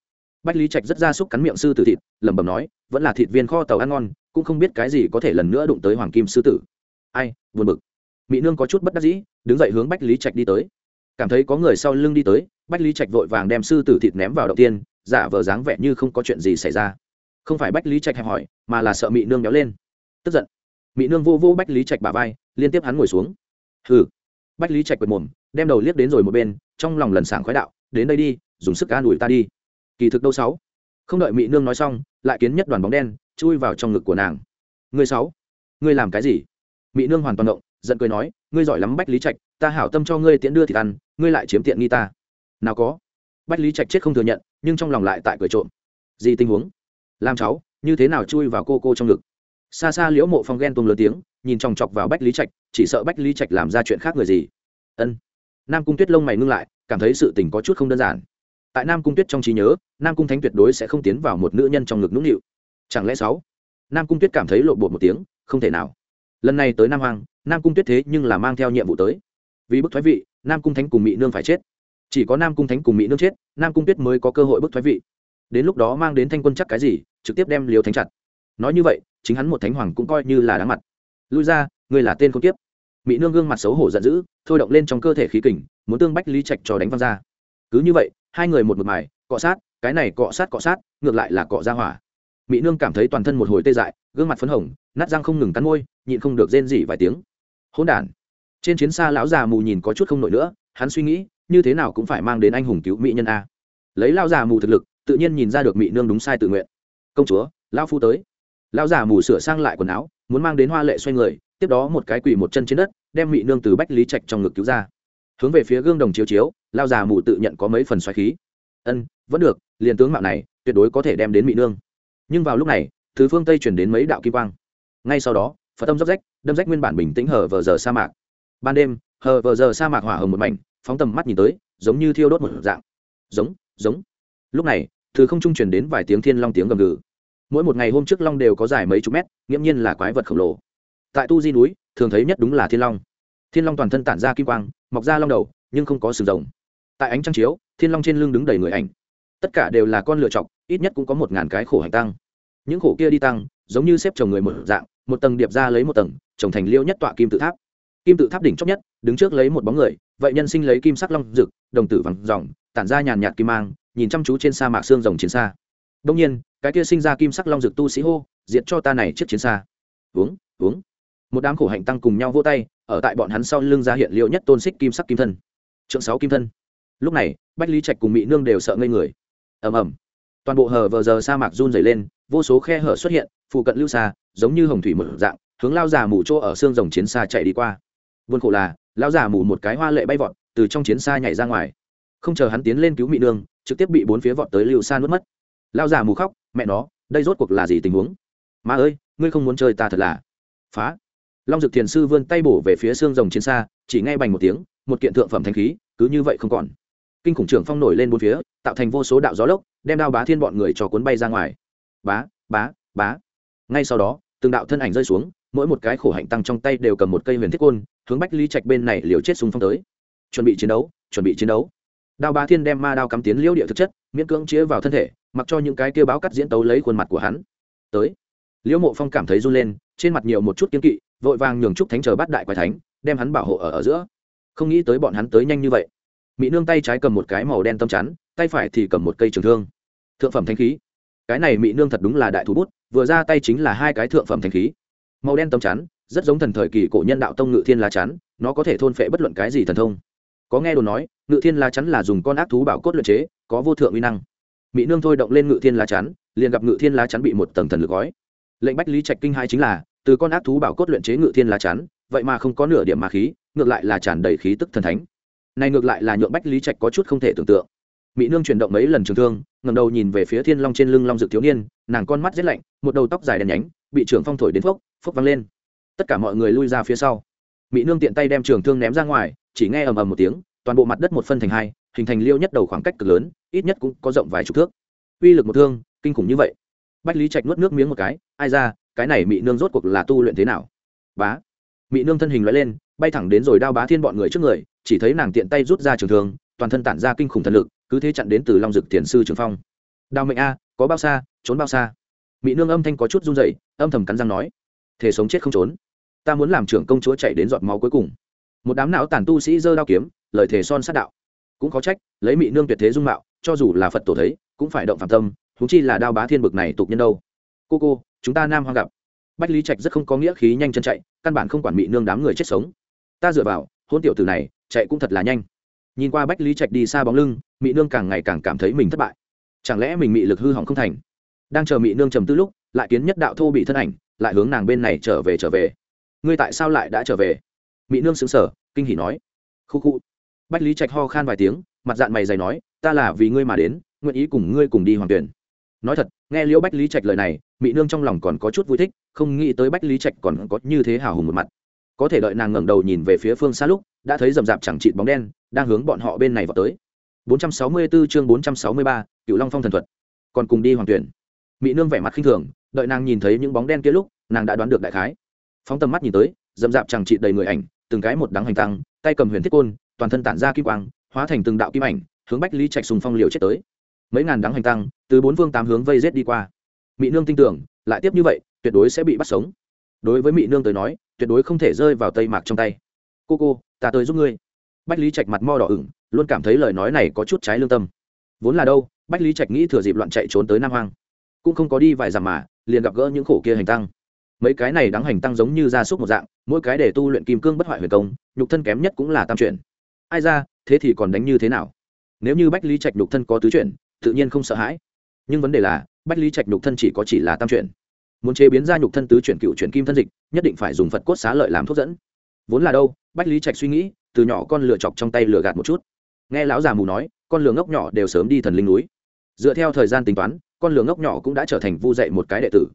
Bách lý trạch rất ra xúc cắn miệng sư tử thịt lẩm bẩm nói vẫn là thịt viên kho tàu ăn ngon cũng không biết cái gì có thể lần nữa đụng tới hoàng kim sư tử. Ai buồn bực mỹ nương có chút bất đắc dĩ, đứng dậy hướng bách lý trạch đi tới. Cảm thấy có người sau lưng đi tới, bách lý trạch vội vàng đem sư tử thịt ném vào đầu tiên, giả vờ dáng vẻ như không có chuyện gì xảy ra. Không phải bách lý trạch hẹp hỏi, mà là sợ mỹ nương béo lên. Tức giận. Mỹ nương vô vô bách lý trạch bả vai, liên tiếp hắn ngồi xuống. Hừ. Bách lý trạch quệt mồm, đem đầu liếc đến rồi một bên, trong lòng lần sảng khoái đạo, đến đây đi, dùng sức an ủi ta đi. Kỳ thực đâu sáu? Không đợi mỹ nương nói xong, lại kiến nhất đoàn bóng đen, chui vào trong ngực của nàng. Người sáu? Ngươi làm cái gì? Mỹ nương hoàn toàn động giận cười nói, ngươi giỏi lắm, bách lý trạch, ta hảo tâm cho ngươi tiễn đưa thì ăn, ngươi lại chiếm tiện nghi ta. Nào có. Bách lý trạch chết không thừa nhận, nhưng trong lòng lại tại cười trộm. Gì tình huống? Làm cháu, như thế nào chui vào cô cô trong ngực? Xa xa liễu mộ phong ghen tuông lớn tiếng, nhìn chòng chọc vào bách lý trạch, chỉ sợ bách lý trạch làm ra chuyện khác người gì. Ân. Nam cung tuyết lông mày ngưng lại, cảm thấy sự tình có chút không đơn giản. Tại nam cung tuyết trong trí nhớ, nam cung thánh tuyệt đối sẽ không tiến vào một nữ nhân trong ngực nũng nịu. Chẳng lẽ sáu? Nam cung tuyết cảm thấy lộ bột một tiếng, không thể nào. Lần này tới nam hoàng nam cung tuyết thế nhưng là mang theo nhiệm vụ tới. Vì bức thoái vị, nam cung thánh cùng mỹ nương phải chết. Chỉ có nam cung thánh cùng mỹ nương chết, nam cung tuyết mới có cơ hội bức thoái vị. Đến lúc đó mang đến thanh quân chắc cái gì, trực tiếp đem liều thánh chặt. Nói như vậy, chính hắn một thánh hoàng cũng coi như là đáng mặt. Lui ra ngươi là tên con tiếp mỹ nương gương mặt xấu hổ giận dữ, thôi động lên trong cơ thể khí kình, muốn tương bách lý trạch cho đánh văng ra. Cứ như vậy, hai người một một mài, cọ sát, cái này cọ sát cọ sát, ngược lại là cọ ra hỏa. Mỹ nương cảm thấy toàn thân một hồi tê dại, gương mặt phấn hồng, nát răng không ngừng cắn môi, nhịn không được rên rỉ vài tiếng hỗn đản. Trên chiến xa lão già mù nhìn có chút không nổi nữa, hắn suy nghĩ, như thế nào cũng phải mang đến anh hùng cứu mỹ nhân a. Lấy lão già mù thực lực, tự nhiên nhìn ra được mỹ nương đúng sai tự nguyện. Công chúa, lão phu tới. Lão già mù sửa sang lại quần áo, muốn mang đến hoa lệ xoay người, tiếp đó một cái quỳ một chân trên đất, đem mỹ nương từ bách lý trạch trong ngực cứu ra. Hướng về phía gương đồng chiếu chiếu, lão già mù tự nhận có mấy phần xoáy khí. Ân, vẫn được, liền tướng mạo này, tuyệt đối có thể đem đến mỹ nương. Nhưng vào lúc này, thứ phương tây chuyển đến mấy đạo kim quang. Ngay sau đó, phật tâm dốc rách đâm rách nguyên bản bình tĩnh hở vờ giờ sa mạc. Ban đêm hở vờ giờ sa mạc hỏa hồng một mảnh, phóng tầm mắt nhìn tới, giống như thiêu đốt một dạng. Giống giống. Lúc này, từ không trung truyền đến vài tiếng thiên long tiếng gầm gừ. Mỗi một ngày hôm trước long đều có dài mấy chục mét, nghiễm nhiên là quái vật khổng lồ. Tại tu di núi, thường thấy nhất đúng là thiên long. Thiên long toàn thân tản ra kim quang, mọc ra long đầu, nhưng không có sừng rồng. Tại ánh trăng chiếu, thiên long trên lưng đứng đầy người ảnh. Tất cả đều là con lựa chọc, ít nhất cũng có một ngàn cái khổ hành tăng. Những khổ kia đi tăng, giống như xếp chồng người một dạng, một tầng điệp ra lấy một tầng trồng thành liêu nhất tọa kim tự tháp. Kim tự tháp đỉnh chót nhất, đứng trước lấy một bóng người, vậy nhân sinh lấy kim sắc long rực đồng tử vàng dòng tản ra nhàn nhạt kim mang, nhìn chăm chú trên sa mạc xương rồng chiến xa. Đông nhiên, cái kia sinh ra kim sắc long rực tu sĩ hô, diệt cho ta này chiếc chiến xa. Uống uống. Một đám khổ hạnh tăng cùng nhau vô tay, ở tại bọn hắn sau lưng ra hiện liệu nhất tôn xích kim sắc kim thân. Trượng sáu kim thân. Lúc này, bách lý trạch cùng mỹ nương đều sợ ngây người. Ầm ầm. Toàn bộ hờ vờ giờ sa mạc run dày lên, vô số khe hở xuất hiện, phụ cận lưu xa, giống như hồng thủy một dạng hướng lao giả mù chỗ ở xương rồng chiến xa chạy đi qua. Buồn khổ là, lao giả mù một cái hoa lệ bay vọt, từ trong chiến xa nhảy ra ngoài. Không chờ hắn tiến lên cứu mỹ nương, trực tiếp bị bốn phía vọt tới lưu san nuốt mất. Lao giả mù khóc, mẹ nó, đây rốt cuộc là gì tình huống? Má ơi, ngươi không muốn chơi ta thật là. Phá. Long dực thiền sư vươn tay bổ về phía xương rồng chiến xa, chỉ ngay bành một tiếng, một kiện thượng phẩm thanh khí, cứ như vậy không còn. Kinh khủng trưởng phong nổi lên bốn phía, tạo thành vô số đạo gió lốc, đem đao bá thiên bọn người cho cuốn bay ra ngoài. Bá bá bá. Ngay sau đó, từng đạo thân ảnh rơi xuống mỗi một cái khổ hạnh tăng trong tay đều cầm một cây huyền thiết côn, hướng bách lý trạch bên này liều chết súng phong tới. Chuẩn bị chiến đấu, chuẩn bị chiến đấu. Đao bá thiên đem ma đao cắm tiến liễu địa thực chất, miễn cưỡng chĩa vào thân thể, mặc cho những cái kia báo cắt diễn tấu lấy khuôn mặt của hắn. Tới. Liễu mộ phong cảm thấy run lên, trên mặt nhiều một chút kiên kỵ, vội vàng nhường trúc thánh chờ bắt đại quái thánh, đem hắn bảo hộ ở ở giữa. Không nghĩ tới bọn hắn tới nhanh như vậy. Mỹ nương tay trái cầm một cái màu đen tâm chắn, tay phải thì cầm một cây trường thương. Thượng phẩm thanh khí. Cái này mỹ nương thật đúng là đại thú bút, vừa ra tay chính là hai cái thượng phẩm thanh khí màu đen tấm chắn, rất giống thần thời kỳ cổ nhân đạo tông ngự thiên lá chắn, nó có thể thôn phệ bất luận cái gì thần thông. Có nghe đồn nói, ngự thiên lá chắn là dùng con ác thú bảo cốt luyện chế, có vô thượng uy năng. Mỹ nương thôi động lên ngự thiên lá chắn, liền gặp ngự thiên lá chắn bị một tầng thần lực gói. Lệnh bách lý trạch kinh hai chính là, từ con ác thú bảo cốt luyện chế ngự thiên lá chắn, vậy mà không có nửa điểm mà khí, ngược lại là tràn đầy khí tức thần thánh. Này ngược lại là nhượng bách lý trạch có chút không thể tưởng tượng. Mỹ nương chuyển động mấy lần trường thương ngầm đầu nhìn về phía thiên long trên lưng long dược thiếu niên, nàng con mắt rét lạnh, một đầu tóc dài đen nhánh, bị trưởng phong thổi đến phốc phốc văng lên. Tất cả mọi người lui ra phía sau. Mỹ nương tiện tay đem trường thương ném ra ngoài, chỉ nghe ầm ầm một tiếng, toàn bộ mặt đất một phân thành hai, hình thành liêu nhất đầu khoảng cách cực lớn, ít nhất cũng có rộng vài chục thước. Uy lực một thương, kinh khủng như vậy. Bách lý trạch nuốt nước miếng một cái, ai ra, cái này mị nương rốt cuộc là tu luyện thế nào? Bá. Mị nương thân hình loại lên, bay thẳng đến rồi đao bá thiên bọn người trước người, chỉ thấy nàng tiện tay rút ra trường thương, toàn thân tản ra kinh khủng thần lực, cứ thế chặn đến từ long dực tiền sư trường phong. Đào mệnh a, có bao xa, trốn bao xa. Mỹ nương âm thanh có chút run dậy âm thầm cắn răng nói thể sống chết không trốn. Ta muốn làm trưởng công chúa chạy đến giọt máu cuối cùng. Một đám não tàn tu sĩ giơ đao kiếm, lời thề son sát đạo. Cũng có trách, lấy mị nương tuyệt thế dung mạo, cho dù là phật tổ thấy, cũng phải động phạm tâm thú chi là đao bá thiên bực này tục nhân đâu. Cô cô, chúng ta nam hoang gặp. Bách lý trạch rất không có nghĩa khí nhanh chân chạy, căn bản không quản mị nương đám người chết sống. Ta dựa vào, hôn tiểu tử này, chạy cũng thật là nhanh. Nhìn qua bách lý trạch đi xa bóng lưng, mị nương càng ngày càng cảm thấy mình thất bại. Chẳng lẽ mình mị lực hư hỏng không thành? Đang chờ mị nương trầm tư lúc, lại kiến nhất đạo thô bị thân ảnh lại hướng nàng bên này trở về trở về. Ngươi tại sao lại đã trở về? Mỹ nương xứng sở kinh hỉ nói. Khu khu. Bách lý trạch ho khan vài tiếng mặt dạng mày dày nói ta là vì ngươi mà đến nguyện ý cùng ngươi cùng đi hoàng tuyển. Nói thật nghe liễu bách lý trạch lời này mỹ nương trong lòng còn có chút vui thích không nghĩ tới bách lý trạch còn có như thế hào hùng một mặt. Có thể đợi nàng ngẩng đầu nhìn về phía phương xa lúc đã thấy rầm rạp chẳng trịn bóng đen đang hướng bọn họ bên này vào tới. 464 chương 463, Cựu Long Phong thần thuật. Còn cùng đi hoàng tuyển. mỹ nương vẻ mặt khinh thường, đợi nàng nhìn thấy những bóng đen kia lúc, nàng đã đoán được đại khái. Phóng tầm mắt nhìn tới, dậm dạp chẳng trị đầy người ảnh, từng cái một đắng hành tăng, tay cầm huyền thiết côn, toàn thân tản ra kim quang, hóa thành từng đạo kim ảnh, hướng Bách Lý Trạch sùng phong liều chết tới. Mấy ngàn đắng hành tăng, từ bốn phương tám hướng vây giết đi qua. mỹ nương tin tưởng, lại tiếp như vậy, tuyệt đối sẽ bị bắt sống. Đối với mỹ nương tới nói, tuyệt đối không thể rơi vào tây mạc trong tay. "Cô cô, ta tới giúp ngươi." Bách Lý Trạch mặt mo đỏ ửng, luôn cảm thấy lời nói này có chút trái lương tâm vốn là đâu bách lý trạch nghĩ thừa dịp loạn chạy trốn tới nam hoang cũng không có đi vài dặm mà, liền gặp gỡ những khổ kia hành tăng. Mấy cái này đáng hành tăng giống như gia súc một dạng, mỗi cái để tu luyện kim cương bất hoại huyền công, nhục thân kém nhất cũng là tam chuyển. Ai ra, thế thì còn đánh như thế nào? Nếu như bách lý trạch nhục thân có tứ chuyển, tự nhiên không sợ hãi. Nhưng vấn đề là, bách lý trạch nhục thân chỉ có chỉ là tam chuyển. Muốn chế biến ra nhục thân tứ chuyển cựu chuyển kim thân dịch, nhất định phải dùng phật cốt xá lợi làm thuốc dẫn. Vốn là đâu, bách lý trạch suy nghĩ, từ nhỏ con lửa chọc trong tay lửa gạt một chút. Nghe lão già mù nói, con lửa ngốc nhỏ đều sớm đi thần linh núi. Dựa theo thời gian tính toán con lường ngốc nhỏ cũng đã trở thành vu dạy một cái đệ tử.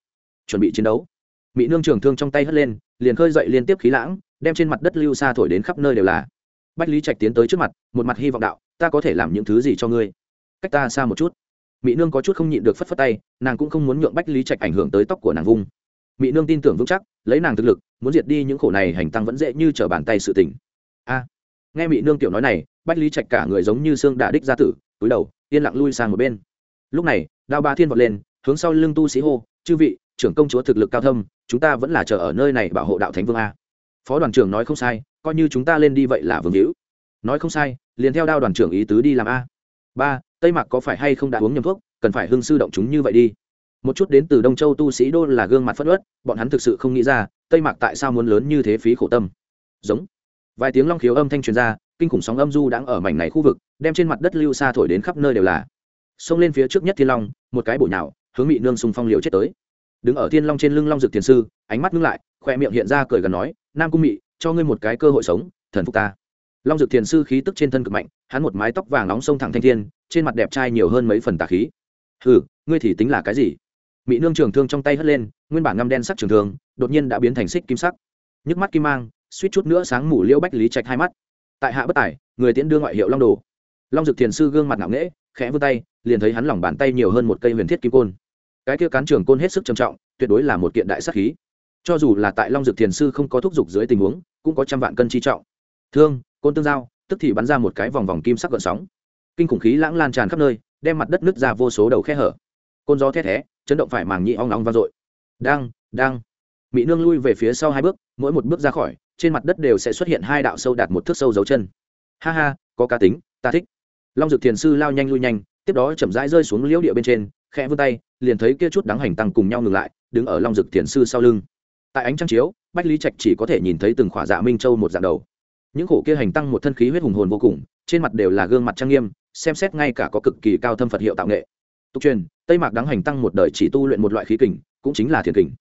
Chuẩn bị chiến đấu. Mỹ nương trường thương trong tay hất lên, liền khơi dậy liên tiếp khí lãng, đem trên mặt đất lưu xa thổi đến khắp nơi đều là. Bách lý trạch tiến tới trước mặt, một mặt hy vọng đạo, ta có thể làm những thứ gì cho ngươi? Cách ta xa một chút. Mỹ nương có chút không nhịn được phất phất tay, nàng cũng không muốn nhượng bách lý trạch ảnh hưởng tới tóc của nàng vung. Mỹ nương tin tưởng vững chắc, lấy nàng thực lực, muốn diệt đi những khổ này hành tăng vẫn dễ như t r ở bàn tay sự tỉnh a! Nghe mỹ nương tiểu nói này, bách lý trạch cả người giống như xương đả đích ra tử, túi đầu, yên lặng lui sang một bên lúc này, đao ba thiên vọt lên, hướng sau lưng tu sĩ hô, chư vị, trưởng công chúa thực lực cao thâm, chúng ta vẫn là chờ ở nơi này bảo hộ đạo thánh vương a. Phó đoàn trưởng nói không sai, coi như chúng ta lên đi vậy là vương hữu. Nói không sai, liền theo đao đoàn trưởng ý tứ đi làm a. Ba, tây mạc có phải hay không đã uống nhầm thuốc, cần phải hưng sư động chúng như vậy đi. Một chút đến từ đông châu tu sĩ đô là gương mặt phất ớt bọn hắn thực sự không nghĩ ra, tây mạc tại sao muốn lớn như thế phí khổ tâm. Giống. Vài tiếng long khiếu âm thanh truyền ra, kinh khủng sóng âm du đang ở mảnh này khu vực, đem trên mặt đất lưu xa thổi đến khắp nơi đều là xông lên phía trước nhất thiên long, một cái bụi nào hướng bị nương xung phong liều chết tới. Đứng ở thiên long trên lưng long dực thiền sư, ánh mắt ngưng lại khoe miệng hiện ra cười gần nói, nam cung mị, cho ngươi một cái cơ hội sống, thần phục ta. Long dực thiền sư khí tức trên thân cực mạnh, hắn một mái tóc vàng nóng sông thẳng thanh thiên, trên mặt đẹp trai nhiều hơn mấy phần tà khí. Ừ ngươi thì tính là cái gì? Mỹ nương trường thương trong tay hất lên, nguyên bản ngăm đen sắc trường thương, đột nhiên đã biến thành xích kim sắc. Nhức mắt kim mang, suýt chút nữa sáng mủ liễu bách lý trạch hai mắt. Tại hạ bất tài, người tiễn đưa ngoại hiệu long đồ. Long dực thiền sư gương mặt ngạo nghễ khẽ vươn tay, liền thấy hắn lòng bàn tay nhiều hơn một cây huyền thiết kim côn. Cái kia cán trường côn hết sức trầm trọng, tuyệt đối là một kiện đại sắc khí. Cho dù là tại long dực thiền sư không có thúc giục dưới tình huống, cũng có trăm vạn cân chi trọng. Thương, côn tương giao, tức thì bắn ra một cái vòng vòng kim sắc gợn sóng. Kinh khủng khí lãng lan tràn khắp nơi, đem mặt đất nứt ra vô số đầu khe hở. Côn gió thét thé chấn động phải màng nhị ong ong vang dội. Đang đang. Mỹ nương lui về phía sau hai bước, mỗi một bước ra khỏi, trên mặt đất đều sẽ xuất hiện hai đạo sâu đạt một thước sâu dấu chân. Ha ha, có cá tính, ta thích long dực thiền sư lao nhanh lui nhanh, tiếp đó chậm rãi rơi xuống liễu địa bên trên, khẽ vươn tay, liền thấy kia chút đáng hành tăng cùng nhau ngừng lại, đứng ở long dực thiền sư sau lưng. Tại ánh trăng chiếu, bách lý trạch chỉ có thể nhìn thấy từng khỏa dạ minh châu một dạng đầu. Những khổ kia hành tăng một thân khí huyết hùng hồn vô cùng, trên mặt đều là gương mặt trang nghiêm, xem xét ngay cả có cực kỳ cao thâm phật hiệu tạo nghệ. Tục truyền, tây mạc đáng hành tăng một đời chỉ tu luyện một loại khí kình, cũng chính là thiền kình.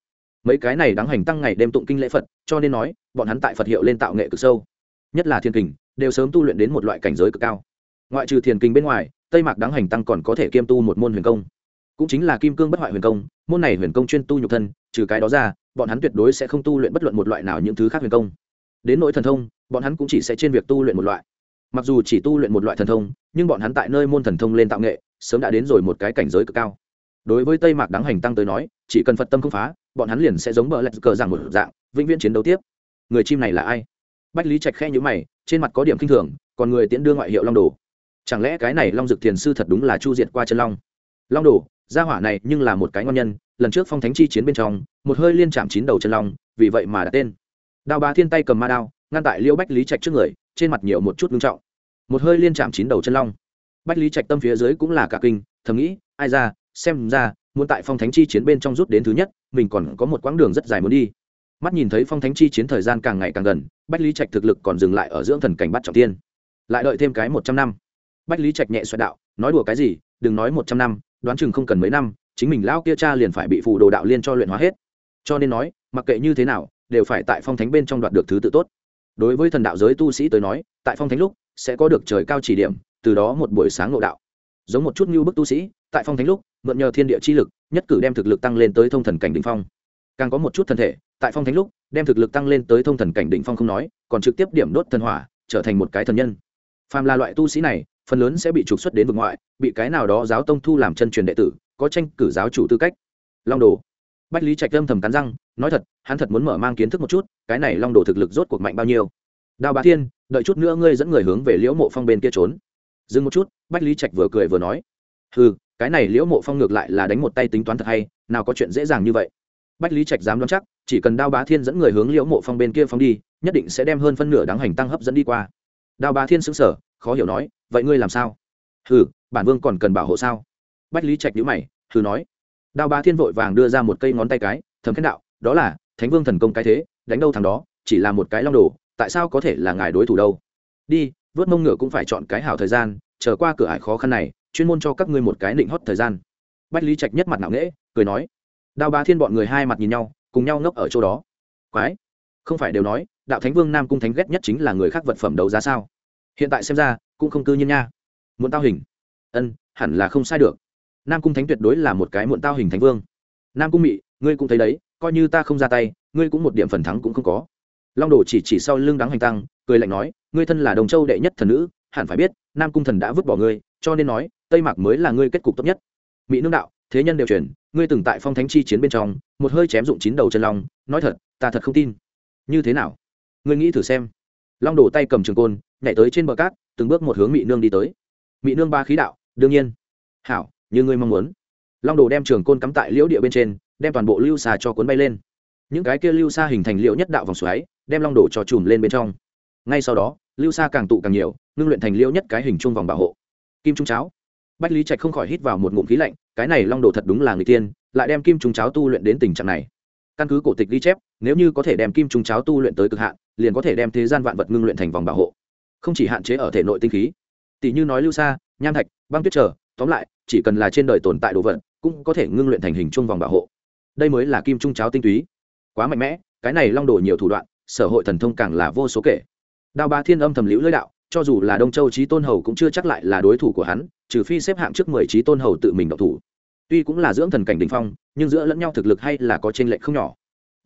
Mấy cái này đáng hành tăng ngày đêm tụng kinh lễ phật, cho nên nói, bọn hắn tại phật hiệu lên tạo nghệ cực sâu. Nhất là thiên kình, đều sớm tu luyện đến một loại cảnh giới cực cao ngoại trừ thiền kinh bên ngoài, tây mạc đáng hành tăng còn có thể kiêm tu một môn huyền công. Cũng chính là kim cương bất hoại huyền công, môn này huyền công chuyên tu nhục thân, trừ cái đó ra, bọn hắn tuyệt đối sẽ không tu luyện bất luận một loại nào những thứ khác huyền công. Đến nỗi thần thông, bọn hắn cũng chỉ sẽ trên việc tu luyện một loại. Mặc dù chỉ tu luyện một loại thần thông, nhưng bọn hắn tại nơi môn thần thông lên tạo nghệ, sớm đã đến rồi một cái cảnh giới cực cao. Đối với tây mạc đáng hành tăng tới nói, chỉ cần phật tâm không phá, bọn hắn liền sẽ giống bờ lạch cờ rằng một dạng, vĩnh viễn chiến đấu tiếp. Người chim này là ai? Bách lý trạch khe nhữ mày, trên mặt có điểm kinh thường, còn người tiễn đưa ngoại hiệu long đồ chẳng lẽ cái này long dực thiền sư thật đúng là chu diệt qua chân long? Long đồ, gia hỏa này nhưng là một cái ngon nhân, lần trước phong thánh chi chiến bên trong, một hơi liên chạm chín đầu chân long, vì vậy mà đặt tên. Đao bá thiên tay cầm ma đao, ngăn tại liêu bách lý trạch trước người, trên mặt nhiều một chút ngưng trọng. Một hơi liên chạm chín đầu chân long. Bách lý trạch tâm phía dưới cũng là cả kinh, thầm nghĩ, ai ra, xem ra, muốn tại phong thánh chi chiến bên trong rút đến thứ nhất, mình còn có một quãng đường rất dài muốn đi. Mắt nhìn thấy phong thánh chi chiến thời gian càng ngày càng gần, bách lý trạch thực lực còn dừng lại ở dưỡng thần cảnh bắt trọng tiên. Lại đợi thêm cái một trăm năm bách lý trạch nhẹ xoẹt đạo, nói đùa cái gì, đừng nói một trăm năm, đoán chừng không cần mấy năm, chính mình lão kia cha liền phải bị phù đồ đạo liên cho luyện hóa hết. Cho nên nói, mặc kệ như thế nào, đều phải tại phong thánh bên trong đoạt được thứ tự tốt. Đối với thần đạo giới tu sĩ tới nói, tại phong thánh lúc, sẽ có được trời cao chỉ điểm, từ đó một buổi sáng ngộ đạo. Giống một chút như bức tu sĩ, tại phong thánh lúc, mượn nhờ thiên địa chi lực, nhất cử đem thực lực tăng lên tới thông thần cảnh đ ỉ n h phong. Càng có một chút thân thể, tại phong thánh lúc, đem thực lực tăng lên tới thông thần cảnh đ ỉ n h phong không nói, còn trực tiếp điểm đốt thần hỏa, trở thành một cái thần nhân. Phàm là loại tu sĩ này phần lớn sẽ bị trục xuất đến vực ngoại, bị cái nào đó giáo tông thu làm chân truyền đệ tử, có tranh cử giáo chủ tư cách. Long đồ. Bách lý trạch âm thầm cắn răng, nói thật, hắn thật muốn mở mang kiến thức một chút, cái này long đồ thực lực rốt cuộc mạnh bao nhiêu. Đào bá thiên, đợi chút nữa ngươi dẫn người hướng về liễu mộ phong bên kia trốn. Dừng một chút, bách lý trạch vừa cười vừa nói. Ừ cái này liễu mộ phong ngược lại là đánh một tay tính toán thật hay, nào có chuyện dễ dàng như vậy. Bách lý trạch dám đoán chắc, chỉ cần đao bá thiên dẫn người hướng liễu mộ phong bên kia phong đi, nhất định sẽ đem hơn phân nửa đáng hành tăng hấp dẫn đi qua. Đao bá thiên xứng sở khó hiểu nói, vậy ngươi làm sao? Hừ, bản vương còn cần bảo hộ sao? Bách lý trạch nhữ mày, hừ nói. Đao ba thiên vội vàng đưa ra một cây ngón tay cái thấm khen đạo, đó là, thánh vương thần công cái thế, đánh đâu thằng đó, chỉ là một cái long đồ, tại sao có thể là ngài đối thủ đâu? Đi, vớt mông ngựa cũng phải chọn cái hảo thời gian, chờ qua cửa ải khó khăn này, chuyên môn cho các ngươi một cái định hót thời gian. Bách lý trạch nhất mặt nặng nễ cười nói. Đao ba thiên bọn người hai mặt nhìn nhau, cùng nhau ngốc ở chỗ đó. Quái, không phải đều nói, đạo thánh vương nam cung thánh ghét nhất chính là người khác vật phẩm đấu giá sao? Hiện tại xem ra cũng không cư nhiên nha. Muộn tao hình. Ân, hẳn là không sai được. Nam cung thánh tuyệt đối là một cái muộn tao hình thánh vương. Nam cung mị, ngươi cũng thấy đấy, coi như ta không ra tay, ngươi cũng một điểm phần thắng cũng không có. Long đồ chỉ chỉ sau lưng đắng hành tăng, cười lạnh nói, ngươi thân là đồng châu đệ nhất thần nữ, hẳn phải biết, nam cung thần đã vứt bỏ ngươi, cho nên nói, tây mạc mới là ngươi kết cục tốt nhất. Mỹ nương đạo, thế nhân đều truyền, ngươi từng tại phong thánh chi chiến bên trong, một hơi chém dụng chín đầu chân long, nói thật, ta thật không tin. Như thế nào? Ngươi nghĩ thử xem. Long đổ tay cầm trường côn nhảy tới trên bờ cát, từng bước một hướng mỹ nương đi tới. Mỹ nương ba khí đạo, đương nhiên. Hảo, như ngươi mong muốn. Long đồ đem trường côn cắm tại liễu địa bên trên, đem toàn bộ lưu xa cho cuốn bay lên. Những cái kia lưu xa hình thành liễu nhất đạo vòng xoáy, đem long đồ cho chùm lên bên trong. Ngay sau đó, lưu xa càng tụ càng nhiều, ngưng luyện thành liễu nhất cái hình chung vòng bảo hộ. Kim trung cháo. Bách lý trạch không khỏi hít vào một ngụm khí lạnh, cái này long đồ thật đúng là người tiên, lại đem kim trung cháo tu luyện đến tình trạng này. Căn cứ cổ tịch ghi chép, nếu như có thể đem kim trung cháo tu luyện tới cực hạn, liền có thể đem thế gian vạn vật ngưng luyện thành vòng bảo hộ không chỉ hạn chế ở thể nội tinh khí. Tỷ như nói lưu xa, nham thạch, băng tuyết trở, tóm lại, chỉ cần là trên đời tồn tại đồ vật, cũng có thể ngưng luyện thành hình chung vòng bảo hộ. Đây mới là kim trung cháo tinh túy. Quá mạnh mẽ, cái này long đổ nhiều thủ đoạn, sở hội thần thông càng là vô số kể. Đao ba thiên âm thầm liễu lưỡi đạo, cho dù là đông châu trí tôn hầu cũng chưa chắc lại là đối thủ của hắn, trừ phi xếp hạng trước mười trí tôn hầu tự mình độc thủ. Tuy cũng là dưỡng thần cảnh đình phong, nhưng giữa lẫn nhau thực lực hay là có t r ê n lệch không nhỏ.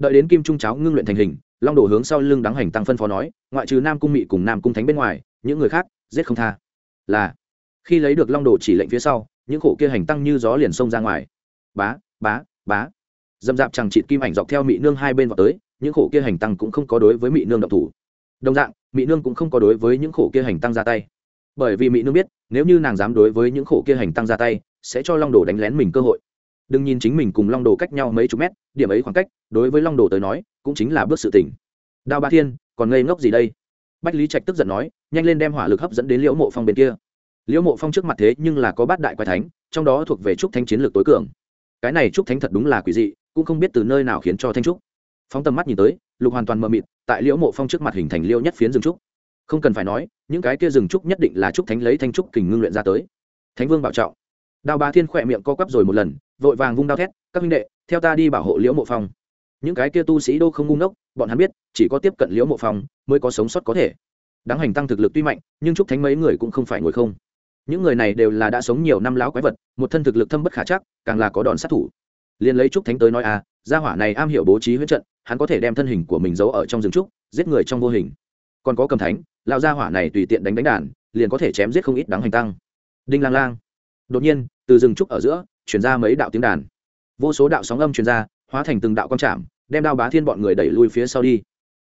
Đợi đến kim trung cháo ngưng luyện thành hình long đồ hướng sau lưng đáng hành tăng phân phó nói, ngoại trừ nam cung mị cùng nam cung thánh bên ngoài, những người khác, giết không tha. Là, khi lấy được long đồ chỉ lệnh phía sau, những khổ kia hành tăng như gió liền xông ra ngoài. Bá bá bá. Dâm dạp chẳng chịt kim ảnh dọc theo mị nương hai bên vào tới, những khổ kia hành tăng cũng không có đối với mị nương độc thủ. Đồng dạng mỹ nương cũng không có đối với những khổ kia hành tăng ra tay. Bởi vì mỹ nương biết, nếu như nàng dám đối với những khổ kia hành tăng ra tay, sẽ cho long đồ đánh lén mình cơ hội. Đừng nhìn chính mình cùng long đồ cách nhau mấy chục mét, điểm ấy khoảng cách, đối với long đồ tới nói cũng chính là bước sự tỉnh đao ba thiên, còn ngây ngốc gì đây? Bách lý trạch tức giận nói, nhanh lên đem hỏa lực hấp dẫn đến liễu mộ phong bên kia. Liễu mộ phong trước mặt thế nhưng là có bát đại quái thánh, trong đó thuộc về trúc thánh chiến lược tối cường. Cái này trúc thánh thật đúng là quỷ dị, cũng không biết từ nơi nào khiến cho thanh trúc. Phóng tầm mắt nhìn tới, lục hoàn toàn mờ mịt, tại liễu mộ phong trước mặt hình thành liễu nhất phiến rừng trúc. Không cần phải nói, những cái kia rừng trúc nhất định là trúc thánh lấy thanh trúc kình ngưng luyện ra tới. Thánh vương bảo trọng. Đao bá thiên khỏe miệng co quắp rồi một lần, vội vàng vung đao thét, các huynh đệ, theo ta đi bảo hộ liễu mộ phong những cái kia tu sĩ đô không ngu ngốc, bọn hắn biết, chỉ có tiếp cận liễu mộ phòng mới có sống sót có thể. Đáng hành tăng thực lực tuy mạnh, nhưng trúc thánh mấy người cũng không phải ngồi không. Những người này đều là đã sống nhiều năm láo quái vật, một thân thực lực thâm bất khả chắc, càng là có đòn sát thủ. Liền lấy trúc thánh tới nói à gia hỏa này am hiểu bố trí huyết trận, hắn có thể đem thân hình của mình giấu ở trong rừng trúc, giết người trong vô hình. Còn có cầm thánh, lão gia hỏa này tùy tiện đánh đánh đàn, liền có thể chém giết không ít đáng hành tăng. Đinh lang lang. Đột nhiên, từ rừng trúc ở giữa, chuyển ra mấy đạo tiếng đàn. Vô số đạo sóng âm chuyển ra hóa thành từng đạo quang chạm, đem đao bá thiên bọn người đẩy lui phía sau đi.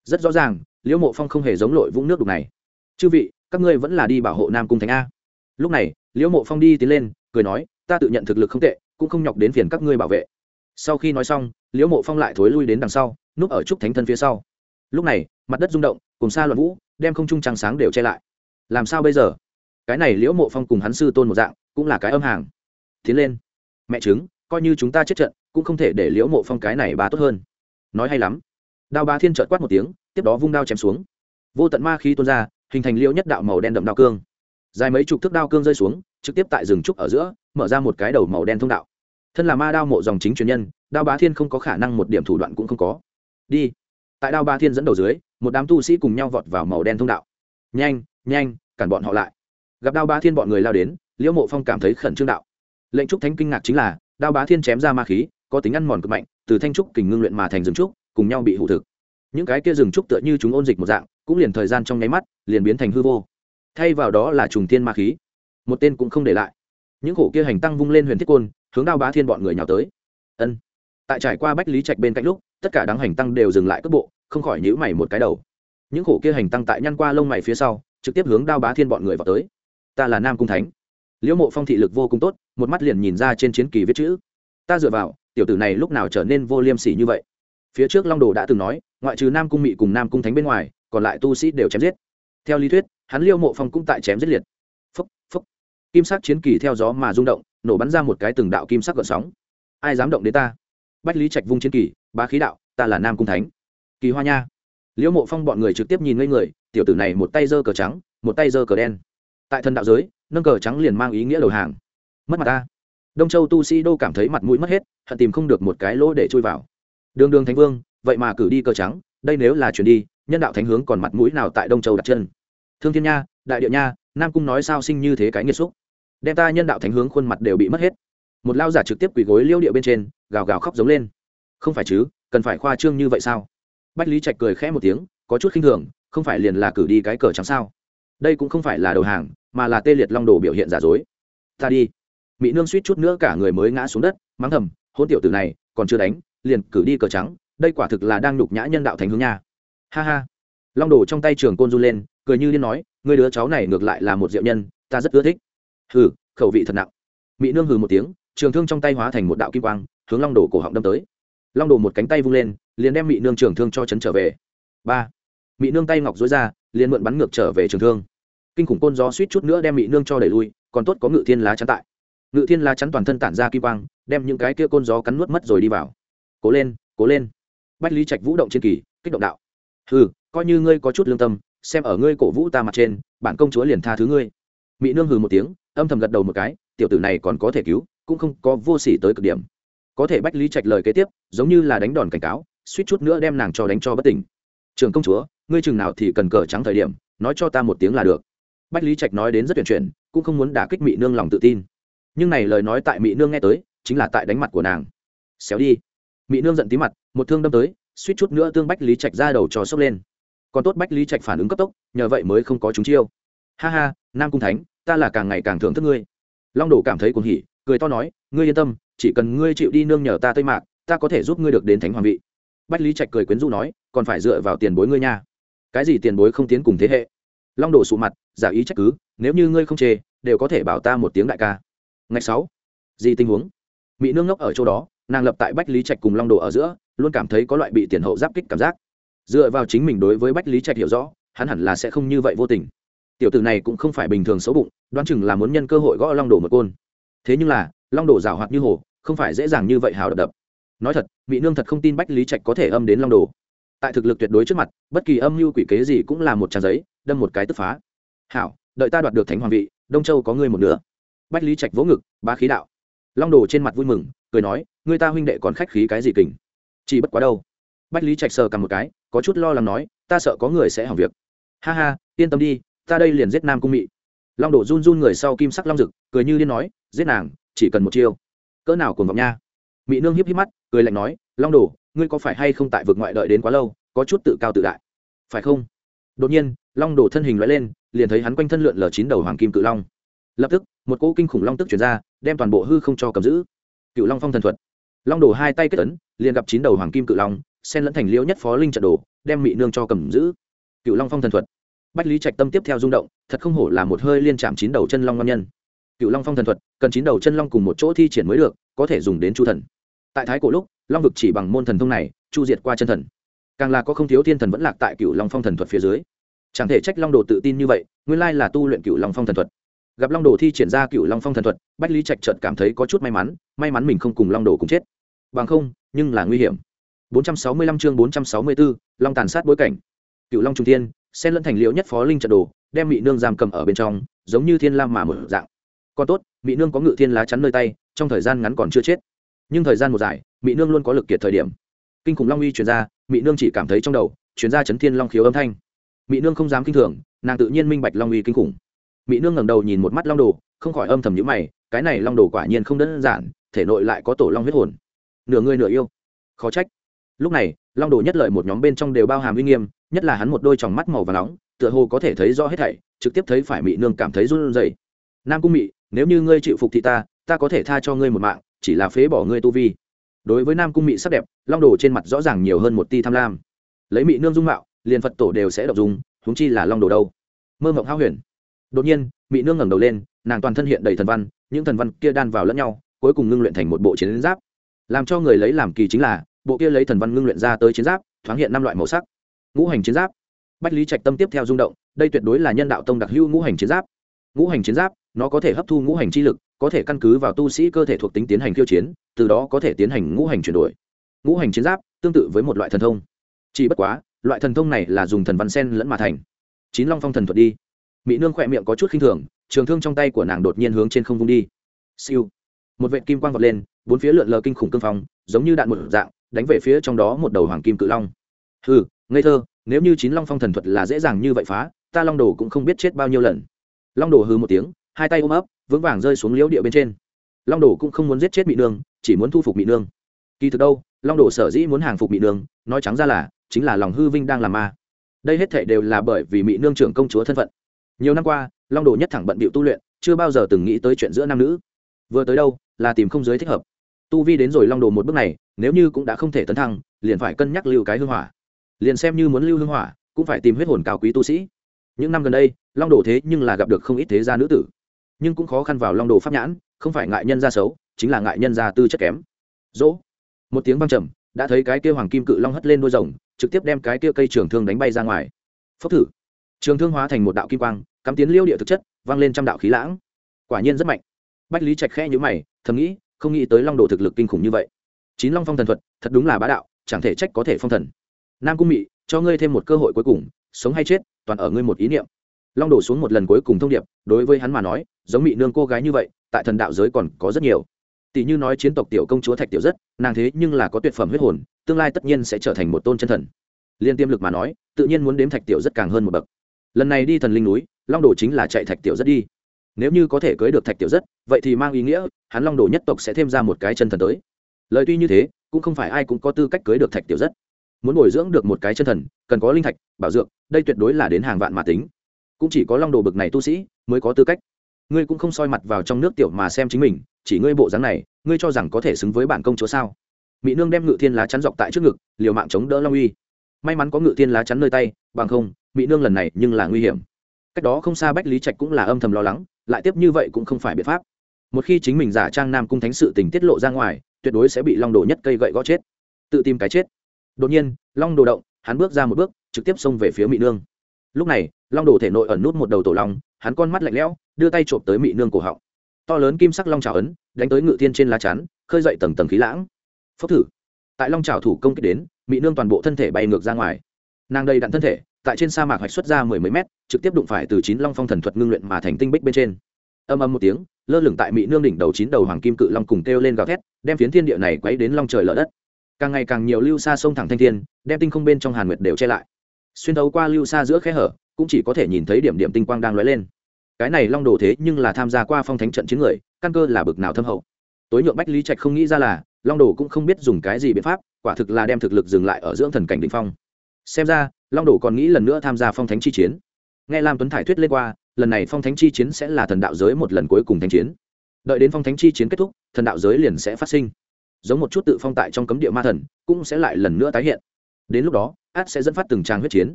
Rất rõ ràng liễu mộ phong không hề giống lội vũng nước đục này. Chư vị các ngươi vẫn là đi bảo hộ nam cung thánh a. Lúc này liễu mộ phong đi tiến lên cười nói ta tự nhận thực lực không tệ cũng không nhọc đến phiền các ngươi bảo vệ. Sau khi nói xong liễu mộ phong lại thối lui đến đằng sau núp ở trúc thánh thân phía sau. Lúc này mặt đất rung động cùng xa loạn vũ đem không trung trăng sáng đều che lại. Làm sao bây giờ? Cái này liễu mộ phong cùng hắn sư tôn một dạng cũng là cái âm hàng. Tiến lên. Mẹ chứng coi như chúng ta chết trận, cũng không thể để liễu mộ phong cái này bà tốt hơn. Nói hay lắm. Đao ba thiên trợt quát một tiếng, tiếp đó vung đao chém xuống. Vô tận ma khí tuôn ra, hình thành liễu nhất đạo màu đen đậm đao cương. Dài mấy chục thước đao cương rơi xuống, trực tiếp tại rừng trúc ở giữa, mở ra một cái đầu màu đen thông đạo. Thân là ma đao mộ dòng chính truyền nhân, đao bá thiên không có khả năng một điểm thủ đoạn cũng không có. Đi. Tại đao bá thiên dẫn đầu dưới, một đám tu sĩ cùng nhau vọt vào màu đen thông đạo. Nhanh nhanh, cản bọn họ lại. Gặp đao bá thiên bọn người lao đến, liễu mộ phong cảm thấy khẩn trương đạo. Lệnh trúc thánh kinh ngạc chính là đao bá thiên chém ra ma khí, có tính ăn mòn cực mạnh, từ thanh trúc kình ngưng luyện mà thành rừng trúc, cùng nhau bị hủ thực. Những cái kia rừng trúc tựa như chúng ôn dịch một dạng, cũng liền thời gian trong nháy mắt, liền biến thành hư vô. Thay vào đó là trùng thiên ma khí. Một tên cũng không để lại. Những khổ kia hành tăng vung lên huyền thiết côn, hướng đao bá thiên bọn người nhào tới. Ân. Tại trải qua bách lý trạch bên cạnh lúc, tất cả đám hành tăng đều dừng lại cước bộ, không khỏi nhíu mày một cái đầu. Những khổ kia hành tăng tại nhăn qua lông mày phía sau, trực tiếp hướng đao bá thiên bọn người vào tới. Ta là nam cung thánh liễu mộ phong thị lực vô cùng tốt, một mắt liền nhìn ra trên chiến kỳ viết chữ. Ta dựa vào, tiểu tử này lúc nào trở nên vô liêm sỉ như vậy? Phía trước long đồ đã từng nói, ngoại trừ nam cung mị cùng nam cung thánh bên ngoài, còn lại tu sĩ đều chém giết. Theo lý thuyết, hắn liêu mộ phong cũng tại chém giết liệt. Phúc phúc. Kim sắc chiến kỳ theo gió mà rung động, nổ bắn ra một cái từng đạo kim sắc gợn sóng. Ai dám động đến ta? Bách lý trạch vung chiến kỳ ba khí đạo, ta là nam cung thánh. Kỳ hoa nha. Liễu mộ phong bọn người trực tiếp nhìn ngây người, tiểu tử này một tay giơ cờ trắng, một tay giơ cờ đen tại thần đạo giới, nâng cờ trắng liền mang ý nghĩa đầu hàng. Mất mặt ta. Đông châu tu sĩ đô cảm thấy mặt mũi mất hết, hận tìm không được một cái lỗ để chui vào. Đường đường thánh vương, vậy mà cử đi cờ trắng, đây nếu là chuyển đi, nhân đạo thánh hướng còn mặt mũi nào tại đông châu đặt chân? Thương thiên nha, đại địa nha, nam cung nói sao sinh như thế cái nghiệt xúc? Đem ta nhân đạo thánh hướng khuôn mặt đều bị mất hết. Một lao giả trực tiếp quỳ gối liêu địa bên trên, gào gào khóc giống lên. Không phải chứ, cần phải khoa trương như vậy sao? Bách lý trạch cười khẽ một tiếng, có chút khinh thường, không phải liền là cử đi cái cờ trắng sao? Đây cũng không phải là đầu hàng mà là tê liệt long đồ biểu hiện giả dối. Ta đi. Mỹ nương suýt chút nữa cả người mới ngã xuống đất, mắng thầm, hôn tiểu tử này, còn chưa đánh, liền cử đi cờ trắng, đây quả thực là đang nhục nhã nhân đạo thành hướng nha. Ha ha. Long đồ trong tay trường côn run lên, cười như điên nói người đứa cháu này ngược lại là một diệu nhân, ta rất ưa thích. Hừ, khẩu vị thật nặng. Mỹ nương hừ một tiếng, trường thương trong tay hóa thành một đạo kim quang, hướng long đồ cổ họng đâm tới. Long đồ một cánh tay vung lên, liền đem mỹ nương trường thương cho chấn trở về. Ba. Mỹ nương tay ngọc dối ra, liền mượn bắn ngược trở về trường thương kinh khủng côn gió suýt chút nữa đem mỹ nương cho đẩy lui, còn tốt có ngự thiên lá chắn tại. Ngự thiên lá chắn toàn thân tản ra kim quang, đem những cái kia côn gió cắn nuốt mất rồi đi vào. Cố lên cố lên. Bách lý trạch vũ động trên kỳ, kích động đạo. Ừ coi như ngươi có chút lương tâm, xem ở ngươi cổ vũ ta mặt trên, bản công chúa liền tha thứ ngươi. Mỹ nương hừ một tiếng, âm thầm gật đầu một cái, tiểu tử này còn có thể cứu, cũng không có vô s ỉ tới cực điểm. Có thể bách lý trạch lời kế tiếp, giống như là đánh đòn cảnh cáo, suýt chút nữa đem nàng cho đánh cho bất tỉnh. Trường công chúa, ngươi chừng nào thì cần cờ trắng thời điểm, nói cho ta một tiếng là được bách lý trạch nói đến rất tuyển chuyển, cũng không muốn đả kích mỹ nương lòng tự tin. Nhưng này lời nói tại mỹ nương nghe tới, chính là tại đánh mặt của nàng. Xéo đi. Mỹ nương giận tí mặt, một thương đâm tới, suýt chút nữa tương bách lý trạch ra đầu cho sốc lên. Còn tốt bách lý trạch phản ứng cấp tốc, nhờ vậy mới không có chúng chiêu. Ha ha, nam cung thánh, ta là càng ngày càng thưởng thức ngươi. Long đồ cảm thấy cuồng hỉ, cười to nói, ngươi yên tâm, chỉ cần ngươi chịu đi nương nhờ ta tây mạc, ta có thể giúp ngươi được đến thánh hoàng vị. Bách lý trạch cười quyến rũ nói, còn phải dựa vào tiền bối ngươi nha. Cái gì tiền bối không tiến cùng thế hệ? Long đồ sụ mặt giả ý trách cứ, nếu như ngươi không chê, đều có thể bảo ta một tiếng đại ca. Ngày sáu, gì tình huống? Mỹ nương ngốc ở chỗ đó, nàng lập tại bách lý trạch cùng long đồ ở giữa, luôn cảm thấy có loại bị tiền hậu giáp kích cảm giác. Dựa vào chính mình đối với bách lý trạch hiểu rõ, hắn hẳn là sẽ không như vậy vô tình. Tiểu tử này cũng không phải bình thường xấu bụng, đoán chừng là muốn nhân cơ hội gõ long đồ một côn. Thế nhưng là, long đồ rào hoạt như hồ, không phải dễ dàng như vậy hào đập đập. Nói thật mỹ nương thật không tin bách lý trạch có thể âm đến long đồ. Tại thực lực tuyệt đối trước mặt, bất kỳ âm mưu quỷ kế gì cũng là một trang giấy, đâm một cái tức phá hảo, đợi ta đoạt được thánh hoàng vị, đông châu có ngươi một nửa. Bách lý trạch vỗ ngực ba khí đạo. Long đồ trên mặt vui mừng, cười nói, người ta huynh đệ còn khách khí cái gì kình? Chỉ bất quá đâu. Bách lý trạch sờ cầm một cái, có chút lo lắng nói, ta sợ có người sẽ hỏng việc. Ha ha, yên tâm đi, ta đây liền giết nam cung mị. Long đồ run run người sau kim sắc long rực, cười như điên nói, giết nàng, chỉ cần một chiêu. Cỡ nào cùng vọng nha. Mị nương hiếp hiếp mắt, cười lạnh nói, long đồ, ngươi có phải hay không tại vực ngoại đợi đến quá lâu, có chút tự cao tự đại. Phải không? Đột nhiên, long đồ thân hình loại lên liền thấy hắn quanh thân lượn lờ chín đầu hoàng kim cự long. Lập tức, một cỗ kinh khủng long tức chuyển ra, đem toàn bộ hư không cho cầm giữ. Cựu long phong thần thuật. Long đổ hai tay kết tấn liền gặp chín đầu hoàng kim cự long sen lẫn thành liễu nhất phó linh trận đồ, đem mị nương cho cầm giữ. Cựu long phong thần thuật. Bách lý trạch tâm tiếp theo rung động, thật không hổ là một hơi liên chạm chín đầu chân long ngon nhân. Cựu long phong thần thuật, cần chín đầu chân long cùng một chỗ thi triển mới được, có thể dùng đến chu thần. Tại thái cổ lúc, long vực chỉ bằng môn thần thông này, chu diệt qua chân thần. Càng là có không thiếu thiên thần vẫn lạc tại cựu long phong thần thuật phía dưới chẳng thể trách long đồ tự tin như vậy nguyên lai là tu luyện cựu long phong thần thuật. Gặp long đồ thi triển ra cựu long phong thần thuật bách lý trạch trợt cảm thấy có chút may mắn may mắn mình không cùng long đồ cùng chết. Bằng không nhưng là nguy hiểm. 465 chương 464, long tàn sát bối cảnh. Cựu long trung thiên xen lẫn thành liễu nhất phó linh trận đồ đem mỹ nương giam cầm ở bên trong giống như thiên lam mà mở dạng. Còn tốt mỹ nương có ngự thiên lá chắn nơi tay trong thời gian ngắn còn chưa chết. Nhưng thời gian một dài mỹ nương luôn có lực kiệt thời điểm. Kinh khủng long uy chuyển ra mỹ nương chỉ cảm thấy trong đầu chuyển ra chấn thiên long khiếu âm thanh mỹ nương không dám kinh thường, nàng tự nhiên minh bạch long uy kinh khủng. Mỹ nương ngẩng đầu nhìn một mắt long đồ, không khỏi âm thầm nhữ mày, cái này long đồ quả nhiên không đơn giản, thể nội lại có tổ long huyết hồn. Nửa người nửa yêu. Khó trách. Lúc này, long đồ nhất lợi một nhóm bên trong đều bao hàm uy nghiêm, nhất là hắn một đôi tròng mắt màu và nóng, tựa hồ có thể thấy rõ hết thảy, trực tiếp thấy phải mỹ nương cảm thấy run rẩy. Nam cung mị, nếu như ngươi chịu phục thị ta ta có thể tha cho ngươi một mạng, chỉ là phế bỏ ngươi tu vi. Đối với nam cung mị sắc đẹp, long đồ trên mặt rõ ràng nhiều hơn một ti tham lam. Lấy mị nương dung mạo liền phật tổ đều sẽ đọc dùng húng chi là long đồ đâu. Mơ mộng hao huyền. Đột nhiên mỹ nương ngẩng đầu lên, nàng toàn thân hiện đầy thần văn, những thần văn kia đan vào lẫn nhau, cuối cùng ngưng luyện thành một bộ chiến giáp. Làm cho người lấy làm kỳ chính là, bộ kia lấy thần văn ngưng luyện ra tới chiến giáp, thoáng hiện năm loại màu sắc. Ngũ hành chiến giáp. Bách lý trạch tâm tiếp theo rung động, đây tuyệt đối là nhân đạo tông đặc hữu ngũ hành chiến giáp. Ngũ hành chiến giáp, nó có thể hấp thu ngũ hành chi lực, có thể căn cứ vào tu sĩ cơ thể thuộc tính tiến hành khiêu chiến, từ đó có thể tiến hành ngũ hành chuyển đổi. Ngũ hành chiến giáp tương tự với một loại thần thông. Chỉ bất quá loại thần thông này là dùng thần văn sen lẫn mà thành. Chín long phong thần thuật đi. Mỹ nương khỏe miệng có chút khinh thường, trường thương trong tay của nàng đột nhiên hướng trên không vung đi. Siêu. Một vệ kim quang vọt lên, bốn phía lượn lờ kinh khủng cương phong, giống như đạn một dạng, đánh về phía trong đó một đầu hoàng kim cự long. Hừ, ngây thơ, nếu như chín long phong thần thuật là dễ dàng như vậy phá, ta long đồ cũng không biết chết bao nhiêu lần. Long đồ hừ một tiếng, hai tay ôm ấp, vững vàng rơi xuống liễu địa bên trên. Long đồ cũng không muốn giết chết mỹ nương, chỉ muốn thu phục mỹ nương. Kỳ thực đâu, long đồ sở dĩ muốn hàng phục mỹ nương, nói trắng ra là chính là lòng hư vinh đang làm ma. Đây hết thể đều là bởi vì mỹ nương trưởng công chúa thân phận. Nhiều năm qua, long đồ nhất thẳng bận bịu tu luyện, chưa bao giờ từng nghĩ tới chuyện giữa nam nữ. Vừa tới đâu, là tìm không giới thích hợp. Tu vi đến rồi long đồ một bước này, nếu như cũng đã không thể tấn thăng, liền phải cân nhắc lưu cái hương hỏa. Liền xem như muốn lưu hương hỏa, cũng phải tìm huyết hồn cao quý tu sĩ. Những năm gần đây, long đồ thế nhưng là gặp được không ít thế gia nữ tử. Nhưng cũng khó khăn vào long đồ pháp nhãn, không phải ngại nhân gia xấu, chính là ngại nhân gia tư chất kém. Dỗ. Một tiếng văng trầm, đã thấy cái kia hoàng kim cự long hất lên đôi rồng trực tiếp đem cái kia cây trường thương đánh bay ra ngoài. Phốc thử. Trường thương hóa thành một đạo kim quang, cắm tiến liêu địa thực chất, vang lên trăm đạo khí lãng. Quả nhiên rất mạnh. Bách lý trạch khẽ nhữ mày, thầm nghĩ, không nghĩ tới long đồ thực lực kinh khủng như vậy. Chín long phong thần thuật, thật đúng là bá đạo, chẳng thể trách có thể phong thần. Nam cung mị, cho ngươi thêm một cơ hội cuối cùng, sống hay chết, toàn ở ngươi một ý niệm. Long đổ xuống một lần cuối cùng thông điệp, đối với hắn mà nói, giống mị nương cô gái như vậy, tại thần đạo giới còn có rất nhiều tỷ như nói chiến tộc tiểu công chúa thạch tiểu rất, nàng thế nhưng là có tuyệt phẩm huyết hồn, tương lai tất nhiên sẽ trở thành một tôn chân thần. Liên tiêm lực mà nói, tự nhiên muốn đếm thạch tiểu rất càng hơn một bậc. Lần này đi thần linh núi, long đồ chính là chạy thạch tiểu rất đi. Nếu như có thể cưới được thạch tiểu rất, vậy thì mang ý nghĩa, hắn long đồ nhất tộc sẽ thêm ra một cái chân thần tới. Lời tuy như thế, cũng không phải ai cũng có tư cách cưới được thạch tiểu rất. Muốn bồi dưỡng được một cái chân thần, cần có linh thạch, bảo dược, đây tuyệt đối là đến hàng vạn mà tính. Cũng chỉ có long đồ bực này tu sĩ mới có tư cách ngươi cũng không soi mặt vào trong nước tiểu mà xem chính mình, chỉ ngươi bộ dáng này, ngươi cho rằng có thể xứng với bản công chúa sao? Mỹ nương đem ngự thiên lá chắn dọc tại trước ngực, liều mạng chống đỡ long uy. May mắn có ngự thiên lá chắn nơi tay, bằng không mỹ nương lần này nhưng là nguy hiểm. Cách đó không xa bách lý trạch cũng là âm thầm lo lắng, lại tiếp như vậy cũng không phải biện pháp. Một khi chính mình giả trang nam cung thánh sự tình tiết lộ ra ngoài, tuyệt đối sẽ bị long đồ nhất cây gậy gõ chết. Tự tìm cái chết. Đột nhiên, long đồ động, hắn bước ra một bước, trực tiếp xông về phía mỹ nương. Lúc này, long đồ thể nội ẩn nút một đầu tổ long, hắn con mắt lạnh lẽo đưa tay trộm tới mị nương cổ họng. To lớn kim sắc long trào ấn, đánh tới ngự thiên trên lá chắn, khơi dậy tầng tầng khí lãng. Phốc thử. Tại long trào thủ công kích đến, mị nương toàn bộ thân thể bay ngược ra ngoài. Nàng đầy đặn thân thể, tại trên sa mạc hoạch xuất ra mười mấy mét, trực tiếp đụng phải từ chín long phong thần thuật ngưng luyện mà thành tinh bích bên trên. Âm âm một tiếng, lơ lửng tại mỹ nương đỉnh đầu chín đầu hoàng kim cự long cùng kêu lên gào thét, đem phiến thiên địa này quấy đến long trời lở đất. Càng ngày càng nhiều lưu xa sông thẳng thanh thiên, đem tinh không bên trong hàn nguyệt đều che lại. Xuyên thấu qua lưu xa giữa khe hở, cũng chỉ có thể nhìn thấy điểm điểm tinh quang đang lóe lên cái này long đồ thế nhưng là tham gia qua phong thánh trận chiến người, căn cơ là bực nào thâm hậu. Tối nhượng bách lý trạch không nghĩ ra là, long đồ cũng không biết dùng cái gì biện pháp, quả thực là đem thực lực dừng lại ở dưỡng thần cảnh đ phong. Xem ra, long đồ còn nghĩ lần nữa tham gia phong thánh chi chiến. Nghe lam tuấn thải thuyết lên qua, lần này phong thánh chi chiến sẽ là thần đạo giới một lần cuối cùng thanh chiến. Đợi đến phong thánh chi chiến kết thúc, thần đạo giới liền sẽ phát sinh. Giống một chút tự phong tại trong cấm địa ma thần, cũng sẽ lại lần nữa tái hiện. Đến lúc đó, át sẽ dẫn phát từng tràng huyết chiến.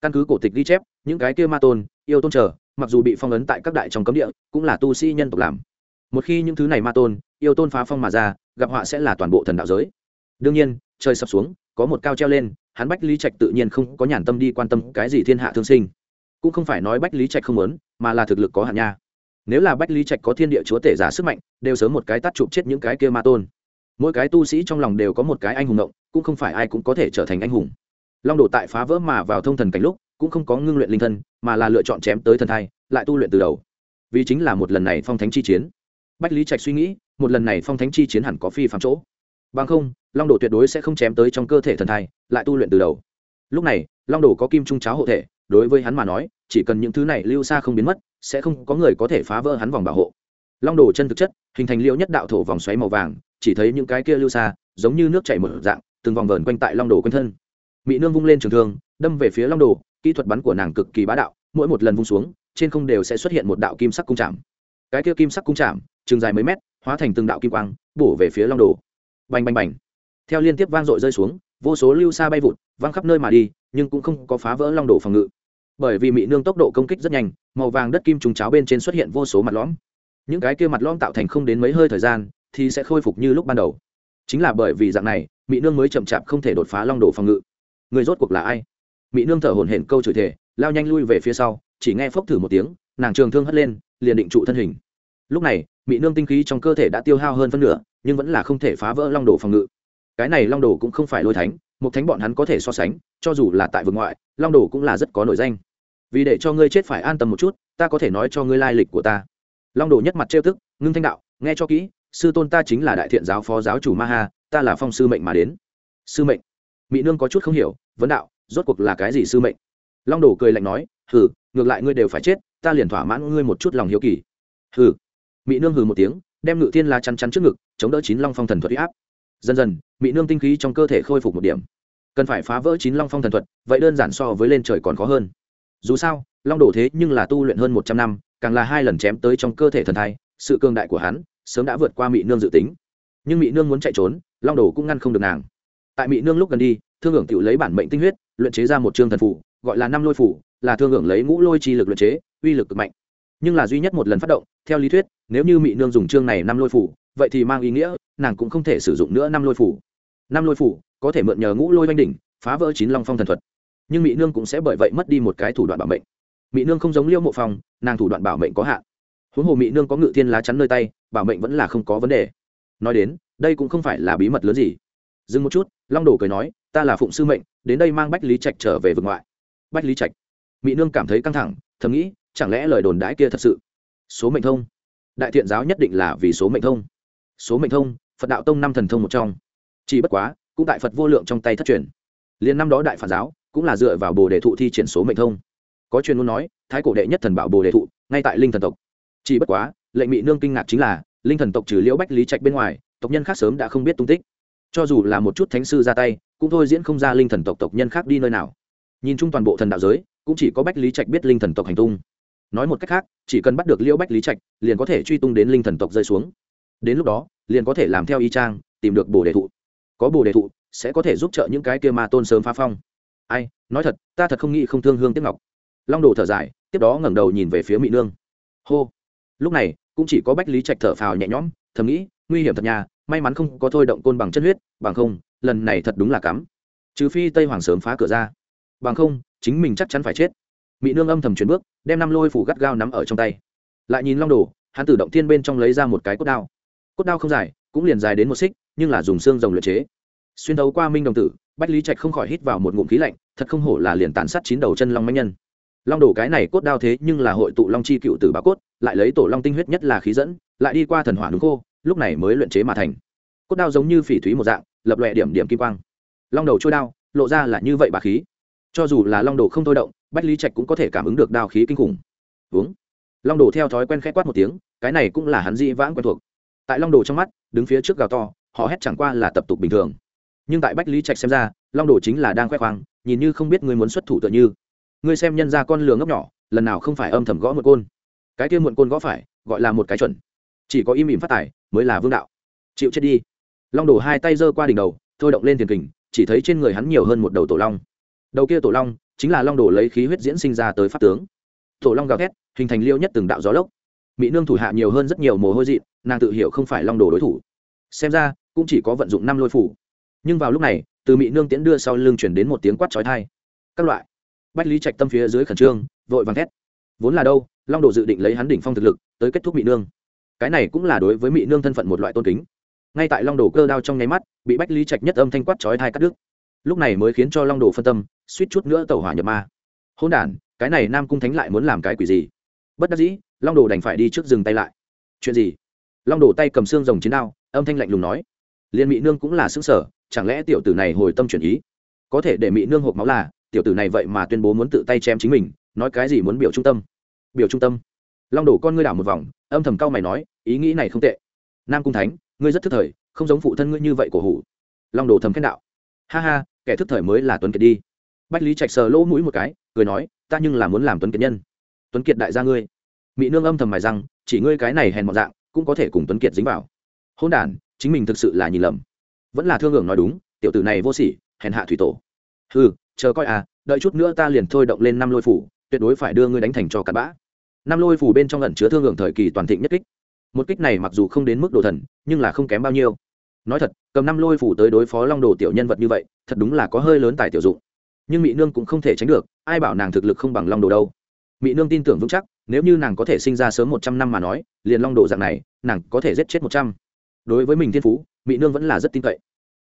Căn cứ cổ tịch ghi chép, những cái kia ma tôn, yêu tôn chờ mặc dù bị phong ấn tại các đại trong cấm địa, cũng là tu sĩ nhân tộc làm. Một khi những thứ này ma tôn, yêu tôn phá phong mà ra, gặp họa sẽ là toàn bộ thần đạo giới. Đương nhiên, trời sập xuống, có một cao treo lên, hắn bách lý trạch tự nhiên không có nhàn tâm đi quan tâm cái gì thiên hạ thương sinh. Cũng không phải nói bách lý trạch không muốn, mà là thực lực có hạn nha. Nếu là bách lý trạch có thiên địa chúa tể giả sức mạnh, đều sớm một cái tắt chụp chết những cái kia ma tôn. Mỗi cái tu sĩ trong lòng đều có một cái anh hùng động cũng không phải ai cũng có thể trở thành anh hùng. Long đồ tại phá vỡ mà vào thông thần cảnh lúc cũng không có ngưng luyện linh thân, mà là lựa chọn chém tới thần thai, lại tu luyện từ đầu. Vì chính là một lần này phong thánh chi chiến. Bách lý trạch suy nghĩ, một lần này phong thánh chi chiến hẳn có phi phạm chỗ. Bằng không, long đồ tuyệt đối sẽ không chém tới trong cơ thể thần thai, lại tu luyện từ đầu. Lúc này, long đồ có kim trung cháo hộ thể, đối với hắn mà nói, chỉ cần những thứ này lưu xa không biến mất, sẽ không có người có thể phá vỡ hắn vòng bảo hộ. Long đồ chân thực chất, hình thành liêu nhất đạo thổ vòng xoáy màu vàng, chỉ thấy những cái kia lưu xa, giống như nước chảy mở dạng, từng vòng vờn quanh tại long đồ quanh thân. Mỹ nương vung lên trường thương, đâm về phía long đồ kỹ thuật bắn của nàng cực kỳ bá đạo, mỗi một lần vung xuống, trên không đều sẽ xuất hiện một đạo kim sắc cung chạm. Cái kia kim sắc cung chạm, chừng dài mấy mét, hóa thành từng đạo kim quang, bổ về phía long đồ. Bành bành bành. Theo liên tiếp vang dội rơi xuống, vô số lưu xa bay vụt, văng khắp nơi mà đi, nhưng cũng không có phá vỡ long đồ phòng ngự. Bởi vì mỹ nương tốc độ công kích rất nhanh, màu vàng đất kim trùng cháo bên trên xuất hiện vô số mặt lõm. Những cái kia mặt lõm tạo thành không đến mấy hơi thời gian, thì sẽ khôi phục như lúc ban đầu. Chính là bởi vì dạng này mỹ nương mới chậm chạp không thể đột phá long đồ phòng ngự. Người rốt cuộc là ai? Mỹ nương thở hổn hển câu chửi thể lao nhanh lui về phía sau, chỉ nghe phốc thử một tiếng, nàng trường thương hất lên, liền định trụ thân hình. Lúc này mỹ nương tinh khí trong cơ thể đã tiêu hao hơn phân nửa, nhưng vẫn là không thể phá vỡ long đồ phòng ngự. Cái này long đồ cũng không phải lôi thánh, một thánh bọn hắn có thể so sánh, cho dù là tại vực ngoại, long đồ cũng là rất có nổi danh. Vì để cho ngươi chết phải an tâm một chút, ta có thể nói cho ngươi lai lịch của ta. Long đồ nhất mặt trêu tức, ngưng thanh đạo, nghe cho kỹ, sư tôn ta chính là đại thiện giáo phó giáo chủ ma ha, ta là phong sư mệnh mà đến. Sư mệnh? Mỹ nương có chút không hiểu, vấn đạo rốt cuộc là cái gì sư mệnh? Long đồ cười lạnh nói, hừ, ngược lại ngươi đều phải chết, ta liền thỏa mãn ngươi một chút lòng hiếu kỳ. Hừ. Mỹ nương hừ một tiếng, đem ngự thiên la chăn chắn trước ngực, chống đỡ chín long phong thần thuật huy áp. Dần dần mỹ nương tinh khí trong cơ thể khôi phục một điểm. Cần phải phá vỡ chín long phong thần thuật, vậy đơn giản so với lên trời còn khó hơn. Dù sao, long đổ thế nhưng là tu luyện hơn một trăm năm, càng là hai lần chém tới trong cơ thể thần thai, sự cường đại của hắn sớm đã vượt qua mỹ nương dự tính. Nhưng mỹ nương muốn chạy trốn, long đổ cũng ngăn không được nàng. Tại mỹ nương lúc gần đi, thương hưởng tự lấy bản mệnh tinh huyết luyện chế ra một chương thần phủ gọi là năm lôi phủ là thương hưởng lấy ngũ lôi chi lực luyện chế, uy lực cực mạnh. Nhưng là duy nhất một lần phát động, theo lý thuyết, nếu như mỹ nương dùng chương này năm lôi phủ vậy thì mang ý nghĩa, nàng cũng không thể sử dụng nữa năm lôi phủ năm lôi phủ có thể mượn nhờ ngũ lôi oanh đỉnh, phá vỡ chín long phong thần thuật. Nhưng mỹ nương cũng sẽ bởi vậy mất đi một cái thủ đoạn bảo mệnh. Mỹ nương không giống liêu mộ phong, nàng thủ đoạn bảo mệnh có hạn. Huống hồ mỹ nương có ngự thiên lá chắn nơi tay, bảo mệnh vẫn là không có vấn đề. Nói đến, đây cũng không phải là bí mật lớn gì. Dừng một chút, long đồ cười nói ta là phụng sư mệnh, đến đây mang bách lý trạch trở về vực ngoại. Bách lý trạch. Mỹ nương cảm thấy căng thẳng, thầm nghĩ, chẳng lẽ lời đồn đãi kia thật sự? Số mệnh thông. Đại thiện giáo nhất định là vì số mệnh thông. Số mệnh thông, phật đạo tông năm thần thông một trong. Chỉ bất quá, cũng tại phật vô lượng trong tay thất truyền. Liền năm đó đại phản giáo, cũng là dựa vào bồ đề thụ thi triển số mệnh thông. Có chuyên muốn nói, thái cổ đệ nhất thần bảo bồ đề thụ, ngay tại linh thần tộc. Chỉ bất quá, lệnh mỹ nương kinh ngạc chính là, linh thần tộc trừ liễu bách lý trạch bên ngoài, tộc nhân khác sớm đã không biết tung tích. Cho dù là một chút thánh sư ra tay cũng thôi diễn không ra linh thần tộc tộc nhân khác đi nơi nào. Nhìn chung toàn bộ thần đạo giới, cũng chỉ có bách lý trạch biết linh thần tộc hành tung. Nói một cách khác, chỉ cần bắt được liễu bách lý trạch, liền có thể truy tung đến linh thần tộc rơi xuống. Đến lúc đó, liền có thể làm theo y trang tìm được bồ đề thụ. Có bồ đề thụ, sẽ có thể giúp trợ những cái kia ma tôn sớm phá phong. Ai, nói thật, ta thật không nghĩ không thương hương tiếp ngọc. Long đồ thở dài, tiếp đó ngẩng đầu nhìn về phía mỹ nương. Hô. Lúc này, cũng chỉ có bách lý trạch thở phào nhẹ nhõm, thầm nghĩ, nguy hiểm thật nhà, may mắn không có thôi động côn bằng chân huyết, bằng không lần này thật đúng là cắm. Trừ phi tây hoàng sớm phá cửa ra. Bằng không, chính mình chắc chắn phải chết. Mỹ nương âm thầm chuyển bước, đem năm lôi phủ gắt gao nắm ở trong tay. Lại nhìn long đồ, hắn tự động thiên bên trong lấy ra một cái cốt đao. Cốt đao không dài, cũng liền dài đến một xích, nhưng là dùng xương rồng luyện chế. Xuyên thấu qua minh đồng tử, bách lý trạch không khỏi hít vào một ngụm khí lạnh, thật không hổ là liền tàn sát chín đầu chân long mãnh nhân. Long đồ cái này cốt đao thế nhưng là hội tụ long chi cựu tử bà cốt, lại lấy tổ long tinh huyết nhất là khí dẫn, lại đi qua thần hỏa đúng khô, lúc này mới luyện chế mà thành. Cốt đao giống như phỉ thúy một dạng lập lòe điểm điểm kim quang. Long đầu trôi đao, lộ ra là như vậy bà khí. Cho dù là long đồ không thôi động, bách lý trạch cũng có thể cảm ứng được đao khí kinh khủng. Uống long đồ theo thói quen khẽ quát một tiếng, cái này cũng là hắn di vãng quen thuộc. Tại long đồ trong mắt, đứng phía trước gào to, họ hét chẳng qua là tập tục bình thường. Nhưng tại bách lý trạch xem ra, long đồ chính là đang khoe khoang, nhìn như không biết ngươi muốn xuất thủ tựa như. Ngươi xem nhân ra con lừa ngốc nhỏ, lần nào không phải âm thầm gõ một côn. Cái kia muộn côn gõ phải, gọi là một cái chuẩn. Chỉ có im ỉm phát tài, mới là vương đạo. Chịu chết đi long đồ hai tay giơ qua đỉnh đầu, thôi động lên tiền kình, chỉ thấy trên người hắn nhiều hơn một đầu tổ long. Đầu kia tổ long chính là long đồ lấy khí huyết diễn sinh ra tới pháp tướng. Tổ long gào thét, hình thành liêu nhất từng đạo gió lốc. Mỹ nương thủ hạ nhiều hơn rất nhiều mồ hôi dị nàng tự hiểu không phải long đồ đối thủ. Xem ra, cũng chỉ có vận dụng năm lôi phủ. Nhưng vào lúc này, từ mỹ nương tiễn đưa sau lưng chuyển đến một tiếng quát trói thai các loại. Bách lý trạch tâm phía dưới khẩn trương, vội vàng thét. Vốn là đâu, long đồ dự định lấy hắn đỉnh phong thực lực, tới kết thúc mỹ nương. Cái này cũng là đối với mỹ nương thân phận một loại tôn kính ngay tại long đồ cơ đao trong nháy mắt, bị bách lý trạch nhất âm thanh quát chói thai cắt đứt. Lúc này mới khiến cho long đồ phân tâm, suýt chút nữa tàu hỏa nhập ma. Hôn đ cái này nam cung thánh lại muốn làm cái quỷ gì? Bất đắc dĩ, long đồ đành phải đi trước dừng tay lại. Chuyện gì? Long đồ tay cầm xương rồng chiến đao, âm thanh lạnh lùng nói. Liên mỹ nương cũng là xứng sở chẳng lẽ tiểu tử này hồi tâm chuyển ý? Có thể để mỹ nương hộp máu là, tiểu tử này vậy mà tuyên bố muốn tự tay chém chính mình, nói cái gì muốn biểu trung tâm? Biểu trung tâm. Long đổ con ngươi đảo một vòng, âm thầm cao mày nói, ý nghĩ này không tệ. Nam cung thánh ngươi rất thức thời, không giống phụ thân ngươi như vậy cổ hủ. Long đồ thầm khen đạo. Ha ha, kẻ thức thời mới là tuấn kiệt đi. Bách lý trạch sờ lỗ mũi một cái, cười nói, ta nhưng là muốn làm tuấn kiệt nhân. Tuấn kiệt đại gia ngươi. Mỹ nương âm thầm mài rằng chỉ ngươi cái này hèn mọn dạng, cũng có thể cùng tuấn kiệt dính vào. Hôn đản, chính mình thực sự là nhìn lầm. Vẫn là thương hưởng nói đúng, tiểu tử này vô sỉ, hèn hạ thủy tổ. Ừ chờ coi à đợi chút nữa ta liền thôi động lên năm lôi phủ, tuyệt đối phải đưa ngươi đánh thành cho cặn bã. Năm lôi phủ bên trong ẩn chứa thương hưởng thời kỳ toàn thịnh nhất kích một kích này mặc dù không đến mức đồ thần, nhưng là không kém bao nhiêu. Nói thật, cầm năm lôi phủ tới đối phó long đồ tiểu nhân vật như vậy, thật đúng là có hơi lớn tài tiểu dụng. Nhưng mỹ nương cũng không thể tránh được, ai bảo nàng thực lực không bằng long đồ đâu. Mỹ nương tin tưởng vững chắc, nếu như nàng có thể sinh ra sớm một trăm năm mà nói, liền long đồ dạng này, nàng có thể giết chết một trăm. Đối với mình thiên phú mỹ nương vẫn là rất tin cậy.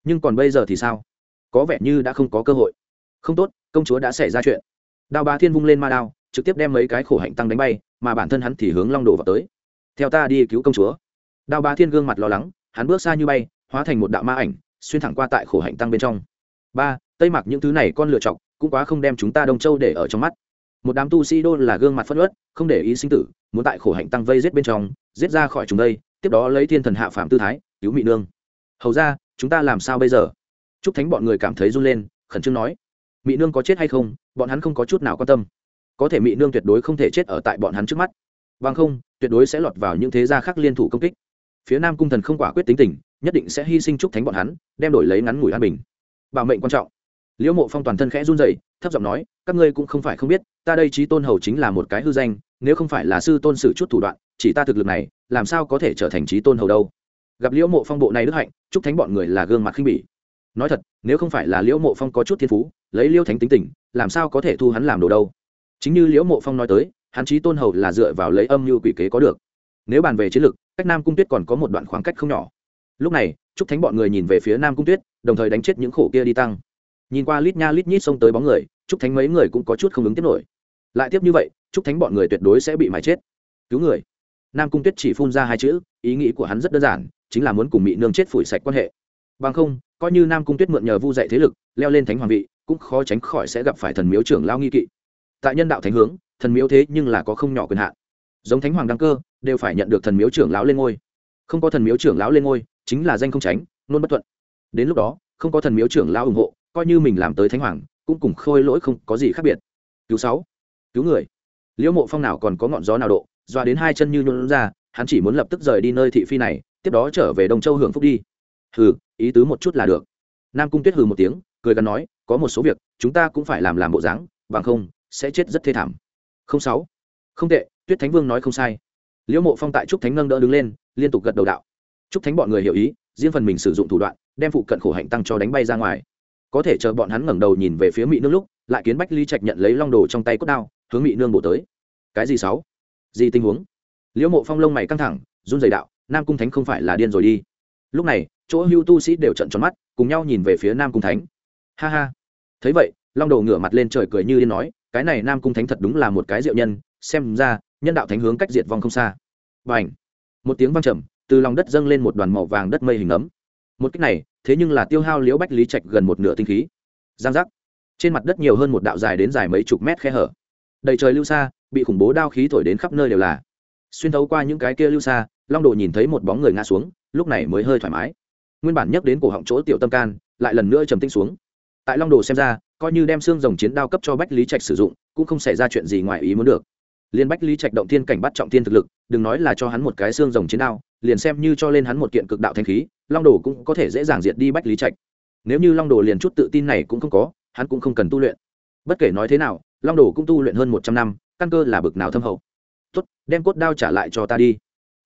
Nhưng còn bây giờ thì sao? Có vẻ như đã không có cơ hội. Không tốt, công chúa đã xảy ra chuyện. Đao ba thiên vung lên ma đao, trực tiếp đem mấy cái khổ hạnh tăng đánh bay, mà bản thân hắn thì hướng long đồ vào tới theo ta đi cứu công chúa. Đao ba thiên gương mặt lo lắng, hắn bước xa như bay, hóa thành một đạo ma ảnh, xuyên thẳng qua tại khổ hạnh tăng bên trong. Ba, tây mặc những thứ này con lựa chọc cũng quá không đem chúng ta đông châu để ở trong mắt. Một đám tu sĩ đô là gương mặt phất ớt không để ý sinh tử, muốn tại khổ hạnh tăng vây giết bên trong, giết ra khỏi chúng đây, tiếp đó lấy thiên thần hạ phạm tư thái, cứu mị nương. Hầu ra, chúng ta làm sao bây giờ? Chúc thánh bọn người cảm thấy run lên, khẩn trương nói. Mị nương có chết hay không, bọn hắn không có chút nào quan tâm. Có thể mị nương tuyệt đối không thể chết ở tại bọn hắn trước mắt. Vâng không tuyệt đối sẽ lọt vào những thế gia khác liên thủ công kích. Phía nam cung thần không quả quyết tính tình, nhất định sẽ hy sinh chúc thánh bọn hắn, đem đổi lấy ngắn ngủi an bình. Bảo mệnh quan trọng. Liễu mộ phong toàn thân khẽ run dậy thấp giọng nói, các ngươi cũng không phải không biết, ta đây trí tôn hầu chính là một cái hư danh, nếu không phải là sư tôn sử chút thủ đoạn, chỉ ta thực lực này, làm sao có thể trở thành trí tôn hầu đâu? Gặp liễu mộ phong bộ này đức hạnh, chúc thánh bọn người là gương mặt khinh bỉ. Nói thật, nếu không phải là liễu mộ phong có chút thiên phú, lấy liễu thánh tính tình, làm sao có thể thu hắn làm đồ đâu? Chính như liễu mộ phong nói tới hắn trí tôn hầu là dựa vào lấy âm như quỷ kế có được. Nếu bàn về chiến lược, cách nam cung tuyết còn có một đoạn khoảng cách không nhỏ. Lúc này chúc thánh bọn người nhìn về phía nam cung tuyết, đồng thời đánh chết những khổ kia đi tăng. Nhìn qua lít nha lít nhít xông tới bóng người chúc thánh mấy người cũng có chút không ứng tiếp nổi. Lại tiếp như vậy chúc thánh bọn người tuyệt đối sẽ bị mái chết. Cứu người. Nam cung tuyết chỉ phun ra hai chữ, ý nghĩ của hắn rất đơn giản, chính là muốn cùng mỹ nương chết phủi sạch quan hệ. Bằng không, coi như nam cung tuyết mượn nhờ vu dạy thế lực, leo lên thánh hoàng vị, cũng khó tránh khỏi sẽ gặp phải thần miếu trưởng lao nghi kỵ. Tại nhân đạo thánh hướng thần miếu thế nhưng là có không nhỏ quyền hạn. Giống thánh hoàng đăng cơ, đều phải nhận được thần miếu trưởng lão lên ngôi. Không có thần miếu trưởng lão lên ngôi, chính là danh không tránh, nôn bất thuận. Đến lúc đó, không có thần miếu trưởng lão ủng hộ, coi như mình làm tới thánh hoàng, cũng cùng khôi lỗi không có gì khác biệt. Cứu sáu, cứu người. Liễu mộ phong nào còn có ngọn gió nào độ doa đến hai chân như nhuận ra, hắn chỉ muốn lập tức rời đi nơi thị phi này, tiếp đó trở về đông châu hưởng phúc đi. Hừ, ý tứ một chút là được. Nam cung tuyết hừ một tiếng, cười gắn nói, có một số việc, chúng ta cũng phải làm làm bộ dáng, bằng không, sẽ chết rất thê thảm không sáu. Không tệ, tuyết thánh vương nói không sai. Liễu mộ phong tại trúc thánh nâng đỡ đứng lên, liên tục gật đầu đạo. Trúc thánh bọn người hiểu ý, riêng phần mình sử dụng thủ đoạn, đem phụ cận khổ hạnh tăng cho đánh bay ra ngoài. Có thể chờ bọn hắn ngẩng đầu nhìn về phía mỹ nương lúc, lại kiến bách ly trạch nhận lấy long đồ trong tay cốt đao, hướng mỹ nương bổ tới. Cái gì sáu? Gì tình huống? Liễu mộ phong lông mày căng thẳng, run dày đạo, nam cung thánh không phải là điên rồi đi. Lúc này, chỗ hưu tu sĩ đều trận tròn mắt, cùng nhau nhìn về phía nam cung thánh. Ha ha. Thấy vậy, long đồ ngửa mặt lên trời cười như điên nói cái này nam cung thánh thật đúng là một cái diệu nhân, xem ra, nhân đạo thánh hướng cách diệt vong không xa. Và ảnh một tiếng vang trầm, từ lòng đất dâng lên một đoàn màu vàng đất mây hình ấm. Một cách này, thế nhưng là tiêu hao liễu bách lý trạch gần một nửa tinh khí. Giang giác! Trên mặt đất nhiều hơn một đạo dài đến dài mấy chục mét khe hở. Đầy trời lưu xa, bị khủng bố đao khí thổi đến khắp nơi đều là. Xuyên thấu qua những cái kia lưu xa, long đồ nhìn thấy một bóng người ngã xuống, lúc này mới hơi thoải mái. Nguyên bản nhắc đến cổ họng chỗ tiểu tâm can, lại lần nữa trầm tinh xuống. Tại long đồ xem ra coi như đem xương rồng chiến đao cấp cho bách lý trạch sử dụng cũng không xảy ra chuyện gì ngoài ý muốn được. Liên bách lý trạch động thiên cảnh bắt trọng thiên thực lực đừng nói là cho hắn một cái xương rồng chiến đao liền xem như cho lên hắn một kiện cực đạo thanh khí long đồ cũng có thể dễ dàng diệt đi bách lý trạch. Nếu như long đồ liền chút tự tin này cũng không có hắn cũng không cần tu luyện. Bất kể nói thế nào long đồ cũng tu luyện hơn một trăm năm căn cơ là bực nào thâm hậu. Tốt đem cốt đao trả lại cho ta đi.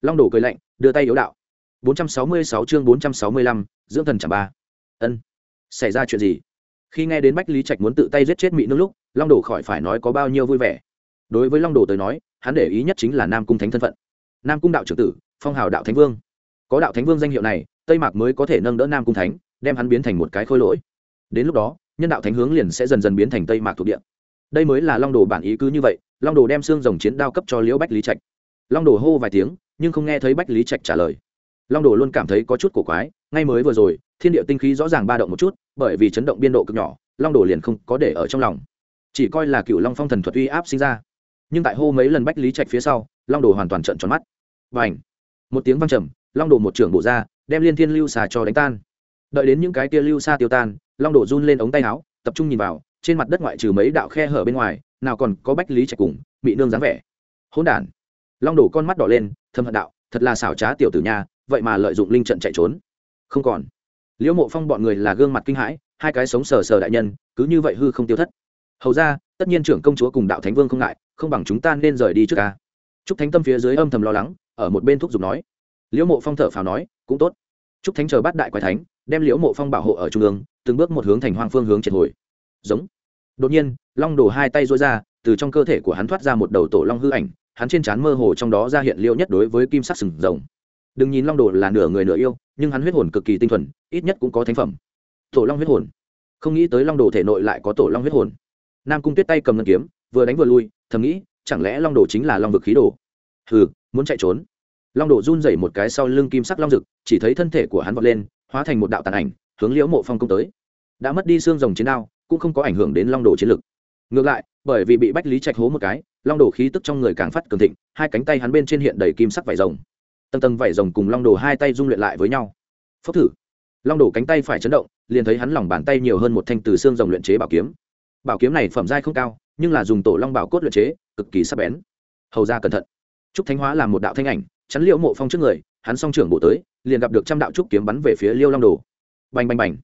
Long đồ cười lạnh đưa tay yếu đạo. 466 chương 465, dưỡng thần chẳng ba. Ân xảy ra chuyện gì? Khi nghe đến bách lý trạch muốn tự tay giết chết mỹ nương lúc, long đồ khỏi phải nói có bao nhiêu vui vẻ. Đối với long đồ tới nói, hắn để ý nhất chính là nam cung thánh thân phận. Nam cung đạo trưởng tử, phong hào đạo thánh vương. Có đạo thánh vương danh hiệu này, tây mạc mới có thể nâng đỡ nam cung thánh, đem hắn biến thành một cái khôi lỗi. Đến lúc đó, nhân đạo thánh hướng liền sẽ dần dần biến thành tây mạc thuộc địa. Đây mới là long đồ bản ý cứ như vậy, long đồ đem xương rồng chiến đao cấp cho liễu bách lý trạch. Long đồ hô vài tiếng, nhưng không nghe thấy bách lý trạch trả lời. Long đồ luôn cảm thấy có chút cổ quái ngay mới vừa rồi, thiên địa tinh khí rõ ràng ba động một chút, bởi vì chấn động biên độ cực nhỏ, long đồ liền không có để ở trong lòng. Chỉ coi là cựu long phong thần thuật uy áp sinh ra. Nhưng tại hô mấy lần bách lý trạch phía sau, long đồ hoàn toàn trận tròn mắt. Và ảnh một tiếng văng trầm, long đồ một trưởng bộ ra, đem liên thiên lưu xà cho đánh tan. Đợi đến những cái tia lưu xa tiêu tan, long đồ run lên ống tay áo, tập trung nhìn vào, trên mặt đất ngoại trừ mấy đạo khe hở bên ngoài, nào còn có bách lý trạch cùng bị nương dáng vẻ. Hỗn đản! Long đồ con mắt đỏ lên thâm hận đạo, thật là xảo trá tiểu tử nha, vậy mà lợi dụng linh trận chạy trốn không còn. Liễu mộ phong bọn người là gương mặt kinh hãi, hai cái sống sờ sờ đại nhân, cứ như vậy hư không tiêu thất. Hầu ra, tất nhiên trưởng công chúa cùng đạo thánh vương không ngại, không bằng chúng ta nên rời đi trước ca. Trúc thánh tâm phía dưới âm thầm lo lắng, ở một bên thúc giục nói. Liễu mộ phong thở phào nói, cũng tốt. Trúc thánh chờ bắt đại quái thánh, đem liễu mộ phong bảo hộ ở trung ương, từng bước một hướng thành hoang phương hướng triệt hồi. Giống. Đột nhiên, long đổ hai tay dối ra, từ trong cơ thể của hắn thoát ra một đầu tổ long hư ảnh, hắn trên trán mơ hồ trong đó ra hiện liễu nhất đối với kim sắc sừng rồng đừng nhìn long đồ là nửa người nửa yêu, nhưng hắn huyết hồn cực kỳ tinh thuần, ít nhất cũng có thánh phẩm. Tổ long huyết hồn. Không nghĩ tới long đồ thể nội lại có tổ long huyết hồn. Nam cung tuyết tay cầm ngân kiếm, vừa đánh vừa lui, thầm nghĩ, chẳng lẽ long đồ chính là long vực khí đồ? Hừ, muốn chạy trốn. Long đồ run rẩy một cái sau lưng kim sắc long rực chỉ thấy thân thể của hắn vọt lên, hóa thành một đạo tàn ảnh, hướng liễu mộ phong công tới. Đã mất đi xương rồng chiến đao, cũng không có ảnh hưởng đến long đồ chiến lực. Ngược lại, bởi vì bị bách lý trạch hố một cái, long đồ khí tức trong người càng phát cường thịnh, hai cánh tay hắn bên trên hiện đầy kim sắc vải rồng tầng tầng vảy rồng cùng long đồ hai tay dung luyện lại với nhau. Phốc thử. Long đồ cánh tay phải chấn động, liền thấy hắn lòng bàn tay nhiều hơn một thanh từ xương rồng luyện chế bảo kiếm. Bảo kiếm này phẩm giai không cao, nhưng là dùng tổ long bảo cốt luyện chế, cực kỳ sắc bén. Hầu ra cẩn thận. Trúc thánh hóa là một đạo thanh ảnh, chắn liệu mộ phong trước người, hắn song trưởng bộ tới, liền gặp được trăm đạo trúc kiếm bắn về phía liêu long đồ. Bành bành bành.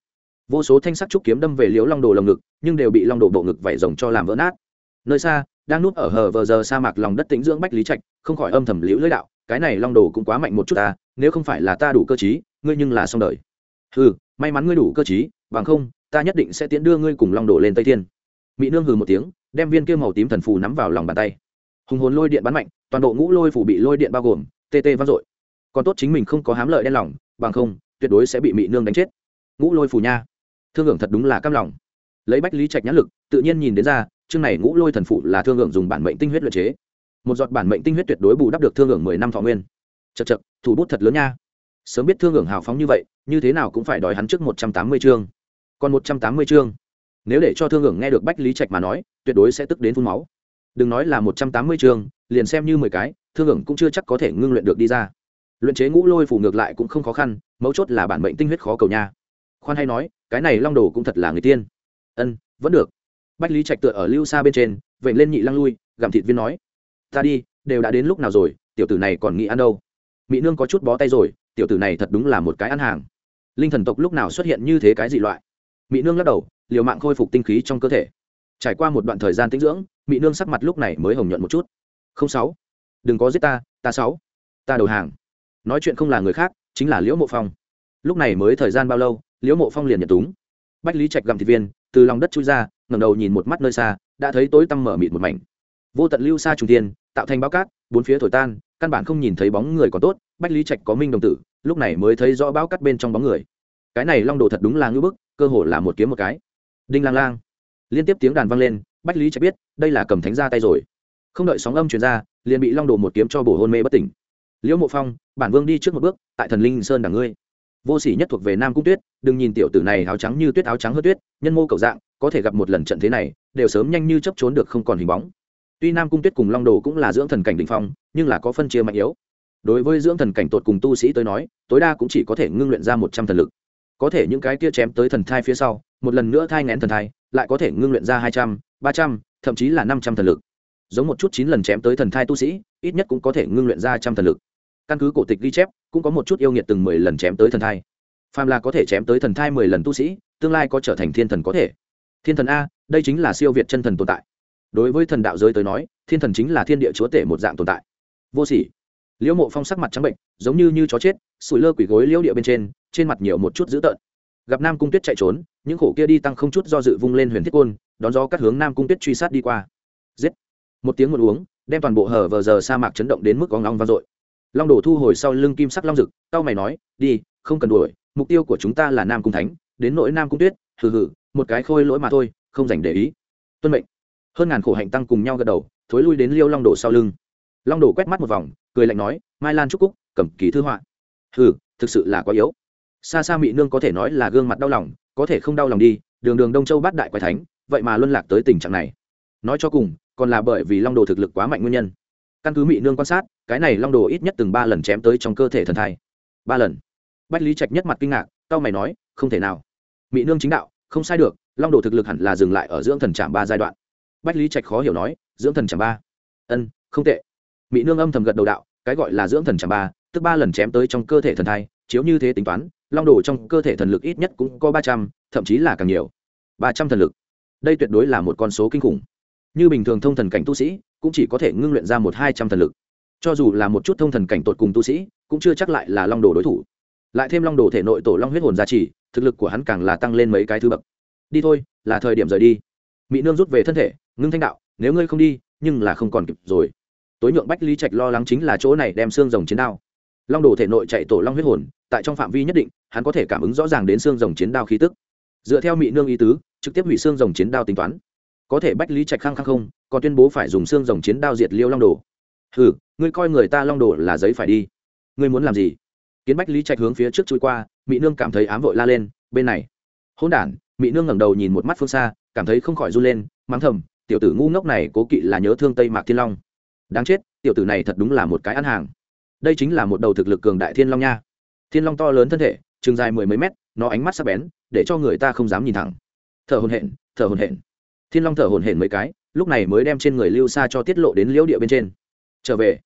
Vô số thanh sắc trúc kiếm đâm về liễu long đồ lồng ngực, nhưng đều bị long đồ bộ ngực vẩy rồng cho làm vỡ nát. Nơi xa, đang núp ở hờ vờ giờ sa mạc lòng đất tĩnh dưỡng bách lý trạch, không khỏi âm thầm liễu lưỡi đạo cái này long đồ cũng quá mạnh một chút ta, nếu không phải là ta đủ cơ chí ngươi nhưng là xong đời. Ừ may mắn ngươi đủ cơ chí bằng không, ta nhất định sẽ tiến đưa ngươi cùng long đồ lên tây thiên. Mỹ nương hừ một tiếng, đem viên kia màu tím thần phù nắm vào lòng bàn tay. Hùng hồn lôi điện bắn mạnh, toàn bộ ngũ lôi phủ bị lôi điện bao gồm, tê tê vang dội. Còn tốt chính mình không có hám lợi đen lòng, bằng không, tuyệt đối sẽ bị mỹ nương đánh chết. Ngũ lôi phủ nha. Thương hưởng thật đúng là cam lòng. Lấy bách lý trạch nhãn lực, tự nhiên nhìn đến ra, chương này ngũ lôi thần phụ là thương hưởng dùng bản mệnh tinh huyết luyện chế một giọt bản mệnh tinh huyết tuyệt đối bù đắp được thương hưởng mười năm thọ nguyên. Chật chật thủ bút thật lớn nha. Sớm biết thương hưởng hào phóng như vậy, như thế nào cũng phải đòi hắn trước một trăm tám mươi chương. Còn một trăm tám mươi chương. Nếu để cho thương hưởng nghe được bách lý trạch mà nói, tuyệt đối sẽ tức đến phun máu. Đừng nói là một trăm tám mươi chương, liền xem như mười cái, thương hưởng cũng chưa chắc có thể ngưng luyện được đi ra. Luyện chế ngũ lôi phủ ngược lại cũng không khó khăn, mấu chốt là bản mệnh tinh huyết khó cầu nha. Khoan hay nói, cái này long đồ cũng thật là người tiên. Ân, vẫn được. Bách lý trạch tựa ở lưu xa bên trên vậy lên nhị lăng lui, gặm thịt viên nói ta đi, đều đã đến lúc nào rồi, tiểu tử này còn nghĩ ăn đâu. Mỹ nương có chút bó tay rồi, tiểu tử này thật đúng là một cái ăn hàng. Linh thần tộc lúc nào xuất hiện như thế cái gì loại? Mỹ nương lắc đầu, liều mạng khôi phục tinh khí trong cơ thể. Trải qua một đoạn thời gian tinh dưỡng mỹ nương sắc mặt lúc này mới hồng nhuận một chút. Không sáu. Đừng có giết ta ta sáu. Ta đầu hàng. Nói chuyện không là người khác, chính là liễu mộ phong. Lúc này mới thời gian bao lâu, liễu mộ phong liền nhận túng. Bách lý trạch gặm thịt viên, từ lòng đất chui ra, ngẩng đầu nhìn một mắt nơi xa, đã thấy tối tăm mở mịt một mảnh. Vô tận lưu xa trùng tiên tạo thành bao cát, bốn phía thổi tan, căn bản không nhìn thấy bóng người còn tốt, bách lý trạch có minh đồng tử, lúc này mới thấy rõ bao cát bên trong bóng người. Cái này long đồ thật đúng là ngưỡng bức, cơ hồ là một kiếm một cái. Đinh lang lang. Liên tiếp tiếng đàn vang lên, bách lý trạch biết, đây là cầm thánh ra tay rồi. Không đợi sóng âm truyền ra, liền bị long đồ một kiếm cho bổ hôn mê bất tỉnh. Liễu mộ phong, bản vương đi trước một bước, tại thần linh sơn đằng ngươi. Vô sỉ nhất thuộc về nam cung tuyết, đừng nhìn tiểu tử này áo trắng như tuyết áo trắng hơn tuyết, nhân mô cầu dạng, có thể gặp một lần trận thế này, đều sớm nhanh như chấp trốn được không còn hình bóng tuy nam cung tuyết cùng long đồ cũng là dưỡng thần cảnh đ ỉ n h phong, nhưng là có phân chia mạnh yếu. Đối với dưỡng thần cảnh tột cùng tu sĩ tới nói, tối đa cũng chỉ có thể ngưng luyện ra một trăm thần lực. Có thể những cái kia chém tới thần thai phía sau, một lần nữa thai ngén thần thai, lại có thể ngưng luyện ra hai trăm, ba trăm, thậm chí là năm trăm thần lực. Giống một chút chín lần chém tới thần thai tu sĩ, ít nhất cũng có thể ngưng luyện ra trăm thần lực. Căn cứ cổ tịch ghi chép, cũng có một chút yêu nghiệt từng mười lần chém tới thần thai. Phàm là có thể chém tới thần thai mười lần tu sĩ, tương lai có trở thành thiên thần có thể. Thiên thần a, đây chính là siêu việt chân thần tồn tại đối với thần đạo giới tới nói, thiên thần chính là thiên địa chúa tể một dạng tồn tại. Vô sỉ. Liễu mộ phong sắc mặt trắng bệnh, giống như như chó chết, sủi lơ quỷ gối liễu địa bên trên trên mặt nhiều một chút dữ tợn. Gặp nam cung tuyết chạy trốn, những khổ kia đi tăng không chút do dự vung lên huyền thiết côn, đón gió cắt hướng nam cung tuyết truy sát đi qua. Giết. Một tiếng một uống, đem toàn bộ hở vờ giờ sa mạc chấn động đến mức có ngóng vang dội. Long đổ thu hồi sau lưng kim sắc long rực tao mày nói, đi, không cần đuổi, mục tiêu của chúng ta là nam cung thánh, đến nỗi nam cung tuyết, hừ hừ, một cái khôi lỗi mà thôi, không dành để ý. Tuân mệnh hơn ngàn khổ hạnh tăng cùng nhau gật đầu thối lui đến liêu long đồ sau lưng. Long đồ quét mắt một vòng cười lạnh nói mai lan trúc cúc cầm ký thư họa. Ừ, thực sự là quá yếu. Xa xa mị nương có thể nói là gương mặt đau lòng có thể không đau lòng đi đường đường đông châu bát đại quái thánh vậy mà luân lạc tới tình trạng này. Nói cho cùng còn là bởi vì long đồ thực lực quá mạnh nguyên nhân. Căn cứ mị nương quan sát cái này long đồ ít nhất từng ba lần chém tới trong cơ thể thần thai. Ba lần. Bách lý trạch nhất mặt kinh ngạc tao mày nói không thể nào. Mị nương chính đạo không sai được long đồ thực lực hẳn là dừng lại ở dưỡng thần trạm ba giai đoạn bách lý trạch khó hiểu nói, dưỡng thần chẳng ba. Ân, không tệ. Mị nương âm thầm gật đầu đạo, cái gọi là dưỡng thần chẳng ba, tức ba lần chém tới trong cơ thể thần thai, chiếu như thế tính toán, long đồ trong cơ thể thần lực ít nhất cũng có ba trăm, thậm chí là càng nhiều. Ba trăm thần lực. Đây tuyệt đối là một con số kinh khủng. Như bình thường thông thần cảnh tu sĩ, cũng chỉ có thể ngưng luyện ra một hai trăm thần lực. Cho dù là một chút thông thần cảnh tột cùng tu sĩ, cũng chưa chắc lại là long đồ đối thủ. Lại thêm long đồ thể nội tổ long huyết hồn gia trì, thực lực của hắn càng là tăng lên mấy cái thứ bậc. Đi thôi, là thời điểm rời đi mỹ nương rút về thân thể ngưng thanh đạo nếu ngươi không đi nhưng là không còn kịp rồi. Tối nhượng bách lý trạch lo lắng chính là chỗ này đem xương rồng chiến đao. Long đồ thể nội chạy tổ long huyết hồn tại trong phạm vi nhất định hắn có thể cảm ứng rõ ràng đến xương rồng chiến đao khí tức. Dựa theo mỹ nương ý tứ trực tiếp hủy xương rồng chiến đao tính toán. Có thể bách lý trạch khăng khăng không còn tuyên bố phải dùng xương rồng chiến đao diệt liêu long đồ. Hừ ngươi coi người ta long đồ là giấy phải đi. Ngươi muốn làm gì? Kiến bách lý trạch hướng phía trước chui qua mỹ nương cảm thấy ám vội la lên bên này. Hôn đản, mỹ nương ngẩng đầu nhìn một mắt phương xa cảm thấy không khỏi run lên, mắng thầm, tiểu tử ngu ngốc này cố kỵ là nhớ thương tây mạc thiên long. Đáng chết, tiểu tử này thật đúng là một cái ăn hàng. Đây chính là một đầu thực lực cường đại thiên long nha. Thiên long to lớn thân thể, chừng dài mười mấy mét, nó ánh mắt sắc bén, để cho người ta không dám nhìn thẳng. Thở hồn hển, thở hồn hển. Thiên long thở hồn hển mấy cái, lúc này mới đem trên người lưu xa cho tiết lộ đến liễu địa bên trên. Trở về.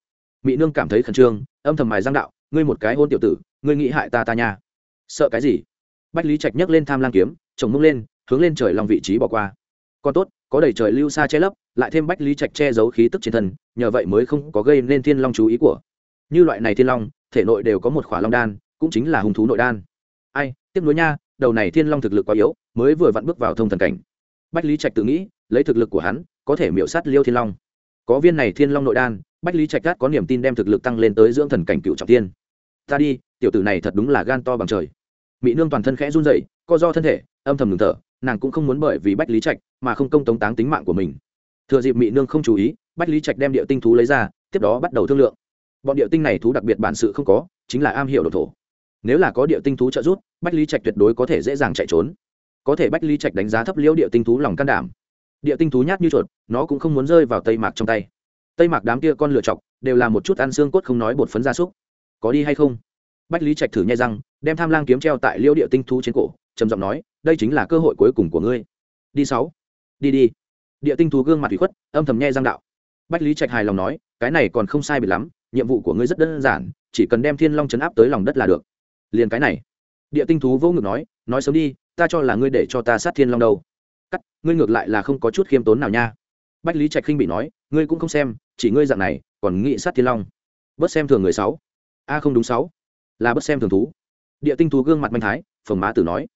Mỹ nương cảm thấy khẩn trương, âm thầm mài giang đạo, ngươi một cái hôn tiểu tử, ngươi nghĩ hại ta ta nha. Sợ cái gì? Bách lý trạch nhấc lên tham lang kiếm, chồng mông lên hướng lên trời lòng vị trí bỏ qua. Còn tốt, có đầy trời lưu xa che lấp, lại thêm bách lý trạch che giấu khí tức trên thân, nhờ vậy mới không có gây nên thiên long chú ý của. Như loại này thiên long, thể nội đều có một khỏa long đan, cũng chính là hung thú nội đan. Ai, tiếc nuối nha, đầu này thiên long thực lực quá yếu, mới vừa vặn bước vào thông thần cảnh. Bách lý trạch tự nghĩ, lấy thực lực của hắn, có thể miễu sát liêu thiên long. Có viên này thiên long nội đan, bách lý trạch gắt có niềm tin đem thực lực tăng lên tới dưỡng thần cảnh cựu trọng tiên. Ta đi, tiểu tử này thật đúng là gan to bằng trời mỹ nương toàn thân khẽ run rẩy, co do thân thể, âm thầm ngừng thở, nàng cũng không muốn bởi vì bách lý trạch mà không công tống táng tính mạng của mình. Thừa dịp mỹ nương không chú ý, bách lý trạch đem địa tinh thú lấy ra, tiếp đó bắt đầu thương lượng. Bọn địa tinh này thú đặc biệt bản sự không có, chính là am hiểu độc thổ. Nếu là có địa tinh thú trợ giúp, bách lý trạch tuyệt đối có thể dễ dàng chạy trốn. Có thể bách lý trạch đánh giá thấp liễu địa tinh thú lòng can đảm. Địa tinh thú nhát như chuột, nó cũng không muốn rơi vào tây mạc trong tay. Tây mạc đám kia con lựa chọc, đều là một chút ăn xương cốt không nói bột phấn gia súc. Có đi hay không? Bách lý trạch thử nhai răng, đem tham lang kiếm treo tại liêu địa tinh thú trên cổ, trầm giọng nói, đây chính là cơ hội cuối cùng của ngươi. Đi sáu. Đi đi. Địa tinh thú gương mặt ủy khuất, âm thầm nhai răng đạo. Bách lý trạch hài lòng nói, cái này còn không sai biệt lắm, nhiệm vụ của ngươi rất đơn giản, chỉ cần đem thiên long chấn áp tới lòng đất là được. Liền cái này. Địa tinh thú vô ngực nói nói sớm đi, ta cho là ngươi để cho ta sát thiên long đâu. Cắt, ngươi ngược lại là không có chút khiêm tốn nào nha. Bách lý trạch khinh bị nói, ngươi cũng không xem, chỉ ngươi dạng này, còn nghĩ sát thiên long. Bớt xem thường người sáu. A không đúng sáu là bất xem thường thú. Địa tinh thú gương mặt manh thái, phồng má tử nói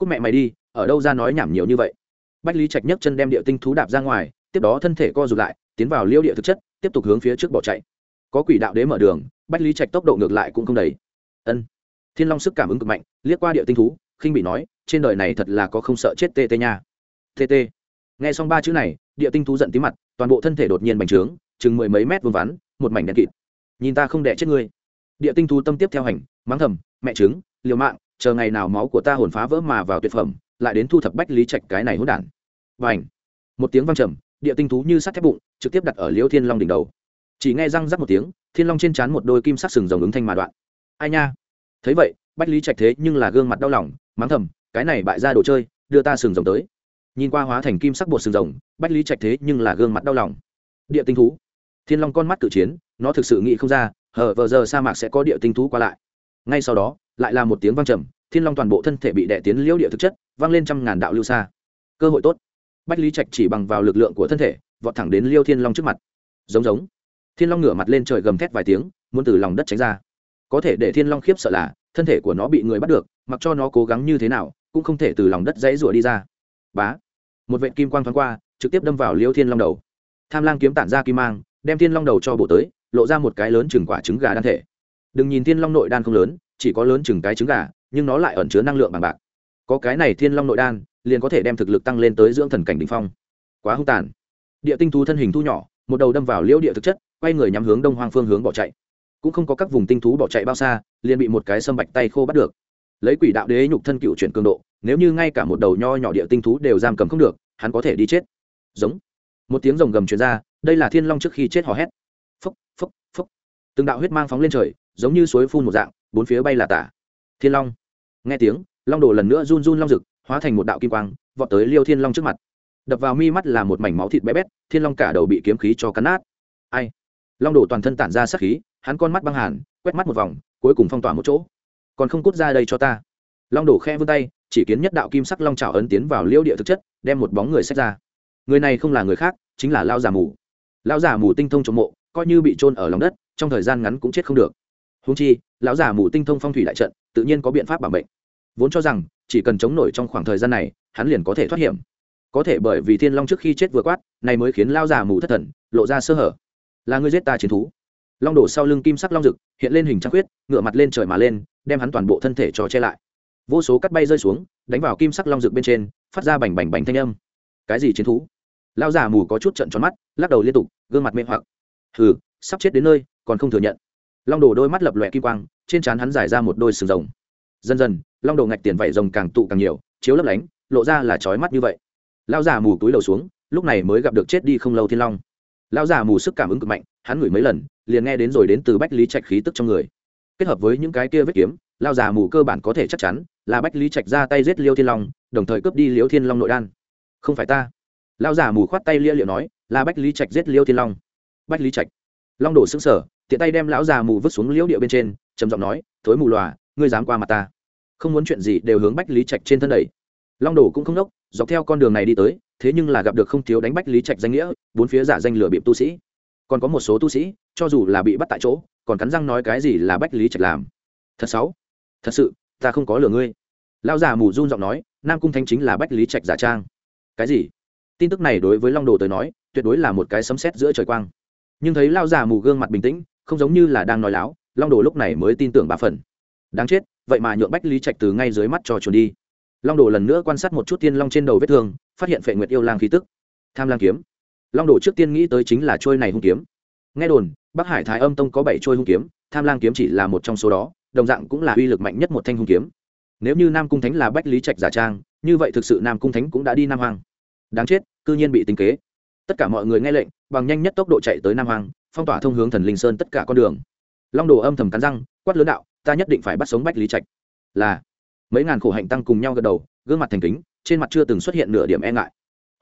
cúc mẹ mày đi, ở đâu ra nói nhảm nhiều như vậy? Bách lý trạch nhấc chân đem địa tinh thú đạp ra ngoài, tiếp đó thân thể co rụt lại, tiến vào liêu địa thực chất, tiếp tục hướng phía trước bỏ chạy. Có quỷ đạo đế mở đường, bách lý trạch tốc độ ngược lại cũng không đầy. Ân. Thiên long sức cảm ứng cực mạnh, liếc qua địa tinh thú, khinh bị nói, trên đời này thật là có không sợ chết tê tê nha. Tê tê. Nghe xong ba chữ này, địa tinh thú giận tí mặt, toàn bộ thân thể đột nhiên bành trướng, chừng mười mấy mét vương vắn, một mảnh đen kịt. Nhìn ta không đẻ chết ngươi. Địa tinh thú tâm tiếp theo hành mắng thầm, mẹ trứng, liều mạng, chờ ngày nào máu của ta hồn phá vỡ mà vào tuyệt phẩm, lại đến thu thập bách lý trạch cái này hỗn đản. Và ảnh một tiếng vang trầm, địa tinh thú như sắt thép bụng, trực tiếp đặt ở liễu thiên long đỉnh đầu. Chỉ nghe răng rắc một tiếng, thiên long trên trán một đôi kim sắc sừng rồng ứng thanh mà đoạn. Ai nha? Thấy vậy, bách lý trạch thế nhưng là gương mặt đau lòng, mắng thầm, cái này bại ra đồ chơi, đưa ta sừng rồng tới. Nhìn qua hóa thành kim sắc bột sừng rồng, bách lý trạch thế nhưng là gương mặt đau lòng. Địa tinh thú. Thiên long con mắt cự chiến, nó thực sự nghĩ không ra hở vờ giờ sa mạc sẽ có địa tinh thú qua lại ngay sau đó, lại là một tiếng vang trầm, thiên long toàn bộ thân thể bị đè tiến liễu địa thực chất văng lên trăm ngàn đạo lưu xa. Cơ hội tốt. Bách lý trạch chỉ bằng vào lực lượng của thân thể, vọt thẳng đến liêu thiên long trước mặt. Giống giống. Thiên long ngửa mặt lên trời gầm thét vài tiếng, muốn từ lòng đất tránh ra. Có thể để thiên long khiếp sợ là, thân thể của nó bị người bắt được, mặc cho nó cố gắng như thế nào, cũng không thể từ lòng đất dãy rủa đi ra. Bá. Một vệ kim quang thoáng qua, trực tiếp đâm vào liêu thiên long đầu. Tham lang kiếm tản ra kim mang, đem thiên long đầu cho bổ tới, lộ ra một cái lớn chừng quả trứng gà đan thể đừng nhìn thiên long nội đan không lớn, chỉ có lớn chừng cái trứng gà, nhưng nó lại ẩn chứa năng lượng bằng bạc. Có cái này thiên long nội đan, liền có thể đem thực lực tăng lên tới dưỡng thần cảnh đ ỉ n h phong. Quá hung tàn. Địa tinh thú thân hình thu nhỏ, một đầu đâm vào liễu địa thực chất, quay người nhắm hướng đông hoang phương hướng bỏ chạy. Cũng không có các vùng tinh thú bỏ chạy bao xa, liền bị một cái sâm bạch tay khô bắt được. Lấy quỷ đạo đế nhục thân cựu chuyển cường độ, nếu như ngay cả một đầu nho nhỏ địa tinh thú đều giam cầm không được, hắn có thể đi chết. Giống. Một tiếng rồng gầm truyền ra, đây là thiên long trước khi chết hò hét. Phốc phốc phốc. Từng đạo huyết mang phóng lên trời giống như suối phun một dạng, bốn phía bay là tả. Thiên long. Nghe tiếng, long đồ lần nữa run run long rực, hóa thành một đạo kim quang, vọt tới liêu thiên long trước mặt. Đập vào mi mắt là một mảnh máu thịt bé bét, thiên long cả đầu bị kiếm khí cho cắn nát. Ai? Long đồ toàn thân tản ra sắc khí, hắn con mắt băng hàn, quét mắt một vòng, cuối cùng phong tỏa một chỗ. Còn không cút ra đây cho ta. Long đồ khe vươn tay, chỉ kiến nhất đạo kim sắc long trào ấn tiến vào liêu địa thực chất, đem một bóng người xách ra. Người này không là người khác, chính là lao già mù. Lao già mù tinh thông trộm mộ, coi như bị trôn ở lòng đất, trong thời gian ngắn cũng chết không được húng chi, lão già mù tinh thông phong thủy đại trận, tự nhiên có biện pháp bảo mệnh. Vốn cho rằng, chỉ cần chống nổi trong khoảng thời gian này, hắn liền có thể thoát hiểm. Có thể bởi vì thiên long trước khi chết vừa quát, này mới khiến lao già mù thất thần, lộ ra sơ hở. Là ngươi giết ta chiến thú. Long đổ sau lưng kim sắc long rực hiện lên hình trăng khuyết ngựa mặt lên trời mà lên, đem hắn toàn bộ thân thể cho che lại. Vô số cắt bay rơi xuống, đánh vào kim sắc long rực bên trên, phát ra bành bành bành thanh âm. Cái gì chiến thú? Lao già mù có chút trận tròn mắt, lắc đầu liên tục, gương mặt mê hoặc. Hừ, sắp chết đến nơi, còn không thừa nhận long đồ đôi mắt lập lòe kim quang, trên trán hắn giải ra một đôi sừng rồng. Dần dần, long đồ ngạch tiền vảy rồng càng tụ càng nhiều, chiếu lấp lánh, lộ ra là trói mắt như vậy. Lao già mù túi đầu xuống, lúc này mới gặp được chết đi không lâu thiên long. Lao già mù sức cảm ứng cực mạnh, hắn ngửi mấy lần, liền nghe đến rồi đến từ bách lý trạch khí tức trong người. Kết hợp với những cái kia vết kiếm lao già mù cơ bản có thể chắc chắn là bách lý trạch ra tay giết liêu thiên long, đồng thời cướp đi liêu thiên long nội đan. Không phải ta. Lao già mù khoát tay lia liệu nói, là bách lý trạch giết liêu thiên long. Bách lý trạch. Long đổ xứng sở tiện tay đem lão già mù vứt xuống liễu địa bên trên, trầm giọng nói, thối mù lòa, ngươi dám qua mặt ta. Không muốn chuyện gì đều hướng bách lý trạch trên thân đẩy. Long đồ cũng không đốc, dọc theo con đường này đi tới, thế nhưng là gặp được không thiếu đánh bách lý trạch danh nghĩa, bốn phía giả danh lừa bịp tu sĩ. Còn có một số tu sĩ, cho dù là bị bắt tại chỗ, còn cắn răng nói cái gì là bách lý trạch làm. Thật xấu thật sự, ta không có lừa ngươi. Lão già mù run giọng nói, nam cung thanh chính là bách lý trạch giả trang. Cái gì? Tin tức này đối với long đồ tới nói, tuyệt đối là một cái sấm sét giữa trời quang. Nhưng thấy lao già mù gương mặt bình tĩnh không giống như là đang nói láo, long đồ lúc này mới tin tưởng bà phần. Đáng chết, vậy mà nhượng bách lý trạch từ ngay dưới mắt cho chuồn đi. Long đồ lần nữa quan sát một chút tiên long trên đầu vết thương, phát hiện phệ nguyệt yêu lang khí tức. Tham lang kiếm. Long đồ trước tiên nghĩ tới chính là trôi này hung kiếm. Nghe đồn, bắc hải thái âm tông có bảy trôi hung kiếm, tham lang kiếm chỉ là một trong số đó, đồng dạng cũng là uy lực mạnh nhất một thanh hung kiếm. Nếu như nam cung thánh là bách lý trạch giả trang, như vậy thực sự nam cung thánh cũng đã đi nam hoàng đáng chết, cư nhiên bị tính kế. Tất cả mọi người nghe lệnh, bằng nhanh nhất tốc độ chạy tới nam hoàng phong tỏa thông hướng thần linh sơn tất cả con đường. Long đồ âm thầm cắn răng, quát lớn đạo, ta nhất định phải bắt sống bách lý trạch. Là, mấy ngàn khổ hạnh tăng cùng nhau gật đầu, gương mặt thành kính, trên mặt chưa từng xuất hiện nửa điểm e ngại.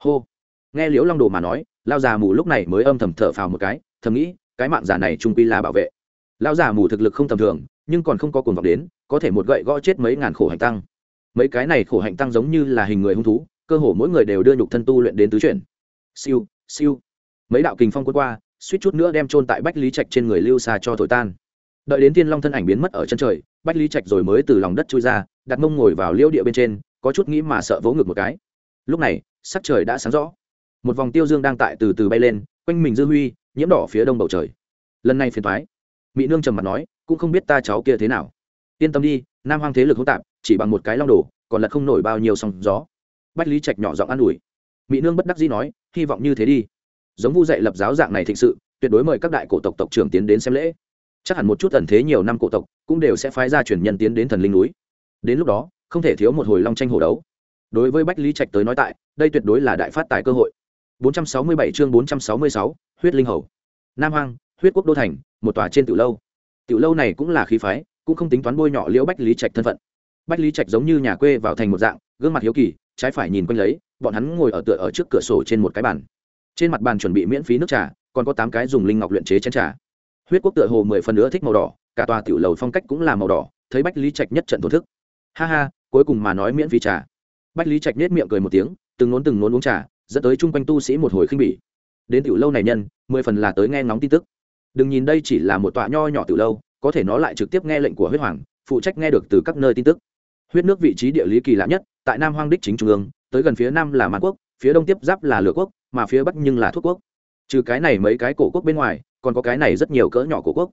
Hô. Nghe liễu long đồ mà nói lao già mù lúc này mới âm thầm thở phào một cái, thầm nghĩ, cái mạng già này trung quy là bảo vệ. Lao già mù thực lực không tầm thường, nhưng còn không có cuồng vọng đến, có thể một gậy gõ chết mấy ngàn khổ hạnh tăng. Mấy cái này khổ hạnh tăng giống như là hình người hung thú, cơ hồ mỗi người đều đưa nhục thân tu luyện đến tứ chuyển. Siêu siêu. Mấy đạo kình phong quân qua suýt chút nữa đem trôn tại bách lý trạch trên người lưu xa cho thổi tan. Đợi đến tiên long thân ảnh biến mất ở chân trời, bách lý trạch rồi mới từ lòng đất chui ra, đặt mông ngồi vào liêu địa bên trên, có chút nghĩ mà sợ vỗ ngực một cái. Lúc này, sắc trời đã sáng rõ. Một vòng tiêu dương đang tại từ từ bay lên, quanh mình dư huy, nhiễm đỏ phía đông bầu trời. Lần này phiền thoái mỹ nương trầm mặt nói, cũng không biết ta cháu kia thế nào. Yên tâm đi, nam hoang thế lực hỗn tạp, chỉ bằng một cái long đồ, còn lật không nổi bao nhiêu sóng gió. Bách lý trạch nhỏ giọng an ủi. Mỹ nương bất đắc dĩ nói, hy vọng như thế đi giống vu dạy lập giáo dạng này thịnh sự tuyệt đối mời các đại cổ tộc tộc trưởng tiến đến xem lễ. Chắc hẳn một chút ẩn thế nhiều năm cổ tộc cũng đều sẽ phái ra truyền nhân tiến đến thần linh núi. Đến lúc đó không thể thiếu một hồi long tranh hổ đấu. Đối với bách lý trạch tới nói tại đây tuyệt đối là đại phát tài cơ hội. 467 chương 466, huyết linh hầu. Nam hoang huyết quốc đô thành một tòa trên tiểu lâu. Tiểu lâu này cũng là khí phái cũng không tính toán bôi nhọ liễu bách lý trạch thân phận. Bách lý trạch giống như nhà quê vào thành một dạng gương mặt hiếu kỳ trái phải nhìn quanh lấy bọn hắn ngồi ở tựa ở trước cửa sổ trên một cái bàn trên mặt bàn chuẩn bị miễn phí nước trà, còn có tám cái dùng linh ngọc luyện chế chén trà. Huyết quốc tựa hồ mười phần nữa thích màu đỏ, cả tòa tiểu lầu phong cách cũng là màu đỏ, thấy bách lý trạch nhất trận thổ thức. Ha ha, cuối cùng mà nói miễn phí trà. Bách lý trạch nết miệng cười một tiếng, từng nốn từng nốn uống trà, dẫn tới chung quanh tu sĩ một hồi khinh bỉ. Đến tiểu lâu này nhân, mười phần là tới nghe ngóng tin tức. Đừng nhìn đây chỉ là một tọa nho nhỏ tiểu lâu, có thể nó lại trực tiếp nghe lệnh của huyết hoàng, phụ trách nghe được từ các nơi tin tức. Huyết nước vị trí địa lý kỳ lạ nhất, tại nam hoang đích chính trung ương, tới gần phía nam là mãn quốc phía đông tiếp giáp là lửa quốc, mà phía bắc nhưng là thuốc quốc. Trừ cái này mấy cái cổ quốc bên ngoài, còn có cái này rất nhiều cỡ nhỏ cổ quốc.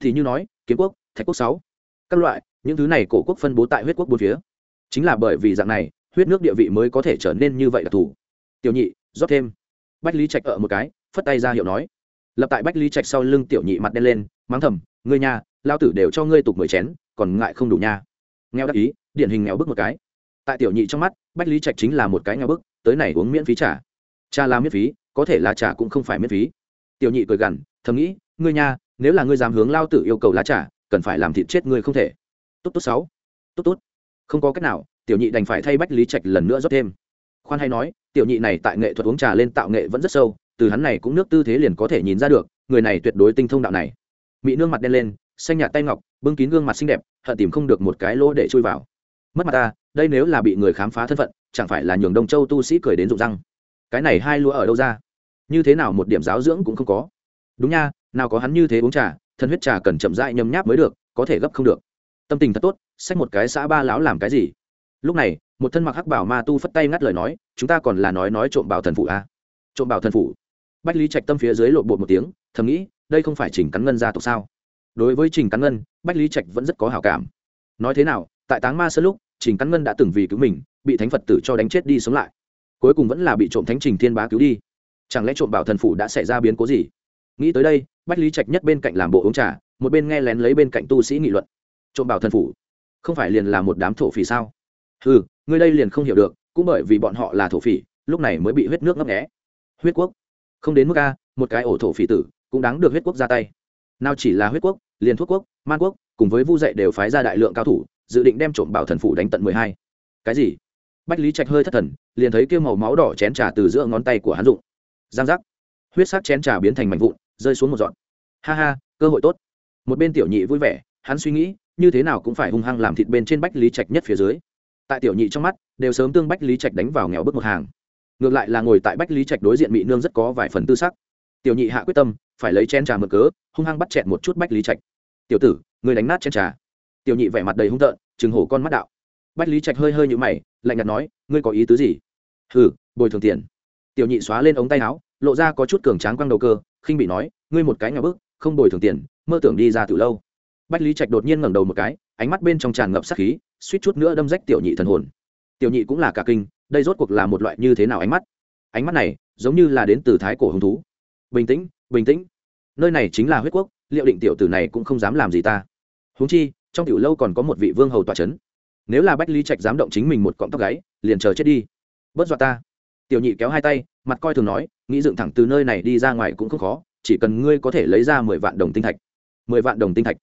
Thì như nói, kiếm quốc, thạch quốc sáu. Các loại, những thứ này cổ quốc phân bố tại huyết quốc bốn phía. Chính là bởi vì dạng này, huyết nước địa vị mới có thể trở nên như vậy là thủ. Tiểu nhị, rót thêm. Bách lý trạch ở một cái, phất tay ra hiệu nói. Lập tại bách lý trạch sau lưng tiểu nhị mặt đen lên, mắng thầm, ngươi nhà lao tử đều cho ngươi tục mười chén, còn ngại không đủ nha. Nghèo đắc ý, điển hình nghèo bức một cái. Tại tiểu nhị trong mắt, bách lý trạch chính là một cái nghèo bức tới này uống miễn phí trả cha làm miễn phí, có thể là trả cũng không phải miễn phí. Tiểu nhị cười gằn, thầm nghĩ, ngươi nha, nếu là ngươi dám hướng lao tử yêu cầu lá trả cần phải làm thịt chết ngươi không thể. Tốt tốt, sáu. Tốt tốt. Không có cách nào, tiểu nhị đành phải thay bách lý trạch lần nữa rót thêm. Khoan hay nói, tiểu nhị này tại nghệ thuật uống trà lên tạo nghệ vẫn rất sâu, từ hắn này cũng nước tư thế liền có thể nhìn ra được, người này tuyệt đối tinh thông đạo này. Mỹ nương mặt đen lên, xanh nhạt tay ngọc, bưng kín gương mặt xinh đẹp, hận tìm không được một cái lỗ để chui vào. Mất mặt ta đây nếu là bị người khám phá thân phận, chẳng phải là nhường đông châu tu sĩ cười đến rụng răng. Cái này hai lúa ở đâu ra? Như thế nào một điểm giáo dưỡng cũng không có. Đúng nha, nào có hắn như thế uống trà, thân huyết trà cần chậm rãi nhấm nháp mới được, có thể gấp không được. Tâm tình thật tốt, xách một cái xã ba lão làm cái gì? Lúc này, một thân mặc hắc bảo ma tu phất tay ngắt lời nói, chúng ta còn là nói nói trộm bảo thần phụ a à? trộm bảo thần phụ bách lý trạch tâm phía dưới lộn bột một tiếng, thầm nghĩ, đây không phải trình cắn ngân gia tộc sao? Đối với trình cắn ngân, bách lý trạch vẫn rất có hảo cảm. Nói thế nào, tại táng ma sơ lúc trình cắn ngân đã từng vì cứu mình, bị thánh phật tử cho đánh chết đi sống lại. Cuối cùng vẫn là bị trộm thánh trình thiên bá cứu đi. Chẳng lẽ trộm bảo thần phủ đã xảy ra biến cố gì? Nghĩ tới đây, bách lý trạch nhất bên cạnh làm bộ uống trà, một bên nghe lén lấy bên cạnh tu sĩ nghị luận. Trộm bảo thần phủ? Không phải liền là một đám thổ phỉ sao? Ừ người đây liền không hiểu được, cũng bởi vì bọn họ là thổ phỉ, lúc này mới bị huyết nước ngấp nghé. huyết quốc? Không đến mức a, một cái ổ thổ phỉ tử cũng đáng được huyết quốc ra tay. Nào chỉ là huyết quốc, liền thuốc quốc, man quốc, cùng với vu dạy đều phái ra đại lượng cao thủ dự định đem trộm bảo thần phủ đánh tận mười hai. Cái gì? Bách lý trạch hơi thất thần, liền thấy kêu màu máu đỏ chén trà từ giữa ngón tay của hắn dụng giang giác. Huyết sắc chén trà biến thành mảnh vụn, rơi xuống một dọn ha ha, cơ hội tốt. Một bên tiểu nhị vui vẻ, hắn suy nghĩ, như thế nào cũng phải hung hăng làm thịt bên trên bách lý trạch nhất phía dưới. Tại tiểu nhị trong mắt, đều sớm tương bách lý trạch đánh vào nghèo bước một hàng. Ngược lại là ngồi tại bách lý trạch đối diện mỹ nương rất có vài phần tư sắc. Tiểu nhị hạ quyết tâm, phải lấy chén trà mở cớ, hung hăng bắt chẹn một chút bách lý trạch. Tiểu tử người đánh nát chén trà tiểu nhị vẻ mặt đầy hung tợn chừng hổ con mắt đạo. Bách lý trạch hơi hơi nhũ mày, lạnh nhạt nói, ngươi có ý tứ gì? Hừ, bồi thường tiền. Tiểu nhị xóa lên ống tay áo, lộ ra có chút cường tráng quăng đầu cơ, khinh bị nói, ngươi một cái nhà bước không bồi thường tiền, mơ tưởng đi ra từ lâu. Bách lý trạch đột nhiên ngẩng đầu một cái, ánh mắt bên trong tràn ngập sát khí, suýt chút nữa đâm rách tiểu nhị thần hồn. Tiểu nhị cũng là cả kinh, đây rốt cuộc là một loại như thế nào ánh mắt? Ánh mắt này, giống như là đến từ thái cổ hứng thú. Bình tĩnh bình tĩnh. Nơi này chính là huyết quốc, liệu định tiểu tử này cũng không dám làm gì ta. Huống chi trong tiểu lâu còn có một vị vương hầu tòa c h ấ n nếu là bách lý trạch dám động chính mình một cọng tóc gáy, liền chờ chết đi. Bớt dọa ta. Tiểu nhị kéo hai tay, mặt coi thường nói, nghĩ dựng thẳng từ nơi này đi ra ngoài cũng không khó, chỉ cần ngươi có thể lấy ra mười vạn đồng tinh thạch. Mười vạn đồng tinh thạch.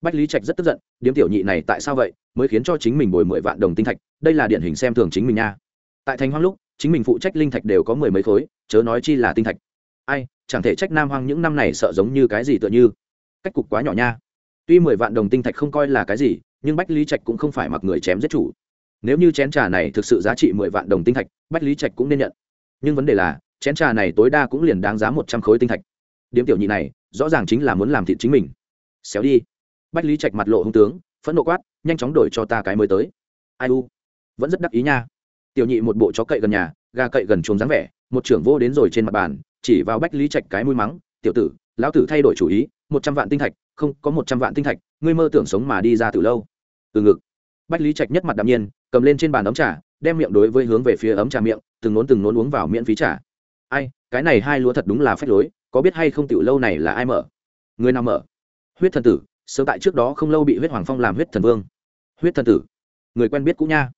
Bách lý trạch rất tức giận, điếm tiểu nhị này tại sao vậy, mới khiến cho chính mình bồi mười vạn đồng tinh thạch, đây là điển hình xem thường chính mình nha. Tại thành hoang lúc, chính mình phụ trách linh thạch đều có mười mấy khối, chớ nói chi là tinh thạch. Ai, chẳng thể trách nam hoang những năm này sợ giống như cái gì tựa như. Cách cục quá nhỏ nha tuy mười vạn đồng tinh thạch không coi là cái gì, nhưng bách lý trạch cũng không phải mặc người chém giết chủ. Nếu như chén trà này thực sự giá trị mười vạn đồng tinh thạch, bách lý trạch cũng nên nhận. Nhưng vấn đề là, chén trà này tối đa cũng liền đáng giá một trăm khối tinh thạch. Điếm tiểu nhị này, rõ ràng chính là muốn làm thịt chính mình. Xéo đi. Bách lý trạch mặt lộ hung tướng, phẫn nộ quát, nhanh chóng đổi cho ta cái mới tới. Ai u? Vẫn rất đắc ý nha. Tiểu nhị một bộ chó cậy gần nhà, gà cậy gần chuồng dáng vẻ, một trưởng vô đến rồi trên mặt bàn, chỉ vào bách lý trạch cái mũi mắng, tiểu tử, lão tử thay đổi chủ ý, một trăm vạn tinh thạch không có một trăm vạn tinh thạch, ngươi mơ tưởng sống mà đi ra từ lâu. Từ ngực. Bách lý trạch nhất mặt đạm nhiên, cầm lên trên bàn ấm trà, đem miệng đối với hướng về phía ấm trà miệng, từng nốn từng nốn uống vào miễn phí trà. Ai, cái này hai lúa thật đúng là phách lối, có biết hay không tiểu lâu này là ai mở? Người nào mở? Huyết thần tử, sớm tại trước đó không lâu bị huyết hoàng phong làm huyết thần vương. Huyết thần tử. Người quen biết cũ nha.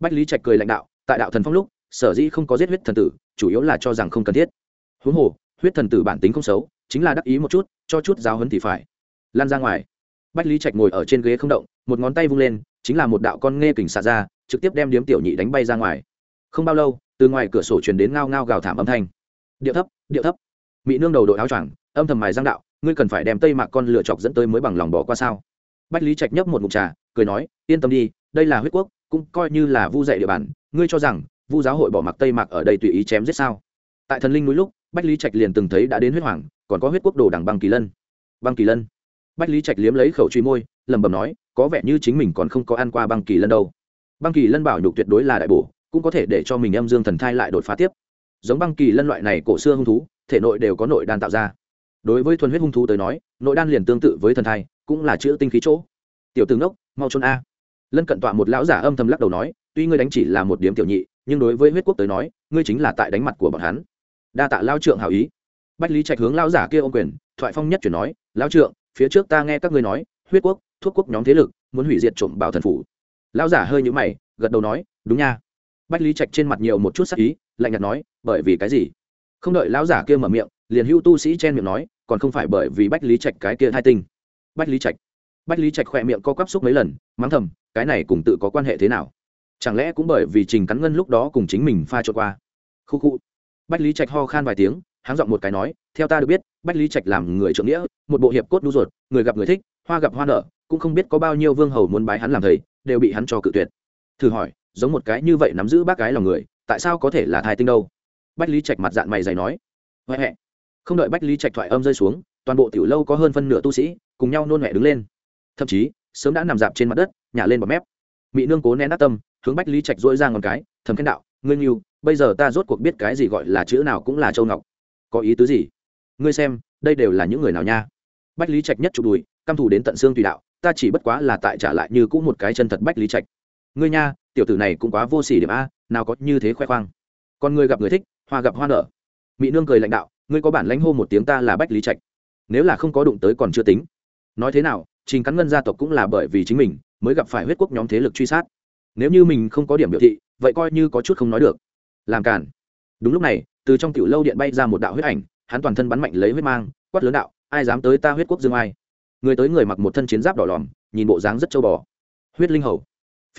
Bách lý trạch cười lãnh đạo, tại đạo thần phong lúc, sở dĩ không có giết huyết thần tử, chủ yếu là cho rằng không cần thiết. Huống hồ, huyết thần tử bản tính không xấu, chính là đắc ý một chút, cho chút giáo hấn thì phải lan ra ngoài. Bách lý trạch ngồi ở trên ghế không động, một ngón tay vung lên, chính là một đạo con nghe kình xạ ra, trực tiếp đem điếm tiểu nhị đánh bay ra ngoài. Không bao lâu, từ ngoài cửa sổ truyền đến ngao ngao gào thảm âm thanh. Điệu thấp điệu thấp. Mỹ nương đầu đội áo choàng, âm thầm mài giang đạo, ngươi cần phải đem tây mạc con lựa chọc dẫn tới mới bằng lòng bỏ qua sao? Bách lý trạch nhấp một mục trà, cười nói, yên tâm đi, đây là huyết quốc, cũng coi như là vu dạy địa bàn, ngươi cho rằng, vu giáo hội bỏ mặc tây mạc ở đây tùy ý chém giết sao? Tại thần linh núi lúc, bách lý trạch liền từng thấy đã đến huyết hoàng, còn có huyết quốc đồ đằng băng kỳ lân. Băng kỳ lân bách lý trạch liếm lấy khẩu truy môi, lẩm bẩm nói, có vẻ như chính mình còn không có ăn qua băng kỳ lân đâu. Băng kỳ lân bảo nhục tuyệt đối là đại bổ, cũng có thể để cho mình âm dương thần thai lại đột phá tiếp. Giống băng kỳ lân loại này cổ xưa hung thú, thể nội đều có nội đan tạo ra. Đối với thuần huyết hung thú tới nói, nội đan liền tương tự với thần thai, cũng là chữ tinh khí chỗ. Tiểu tướng đốc mau trốn a. Lân cận tọa một lão giả âm thầm lắc đầu nói, tuy ngươi đánh chỉ là một điếm tiểu nhị, nhưng đối với huyết quốc tới nói, ngươi chính là tại đánh mặt của bọn hắn. Đa tạ lao trượng hảo ý. Bách lý trạch hướng lao giả kia ô quyền, thoại phong nhất chuyển nói lao trượng phía trước ta nghe các ngươi nói, huyết quốc, thuốc quốc nhóm thế lực, muốn hủy diệt trộm bảo thần phủ. Lão giả hơi nhũ mày, gật đầu nói, đúng nha. Bách lý trạch trên mặt nhiều một chút sắc ý, lạnh nhạt nói, bởi vì cái gì? Không đợi lão giả kia mở miệng, liền hưu tu sĩ chen miệng nói, còn không phải bởi vì bách lý trạch cái kia hai tinh. Bách lý trạch. Bách lý trạch khỏe miệng co quắp xúc mấy lần, mắng thầm, cái này cùng tự có quan hệ thế nào? Chẳng lẽ cũng bởi vì trình cắn ngân lúc đó cùng chính mình pha trộn qua? Khu khu. Bách lý trạch ho khan vài tiếng háng giọng một cái nói theo ta được biết bách lý trạch làm người trưởng nghĩa một bộ hiệp cốt đu ruột người gặp người thích hoa gặp hoa nở, cũng không biết có bao nhiêu vương hầu muốn bái hắn làm thầy đều bị hắn cho cự tuyệt. Thử hỏi giống một cái như vậy nắm giữ bác gái lòng người tại sao có thể là thai tinh đâu? Bách lý trạch mặt dạng mày dày nói. Huệ huệ không đợi bách lý trạch thoại âm rơi xuống toàn bộ tiểu lâu có hơn phân nửa tu sĩ cùng nhau nôn mẹ đứng lên. Thậm chí sớm đã nằm dạp trên mặt đất nhả lên bọt mép. Mỹ nương cố nén nát tâm hướng bách lý trạch dỗi ra ngọn cái thầm khen đạo ngươi nghiêu bây giờ ta rốt cuộc biết cái gì gọi là chữ nào cũng là châu ngọc có ý tứ gì? Ngươi xem, đây đều là những người nào nha? Bách lý trạch nhất chụp đùi, căm thù đến tận xương tùy đạo, ta chỉ bất quá là tại trả lại như cũng một cái chân thật bách lý trạch. Ngươi nha, tiểu tử này cũng quá vô sỉ điểm a, nào có như thế khoe khoang. Con ngươi gặp người thích, hoa gặp hoa nở. Mỹ nương cười lãnh đạo, ngươi có bản lãnh hô một tiếng ta là bách lý trạch. Nếu là không có đụng tới còn chưa tính. Nói thế nào, trình cắn ngân gia tộc cũng là bởi vì chính mình mới gặp phải huyết quốc nhóm thế lực truy sát. Nếu như mình không có điểm biểu thị, vậy coi như có chút không nói được. Làm cản đúng lúc này từ trong tiểu lâu điện bay ra một đạo huyết ảnh, hắn toàn thân bắn mạnh lấy huyết mang, quát lớn đạo, ai dám tới ta huyết quốc dương ai? Người tới người mặc một thân chiến giáp đỏ lòm, nhìn bộ dáng rất châu bò. Huyết linh hầu.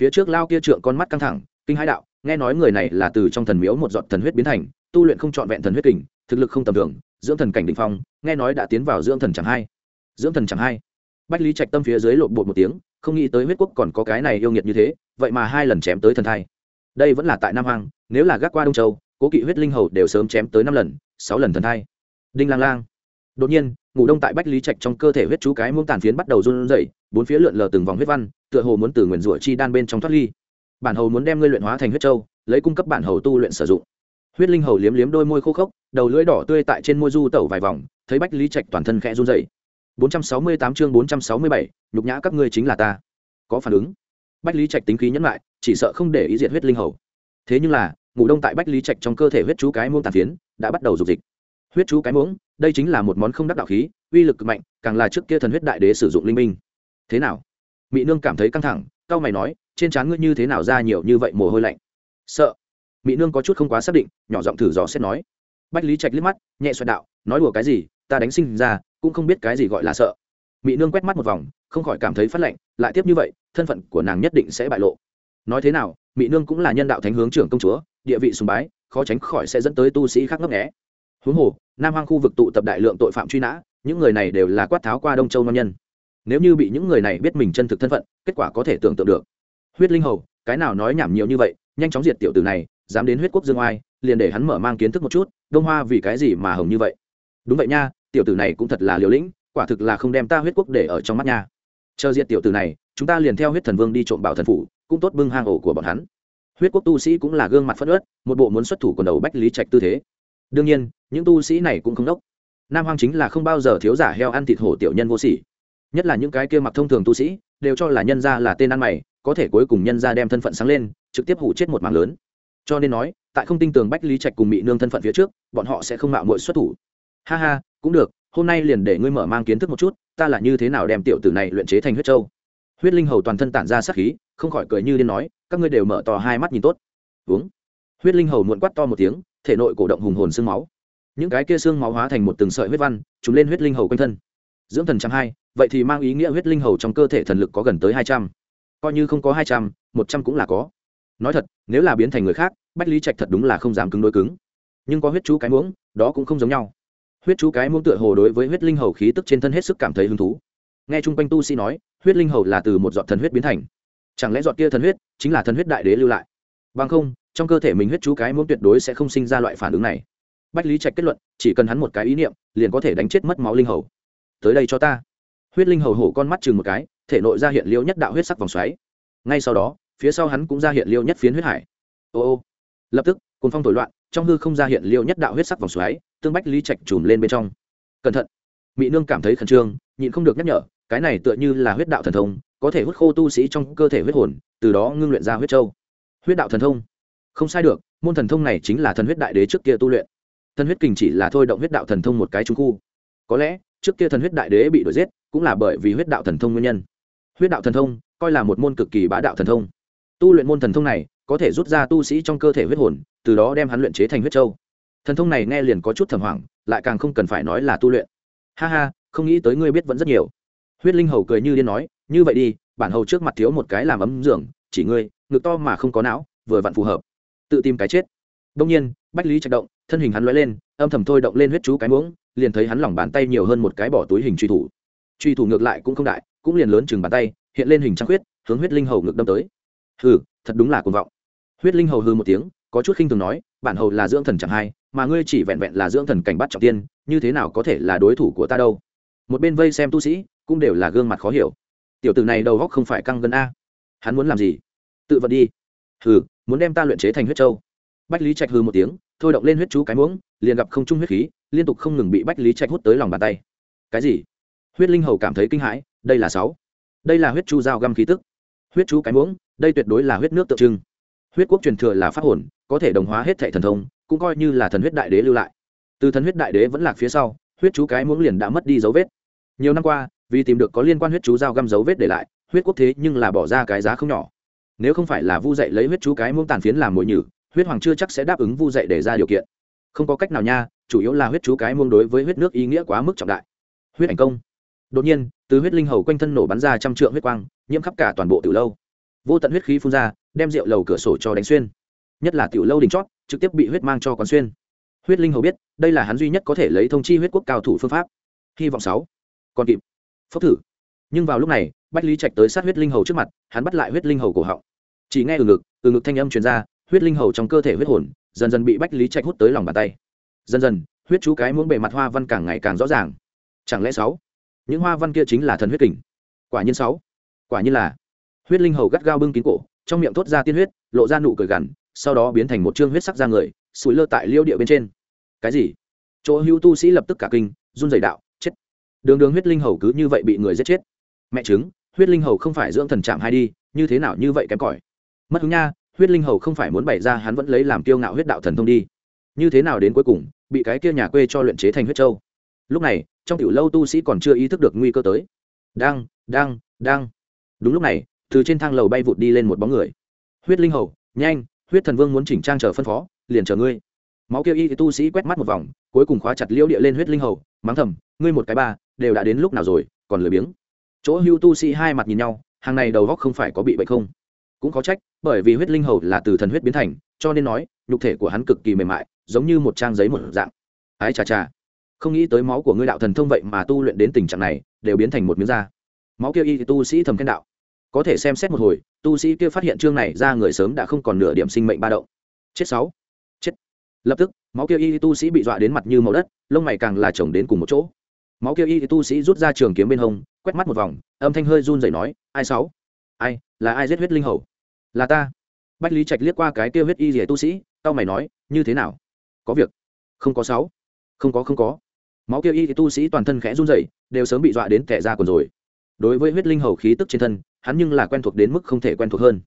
Phía trước lao kia trượng con mắt căng thẳng, kinh hãi đạo, nghe nói người này là từ trong thần miếu một giọt thần huyết biến thành, tu luyện không trọn vẹn thần huyết kình, thực lực không tầm thường, dưỡng thần cảnh đ ỉ n h phong, nghe nói đã tiến vào dưỡng thần chẳng hai. Dưỡng thần chẳng hai? Bách lý trạch tâm phía dưới lộn bột một tiếng, không nghĩ tới huyết quốc còn có cái này yêu nghiệt như thế, vậy mà hai lần chém tới thần thai. Đây vẫn là tại nam hoàng nếu là gác qua đông châu cố kỵ huyết linh hầu đều sớm chém tới năm lần sáu lần thần thai. Đinh lang lang. Đột nhiên ngủ đông tại bách lý trạch trong cơ thể huyết chú cái muông tàn phiến bắt đầu run rẩy bốn phía lượn lờ từng vòng huyết văn tựa hồ muốn từ nguyền rủa chi đan bên trong thoát ly. Bản hầu muốn đem ngươi luyện hóa thành huyết châu lấy cung cấp bản hầu tu luyện sử dụng. Huyết linh hầu liếm liếm đôi môi khô khốc đầu lưỡi đỏ tươi tại trên môi du tẩu vài vòng thấy bách lý trạch toàn thân khẽ run dậy 468 chương 467, nhục nhã các ngươi chính là ta. Có phản ứng. Bách lý trạch tính khí nhẫn lại chỉ sợ không để ý diệt huyết linh hầu. Thế nhưng là ngủ đông tại bách lý trạch trong cơ thể huyết chú cái muỗng tàn phiến, đã bắt đầu dục dịch. Huyết chú cái muỗng, đây chính là một món không đắc đạo khí, uy lực cực mạnh, càng là trước kia thần huyết đại đế sử dụng linh minh. Thế nào? Mỹ nương cảm thấy căng thẳng cao mày nói, trên trán ngươi như thế nào ra nhiều như vậy mồ hôi lạnh? Sợ. Mỹ nương có chút không quá xác định, nhỏ giọng thử dò xét nói. Bách lý trạch liếc mắt, nhẹ xoẹt đạo, nói đùa cái gì, ta đánh sinh ra, cũng không biết cái gì gọi là sợ. Mỹ nương quét mắt một vòng, không khỏi cảm thấy phát lạnh, lại tiếp như vậy, thân phận của nàng nhất định sẽ bại lộ. Nói thế nào mỹ nương cũng là nhân đạo thánh hướng trưởng công chúa địa vị sùng bái, khó tránh khỏi sẽ dẫn tới tu sĩ khác ngấp nghé. Huống hồ, nam hoang khu vực tụ tập đại lượng tội phạm truy nã, những người này đều là quát tháo qua đông châu nam nhân. Nếu như bị những người này biết mình chân thực thân phận, kết quả có thể tưởng tượng được. Huyết linh hầu, cái nào nói nhảm nhiều như vậy, nhanh chóng diệt tiểu tử này, dám đến huyết quốc dương oai, liền để hắn mở mang kiến thức một chút, đông hoa vì cái gì mà hồng như vậy? Đúng vậy nha, tiểu tử này cũng thật là liều lĩnh, quả thực là không đem ta huyết quốc để ở trong mắt nha. Chờ diệt tiểu tử này, chúng ta liền theo huyết thần vương đi trộm bảo thần phủ, cũng tốt bưng hang ổ của bọn hắn huyết quốc tu sĩ cũng là gương mặt phất ớt một bộ muốn xuất thủ quần đầu bách lý trạch tư thế. Đương nhiên, những tu sĩ này cũng không đốc. Nam hoang chính là không bao giờ thiếu giả heo ăn thịt hổ tiểu nhân vô sỉ. Nhất là những cái kia mặc thông thường tu sĩ, đều cho là nhân ra là tên ăn mày, có thể cuối cùng nhân ra đem thân phận sáng lên, trực tiếp hủ chết một mảng lớn. Cho nên nói, tại không tin tưởng bách lý trạch cùng bị nương thân phận phía trước, bọn họ sẽ không mạo mội xuất thủ. Ha ha, cũng được, hôm nay liền để ngươi mở mang kiến thức một chút, ta là như thế nào đem tiểu tử này luyện chế thành huyết châu. Huyết linh hầu toàn thân tản ra sát khí không khỏi cười như điên nói, các ngươi đều mở to hai mắt nhìn tốt. Uống. Huyết linh hầu muộn quát to một tiếng, thể nội cổ động hùng hồn xương máu. Những cái kia xương máu hóa thành một từng sợi huyết văn chúng lên huyết linh hầu quanh thân. Dưỡng thần trăm hai, vậy thì mang ý nghĩa huyết linh hầu trong cơ thể thần lực có gần tới hai trăm. Coi như không có hai trăm, một trăm cũng là có. Nói thật, nếu là biến thành người khác, bách lý trạch thật đúng là không dám cứng đối cứng. Nhưng có huyết chú cái muỗng, đó cũng không giống nhau. Huyết chú cái muỗng tựa hồ đối với huyết linh hầu khí tức trên thân hết sức cảm thấy hứng thú. Nghe chung quanh tu sĩ nói, huyết linh hầu là từ một giọt thần huyết biến thành chẳng lẽ giọt kia thần huyết chính là thần huyết đại đế lưu lại? Bằng không, trong cơ thể mình huyết chú cái muốn tuyệt đối sẽ không sinh ra loại phản ứng này. Bách lý trạch kết luận, chỉ cần hắn một cái ý niệm, liền có thể đánh chết mất máu linh hầu. Tới đây cho ta. Huyết linh hầu hổ con mắt chừng một cái, thể nội ra hiện liêu nhất đạo huyết sắc vòng xoáy. Ngay sau đó, phía sau hắn cũng ra hiện liêu nhất phiến huyết hải. Ô ô. Lập tức cồn phong thổi loạn, trong hư không ra hiện liêu nhất đạo huyết sắc vòng xoáy, tương bách lý trạch chùm lên bên trong. Cẩn thận. Mỹ nương cảm thấy khẩn trương, nhịn không được nhắc nhở, cái này tựa như là huyết đạo thần thông có thể hút khô tu sĩ trong cơ thể huyết hồn, từ đó ngưng luyện ra huyết châu. Huyết đạo thần thông. Không sai được, môn thần thông này chính là thần huyết đại đế trước kia tu luyện. Thần huyết kình chỉ là thôi động huyết đạo thần thông một cái trung khu. Có lẽ, trước kia thần huyết đại đế bị đuổi giết, cũng là bởi vì huyết đạo thần thông nguyên nhân. Huyết đạo thần thông, coi là một môn cực kỳ bá đạo thần thông. Tu luyện môn thần thông này, có thể rút ra tu sĩ trong cơ thể huyết hồn, từ đó đem hắn luyện chế thành huyết châu. Thần thông này nghe liền có chút thầm hoảng, lại càng không cần phải nói là tu luyện. Ha ha, không nghĩ tới ngươi biết vẫn rất nhiều. Huyết linh hầu cười như điên nói như vậy đi, bản hầu trước mặt thiếu một cái làm ấm dưỡng chỉ ngươi, ngực to mà không có não, vừa vặn phù hợp. Tự tìm cái chết. Đông nhiên, bách lý trạch động, thân hình hắn lóe lên, âm thầm thôi động lên huyết chú cái muỗng, liền thấy hắn lỏng bàn tay nhiều hơn một cái bỏ túi hình truy thủ. Truy thủ ngược lại cũng không đại, cũng liền lớn chừng bàn tay, hiện lên hình trăng huyết hướng huyết linh hầu ngược đâm tới. Hừ, thật đúng là cuồng vọng. Huyết linh hầu hừ một tiếng, có chút khinh thường nói, bản hầu là dưỡng thần chẳng hay mà ngươi chỉ vẹn vẹn là dưỡng thần cảnh bắt trọng tiên, như thế nào có thể là đối thủ của ta đâu? Một bên vây xem tu sĩ, cũng đều là gương mặt khó hiểu tiểu tử này đầu góc không phải căng gần a. Hắn muốn làm gì? Tự vận đi. Hừ, muốn đem ta luyện chế thành huyết châu. Bách lý trạch hừ một tiếng, thôi động lên huyết chú cái muỗng, liền gặp không trung huyết khí, liên tục không ngừng bị bách lý trạch hút tới lòng bàn tay. Cái gì? Huyết linh hầu cảm thấy kinh hãi, đây là sáu. Đây là huyết chu dao găm khí tức. Huyết chú cái muỗng, đây tuyệt đối là huyết nước tượng trưng. Huyết quốc truyền thừa là pháp hồn, có thể đồng hóa hết thệ thần thông, cũng coi như là thần huyết đại đế lưu lại. Từ thần huyết đại đế vẫn lạc phía sau, huyết chú cái muỗng liền đã mất đi dấu vết. Nhiều năm qua vì tìm được có liên quan huyết chú dao găm dấu vết để lại, huyết quốc thế nhưng là bỏ ra cái giá không nhỏ. Nếu không phải là vu dạy lấy huyết chú cái muỗng tàn phiến làm mồi nhử, huyết hoàng chưa chắc sẽ đáp ứng vu dạy để ra điều kiện. Không có cách nào nha, chủ yếu là huyết chú cái muông đối với huyết nước ý nghĩa quá mức trọng đại. Huyết ảnh công. Đột nhiên, từ huyết linh hầu quanh thân nổ bắn ra trăm trượng huyết quang, nhiễm khắp cả toàn bộ tiểu lâu. Vô tận huyết khí phun ra, đem rượu lầu cửa sổ cho đánh xuyên. Nhất là tiểu lâu đỉnh chót, trực tiếp bị huyết mang cho quán xuyên. Huyết linh hầu biết, đây là hắn duy nhất có thể lấy thông chi huyết quốc cao thủ phương pháp. Hy vọng sáu. Còn kịp phốc thử. Nhưng vào lúc này, bách lý trạch tới sát huyết linh hầu trước mặt, hắn bắt lại huyết linh hầu cổ họng. Chỉ nghe từ ngực từ ngực thanh âm truyền ra, huyết linh hầu trong cơ thể huyết hồn, dần dần bị bách lý trạch hút tới lòng bàn tay. Dần dần, huyết chú cái muốn bề mặt hoa văn càng ngày càng rõ ràng. Chẳng lẽ sáu? Những hoa văn kia chính là thần huyết kình. Quả nhiên sáu. Quả nhiên là. Huyết linh hầu gắt gao bưng kín cổ, trong miệng thốt ra tiên huyết, lộ ra nụ cười gằn, sau đó biến thành một chương huyết sắc ra người, sủi lơ tại liêu địa bên trên. Cái gì? Chỗ hữu tu sĩ lập tức cả kinh, run rẩy đạo đường đường huyết linh hầu cứ như vậy bị người giết chết. Mẹ chứng huyết linh hầu không phải dưỡng thần chạm hay đi, như thế nào như vậy kém cỏi? Mất hứng nha, huyết linh hầu không phải muốn bày ra hắn vẫn lấy làm kiêu ngạo huyết đạo thần thông đi. Như thế nào đến cuối cùng, bị cái kia nhà quê cho luyện chế thành huyết châu? Lúc này, trong tiểu lâu tu sĩ còn chưa ý thức được nguy cơ tới. Đang đang đang. Đúng lúc này, từ trên thang lầu bay vụt đi lên một bóng người. Huyết linh hầu, nhanh, huyết thần vương muốn chỉnh trang chờ phân phó, liền chờ ngươi. Máu kia y tu sĩ quét mắt một vòng, cuối cùng khóa chặt liễu địa lên huyết linh hầu, mắng thầm, ngươi một cái ba đều đã đến lúc nào rồi, còn lười biếng. Chỗ hưu tu sĩ hai mặt nhìn nhau, hàng này đầu góc không phải có bị bệnh không? Cũng có trách, bởi vì huyết linh hầu là từ thần huyết biến thành, cho nên nói, nhục thể của hắn cực kỳ mềm mại, giống như một trang giấy một dạng. Ái chà chà. Không nghĩ tới máu của ngươi đạo thần thông vậy mà tu luyện đến tình trạng này, đều biến thành một miếng da. Máu kia y tu sĩ thầm khen đạo. Có thể xem xét một hồi, tu sĩ kia phát hiện chương này ra người sớm đã không còn nửa điểm sinh mệnh ba động. Chết sáu. Chết. Lập tức, máu kia y tu sĩ bị dọa đến mặt như màu đất, lông mày càng là chồng đến cùng một chỗ máu kia y tu sĩ rút ra trường kiếm bên hông, quét mắt một vòng, âm thanh hơi run rẩy nói, ai sáu? Ai? Là ai giết huyết linh hầu? Là ta. Bách lý trạch liếc qua cái kia huyết y rỉa tu sĩ tao mày nói, như thế nào? Có việc. Không có sáu. Không có không có. Máu kia y tu sĩ toàn thân khẽ run rẩy, đều sớm bị dọa đến kẻ ra còn rồi. Đối với huyết linh hầu khí tức trên thân, hắn nhưng là quen thuộc đến mức không thể quen thuộc hơn.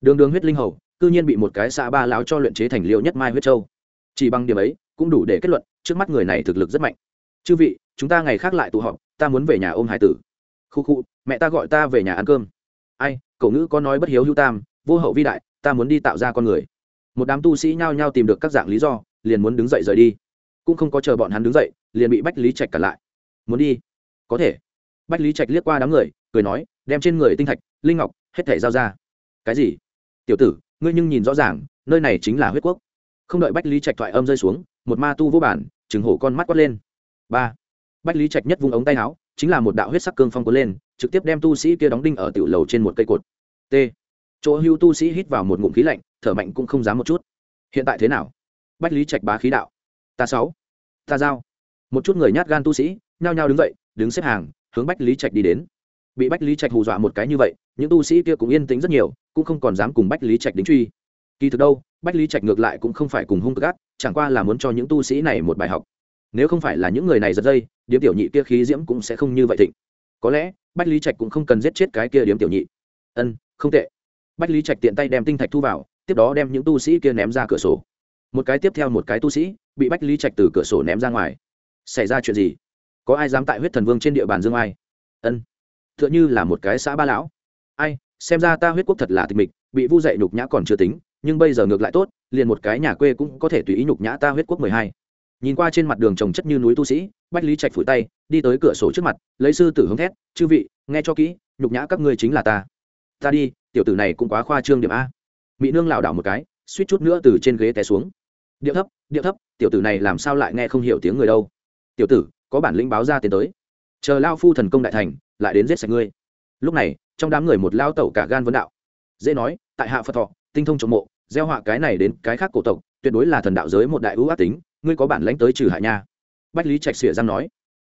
Đường đường huyết linh hầu, cư nhiên bị một cái xạ ba láo cho luyện chế thành liệu nhất mai huyết châu. Chỉ bằng điểm ấy, cũng đủ để kết luận, trước mắt người này thực lực rất mạnh chư vị, chúng ta ngày khác lại tụ họp, ta muốn về nhà ôm hải tử. Khu khu, mẹ ta gọi ta về nhà ăn cơm. Ai, cậu ngữ có nói bất hiếu hữu tam, vô hậu vi đại, ta muốn đi tạo ra con người. Một đám tu sĩ nhao nhao tìm được các dạng lý do, liền muốn đứng dậy rời đi. Cũng không có chờ bọn hắn đứng dậy, liền bị bách lý trạch cản lại. Muốn đi? Có thể. Bách lý trạch liếc qua đám người, cười nói, đem trên người tinh thạch, linh ngọc, hết thể giao ra. Cái gì? Tiểu tử, ngươi nhưng nhìn rõ ràng, nơi này chính là huyết quốc. Không đợi bách lý trạch thoại âm rơi xuống, một ma tu vô bản chừng hổ con mắt quát lên ba. Bách lý trạch nhất vung ống tay áo, chính là một đạo huyết sắc cương phong cuốn lên, trực tiếp đem tu sĩ kia đóng đinh ở tiểu lầu trên một cây cột. T. Chỗ hưu tu sĩ hít vào một ngụm khí lạnh, thở mạnh cũng không dám một chút. Hiện tại thế nào? Bách lý trạch bá khí đạo. Ta sáu. Ta giao. Một chút người nhát gan tu sĩ, nhao nhao đứng dậy, đứng xếp hàng, hướng bách lý trạch đi đến. Bị bách lý trạch hù dọa một cái như vậy, những tu sĩ kia cũng yên tĩnh rất nhiều, cũng không còn dám cùng bách lý trạch đính truy. Kỳ thực đâu, bách lý trạch ngược lại cũng không phải cùng hung cực ác, chẳng qua là muốn cho những tu sĩ này một bài học nếu không phải là những người này giật dây, điếm tiểu nhị kia khí diễm cũng sẽ không như vậy thịnh. Có lẽ, bách lý trạch cũng không cần giết chết cái kia điếm tiểu nhị. Ân, không tệ. Bách lý trạch tiện tay đem tinh thạch thu vào, tiếp đó đem những tu sĩ kia ném ra cửa sổ. Một cái tiếp theo một cái tu sĩ, bị bách lý trạch từ cửa sổ ném ra ngoài. Xảy ra chuyện gì? Có ai dám tại huyết thần vương trên địa bàn dương ai? Ân t h ư ợ n h ư là một cái xã ba lão. Ai, xem ra ta huyết quốc thật là tịch mịch, bị vu dậy nhục nhã còn chưa tính, nhưng bây giờ ngược lại tốt, liền một cái nhà quê cũng có thể tùy ý nhục nhã ta huyết quốc mười hai nhìn qua trên mặt đường trồng chất như núi tu sĩ, bách lý trạch phủi tay, đi tới cửa sổ trước mặt, lấy sư tử hướng thét, chư vị, nghe cho kỹ, nhục nhã các ngươi chính là ta. Ta đi, tiểu tử này cũng quá khoa trương điểm a. Mỹ nương lảo đảo một cái, suýt chút nữa từ trên ghế té xuống. Điệu thấp điệu thấp, tiểu tử này làm sao lại nghe không hiểu tiếng người đâu? Tiểu tử, có bản lĩnh báo ra tiến tới. Chờ lao phu thần công đại thành, lại đến giết sạch ngươi. Lúc này, trong đám người một lao tẩu cả gan vấn đạo. Dễ nói, tại hạ phật thọ, tinh thông trộm mộ, gieo họa cái này đến cái khác cổ tộc, tuyệt đối là thần đạo giới một đại ưu ác tính ngươi có bản lãnh tới trừ hại nha. Bách lý trạch xỉa răng nói.